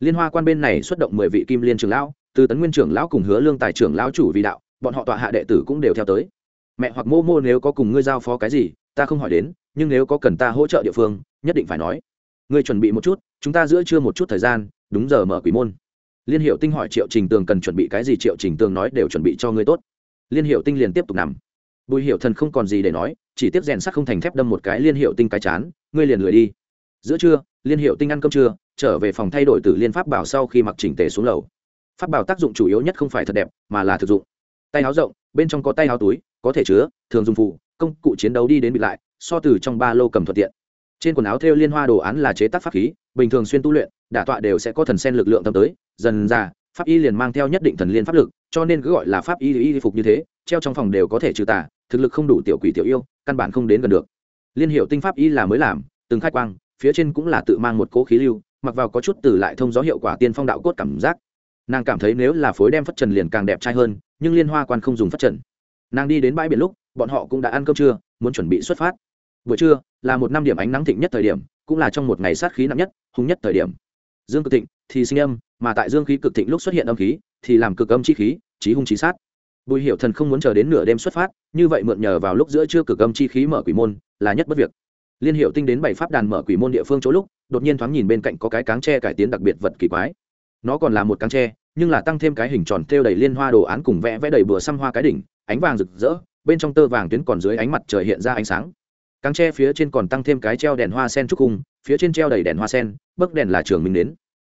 A: Liên hoa quan bên này xuất động mười vị kim liên trưởng lão, từ tấn nguyên trưởng lão cùng hứa lương tài trưởng lão chủ vị đạo, bọn họ tọa hạ đệ tử cũng đều theo tới. Mẹ hoặc mô mô nếu có cùng ngươi giao phó cái gì, ta không hỏi đến, nhưng nếu có cần ta hỗ trợ địa phương, nhất định phải nói. Ngươi chuẩn bị một chút, chúng ta giữa trưa một chút thời gian, đúng giờ mở quỷ môn. Liên hiệu tinh hỏi triệu trình tường cần chuẩn bị cái gì, triệu trình tường nói đều chuẩn bị cho ngươi tốt liên hiệu tinh liền tiếp tục nằm. Bùi hiệu thần không còn gì để nói, chỉ tiếp rèn sắt không thành thép đâm một cái liên hiệu tinh cái chán, ngươi liền lười đi. Giữa trưa, liên hiệu tinh ăn cơm trưa, trở về phòng thay đổi từ liên pháp bảo sau khi mặc chỉnh tề xuống lầu. Pháp bảo tác dụng chủ yếu nhất không phải thật đẹp, mà là thực dụng. Tay áo rộng, bên trong có tay áo túi, có thể chứa, thường dùng phụ, công cụ chiến đấu đi đến bị lại, so từ trong ba lô cầm thuận tiện. Trên quần áo thêu liên hoa đồ án là chế tác pháp khí, bình thường xuyên tu luyện, đả tọa đều sẽ có thần sen lực lượng tâm tới, dần ra pháp y liền mang theo nhất định thần liên pháp lực cho nên cứ gọi là pháp y y phục như thế, treo trong phòng đều có thể trừ tà, thực lực không đủ tiểu quỷ tiểu yêu, căn bản không đến gần được. Liên hiệu tinh pháp y là mới làm, từng khai quang, phía trên cũng là tự mang một cố khí lưu, mặc vào có chút từ lại thông gió hiệu quả tiên phong đạo cốt cảm giác. Nàng cảm thấy nếu là phối đem phất trần liền càng đẹp trai hơn, nhưng liên hoa quan không dùng phất trần. Nàng đi đến bãi biển lúc, bọn họ cũng đã ăn cơm trưa, muốn chuẩn bị xuất phát. Buổi trưa, là một năm điểm ánh nắng thịnh nhất thời điểm, cũng là trong một ngày sát khí nặng nhất, hung nhất thời điểm. Dương cực thịnh thì sinh âm, mà tại dương khí cực thịnh lúc xuất hiện âm khí thì làm cực âm chi khí trí hung trí sát. Bùi hiểu thần không muốn chờ đến nửa đêm xuất phát, như vậy mượn nhờ vào lúc giữa trưa cực âm chi khí mở quỷ môn là nhất bất việc. Liên hiệu tinh đến bảy pháp đàn mở quỷ môn địa phương chỗ lúc, đột nhiên thoáng nhìn bên cạnh có cái cáng tre cải tiến đặc biệt vật kỳ quái. Nó còn là một cáng tre, nhưng là tăng thêm cái hình tròn thêu đầy liên hoa đồ án cùng vẽ vẽ đầy bừa xăm hoa cái đỉnh, ánh vàng rực rỡ, bên trong tơ vàng tuyến còn dưới ánh mặt trời hiện ra ánh sáng. Cáng tre phía trên còn tăng thêm cái treo đèn hoa sen trúc cung, phía trên treo đầy đèn hoa sen bấc đèn là trường minh đến.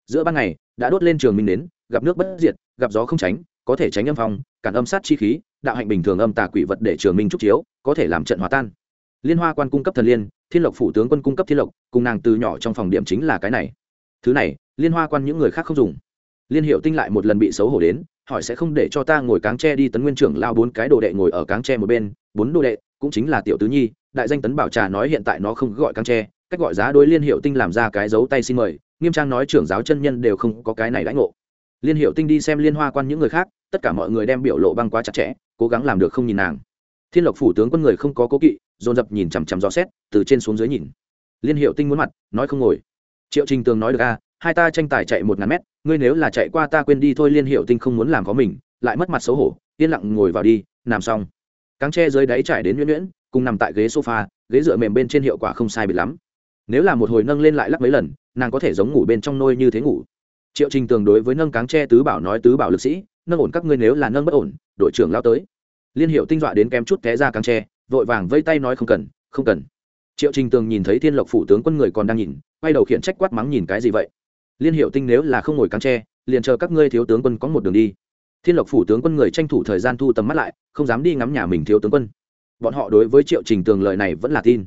A: Giữa ban ngày, đã đốt lên trường minh đến, gặp nước bất diệt gặp gió không tránh, có thể tránh âm phong, cản âm sát chi khí, đạo hạnh bình thường âm tà quỷ vật để trường minh trúc chiếu, có thể làm trận hòa tan. Liên hoa quan cung cấp thần liên, thiên lộc phủ tướng quân cung cấp thiên lộc, cùng nàng từ nhỏ trong phòng điểm chính là cái này. Thứ này, liên hoa quan những người khác không dùng. Liên hiệu tinh lại một lần bị xấu hổ đến, hỏi sẽ không để cho ta ngồi cáng tre đi tấn nguyên trưởng lao bốn cái đồ đệ ngồi ở cáng tre một bên, bốn đồ đệ, cũng chính là tiểu tứ nhi, đại danh tấn bảo trà nói hiện tại nó không gọi cáng tre, cách gọi giá đối liên hiệu tinh làm ra cái dấu tay xin mời, nghiêm trang nói trưởng giáo chân nhân đều không có cái này lãnh ngộ liên hiệu tinh đi xem liên hoa quan những người khác, tất cả mọi người đem biểu lộ băng quá chặt chẽ, cố gắng làm được không nhìn nàng. Thiên lộc phủ tướng quân người không có cố kỵ, dồn dập nhìn chằm chằm gió xét, từ trên xuống dưới nhìn. Liên hiệu tinh muốn mặt, nói không ngồi. Triệu trình tường nói được a hai ta tranh tài chạy một ngàn mét, ngươi nếu là chạy qua ta quên đi thôi, liên hiệu tinh không muốn làm có mình, lại mất mặt xấu hổ, yên lặng ngồi vào đi, nằm xong. Cáng tre dưới đáy trải đến nhuyễn nhuyễn cùng nằm tại ghế sofa, ghế dựa mềm bên trên hiệu quả không sai bị lắm. Nếu là một hồi nâng lên lại lắc mấy lần, nàng có thể giống ngủ bên trong nôi như thế ngủ triệu trình tường đối với nâng cáng tre tứ bảo nói tứ bảo lực sĩ, nâng ổn các ngươi nếu là nâng bất ổn, đội trưởng lao tới. Liên hiệu tinh dọa đến kém chút té ra cáng tre, vội vàng vây tay nói không cần không cần. Triệu trình tường nhìn thấy thiên lộc phủ tướng quân người còn đang nhìn, quay đầu khiển trách quát mắng nhìn cái gì vậy? Liên hiệu tinh nếu là không ngồi cáng tre, liền chờ các ngươi thiếu tướng quân có một đường đi. Thiên lộc phủ tướng quân người tranh thủ thời gian thu tầm mắt lại, không dám đi ngắm nhà mình thiếu tướng quân. Bọn họ đối với triệu trình tường lời này vẫn là tin.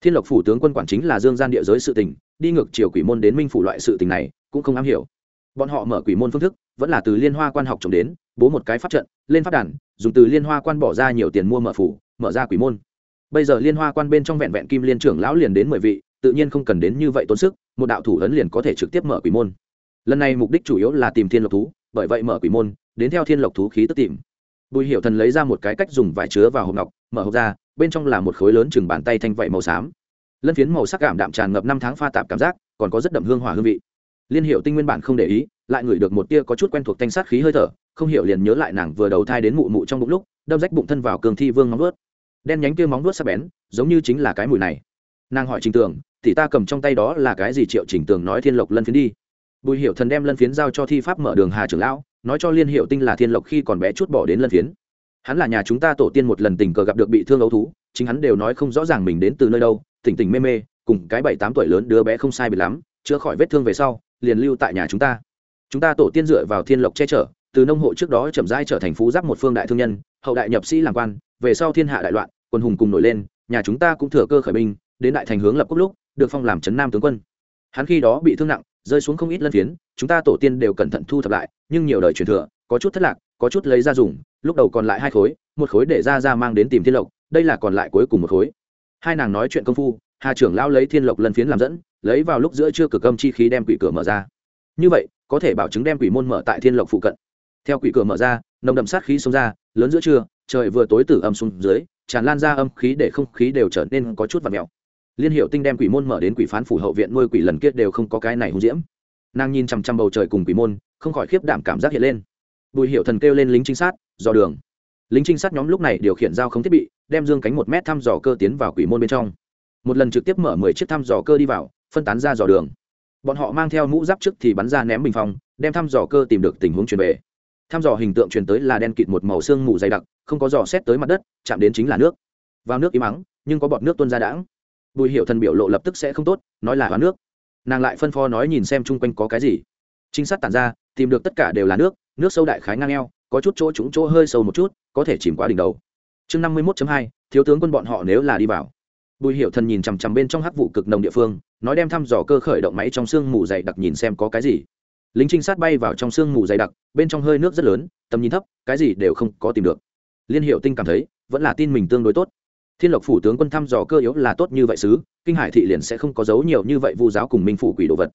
A: Thiên lộc phủ tướng quân quản chính là dương gian địa giới sự tình, đi ngược chiều quỷ môn đến minh phủ loại sự tình này, cũng không am hiểu bọn họ mở quỷ môn phương thức, vẫn là từ liên hoa quan học trồng đến, bố một cái pháp trận, lên pháp đàn, dùng từ liên hoa quan bỏ ra nhiều tiền mua mở phủ, mở ra quỷ môn. Bây giờ liên hoa quan bên trong vẹn vẹn kim liên trưởng lão liền đến mười vị, tự nhiên không cần đến như vậy tốn sức, một đạo thủ ấn liền có thể trực tiếp mở quỷ môn. Lần này mục đích chủ yếu là tìm thiên lộc thú, bởi vậy mở quỷ môn, đến theo thiên lộc thú khí tức tìm. Bùi hiểu thần lấy ra một cái cách dùng vải chứa vào hộp ngọc, mở hộp ra, bên trong là một khối lớn chừng bàn tay thanh vạy màu xám. Lân phiến màu sắc cảm đạm tràn ngập năm tháng pha tạp cảm giác, còn có rất đậm hương hỏa hương vị liên hiệu tinh nguyên bản không để ý, lại ngửi được một tia có chút quen thuộc thanh sát khí hơi thở, không hiểu liền nhớ lại nàng vừa đầu thai đến mụ mụ trong bụng lúc, đâm rách bụng thân vào cường thi vương móng vuốt. Đen nhánh tia móng vuốt sắc bén, giống như chính là cái mùi này. Nàng hỏi trình tường thì ta cầm trong tay đó là cái gì? Triệu trình tường nói, thiên lộc lân phiến đi. Bùi hiểu thần đem lân phiến giao cho thi pháp mở đường hà trưởng lão, nói cho liên hiệu tinh là thiên lộc khi còn bé chút bỏ đến lân phiến. Hắn là nhà chúng ta tổ tiên một lần tình cờ gặp được bị thương ấu thú, chính hắn đều nói không rõ ràng mình đến từ nơi đâu, tỉnh tỉnh mê mê, cùng cái bảy tám tuổi lớn đứa bé không sai bị lắm, chữa khỏi vết thương về sau liền lưu tại nhà chúng ta. Chúng ta tổ tiên dựa vào thiên lộc che chở, từ nông hộ trước đó chậm rãi trở thành phú giáp một phương đại thương nhân, hậu đại nhập sĩ làm quan, về sau thiên hạ đại loạn, quân hùng cùng nổi lên, nhà chúng ta cũng thừa cơ khởi binh, đến đại thành hướng lập quốc lúc, được phong làm trấn nam tướng quân. Hắn khi đó bị thương nặng, rơi xuống không ít lân phiến, chúng ta tổ tiên đều cẩn thận thu thập lại, nhưng nhiều đời truyền thừa, có chút thất lạc, có chút lấy ra dùng, lúc đầu còn lại hai khối, một khối để ra ra mang đến tìm thiên lộc, đây là còn lại cuối cùng một khối. Hai nàng nói chuyện công phu hà trưởng lao lấy thiên lộc lần phiến làm dẫn, lấy vào lúc giữa trưa cửa âm chi khí đem quỷ cửa mở ra. Như vậy, có thể bảo chứng đem quỷ môn mở tại thiên lộc phụ cận. Theo quỷ cửa mở ra, nồng đậm sát khí xông ra, lớn giữa trưa, trời vừa tối tử âm xuống dưới, tràn lan ra âm khí để không khí đều trở nên có chút và mèo. Liên hiệu tinh đem quỷ môn mở đến quỷ phán phủ hậu viện nuôi quỷ lần kia đều không có cái này hung diễm. Nàng nhìn chằm chằm bầu trời cùng quỷ môn, không khỏi khiếp đảm cảm giác hiện lên. Bùi hiệu thần kêu lên lính trinh sát, dò đường. Lính trinh sát nhóm lúc này điều khiển giao không thiết bị, đem dương cánh một mét thăm dò cơ tiến vào quỷ môn bên trong một lần trực tiếp mở mười chiếc thăm dò cơ đi vào, phân tán ra dò đường. Bọn họ mang theo mũ giáp trước thì bắn ra ném bình phong, đem thăm dò cơ tìm được tình huống truyền về. Thăm dò hình tượng truyền tới là đen kịt một màu xương mù dày đặc, không có dò xét tới mặt đất, chạm đến chính là nước. Vào nước im mắng nhưng có bọt nước tuôn ra đãng. Bùi hiệu thần biểu lộ lập tức sẽ không tốt, nói là hóa nước. Nàng lại phân phó nói nhìn xem chung quanh có cái gì. Trinh sát tản ra, tìm được tất cả đều là nước nước sâu đại khái ngang eo, có chút chỗ trũng chỗ hơi sâu một chút, có thể chìm qua đỉnh đầu. Chương năm mươi mốt hai, thiếu tướng quân bọn họ nếu là đi vào bùi hiệu thần nhìn chằm chằm bên trong hắc vụ cực nồng địa phương, nói đem thăm dò cơ khởi động máy trong sương mù dày đặc nhìn xem có cái gì. Lính trinh sát bay vào trong sương mù dày đặc, bên trong hơi nước rất lớn, tầm nhìn thấp, cái gì đều không có tìm được. Liên hiệu tinh cảm thấy, vẫn là tin mình tương đối tốt. Thiên lộc phủ tướng quân thăm dò cơ yếu là tốt như vậy sứ, kinh hải thị liền sẽ không có dấu nhiều như vậy vu giáo cùng minh phủ quỷ đồ vật.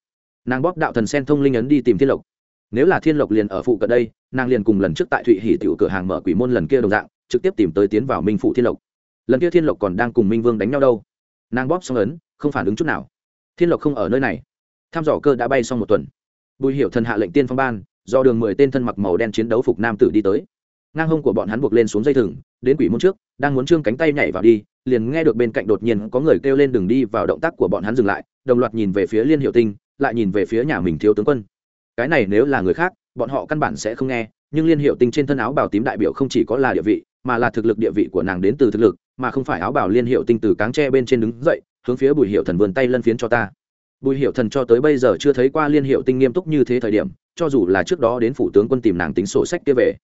A: Nàng bóp đạo thần sen thông linh ấn đi tìm thiên lộc. Nếu là thiên lộc liền ở phụ cận đây, nàng liền cùng lần trước tại thụy hỉ tiểu cửa hàng mở quỷ môn lần kia đồng dạng, trực tiếp tìm tới tiến vào minh phủ thiên lộc lần kia thiên lộc còn đang cùng minh vương đánh nhau đâu nàng bóp xong ấn, không phản ứng chút nào. thiên lộc không ở nơi này. tham dò cơ đã bay xong một tuần. bùi hiểu thần hạ lệnh tiên phong ban, do đường mười tên thân mặc màu đen chiến đấu phục nam tử đi tới. ngang hông của bọn hắn buộc lên xuống dây thừng, đến quỷ môn trước, đang muốn trương cánh tay nhảy vào đi, liền nghe được bên cạnh đột nhiên có người kêu lên đường đi vào động tác của bọn hắn dừng lại, đồng loạt nhìn về phía liên hiệu tinh, lại nhìn về phía nhà mình thiếu tướng quân. cái này nếu là người khác, bọn họ căn bản sẽ không nghe, nhưng liên hiệu tinh trên thân áo bào tím đại biểu không chỉ có là địa vị, mà là thực lực địa vị của nàng đến từ thực lực mà không phải áo bảo liên hiệu tinh từ cáng tre bên trên đứng dậy, hướng phía bùi hiệu thần vườn tay lân phiến cho ta. Bùi hiệu thần cho tới bây giờ chưa thấy qua liên hiệu tinh nghiêm túc như thế thời điểm, cho dù là trước đó đến phủ tướng quân tìm nàng tính sổ sách kia về,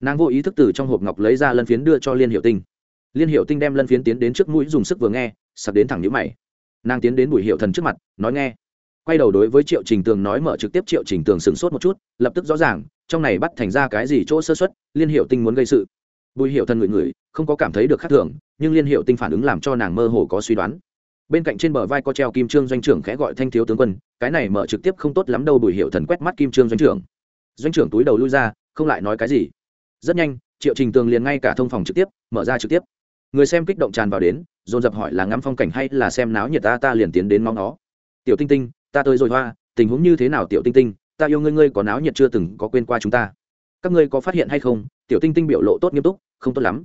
A: nàng vô ý thức từ trong hộp ngọc lấy ra lân phiến đưa cho liên hiệu tinh. Liên hiệu tinh đem lân phiến tiến đến trước mũi dùng sức vừa nghe, sặc đến thẳng nhũ mày. Nàng tiến đến bùi hiệu thần trước mặt, nói nghe. Quay đầu đối với triệu trình tường nói mở trực tiếp triệu trình tường sửng sốt một chút, lập tức rõ ràng, trong này bắt thành ra cái gì chỗ sơ xuất liên hiệu tinh muốn gây sự. Bùi hiệu thần ngửi ngửi không có cảm thấy được khác thường, nhưng liên hiệu tinh phản ứng làm cho nàng mơ hồ có suy đoán. Bên cạnh trên bờ vai có treo kim trương doanh trưởng khẽ gọi thanh thiếu tướng quân, cái này mở trực tiếp không tốt lắm đâu bùi hiệu thần quét mắt kim trương doanh trưởng. Doanh trưởng túi đầu lui ra, không lại nói cái gì. Rất nhanh, triệu trình tường liền ngay cả thông phòng trực tiếp, mở ra trực tiếp. Người xem kích động tràn vào đến, dồn dập hỏi là ngắm phong cảnh hay là xem náo nhiệt ta ta liền tiến đến mong nó tiểu tinh tinh, ta tới rồi hoa, tình huống như thế nào tiểu tinh tinh? Ta yêu ngươi ngươi có náo nhiệt chưa từng có quên qua chúng ta? Các ngươi có phát hiện hay không? Tiểu tinh tinh biểu lộ tốt nghiêm túc, không tốt lắm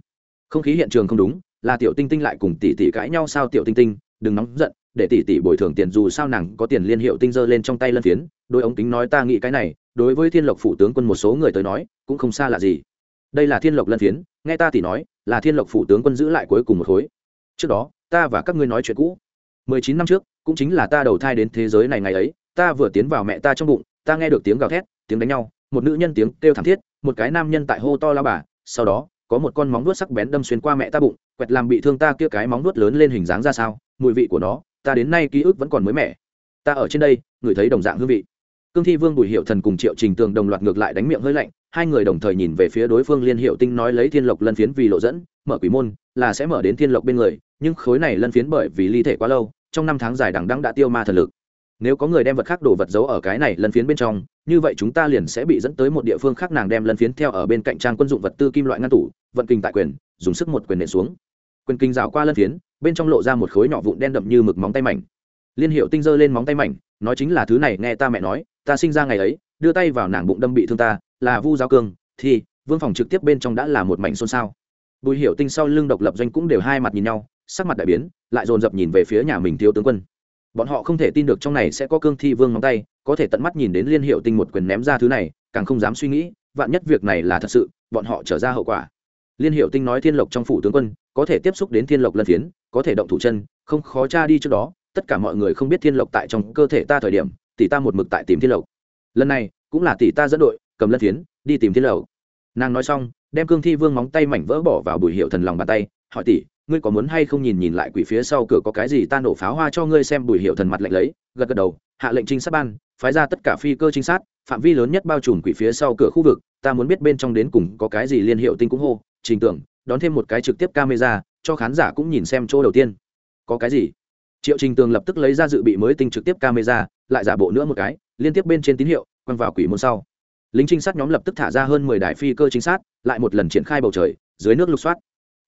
A: không khí hiện trường không đúng, là tiểu tinh tinh lại cùng tỷ tỷ cãi nhau sao tiểu tinh tinh, đừng nóng giận, để tỷ tỷ bồi thường tiền dù sao nàng có tiền liên hiệu tinh dơ lên trong tay lân phiến đôi ống kính nói ta nghĩ cái này, đối với thiên lộc phủ tướng quân một số người tới nói, cũng không xa lạ gì. Đây là thiên lộc lân phiến, nghe ta tỷ nói, là thiên lộc phủ tướng quân giữ lại cuối cùng một khối. Trước đó, ta và các ngươi nói chuyện cũ. Mười chín năm trước, cũng chính là ta đầu thai đến thế giới này ngày ấy, ta vừa tiến vào mẹ ta trong bụng, ta nghe được tiếng gào thét, tiếng đánh nhau, một nữ nhân tiếng kêu thảm thiết, một cái nam nhân tại hô to la bà, sau đó có một con móng vuốt sắc bén đâm xuyên qua mẹ ta bụng, quẹt làm bị thương ta kia cái móng vuốt lớn lên hình dáng ra sao, mùi vị của nó, ta đến nay ký ức vẫn còn mới mẻ. Ta ở trên đây ngửi thấy đồng dạng hương vị. Cương thi vương bùi hiệu thần cùng triệu trình tường đồng loạt ngược lại đánh miệng hơi lạnh, hai người đồng thời nhìn về phía đối phương liên hiệu tinh nói lấy thiên lộc lân phiến vì lộ dẫn, mở quỷ môn, là sẽ mở đến thiên lộc bên người, nhưng khối này lân phiến bởi vì ly thể quá lâu, trong năm tháng dài đằng đăng đã tiêu ma thần lực. Nếu có người đem vật khác đổ vật giấu ở cái này lân phiến bên trong như vậy chúng ta liền sẽ bị dẫn tới một địa phương khác nàng đem lân phiến theo ở bên cạnh trang quân dụng vật tư kim loại ngăn tủ, vận kinh tại quyền, dùng sức một quyền nện xuống. Quyền kinh rào qua lân phiến, bên trong lộ ra một khối nhỏ vụn đen đậm như mực móng tay mảnh. Liên hiệu tinh dơ lên móng tay mảnh, nói chính là thứ này nghe ta mẹ nói, ta sinh ra ngày ấy, đưa tay vào nàng bụng đâm bị thương ta, là vu giao cương, thì, vương phòng trực tiếp bên trong đã là một mảnh xôn xao. Bùi hiệu tinh sau lưng độc lập doanh cũng đều hai mặt nhìn nhau, sắc mặt đại biến, lại dồn dập nhìn về phía nhà mình thiếu tướng quân bọn họ không thể tin được trong này sẽ có cương thi vương móng tay, có thể tận mắt nhìn đến liên hiệu tinh một quyền ném ra thứ này, càng không dám suy nghĩ, vạn nhất việc này là thật sự, bọn họ trở ra hậu quả. Liên hiệu tinh nói thiên lộc trong phủ tướng quân, có thể tiếp xúc đến thiên lộc lân phiến, có thể động thủ chân, không khó tra đi trước đó, tất cả mọi người không biết thiên lộc tại trong cơ thể ta thời điểm, tỷ ta một mực tại tìm thiên lộc. Lần này, cũng là tỷ ta dẫn đội, cầm lân phiến, đi tìm thiên lộc. Nàng nói xong, đem cương thi vương móng tay mảnh vỡ bỏ vào bùi hiệu thần lòng bàn tay, hỏi tỷ ngươi có muốn hay không nhìn nhìn lại quỷ phía sau cửa có cái gì ta nổ pháo hoa cho ngươi xem bùi hiệu thần mặt lạnh lấy, gật gật đầu, hạ lệnh trinh sát ban, phái ra tất cả phi cơ trinh sát, phạm vi lớn nhất bao trùm quỷ phía sau cửa khu vực, ta muốn biết bên trong đến cùng có cái gì liên hiệu tinh cũng hô, trình tưởng, đón thêm một cái trực tiếp camera, cho khán giả cũng nhìn xem chỗ đầu tiên. Có cái gì? Triệu trình tường lập tức lấy ra dự bị mới tinh trực tiếp camera, lại giả bộ nữa một cái, liên tiếp bên trên tín hiệu, quăng vào quỷ môn sau. Lính trinh sát nhóm lập tức thả ra hơn mười đài phi cơ trinh sát, lại một lần triển khai bầu trời, dưới nước lục soát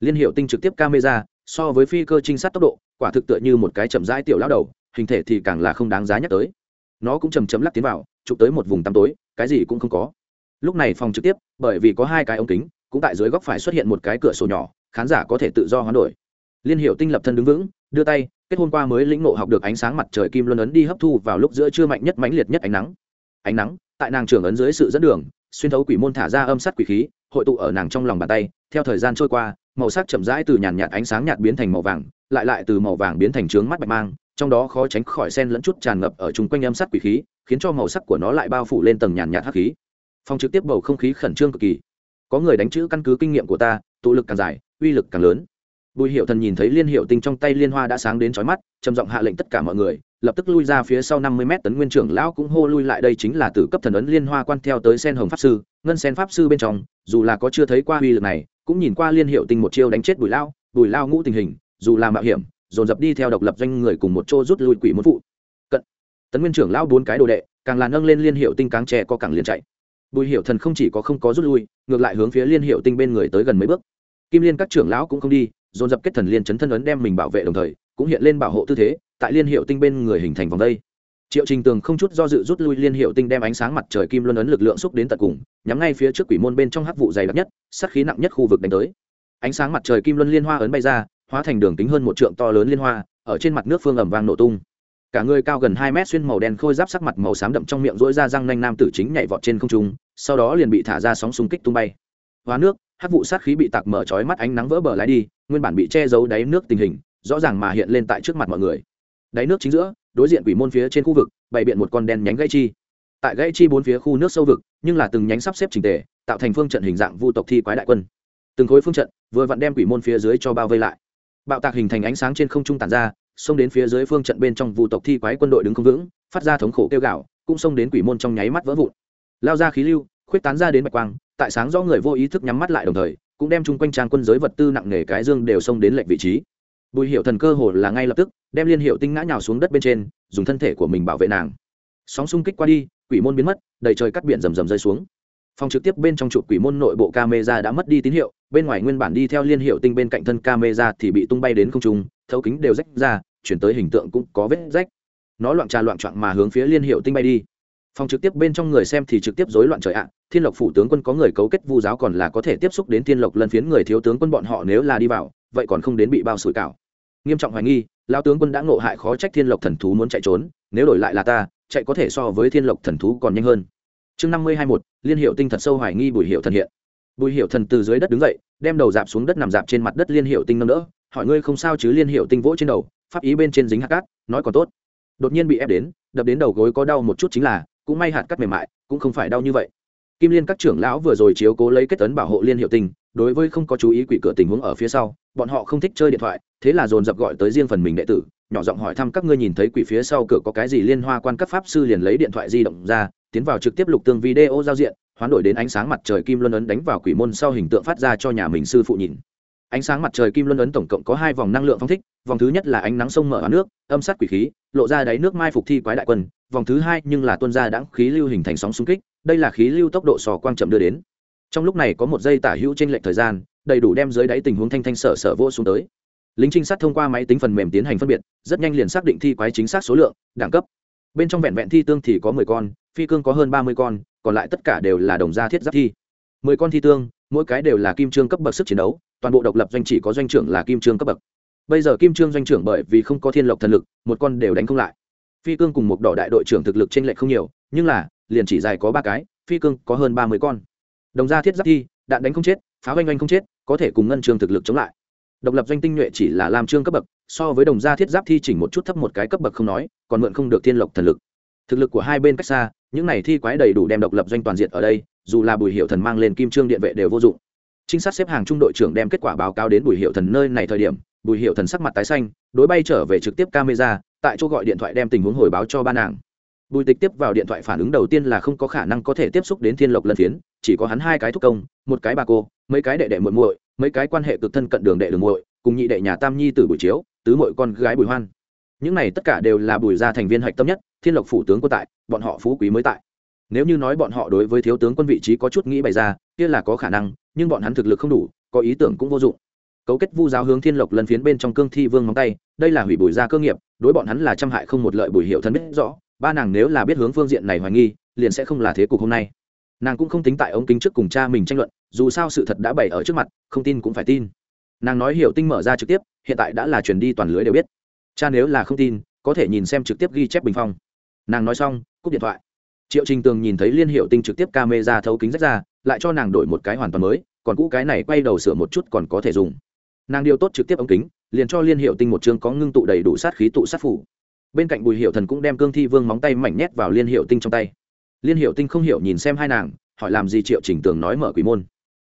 A: liên hiệu tinh trực tiếp camera, so với phi cơ trinh sát tốc độ, quả thực tựa như một cái chậm rãi tiểu lao đầu, hình thể thì càng là không đáng giá nhắc tới. Nó cũng chầm chấm lắc tiến vào, chụp tới một vùng tăm tối, cái gì cũng không có. Lúc này phòng trực tiếp, bởi vì có hai cái ống kính, cũng tại dưới góc phải xuất hiện một cái cửa sổ nhỏ, khán giả có thể tự do hoán đổi. Liên hiệu tinh lập thân đứng vững, đưa tay, kết hôm qua mới lĩnh ngộ học được ánh sáng mặt trời kim luân ấn đi hấp thu vào lúc giữa trưa mạnh nhất mãnh liệt nhất ánh nắng. Ánh nắng, tại nàng trưởng ấn dưới sự dẫn đường, xuyên thấu quỷ môn thả ra âm sắt quỷ khí, hội tụ ở nàng trong lòng bàn tay, theo thời gian trôi qua màu sắc chậm rãi từ nhàn nhạt ánh sáng nhạt biến thành màu vàng, lại lại từ màu vàng biến thành trướng mắt bạch mang, trong đó khó tránh khỏi sen lẫn chút tràn ngập ở chung quanh âm sắt quỷ khí, khiến cho màu sắc của nó lại bao phủ lên tầng nhàn nhạt hắc khí. Phòng trực tiếp bầu không khí khẩn trương cực kỳ. Có người đánh chữ căn cứ kinh nghiệm của ta, tụ lực càng dài, uy lực càng lớn. Bùi hiệu thần nhìn thấy liên hiệu tinh trong tay liên hoa đã sáng đến chói mắt, trầm giọng hạ lệnh tất cả mọi người lập tức lui ra phía sau năm mươi mét, tấn nguyên trưởng lão cũng hô lui lại đây chính là tử cấp thần ấn liên hoa quan theo tới sen hồng pháp sư, ngân sen pháp sư bên trong, dù là có chưa thấy qua uy lực này, cũng nhìn qua liên hiệu tinh một chiêu đánh chết bùi lao bùi lao ngũ tình hình, dù là mạo hiểm, dồn dập đi theo độc lập doanh người cùng một chỗ rút lui quỷ muốn phụ. Cận. Tấn nguyên trưởng lão bốn cái đồ đệ, càng là nâng lên liên hiệu tinh cáng trẻ co càng liền chạy. Bùi hiệu thần không chỉ có không có rút lui, ngược lại hướng phía liên hiệu tinh bên người tới gần mấy bước. Kim liên các trưởng lão cũng không đi, dồn dập kết thần liên chấn thân ấn đem mình bảo vệ đồng thời, cũng hiện lên bảo hộ tư thế tại liên hiệu tinh bên người hình thành vòng đây. Triệu trình tường không chút do dự rút lui liên hiệu tinh đem ánh sáng mặt trời kim luân ấn lực lượng xúc đến tận cùng, nhắm ngay phía trước quỷ môn bên trong hắc vụ dày đặc nhất, sát khí nặng nhất khu vực đánh tới. Ánh sáng mặt trời kim luân liên hoa ấn bay ra, hóa thành đường kính hơn một trượng to lớn liên hoa, ở trên mặt nước phương ẩm vang nổ tung. Cả người cao gần hai mét xuyên màu đen khôi giáp sắc mặt màu xám đậm trong miệng rỗi ra răng nanh nam tử chính nhảy vọt trên không trung, sau đó liền bị thả ra sóng xung kích tung bay. Hóa nước, hắc vụ sát khí bị tạc mở chói mắt ánh nắng vỡ bờ lái đi, nguyên bản bị che giấu đáy nước tình hình, rõ ràng mà hiện lên tại trước mặt mọi người đáy nước chính giữa, đối diện quỷ môn phía trên khu vực, bày biện một con đen nhánh gãy chi. Tại gãy chi bốn phía khu nước sâu vực, nhưng là từng nhánh sắp xếp trình tề, tạo thành phương trận hình dạng vu tộc thi quái đại quân. Từng khối phương trận, vừa vặn đem quỷ môn phía dưới cho bao vây lại. Bạo tạc hình thành ánh sáng trên không trung tản ra, xông đến phía dưới phương trận bên trong vu tộc thi quái quân đội đứng không vững, phát ra thống khổ kêu gạo cũng xông đến quỷ môn trong nháy mắt vỡ vụn. Lao ra khí lưu, khuyết tán ra đến bạch quang, tại sáng do người vô ý thức nhắm mắt lại đồng thời, cũng đem chung quanh trang quân giới vật tư nặng nề cái dương đều xông đến lệnh vị trí bùi hiệu thần cơ hồ là ngay lập tức, đem liên hiệu tinh ngã nhào xuống đất bên trên, dùng thân thể của mình bảo vệ nàng. Sóng xung kích qua đi, quỷ môn biến mất, đầy trời cắt biển rầm rầm rơi xuống. Phòng trực tiếp bên trong trụ quỷ môn nội bộ camera đã mất đi tín hiệu, bên ngoài nguyên bản đi theo liên hiệu tinh bên cạnh thân camera thì bị tung bay đến không trung, thấu kính đều rách ra, chuyển tới hình tượng cũng có vết rách. Nó loạn trà loạn trọn mà hướng phía liên hiệu tinh bay đi. Phòng trực tiếp bên trong người xem thì trực tiếp rối loạn trời ạ. Thiên lộc phủ tướng quân có người cấu kết vu giáo còn là có thể tiếp xúc đến thiên lộc lân phiến người thiếu tướng quân bọn họ nếu là đi vào, vậy còn không đến bị bao sủi cảo nghiêm trọng hoài nghi lao tướng quân đã ngộ hại khó trách thiên lộc thần thú muốn chạy trốn, nếu đổi lại là ta, chạy có thể so với thiên lộc thần thú còn nhanh hơn. Chương năm mươi hai một liên hiệu tinh thật sâu hoài nghi bùi hiệu thần hiện. Bùi hiệu thần từ dưới đất đứng dậy, đem đầu dạp xuống đất nằm dạp trên mặt đất liên hiệu tinh nâng đỡ, hỏi ngươi không sao chứ liên hiệu tinh vỗ trên đầu, pháp ý bên trên dính hạt cát, nói còn tốt. Đột nhiên bị ép đến, đập đến đầu gối có đau một chút chính là, cũng may hạt cắt mềm mại, cũng không phải đau như vậy kim liên các trưởng lão vừa rồi chiếu cố lấy kết tấn bảo hộ liên hiệu tình, đối với không có chú ý quỷ cửa tình huống ở phía sau, bọn họ không thích chơi điện thoại, thế là dồn dập gọi tới riêng phần mình đệ tử, nhỏ giọng hỏi thăm các ngươi nhìn thấy quỷ phía sau cửa có cái gì liên hoa quan các pháp sư liền lấy điện thoại di động ra, tiến vào trực tiếp lục tương video giao diện, hoán đổi đến ánh sáng mặt trời kim luân ấn đánh vào quỷ môn sau hình tượng phát ra cho nhà mình sư phụ nhìn. Ánh sáng mặt trời kim luân ấn tổng cộng có hai vòng năng lượng phong thích, vòng thứ nhất là ánh nắng sông mở hóa nước, âm sát quỷ khí, lộ ra đáy nước mai phục thi quái đại quân, vòng thứ hai nhưng là tuân ra đãng khí lưu hình thành sóng xung kích đây là khí lưu tốc độ sò quang chậm đưa đến. Trong lúc này có một giây tả hữu trên lệnh thời gian, đầy đủ đem dưới đáy tình huống thanh thanh sở sở vô xuống tới. Lính trinh sát thông qua máy tính phần mềm tiến hành phân biệt, rất nhanh liền xác định thi quái chính xác số lượng, đẳng cấp. Bên trong vẹn vẹn thi tương thì có mười con, phi cương có hơn ba mươi con, còn lại tất cả đều là đồng gia thiết giáp thi. Mười con thi tương, mỗi cái đều là kim trương cấp bậc sức chiến đấu, toàn bộ độc lập doanh chỉ có doanh trưởng là kim trương cấp bậc. Bây giờ kim trương doanh trưởng bởi vì không có thiên lộc thần lực, một con đều đánh không lại. Phi cương cùng một đỏ đại đội trưởng thực lực trên lệch không nhiều, nhưng là liền chỉ dài có ba cái, phi cương có hơn ba mươi con. Đồng gia thiết giáp thi, đạn đánh không chết pháo oanh oanh không chết, có thể cùng ngân trường thực lực chống lại. Độc lập doanh tinh nhuệ chỉ là làm trương cấp bậc, so với đồng gia thiết giáp thi chỉnh một chút thấp một cái cấp bậc không nói, còn mượn không được thiên lộc thần lực. Thực lực của hai bên cách xa, những này thi quái đầy đủ đem độc lập doanh toàn diện ở đây, dù là bùi hiệu thần mang lên kim trương điện vệ đều vô dụng. Trinh sát xếp hàng trung đội trưởng đem kết quả báo cáo đến bùi hiệu thần nơi này thời điểm, bùi hiệu thần sắc mặt tái xanh, đối bay trở về trực tiếp camera, tại chỗ gọi điện thoại đem tình huống hồi báo cho ban nàng bùi tịch tiếp vào điện thoại phản ứng đầu tiên là không có khả năng có thể tiếp xúc đến thiên lộc lần phiến, chỉ có hắn hai cái thúc công, một cái bà cô, mấy cái đệ đệ muội muội, mấy cái quan hệ cực thân cận đường đệ đường muội, cùng nhị đệ nhà tam nhi từ buổi chiếu, tứ muội con gái bùi hoan. Những này tất cả đều là bùi gia thành viên hạch tâm nhất, thiên lộc phủ tướng quân tại, bọn họ phú quý mới tại. Nếu như nói bọn họ đối với thiếu tướng quân vị trí có chút nghĩ bày ra, kia là có khả năng, nhưng bọn hắn thực lực không đủ, có ý tưởng cũng vô dụng. Cấu kết vu giáo hướng thiên lộc lần phiến bên trong cương thi vương móng tay, đây là hủy bùi gia cơ nghiệp, đối bọn hắn là trăm hại không một lợi bùi hiệu thân biết rõ ba nàng nếu là biết hướng phương diện này hoài nghi, liền sẽ không là thế cục hôm nay. Nàng cũng không tính tại ống kính trước cùng cha mình tranh luận, dù sao sự thật đã bày ở trước mặt, không tin cũng phải tin. Nàng nói hiểu tinh mở ra trực tiếp, hiện tại đã là chuyển đi toàn lưới đều biết. Cha nếu là không tin, có thể nhìn xem trực tiếp ghi chép bình phong. Nàng nói xong, cúp điện thoại. Triệu trình tường nhìn thấy liên hiệu tinh trực tiếp ca mê ra thấu kính rách ra, lại cho nàng đổi một cái hoàn toàn mới, còn cũ cái này quay đầu sửa một chút còn có thể dùng. Nàng điều tốt trực tiếp ống kính, liền cho liên hiệu tinh một chương có ngưng tụ đầy đủ sát khí tụ sát phủ bên cạnh bùi hiệu thần cũng đem cương thi vương móng tay mảnh nhét vào liên hiệu tinh trong tay liên hiệu tinh không hiểu nhìn xem hai nàng hỏi làm gì triệu trình tường nói mở quỷ môn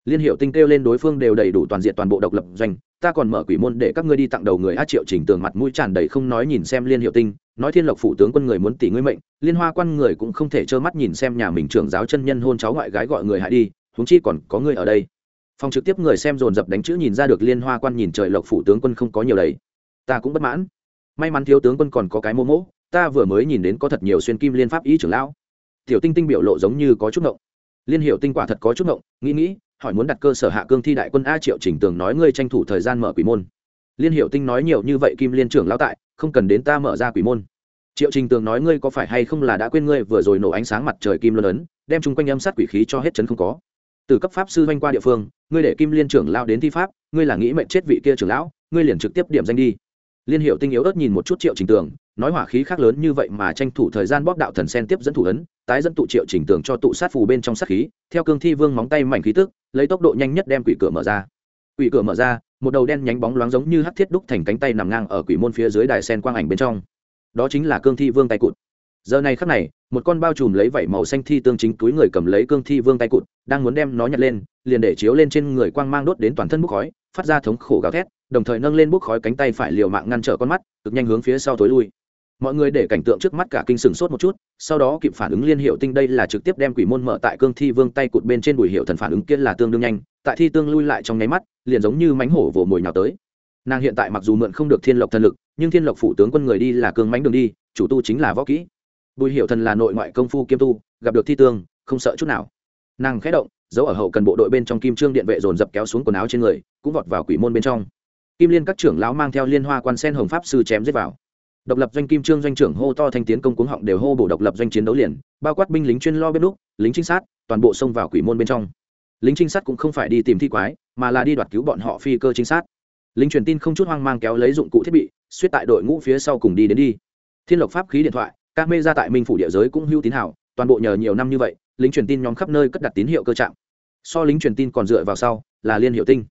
A: liên hiệu tinh kêu lên đối phương đều đầy đủ toàn diện toàn bộ độc lập doanh ta còn mở quỷ môn để các ngươi đi tặng đầu người a triệu trình tường mặt mũi tràn đầy không nói nhìn xem liên hiệu tinh nói thiên lộc phủ tướng quân người muốn tỷ ngươi mệnh liên hoa quan người cũng không thể trơ mắt nhìn xem nhà mình trưởng giáo chân nhân hôn cháu ngoại gái gọi người hại đi huống chi còn có người ở đây phòng trực tiếp người xem dồn dập đánh chữ nhìn ra được liên hoa quan nhìn trời lộc phủ tướng quân không có nhiều đấy ta cũng bất mãn may mắn thiếu tướng quân còn có cái mô mỗ, ta vừa mới nhìn đến có thật nhiều xuyên kim liên pháp ý trưởng lão. Tiểu tinh tinh biểu lộ giống như có chút ngộng. Liên hiệu tinh quả thật có chút ngộng, nghĩ nghĩ, hỏi muốn đặt cơ sở hạ cương thi đại quân a triệu chỉnh tường nói ngươi tranh thủ thời gian mở quỷ môn. Liên hiệu tinh nói nhiều như vậy kim liên trưởng lão tại, không cần đến ta mở ra quỷ môn. Triệu trình tường nói ngươi có phải hay không là đã quên ngươi vừa rồi nổ ánh sáng mặt trời kim luân ấn, đem chung quanh âm sát quỷ khí cho hết chấn không có. Từ cấp pháp sư doanh qua địa phương, ngươi để kim liên trưởng lao đến thi pháp, ngươi là nghĩ mệnh chết vị kia trưởng lão, ngươi liền trực tiếp điểm danh đi liên hiệu tinh yếu ớt nhìn một chút triệu trình tường, nói hỏa khí khác lớn như vậy mà tranh thủ thời gian bóp đạo thần sen tiếp dẫn thủ ấn, tái dẫn tụ triệu trình tường cho tụ sát phù bên trong sát khí, theo cương thi vương móng tay mảnh khí tức, lấy tốc độ nhanh nhất đem quỷ cửa mở ra. Quỷ cửa mở ra, một đầu đen nhánh bóng loáng giống như hắc thiết đúc thành cánh tay nằm ngang ở quỷ môn phía dưới đài sen quang ảnh bên trong. Đó chính là cương thi vương tay cụt. Giờ này khắc này, một con bao trùm lấy vảy màu xanh thi tương chính túi người cầm lấy cương thi vương tay cụt, đang muốn đem nó nhặt lên, liền để chiếu lên trên người quang mang đốt đến toàn thân bốc khói, phát ra thống khổ gào thét đồng thời nâng lên bốc khói cánh tay phải liều mạng ngăn trở con mắt, cực nhanh hướng phía sau tối lui. Mọi người để cảnh tượng trước mắt cả kinh sừng sốt một chút, sau đó kịp phản ứng liên hiệu tinh đây là trực tiếp đem quỷ môn mở tại cương thi vương tay cụt bên trên bùi hiệu thần phản ứng kia là tương đương nhanh, tại thi tương lui lại trong nháy mắt, liền giống như mánh hổ vồ mồi nhào tới. Nàng hiện tại mặc dù mượn không được thiên lộc thần lực, nhưng thiên lộc phủ tướng quân người đi là cương mánh đường đi, chủ tu chính là võ kỹ. Bùi hiệu thần là nội ngoại công phu kiêm tu, gặp được thi tương, không sợ chút nào. Nàng khẽ động, giấu ở hậu cần bộ đội bên trong kim trương điện vệ dồn dập kéo xuống quần áo trên người, cũng vọt vào quỷ môn bên trong kim liên các trưởng lão mang theo liên hoa quan sen hồng pháp sư chém giết vào. Độc lập doanh kim trương doanh trưởng hô to thanh tiến công cuống họng đều hô bổ độc lập doanh chiến đấu liền, bao quát binh lính chuyên lo bếp lúc, lính trinh sát, toàn bộ xông vào quỷ môn bên trong. Lính trinh sát cũng không phải đi tìm thi quái, mà là đi đoạt cứu bọn họ phi cơ trinh sát. Lính truyền tin không chút hoang mang kéo lấy dụng cụ thiết bị, suýt tại đội ngũ phía sau cùng đi đến đi. Thiên lộc pháp khí điện thoại, các mê ra tại minh phủ địa giới cũng hưu tín hảo toàn bộ nhờ nhiều năm như vậy, lính truyền tin nhóm khắp nơi cất đặt tín hiệu cơ trạng. So lính truyền tin còn dựa vào sau là liên hiệu tinh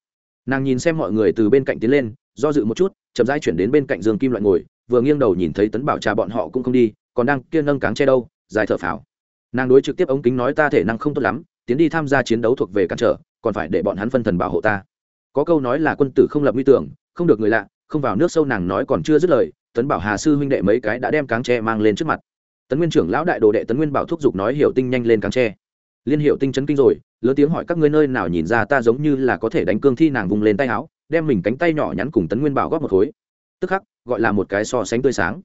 A: nàng nhìn xem mọi người từ bên cạnh tiến lên, do dự một chút, chậm rãi chuyển đến bên cạnh giường kim loại ngồi, vừa nghiêng đầu nhìn thấy tấn bảo trà bọn họ cũng không đi, còn đang kiên nâng cáng che đâu, dài thở phào. Nàng đối trực tiếp ống kính nói ta thể năng không tốt lắm, tiến đi tham gia chiến đấu thuộc về cản trở, còn phải để bọn hắn phân thần bảo hộ ta. Có câu nói là quân tử không lập nguy tưởng, không được người lạ, không vào nước sâu nàng nói còn chưa dứt lời, tấn bảo hà sư huynh đệ mấy cái đã đem cáng tre mang lên trước mặt. Tấn nguyên trưởng lão đại đồ đệ tấn nguyên bảo thúc giục nói hiểu tinh nhanh lên cáng tre liên hiệu tinh chấn kinh rồi, lớn tiếng hỏi các ngươi nơi nào nhìn ra ta giống như là có thể đánh cương thi nàng vùng lên tay áo, đem mình cánh tay nhỏ nhắn cùng tấn nguyên bảo góp một khối. Tức khắc, gọi là một cái so sánh tươi sáng.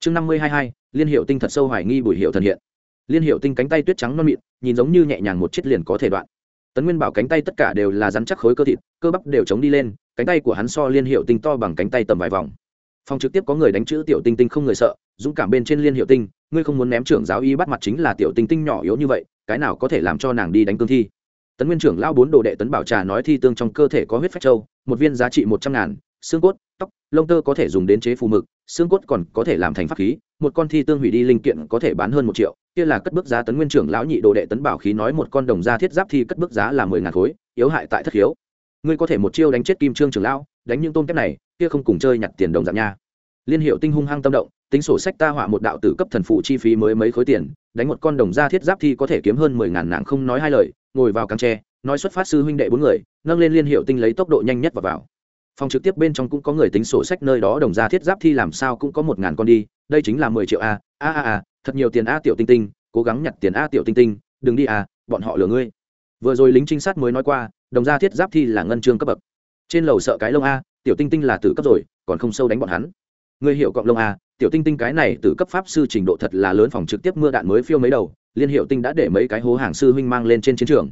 A: Chương năm mươi hai hai, liên hiệu tinh thật sâu hoài nghi bùi hiệu thần hiện. Liên hiệu tinh cánh tay tuyết trắng non mịn, nhìn giống như nhẹ nhàng một chiếc liền có thể đoạn. Tấn nguyên bảo cánh tay tất cả đều là rắn chắc khối cơ thịt, cơ bắp đều chống đi lên, cánh tay của hắn so liên hiệu tinh to bằng cánh tay tầm vài vòng. Phòng trực tiếp có người đánh chữ tiểu tinh tinh không người sợ, dũng cảm bên trên liên hiệu tinh, ngươi không muốn ném trưởng giáo y bắt mặt chính là tiểu tinh tinh nhỏ yếu như vậy cái nào có thể làm cho nàng đi đánh cương thi? Tấn nguyên trưởng lao bốn đồ đệ tấn bảo trà nói thi tương trong cơ thể có huyết phách châu, một viên giá trị một trăm ngàn, xương cốt, tóc, lông tơ có thể dùng đến chế phù mực, xương cốt còn có thể làm thành pháp khí, một con thi tương hủy đi linh kiện có thể bán hơn một triệu. Kia là cất bước giá tấn nguyên trưởng lão nhị đồ đệ tấn bảo khí nói một con đồng gia thiết giáp thi cất bước giá là mười ngàn khối, yếu hại tại thất khiếu. Ngươi có thể một chiêu đánh chết kim trương trưởng lão, đánh những tôm kép này, kia không cùng chơi nhặt tiền đồng dạng nha. Liên hiệu tinh hung hăng tâm động tính sổ sách ta họa một đạo tử cấp thần phụ chi phí mới mấy khối tiền, đánh một con đồng gia thiết giáp thi có thể kiếm hơn mười ngàn nàng không nói hai lời, ngồi vào căng tre, nói xuất phát sư huynh đệ bốn người, nâng lên liên hiệu tinh lấy tốc độ nhanh nhất và vào. Phòng trực tiếp bên trong cũng có người tính sổ sách nơi đó đồng gia thiết giáp thi làm sao cũng có một ngàn con đi, đây chính là mười triệu a a a a, thật nhiều tiền a tiểu tinh tinh, cố gắng nhặt tiền a tiểu tinh tinh, đừng đi à bọn họ lừa ngươi. Vừa rồi lính trinh sát mới nói qua, đồng gia thiết giáp thi là ngân chương cấp bậc. Trên lầu sợ cái lông a, tiểu tinh tinh là tử cấp rồi, còn không sâu đánh bọn hắn. Ngươi hiểu cọng lông a tiểu tinh tinh cái này từ cấp pháp sư trình độ thật là lớn phòng trực tiếp mưa đạn mới phiêu mấy đầu, liên hiệu tinh đã để mấy cái hố hàng sư huynh mang lên trên chiến trường.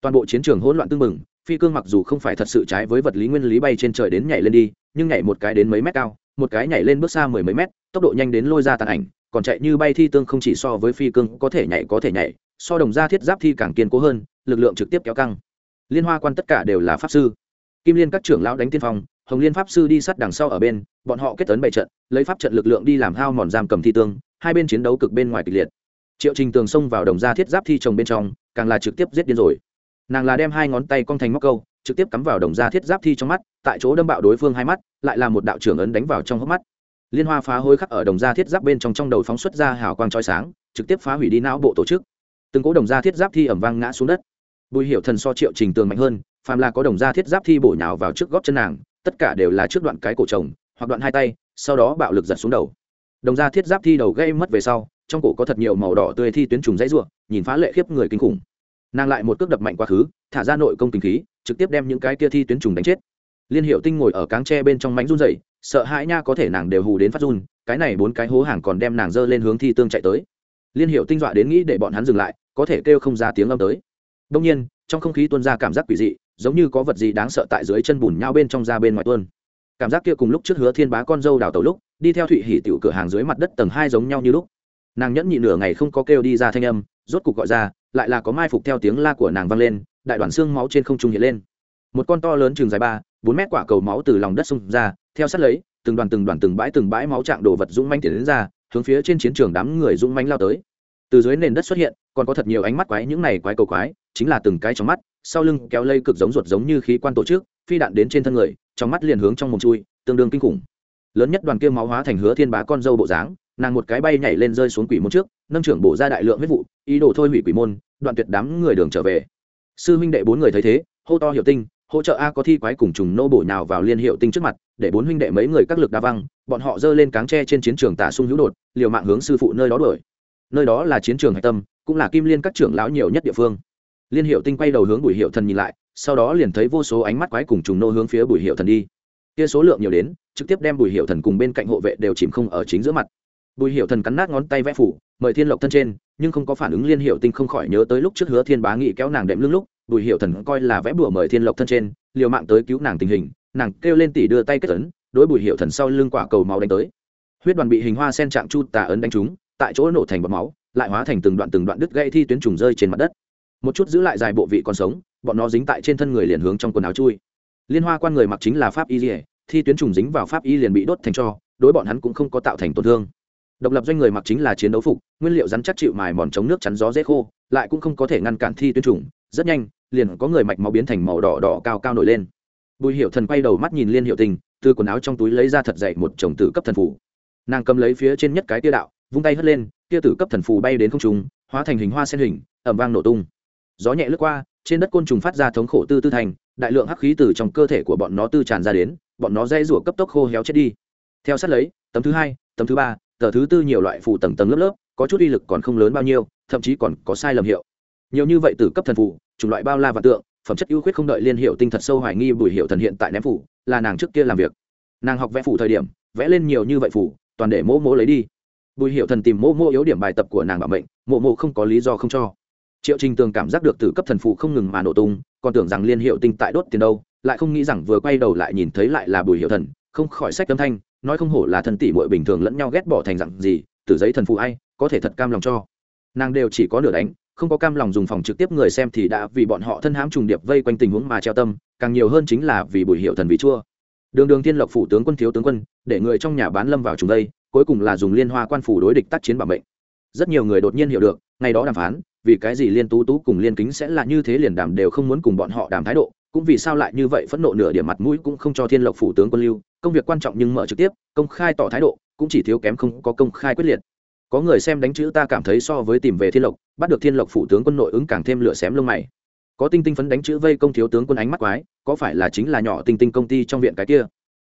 A: Toàn bộ chiến trường hỗn loạn tưng bừng, phi cương mặc dù không phải thật sự trái với vật lý nguyên lý bay trên trời đến nhảy lên đi, nhưng nhảy một cái đến mấy mét cao, một cái nhảy lên bước xa mười mấy mét, tốc độ nhanh đến lôi ra tàn ảnh, còn chạy như bay thi tương không chỉ so với phi cương có thể nhảy có thể nhảy, so đồng gia thiết giáp thi càng kiên cố hơn, lực lượng trực tiếp kéo căng. Liên hoa quan tất cả đều là pháp sư. Kim liên các trưởng lão đánh tiên phong hồng liên pháp sư đi sát đằng sau ở bên, bọn họ kết tấn bày trận, lấy pháp trận lực lượng đi làm hao mòn giam cầm thi tương, hai bên chiến đấu cực bên ngoài kịch liệt. Triệu trình tường xông vào đồng gia thiết giáp thi trồng bên trong, càng là trực tiếp giết điên rồi. Nàng là đem hai ngón tay cong thành móc câu, trực tiếp cắm vào đồng gia thiết giáp thi trong mắt, tại chỗ đâm bạo đối phương hai mắt, lại là một đạo trưởng ấn đánh vào trong hốc mắt. Liên hoa phá hối khắc ở đồng gia thiết giáp bên trong trong đầu phóng xuất ra hào quang trói sáng, trực tiếp phá hủy đi não bộ tổ chức. Từng cỗ đồng gia thiết giáp thi ẩm vang ngã xuống đất. Bùi hiệu thần so triệu trình tường mạnh hơn, phàm là có đồng gia thiết giáp thi bổ nhào vào trước gót chân nàng tất cả đều là trước đoạn cái cổ chồng hoặc đoạn hai tay, sau đó bạo lực giật xuống đầu. Đồng ra thiết giáp thi đầu gây mất về sau, trong cổ có thật nhiều màu đỏ tươi thi tuyến trùng dãy ruộng nhìn phá lệ khiếp người kinh khủng. Nàng lại một cước đập mạnh quá khứ, thả ra nội công kinh khí, trực tiếp đem những cái kia thi tuyến trùng đánh chết. Liên hiệu tinh ngồi ở cáng tre bên trong mánh run dậy sợ hãi nha có thể nàng đều hù đến phát run, cái này bốn cái hố hàng còn đem nàng dơ lên hướng thi tương chạy tới. Liên hiệu tinh dọa đến nghĩ để bọn hắn dừng lại, có thể kêu không ra tiếng âm tới. Đông nhiên, trong không khí tuôn ra cảm giác quỷ dị giống như có vật gì đáng sợ tại dưới chân bùn nhau bên trong ra bên ngoài tuôn. Cảm giác kia cùng lúc trước hứa thiên bá con dâu đào tàu lúc, đi theo thụy hỉ tiểu cửa hàng dưới mặt đất tầng hai giống nhau như lúc. Nàng nhẫn nhị nửa ngày không có kêu đi ra thanh âm, rốt cục gọi ra, lại là có mai phục theo tiếng la của nàng vang lên, đại đoàn xương máu trên không trung hiện lên. Một con to lớn chừng dài ba, bốn mét quả cầu máu từ lòng đất xung ra, theo sát lấy, từng đoàn từng đoàn từng bãi từng bãi máu trạng đồ vật dũng manh tiến đến ra, hướng phía trên chiến trường đám người dũng manh lao tới. Từ dưới nền đất xuất hiện, còn có thật nhiều ánh mắt quái, những này quái cầu quái, chính là từng cái trong mắt sau lưng kéo lây cực giống ruột giống như khí quan tổ chức, phi đạn đến trên thân người, trong mắt liền hướng trong mồm chui, tương đương kinh khủng. Lớn nhất đoàn kia máu hóa thành hứa thiên bá con dâu bộ dáng, nàng một cái bay nhảy lên rơi xuống quỷ môn trước, nâng trưởng bổ ra đại lượng huyết vụ, ý đồ thôi hủy quỷ môn, đoạn tuyệt đám người đường trở về. Sư huynh đệ bốn người thấy thế, hô to hiệu tinh, hỗ trợ a có thi quái cùng trùng nô bổ nhào vào liên hiệu tinh trước mặt, để bốn huynh đệ mấy người các lực đa văng, bọn họ giơ lên cáng tre trên chiến trường tả sung hữu đột, liều mạng hướng sư phụ nơi đó đuổi. Nơi đó là chiến trường hạch tâm, cũng là kim liên các trưởng lão nhiều nhất địa phương liên hiệu tinh quay đầu hướng bùi hiệu thần nhìn lại, sau đó liền thấy vô số ánh mắt quái cùng trùng nô hướng phía bùi hiệu thần đi. Kia số lượng nhiều đến, trực tiếp đem bùi hiệu thần cùng bên cạnh hộ vệ đều chìm không ở chính giữa mặt. Bùi hiệu thần cắn nát ngón tay vẽ phủ, mời thiên lộc thân trên, nhưng không có phản ứng liên hiệu tinh không khỏi nhớ tới lúc trước hứa thiên bá nghị kéo nàng đệm lưng lúc, bùi hiệu thần coi là vẽ bùa mời thiên lộc thân trên, liều mạng tới cứu nàng tình hình, nàng kêu lên tỉ đưa tay kết ấn, đối bùi hiệu thần sau lưng quả cầu máu đánh tới. Huyết đoàn bị hình hoa sen trạng chu tà ấn đánh trúng, tại chỗ nổ thành bọt máu, lại hóa thành từng đoạn từng đoạn đứt gãy thi tuyến trùng rơi trên mặt đất một chút giữ lại dài bộ vị còn sống, bọn nó dính tại trên thân người liền hướng trong quần áo chui. Liên hoa quan người mặc chính là pháp y dỉa thi tuyến trùng dính vào pháp y liền bị đốt thành cho, đối bọn hắn cũng không có tạo thành tổn thương. Độc lập doanh người mặc chính là chiến đấu phục, nguyên liệu rắn chắc chịu mài mòn chống nước chắn gió dễ khô, lại cũng không có thể ngăn cản thi tuyến trùng, rất nhanh, liền có người mạch máu biến thành màu đỏ đỏ cao cao nổi lên. Bùi hiệu thần quay đầu mắt nhìn liên hiệu tình, từ quần áo trong túi lấy ra thật dậy một chồng tử cấp thần phủ nàng cầm lấy phía trên nhất cái tia đạo, vung tay hất lên, tia tử cấp thần phù bay đến không trung, hóa thành hình hoa sen hình ẩm vang nổ tung gió nhẹ lướt qua, trên đất côn trùng phát ra thống khổ tư tư thành, đại lượng hắc khí từ trong cơ thể của bọn nó tư tràn ra đến, bọn nó dây rủa cấp tốc khô héo chết đi. Theo sát lấy, tấm thứ hai, tấm thứ ba, tờ thứ tư nhiều loại phù tầng tầng lớp lớp, có chút uy lực còn không lớn bao nhiêu, thậm chí còn có sai lầm hiệu. Nhiều như vậy từ cấp thần phù, chủng loại bao la và tượng, phẩm chất ưu khuyết không đợi liên hiệu tinh thật sâu hoài nghi bùi hiệu thần hiện tại ném phủ là nàng trước kia làm việc. Nàng học vẽ phủ thời điểm, vẽ lên nhiều như vậy phủ toàn để mỗ mỗ lấy đi. Bùi hiệu thần tìm mỗ mỗ yếu điểm bài tập của nàng bảo mệnh mộ mộ không có lý do không cho triệu trình tường cảm giác được từ cấp thần phụ không ngừng mà nổ tung, còn tưởng rằng liên hiệu tinh tại đốt tiền đâu, lại không nghĩ rằng vừa quay đầu lại nhìn thấy lại là bùi hiệu thần, không khỏi sách âm thanh, nói không hổ là thần tỷ muội bình thường lẫn nhau ghét bỏ thành dặn gì từ giấy thần phụ ai, có thể thật cam lòng cho. Nàng đều chỉ có nửa đánh, không có cam lòng dùng phòng trực tiếp người xem thì đã vì bọn họ thân hãm trùng điệp vây quanh tình huống mà treo tâm, càng nhiều hơn chính là vì bùi hiệu thần vị chua. Đường đường thiên lộc phủ tướng quân thiếu tướng quân, để người trong nhà bán lâm vào trùng đây, cuối cùng là dùng liên hoa quan phủ đối địch tác chiến bảo mệnh. Rất nhiều người đột nhiên hiểu được, ngày đó đàm phán vì cái gì liên tú tú cùng liên kính sẽ là như thế liền đàm đều không muốn cùng bọn họ đàm thái độ, cũng vì sao lại như vậy phẫn nộ nửa điểm mặt mũi cũng không cho thiên lộc phủ tướng quân lưu, công việc quan trọng nhưng mở trực tiếp, công khai tỏ thái độ, cũng chỉ thiếu kém không có công khai quyết liệt. Có người xem đánh chữ ta cảm thấy so với tìm về thiên lộc, bắt được thiên lộc phủ tướng quân nội ứng càng thêm lửa xém lông mày. Có tinh tinh phấn đánh chữ vây công thiếu tướng quân ánh mắt quái, có phải là chính là nhỏ tinh tinh công ty trong viện cái kia?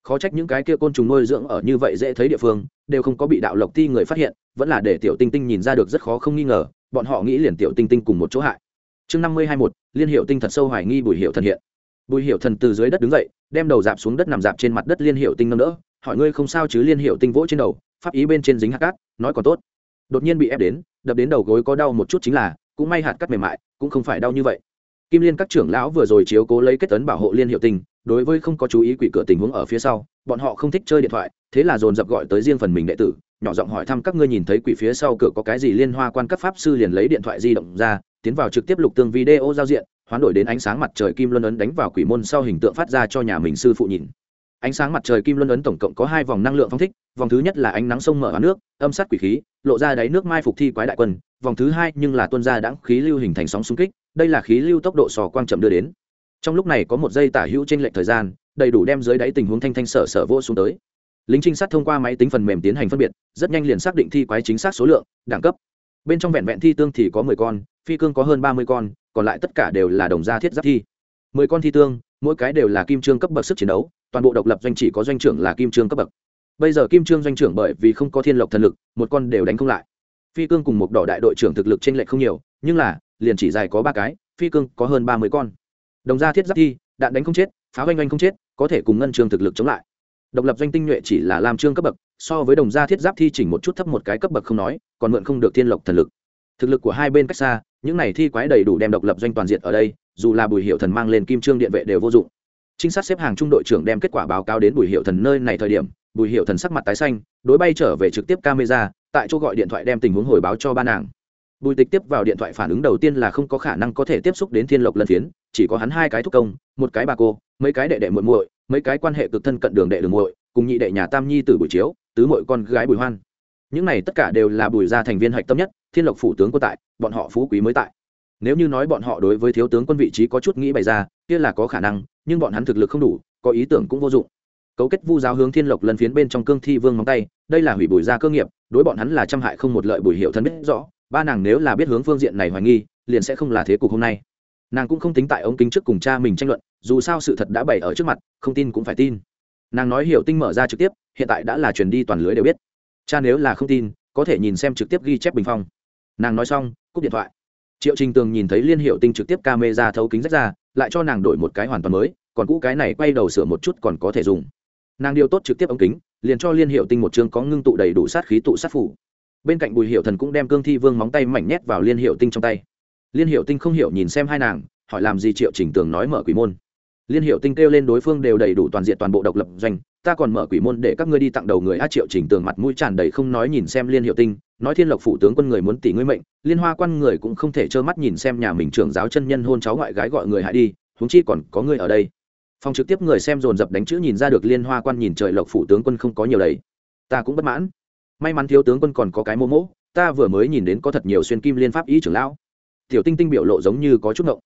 A: Khó trách những cái kia côn trùng nuôi dưỡng ở như vậy dễ thấy địa phương, đều không có bị đạo lộc ti người phát hiện, vẫn là để tiểu tinh tinh nhìn ra được rất khó không nghi ngờ bọn họ nghĩ liền tiểu tinh tinh cùng một chỗ hại. Chương năm mươi hai một liên hiệu tinh thật sâu hoài nghi bùi hiệu thần hiện. Bùi hiệu thần từ dưới đất đứng dậy, đem đầu dạp xuống đất nằm dạp trên mặt đất liên hiệu tinh nâng đỡ, hỏi ngươi không sao chứ liên hiệu tinh vỗ trên đầu, pháp ý bên trên dính hạt cát, nói còn tốt. Đột nhiên bị ép đến, đập đến đầu gối có đau một chút chính là, cũng may hạt cắt mềm mại, cũng không phải đau như vậy. Kim liên các trưởng lão vừa rồi chiếu cố lấy kết tấn bảo hộ liên hiệu tinh, đối với không có chú ý quỷ cửa tình huống ở phía sau, bọn họ không thích chơi điện thoại, thế là dồn dập gọi tới riêng phần mình đệ tử nhỏ giọng hỏi thăm các ngươi nhìn thấy quỷ phía sau cửa có cái gì liên hoa quan các pháp sư liền lấy điện thoại di động ra, tiến vào trực tiếp lục tương video giao diện, hoán đổi đến ánh sáng mặt trời kim luân ấn đánh vào quỷ môn sau hình tượng phát ra cho nhà mình sư phụ nhìn. Ánh sáng mặt trời kim luân ấn tổng cộng có hai vòng năng lượng phong thích, vòng thứ nhất là ánh nắng sông mở hóa nước, âm sát quỷ khí, lộ ra đáy nước mai phục thi quái đại quân, vòng thứ hai nhưng là tuân ra đãng khí lưu hình thành sóng xung kích, đây là khí lưu tốc độ sò quang chậm đưa đến. Trong lúc này có một giây tả hữu trên lệch thời gian, đầy đủ đem dưới đáy tình huống thanh thanh sở sở vô xuống tới lính trinh sát thông qua máy tính phần mềm tiến hành phân biệt, rất nhanh liền xác định thi quái chính xác số lượng, đẳng cấp. Bên trong vẹn vẹn thi tương thì có mười con, phi cương có hơn ba mươi con, còn lại tất cả đều là đồng gia thiết giáp thi. Mười con thi tương, mỗi cái đều là kim trương cấp bậc sức chiến đấu, toàn bộ độc lập doanh chỉ có doanh trưởng là kim trương cấp bậc. Bây giờ kim trương doanh trưởng bởi vì không có thiên lộc thần lực, một con đều đánh không lại. Phi cương cùng một đỏ đại đội trưởng thực lực t r ê n lệch không nhiều, nhưng là, liền chỉ dài có ba cái, phi cương có hơn ba mươi con. Đồng gia thiết giáp thi, đạn đánh không chết pháo oanh oanh không chết, có thể cùng ngân trường thực lực chống lại độc lập doanh tinh nhuệ chỉ là làm trương cấp bậc, so với đồng gia thiết giáp thi chỉnh một chút thấp một cái cấp bậc không nói, còn mượn không được thiên lộc thần lực. Thực lực của hai bên cách xa, những này thi quái đầy đủ đem độc lập doanh toàn diện ở đây, dù là bùi hiệu thần mang lên kim trương điện vệ đều vô dụng. Trinh sát xếp hàng trung đội trưởng đem kết quả báo cáo đến bùi hiệu thần nơi này thời điểm, bùi hiệu thần sắc mặt tái xanh, đối bay trở về trực tiếp camera, tại chỗ gọi điện thoại đem tình huống hồi báo cho ba nàng. Bùi tịch tiếp vào điện thoại phản ứng đầu tiên là không có khả năng có thể tiếp xúc đến thiên lộc lần phiến, chỉ có hắn hai cái thúc công, một cái bà cô, mấy cái đệ đệ muội muội mấy cái quan hệ cực thân cận đường đệ đường muội, cùng nhị đệ nhà tam nhi từ buổi chiếu, tứ muội con gái bùi hoan. Những này tất cả đều là bùi gia thành viên hạch tâm nhất, thiên lộc phủ tướng quân tại, bọn họ phú quý mới tại. Nếu như nói bọn họ đối với thiếu tướng quân vị trí có chút nghĩ bày ra, kia là có khả năng, nhưng bọn hắn thực lực không đủ, có ý tưởng cũng vô dụng. Cấu kết vu giáo hướng thiên lộc lần phiến bên trong cương thi vương móng tay, đây là hủy bùi gia cơ nghiệp, đối bọn hắn là trăm hại không một lợi bùi hiệu thân biết rõ, ba nàng nếu là biết hướng phương diện này hoài nghi, liền sẽ không là thế cục hôm nay nàng cũng không tính tại ống kính trước cùng cha mình tranh luận, dù sao sự thật đã bày ở trước mặt, không tin cũng phải tin. Nàng nói hiểu tinh mở ra trực tiếp, hiện tại đã là truyền đi toàn lưới đều biết. Cha nếu là không tin, có thể nhìn xem trực tiếp ghi chép bình phong. Nàng nói xong, cúp điện thoại. Triệu trình tường nhìn thấy liên hiệu tinh trực tiếp ca mê ra thấu kính rách ra, lại cho nàng đổi một cái hoàn toàn mới, còn cũ cái này quay đầu sửa một chút còn có thể dùng. Nàng điều tốt trực tiếp ống kính, liền cho liên hiệu tinh một chương có ngưng tụ đầy đủ sát khí tụ sát phủ. Bên cạnh bùi hiệu thần cũng đem cương thi vương móng tay mảnh nhét vào liên hiệu tinh trong tay liên hiệu tinh không hiểu nhìn xem hai nàng, hỏi làm gì triệu trình tường nói mở quỷ môn. Liên hiệu tinh kêu lên đối phương đều đầy đủ toàn diện toàn bộ độc lập doanh, ta còn mở quỷ môn để các ngươi đi tặng đầu người a triệu trình tường mặt mũi tràn đầy không nói nhìn xem liên hiệu tinh, nói thiên lộc phủ tướng quân người muốn tỷ ngươi mệnh, liên hoa quan người cũng không thể trơ mắt nhìn xem nhà mình trưởng giáo chân nhân hôn cháu ngoại gái gọi người hại đi, huống chi còn có người ở đây. Phòng trực tiếp người xem dồn dập đánh chữ nhìn ra được liên hoa quan nhìn trời lộc phủ tướng quân không có nhiều đấy ta cũng bất mãn. May mắn thiếu tướng quân còn có cái mô mỗ ta vừa mới nhìn đến có thật nhiều xuyên kim liên pháp ý trưởng lão tiểu tinh tinh biểu lộ giống như có chút ngộng.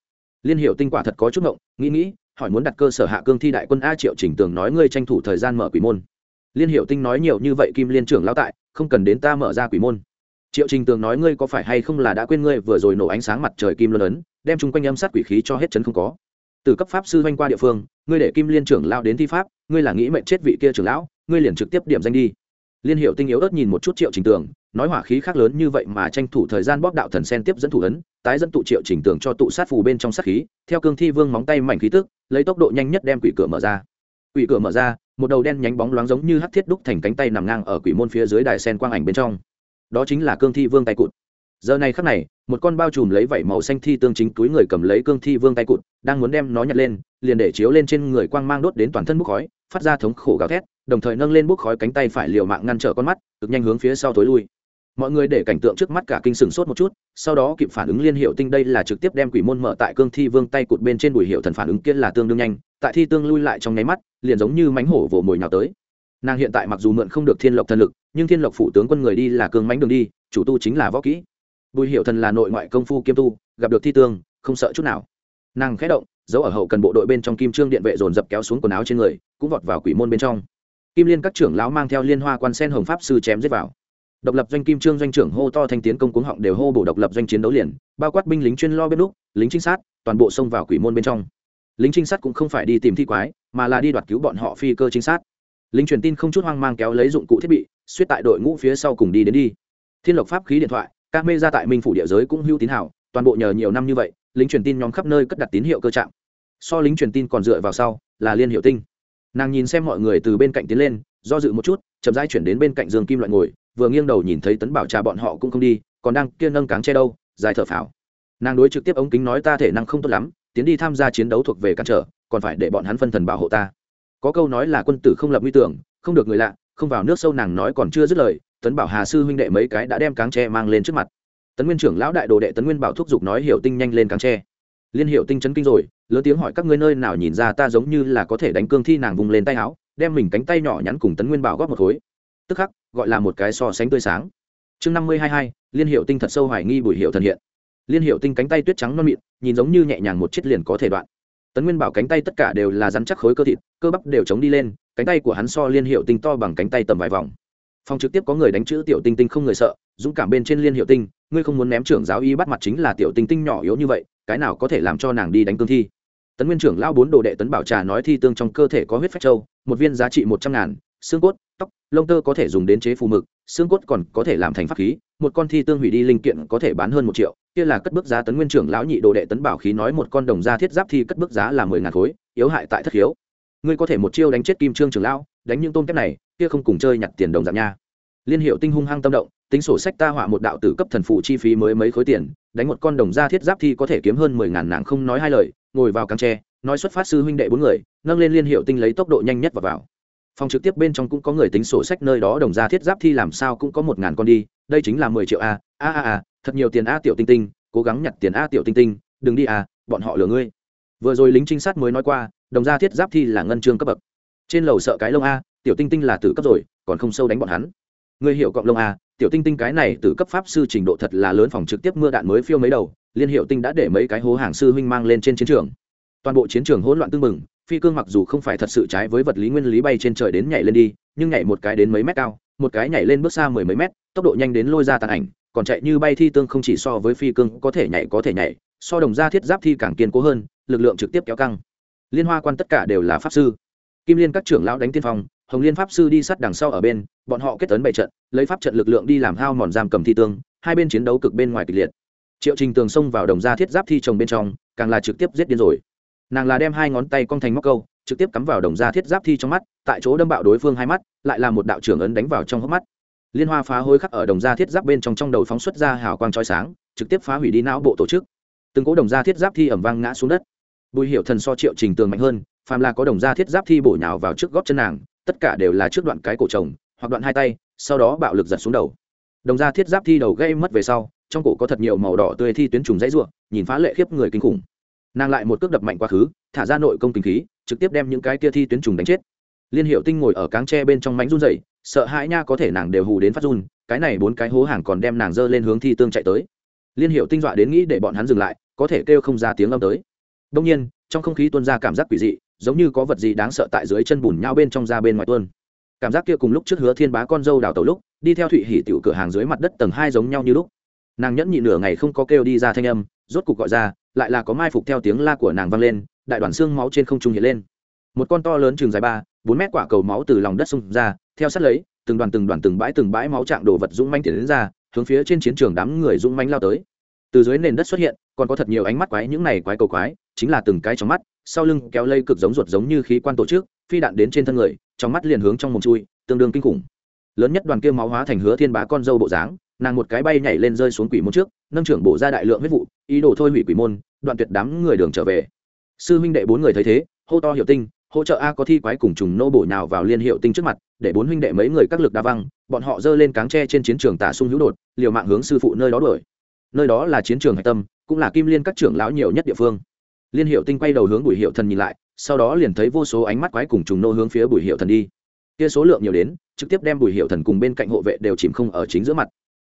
A: Liên hiệu tinh quả thật có chút ngộng, nghĩ nghĩ, hỏi muốn đặt cơ sở hạ cương thi đại quân a triệu chỉnh tường nói ngươi tranh thủ thời gian mở quỷ môn. Liên hiệu tinh nói nhiều như vậy kim liên trưởng lão tại, không cần đến ta mở ra quỷ môn. Triệu trình tường nói ngươi có phải hay không là đã quên ngươi vừa rồi nổ ánh sáng mặt trời kim luân ấn, đem chung quanh âm sát quỷ khí cho hết chấn không có. Từ cấp pháp sư doanh qua địa phương, ngươi để kim liên trưởng lao đến thi pháp, ngươi là nghĩ mệnh chết vị kia trưởng lão, ngươi liền trực tiếp điểm danh đi liên hiệu tinh yếu ớt nhìn một chút triệu trình tường, nói hỏa khí khác lớn như vậy mà tranh thủ thời gian bóp đạo thần sen tiếp dẫn thủ ấn, tái dẫn tụ triệu trình tường cho tụ sát phù bên trong sát khí, theo cương thi vương móng tay mảnh khí tức, lấy tốc độ nhanh nhất đem quỷ cửa mở ra. Quỷ cửa mở ra, một đầu đen nhánh bóng loáng giống như hắc thiết đúc thành cánh tay nằm ngang ở quỷ môn phía dưới đài sen quang ảnh bên trong. Đó chính là cương thi vương tay cụt. Giờ này khắc này, một con bao trùm lấy vảy màu xanh thi tương chính túi người cầm lấy cương thi vương tay cụt, đang muốn đem nó nhặt lên, liền để chiếu lên trên người quang mang đốt đến toàn thân bốc khói, phát ra thống khổ gào thét đồng thời nâng lên bốc khói cánh tay phải liều mạng ngăn trở con mắt, cực nhanh hướng phía sau tối lui. Mọi người để cảnh tượng trước mắt cả kinh sừng sốt một chút, sau đó kịp phản ứng liên hiệu tinh đây là trực tiếp đem quỷ môn mở tại cương thi vương tay cụt bên trên bùi hiệu thần phản ứng kia là tương đương nhanh, tại thi tương lui lại trong nháy mắt, liền giống như mánh hổ vồ mồi nào tới. Nàng hiện tại mặc dù mượn không được thiên lộc thần lực, nhưng thiên lộc phủ tướng quân người đi là cương mánh đường đi, chủ tu chính là võ kỹ. Bùi hiệu thần là nội ngoại công phu kiêm tu, gặp được thi tương, không sợ chút nào. Nàng khẽ động, giấu ở hậu cần bộ đội bên trong kim trương điện vệ dồn dập kéo xuống quần áo trên người, cũng vọt vào quỷ môn bên trong kim liên các trưởng lão mang theo liên hoa quan sen hồng pháp sư chém giết vào. Độc lập doanh kim trương doanh trưởng hô to thanh tiến công cuống họng đều hô bổ độc lập doanh chiến đấu liền, bao quát binh lính chuyên lo bếp lúc lính trinh sát, toàn bộ xông vào quỷ môn bên trong. Lính trinh sát cũng không phải đi tìm thi quái, mà là đi đoạt cứu bọn họ phi cơ trinh sát. Lính truyền tin không chút hoang mang kéo lấy dụng cụ thiết bị, suýt tại đội ngũ phía sau cùng đi đến đi. Thiên lộc pháp khí điện thoại, các mê ra tại minh phủ địa giới cũng hưu tín hảo toàn bộ nhờ nhiều năm như vậy, lính truyền tin nhóm khắp nơi cất đặt tín hiệu cơ trạng. So lính truyền tin còn dựa vào sau là liên hiệu tinh nàng nhìn xem mọi người từ bên cạnh tiến lên, do dự một chút, chậm rãi chuyển đến bên cạnh giường kim loại ngồi, vừa nghiêng đầu nhìn thấy tấn bảo trà bọn họ cũng không đi, còn đang kia nâng cáng che đâu, dài thở phào. Nàng đối trực tiếp ống kính nói ta thể năng không tốt lắm, tiến đi tham gia chiến đấu thuộc về căn trở, còn phải để bọn hắn phân thần bảo hộ ta. Có câu nói là quân tử không lập nguy tưởng, không được người lạ, không vào nước sâu nàng nói còn chưa dứt lời, tấn bảo hà sư huynh đệ mấy cái đã đem cáng tre mang lên trước mặt. Tấn nguyên trưởng lão đại đồ đệ tấn nguyên bảo thúc giục nói hiểu tinh nhanh lên cáng tre liên hiệu tinh chấn kinh rồi, lớn tiếng hỏi các ngươi nơi nào nhìn ra ta giống như là có thể đánh cương thi nàng vùng lên tay áo, đem mình cánh tay nhỏ nhắn cùng tấn nguyên bảo góp một khối. Tức khắc, gọi là một cái so sánh tươi sáng. Chương năm mươi hai hai, liên hiệu tinh thật sâu hoài nghi bùi hiệu thần hiện. Liên hiệu tinh cánh tay tuyết trắng non mịn, nhìn giống như nhẹ nhàng một chiếc liền có thể đoạn. Tấn nguyên bảo cánh tay tất cả đều là rắn chắc khối cơ thịt, cơ bắp đều chống đi lên, cánh tay của hắn so liên hiệu tinh to bằng cánh tay tầm vài vòng. Phòng trực tiếp có người đánh chữ tiểu tinh tinh không người sợ, dũng cảm bên trên liên hiệu tinh, ngươi không muốn ném trưởng giáo y bắt mặt chính là tiểu tinh tinh nhỏ yếu như vậy cái nào có thể làm cho nàng đi đánh cương thi? Tấn nguyên trưởng lao bốn đồ đệ tấn bảo trà nói thi tương trong cơ thể có huyết phách châu, một viên giá trị một trăm ngàn, xương cốt, tóc, lông tơ có thể dùng đến chế phù mực, xương cốt còn có thể làm thành pháp khí, một con thi tương hủy đi linh kiện có thể bán hơn một triệu, kia là cất bước giá tấn nguyên trưởng lão nhị đồ đệ tấn bảo khí nói một con đồng gia thiết giáp thi cất bước giá là mười ngàn khối, yếu hại tại thất hiếu. Ngươi có thể một chiêu đánh chết kim trương trưởng lão, đánh những tôm kép này, kia không cùng chơi nhặt tiền đồng dạng nha. Liên hiệu tinh hung hăng tâm động tính sổ sách ta họa một đạo tử cấp thần phụ chi phí mới mấy khối tiền, đánh một con đồng gia thiết giáp thi có thể kiếm hơn mười ngàn nàng không nói hai lời, ngồi vào căng tre, nói xuất phát sư huynh đệ bốn người, nâng lên liên hiệu tinh lấy tốc độ nhanh nhất và vào. Phòng trực tiếp bên trong cũng có người tính sổ sách nơi đó đồng gia thiết giáp thi làm sao cũng có một ngàn con đi, đây chính là mười triệu a a a a, thật nhiều tiền a tiểu tinh tinh, cố gắng nhặt tiền a tiểu tinh tinh, đừng đi a, bọn họ lừa ngươi. Vừa rồi lính trinh sát mới nói qua, đồng gia thiết giáp thi là ngân chương cấp bậc. Trên lầu sợ cái lông a, tiểu tinh tinh là tử cấp rồi, còn không sâu đánh bọn hắn. Ngươi hiểu cọng lông a tiểu tinh tinh cái này từ cấp pháp sư trình độ thật là lớn phòng trực tiếp mưa đạn mới phiêu mấy đầu, liên hiệu tinh đã để mấy cái hố hàng sư huynh mang lên trên chiến trường. Toàn bộ chiến trường hỗn loạn tưng bừng, phi cương mặc dù không phải thật sự trái với vật lý nguyên lý bay trên trời đến nhảy lên đi, nhưng nhảy một cái đến mấy mét cao, một cái nhảy lên bước xa mười mấy mét, tốc độ nhanh đến lôi ra tàn ảnh, còn chạy như bay thi tương không chỉ so với phi cương có thể nhảy có thể nhảy, so đồng gia thiết giáp thi càng kiên cố hơn, lực lượng trực tiếp kéo căng. Liên hoa quan tất cả đều là pháp sư. Kim liên các trưởng lão đánh tiên phong hồng liên pháp sư đi sát đằng sau ở bên, bọn họ kết tấn bảy trận, lấy pháp trận lực lượng đi làm hao mòn giam cầm thi tương, hai bên chiến đấu cực bên ngoài kịch liệt. Triệu trình tường xông vào đồng gia thiết giáp thi trồng bên trong, càng là trực tiếp giết điên rồi. Nàng là đem hai ngón tay cong thành móc câu, trực tiếp cắm vào đồng gia thiết giáp thi trong mắt, tại chỗ đâm bạo đối phương hai mắt, lại là một đạo trưởng ấn đánh vào trong hốc mắt. Liên hoa phá hối khắc ở đồng gia thiết giáp bên trong trong đầu phóng xuất ra hào quang trói sáng, trực tiếp phá hủy đi não bộ tổ chức. Từng cỗ đồng gia thiết giáp thi ẩm vang ngã xuống đất. Bùi hiệu thần so triệu trình tường mạnh hơn, phàm là có đồng gia thiết giáp thi bổ nhào vào trước gót chân nàng tất cả đều là trước đoạn cái cổ chồng hoặc đoạn hai tay, sau đó bạo lực giật xuống đầu. Đồng ra thiết giáp thi đầu gây mất về sau, trong cổ có thật nhiều màu đỏ tươi thi tuyến trùng dãy ruộng, nhìn phá lệ khiếp người kinh khủng. Nàng lại một cước đập mạnh quá khứ, thả ra nội công kinh khí, trực tiếp đem những cái kia thi tuyến trùng đánh chết. Liên hiệu tinh ngồi ở cáng tre bên trong mánh run dậy sợ hãi nha có thể nàng đều hù đến phát run, cái này bốn cái hố hàng còn đem nàng dơ lên hướng thi tương chạy tới. Liên hiệu tinh dọa đến nghĩ để bọn hắn dừng lại, có thể kêu không ra tiếng âm tới. Đông nhiên, trong không khí tuôn ra cảm giác quỷ dị giống như có vật gì đáng sợ tại dưới chân bùn nhau bên trong ra bên ngoài tuôn. Cảm giác kia cùng lúc trước hứa thiên bá con dâu đào tàu lúc, đi theo thụy hỉ tiểu cửa hàng dưới mặt đất tầng hai giống nhau như lúc. Nàng nhẫn nhị nửa ngày không có kêu đi ra thanh âm, rốt cục gọi ra, lại là có mai phục theo tiếng la của nàng vang lên, đại đoàn xương máu trên không trung hiện lên. Một con to lớn chừng dài ba, bốn mét quả cầu máu từ lòng đất xung ra, theo sát lấy, từng đoàn từng đoàn từng bãi từng bãi máu trạng đồ vật dũng manh tiến đến ra, hướng phía trên chiến trường đám người dũng manh lao tới. Từ dưới nền đất xuất hiện, còn có thật nhiều ánh mắt quái, những này quái cầu quái, chính là từng cái trong mắt sau lưng kéo lây cực giống ruột giống như khí quan tổ chức, phi đạn đến trên thân người, trong mắt liền hướng trong mồm chui, tương đương kinh khủng. Lớn nhất đoàn kia máu hóa thành hứa thiên bá con dâu bộ dáng, nàng một cái bay nhảy lên rơi xuống quỷ môn trước, nâng trưởng bổ ra đại lượng huyết vụ, ý đồ thôi hủy quỷ môn, đoạn tuyệt đám người đường trở về. Sư huynh đệ bốn người thấy thế, hô to hiệu tinh, hỗ trợ a có thi quái cùng trùng nô bổ nào vào liên hiệu tinh trước mặt, để bốn huynh đệ mấy người các lực đa văng, bọn họ giơ lên cáng tre trên chiến trường tả sung hữu đột, liều mạng hướng sư phụ nơi đó đuổi. Nơi đó là chiến trường hạch tâm, cũng là kim liên các trưởng lão nhiều nhất địa phương liên hiệu tinh quay đầu hướng bùi hiệu thần nhìn lại, sau đó liền thấy vô số ánh mắt quái cùng trùng nô hướng phía bùi hiệu thần đi. Kia số lượng nhiều đến, trực tiếp đem bùi hiệu thần cùng bên cạnh hộ vệ đều chìm không ở chính giữa mặt.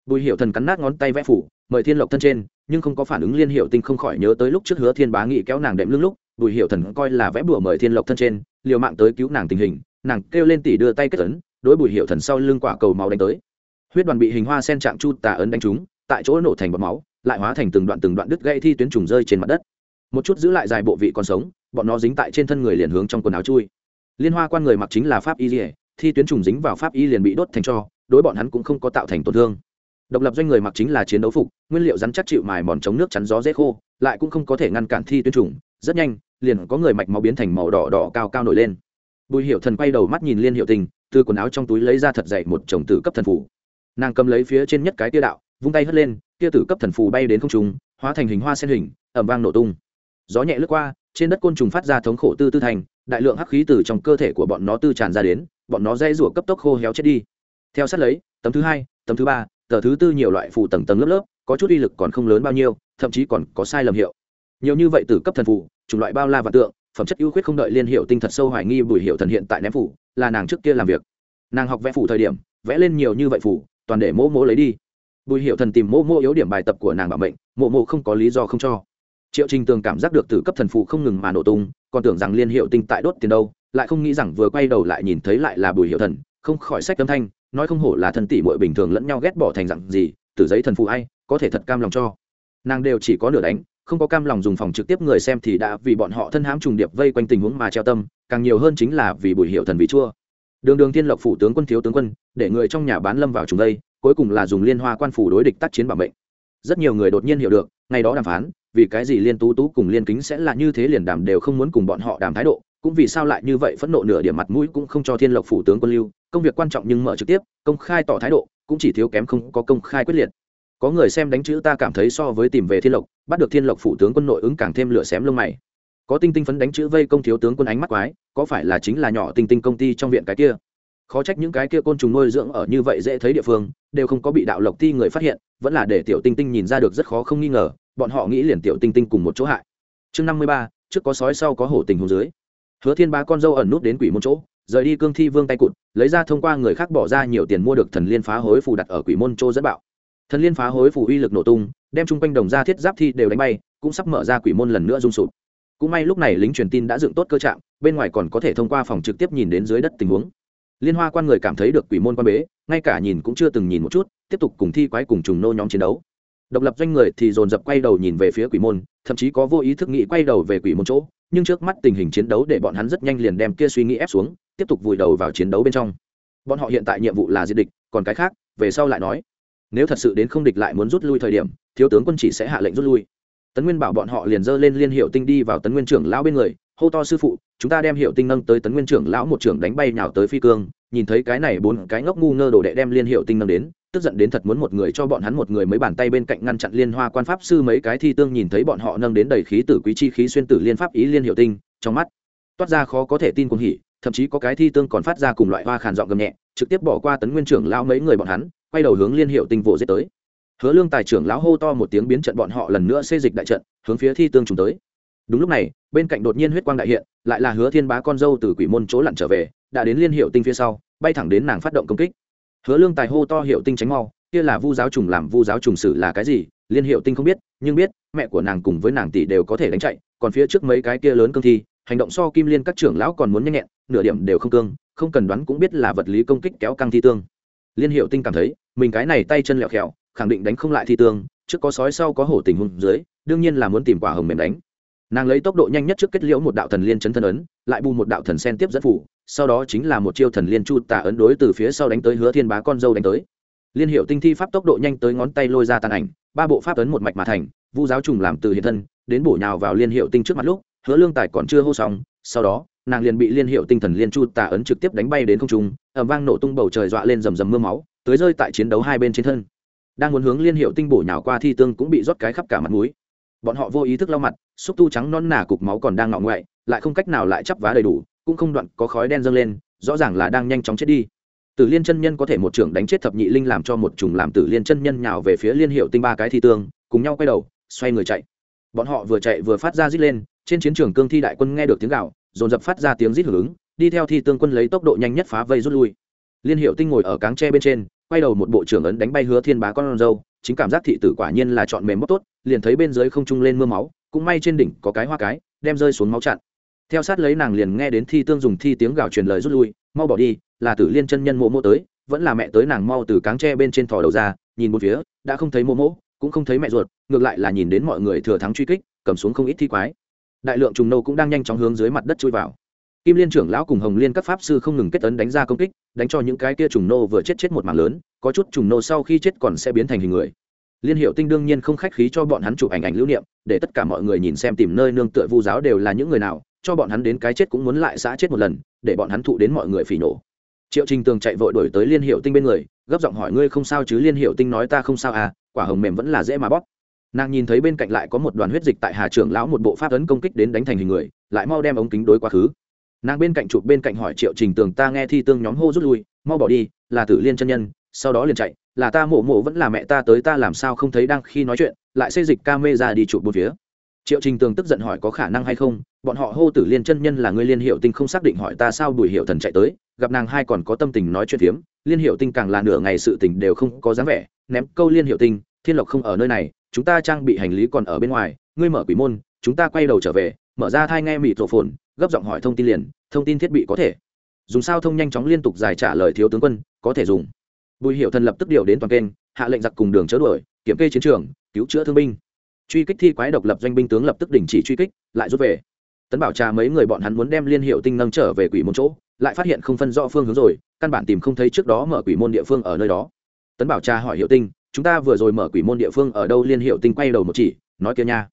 A: Bùi hiệu thần cắn nát ngón tay vẽ phủ, mời thiên lộc thân trên, nhưng không có phản ứng liên hiệu tinh không khỏi nhớ tới lúc trước hứa thiên bá nghị kéo nàng đệm lưng lúc, bùi hiệu thần coi là vẽ bùa mời thiên lộc thân trên, liều mạng tới cứu nàng tình hình, nàng kêu lên tỉ đưa tay kết ấn, đối bùi hiệu thần sau lưng quả cầu máu đánh tới. Huyết đoàn bị hình hoa sen trạng chu tà ấn đánh trúng, tại chỗ nổ thành bọt máu, lại hóa thành từng đoạn từng đoạn đứt gãy thi tuyến trùng rơi trên mặt đất một chút giữ lại dài bộ vị còn sống, bọn nó dính tại trên thân người liền hướng trong quần áo chui. Liên hoa quan người mặc chính là pháp y dỉa thi tuyến trùng dính vào pháp y liền bị đốt thành cho, đối bọn hắn cũng không có tạo thành tổn thương. Độc lập doanh người mặc chính là chiến đấu phục, nguyên liệu rắn chắc chịu mài mòn chống nước chắn gió dễ khô, lại cũng không có thể ngăn cản thi tuyến trùng, rất nhanh, liền có người mạch máu biến thành màu đỏ đỏ cao cao nổi lên. Bùi hiệu thần quay đầu mắt nhìn liên hiệu tình, từ quần áo trong túi lấy ra thật dậy một chồng tử cấp thần phủ nàng cầm lấy phía trên nhất cái tia đạo, vung tay hất lên, tia tử cấp thần phù bay đến không trung, hóa thành hình hoa sen hình ẩm vang nổ tung gió nhẹ lướt qua, trên đất côn trùng phát ra thống khổ tư tư thành, đại lượng hắc khí từ trong cơ thể của bọn nó tư tràn ra đến, bọn nó dây rủa cấp tốc khô héo chết đi. Theo sát lấy, tấm thứ hai, tấm thứ ba, tờ thứ tư nhiều loại phù tầng tầng lớp lớp, có chút uy lực còn không lớn bao nhiêu, thậm chí còn có sai lầm hiệu. Nhiều như vậy từ cấp thần phù, chủng loại bao la và tượng, phẩm chất ưu khuyết không đợi liên hiệu tinh thật sâu hoài nghi bùi hiệu thần hiện tại ném phủ là nàng trước kia làm việc. Nàng học vẽ phủ thời điểm, vẽ lên nhiều như vậy phủ toàn để mỗ mỗ lấy đi. Bùi hiệu thần tìm mỗ mỗ yếu điểm bài tập của nàng bảo mệnh mộ mộ không có lý do không cho triệu trình tường cảm giác được từ cấp thần phụ không ngừng mà nổ tung còn tưởng rằng liên hiệu tinh tại đốt tiền đâu lại không nghĩ rằng vừa quay đầu lại nhìn thấy lại là bùi hiệu thần không khỏi sách âm thanh nói không hổ là thần tỷ muội bình thường lẫn nhau ghét bỏ thành dặn gì từ giấy thần phụ ai có thể thật cam lòng cho. Nàng đều chỉ có nửa đánh không có cam lòng dùng phòng trực tiếp người xem thì đã vì bọn họ thân hãm trùng điệp vây quanh tình huống mà treo tâm càng nhiều hơn chính là vì bùi hiệu thần vì chua. Đường đường thiên lộc phủ tướng quân thiếu tướng quân để người trong nhà bán lâm vào trùng đây, cuối cùng là dùng liên hoa quan phủ đối địch tác chiến bảo mệnh. Rất nhiều người đột nhiên hiểu được ngày đó đàm phán, vì cái gì liên tú tú cùng liên kính sẽ là như thế liền đàm đều không muốn cùng bọn họ đàm thái độ, cũng vì sao lại như vậy phẫn nộ nửa điểm mặt mũi cũng không cho thiên lộc phủ tướng quân lưu, công việc quan trọng nhưng mở trực tiếp, công khai tỏ thái độ, cũng chỉ thiếu kém không có công khai quyết liệt. Có người xem đánh chữ ta cảm thấy so với tìm về thiên lộc, bắt được thiên lộc phủ tướng quân nội ứng càng thêm lửa xém lông mày. Có tinh tinh phấn đánh chữ vây công thiếu tướng quân ánh mắt quái, có phải là chính là nhỏ tinh tinh công ty trong viện cái kia? Khó trách những cái kia côn trùng nuôi dưỡng ở như vậy dễ thấy địa phương, đều không có bị đạo lộc ti người phát hiện, vẫn là để tiểu tinh tinh nhìn ra được rất khó không nghi ngờ, bọn họ nghĩ liền tiểu tinh tinh cùng một chỗ hại. Chương năm mươi ba, trước có sói sau có hổ tình hồ dưới. Hứa thiên ba con dâu ẩn nút đến quỷ môn chỗ, rời đi cương thi vương tay cụt, lấy ra thông qua người khác bỏ ra nhiều tiền mua được thần liên phá hối phù đặt ở quỷ môn chỗ dẫn bạo. Thần liên phá hối phù uy lực nổ tung, đem chung quanh đồng ra thiết giáp thi đều đánh bay, cũng sắp mở ra quỷ môn lần nữa rung sụp. Cũng may lúc này lính truyền tin đã dựng tốt cơ trạng, bên ngoài còn có thể thông qua phòng trực tiếp nhìn đến dưới đất tình huống liên hoa quan người cảm thấy được quỷ môn quan bế, ngay cả nhìn cũng chưa từng nhìn một chút, tiếp tục cùng thi quái cùng trùng nô nhóm chiến đấu. Độc lập doanh người thì dồn dập quay đầu nhìn về phía quỷ môn, thậm chí có vô ý thức nghĩ quay đầu về quỷ môn chỗ, nhưng trước mắt tình hình chiến đấu để bọn hắn rất nhanh liền đem kia suy nghĩ ép xuống, tiếp tục vùi đầu vào chiến đấu bên trong. Bọn họ hiện tại nhiệm vụ là diệt địch, còn cái khác, về sau lại nói. Nếu thật sự đến không địch lại muốn rút lui thời điểm, thiếu tướng quân chỉ sẽ hạ lệnh rút lui. Tấn nguyên bảo bọn họ liền dơ lên liên hiệu tinh đi vào tấn nguyên trưởng lão bên người, hô to sư phụ chúng ta đem hiệu tinh nâng tới tấn nguyên trưởng lão một trưởng đánh bay nhào tới phi cương, nhìn thấy cái này bốn cái ngốc ngu ngơ đồ đệ đem liên hiệu tinh nâng đến, tức giận đến thật muốn một người cho bọn hắn một người mấy bàn tay bên cạnh ngăn chặn liên hoa quan pháp sư mấy cái thi tương nhìn thấy bọn họ nâng đến đầy khí tử quý chi khí xuyên tử liên pháp ý liên hiệu tinh, trong mắt toát ra khó có thể tin cuồng hỉ, thậm chí có cái thi tương còn phát ra cùng loại hoa khàn giọng gầm nhẹ, trực tiếp bỏ qua tấn nguyên trưởng lão mấy người bọn hắn, quay đầu hướng liên hiệu tinh vỗ giết tới. Hứa lương tài trưởng lão hô to một tiếng biến trận bọn họ lần nữa xây dịch đại trận, hướng phía thi tương trùng tới đúng lúc này, bên cạnh đột nhiên huyết quang đại hiện, lại là hứa thiên bá con dâu từ quỷ môn chỗ lặn trở về, đã đến liên hiệu tinh phía sau, bay thẳng đến nàng phát động công kích. Hứa lương tài hô to hiệu tinh tránh mau, kia là vu giáo trùng làm vu giáo trùng sử là cái gì, liên hiệu tinh không biết, nhưng biết, mẹ của nàng cùng với nàng tỷ đều có thể đánh chạy, còn phía trước mấy cái kia lớn cương thi, hành động so kim liên các trưởng lão còn muốn nhanh nhẹn, nửa điểm đều không cương, không cần đoán cũng biết là vật lý công kích kéo căng thi tương. Liên hiệu tinh cảm thấy, mình cái này tay chân lẹo khẹo, khẳng định đánh không lại thi tương, trước có sói sau có hổ tình hung dưới, đương nhiên là muốn tìm quả hồng mềm đánh nàng lấy tốc độ nhanh nhất trước kết liễu một đạo thần liên chấn thân ấn, lại bù một đạo thần sen tiếp dẫn phủ, sau đó chính là một chiêu thần liên chu tả ấn đối từ phía sau đánh tới hứa thiên bá con dâu đánh tới. Liên hiệu tinh thi pháp tốc độ nhanh tới ngón tay lôi ra tàn ảnh, ba bộ pháp ấn một mạch mà thành, vu giáo trùng làm từ hiện thân, đến bổ nhào vào liên hiệu tinh trước mặt lúc, hứa lương tài còn chưa hô xong, sau đó, nàng liền bị liên hiệu tinh thần liên chu tả ấn trực tiếp đánh bay đến không trung ẩm vang nổ tung bầu trời dọa lên rầm rầm mưa máu, tới rơi tại chiến đấu hai bên trên thân. Đang muốn hướng liên hiệu tinh bổ nhào qua thi tương cũng bị rót cái khắp cả mặt mũi bọn họ vô ý thức lau mặt, xúc tu trắng non nà cục máu còn đang ngọ ngoại, lại không cách nào lại chắp vá đầy đủ, cũng không đoạn có khói đen dâng lên, rõ ràng là đang nhanh chóng chết đi. Tử liên chân nhân có thể một trưởng đánh chết thập nhị linh làm cho một trùng làm tử liên chân nhân nhào về phía liên hiệu tinh ba cái thi tương, cùng nhau quay đầu, xoay người chạy. Bọn họ vừa chạy vừa phát ra rít lên, trên chiến trường cương thi đại quân nghe được tiếng gạo dồn dập phát ra tiếng rít hưởng ứng, đi theo thi tương quân lấy tốc độ nhanh nhất phá vây rút lui. Liên hiệu tinh ngồi ở cáng tre bên trên, quay đầu một bộ trưởng ấn đánh bay hứa thiên bá con dâu chính cảm giác thị tử quả nhiên là chọn mềm mốc tốt, liền thấy bên dưới không trung lên mưa máu, cũng may trên đỉnh có cái hoa cái, đem rơi xuống máu chặn. Theo sát lấy nàng liền nghe đến thi tương dùng thi tiếng gào truyền lời rút lui, mau bỏ đi, là tử liên chân nhân mộ mộ tới, vẫn là mẹ tới nàng mau từ cáng tre bên trên thò đầu ra, nhìn một phía, đã không thấy mộ mộ, cũng không thấy mẹ ruột, ngược lại là nhìn đến mọi người thừa thắng truy kích, cầm xuống không ít thi quái. Đại lượng trùng nâu cũng đang nhanh chóng hướng dưới mặt đất chui vào kim liên trưởng lão cùng hồng liên các pháp sư không ngừng kết ấn đánh ra công kích, đánh cho những cái kia trùng nô vừa chết chết một mảng lớn, có chút trùng nô sau khi chết còn sẽ biến thành hình người. Liên hiệu tinh đương nhiên không khách khí cho bọn hắn chụp ảnh ảnh lưu niệm, để tất cả mọi người nhìn xem tìm nơi nương tựa vu giáo đều là những người nào, cho bọn hắn đến cái chết cũng muốn lại xã chết một lần, để bọn hắn thụ đến mọi người phỉ nổ triệu trình tường chạy vội đổi tới liên hiệu tinh bên người, gấp giọng hỏi, ngươi không sao chứ? Liên hiệu tinh nói ta không sao à quả hồng mềm vẫn là dễ mà bóp. Nàng nhìn thấy bên cạnh lại có một đoàn huyết dịch tại hà trưởng lão một bộ pháp ấn công kích đến đánh thành hình người, lại mau đem ống kính đối quá khứ nàng bên cạnh chụp bên cạnh hỏi triệu trình tường, ta nghe thi tương nhóm hô rút lui, mau bỏ đi, là tử liên chân nhân, sau đó liền chạy, là ta mộ mộ vẫn là mẹ ta tới, ta làm sao không thấy đang khi nói chuyện, lại xây dịch ca mê ra đi chụp một phía. Triệu trình tường tức giận hỏi, có khả năng hay không? Bọn họ hô tử liên chân nhân là người liên hiệu tinh không xác định hỏi ta sao bùi hiệu thần chạy tới, gặp nàng hai còn có tâm tình nói chuyện phiếm, liên hiệu tinh càng là nửa ngày sự tình đều không có dáng vẻ, ném câu liên hiệu tinh, thiên lộc không ở nơi này, chúng ta trang bị hành lý còn ở bên ngoài, ngươi mở quỷ môn, chúng ta quay đầu trở về, mở ra thai nghe mịt rộ phồn gấp giọng hỏi thông tin liền, thông tin thiết bị có thể. Dùng sao thông nhanh chóng liên tục giải trả lời thiếu tướng quân, có thể dùng. Bùi hiệu thần lập tức điều đến toàn kênh, hạ lệnh giặc cùng đường chớ đuổi, kiểm kê chiến trường, cứu chữa thương binh. Truy kích thi quái độc lập doanh binh tướng lập tức đình chỉ truy kích, lại rút về. Tấn bảo trà mấy người bọn hắn muốn đem liên hiệu tinh nâng trở về quỷ môn chỗ, lại phát hiện không phân rõ phương hướng rồi, căn bản tìm không thấy trước đó mở quỷ môn địa phương ở nơi đó. Tấn bảo trà hỏi hiệu tinh, chúng ta vừa rồi mở quỷ môn địa phương ở đâu? Liên hiệu tinh quay đầu một chỉ, nói kia nha.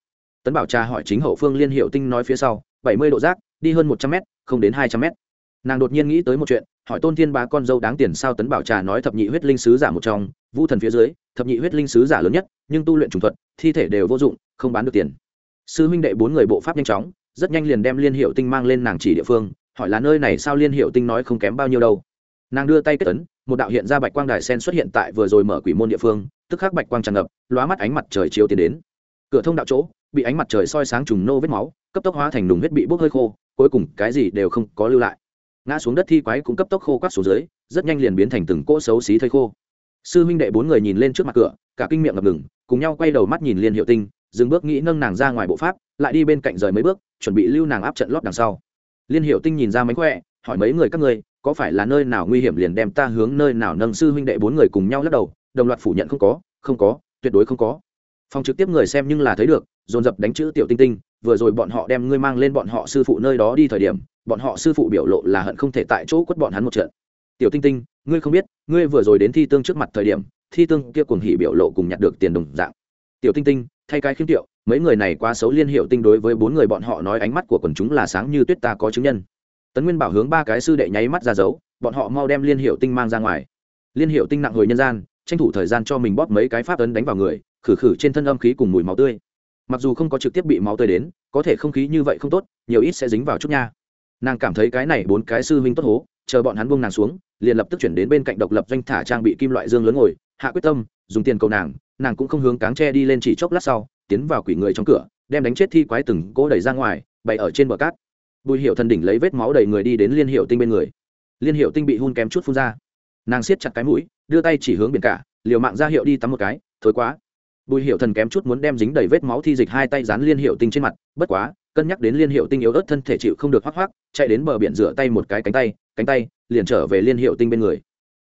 A: Tấn bảo trà hỏi chính hậu phương liên hiệu tinh nói phía sau bảy mươi độ rác, đi hơn một trăm mét, không đến hai trăm mét. Nàng đột nhiên nghĩ tới một chuyện, hỏi tôn thiên bá con dâu đáng tiền sao tấn bảo trà nói thập nhị huyết linh sứ giả một trong vu thần phía dưới, thập nhị huyết linh sứ giả lớn nhất, nhưng tu luyện trùng thuật, thi thể đều vô dụng, không bán được tiền. Sư huynh đệ bốn người bộ pháp nhanh chóng, rất nhanh liền đem liên hiệu tinh mang lên nàng chỉ địa phương, hỏi là nơi này sao liên hiệu tinh nói không kém bao nhiêu đâu. Nàng đưa tay kết tấn một đạo hiện ra bạch quang đài sen xuất hiện tại vừa rồi mở quỷ môn địa phương, tức khắc bạch quang tràn ngập, lóa mắt ánh mặt trời chiếu tiến đến. Cửa thông đạo chỗ bị ánh mặt trời soi sáng trùng nô vết máu, cấp tốc hóa thành đùng huyết bị bốc hơi khô, cuối cùng cái gì đều không có lưu lại. Ngã xuống đất thi quái cũng cấp tốc khô quát xuống dưới, rất nhanh liền biến thành từng cỗ xấu xí thây khô. Sư huynh đệ bốn người nhìn lên trước mặt cửa, cả kinh miệng ngập ngừng, cùng nhau quay đầu mắt nhìn liên hiệu tinh, dừng bước nghĩ nâng nàng ra ngoài bộ pháp, lại đi bên cạnh rời mấy bước, chuẩn bị lưu nàng áp trận lót đằng sau. Liên hiệu tinh nhìn ra mánh khỏe, hỏi mấy người các ngươi, có phải là nơi nào nguy hiểm liền đem ta hướng nơi nào nâng sư huynh đệ bốn người cùng nhau lắc đầu, đồng loạt phủ nhận không có không có, tuyệt đối không có phòng trực tiếp người xem nhưng là thấy được, dồn dập đánh chữ tiểu tinh tinh, vừa rồi bọn họ đem ngươi mang lên bọn họ sư phụ nơi đó đi thời điểm, bọn họ sư phụ biểu lộ là hận không thể tại chỗ quất bọn hắn một trận. Tiểu tinh tinh, ngươi không biết, ngươi vừa rồi đến thi tương trước mặt thời điểm, thi tương kia cùng hỉ biểu lộ cùng nhặt được tiền đồng dạng. Tiểu tinh tinh, thay cái khiếm tiệu, mấy người này quá xấu liên hiệu tinh đối với bốn người bọn họ nói ánh mắt của quần chúng là sáng như tuyết ta có chứng nhân. Tấn nguyên bảo hướng ba cái sư đệ nháy mắt ra dấu, bọn họ mau đem liên hiệu tinh mang ra ngoài. Liên hiệu tinh nặng hồi nhân gian, tranh thủ thời gian cho mình bóp mấy cái pháp ấn đánh vào người khử khử trên thân âm khí cùng mùi máu tươi. Mặc dù không có trực tiếp bị máu tươi đến, có thể không khí như vậy không tốt, nhiều ít sẽ dính vào chút nha. Nàng cảm thấy cái này bốn cái sư huynh tốt hố, chờ bọn hắn buông nàng xuống, liền lập tức chuyển đến bên cạnh độc lập doanh thả trang bị kim loại dương lớn ngồi, hạ quyết tâm, dùng tiền cầu nàng nàng cũng không hướng cáng tre đi lên chỉ chốc lát sau, tiến vào quỷ người trong cửa, đem đánh chết thi quái từng cỗ đẩy ra ngoài, bày ở trên bờ cát. Bùi hiệu thần đỉnh lấy vết máu đầy người đi đến liên hiệu tinh bên người. Liên hiệu tinh bị hun kém chút phun ra. Nàng siết chặt cái mũi, đưa tay chỉ hướng biển cả, liều mạng ra hiệu đi tắm một cái thối quá bùi hiệu thần kém chút muốn đem dính đầy vết máu thi dịch hai tay dán liên hiệu tinh trên mặt, bất quá, cân nhắc đến liên hiệu tinh yếu ớt thân thể chịu không được hoác hoác chạy đến bờ biển rửa tay một cái cánh tay cánh tay, liền trở về liên hiệu tinh bên người.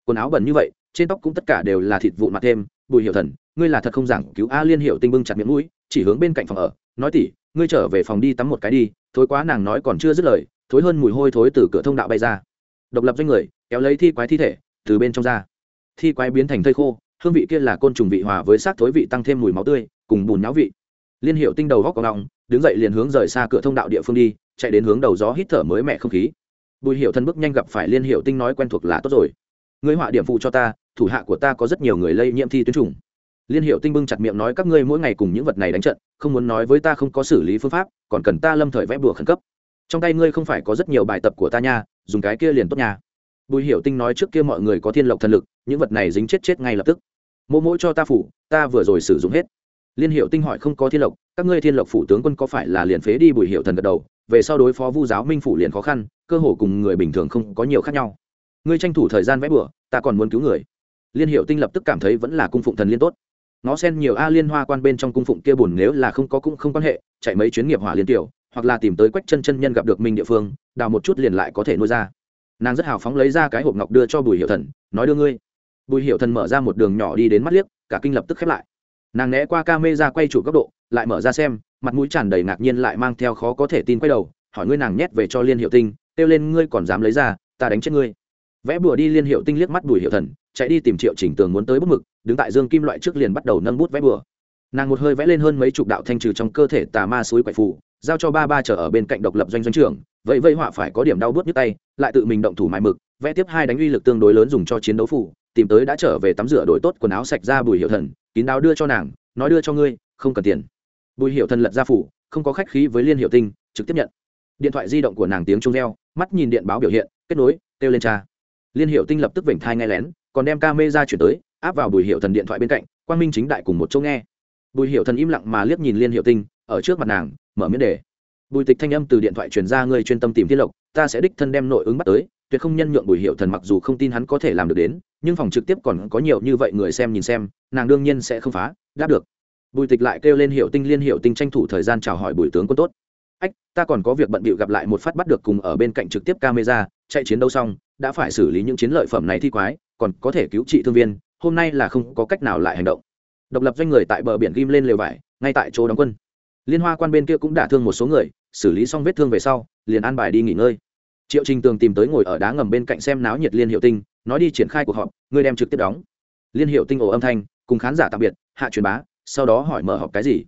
A: Quần áo bẩn như vậy, trên tóc cũng tất cả đều là thịt vụn mặt thêm, bùi hiệu thần, ngươi là thật không giảng cứu a liên hiệu tinh bưng chặt miệng mũi, chỉ hướng bên cạnh phòng ở, nói tỉ, ngươi trở về phòng đi tắm một cái đi, thối quá nàng nói còn chưa dứt lời, thối hơn mùi hôi thối từ cửa thông đạo bay ra. Độc lập doanh người, kéo lấy thi quái thi thể, từ bên trong ra. Thi quái biến thành thây khô hương vị kia là côn trùng vị hòa với xác thối vị tăng thêm mùi máu tươi, cùng bùn nháo vị. Liên hiệu tinh đầu góc còng ngọng đứng dậy liền hướng rời xa cửa thông đạo địa phương đi, chạy đến hướng đầu gió hít thở mới mẻ không khí. Bùi hiệu thân bước nhanh gặp phải liên hiệu tinh nói quen thuộc là tốt rồi. Ngươi họa điểm phụ cho ta, thủ hạ của ta có rất nhiều người lây nhiễm thi tuyến trùng liên hiệu tinh bưng chặt miệng nói các ngươi mỗi ngày cùng những vật này đánh trận, không muốn nói với ta không có xử lý phương pháp, còn cần ta lâm thời vẽ bùa khẩn cấp. Trong tay ngươi không phải có rất nhiều bài tập của ta nha, dùng cái kia liền tốt nha bùi hiệu tinh nói trước kia mọi người có thiên lộc thần lực, những vật này dính chết chết ngay lập tức. Mỗ mỗi cho ta phủ, ta vừa rồi sử dụng hết. Liên hiệu tinh hỏi không có thiên lộc, các ngươi thiên lộc phủ tướng quân có phải là liền phế đi bùi hiệu thần gật đầu, về sau đối phó vu giáo minh phủ liền khó khăn, cơ hồ cùng người bình thường không có nhiều khác nhau. Ngươi tranh thủ thời gian vẽ bừa, ta còn muốn cứu người. Liên hiệu tinh lập tức cảm thấy vẫn là cung phụng thần liên tốt. Nó xen nhiều a liên hoa quan bên trong cung phụng kia buồn nếu là không có cũng không quan hệ, chạy mấy chuyến nghiệp hỏa liên tiểu, hoặc là tìm tới quách chân chân nhân gặp được minh địa phương, đào một chút liền lại có thể nuôi ra nàng rất hào phóng lấy ra cái hộp ngọc đưa cho bùi hiệu thần, nói đưa ngươi. Bùi hiệu thần mở ra một đường nhỏ đi đến mắt liếc, cả kinh lập tức khép lại. Nàng né qua ca mê ra quay chủ góc độ, lại mở ra xem, mặt mũi tràn đầy ngạc nhiên lại mang theo khó có thể tin quay đầu, hỏi ngươi nàng nhét về cho liên hiệu tinh, kêu lên ngươi còn dám lấy ra, ta đánh chết ngươi. Vẽ bùa đi liên hiệu tinh liếc mắt bùi hiệu thần, chạy đi tìm triệu chỉnh tường muốn tới bút mực, đứng tại dương kim loại trước liền bắt đầu nâng bút vẽ bùa. Nàng một hơi vẽ lên hơn mấy chục đạo thanh trừ trong cơ thể tà ma suối quậy phù, giao cho ba ba trở ở bên cạnh độc lập doanh doanh trưởng vậy vây họa phải có điểm đau bớt nhức tay, lại tự mình động thủ mài mực, vẽ tiếp hai đánh uy lực tương đối lớn dùng cho chiến đấu phủ, tìm tới đã trở về tắm rửa đổi tốt quần áo sạch ra bùi hiệu thần, kín đáo đưa cho nàng, nói đưa cho ngươi, không cần tiền. Bùi hiệu thần lật ra phủ, không có khách khí với liên hiệu tinh, trực tiếp nhận. Điện thoại di động của nàng tiếng trung reo, mắt nhìn điện báo biểu hiện, kết nối, kêu lên cha. Liên hiệu tinh lập tức vểnh thai nghe lén, còn đem ca mê ra chuyển tới, áp vào bùi hiệu thần điện thoại bên cạnh, quang minh chính đại cùng một chỗ nghe. Bùi hiệu thần im lặng mà liếc nhìn liên hiệu tinh, ở trước mặt nàng, mở miễn đề bùi tịch thanh âm từ điện thoại truyền ra, ngươi chuyên tâm tìm tiết lộc, ta sẽ đích thân đem nội ứng bắt tới, tuyệt không nhân nhượng bùi hiệu thần mặc dù không tin hắn có thể làm được đến, nhưng phòng trực tiếp còn có nhiều như vậy người xem nhìn xem, nàng đương nhiên sẽ không phá, đáp được. Bùi tịch lại kêu lên hiệu tinh liên hiệu tinh tranh thủ thời gian chào hỏi bùi tướng quân tốt. Ách, ta còn có việc bận bịu gặp lại một phát bắt được cùng ở bên cạnh trực tiếp camera, chạy chiến đấu xong, đã phải xử lý những chiến lợi phẩm này thi quái, còn có thể cứu trị thương viên, hôm nay là không có cách nào lại hành động. Độc lập doanh người tại bờ biển ghim lên lều vải, ngay tại chỗ đóng quân liên hoa quan bên kia cũng đả thương một số người, xử lý xong vết thương về sau, liền an bài đi nghỉ ngơi. Triệu trình tường tìm tới ngồi ở đá ngầm bên cạnh xem náo nhiệt liên hiệu tinh, nói đi triển khai cuộc họp, ngươi đem trực tiếp đóng. Liên hiệu tinh ổ âm thanh, cùng khán giả tạm biệt, hạ truyền bá, sau đó hỏi mở họp cái gì.